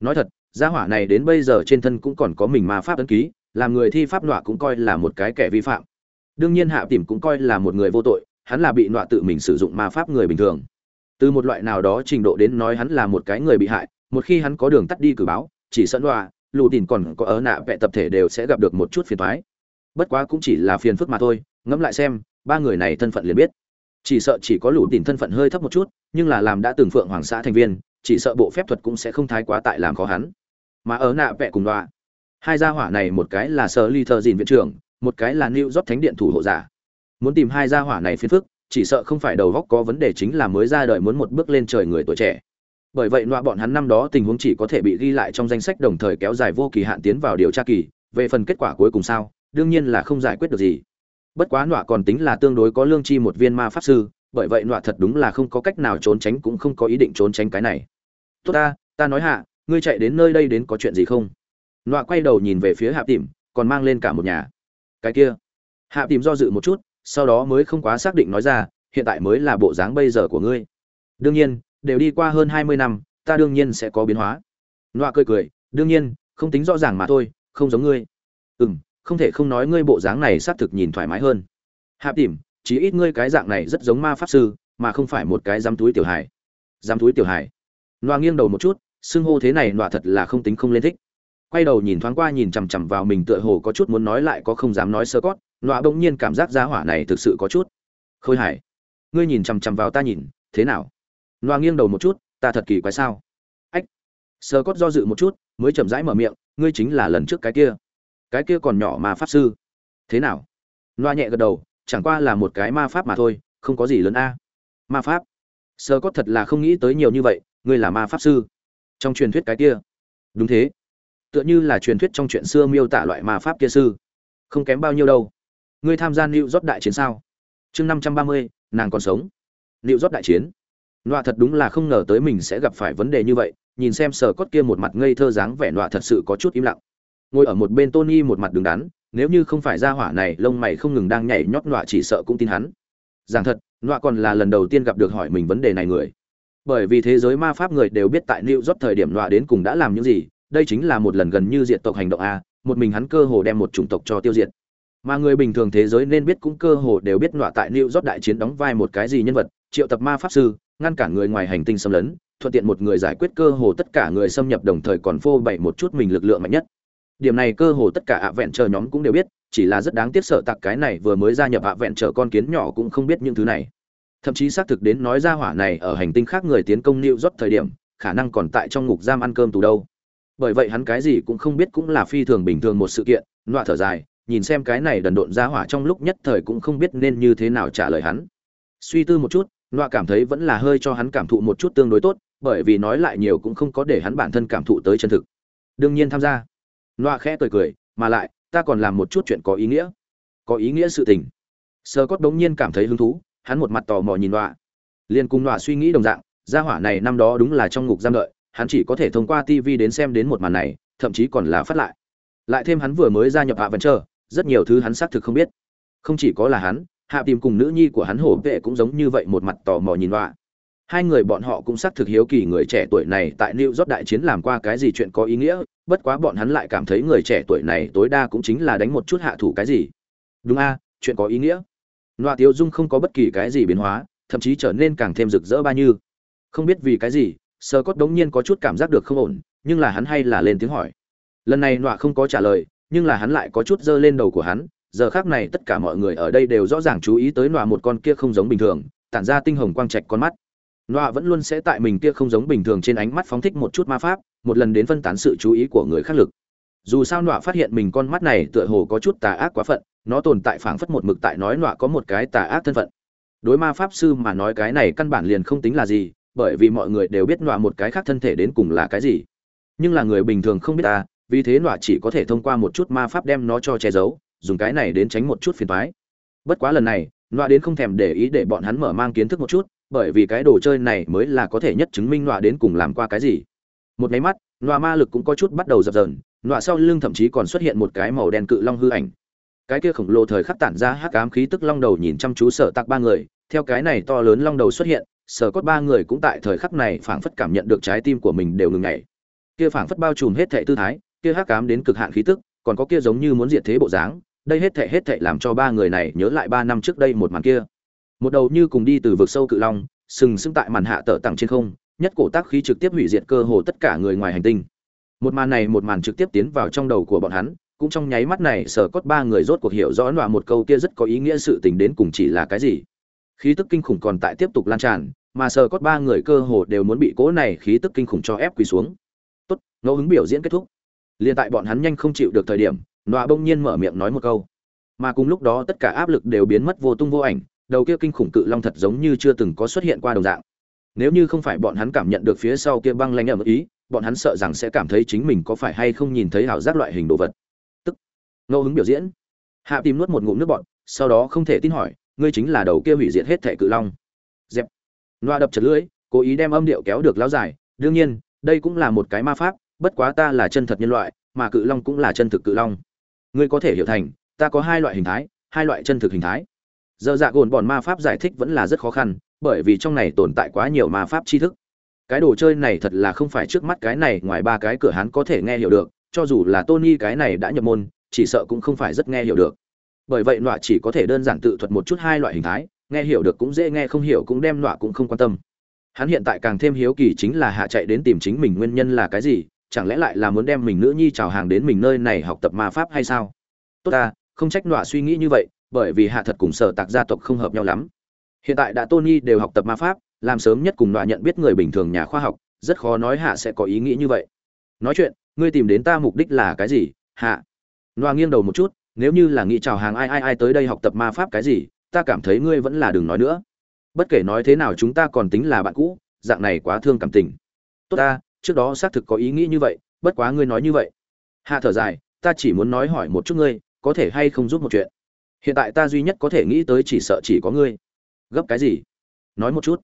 Nói thật gia hỏa này đến bây giờ trên thân cũng còn có mình ma pháp ấn ký, làm người thi pháp nọa cũng coi là một cái kẻ vi phạm. Đương nhiên hạ tìm cũng coi là một người vô tội, hắn là bị nọa tự mình sử dụng ma pháp người bình thường. Từ một loại nào đó trình độ đến nói hắn là một cái người bị hại, một khi hắn có đường tắt đi cử báo, chỉ sẵn nọa, lù tìm còn có ớ nạ vẹ tập thể đều sẽ gặp được một chút phiền thoái bất quá cũng chỉ là phiền phức mà thôi, ngẫm lại xem, ba người này thân phận liền biết. Chỉ sợ chỉ có lũ tìm thân phận hơi thấp một chút, nhưng là làm đã từng phượng hoàng xã thành viên, chỉ sợ bộ phép thuật cũng sẽ không thái quá tại làm khó hắn mà ở nạ vẽ cùng đoạ. Hai gia hỏa này một cái là sở ly thờ dìn viện trưởng, một cái là new job thánh điện thủ hộ giả. Muốn tìm hai gia hỏa này phiền phức, chỉ sợ không phải đầu góc có vấn đề chính là mới ra đời muốn một bước lên trời người tuổi trẻ. Bởi vậy nọa bọn hắn năm đó tình huống chỉ có thể bị ghi lại trong danh sách đồng thời kéo dài vô kỳ hạn tiến vào điều tra kỳ, về phần kết quả cuối cùng sao, đương nhiên là không giải quyết được gì. Bất quá nọa còn tính là tương đối có lương chi một viên ma pháp sư, bởi vậy nọa thật đúng là không có cách nào trốn tránh cũng không có ý định trốn tránh cái này. Tốt ta ta nói hạ ngươi chạy đến nơi đây đến có chuyện gì không? Nọa quay đầu nhìn về phía hạ tìm còn mang lên cả một nhà. Cái kia. Hạ tìm do dự một chút, sau đó mới không quá xác định nói ra, hiện tại mới là bộ dáng bây giờ của ngươi. Đương nhiên, đều đi qua hơn hai mươi năm, ta đương nhiên sẽ có biến hóa. Nọa cười cười, đương nhiên, không tính rõ ràng mà thôi, không giống ngươi. Ừ m không thể không nói ngươi bộ dáng này xác thực nhìn thoải mái hơn. Hạ tìm chỉ ít ngươi cái dạng này rất giống ma pháp sư, mà không phải một cái dám túi tiểu hài. Dám túi tiểu hài. Nọa nghiêng đầu một chút xưng hô thế này nọa thật là không tính không lên thích. Quay đầu nhìn thoáng qua nhìn chằm chằm vào mình tựa hồ có chút muốn nói lại có không dám nói sơ cót, nọa bỗng nhiên cảm giác giá hỏa này thực sự có chút. Khôi hài, ngươi nhìn chằm chằm vào ta nhìn, thế nào? Nọa nghiêng đầu một chút, ta thật kỳ quái sao? Ách, sơ cót do dự một chút, mới chậm rãi mở miệng, ngươi chính là lần trước cái kia. Cái kia còn nhỏ mà pháp sư. Thế nào? Nọa nhẹ gật đầu, chẳng qua là một cái ma pháp mà thôi, không có gì lớn a. Ma pháp? Sơ cót thật là không nghĩ tới nhiều như vậy, ngươi là ma pháp sư trong truyền thuyết cái kia. Đúng thế. Tựa như là truyền thuyết trong chuyện xưa miêu tả loại ma pháp kia sư. Không kém bao nhiêu đâu. Ngươi tham gia nịu rót đại chiến sao? Chương năm trăm ba mươi, nàng còn sống. Nịu rót đại chiến. Nọa thật đúng là không ngờ tới mình sẽ gặp phải vấn đề như vậy, nhìn xem sở cốt kia một mặt ngây thơ dáng vẻ nọa thật sự có chút im lặng. Ngồi ở một bên tony một mặt đứng đắn, nếu như không phải ra hỏa này, lông mày không ngừng đang nhảy nhót nọa chỉ sợ cũng tin hắn. Giảng thật, nọa còn là lần đầu tiên gặp được hỏi mình vấn đề này người bởi vì thế giới ma pháp người đều biết tại New York thời điểm đọa đến cùng đã làm những gì, đây chính là một lần gần như diệt tộc hành động a, một mình hắn cơ hồ đem một chủng tộc cho tiêu diệt. Mà người bình thường thế giới nên biết cũng cơ hồ đều biết nọa tại New York đại chiến đóng vai một cái gì nhân vật, triệu tập ma pháp sư, ngăn cản người ngoài hành tinh xâm lấn, thuận tiện một người giải quyết cơ hồ tất cả người xâm nhập đồng thời còn phô bày một chút mình lực lượng mạnh nhất điểm này cơ hồ tất cả ạ vẹn chờ nhóm cũng đều biết chỉ là rất đáng tiếc sợ tặc cái này vừa mới gia nhập ạ vẹn chờ con kiến nhỏ cũng không biết những thứ này thậm chí xác thực đến nói ra hỏa này ở hành tinh khác người tiến công New York thời điểm, khả năng còn tại trong ngục giam ăn cơm tù đâu. Bởi vậy hắn cái gì cũng không biết cũng là phi thường bình thường một sự kiện loạ thở dài, nhìn xem cái này đần độn ra hỏa trong lúc nhất thời cũng không biết nên như thế nào trả lời hắn. Suy tư một chút loạ cảm thấy vẫn là hơi cho hắn cảm thụ một chút tương đối tốt, bởi vì nói lại nhiều cũng không có để hắn bản thân cảm thụ tới chân thực. Đương nhiên tham gia. Loạ khẽ cười cười, mà lại, ta còn làm một chút chuyện có ý nghĩa. Có ý nghĩa sự tình. Sơ cốt đống nhiên cảm thấy hứng thú hắn một mặt tò mò nhìn đọa liền cùng đọa suy nghĩ đồng dạng gia hỏa này năm đó đúng là trong ngục giam đợi hắn chỉ có thể thông qua tv đến xem đến một màn này thậm chí còn là phát lại lại thêm hắn vừa mới gia nhập hạ vẫn chờ rất nhiều thứ hắn xác thực không biết không chỉ có là hắn hạ tìm cùng nữ nhi của hắn hổ vệ cũng giống như vậy một mặt tò mò nhìn đọa hai người bọn họ cũng xác thực hiếu kỳ người trẻ tuổi này tại New York đại chiến làm qua cái gì chuyện có ý nghĩa, bất quá bọn hắn lại cảm thấy người trẻ tuổi này tối đa cũng chính là đánh một chút hạ thủ cái gì. Đúng a, chuyện có ý nghĩa. Loa Tiêu Dung không có bất kỳ cái gì biến hóa, thậm chí trở nên càng thêm rực rỡ ba như. Không biết vì cái gì, Sơ Cốt đống nhiên có chút cảm giác được không ổn, nhưng là hắn hay là lên tiếng hỏi. Lần này Loa không có trả lời, nhưng là hắn lại có chút giơ lên đầu của hắn, giờ khác này tất cả mọi người ở đây đều rõ ràng chú ý tới Loa một con kia không giống bình thường, tản ra tinh hồng quang trạch con mắt Nọa vẫn luôn sẽ tại mình kia không giống bình thường trên ánh mắt phóng thích một chút ma pháp, một lần đến phân tán sự chú ý của người khác lực. Dù sao Nọa phát hiện mình con mắt này tựa hồ có chút tà ác quá phận, nó tồn tại phảng phất một mực tại nói Nọa có một cái tà ác thân phận. Đối ma pháp sư mà nói cái này căn bản liền không tính là gì, bởi vì mọi người đều biết Nọa một cái khác thân thể đến cùng là cái gì. Nhưng là người bình thường không biết ta, vì thế Nọa chỉ có thể thông qua một chút ma pháp đem nó cho che giấu, dùng cái này đến tránh một chút phiền toái. Bất quá lần này, Nọa đến không thèm để ý để bọn hắn mở mang kiến thức một chút, bởi vì cái đồ chơi này mới là có thể nhất chứng minh nọa đến cùng làm qua cái gì một máy mắt nọa ma lực cũng có chút bắt đầu dập dờn nọa sau lưng thậm chí còn xuất hiện một cái màu đen cự long hư ảnh cái kia khổng lồ thời khắc tản ra hắc ám khí tức long đầu nhìn chăm chú sở tạc ba người, theo cái này to lớn long đầu xuất hiện, sở cốt ba người cũng tại thời khắc này phảng phất cảm nhận được trái tim của mình đều ngừng nhảy. Kia phảng phất bao trùm hết thệ tư thái, kia hắc ám đến cực hạn khí tức, còn có kia giống như muốn diệt thế bộ dáng, đây hết thệ hết thệ làm cho ba người này nhớ lại ba năm trước đây một màn kia. Một đầu như cùng đi từ vực sâu cự long, sừng sững tại màn hạ tở tặng trên không, nhất cổ tác khí trực tiếp hủy diệt cơ hồ tất cả người ngoài hành tinh. Một màn này một màn trực tiếp tiến vào trong đầu của bọn hắn cũng trong nháy mắt này, sở cốt ba người rốt cuộc hiểu rõ nọa một câu kia rất có ý nghĩa sự tình đến cùng chỉ là cái gì. Khí tức kinh khủng còn tại tiếp tục lan tràn, mà sở cốt ba người cơ hồ đều muốn bị cố này khí tức kinh khủng cho ép quỳ xuống. Tốt, ngẫu hứng biểu diễn kết thúc. Liền tại bọn hắn nhanh không chịu được thời điểm, nọa bỗng nhiên mở miệng nói một câu. Mà cùng lúc đó tất cả áp lực đều biến mất vô tung vô ảnh, đầu kia kinh khủng cự long thật giống như chưa từng có xuất hiện qua đồng dạng. Nếu như không phải bọn hắn cảm nhận được phía sau kia băng lanh ẩm ý, bọn hắn sợ rằng sẽ cảm thấy chính mình có phải hay không nhìn thấy ảo giác loại hình đồ vật ngẫu hứng biểu diễn. Hạ tìm nuốt một ngụm nước bọn sau đó không thể tin hỏi ngươi chính là đầu kia hủy diệt hết thẻ cự long. Dẹp. Loa đập chật lưỡi cố ý đem âm điệu kéo được láo dài. Đương nhiên đây cũng là một cái ma pháp bất quá ta là chân thật nhân loại mà cự long cũng là chân thực cự long. Ngươi có thể hiểu thành ta có hai loại hình thái hai loại chân thực hình thái. Giờ dạ gồn bọn ma pháp giải thích vẫn là rất khó khăn, bởi vì trong này tồn tại quá nhiều ma pháp tri thức. Cái đồ chơi này thật là không phải trước mắt cái này ngoài ba cái cửa hắn có thể nghe hiểu được, cho dù là Tony cái này đã nhập môn, chỉ sợ cũng không phải rất nghe hiểu được. Bởi vậy nọa chỉ có thể đơn giản tự thuật một chút hai loại hình thái, nghe hiểu được cũng dễ nghe không hiểu cũng đem nọa cũng không quan tâm. Hắn hiện tại càng thêm hiếu kỳ chính là hạ chạy đến tìm chính mình nguyên nhân là cái gì, chẳng lẽ lại là muốn đem mình nữ nhi chào hàng đến mình nơi này học tập ma pháp hay sao? Tốt ta, không trách nọa suy nghĩ như vậy, bởi vì hạ thật cùng sở tạc gia tộc không hợp nhau lắm hiện tại đã tony đều học tập ma pháp làm sớm nhất cùng nọa nhận biết người bình thường nhà khoa học rất khó nói hạ sẽ có ý nghĩ như vậy nói chuyện ngươi tìm đến ta mục đích là cái gì hạ loa nghiêng đầu một chút, nếu như là nghĩ chào hàng ai ai ai tới đây học tập ma pháp cái gì, ta cảm thấy ngươi vẫn là đừng nói nữa. Bất kể nói thế nào chúng ta còn tính là bạn cũ, dạng này quá thương cảm tình. Tốt ta, trước đó xác thực có ý nghĩ như vậy, bất quá ngươi nói như vậy. Hạ thở dài, ta chỉ muốn nói hỏi một chút ngươi, có thể hay không giúp một chuyện? Hiện tại ta duy nhất có thể nghĩ tới chỉ sợ chỉ có ngươi. Gấp cái gì? Nói một chút.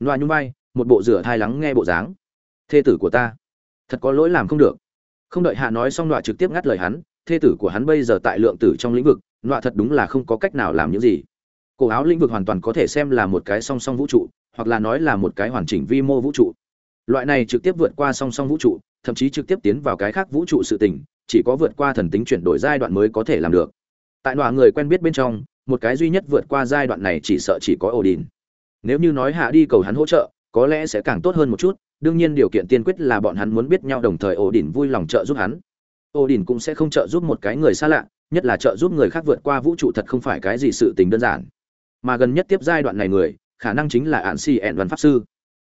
Loa nhung bay một bộ rửa thai lắng nghe bộ dáng. Thê tử của ta. Thật có lỗi làm không được. Không đợi hạ nói xong loa trực tiếp ngắt lời hắn thê tử của hắn bây giờ tại lượng tử trong lĩnh vực, nọa thật đúng là không có cách nào làm những gì. Cổ áo lĩnh vực hoàn toàn có thể xem là một cái song song vũ trụ, hoặc là nói là một cái hoàn chỉnh vi mô vũ trụ. Loại này trực tiếp vượt qua song song vũ trụ, thậm chí trực tiếp tiến vào cái khác vũ trụ sự tình, chỉ có vượt qua thần tính chuyển đổi giai đoạn mới có thể làm được. Tại nọa người quen biết bên trong, một cái duy nhất vượt qua giai đoạn này chỉ sợ chỉ có ổ đình nếu như nói hạ đi cầu hắn hỗ trợ, có lẽ sẽ càng tốt hơn một chút, đương nhiên điều kiện tiên quyết là bọn hắn muốn biết nhau đồng thời ổ đình vui lòng trợ giúp hắn ô đình cũng sẽ không trợ giúp một cái người xa lạ, nhất là trợ giúp người khác vượt qua vũ trụ thật không phải cái gì sự tình đơn giản. Mà gần nhất tiếp giai đoạn này người, khả năng chính là ạn xì ẹn văn pháp sư.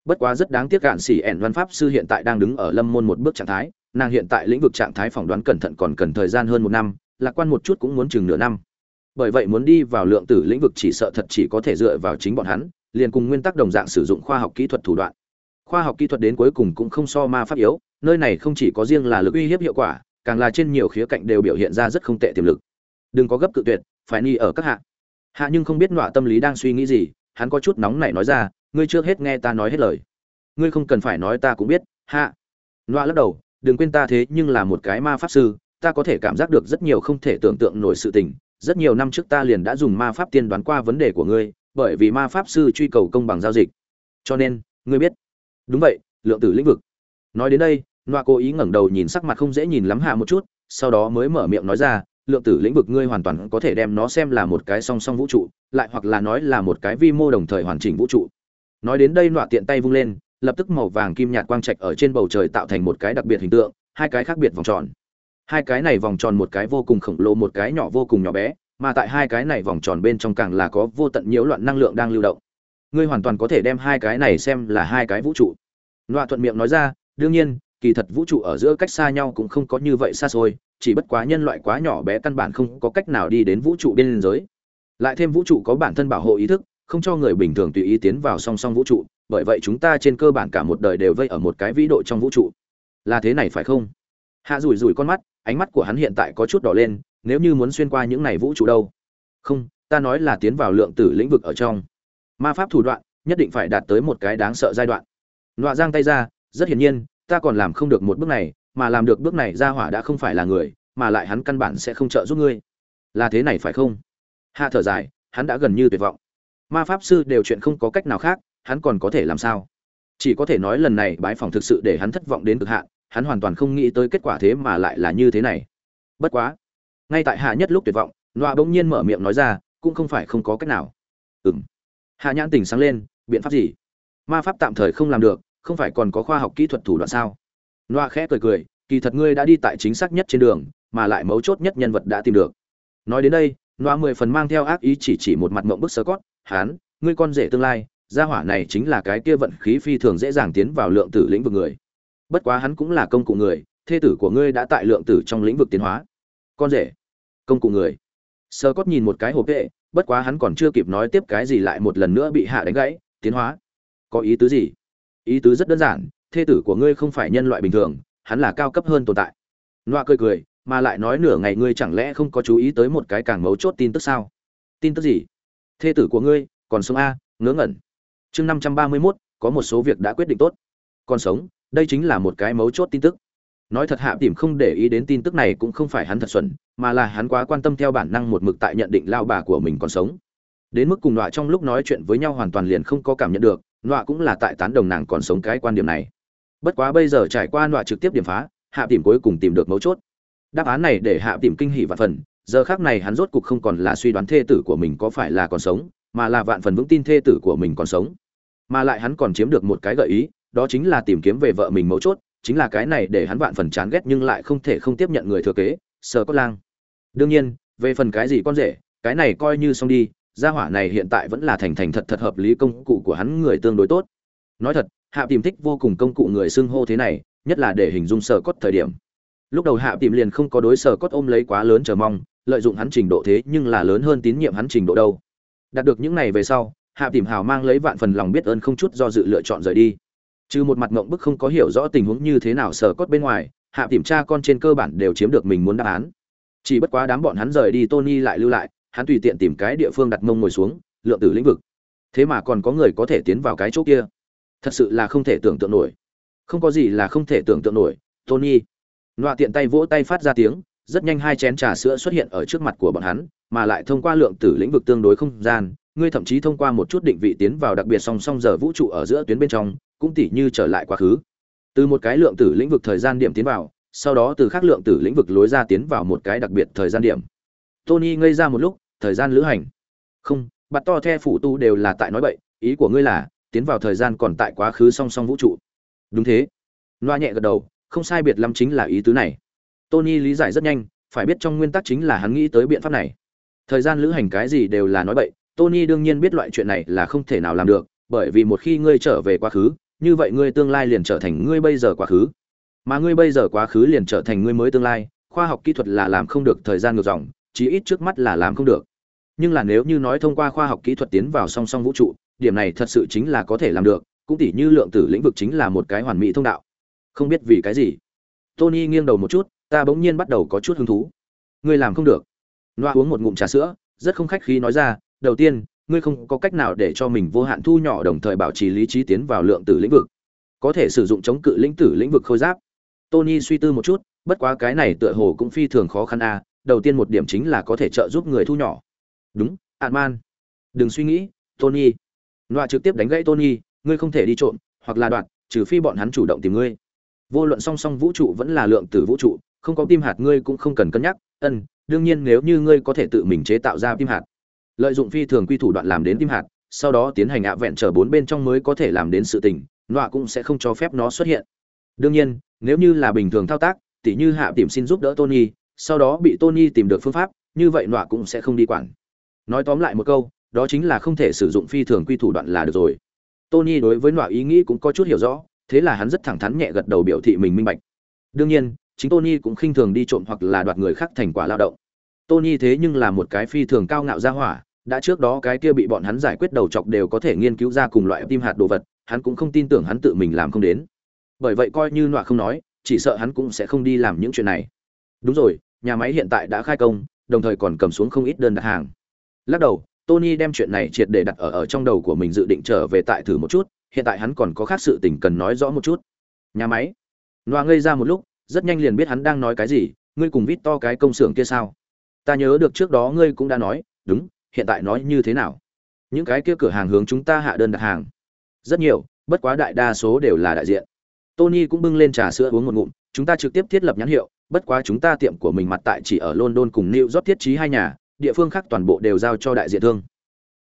Bất quá rất đáng tiếc ạn xì ẹn văn pháp sư hiện tại đang đứng ở lâm môn một bước trạng thái, nàng hiện tại lĩnh vực trạng thái phỏng đoán cẩn thận còn cần thời gian hơn một năm, lạc quan một chút cũng muốn chừng nửa năm. Bởi vậy muốn đi vào lượng tử lĩnh vực chỉ sợ thật chỉ có thể dựa vào chính bọn hắn, liền cùng nguyên tắc đồng dạng sử dụng khoa học kỹ thuật thủ đoạn. Khoa học kỹ thuật đến cuối cùng cũng không so ma pháp yếu, nơi này không chỉ có riêng là lực uy hiếp hiệu quả càng là trên nhiều khía cạnh đều biểu hiện ra rất không tệ tiềm lực. Đừng có gấp cự tuyệt, phải ni ở các hạ. Hạ nhưng không biết nọa tâm lý đang suy nghĩ gì, hắn có chút nóng nảy nói ra, ngươi chưa hết nghe ta nói hết lời. Ngươi không cần phải nói ta cũng biết, hạ. Nọa lắc đầu, đừng quên ta thế nhưng là một cái ma pháp sư, ta có thể cảm giác được rất nhiều không thể tưởng tượng nổi sự tình. Rất nhiều năm trước ta liền đã dùng ma pháp tiên đoán qua vấn đề của ngươi, bởi vì ma pháp sư truy cầu công bằng giao dịch. Cho nên, ngươi biết. Đúng vậy, lượng tử lĩnh vực. Nói đến đây Noa cố ý ngẩng đầu nhìn sắc mặt không dễ nhìn lắm hạ một chút, sau đó mới mở miệng nói ra, lượng tử lĩnh vực ngươi hoàn toàn có thể đem nó xem là một cái song song vũ trụ, lại hoặc là nói là một cái vi mô đồng thời hoàn chỉnh vũ trụ. Nói đến đây Noa tiện tay vung lên, lập tức màu vàng kim nhạt quang trạch ở trên bầu trời tạo thành một cái đặc biệt hình tượng, hai cái khác biệt vòng tròn. Hai cái này vòng tròn một cái vô cùng khổng lồ, một cái nhỏ vô cùng nhỏ bé, mà tại hai cái này vòng tròn bên trong càng là có vô tận nhiễu loạn năng lượng đang lưu động. Ngươi hoàn toàn có thể đem hai cái này xem là hai cái vũ trụ. Noa thuận miệng nói ra, đương nhiên kỳ thật vũ trụ ở giữa cách xa nhau cũng không có như vậy xa xôi, chỉ bất quá nhân loại quá nhỏ bé căn bản không có cách nào đi đến vũ trụ biên giới. Lại thêm vũ trụ có bản thân bảo hộ ý thức, không cho người bình thường tùy ý tiến vào song song vũ trụ, bởi vậy chúng ta trên cơ bản cả một đời đều vây ở một cái vĩ độ trong vũ trụ. Là thế này phải không? Hạ rủi rủi con mắt, ánh mắt của hắn hiện tại có chút đỏ lên, nếu như muốn xuyên qua những này vũ trụ đâu? Không, ta nói là tiến vào lượng tử lĩnh vực ở trong. Ma pháp thủ đoạn nhất định phải đạt tới một cái đáng sợ giai đoạn. Nọa giang tay ra, rất hiển nhiên ta còn làm không được một bước này, mà làm được bước này ra hỏa đã không phải là người, mà lại hắn căn bản sẽ không trợ giúp ngươi. Là thế này phải không? Hạ thở dài, hắn đã gần như tuyệt vọng. Ma pháp sư đều chuyện không có cách nào khác, hắn còn có thể làm sao? Chỉ có thể nói lần này bái phòng thực sự để hắn thất vọng đến cực hạn, hắn hoàn toàn không nghĩ tới kết quả thế mà lại là như thế này. Bất quá, ngay tại hạ nhất lúc tuyệt vọng loa bỗng nhiên mở miệng nói ra, cũng không phải không có cách nào. Ừng hạ nhãn tình sáng lên, biện pháp gì? Ma pháp tạm thời không làm được không phải còn có khoa học kỹ thuật thủ đoạn sao? Noa khẽ cười cười, kỳ thật ngươi đã đi tại chính xác nhất trên đường, mà lại mấu chốt nhất nhân vật đã tìm được. Nói đến đây, Noa mười phần mang theo ác ý chỉ chỉ một mặt mộng bức sơ cót hán, ngươi con rể tương lai, gia hỏa này chính là cái kia vận khí phi thường dễ dàng tiến vào lượng tử lĩnh vực người. Bất quá hắn cũng là công cụ người, thê tử của ngươi đã tại lượng tử trong lĩnh vực tiến hóa. Con rể, công cụ người. Sơ cót nhìn một cái hộp hệ, bất quá hắn còn chưa kịp nói tiếp cái gì lại một lần nữa bị hạ đánh gãy, tiến hóa? Có ý tứ gì? Ý tứ rất đơn giản, thê tử của ngươi không phải nhân loại bình thường, hắn là cao cấp hơn tồn tại. Noa cười cười, mà lại nói nửa ngày ngươi chẳng lẽ không có chú ý tới một cái càng mấu chốt tin tức sao? Tin tức gì? Thê tử của ngươi, còn sống a, ngớ ngẩn. Chương năm trăm ba mươi mốt, có một số việc đã quyết định tốt. Còn sống, đây chính là một cái mấu chốt tin tức. Nói thật hạ tìm không để ý đến tin tức này cũng không phải hắn thật xuẩn, mà là hắn quá quan tâm theo bản năng một mực tại nhận định lao bà của mình còn sống. Đến mức cùng loại trong lúc nói chuyện với nhau hoàn toàn liền không có cảm nhận được nọa cũng là tại tán đồng nàng còn sống cái quan điểm này. Bất quá bây giờ trải qua nọa trực tiếp điểm phá, hạ tìm cuối cùng tìm được mấu chốt. Đáp án này để hạ tìm kinh hỉ vạn phần, giờ khác này hắn rốt cục không còn là suy đoán thê tử của mình có phải là còn sống, mà là vạn phần vững tin thê tử của mình còn sống. Mà lại hắn còn chiếm được một cái gợi ý, đó chính là tìm kiếm về vợ mình mấu chốt, chính là cái này để hắn vạn phần chán ghét nhưng lại không thể không tiếp nhận người thừa kế sờ cốt lang. Đương nhiên, về phần cái gì con rể, cái này coi như xong đi gia hỏa này hiện tại vẫn là thành thành thật thật hợp lý công cụ của hắn người tương đối tốt. Nói thật, hạ tìm thích vô cùng công cụ người xưng hô thế này, nhất là để hình dung sở cốt thời điểm. Lúc đầu hạ tìm liền không có đối sở cốt ôm lấy quá lớn chờ mong, lợi dụng hắn trình độ thế nhưng là lớn hơn tín nhiệm hắn trình độ đâu. Đạt được những này về sau, hạ tìm hào mang lấy vạn phần lòng biết ơn không chút do dự lựa chọn rời đi. Trừ một mặt ngộng bức không có hiểu rõ tình huống như thế nào sở cốt bên ngoài, hạ tìm cha con trên cơ bản đều chiếm được mình muốn đáp án. Chỉ bất quá đám bọn hắn rời đi tony lại lưu lại hắn tùy tiện tìm cái địa phương đặt mông ngồi xuống, lượng tử lĩnh vực. Thế mà còn có người có thể tiến vào cái chỗ kia. Thật sự là không thể tưởng tượng nổi. Không có gì là không thể tưởng tượng nổi, tony. Nọa tiện tay vỗ tay phát ra tiếng, rất nhanh hai chén trà sữa xuất hiện ở trước mặt của bọn hắn, mà lại thông qua lượng tử lĩnh vực tương đối không gian, ngươi thậm chí thông qua một chút định vị tiến vào đặc biệt song song giờ vũ trụ ở giữa tuyến bên trong, cũng tỉ như trở lại quá khứ. Từ một cái lượng tử lĩnh vực thời gian điểm tiến vào, sau đó từ khác lượng tử lĩnh vực lối ra tiến vào một cái đặc biệt thời gian điểm. Tony ngây ra một lúc thời gian lữ hành. Không, bạt to the phủ tu đều là tại nói bậy, ý của ngươi là, tiến vào thời gian còn tại quá khứ song song vũ trụ. Đúng thế. Loa nhẹ gật đầu, không sai biệt lắm chính là ý tứ này. Tony lý giải rất nhanh, phải biết trong nguyên tắc chính là hắn nghĩ tới biện pháp này. Thời gian lữ hành cái gì đều là nói bậy, tony đương nhiên biết loại chuyện này là không thể nào làm được, bởi vì một khi ngươi trở về quá khứ, như vậy ngươi tương lai liền trở thành ngươi bây giờ quá khứ. Mà ngươi bây giờ quá khứ liền trở thành ngươi mới tương lai, khoa học kỹ thuật là làm không được thời gian ngược dòng, chí ít trước mắt là làm không được nhưng là nếu như nói thông qua khoa học kỹ thuật tiến vào song song vũ trụ, điểm này thật sự chính là có thể làm được, cũng tỉ như lượng tử lĩnh vực chính là một cái hoàn mỹ thông đạo. Không biết vì cái gì. Tony nghiêng đầu một chút, ta bỗng nhiên bắt đầu có chút hứng thú. Ngươi làm không được. Noa uống một ngụm trà sữa, rất không khách khí nói ra, đầu tiên, ngươi không có cách nào để cho mình vô hạn thu nhỏ đồng thời bảo trì lý trí tiến vào lượng tử lĩnh vực. Có thể sử dụng chống cự lĩnh tử lĩnh vực khôi giáp. Tony suy tư một chút, bất quá cái này tựa hồ cũng phi thường khó khăn a, đầu tiên một điểm chính là có thể trợ giúp người thu nhỏ đúng ạn man đừng suy nghĩ, tony. Loa trực tiếp đánh gãy tony, ngươi không thể đi trộm, hoặc là đoạt, trừ phi bọn hắn chủ động tìm ngươi. Vô luận song song vũ trụ vẫn là lượng tử vũ trụ, không có tim hạt ngươi cũng không cần cân nhắc, ân, đương nhiên nếu như ngươi có thể tự mình chế tạo ra tim hạt, lợi dụng phi thường quy thủ đoạn làm đến tim hạt, sau đó tiến hành ạ vẹn trở bốn bên trong mới có thể làm đến sự tình, nọa cũng sẽ không cho phép nó xuất hiện. Đương nhiên, nếu như là bình thường thao tác, tỉ như hạ tìm xin giúp đỡ tony, sau đó bị tony tìm được phương pháp, như vậy nọa cũng sẽ không đi quản nói tóm lại một câu, đó chính là không thể sử dụng phi thường quy thủ đoạn là được rồi. Tony đối với nọa ý nghĩ cũng có chút hiểu rõ, thế là hắn rất thẳng thắn nhẹ gật đầu biểu thị mình minh bạch. Đương nhiên, chính tony cũng khinh thường đi trộm hoặc là đoạt người khác thành quả lao động. Tony thế nhưng là một cái phi thường cao ngạo ra hỏa, đã trước đó cái kia bị bọn hắn giải quyết đầu chọc đều có thể nghiên cứu ra cùng loại tim hạt đồ vật, hắn cũng không tin tưởng hắn tự mình làm không đến. Bởi vậy coi như nọa không nói, chỉ sợ hắn cũng sẽ không đi làm những chuyện này. Đúng rồi, nhà máy hiện tại đã khai công, đồng thời còn cầm xuống không ít đơn đặt hàng lắc đầu, tony đem chuyện này triệt để đặt ở ở trong đầu của mình dự định trở về tại thử một chút, hiện tại hắn còn có khác sự tình cần nói rõ một chút. Nhà máy. Noa ngây ra một lúc, rất nhanh liền biết hắn đang nói cái gì, ngươi cùng vít to cái công xưởng kia sao? Ta nhớ được trước đó ngươi cũng đã nói, đúng, hiện tại nói như thế nào? Những cái kia cửa hàng hướng chúng ta hạ đơn đặt hàng. Rất nhiều, bất quá đại đa số đều là đại diện. Tony cũng bưng lên trà sữa uống một ngụm, chúng ta trực tiếp thiết lập nhãn hiệu, bất quá chúng ta tiệm của mình mặt tại chỉ ở london cùng new york thiết trí hai nhà địa phương khác toàn bộ đều giao cho đại diện thương.